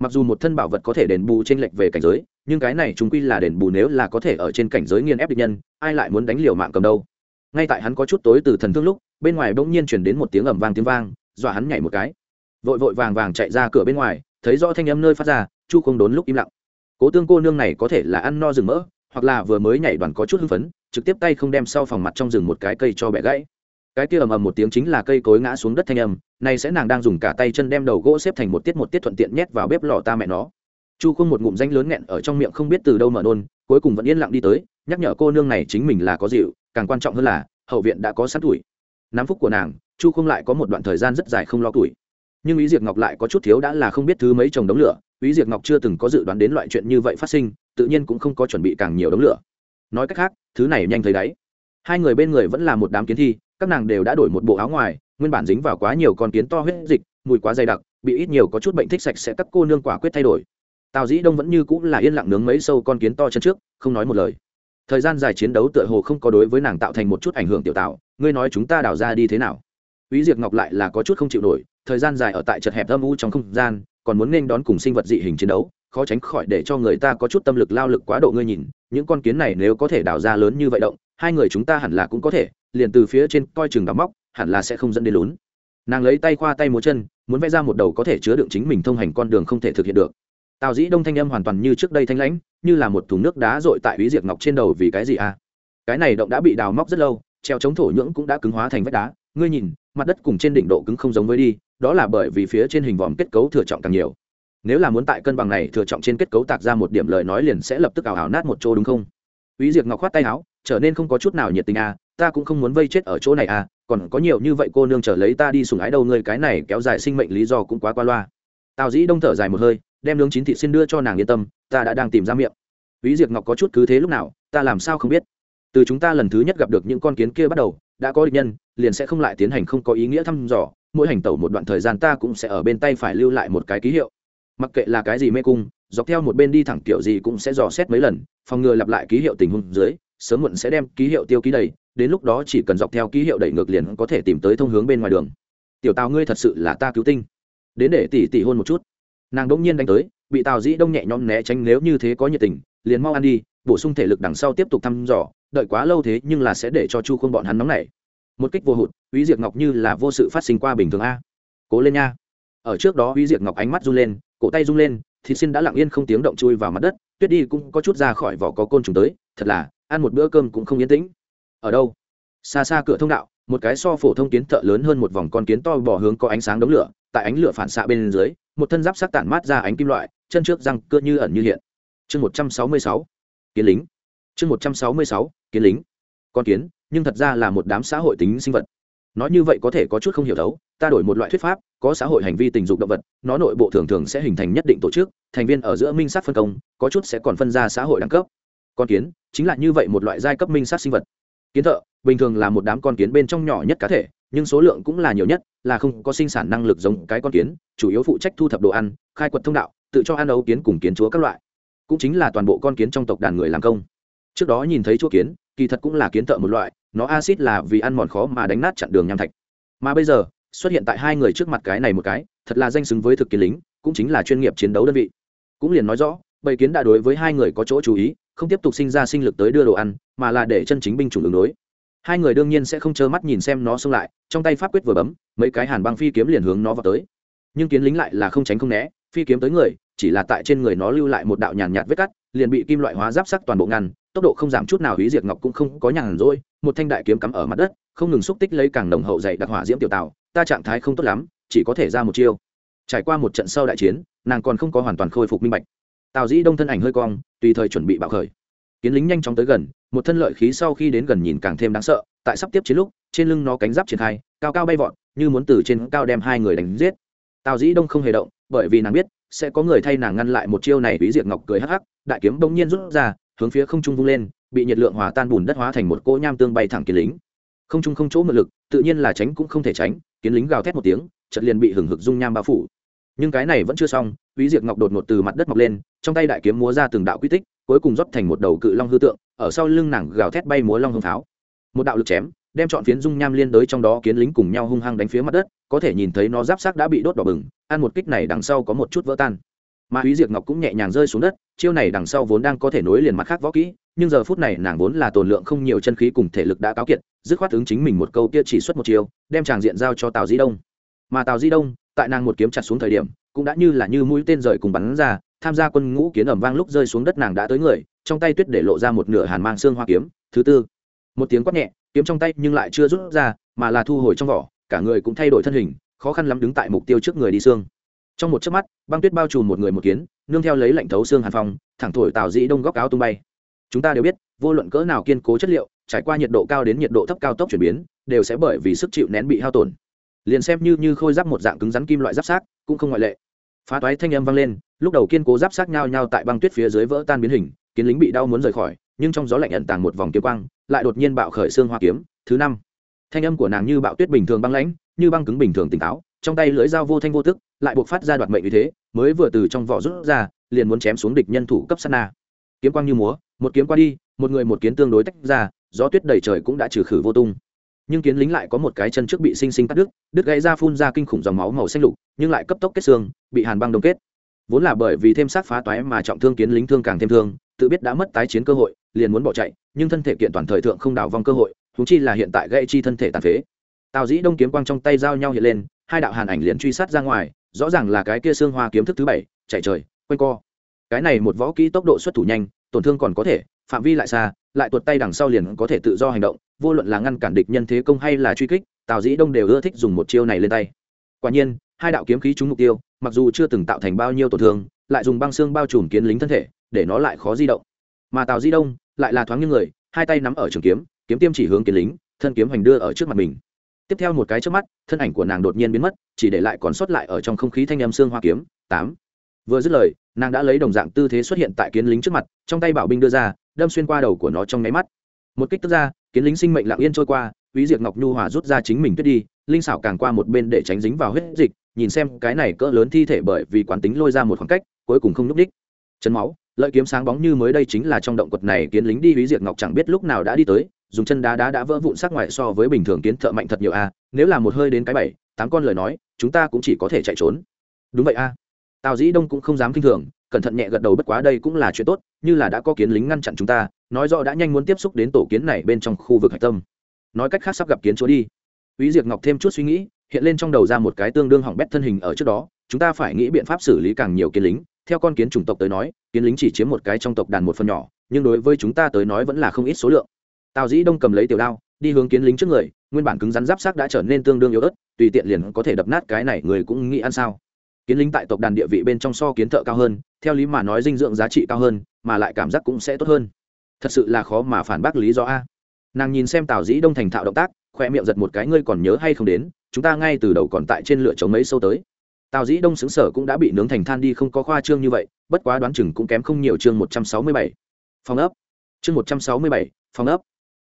Mặc dù một thân bảo vật có thể đền bù t r ê n lệch về cảnh giới nhưng cái này chúng quy là đền bù nếu là có thể ở trên cảnh giới nghiên ép địch nhân, ai lại muốn đánh liều mạng cầm đâu? Ngay tại hắn có chút tối từ thần thương lúc, bên ngoài bỗng nhiên chuyển đến một tiếng ầm vang tiếng vang, dọa hắn nhảy một cái. Vội vội vàng vàng chạy ra cửa bên ngoài, thấy rõ thanh âm nơi phát ra, chu không đốn lúc im lặng. Cố tương cô nương này có thể là ăn no rừng mỡ, hoặc là vừa mới nhảy đoàn có chút hưng phấn, trực tiếp tay không đem sau phòng mặt trong rừng một cái cây cho bẻ gãy. Cái kia ầm ầm một tiếng chính là cây cối ngã xuống đất thanh âm này sẽ nàng đang dùng cả tay chân đem đầu gỗ xếp thành một tiết một tiết thuận tiện nhét vào bếp lò ta mẹ nó chu không một ngụm danh lớn nghẹn ở trong miệng không biết từ đâu mở nôn, cuối cùng vẫn yên lặng đi tới, nhắc nhở cô nương này chính mình là có dịu, càng quan trọng hơn là, hậu viện đã có sát tuổi. Nắm phúc của nàng, chu không lại có một đoạn thời gian rất dài không lo tuổi. Nhưng ý diệt ngọc lại có chút thiếu đã là không biết thứ mấy chồng đống lửa, ý diệt ngọc chưa từng có dự đoán đến loại chuyện như vậy phát sinh, tự nhiên cũng không có chuẩn bị càng nhiều đống lửa. Nói cách khác, thứ này nhanh thấy đấy. hai người bên người vẫn là một đám kiến thi, các nàng đều đã đổi một bộ áo ngoài, nguyên bản dính vào quá nhiều con kiến to huyết dịch, mùi quá dày đặc, bị ít nhiều có chút bệnh thích sạch sẽ các cô nương quả quyết thay đổi tào dĩ đông vẫn như cũng là yên lặng nướng mấy sâu con kiến to chân trước không nói một lời thời gian dài chiến đấu tựa hồ không có đối với nàng tạo thành một chút ảnh hưởng tiểu tạo ngươi nói chúng ta đào ra đi thế nào Úy Diệp Ngọc lại là có chút không chịu nổi, thời gian dài ở tại chật hẹp âm u trong không gian, còn muốn nên đón cùng sinh vật dị hình chiến đấu, khó tránh khỏi để cho người ta có chút tâm lực lao lực quá độ ngươi nhìn, những con kiến này nếu có thể đào ra lớn như vậy động, hai người chúng ta hẳn là cũng có thể, liền từ phía trên coi chừng đào móc, hẳn là sẽ không dẫn đến lún. Nàng lấy tay khoa tay múa chân, muốn vẽ ra một đầu có thể chứa đựng chính mình thông hành con đường không thể thực hiện được. Tào Dĩ Đông thanh âm hoàn toàn như trước đây thanh lãnh, như là một thùng nước đá rội tại ý diệt Ngọc trên đầu vì cái gì à? Cái này động đã bị đào móc rất lâu, treo chống thổ nhưỡng cũng đã cứng hóa thành vách đá, ngươi nhìn, mặt đất cùng trên đỉnh độ cứng không giống với đi đó là bởi vì phía trên hình vòm kết cấu thừa trọng càng nhiều nếu là muốn tại cân bằng này thừa trọng trên kết cấu tạc ra một điểm lời nói liền sẽ lập tức ảo ảo nát một chỗ đúng không ý diệt Ngọc khoát tay áo, trở nên không có chút nào nhiệt tình à, ta cũng không muốn vây chết ở chỗ này à, còn có nhiều như vậy cô nương trở lấy ta đi sùng ái đâu ngươi cái này kéo dài sinh mệnh lý do cũng quá qua loa. Tào Dĩ Đông thở dài một hơi, đem nướng chín thị xin đưa cho nàng yên tâm, ta đã đang tìm ra miệng. Ví Diệp Ngọc có chút cứ thế lúc nào, ta làm sao không biết. Từ chúng ta lần thứ nhất gặp được những con kiến kia bắt đầu, đã có địch nhân liền sẽ không lại tiến hành không có ý nghĩa thăm dò mỗi hành tẩu một đoạn thời gian ta cũng sẽ ở bên tay phải lưu lại một cái ký hiệu mặc kệ là cái gì mê cung dọc theo một bên đi thẳng kiểu gì cũng sẽ dò xét mấy lần phòng ngừa lặp lại ký hiệu tình huống dưới sớm muộn sẽ đem ký hiệu tiêu ký đầy đến lúc đó chỉ cần dọc theo ký hiệu đẩy ngược liền có thể tìm tới thông hướng bên ngoài đường tiểu tào ngươi thật sự là ta cứu tinh đến để tỉ tỉ hôn một chút nàng đông nhiên đánh tới, bị tào dĩ đông nhẹ nhõm né tránh nếu như thế có nhiệt tình, liền mau ăn đi, bổ sung thể lực đằng sau tiếp tục thăm dò, đợi quá lâu thế nhưng là sẽ để cho chu khuôn bọn hắn nóng nảy. Một kích vô hụt, uy diệt ngọc như là vô sự phát sinh qua bình thường a. Cố lên nha. Ở trước đó uy diệt ngọc ánh mắt run lên, cổ tay run lên, thịt xin đã lặng yên không tiếng động chui vào mặt đất, tuyết đi cũng có chút ra khỏi vỏ có côn trùng tới, thật là, ăn một bữa cơm cũng không yên tĩnh. Ở đâu? Xa xa cửa thông đạo, một cái so phổ thông kiến thợ lớn hơn một vòng con kiến to bỏ hướng có ánh sáng đống lửa, tại ánh lửa phản xạ bên dưới một thân giáp sắc tản mát ra ánh kim loại, chân trước răng cưa như ẩn như hiện. Chương một trăm sáu mươi sáu, kiến lính. Chương một trăm sáu mươi sáu, kiến lính. Con kiến, nhưng thật ra là một đám xã hội tính sinh vật. Nói như vậy có thể có chút không hiểu thấu, ta đổi một loại thuyết pháp, có xã hội hành vi tình dục động vật, nó nội bộ thường thường sẽ hình thành nhất định tổ chức, thành viên ở giữa minh sát phân công, có chút sẽ còn phân ra xã hội đẳng cấp. Con kiến, chính là như vậy một loại giai cấp minh sát sinh vật. Kiến thợ, bình thường là một đám con kiến bên trong nhỏ nhất cá thể nhưng số lượng cũng là nhiều nhất, là không có sinh sản năng lực giống cái con kiến, chủ yếu phụ trách thu thập đồ ăn, khai quật thông đạo, tự cho ăn ấu kiến cùng kiến chúa các loại. Cũng chính là toàn bộ con kiến trong tộc đàn người làm công. Trước đó nhìn thấy chúa kiến, kỳ thật cũng là kiến thợ một loại, nó acid là vì ăn mòn khó mà đánh nát chặn đường nham thạch. Mà bây giờ, xuất hiện tại hai người trước mặt cái này một cái, thật là danh xứng với thực kiến lính, cũng chính là chuyên nghiệp chiến đấu đơn vị. Cũng liền nói rõ, bầy kiến đã đối với hai người có chỗ chú ý, không tiếp tục sinh ra sinh lực tới đưa đồ ăn, mà là để chân chính binh chủng ứng đối hai người đương nhiên sẽ không trơ mắt nhìn xem nó xông lại, trong tay pháp quyết vừa bấm, mấy cái hàn băng phi kiếm liền hướng nó vào tới. Nhưng kiến lính lại là không tránh không né, phi kiếm tới người, chỉ là tại trên người nó lưu lại một đạo nhàn nhạt vết cắt, liền bị kim loại hóa giáp sắc toàn bộ ngăn, tốc độ không giảm chút nào hủy diệt ngọc cũng không có nhàn rỗi, một thanh đại kiếm cắm ở mặt đất, không ngừng xúc tích lấy càng nồng hậu dày đặc hỏa diễm tiểu tạo, ta trạng thái không tốt lắm, chỉ có thể ra một chiêu. Trải qua một trận sau đại chiến, nàng còn không có hoàn toàn khôi phục minh bạch. Tào dĩ đông thân ảnh hơi cong, tùy thời chuẩn bị bạo khởi kiến lính nhanh chóng tới gần một thân lợi khí sau khi đến gần nhìn càng thêm đáng sợ tại sắp tiếp chiến lúc trên lưng nó cánh giáp triển khai cao cao bay vọt như muốn từ trên cao đem hai người đánh giết. Tào dĩ đông không hề động bởi vì nàng biết sẽ có người thay nàng ngăn lại một chiêu này bí diệt ngọc cười hắc hắc đại kiếm bỗng nhiên rút ra hướng phía không trung vung lên bị nhiệt lượng hòa tan bùn đất hóa thành một cỗ nham tương bay thẳng kiến lính. Không trung không chỗ mượn lực tự nhiên là tránh cũng không thể tránh kiến lính gào thét một tiếng chật liền bị hừng hực dung nham bao phủ. Nhưng cái này vẫn chưa xong Úy Diệt Ngọc đột ngột từ mặt đất mọc lên, trong tay đại kiếm múa ra từng đạo quy tích, cuối cùng rót thành một đầu cự long hư tượng, ở sau lưng nàng gào thét bay múa long hương pháo. Một đạo lực chém, đem chọn phiến dung nham liên đới trong đó kiến lính cùng nhau hung hăng đánh phía mặt đất, có thể nhìn thấy nó giáp xác đã bị đốt đỏ bừng, ăn một kích này đằng sau có một chút vỡ tan. Mà Úy diệt Ngọc cũng nhẹ nhàng rơi xuống đất, chiêu này đằng sau vốn đang có thể nối liền mặt khác võ kỹ, nhưng giờ phút này nàng vốn là tồn lượng không nhiều chân khí cùng thể lực đã cáo kiệt, dứt khoát ứng chính mình một câu kia chỉ xuất một chiêu, đem chàng diện giao cho Tào Di Đông. Mà Tào Di Đông, tại nàng một kiếm chặt xuống thời điểm, cũng đã như là như mũi tên rời cùng bắn ra tham gia quân ngũ kiến ẩm vang lúc rơi xuống đất nàng đã tới người, trong tay tuyết để lộ ra một nửa hàn mang xương hoa kiếm, thứ tư. Một tiếng quát nhẹ, kiếm trong tay nhưng lại chưa rút ra, mà là thu hồi trong vỏ, cả người cũng thay đổi thân hình, khó khăn lắm đứng tại mục tiêu trước người đi xương. Trong một chớp mắt, băng tuyết bao trùm một người một kiến, nương theo lấy lạnh thấu xương hàn phong, thẳng thổi tào dĩ đông góc áo tung bay. Chúng ta đều biết, vô luận cỡ nào kiên cố chất liệu, trải qua nhiệt độ cao đến nhiệt độ thấp cao tốc chuyển biến, đều sẽ bởi vì sức chịu nén bị hao tổn. Liền xem như như khôi giáp một dạng cứng rắn kim loại giáp sát cũng không ngoại lệ phá toái thanh âm vang lên, lúc đầu kiên cố giáp sát nhau nhau tại băng tuyết phía dưới vỡ tan biến hình, kiến lính bị đau muốn rời khỏi, nhưng trong gió lạnh ẩn tàng một vòng kiếm quang, lại đột nhiên bạo khởi xương hoa kiếm, thứ năm. Thanh âm của nàng như bạo tuyết bình thường băng lãnh, như băng cứng bình thường tỉnh táo, trong tay lưỡi dao vô thanh vô tức, lại buộc phát ra đoạt mệnh như thế, mới vừa từ trong vỏ rút ra, liền muốn chém xuống địch nhân thủ cấp sana kiếm quang như múa, một kiếm qua đi, một người một kiến tương đối tách ra, gió tuyết đầy trời cũng đã trừ khử vô tung nhưng kiến lính lại có một cái chân trước bị sinh sinh cắt đứt đứt gãy ra phun ra kinh khủng dòng máu màu xanh lục, nhưng lại cấp tốc kết xương, bị hàn băng đông kết. Vốn là bởi vì thêm sát phá toái mà trọng thương kiến lính thương càng thêm thương, tự biết đã mất tái chiến cơ hội, liền muốn bỏ chạy, nhưng thân thể kiện toàn thời thượng không đảo vong cơ hội thú chi là hiện tại gãy chi thân thể tàn phế. Tào dĩ đông kiếm quang trong tay giao nhau hiện lên, hai đạo hàn ảnh liền truy sát ra ngoài, rõ ràng là cái kia xương hoa kiếm thức thứ bảy, chạy trời, quanh co. Cái này một võ kỹ tốc độ xuất thủ nhanh, tổn thương còn có thể, phạm vi lại xa, lại tuột tay đằng sau liền có thể tự do hành động vô luận là ngăn cản địch nhân thế công hay là truy kích, tào dĩ đông đều ưa thích dùng một chiêu này lên tay. Quả nhiên, hai đạo kiếm khí trúng mục tiêu, mặc dù chưa từng tạo thành bao nhiêu tổn thương, lại dùng băng xương bao trùm kiến lính thân thể, để nó lại khó di động. Mà tào di đông lại là thoáng như người, hai tay nắm ở trường kiếm kiếm tiêm chỉ hướng kiến lính, thân kiếm hoành đưa ở trước mặt mình. Tiếp theo một cái trước mắt, thân ảnh của nàng đột nhiên biến mất, chỉ để lại còn sót lại ở trong không khí thanh âm xương hoa kiếm, tám. Vừa dứt lời, nàng đã lấy đồng dạng tư thế xuất hiện tại kiến lính trước mặt, trong tay bảo binh đưa ra, đâm xuyên qua đầu của nó trong nháy mắt. Một kích tức ra kiến lính sinh mệnh lặng yên trôi qua, quý diệt ngọc nhu hòa rút ra chính mình tuyết đi, linh xảo càng qua một bên để tránh dính vào huyết dịch, nhìn xem cái này cỡ lớn thi thể bởi vì quán tính lôi ra một khoảng cách, cuối cùng không núp đích chân máu, lợi kiếm sáng bóng như mới đây chính là trong động quật này kiến lính đi, quý diệt ngọc chẳng biết lúc nào đã đi tới, dùng chân đá đá đã vỡ vụn sắc ngoài so với bình thường kiến thợ mạnh thật nhiều a, nếu là một hơi đến cái bảy, tám con lời nói, chúng ta cũng chỉ có thể chạy trốn. Đúng vậy a. Tào dĩ đông cũng không dám kinh thường, cẩn thận nhẹ gật đầu bất quá đây cũng là chuyện tốt, như là đã có kiến lính ngăn chặn chúng ta nói rõ đã nhanh muốn tiếp xúc đến tổ kiến này bên trong khu vực hạch tâm nói cách khác sắp gặp kiến chúa đi ý diệt Ngọc thêm chút suy nghĩ, hiện lên trong đầu ra một cái tương đương hỏng bét thân hình ở trước đó, chúng ta phải nghĩ biện pháp xử lý càng nhiều kiến lính. Theo con kiến chủng tộc tới nói, kiến lính chỉ chiếm một cái trong tộc đàn một phần nhỏ, nhưng đối với chúng ta tới nói vẫn là không ít số lượng. Tào Dĩ Đông cầm lấy tiểu đao, đi hướng kiến lính trước người, nguyên bản cứng rắn giáp xác đã trở nên tương đương yếu ớt, tùy tiện liền có thể đập nát cái này người cũng nghĩ ăn sao? Kiến lính tại tộc đàn địa vị bên trong so kiến thợ cao hơn, theo lý mà nói dinh dưỡng giá trị cao hơn, mà lại cảm giác cũng sẽ tốt hơn. Thật sự là khó mà phản bác lý do a. Nàng nhìn xem Tào Dĩ Đông thành thạo động tác, khoe miệng giật một cái ngươi còn nhớ hay không đến chúng ta ngay từ đầu còn tại trên lửa chống mấy sâu tới. Tào dĩ đông xứng sở cũng đã bị nướng thành than đi không có khoa trương như vậy bất quá đoán chừng cũng kém không nhiều chương một trăm sáu mươi bảy. Phòng ấp. Chương một trăm sáu mươi bảy phòng ấp.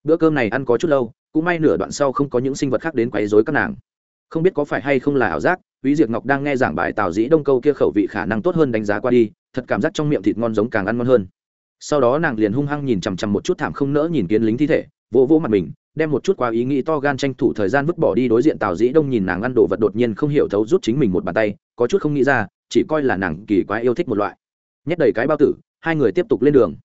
Bữa cơm này ăn có chút lâu cũng may nửa đoạn sau không có những sinh vật khác đến quấy rối các nàng. Không biết có phải hay không là ảo giác Úy Diệp Ngọc đang nghe giảng bài Tào Dĩ Đông câu kia khẩu vị khả năng tốt hơn đánh giá qua đi, thật cảm giác trong miệng thịt ngon giống càng ăn ngon hơn. Sau đó nàng liền hung hăng nhìn chằm chằm một chút thảm không nỡ nhìn kiến lính thi thể, vỗ vỗ mặt mình, đem một chút quá ý nghĩ to gan tranh thủ thời gian vứt bỏ đi đối diện tào dĩ đông nhìn nàng ăn đồ vật đột nhiên không hiểu thấu rút chính mình một bàn tay có chút không nghĩ ra chỉ coi là nàng kỳ quá yêu thích một loại. Nhét đầy cái bao tử hai người tiếp tục lên đường.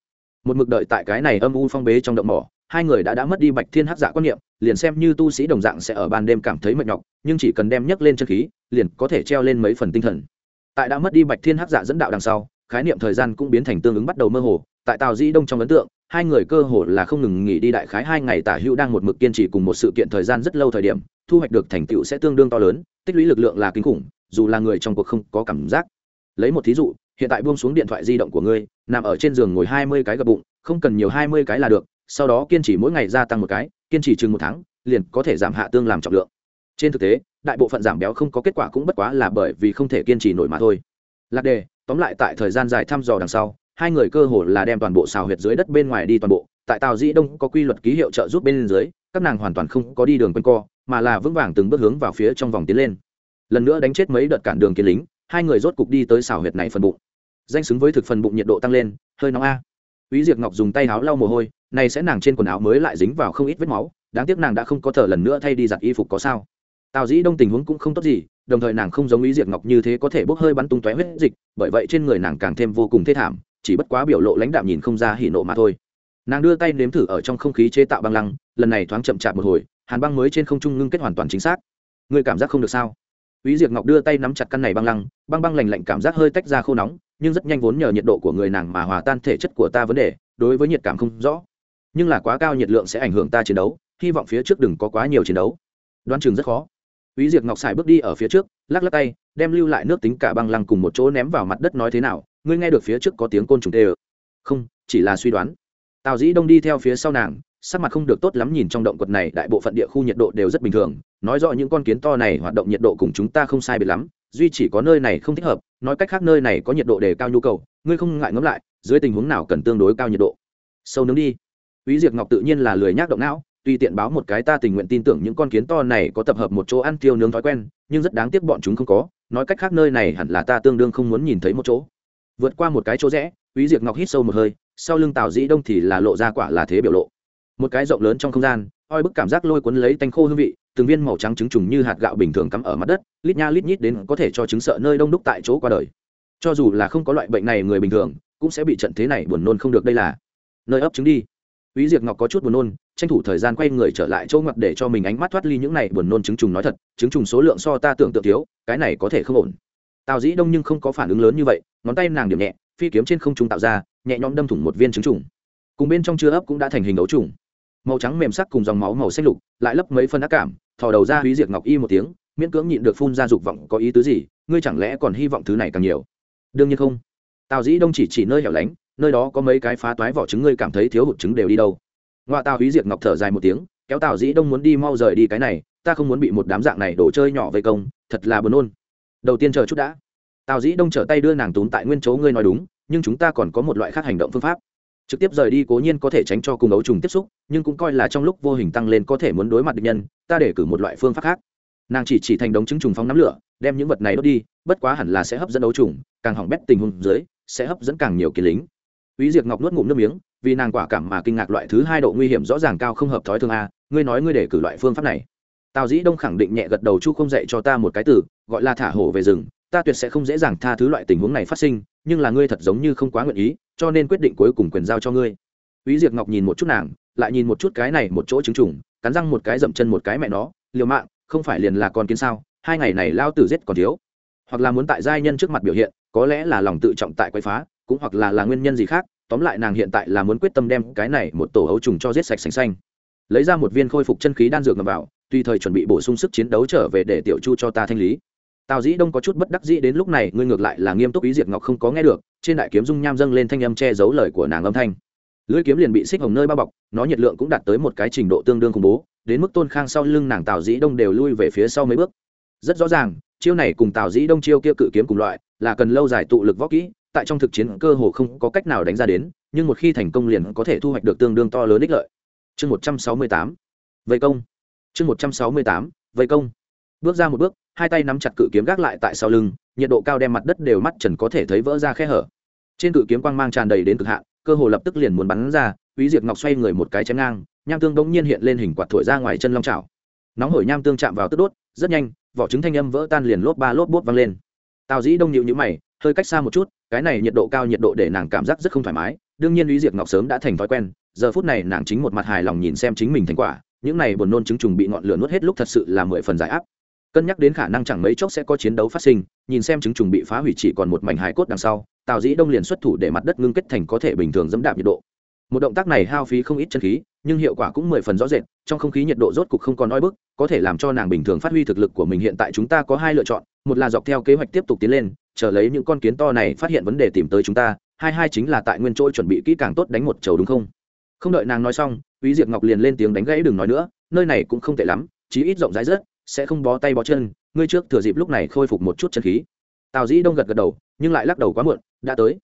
Một mực đợi tại cái này âm u phong bế trong động mỏ hai người đã đã mất đi bạch thiên hắc dạ quan niệm liền xem như tu sĩ đồng dạng sẽ ở ban đêm cảm thấy mệt nhọc nhưng chỉ cần đem nhấc lên chân khí liền có thể treo lên mấy phần tinh thần. Tại đã mất đi bạch thiên hắc dạ dẫn đạo đằng sau khái niệm thời gian cũng biến thành tương ứng bắt đầu mơ hồ tại tào dĩ đông trong ấn tượng, hai người cơ hồ là không ngừng nghỉ đi đại khái hai ngày tả hữu đang một mực kiên trì cùng một sự kiện thời gian rất lâu thời điểm, thu hoạch được thành tựu sẽ tương đương to lớn, tích lũy lực lượng là kinh khủng, dù là người trong cuộc không có cảm giác. Lấy một thí dụ, hiện tại buông xuống điện thoại di động của ngươi, nằm ở trên giường ngồi hai mươi cái gập bụng, không cần nhiều hai mươi cái là được, sau đó kiên trì mỗi ngày gia tăng một cái, kiên trì chừng một tháng, liền có thể giảm hạ tương làm trọng lượng. Trên thực tế, đại bộ phận giảm béo không có kết quả cũng bất quá là bởi vì không thể kiên trì nổi mà thôi. Lạc đề, tóm lại tại thời gian dài thăm dò đằng sau hai người cơ hồ là đem toàn bộ xào huyệt dưới đất bên ngoài đi toàn bộ tại tàu dĩ đông có quy luật ký hiệu trợ giúp bên dưới các nàng hoàn toàn không có đi đường quanh co mà là vững vàng từng bước hướng vào phía trong vòng tiến lên. Lần nữa đánh chết mấy đợt cản đường kiến lính hai người rốt cục đi tới xào huyệt này phần bụng. Danh xứng với thực phần bụng nhiệt độ tăng lên hơi nóng a. Úy Diệp Ngọc dùng tay áo lau mồ hôi, này sẽ nàng trên quần áo mới lại dính vào không ít vết máu, đáng tiếc nàng đã không có thở lần nữa thay đi giặt y phục có sao. Tào Dĩ Đông tình huống cũng không tốt gì, đồng thời nàng không giống Úy Diệp Ngọc như thế có thể bốc hơi bắn tung tóe huyết dịch, bởi vậy trên người nàng càng thêm vô cùng thê thảm, chỉ bất quá biểu lộ lãnh đạm nhìn không ra hỉ nộ mà thôi. Nàng đưa tay nếm thử ở trong không khí chế tạo băng lăng, lần này thoáng chậm chạp một hồi, hàn băng mới trên không trung ngưng kết hoàn toàn chính xác. người cảm giác không được sao? Úy Diệp Ngọc đưa tay nắm chặt căn này băng lăng, băng băng lạnh lạnh cảm giác hơi tách ra khô nóng, nhưng rất nhanh vốn nhờ nhiệt độ của người nàng mà hòa tan thể chất của ta vấn đề, đối với nhiệt cảm không rõ. Nhưng là quá cao nhiệt lượng sẽ ảnh hưởng ta chiến đấu, hy vọng phía trước đừng có quá nhiều chiến đấu. Đoán chừng rất khó. Úy Diệp Ngọc xài bước đi ở phía trước, lắc lắc tay, đem lưu lại nước tính cả băng lăng cùng một chỗ ném vào mặt đất nói thế nào, ngươi nghe được phía trước có tiếng côn trùng tê Không, chỉ là suy đoán. Tào Dĩ Đông đi theo phía sau nàng, sắc mặt không được tốt lắm nhìn trong động quật này đại bộ phận địa khu nhiệt độ đều rất bình thường nói rõ những con kiến to này hoạt động nhiệt độ cùng chúng ta không sai biệt lắm duy chỉ có nơi này không thích hợp nói cách khác nơi này có nhiệt độ đề cao nhu cầu ngươi không ngại ngẫm lại dưới tình huống nào cần tương đối cao nhiệt độ sâu nướng đi Úy Diệt Ngọc tự nhiên là lười nhác động não, tùy tiện báo một cái ta tình nguyện tin tưởng những con kiến to này có tập hợp một chỗ ăn tiêu nướng thói quen, nhưng rất đáng tiếc bọn chúng không có, nói cách khác nơi này hẳn là ta tương đương không muốn nhìn thấy một chỗ. Vượt qua một cái chỗ rẽ, Úy Diệp Ngọc hít sâu một hơi, sau lưng Tào Dĩ Đông thì là lộ ra quả là thế biểu lộ. Một cái rộng lớn trong không gian oi bức cảm giác lôi cuốn lấy tanh khô hương vị từng viên màu trắng trứng trùng như hạt gạo bình thường cắm ở mặt đất lít nha lít nhít đến có thể cho trứng sợ nơi đông đúc tại chỗ qua đời. Cho dù là không có loại bệnh này người bình thường cũng sẽ bị trận thế này buồn nôn không được đây là. Nơi ấp trứng đi. Úy Diệp Ngọc có chút buồn nôn, tranh thủ thời gian quay người trở lại chỗ ngoặt để cho mình ánh mắt thoát ly những này buồn nôn trứng trùng nói thật, trứng trùng số lượng so ta tưởng tượng thiếu, cái này có thể không ổn. Tào Dĩ Đông nhưng không có phản ứng lớn như vậy, ngón tay nàng điểm nhẹ, phi kiếm trên không trung tạo ra, nhẹ nhõm đâm thủng một viên trứng trùng. Cùng bên trong chưa ấp cũng đã thành hình ấu trùng. Màu trắng mềm sắc cùng dòng máu màu xanh lục lại lấp mấy phân ác cảm thò đầu ra húy diệt ngọc y một tiếng miễn cưỡng nhịn được phun ra dục vọng có ý tứ gì ngươi chẳng lẽ còn hy vọng thứ này càng nhiều? Đương nhiên không. Tào dĩ đông chỉ chỉ nơi hẻo lánh nơi đó có mấy cái phá toái vỏ trứng ngươi cảm thấy thiếu hụt trứng đều đi đâu. Ngoại tào húy diệt ngọc thở dài một tiếng kéo tào dĩ đông muốn đi mau rời đi cái này ta không muốn bị một đám dạng này đổ chơi nhỏ vây công thật là buồn nôn đầu tiên chờ chút đã. Tào dĩ đông trở tay đưa nàng tốn tại nguyên chỗ ngươi nói đúng nhưng chúng ta còn có một loại khác hành động phương pháp. Trực tiếp rời đi cố nhiên có thể tránh cho cùng ấu trùng tiếp xúc nhưng cũng coi là trong lúc vô hình tăng lên có thể muốn đối mặt địch nhân ta để cử một loại phương pháp khác. Nàng chỉ chỉ thành đống trứng trùng phóng nắm lửa đem những vật này đốt đi bất quá hẳn là sẽ hấp dẫn ấu trùng càng hỏng bét tình huống dưới sẽ hấp dẫn càng nhiều kỳ lính. Úy Diệp Ngọc nuốt ngụm nước miếng, vì nàng quả cảm mà kinh ngạc loại thứ hai độ nguy hiểm rõ ràng cao không hợp thói thường a, ngươi nói ngươi để cử loại phương pháp này. Tào Dĩ Đông khẳng định nhẹ gật đầu chu không dạy cho ta một cái từ, gọi là thả hổ về rừng, ta tuyệt sẽ không dễ dàng tha thứ loại tình huống này phát sinh, nhưng là ngươi thật giống như không quá nguyện ý, cho nên quyết định cuối cùng quyền giao cho ngươi ý diệc Ngọc nhìn một chút nàng, lại nhìn một chút cái này một chỗ trứng trùng, cắn răng một cái dậm chân một cái mẹ nó, liều mạng, không phải liền là con kiến sao? Hai ngày này lao tử giết còn thiếu, hoặc là muốn tại giai nhân trước mặt biểu hiện, có lẽ là lòng tự trọng tại quấy phá, cũng hoặc là là nguyên nhân gì khác, tóm lại nàng hiện tại là muốn quyết tâm đem cái này một tổ ấu trùng cho giết sạch sành xanh. Lấy ra một viên khôi phục chân khí đan dược ngầm vào, tùy thời chuẩn bị bổ sung sức chiến đấu trở về để tiểu chu cho ta thanh lý. Tào dĩ đông có chút bất đắc dĩ đến lúc này, ngươi ngược lại là nghiêm túc ý diệt ngọc không có nghe được, trên đại kiếm dung nham dâng lên thanh âm che giấu lời của nàng âm thanh. Lưỡi kiếm liền bị xích hồng nơi bao bọc, nó nhiệt lượng cũng đạt tới một cái trình độ tương đương khủng bố, đến mức tôn khang sau lưng nàng tào dĩ đông đều lui về phía sau mấy bước. Rất rõ ràng, chiêu này cùng tào dĩ đông chiêu kia cự kiếm cùng loại, là cần lâu dài tụ lực võ kỹ, tại trong thực chiến cơ hồ không có cách nào đánh ra đến, nhưng một khi thành công liền có thể thu hoạch được tương đương to lớn ích lợi. Chương một trăm sáu mươi tám. Vây công chương một trăm sáu mươi tám vây công. Bước ra một bước hai tay nắm chặt cự kiếm gác lại tại sau lưng nhiệt độ cao đem mặt đất đều mắt trần có thể thấy vỡ ra khe hở. Trên cự kiếm quang mang tràn đầy đến cực hạn cơ hồ lập tức liền muốn bắn ra quý diệt Ngọc xoay người một cái chém ngang, nham tương đống nhiên hiện lên hình quạt thổi ra ngoài chân long trào Nóng hổi nham tương chạm vào tức đốt, rất nhanh, vỏ trứng thanh âm vỡ tan liền lốp ba lốp bốt văng lên. Tào Dĩ Đông nhịu nhữ mày, hơi cách xa một chút, cái này nhiệt độ cao nhiệt độ để nàng cảm giác rất không thoải mái, đương nhiên Úy Diệt Ngọc sớm đã thành thói quen, giờ phút này nàng chính một mặt hài lòng nhìn xem chính mình thành quả, những này buồn nôn trứng trùng bị ngọn lửa nuốt hết lúc thật sự là mười phần giải áp. Cân nhắc đến khả năng chẳng mấy chốc sẽ có chiến đấu phát sinh, nhìn xem chứng trùng bị phá hủy chỉ còn một mảnh hải cốt đằng sau, tào dĩ đông liền xuất thủ để mặt đất ngưng kết thành có thể bình thường dẫm đạp nhiệt độ. Một động tác này hao phí không ít chân khí, nhưng hiệu quả cũng mười phần rõ rệt, trong không khí nhiệt độ rốt cục không còn oi bức, có thể làm cho nàng bình thường phát huy thực lực của mình hiện tại chúng ta có hai lựa chọn, một là dọc theo kế hoạch tiếp tục tiến lên, chờ lấy những con kiến to này phát hiện vấn đề tìm tới chúng ta, hai hai chính là tại nguyên chỗ chuẩn bị kỹ càng tốt đánh một chầu đúng không? Không đợi nàng nói xong quý Diệp Ngọc liền lên tiếng đánh gãy đừng nói nữa, nơi này cũng không tệ lắm, chí ít rộng rãi rất, sẽ không bó tay bó chân ngươi trước thừa dịp lúc này khôi phục một chút chân khí. Tào dĩ đông gật gật đầu nhưng lại lắc đầu quá muộn đã tới.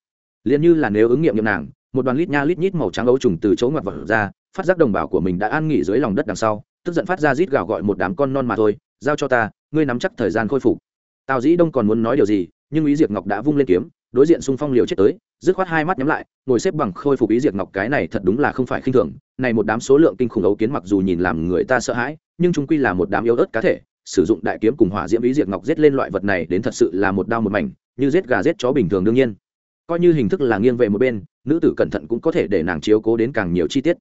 Liền như là nếu ứng nghiệm nghiệm nàng một đoàn lít nha lít nhít màu trắng ấu trùng từ chỗ ngoặt vật ra phát giác đồng bào của mình đã an nghỉ dưới lòng đất đằng sau tức giận phát ra rít gào gọi một đám con non mà thôi giao cho ta ngươi nắm chắc thời gian khôi phục. Tào dĩ đông còn muốn nói điều gì nhưng ý Diệp ngọc đã vung lên kiếm đối diện xung phong liều chết tới, dứt khoát hai mắt nhắm lại, ngồi xếp bằng khôi phục ý diệt ngọc cái này thật đúng là không phải khinh thường. Này một đám số lượng kinh khủng ấu kiến mặc dù nhìn làm người ta sợ hãi, nhưng chúng quy là một đám yếu ớt cá thể, sử dụng đại kiếm cùng hỏa diễm ý diệt ngọc giết lên loại vật này đến thật sự là một đao một mảnh, như giết gà giết chó bình thường đương nhiên. Coi như hình thức là nghiêng về một bên, nữ tử cẩn thận cũng có thể để nàng chiếu cố đến càng nhiều chi tiết.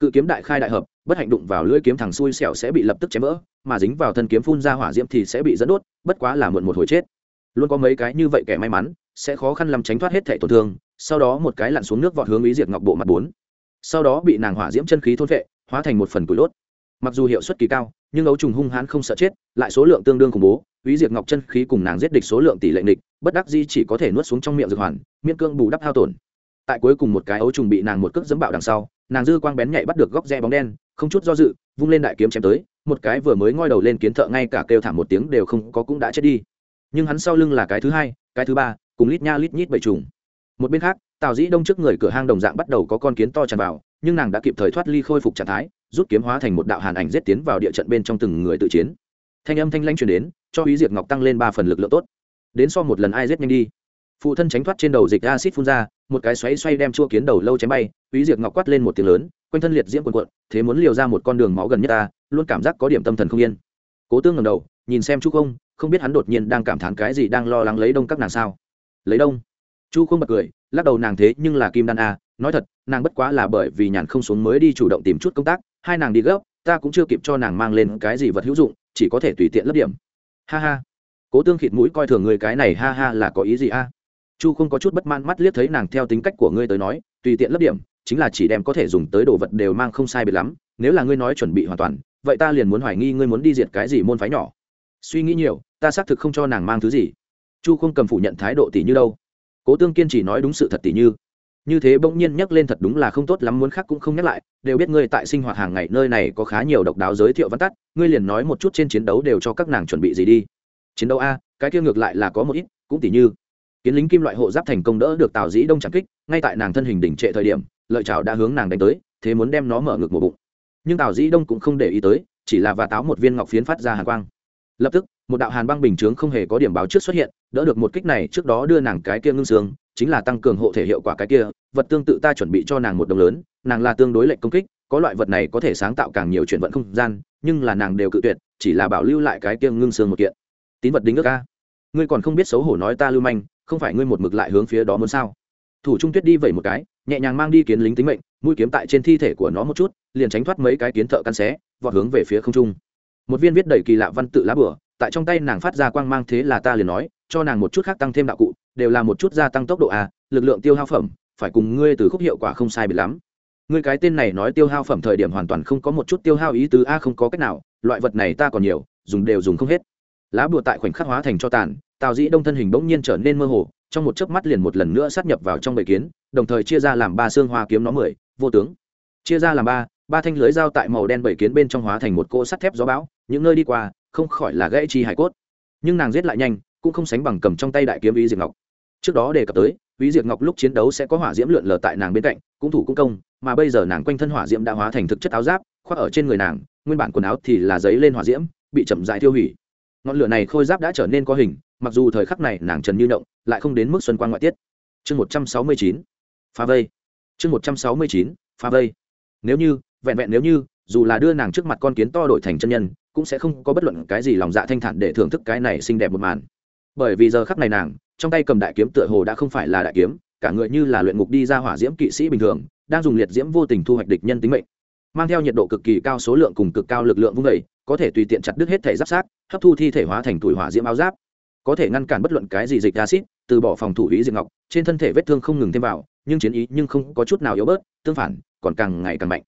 Cự kiếm đại khai đại hợp, bất hạnh đụng vào lưỡi kiếm thẳng xui xẻo sẽ bị lập tức chém vỡ, mà dính vào thân kiếm phun ra hỏa diễm thì sẽ bị dẫn đốt, bất quá là muộn một hồi chết. Luôn có mấy cái như vậy kẻ may mắn sẽ khó khăn làm tránh thoát hết thể tổn thương, sau đó một cái lặn xuống nước vọt hướng ý diệt ngọc bộ mặt bốn. Sau đó bị nàng hỏa diễm chân khí thôn vệ, hóa thành một phần củi đốt. Mặc dù hiệu suất kỳ cao, nhưng ấu trùng hung hãn không sợ chết, lại số lượng tương đương khủng bố, ý diệt ngọc chân khí cùng nàng giết địch số lượng tỷ lệ địch bất đắc di chỉ có thể nuốt xuống trong miệng dược hoàn, miễn cương bù đắp hao tổn. Tại cuối cùng một cái ấu trùng bị nàng một cước dẫm bạo đằng sau, nàng dư quang bén nhạy bắt được góc rẽ bóng đen, không chút do dự, vung lên đại kiếm chém tới, một cái vừa mới ngoi đầu lên kiến thợ ngay cả kêu thảm một tiếng đều không có cũng đã chết đi. Nhưng hắn sau lưng là cái thứ hai, cái thứ ba cùng lít nha lít nhít bảy trùng. Một bên khác, tào dĩ đông trước người cửa hang đồng dạng bắt đầu có con kiến to tràn vào, nhưng nàng đã kịp thời thoát ly khôi phục trạng thái, rút kiếm hóa thành một đạo hàn ảnh giết tiến vào địa trận bên trong từng người tự chiến. Thanh âm thanh lanh truyền đến, cho ý diệt ngọc tăng lên ba phần lực lượng tốt. Đến so một lần ai giết nhanh đi. Phụ thân tránh thoát trên đầu dịch acid phun ra, một cái xoáy xoay đem chua kiến đầu lâu chém bay ý diệt ngọc quát lên một tiếng lớn, quanh thân liệt diễm quần quận thế muốn liều ra một con đường máu gần nhất ta, luôn cảm giác có điểm tâm thần không yên. Cố tương ngầm đầu, nhìn xem chú không không biết hắn đột nhiên đang cảm thán cái gì đang lo lắng lấy đông các nàng sao lấy đông. Chu không bật cười, lắc đầu nàng thế nhưng là kim đan a, nói thật, nàng bất quá là bởi vì nhàn không xuống mới đi chủ động tìm chút công tác, hai nàng đi gấp, ta cũng chưa kịp cho nàng mang lên cái gì vật hữu dụng, chỉ có thể tùy tiện lấp điểm. Ha ha. Cố tương khịt mũi coi thường người cái này ha ha là có ý gì a? Chu không có chút bất mãn mắt liếc thấy nàng theo tính cách của ngươi tới nói, tùy tiện lấp điểm, chính là chỉ đem có thể dùng tới đồ vật đều mang không sai biệt lắm, nếu là ngươi nói chuẩn bị hoàn toàn, vậy ta liền muốn hoài nghi ngươi muốn đi diệt cái gì môn phái nhỏ. Suy nghĩ nhiều, ta xác thực không cho nàng mang thứ gì chu không cầm phủ nhận thái độ tỷ như đâu? Cố tương kiên chỉ nói đúng sự thật tỷ như. Như thế bỗng nhiên nhắc lên thật đúng là không tốt lắm, muốn khác cũng không nhắc lại, đều biết ngươi tại sinh hoạt hàng ngày nơi này có khá nhiều độc đáo giới thiệu văn tắt, ngươi liền nói một chút trên chiến đấu đều cho các nàng chuẩn bị gì đi. Chiến đấu a, cái kia ngược lại là có một ít, cũng tỷ như. Kiến lính kim loại hộ giáp thành công đỡ được tào dĩ đông trắng kích, ngay tại nàng thân hình đỉnh trệ thời điểm, lợi chảo đã hướng nàng đánh tới, thế muốn đem nó mở ngược một bụng. Nhưng tào dĩ đông cũng không để ý tới, chỉ là và táo một viên ngọc phiến phát ra hàng quang. Lập tức một đạo hàn băng bình chướng không hề có điểm báo trước xuất hiện, đỡ được một kích này, trước đó đưa nàng cái kia ngưng xương, chính là tăng cường hộ thể hiệu quả cái kia, vật tương tự ta chuẩn bị cho nàng một đồng lớn, nàng là tương đối lệnh công kích, có loại vật này có thể sáng tạo càng nhiều chuyển vận không gian, nhưng là nàng đều cự tuyệt, chỉ là bảo lưu lại cái kia ngưng xương một kiện. Tín vật đính ước ca ngươi còn không biết xấu hổ nói ta lưu manh, không phải ngươi một mực lại hướng phía đó muốn sao? Thủ trung tuyết đi vẩy một cái, nhẹ nhàng mang đi kiến lính tính mệnh, mũi kiếm tại trên thi thể của nó một chút, liền tránh thoát mấy cái kiến thợ căn xé, vọt hướng về phía không trung. Một viên viết đầy kỳ lạ văn tự lá bửa tại trong tay nàng phát ra quang mang thế là ta liền nói, cho nàng một chút khác tăng thêm đạo cụ, đều là một chút gia tăng tốc độ a lực lượng tiêu hao phẩm, phải cùng ngươi từ khúc hiệu quả không sai bị lắm. Ngươi cái tên này nói tiêu hao phẩm thời điểm hoàn toàn không có một chút tiêu hao ý tứ a, không có cách nào, loại vật này ta còn nhiều, dùng đều dùng không hết. Lá bùa tại khoảnh khắc hóa thành cho tàn, tào dĩ đông thân hình bỗng nhiên trở nên mơ hồ, trong một chớp mắt liền một lần nữa sát nhập vào trong bầy kiến, đồng thời chia ra làm ba xương hoa kiếm nó mười, vô tướng. Chia ra làm ba ba thanh lưới dao tại màu đen bầy kiến bên trong hóa thành một cỗ sắt thép gió bão, những nơi đi qua không khỏi là gãy chi hải cốt. Nhưng nàng giết lại nhanh, cũng không sánh bằng cầm trong tay đại kiếm ý diệt ngọc. Trước đó đề cập tới, ý diệt ngọc lúc chiến đấu sẽ có hỏa diễm lượn lờ tại nàng bên cạnh, cũng thủ cũng công, mà bây giờ nàng quanh thân hỏa diễm đã hóa thành thực chất áo giáp, khoác ở trên người nàng, nguyên bản quần áo thì là giấy lên hỏa diễm, bị chậm dại tiêu hủy. Ngọn lửa này khôi giáp đã trở nên có hình, mặc dù thời khắc này nàng trần như động, lại không đến mức xuân quan ngoại tiết. Chương một trăm sáu mươi chín pha vây. Chương một trăm sáu mươi chín pha vây. Nếu như, vẹn vẹn nếu như, dù là đưa nàng trước mặt con kiến to đổi thành chân nhân cũng sẽ không có bất luận cái gì lòng dạ thanh thản để thưởng thức cái này xinh đẹp một màn. Bởi vì giờ khắc này nàng, trong tay cầm đại kiếm tựa hồ đã không phải là đại kiếm, cả người như là luyện ngục đi ra hỏa diễm kỵ sĩ bình thường, đang dùng liệt diễm vô tình thu hoạch địch nhân tính mệnh. Mang theo nhiệt độ cực kỳ cao số lượng cùng cực cao lực lượng vung đầy có thể tùy tiện chặt đứt hết thể giáp sát, hấp thu thi thể hóa thành tuổi hỏa diễm áo giáp. Có thể ngăn cản bất luận cái gì dịch acid từ bỏ phòng thủ ý diệt ngọc, trên thân thể vết thương không ngừng thêm vào, nhưng chiến ý nhưng không có chút nào yếu bớt, tương phản, còn càng ngày càng mạnh.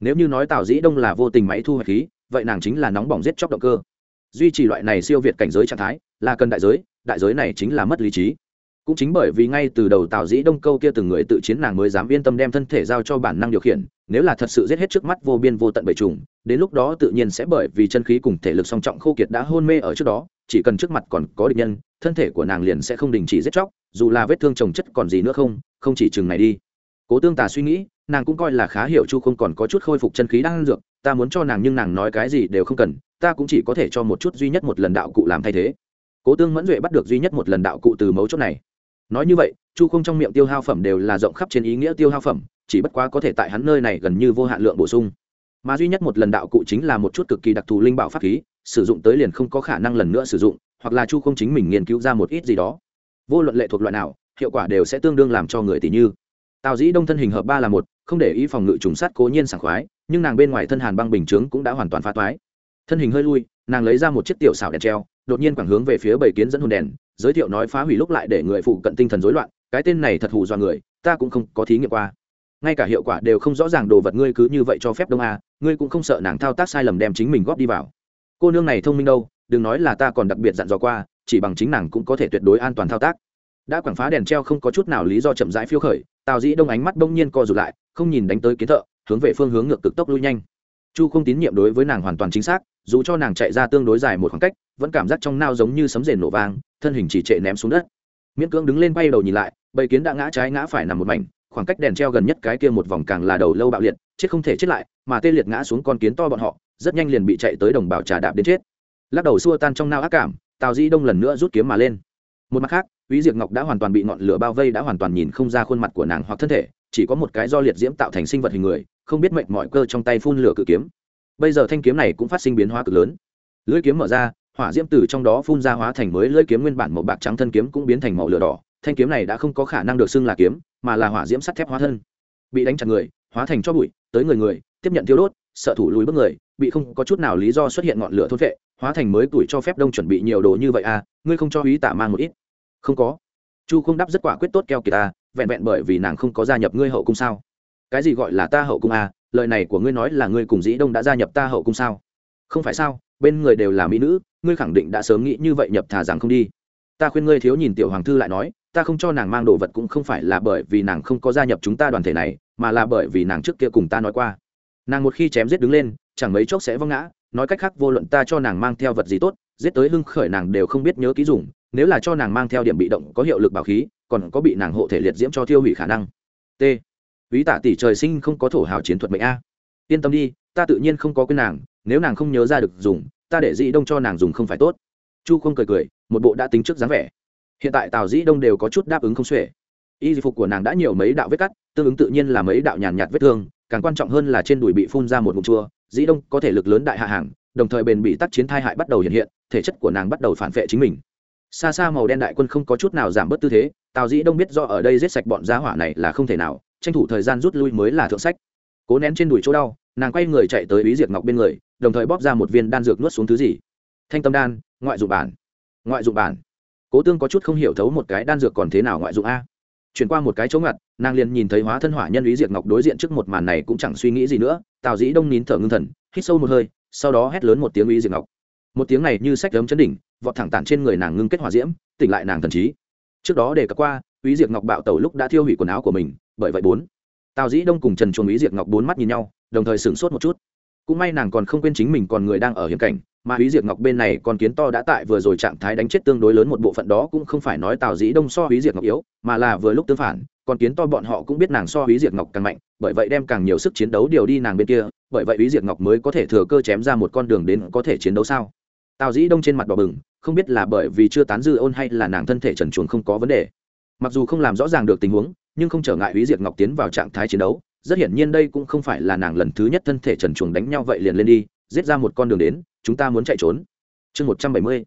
Nếu như nói tào dĩ đông là vô tình máy thu hoạch khí vậy nàng chính là nóng bỏng giết chóc động cơ. Duy trì loại này siêu việt cảnh giới trạng thái, là cần đại giới đại giới này chính là mất lý trí. Cũng chính bởi vì ngay từ đầu tào dĩ đông câu kia từng người tự chiến nàng mới dám yên tâm đem thân thể giao cho bản năng điều khiển, nếu là thật sự giết hết trước mắt vô biên vô tận bầy trùng, đến lúc đó tự nhiên sẽ bởi vì chân khí cùng thể lực song trọng khô kiệt đã hôn mê ở trước đó, chỉ cần trước mặt còn có địch nhân, thân thể của nàng liền sẽ không đình chỉ giết chóc, dù là vết thương trồng chất còn gì nữa không không chỉ chừng này đi. Cố tương tà suy nghĩ, nàng cũng coi là khá hiểu chu không còn có chút khôi phục chân khí đang dược ta muốn cho nàng nhưng nàng nói cái gì đều không cần, ta cũng chỉ có thể cho một chút duy nhất một lần đạo cụ làm thay thế. Cố tương mẫn duệ bắt được duy nhất một lần đạo cụ từ mấu chốt này. Nói như vậy, chu không trong miệng tiêu hao phẩm đều là rộng khắp trên ý nghĩa tiêu hao phẩm, chỉ bất quá có thể tại hắn nơi này gần như vô hạn lượng bổ sung. Mà duy nhất một lần đạo cụ chính là một chút cực kỳ đặc thù linh bảo pháp khí, sử dụng tới liền không có khả năng lần nữa sử dụng, hoặc là chu không chính mình nghiên cứu ra một ít gì đó. Vô luận lệ thuộc loại nào, hiệu quả đều sẽ tương đương làm cho người tỷ như. Tào dĩ đông thân hình hợp ba là một, không để ý phòng ngự trùng sát cố nhiên sảng khoái nhưng nàng bên ngoài thân hàn băng bình chướng cũng đã hoàn toàn phá toái. Thân hình hơi lui, nàng lấy ra một chiếc tiểu xảo đèn treo, đột nhiên quảng hướng về phía bảy kiến dẫn hồn đèn, giới thiệu nói phá hủy lúc lại để người phụ cận tinh thần rối loạn, cái tên này thật hù do người, ta cũng không có thí nghiệm qua. Ngay cả hiệu quả đều không rõ ràng đồ vật ngươi cứ như vậy cho phép đông a ngươi cũng không sợ nàng thao tác sai lầm đem chính mình góp đi vào. Cô nương này thông minh đâu, đừng nói là ta còn đặc biệt dặn dò qua, chỉ bằng chính nàng cũng có thể tuyệt đối an toàn thao tác. Đã quảng phá đèn treo không có chút nào lý do chậm rãi phiêu khởi, tào dĩ đông ánh mắt bỗng nhiên co rụt lại, không nhìn đánh tới kiến thợ hướng về phương hướng ngược cực tốc lui nhanh. Chu không tín nhiệm đối với nàng hoàn toàn chính xác dù cho nàng chạy ra tương đối dài một khoảng cách vẫn cảm giác trong nao giống như sấm rền nổ vang thân hình chỉ trệ ném xuống đất. Miễn cưỡng đứng lên bay đầu nhìn lại bầy kiến đã ngã trái ngã phải nằm một mảnh khoảng cách đèn treo gần nhất cái kia một vòng càng là đầu lâu bạo liệt chết không thể chết lại mà tê liệt ngã xuống con kiến to bọn họ rất nhanh liền bị chạy tới đồng bào trà đạp đến chết. Lắc đầu xua tan trong nao ác cảm tào di đông lần nữa rút kiếm mà lên. Một mặt khác Úy Diệp Ngọc đã hoàn toàn bị ngọn lửa bao vây đã hoàn toàn nhìn không ra khuôn mặt của nàng hoặc thân thể, chỉ có một cái do liệt diễm tạo thành sinh vật hình người, không biết mệnh mọi cơ trong tay phun lửa cự kiếm. Bây giờ thanh kiếm này cũng phát sinh biến hóa cực lớn. Lưỡi kiếm mở ra, hỏa diễm từ trong đó phun ra hóa thành mới lưỡi kiếm nguyên bản màu bạc trắng thân kiếm cũng biến thành màu lửa đỏ, thanh kiếm này đã không có khả năng được xưng là kiếm, mà là hỏa diễm sắt thép hóa thân. Bị đánh chặt người, hóa thành cho bụi, tới người người, tiếp nhận tiêu đốt, sợ thủ lùi bước người, bị không có chút nào lý do xuất hiện ngọn lửa thôn vệ, hóa thành mới tuổi cho phép đông chuẩn bị nhiều đồ như vậy à, ngươi không cho ý tả mang một ít? Không có chu không đáp rất quả quyết tốt keo kỳ ta à, vẹn vẹn bởi vì nàng không có gia nhập ngươi hậu cung sao? Cái gì gọi là ta hậu cung à? Lời này của ngươi nói là ngươi cùng dĩ đông đã gia nhập ta hậu cung sao? Không phải sao? Bên người đều là mỹ nữ, ngươi khẳng định đã sớm nghĩ như vậy nhập thà rằng không đi. Ta khuyên ngươi thiếu nhìn tiểu hoàng thư lại nói, ta không cho nàng mang đồ vật cũng không phải là bởi vì nàng không có gia nhập chúng ta đoàn thể này, mà là bởi vì nàng trước kia cùng ta nói qua. Nàng một khi chém giết đứng lên, chẳng mấy chốc sẽ văng ngã, nói cách khác vô luận ta cho nàng mang theo vật gì tốt, giết tới hưng khởi nàng đều không biết nhớ ký dùng, nếu là cho nàng mang theo điểm bị động có hiệu lực bảo khí còn có bị nàng hộ thể liệt diễm cho tiêu hủy khả năng. T. Ví tả tỷ trời sinh không có thổ hào chiến thuật mệnh a. Yên tâm đi, ta tự nhiên không có quên nàng, nếu nàng không nhớ ra được dùng, ta để dĩ đông cho nàng dùng không phải tốt. Chu không cười cười, một bộ đã tính trước dáng vẻ. Hiện tại tào dĩ đông đều có chút đáp ứng không xuể. Y phục của nàng đã nhiều mấy đạo vết cắt, tương ứng tự nhiên là mấy đạo nhàn nhạt vết thương, càng quan trọng hơn là trên đùi bị phun ra một mụn chua. Dĩ đông có thể lực lớn đại hạ hàng, đồng thời bền bị tác chiến thai hại bắt đầu hiện hiện, thể chất của nàng bắt đầu phản vệ chính mình xa xa màu đen đại quân không có chút nào giảm bớt tư thế, tào dĩ đông biết do ở đây giết sạch bọn giá hỏa này là không thể nào, tranh thủ thời gian rút lui mới là thượng sách. Cố nén trên đùi chỗ đau, nàng quay người chạy tới ý diệt ngọc bên người, đồng thời bóp ra một viên đan dược nuốt xuống thứ gì. Thanh tâm đan, ngoại dụng bản. Ngoại dụng bản. Cố tương có chút không hiểu thấu một cái đan dược còn thế nào ngoại dụng a. Chuyển qua một cái chỗ ngặt, nàng liền nhìn thấy hóa thân hỏa nhân ý diệt ngọc đối diện trước một màn này cũng chẳng suy nghĩ gì nữa, tào dĩ đông nín thở ngưng thần, hít sâu một hơi, sau đó hét lớn một tiếng ý diệt ngọc một tiếng này như sách đấm chấn đỉnh, vọt thẳng tản trên người nàng ngưng kết hỏa diễm, tỉnh lại nàng thần trí. Trước đó để cập qua ý diệt ngọc bạo tẩu lúc đã thiêu hủy quần áo của mình, bởi vậy bốn. Tào dĩ đông cùng trần chuồng ý diệt ngọc bốn mắt nhìn nhau, đồng thời sửng sốt một chút. Cũng may nàng còn không quên chính mình còn người đang ở hiểm cảnh, mà ý diệt ngọc bên này còn kiến to đã tại vừa rồi trạng thái đánh chết tương đối lớn một bộ phận đó cũng không phải nói tào dĩ đông so ý diệt ngọc yếu, mà là vừa lúc tương phản, còn kiến to bọn họ cũng biết nàng so ý diệt ngọc càng mạnh, bởi vậy đem càng nhiều sức chiến đấu điều đi nàng bên kia, bởi vậy ý diệt ngọc mới có thể thừa cơ chém ra một con đường đến có thể chiến đấu sao? Tào dĩ đông trên mặt đỏ bừng, không biết là bởi vì chưa tán dư ôn hay là nàng thân thể trần chuồng không có vấn đề. Mặc dù không làm rõ ràng được tình huống, nhưng không trở ngại ý diệt ngọc tiến vào trạng thái chiến đấu. Rất hiển nhiên đây cũng không phải là nàng lần thứ nhất thân thể trần chuồng đánh nhau vậy liền lên đi, giết ra một con đường đến, chúng ta muốn chạy trốn. Chương một trăm bảy mươi,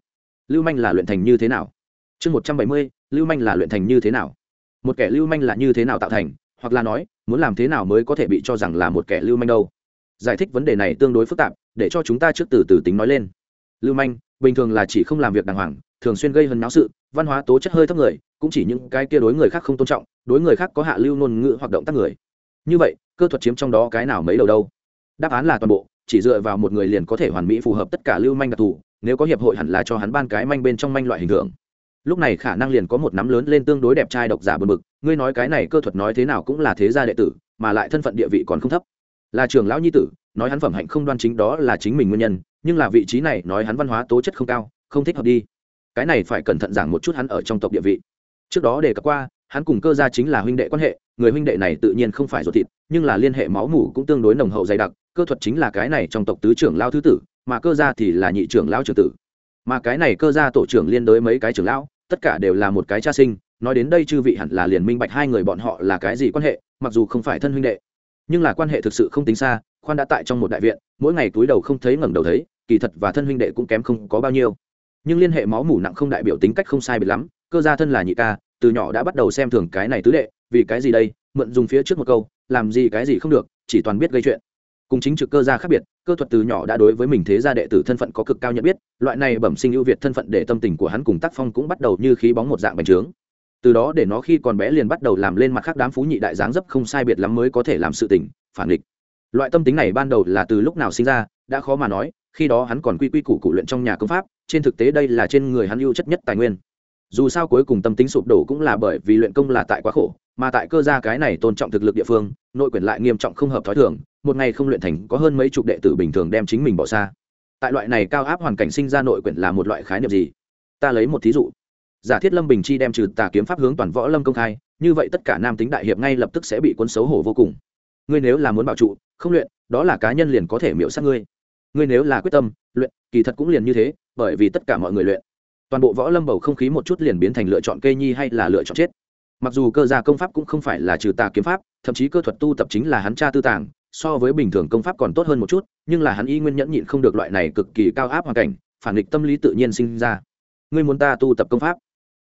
lưu manh là luyện thành như thế nào? Chương một trăm bảy mươi, lưu manh là luyện thành như thế nào? Một kẻ lưu manh là như thế nào tạo thành? Hoặc là nói, muốn làm thế nào mới có thể bị cho rằng là một kẻ lưu manh đâu? Giải thích vấn đề này tương đối phức tạp, để cho chúng ta trước từ từ tính nói lên lưu manh, bình thường là chỉ không làm việc đàng hoàng, thường xuyên gây hấn náo sự, văn hóa tố chất hơi thấp người, cũng chỉ những cái kia đối người khác không tôn trọng, đối người khác có hạ lưu ngôn ngữ hoạt động tác người. Như vậy, cơ thuật chiếm trong đó cái nào mấy đầu đâu? Đáp án là toàn bộ, chỉ dựa vào một người liền có thể hoàn mỹ phù hợp tất cả lưu manh đặc thù, nếu có hiệp hội hẳn là cho hắn ban cái manh bên trong manh loại hình tượng. Lúc này khả năng liền có một nắm lớn lên tương đối đẹp trai độc giả bờ mực ngươi nói cái này cơ thuật nói thế nào cũng là thế gia đệ tử, mà lại thân phận địa vị còn không thấp. Là trường lão nhi tử, nói hắn phẩm hạnh không đoan chính đó là chính mình nguyên nhân nhưng là vị trí này nói hắn văn hóa tố chất không cao, không thích hợp đi. Cái này phải cẩn thận giảng một chút hắn ở trong tộc địa vị. Trước đó đề cập qua, hắn cùng cơ gia chính là huynh đệ quan hệ, người huynh đệ này tự nhiên không phải ruột thịt, nhưng là liên hệ máu mủ cũng tương đối nồng hậu dày đặc, cơ thuật chính là cái này trong tộc tứ trưởng lao thứ tử, mà cơ gia thì là nhị trưởng lao trưởng tử. Mà cái này cơ gia tổ trưởng liên đối mấy cái trưởng lão, tất cả đều là một cái cha sinh, nói đến đây chư vị hẳn là liền minh bạch hai người bọn họ là cái gì quan hệ, mặc dù không phải thân huynh đệ, nhưng là quan hệ thực sự không tính xa khoan đã tại trong một đại viện, mỗi ngày túi đầu không thấy ngẩng đầu thấy, kỳ thật và thân huynh đệ cũng kém không có bao nhiêu. Nhưng liên hệ máu mủ nặng không đại biểu tính cách không sai biệt lắm, cơ gia thân là nhị ca, từ nhỏ đã bắt đầu xem thường cái này tứ đệ, vì cái gì đây? Mượn dùng phía trước một câu, làm gì cái gì không được, chỉ toàn biết gây chuyện. Cùng chính trực cơ gia khác biệt, cơ thuật từ nhỏ đã đối với mình thế gia đệ tử thân phận có cực cao nhận biết, loại này bẩm sinh ưu việt thân phận để tâm tình của hắn cùng tác phong cũng bắt đầu như khí bóng một dạng bành trướng. Từ đó để nó khi còn bé liền bắt đầu làm lên mặt khác đám phú nhị đại dáng dấp không sai biệt lắm mới có thể làm sự tình, phản địch loại tâm tính này ban đầu là từ lúc nào sinh ra, đã khó mà nói, khi đó hắn còn quy quy củ cụ luyện trong nhà công pháp, trên thực tế đây là trên người hắn ưu chất nhất tài nguyên. Dù sao cuối cùng tâm tính sụp đổ cũng là bởi vì luyện công là tại quá khổ, mà tại cơ gia cái này tôn trọng thực lực địa phương, nội quyền lại nghiêm trọng không hợp thói thường, một ngày không luyện thành có hơn mấy chục đệ tử bình thường đem chính mình bỏ xa. Tại loại này cao áp hoàn cảnh sinh ra nội quyền là một loại khái niệm gì? Ta lấy một thí dụ. Giả thiết lâm bình chi đem trừ tà kiếm pháp hướng toàn võ lâm công khai, như vậy tất cả nam tính đại hiệp ngay lập tức sẽ bị cuốn xấu hổ vô cùng ngươi nếu là muốn bảo trụ, không luyện, đó là cá nhân liền có thể miễu sát ngươi. Ngươi nếu là quyết tâm, luyện, kỳ thật cũng liền như thế, bởi vì tất cả mọi người luyện. Toàn bộ võ lâm bầu không khí một chút liền biến thành lựa chọn cây nhi hay là lựa chọn chết. Mặc dù cơ gia công pháp cũng không phải là trừ tà kiếm pháp, thậm chí cơ thuật tu tập chính là hắn cha tư tàng, so với bình thường công pháp còn tốt hơn một chút, nhưng là hắn y nguyên nhẫn nhịn không được loại này cực kỳ cao áp hoàn cảnh, phản nghịch tâm lý tự nhiên sinh ra. Ngươi muốn ta tu tập công pháp?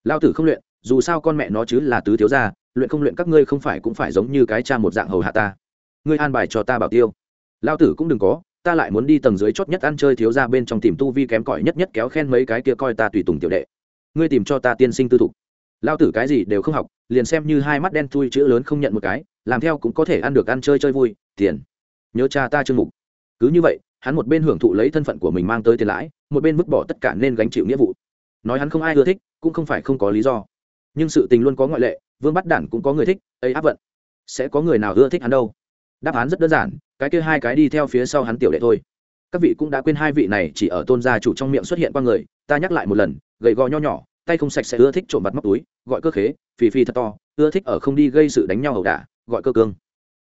Lao tử không luyện, dù sao con mẹ nó chứ là tứ thiếu gia, luyện không luyện các ngươi không phải cũng phải giống như cái cha một dạng hầu hạ ta ngươi an bài cho ta bảo tiêu. Lao tử cũng đừng có, ta lại muốn đi tầng dưới chót nhất ăn chơi thiếu ra bên trong tìm tu vi kém cỏi nhất nhất kéo khen mấy cái kia coi ta tùy tùng tiểu đệ. Ngươi tìm cho ta tiên sinh tư thục. Lao tử cái gì đều không học, liền xem như hai mắt đen thui chữ lớn không nhận một cái, làm theo cũng có thể ăn được ăn chơi chơi vui, tiền. Nhớ cha ta chương mục. Cứ như vậy, hắn một bên hưởng thụ lấy thân phận của mình mang tới tiền lãi, một bên vứt bỏ tất cả nên gánh chịu nghĩa vụ. Nói hắn không ai ưa thích, cũng không phải không có lý do. Nhưng sự tình luôn có ngoại lệ, vương bắt đản cũng có người thích, ấy áp vận. Sẽ có người nào ưa thích hắn đâu? Đáp án rất đơn giản, cái kia hai cái đi theo phía sau hắn tiểu đệ thôi. Các vị cũng đã quên hai vị này chỉ ở tôn gia chủ trong miệng xuất hiện qua người, ta nhắc lại một lần, gầy gò nho nhỏ, tay không sạch sẽ ưa thích trộm vặt móc túi, gọi cơ khế, phì phì thật to, ưa thích ở không đi gây sự đánh nhau ẩu đả, gọi cơ cương.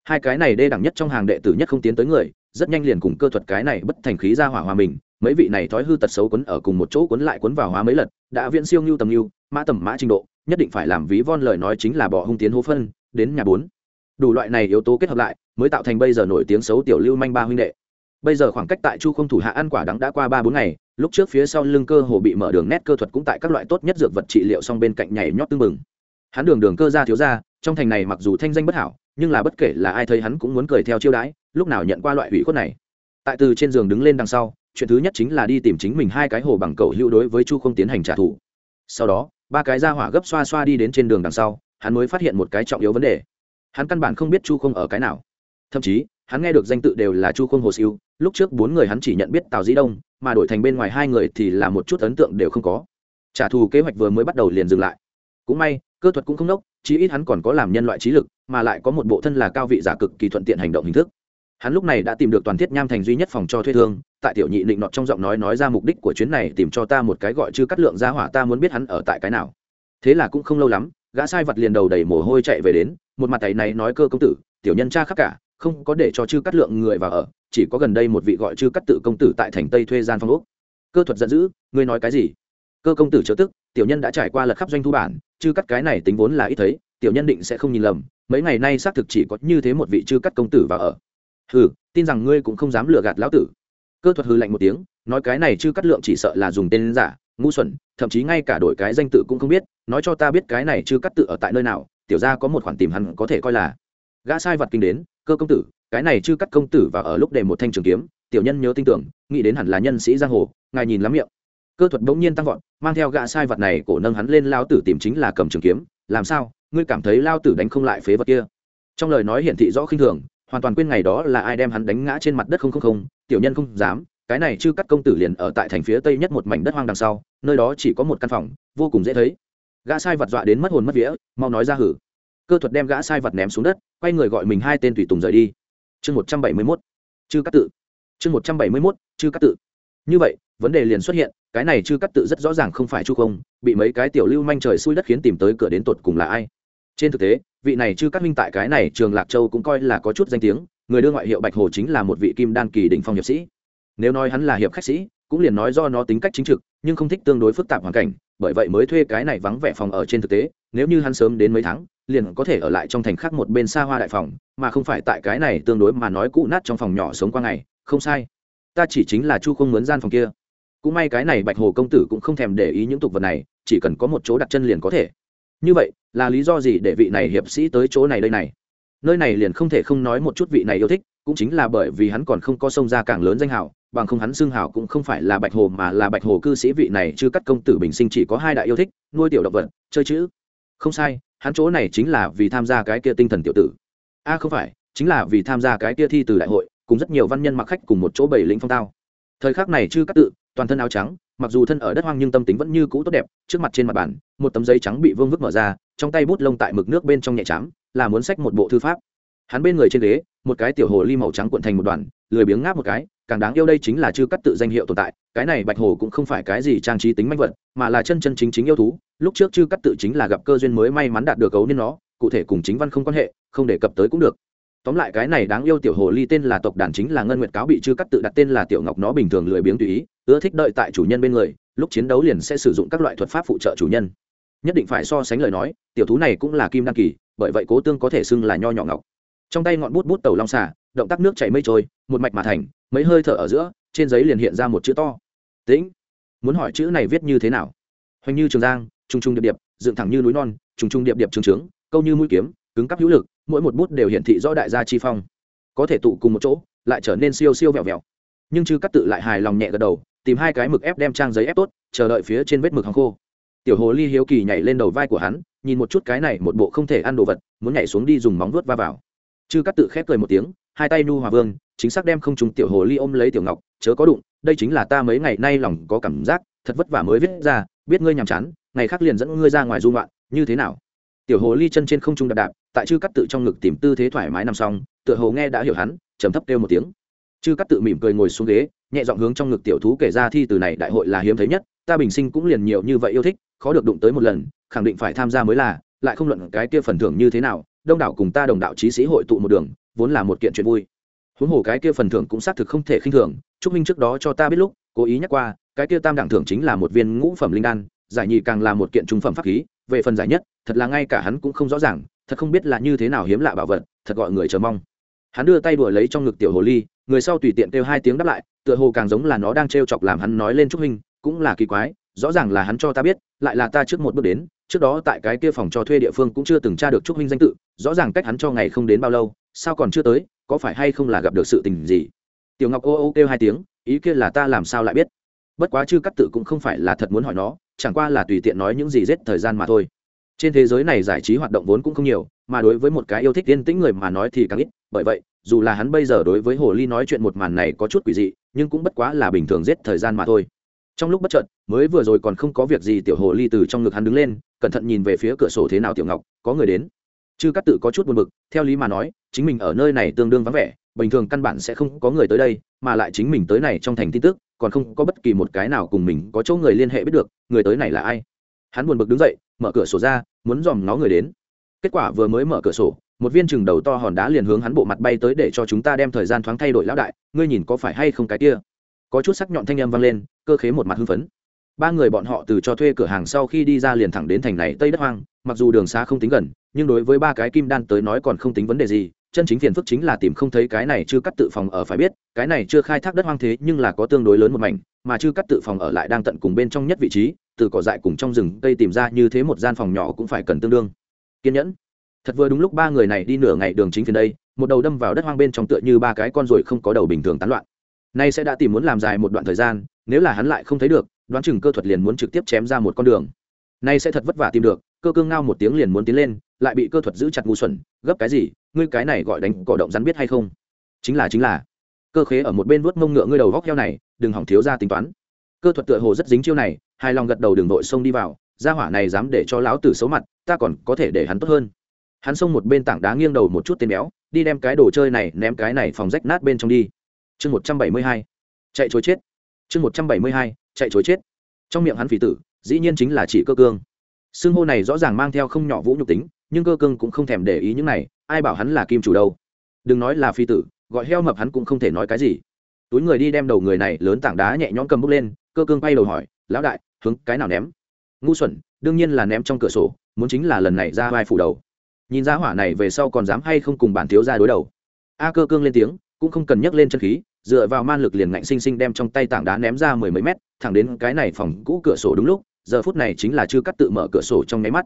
Hai cái này đê đẳng nhất trong hàng đệ tử nhất không tiến tới người, rất nhanh liền cùng cơ thuật cái này bất thành khí ra hỏa hòa mình, mấy vị này thói hư tật xấu quấn ở cùng một chỗ quấn lại quấn vào hóa mấy lần đã viễn siêu ngưu tầm ngưu, mã tầm mã trình độ, nhất định phải làm ví von lời nói chính là bỏ hung tiến hố phân, đến nhà bốn đủ loại này yếu tố kết hợp lại, mới tạo thành bây giờ nổi tiếng xấu tiểu lưu manh ba huynh đệ. Bây giờ khoảng cách tại chu không thủ hạ ăn quả đắng đã qua ba bốn ngày, lúc trước phía sau lưng cơ hồ bị mở đường nét cơ thuật cũng tại các loại tốt nhất dược vật trị liệu xong bên cạnh nhảy nhót tưng mừng hắn đường đường cơ ra thiếu ra trong thành này mặc dù thanh danh bất hảo, nhưng là bất kể là ai thấy hắn cũng muốn cười theo chiêu đãi, lúc nào nhận qua loại hủy khuất này. Tại từ trên giường đứng lên đằng sau, chuyện thứ nhất chính là đi tìm chính mình hai cái hồ bằng cầu hữu đối với chu không tiến hành trả thù. Sau đó, ba cái ra hỏa gấp xoa xoa đi đến trên đường đằng sau, hắn mới phát hiện một cái trọng yếu vấn đề hắn căn bản không biết chu không ở cái nào. Thậm chí, hắn nghe được danh tự đều là chu không hồ siêu, lúc trước bốn người hắn chỉ nhận biết tào dĩ đông, mà đổi thành bên ngoài hai người thì là một chút ấn tượng đều không có. Trả thù kế hoạch vừa mới bắt đầu liền dừng lại. Cũng may, cơ thuật cũng không nốc, chí ít hắn còn có làm nhân loại trí lực, mà lại có một bộ thân là cao vị giả cực kỳ thuận tiện hành động hình thức. Hắn lúc này đã tìm được toàn thiết nham thành duy nhất phòng cho thuê thương, tại tiểu nhị định nọt trong giọng nói nói ra mục đích của chuyến này tìm cho ta một cái gọi chư cắt lượng ra hỏa, ta muốn biết hắn ở tại cái nào. Thế là cũng không lâu lắm, gã sai vật liền đầu đầy mồ hôi chạy về đến một mặt tay này nói cơ công tử, tiểu nhân cha khắp cả, không có để cho chư cắt lượng người vào ở, chỉ có gần đây một vị gọi chư cắt tự công tử tại thành tây thuê gian phong úc cơ thuật giận dữ, ngươi nói cái gì? Cơ công tử chớ tức, tiểu nhân đã trải qua lật khắp doanh thu bản, chư cắt cái này tính vốn là ít thấy, tiểu nhân định sẽ không nhìn lầm, mấy ngày nay xác thực chỉ có như thế một vị chư cắt công tử vào ở. Hừ, tin rằng ngươi cũng không dám lừa gạt lão tử. Cơ thuật hư lạnh một tiếng, nói cái này chư cắt lượng chỉ sợ là dùng tên giả, ngu xuẩn, thậm chí ngay cả đổi cái danh tự cũng không biết, nói cho ta biết cái này chư cắt tự ở tại nơi nào tiểu ra có một khoản tìm hắn có thể coi là. Gã sai vật kinh đến, cơ công tử, cái này chưa cắt công tử và ở lúc để một thanh trường kiếm, tiểu nhân nhớ tin tưởng, nghĩ đến hẳn là nhân sĩ giang hồ, ngài nhìn lắm miệng. Cơ thuật bỗng nhiên tăng vọt, mang theo gã sai vật này cổ nâng hắn lên lao tử tìm chính là cầm trường kiếm, làm sao? Ngươi cảm thấy lao tử đánh không lại phế vật kia? Trong lời nói hiển thị rõ khinh thường, hoàn toàn quên ngày đó là ai đem hắn đánh ngã trên mặt đất không không không, tiểu nhân không dám, cái này chưa cắt công tử liền ở tại thành phía tây nhất một mảnh đất hoang đằng sau, nơi đó chỉ có một căn phòng, vô cùng dễ thấy gã sai vật dọa đến mất hồn mất vía, mau nói ra hử. Cơ thuật đem gã sai vật ném xuống đất, quay người gọi mình hai tên tùy tùng rời đi. Chương một trăm bảy mươi mốt. Chư Cát tự. Chương một trăm bảy mươi mốt, chư Cát tự. Như vậy, vấn đề liền xuất hiện, cái này chư Cát tự rất rõ ràng không phải chu không, bị mấy cái tiểu lưu manh trời xui đất khiến tìm tới cửa đến tột cùng là ai. Trên thực tế, vị này chư Cát minh tại cái này trường lạc châu cũng coi là có chút danh tiếng, người đưa ngoại hiệu bạch hồ chính là một vị kim đan kỳ đỉnh phong hiệp sĩ. Nếu nói hắn là hiệp khách sĩ, cũng liền nói do nó tính cách chính trực, nhưng không thích tương đối phức tạp hoàn cảnh bởi vậy mới thuê cái này vắng vẻ phòng ở trên thực tế, nếu như hắn sớm đến mấy tháng, liền có thể ở lại trong thành khác một bên xa hoa đại phòng, mà không phải tại cái này tương đối mà nói cũ nát trong phòng nhỏ sống qua ngày, không sai. Ta chỉ chính là chu không muốn gian phòng kia. Cũng may cái này bạch hồ công tử cũng không thèm để ý những tục vật này, chỉ cần có một chỗ đặt chân liền có thể. Như vậy, là lý do gì để vị này hiệp sĩ tới chỗ này đây này? Nơi này liền không thể không nói một chút vị này yêu thích, cũng chính là bởi vì hắn còn không có sông ra càng lớn danh hào bằng không hắn xưng hào cũng không phải là bạch hồ mà là bạch hồ cư sĩ vị này, chứ cắt công tử bình sinh chỉ có hai đại yêu thích, nuôi tiểu động vật, chơi chữ. Không sai, hắn chỗ này chính là vì tham gia cái kia tinh thần tiểu tử. A, không phải, chính là vì tham gia cái kia thi từ đại hội, cùng rất nhiều văn nhân mặc khách cùng một chỗ bảy lĩnh phong tao. Thời khắc này chư cắt tự, toàn thân áo trắng, mặc dù thân ở đất hoang nhưng tâm tính vẫn như cũ tốt đẹp, trước mặt trên mặt bàn, một tấm giấy trắng bị vương vức mở ra, trong tay bút lông tại mực nước bên trong nhẹ trắng là muốn sách một bộ thư pháp. Hắn bên người trên ghế một cái tiểu hồ ly màu trắng cuộn thành một đoàn, lười biếng ngáp một cái, càng đáng yêu đây chính là chư cắt tự danh hiệu tồn tại, cái này bạch hồ cũng không phải cái gì trang trí tính manh vật, mà là chân chân chính chính yêu thú, lúc trước chư cắt tự chính là gặp cơ duyên mới may mắn đạt được gấu nên nó, cụ thể cùng chính văn không quan hệ, không đề cập tới cũng được. Tóm lại cái này đáng yêu tiểu hồ ly tên là tộc đàn chính là ngân nguyệt cáo bị chư cắt tự đặt tên là tiểu ngọc nó bình thường lười biếng tùy ý, ưa thích đợi tại chủ nhân bên người, lúc chiến đấu liền sẽ sử dụng các loại thuật pháp phụ trợ chủ nhân. Nhất định phải so sánh lời nói, tiểu thú này cũng là kim đăng kỳ, bởi vậy cố tương có thể xưng là nho nhỏ ngọc trong tay ngọn bút bút tàu long xả động tác nước chảy mây trôi, một mạch mà thành, mấy hơi thở ở giữa, trên giấy liền hiện ra một chữ to. Tĩnh. Muốn hỏi chữ này viết như thế nào? Hoành như trường giang trung trung điệp điệp, dựng thẳng như núi non trung trung điệp điệp trường trướng, câu như mũi kiếm, cứng cắp hữu lực, mỗi một bút đều hiển thị rõ đại gia chi phong. Có thể tụ cùng một chỗ, lại trở nên siêu siêu vẹo vẹo. Nhưng chư cắt tự lại hài lòng nhẹ gật đầu, tìm hai cái mực ép đem trang giấy ép tốt, chờ đợi phía trên vết mực hàng khô. Tiểu hồ ly hiếu kỳ nhảy lên đầu vai của hắn, nhìn một chút cái này một bộ không thể ăn đồ vật, muốn nhảy xuống đi dùng móng vuốt va vào chư cắt tự khép cười một tiếng, hai tay nu hòa vương, chính xác đem không trùng tiểu hồ ly ôm lấy tiểu ngọc, chớ có đụng, đây chính là ta mấy ngày nay lòng có cảm giác, thật vất vả mới viết ra, biết ngươi nhàm chán, ngày khác liền dẫn ngươi ra ngoài du ngoạn, như thế nào? Tiểu hồ ly chân trên không trung đạp đạp, tại chư cắt tự trong ngực tìm tư thế thoải mái nằm xong, tựa hồ nghe đã hiểu hắn, trầm thấp kêu một tiếng. Chư cắt tự mỉm cười ngồi xuống ghế, nhẹ giọng hướng trong ngực tiểu thú kể ra thi từ này đại hội là hiếm thấy nhất, ta bình sinh cũng liền nhiều như vậy yêu thích, khó được đụng tới một lần, khẳng định phải tham gia mới là, lại không luận cái kia phần thưởng như thế nào đông đảo cùng ta đồng đạo trí sĩ hội tụ một đường, vốn là một kiện chuyện vui. Huống hồ cái kia phần thưởng cũng xác thực không thể khinh thường chúc minh trước đó cho ta biết lúc, cố ý nhắc qua, cái kia tam đẳng thưởng chính là một viên ngũ phẩm linh đan, giải nhì càng là một kiện trung phẩm pháp khí, về phần giải nhất, thật là ngay cả hắn cũng không rõ ràng, thật không biết là như thế nào hiếm lạ bảo vật, thật gọi người chờ mong. Hắn đưa tay đùa lấy trong ngực tiểu hồ ly, người sau tùy tiện kêu hai tiếng đáp lại, tựa hồ càng giống là nó đang t chọc làm hắn nói lên chúc minh, cũng là kỳ quái, rõ ràng là hắn cho ta biết, lại là ta trước một bước đến trước đó tại cái kia phòng cho thuê địa phương cũng chưa từng tra được trúc huynh danh tự, rõ ràng cách hắn cho ngày không đến bao lâu, sao còn chưa tới, có phải hay không là gặp được sự tình gì? Tiểu ngọc ô ô kêu hai tiếng, ý kia là ta làm sao lại biết? Bất quá chư cắt tự cũng không phải là thật muốn hỏi nó, chẳng qua là tùy tiện nói những gì rết thời gian mà thôi. Trên thế giới này giải trí hoạt động vốn cũng không nhiều, mà đối với một cái yêu thích yên tĩnh người mà nói thì càng ít, bởi vậy, dù là hắn bây giờ đối với hồ ly nói chuyện một màn này có chút quỷ dị, nhưng cũng bất quá là bình thường giết thời gian mà thôi trong lúc bất chợt, mới vừa rồi còn không có việc gì, tiểu hồ ly từ trong ngực hắn đứng lên, cẩn thận nhìn về phía cửa sổ thế nào tiểu ngọc, có người đến. Chư cắt tự có chút buồn bực, theo lý mà nói, chính mình ở nơi này tương đương vắng vẻ, bình thường căn bản sẽ không có người tới đây, mà lại chính mình tới này trong thành tin tức, còn không có bất kỳ một cái nào cùng mình có chỗ người liên hệ biết được, người tới này là ai. Hắn buồn bực đứng dậy, mở cửa sổ ra, muốn dòm ngó người đến. Kết quả vừa mới mở cửa sổ, một viên chừng đầu to hòn đá liền hướng hắn bộ mặt bay tới để cho chúng ta đem thời gian thoáng thay đổi lão đại, ngươi nhìn có phải hay không cái kia? Có chút sắc nhọn thanh âm vang lên cơ khế một mặt hưng phấn. Ba người bọn họ từ cho thuê cửa hàng sau khi đi ra liền thẳng đến thành này tây đất hoang, mặc dù đường xa không tính gần, nhưng đối với ba cái kim đan tới nói còn không tính vấn đề gì, chân chính phiền phức chính là tìm không thấy cái này chưa cắt tự phòng ở phải biết, cái này chưa khai thác đất hoang thế nhưng là có tương đối lớn một mảnh, mà chưa cắt tự phòng ở lại đang tận cùng bên trong nhất vị trí, từ cỏ dại cùng trong rừng, cây tìm ra như thế một gian phòng nhỏ cũng phải cần tương đương. Kiên nhẫn. Thật vừa đúng lúc ba người này đi nửa ngày đường chính phiền đây, một đầu đâm vào đất hoang bên trong tựa như ba cái con ruồi không có đầu bình thường tán loạn. Nay sẽ đã tìm muốn làm dài một đoạn thời gian nếu là hắn lại không thấy được, đoán chừng cơ thuật liền muốn trực tiếp chém ra một con đường. Nay sẽ thật vất vả tìm được, cơ cương ngao một tiếng liền muốn tiến lên, lại bị cơ thuật giữ chặt ngu xuẩn, gấp cái gì, ngươi cái này gọi đánh cỏ động rắn biết hay không? Chính là chính là. Cơ khế ở một bên vuốt mông ngựa ngươi đầu góc heo này, đừng hỏng thiếu ra tính toán. Cơ thuật tựa hồ rất dính chiêu này hai lòng gật đầu đường vội xông đi vào, gia hỏa này dám để cho lão tử xấu mặt, ta còn có thể để hắn tốt hơn. Hắn xông một bên tảng đá nghiêng đầu một chút tên béo, đi đem cái đồ chơi này ném cái này phòng rách nát bên trong đi. Chương một trăm bảy mươi hai. Chạy chối chết chương một trăm bảy mươi hai, chạy chối chết. Trong miệng hắn phỉ tử, dĩ nhiên chính là chỉ cơ cương. Xưng hô này rõ ràng mang theo không nhỏ vũ nhục tính, nhưng cơ cương cũng không thèm để ý những này, ai bảo hắn là kim chủ đâu. Đừng nói là phi tử, gọi heo mập hắn cũng không thể nói cái gì. Túi người đi đem đầu người này lớn tảng đá nhẹ nhõm cầm bốc lên, cơ cương bay đầu hỏi, lão đại, hướng cái nào ném? Ngu xuẩn, đương nhiên là ném trong cửa sổ, muốn chính là lần này ra vai phủ đầu. Nhìn ra hỏa này về sau còn dám hay không cùng bản thiếu ra đối đầu. A cơ cương lên tiếng, cũng không cần nhắc lên chân khí dựa vào man lực liền ngạnh sinh sinh đem trong tay tảng đá ném ra mười mấy mét, thẳng đến cái này phòng cũ cửa sổ đúng lúc, giờ phút này chính là chưa cắt tự mở cửa sổ trong nháy mắt.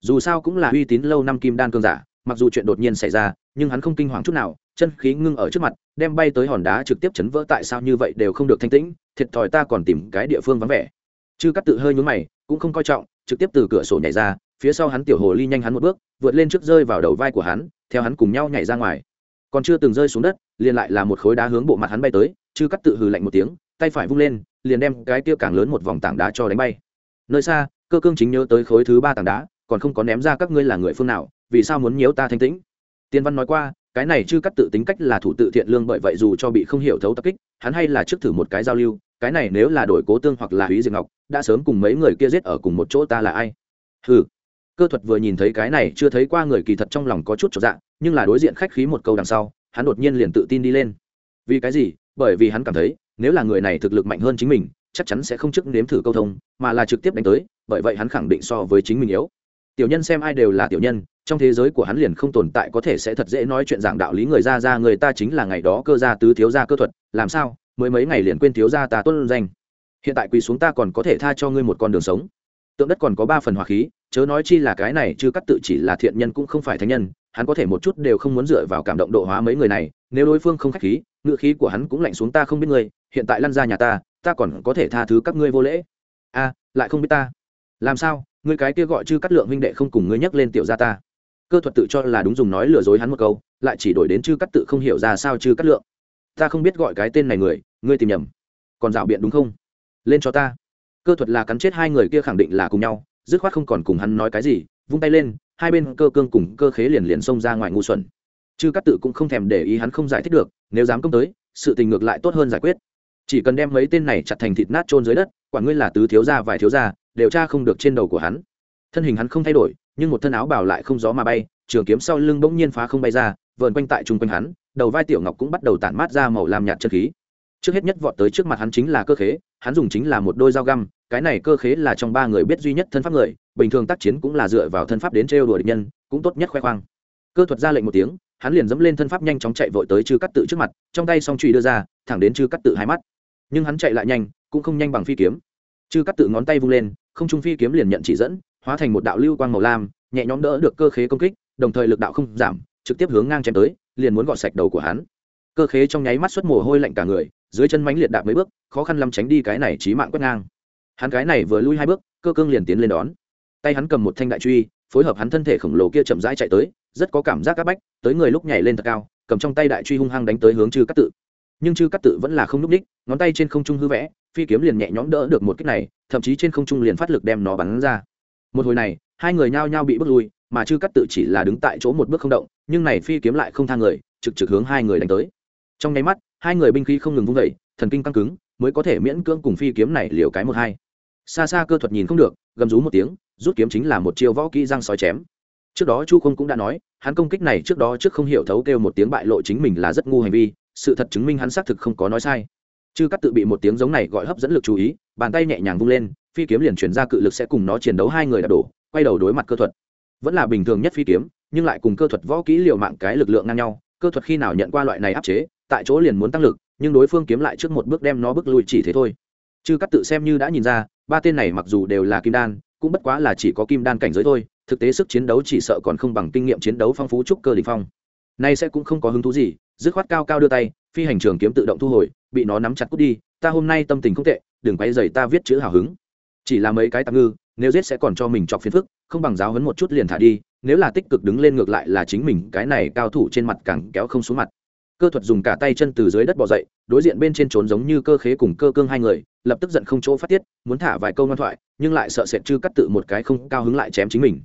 Dù sao cũng là uy tín lâu năm kim đan cương giả, mặc dù chuyện đột nhiên xảy ra, nhưng hắn không kinh hoàng chút nào, chân khí ngưng ở trước mặt, đem bay tới hòn đá trực tiếp chấn vỡ tại sao như vậy đều không được thanh tĩnh, thiệt thòi ta còn tìm cái địa phương vắng vẻ. Chư cắt tự hơi nhún mày, cũng không coi trọng, trực tiếp từ cửa sổ nhảy ra, phía sau hắn tiểu hồ ly nhanh hắn một bước, vượt lên trước rơi vào đầu vai của hắn, theo hắn cùng nhau nhảy ra ngoài còn chưa từng rơi xuống đất, liền lại là một khối đá hướng bộ mặt hắn bay tới, chư cắt tự hừ lạnh một tiếng, tay phải vung lên, liền đem cái tiêu càng lớn một vòng tảng đá cho đánh bay. Nơi xa, cơ cương chính nhớ tới khối thứ ba tảng đá, còn không có ném ra các ngươi là người phương nào, vì sao muốn nhiễu ta thanh tĩnh? Tiên văn nói qua, cái này chư cắt tự tính cách là thủ tự thiện lương bởi vậy dù cho bị không hiểu thấu tập kích, hắn hay là trước thử một cái giao lưu, cái này nếu là đổi cố tương hoặc là húy diệp ngọc, đã sớm cùng mấy người kia giết ở cùng một chỗ ta là ai? Ừ cơ thuật vừa nhìn thấy cái này, chưa thấy qua người kỳ thật trong lòng có chút trọn dạng nhưng là đối diện khách khí một câu đằng sau, hắn đột nhiên liền tự tin đi lên. Vì cái gì? Bởi vì hắn cảm thấy, nếu là người này thực lực mạnh hơn chính mình, chắc chắn sẽ không trước nếm thử câu thông, mà là trực tiếp đánh tới, bởi vậy hắn khẳng định so với chính mình yếu. Tiểu nhân xem ai đều là tiểu nhân, trong thế giới của hắn liền không tồn tại có thể sẽ thật dễ nói chuyện giảng đạo lý người ra ra, người ta chính là ngày đó cơ gia tứ thiếu gia cơ thuật, làm sao? Mới mấy ngày liền quên thiếu gia ta tuân danh. Hiện tại quỳ xuống ta còn có thể tha cho ngươi một con đường sống. Tượng đất còn có ba phần hỏa khí, chớ nói chi là cái này, chứ cắt tự chỉ là thiện nhân cũng không phải thánh nhân hắn có thể một chút đều không muốn dựa vào cảm động độ hóa mấy người này, nếu đối phương không khách khí, ngựa khí của hắn cũng lạnh xuống ta không biết ngươi, hiện tại lăn ra nhà ta ta còn có thể tha thứ các ngươi vô lễ. A, lại không biết ta. Làm sao, ngươi cái kia gọi chư cắt lượng huynh đệ không cùng ngươi nhắc lên tiểu gia ta? Cơ thuật tự cho là đúng dùng nói lừa dối hắn một câu, lại chỉ đổi đến chư cắt tự không hiểu ra sao chư cắt lượng. Ta không biết gọi cái tên này người, ngươi tìm nhầm. Còn dạo biện đúng không? Lên cho ta. Cơ thuật là cắn chết hai người kia khẳng định là cùng nhau, dứt khoát không còn cùng hắn nói cái gì, vung tay lên hai bên cơ cương cùng cơ khế liền liền xông ra ngoài ngu xuẩn. Chư cát tự cũng không thèm để ý hắn không giải thích được, nếu dám công tới, sự tình ngược lại tốt hơn giải quyết. Chỉ cần đem mấy tên này chặt thành thịt nát trôn dưới đất, quả ngươi là tứ thiếu gia, vài thiếu gia, đều tra không được trên đầu của hắn. Thân hình hắn không thay đổi, nhưng một thân áo bảo lại không gió mà bay, trường kiếm sau lưng bỗng nhiên phá không bay ra, vờn quanh tại chung quanh hắn, đầu vai tiểu ngọc cũng bắt đầu tản mát ra màu làm nhạt chân khí. Trước hết nhất vọt tới trước mặt hắn chính là cơ khế, hắn dùng chính là một đôi dao găm, cái này cơ khế là trong ba người biết duy nhất thân pháp người bình thường tác chiến cũng là dựa vào thân pháp đến trêu đùa địch nhân, cũng tốt nhất khoe khoang. Cơ thuật ra lệnh một tiếng, hắn liền dẫm lên thân pháp nhanh chóng chạy vội tới chư cắt tự trước mặt, trong tay song truy đưa ra, thẳng đến chư cắt tự hai mắt. Nhưng hắn chạy lại nhanh, cũng không nhanh bằng phi kiếm. Chư cắt tự ngón tay vung lên, không trung phi kiếm liền nhận chỉ dẫn, hóa thành một đạo lưu quang màu lam, nhẹ nhõm đỡ được cơ khế công kích, đồng thời lực đạo không giảm, trực tiếp hướng ngang chém tới, liền muốn gọt sạch đầu của hắn. Cơ khế trong nháy mắt xuất mồ hôi lạnh cả người, dưới chân mánh liệt đạp mấy bước, khó khăn lắm tránh đi cái này trí mạng quét ngang. Hắn cái này vừa lui hai bước, cơ cương liền tiến lên đón tay hắn cầm một thanh đại truy, phối hợp hắn thân thể khổng lồ kia chậm rãi chạy tới, rất có cảm giác áp bách, tới người lúc nhảy lên thật cao, cầm trong tay đại truy hung hăng đánh tới hướng chư cắt tự. Nhưng chư cắt tự vẫn là không n ú c ních ngón tay trên không trung hư vẽ, phi kiếm liền nhẹ nhõm đỡ được một kích này, thậm chí trên không trung liền phát lực đem nó bắn ra. Một hồi này, hai người nhao nhao bị bước lui, mà chư cắt tự chỉ là đứng tại chỗ một bước không động, nhưng này phi kiếm lại không thang người, trực trực hướng hai người đánh tới. Trong nháy mắt, hai người binh khí không ngừng vung vẩy thần kinh căng cứng, mới có thể miễn cưỡng cùng phi kiếm này liều cái một hai. Xa xa cơ thuật nhìn không được, gầm rú một tiếng rút kiếm chính là một chiêu võ kỹ răng sói chém. Trước đó chu không cũng đã nói, hắn công kích này trước đó trước không hiểu thấu kêu một tiếng bại lộ chính mình là rất ngu hành vi, sự thật chứng minh hắn xác thực không có nói sai. Chư cắt tự bị một tiếng giống này gọi hấp dẫn lực chú ý, bàn tay nhẹ nhàng vung lên, phi kiếm liền chuyển ra cự lực sẽ cùng nó chiến đấu hai người đã đổ, quay đầu đối mặt cơ thuật. Vẫn là bình thường nhất phi kiếm, nhưng lại cùng cơ thuật võ kỹ liều mạng cái lực lượng ngang nhau, cơ thuật khi nào nhận qua loại này áp chế, tại chỗ liền muốn tăng lực, nhưng đối phương kiếm lại trước một bước đem nó bước lùi chỉ thế thôi. Chư cắt tự xem như đã nhìn ra, ba tên này mặc dù đều là kim đan cũng bất quá là chỉ có kim đan cảnh giới thôi, thực tế sức chiến đấu chỉ sợ còn không bằng kinh nghiệm chiến đấu phong phú trúc cơ đình phong. Nay sẽ cũng không có hứng thú gì, dứt khoát cao cao đưa tay, phi hành trường kiếm tự động thu hồi, bị nó nắm chặt cút đi, ta hôm nay tâm tình không tệ, đừng quay dày ta viết chữ hào hứng. Chỉ là mấy cái tạm ngư, nếu giết sẽ còn cho mình chọc phiền phức, không bằng giáo hấn một chút liền thả đi, nếu là tích cực đứng lên ngược lại là chính mình, cái này cao thủ trên mặt càng kéo không xuống mặt cơ thuật dùng cả tay chân từ dưới đất bỏ dậy, đối diện bên trên trốn giống như cơ khế cùng cơ cương hai người, lập tức giận không chỗ phát tiết, muốn thả vài câu ngoan thoại, nhưng lại sợ sệt chư cắt tự một cái không cao hứng lại chém chính mình.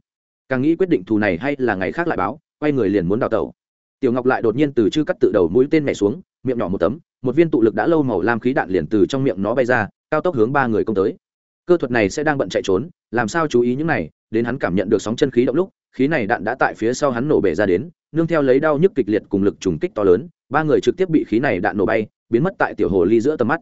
Càng nghĩ quyết định thù này hay là ngày khác lại báo, quay người liền muốn đào tẩu. Tiểu ngọc lại đột nhiên từ chư cắt tự đầu mũi tên nhảy xuống, miệng nhỏ một tấm, một viên tụ lực đã lâu màu lam khí đạn liền từ trong miệng nó bay ra, cao tốc hướng ba người công tới. Cơ thuật này sẽ đang bận chạy trốn, làm sao chú ý những này, đến hắn cảm nhận được sóng chân khí động lúc, khí này đạn đã tại phía sau hắn nổ bể ra đến, nương theo lấy đau nhức kịch liệt cùng lực trùng kích to lớn ba người trực tiếp bị khí này đạn nổ bay, biến mất tại tiểu hồ ly giữa tầm mắt.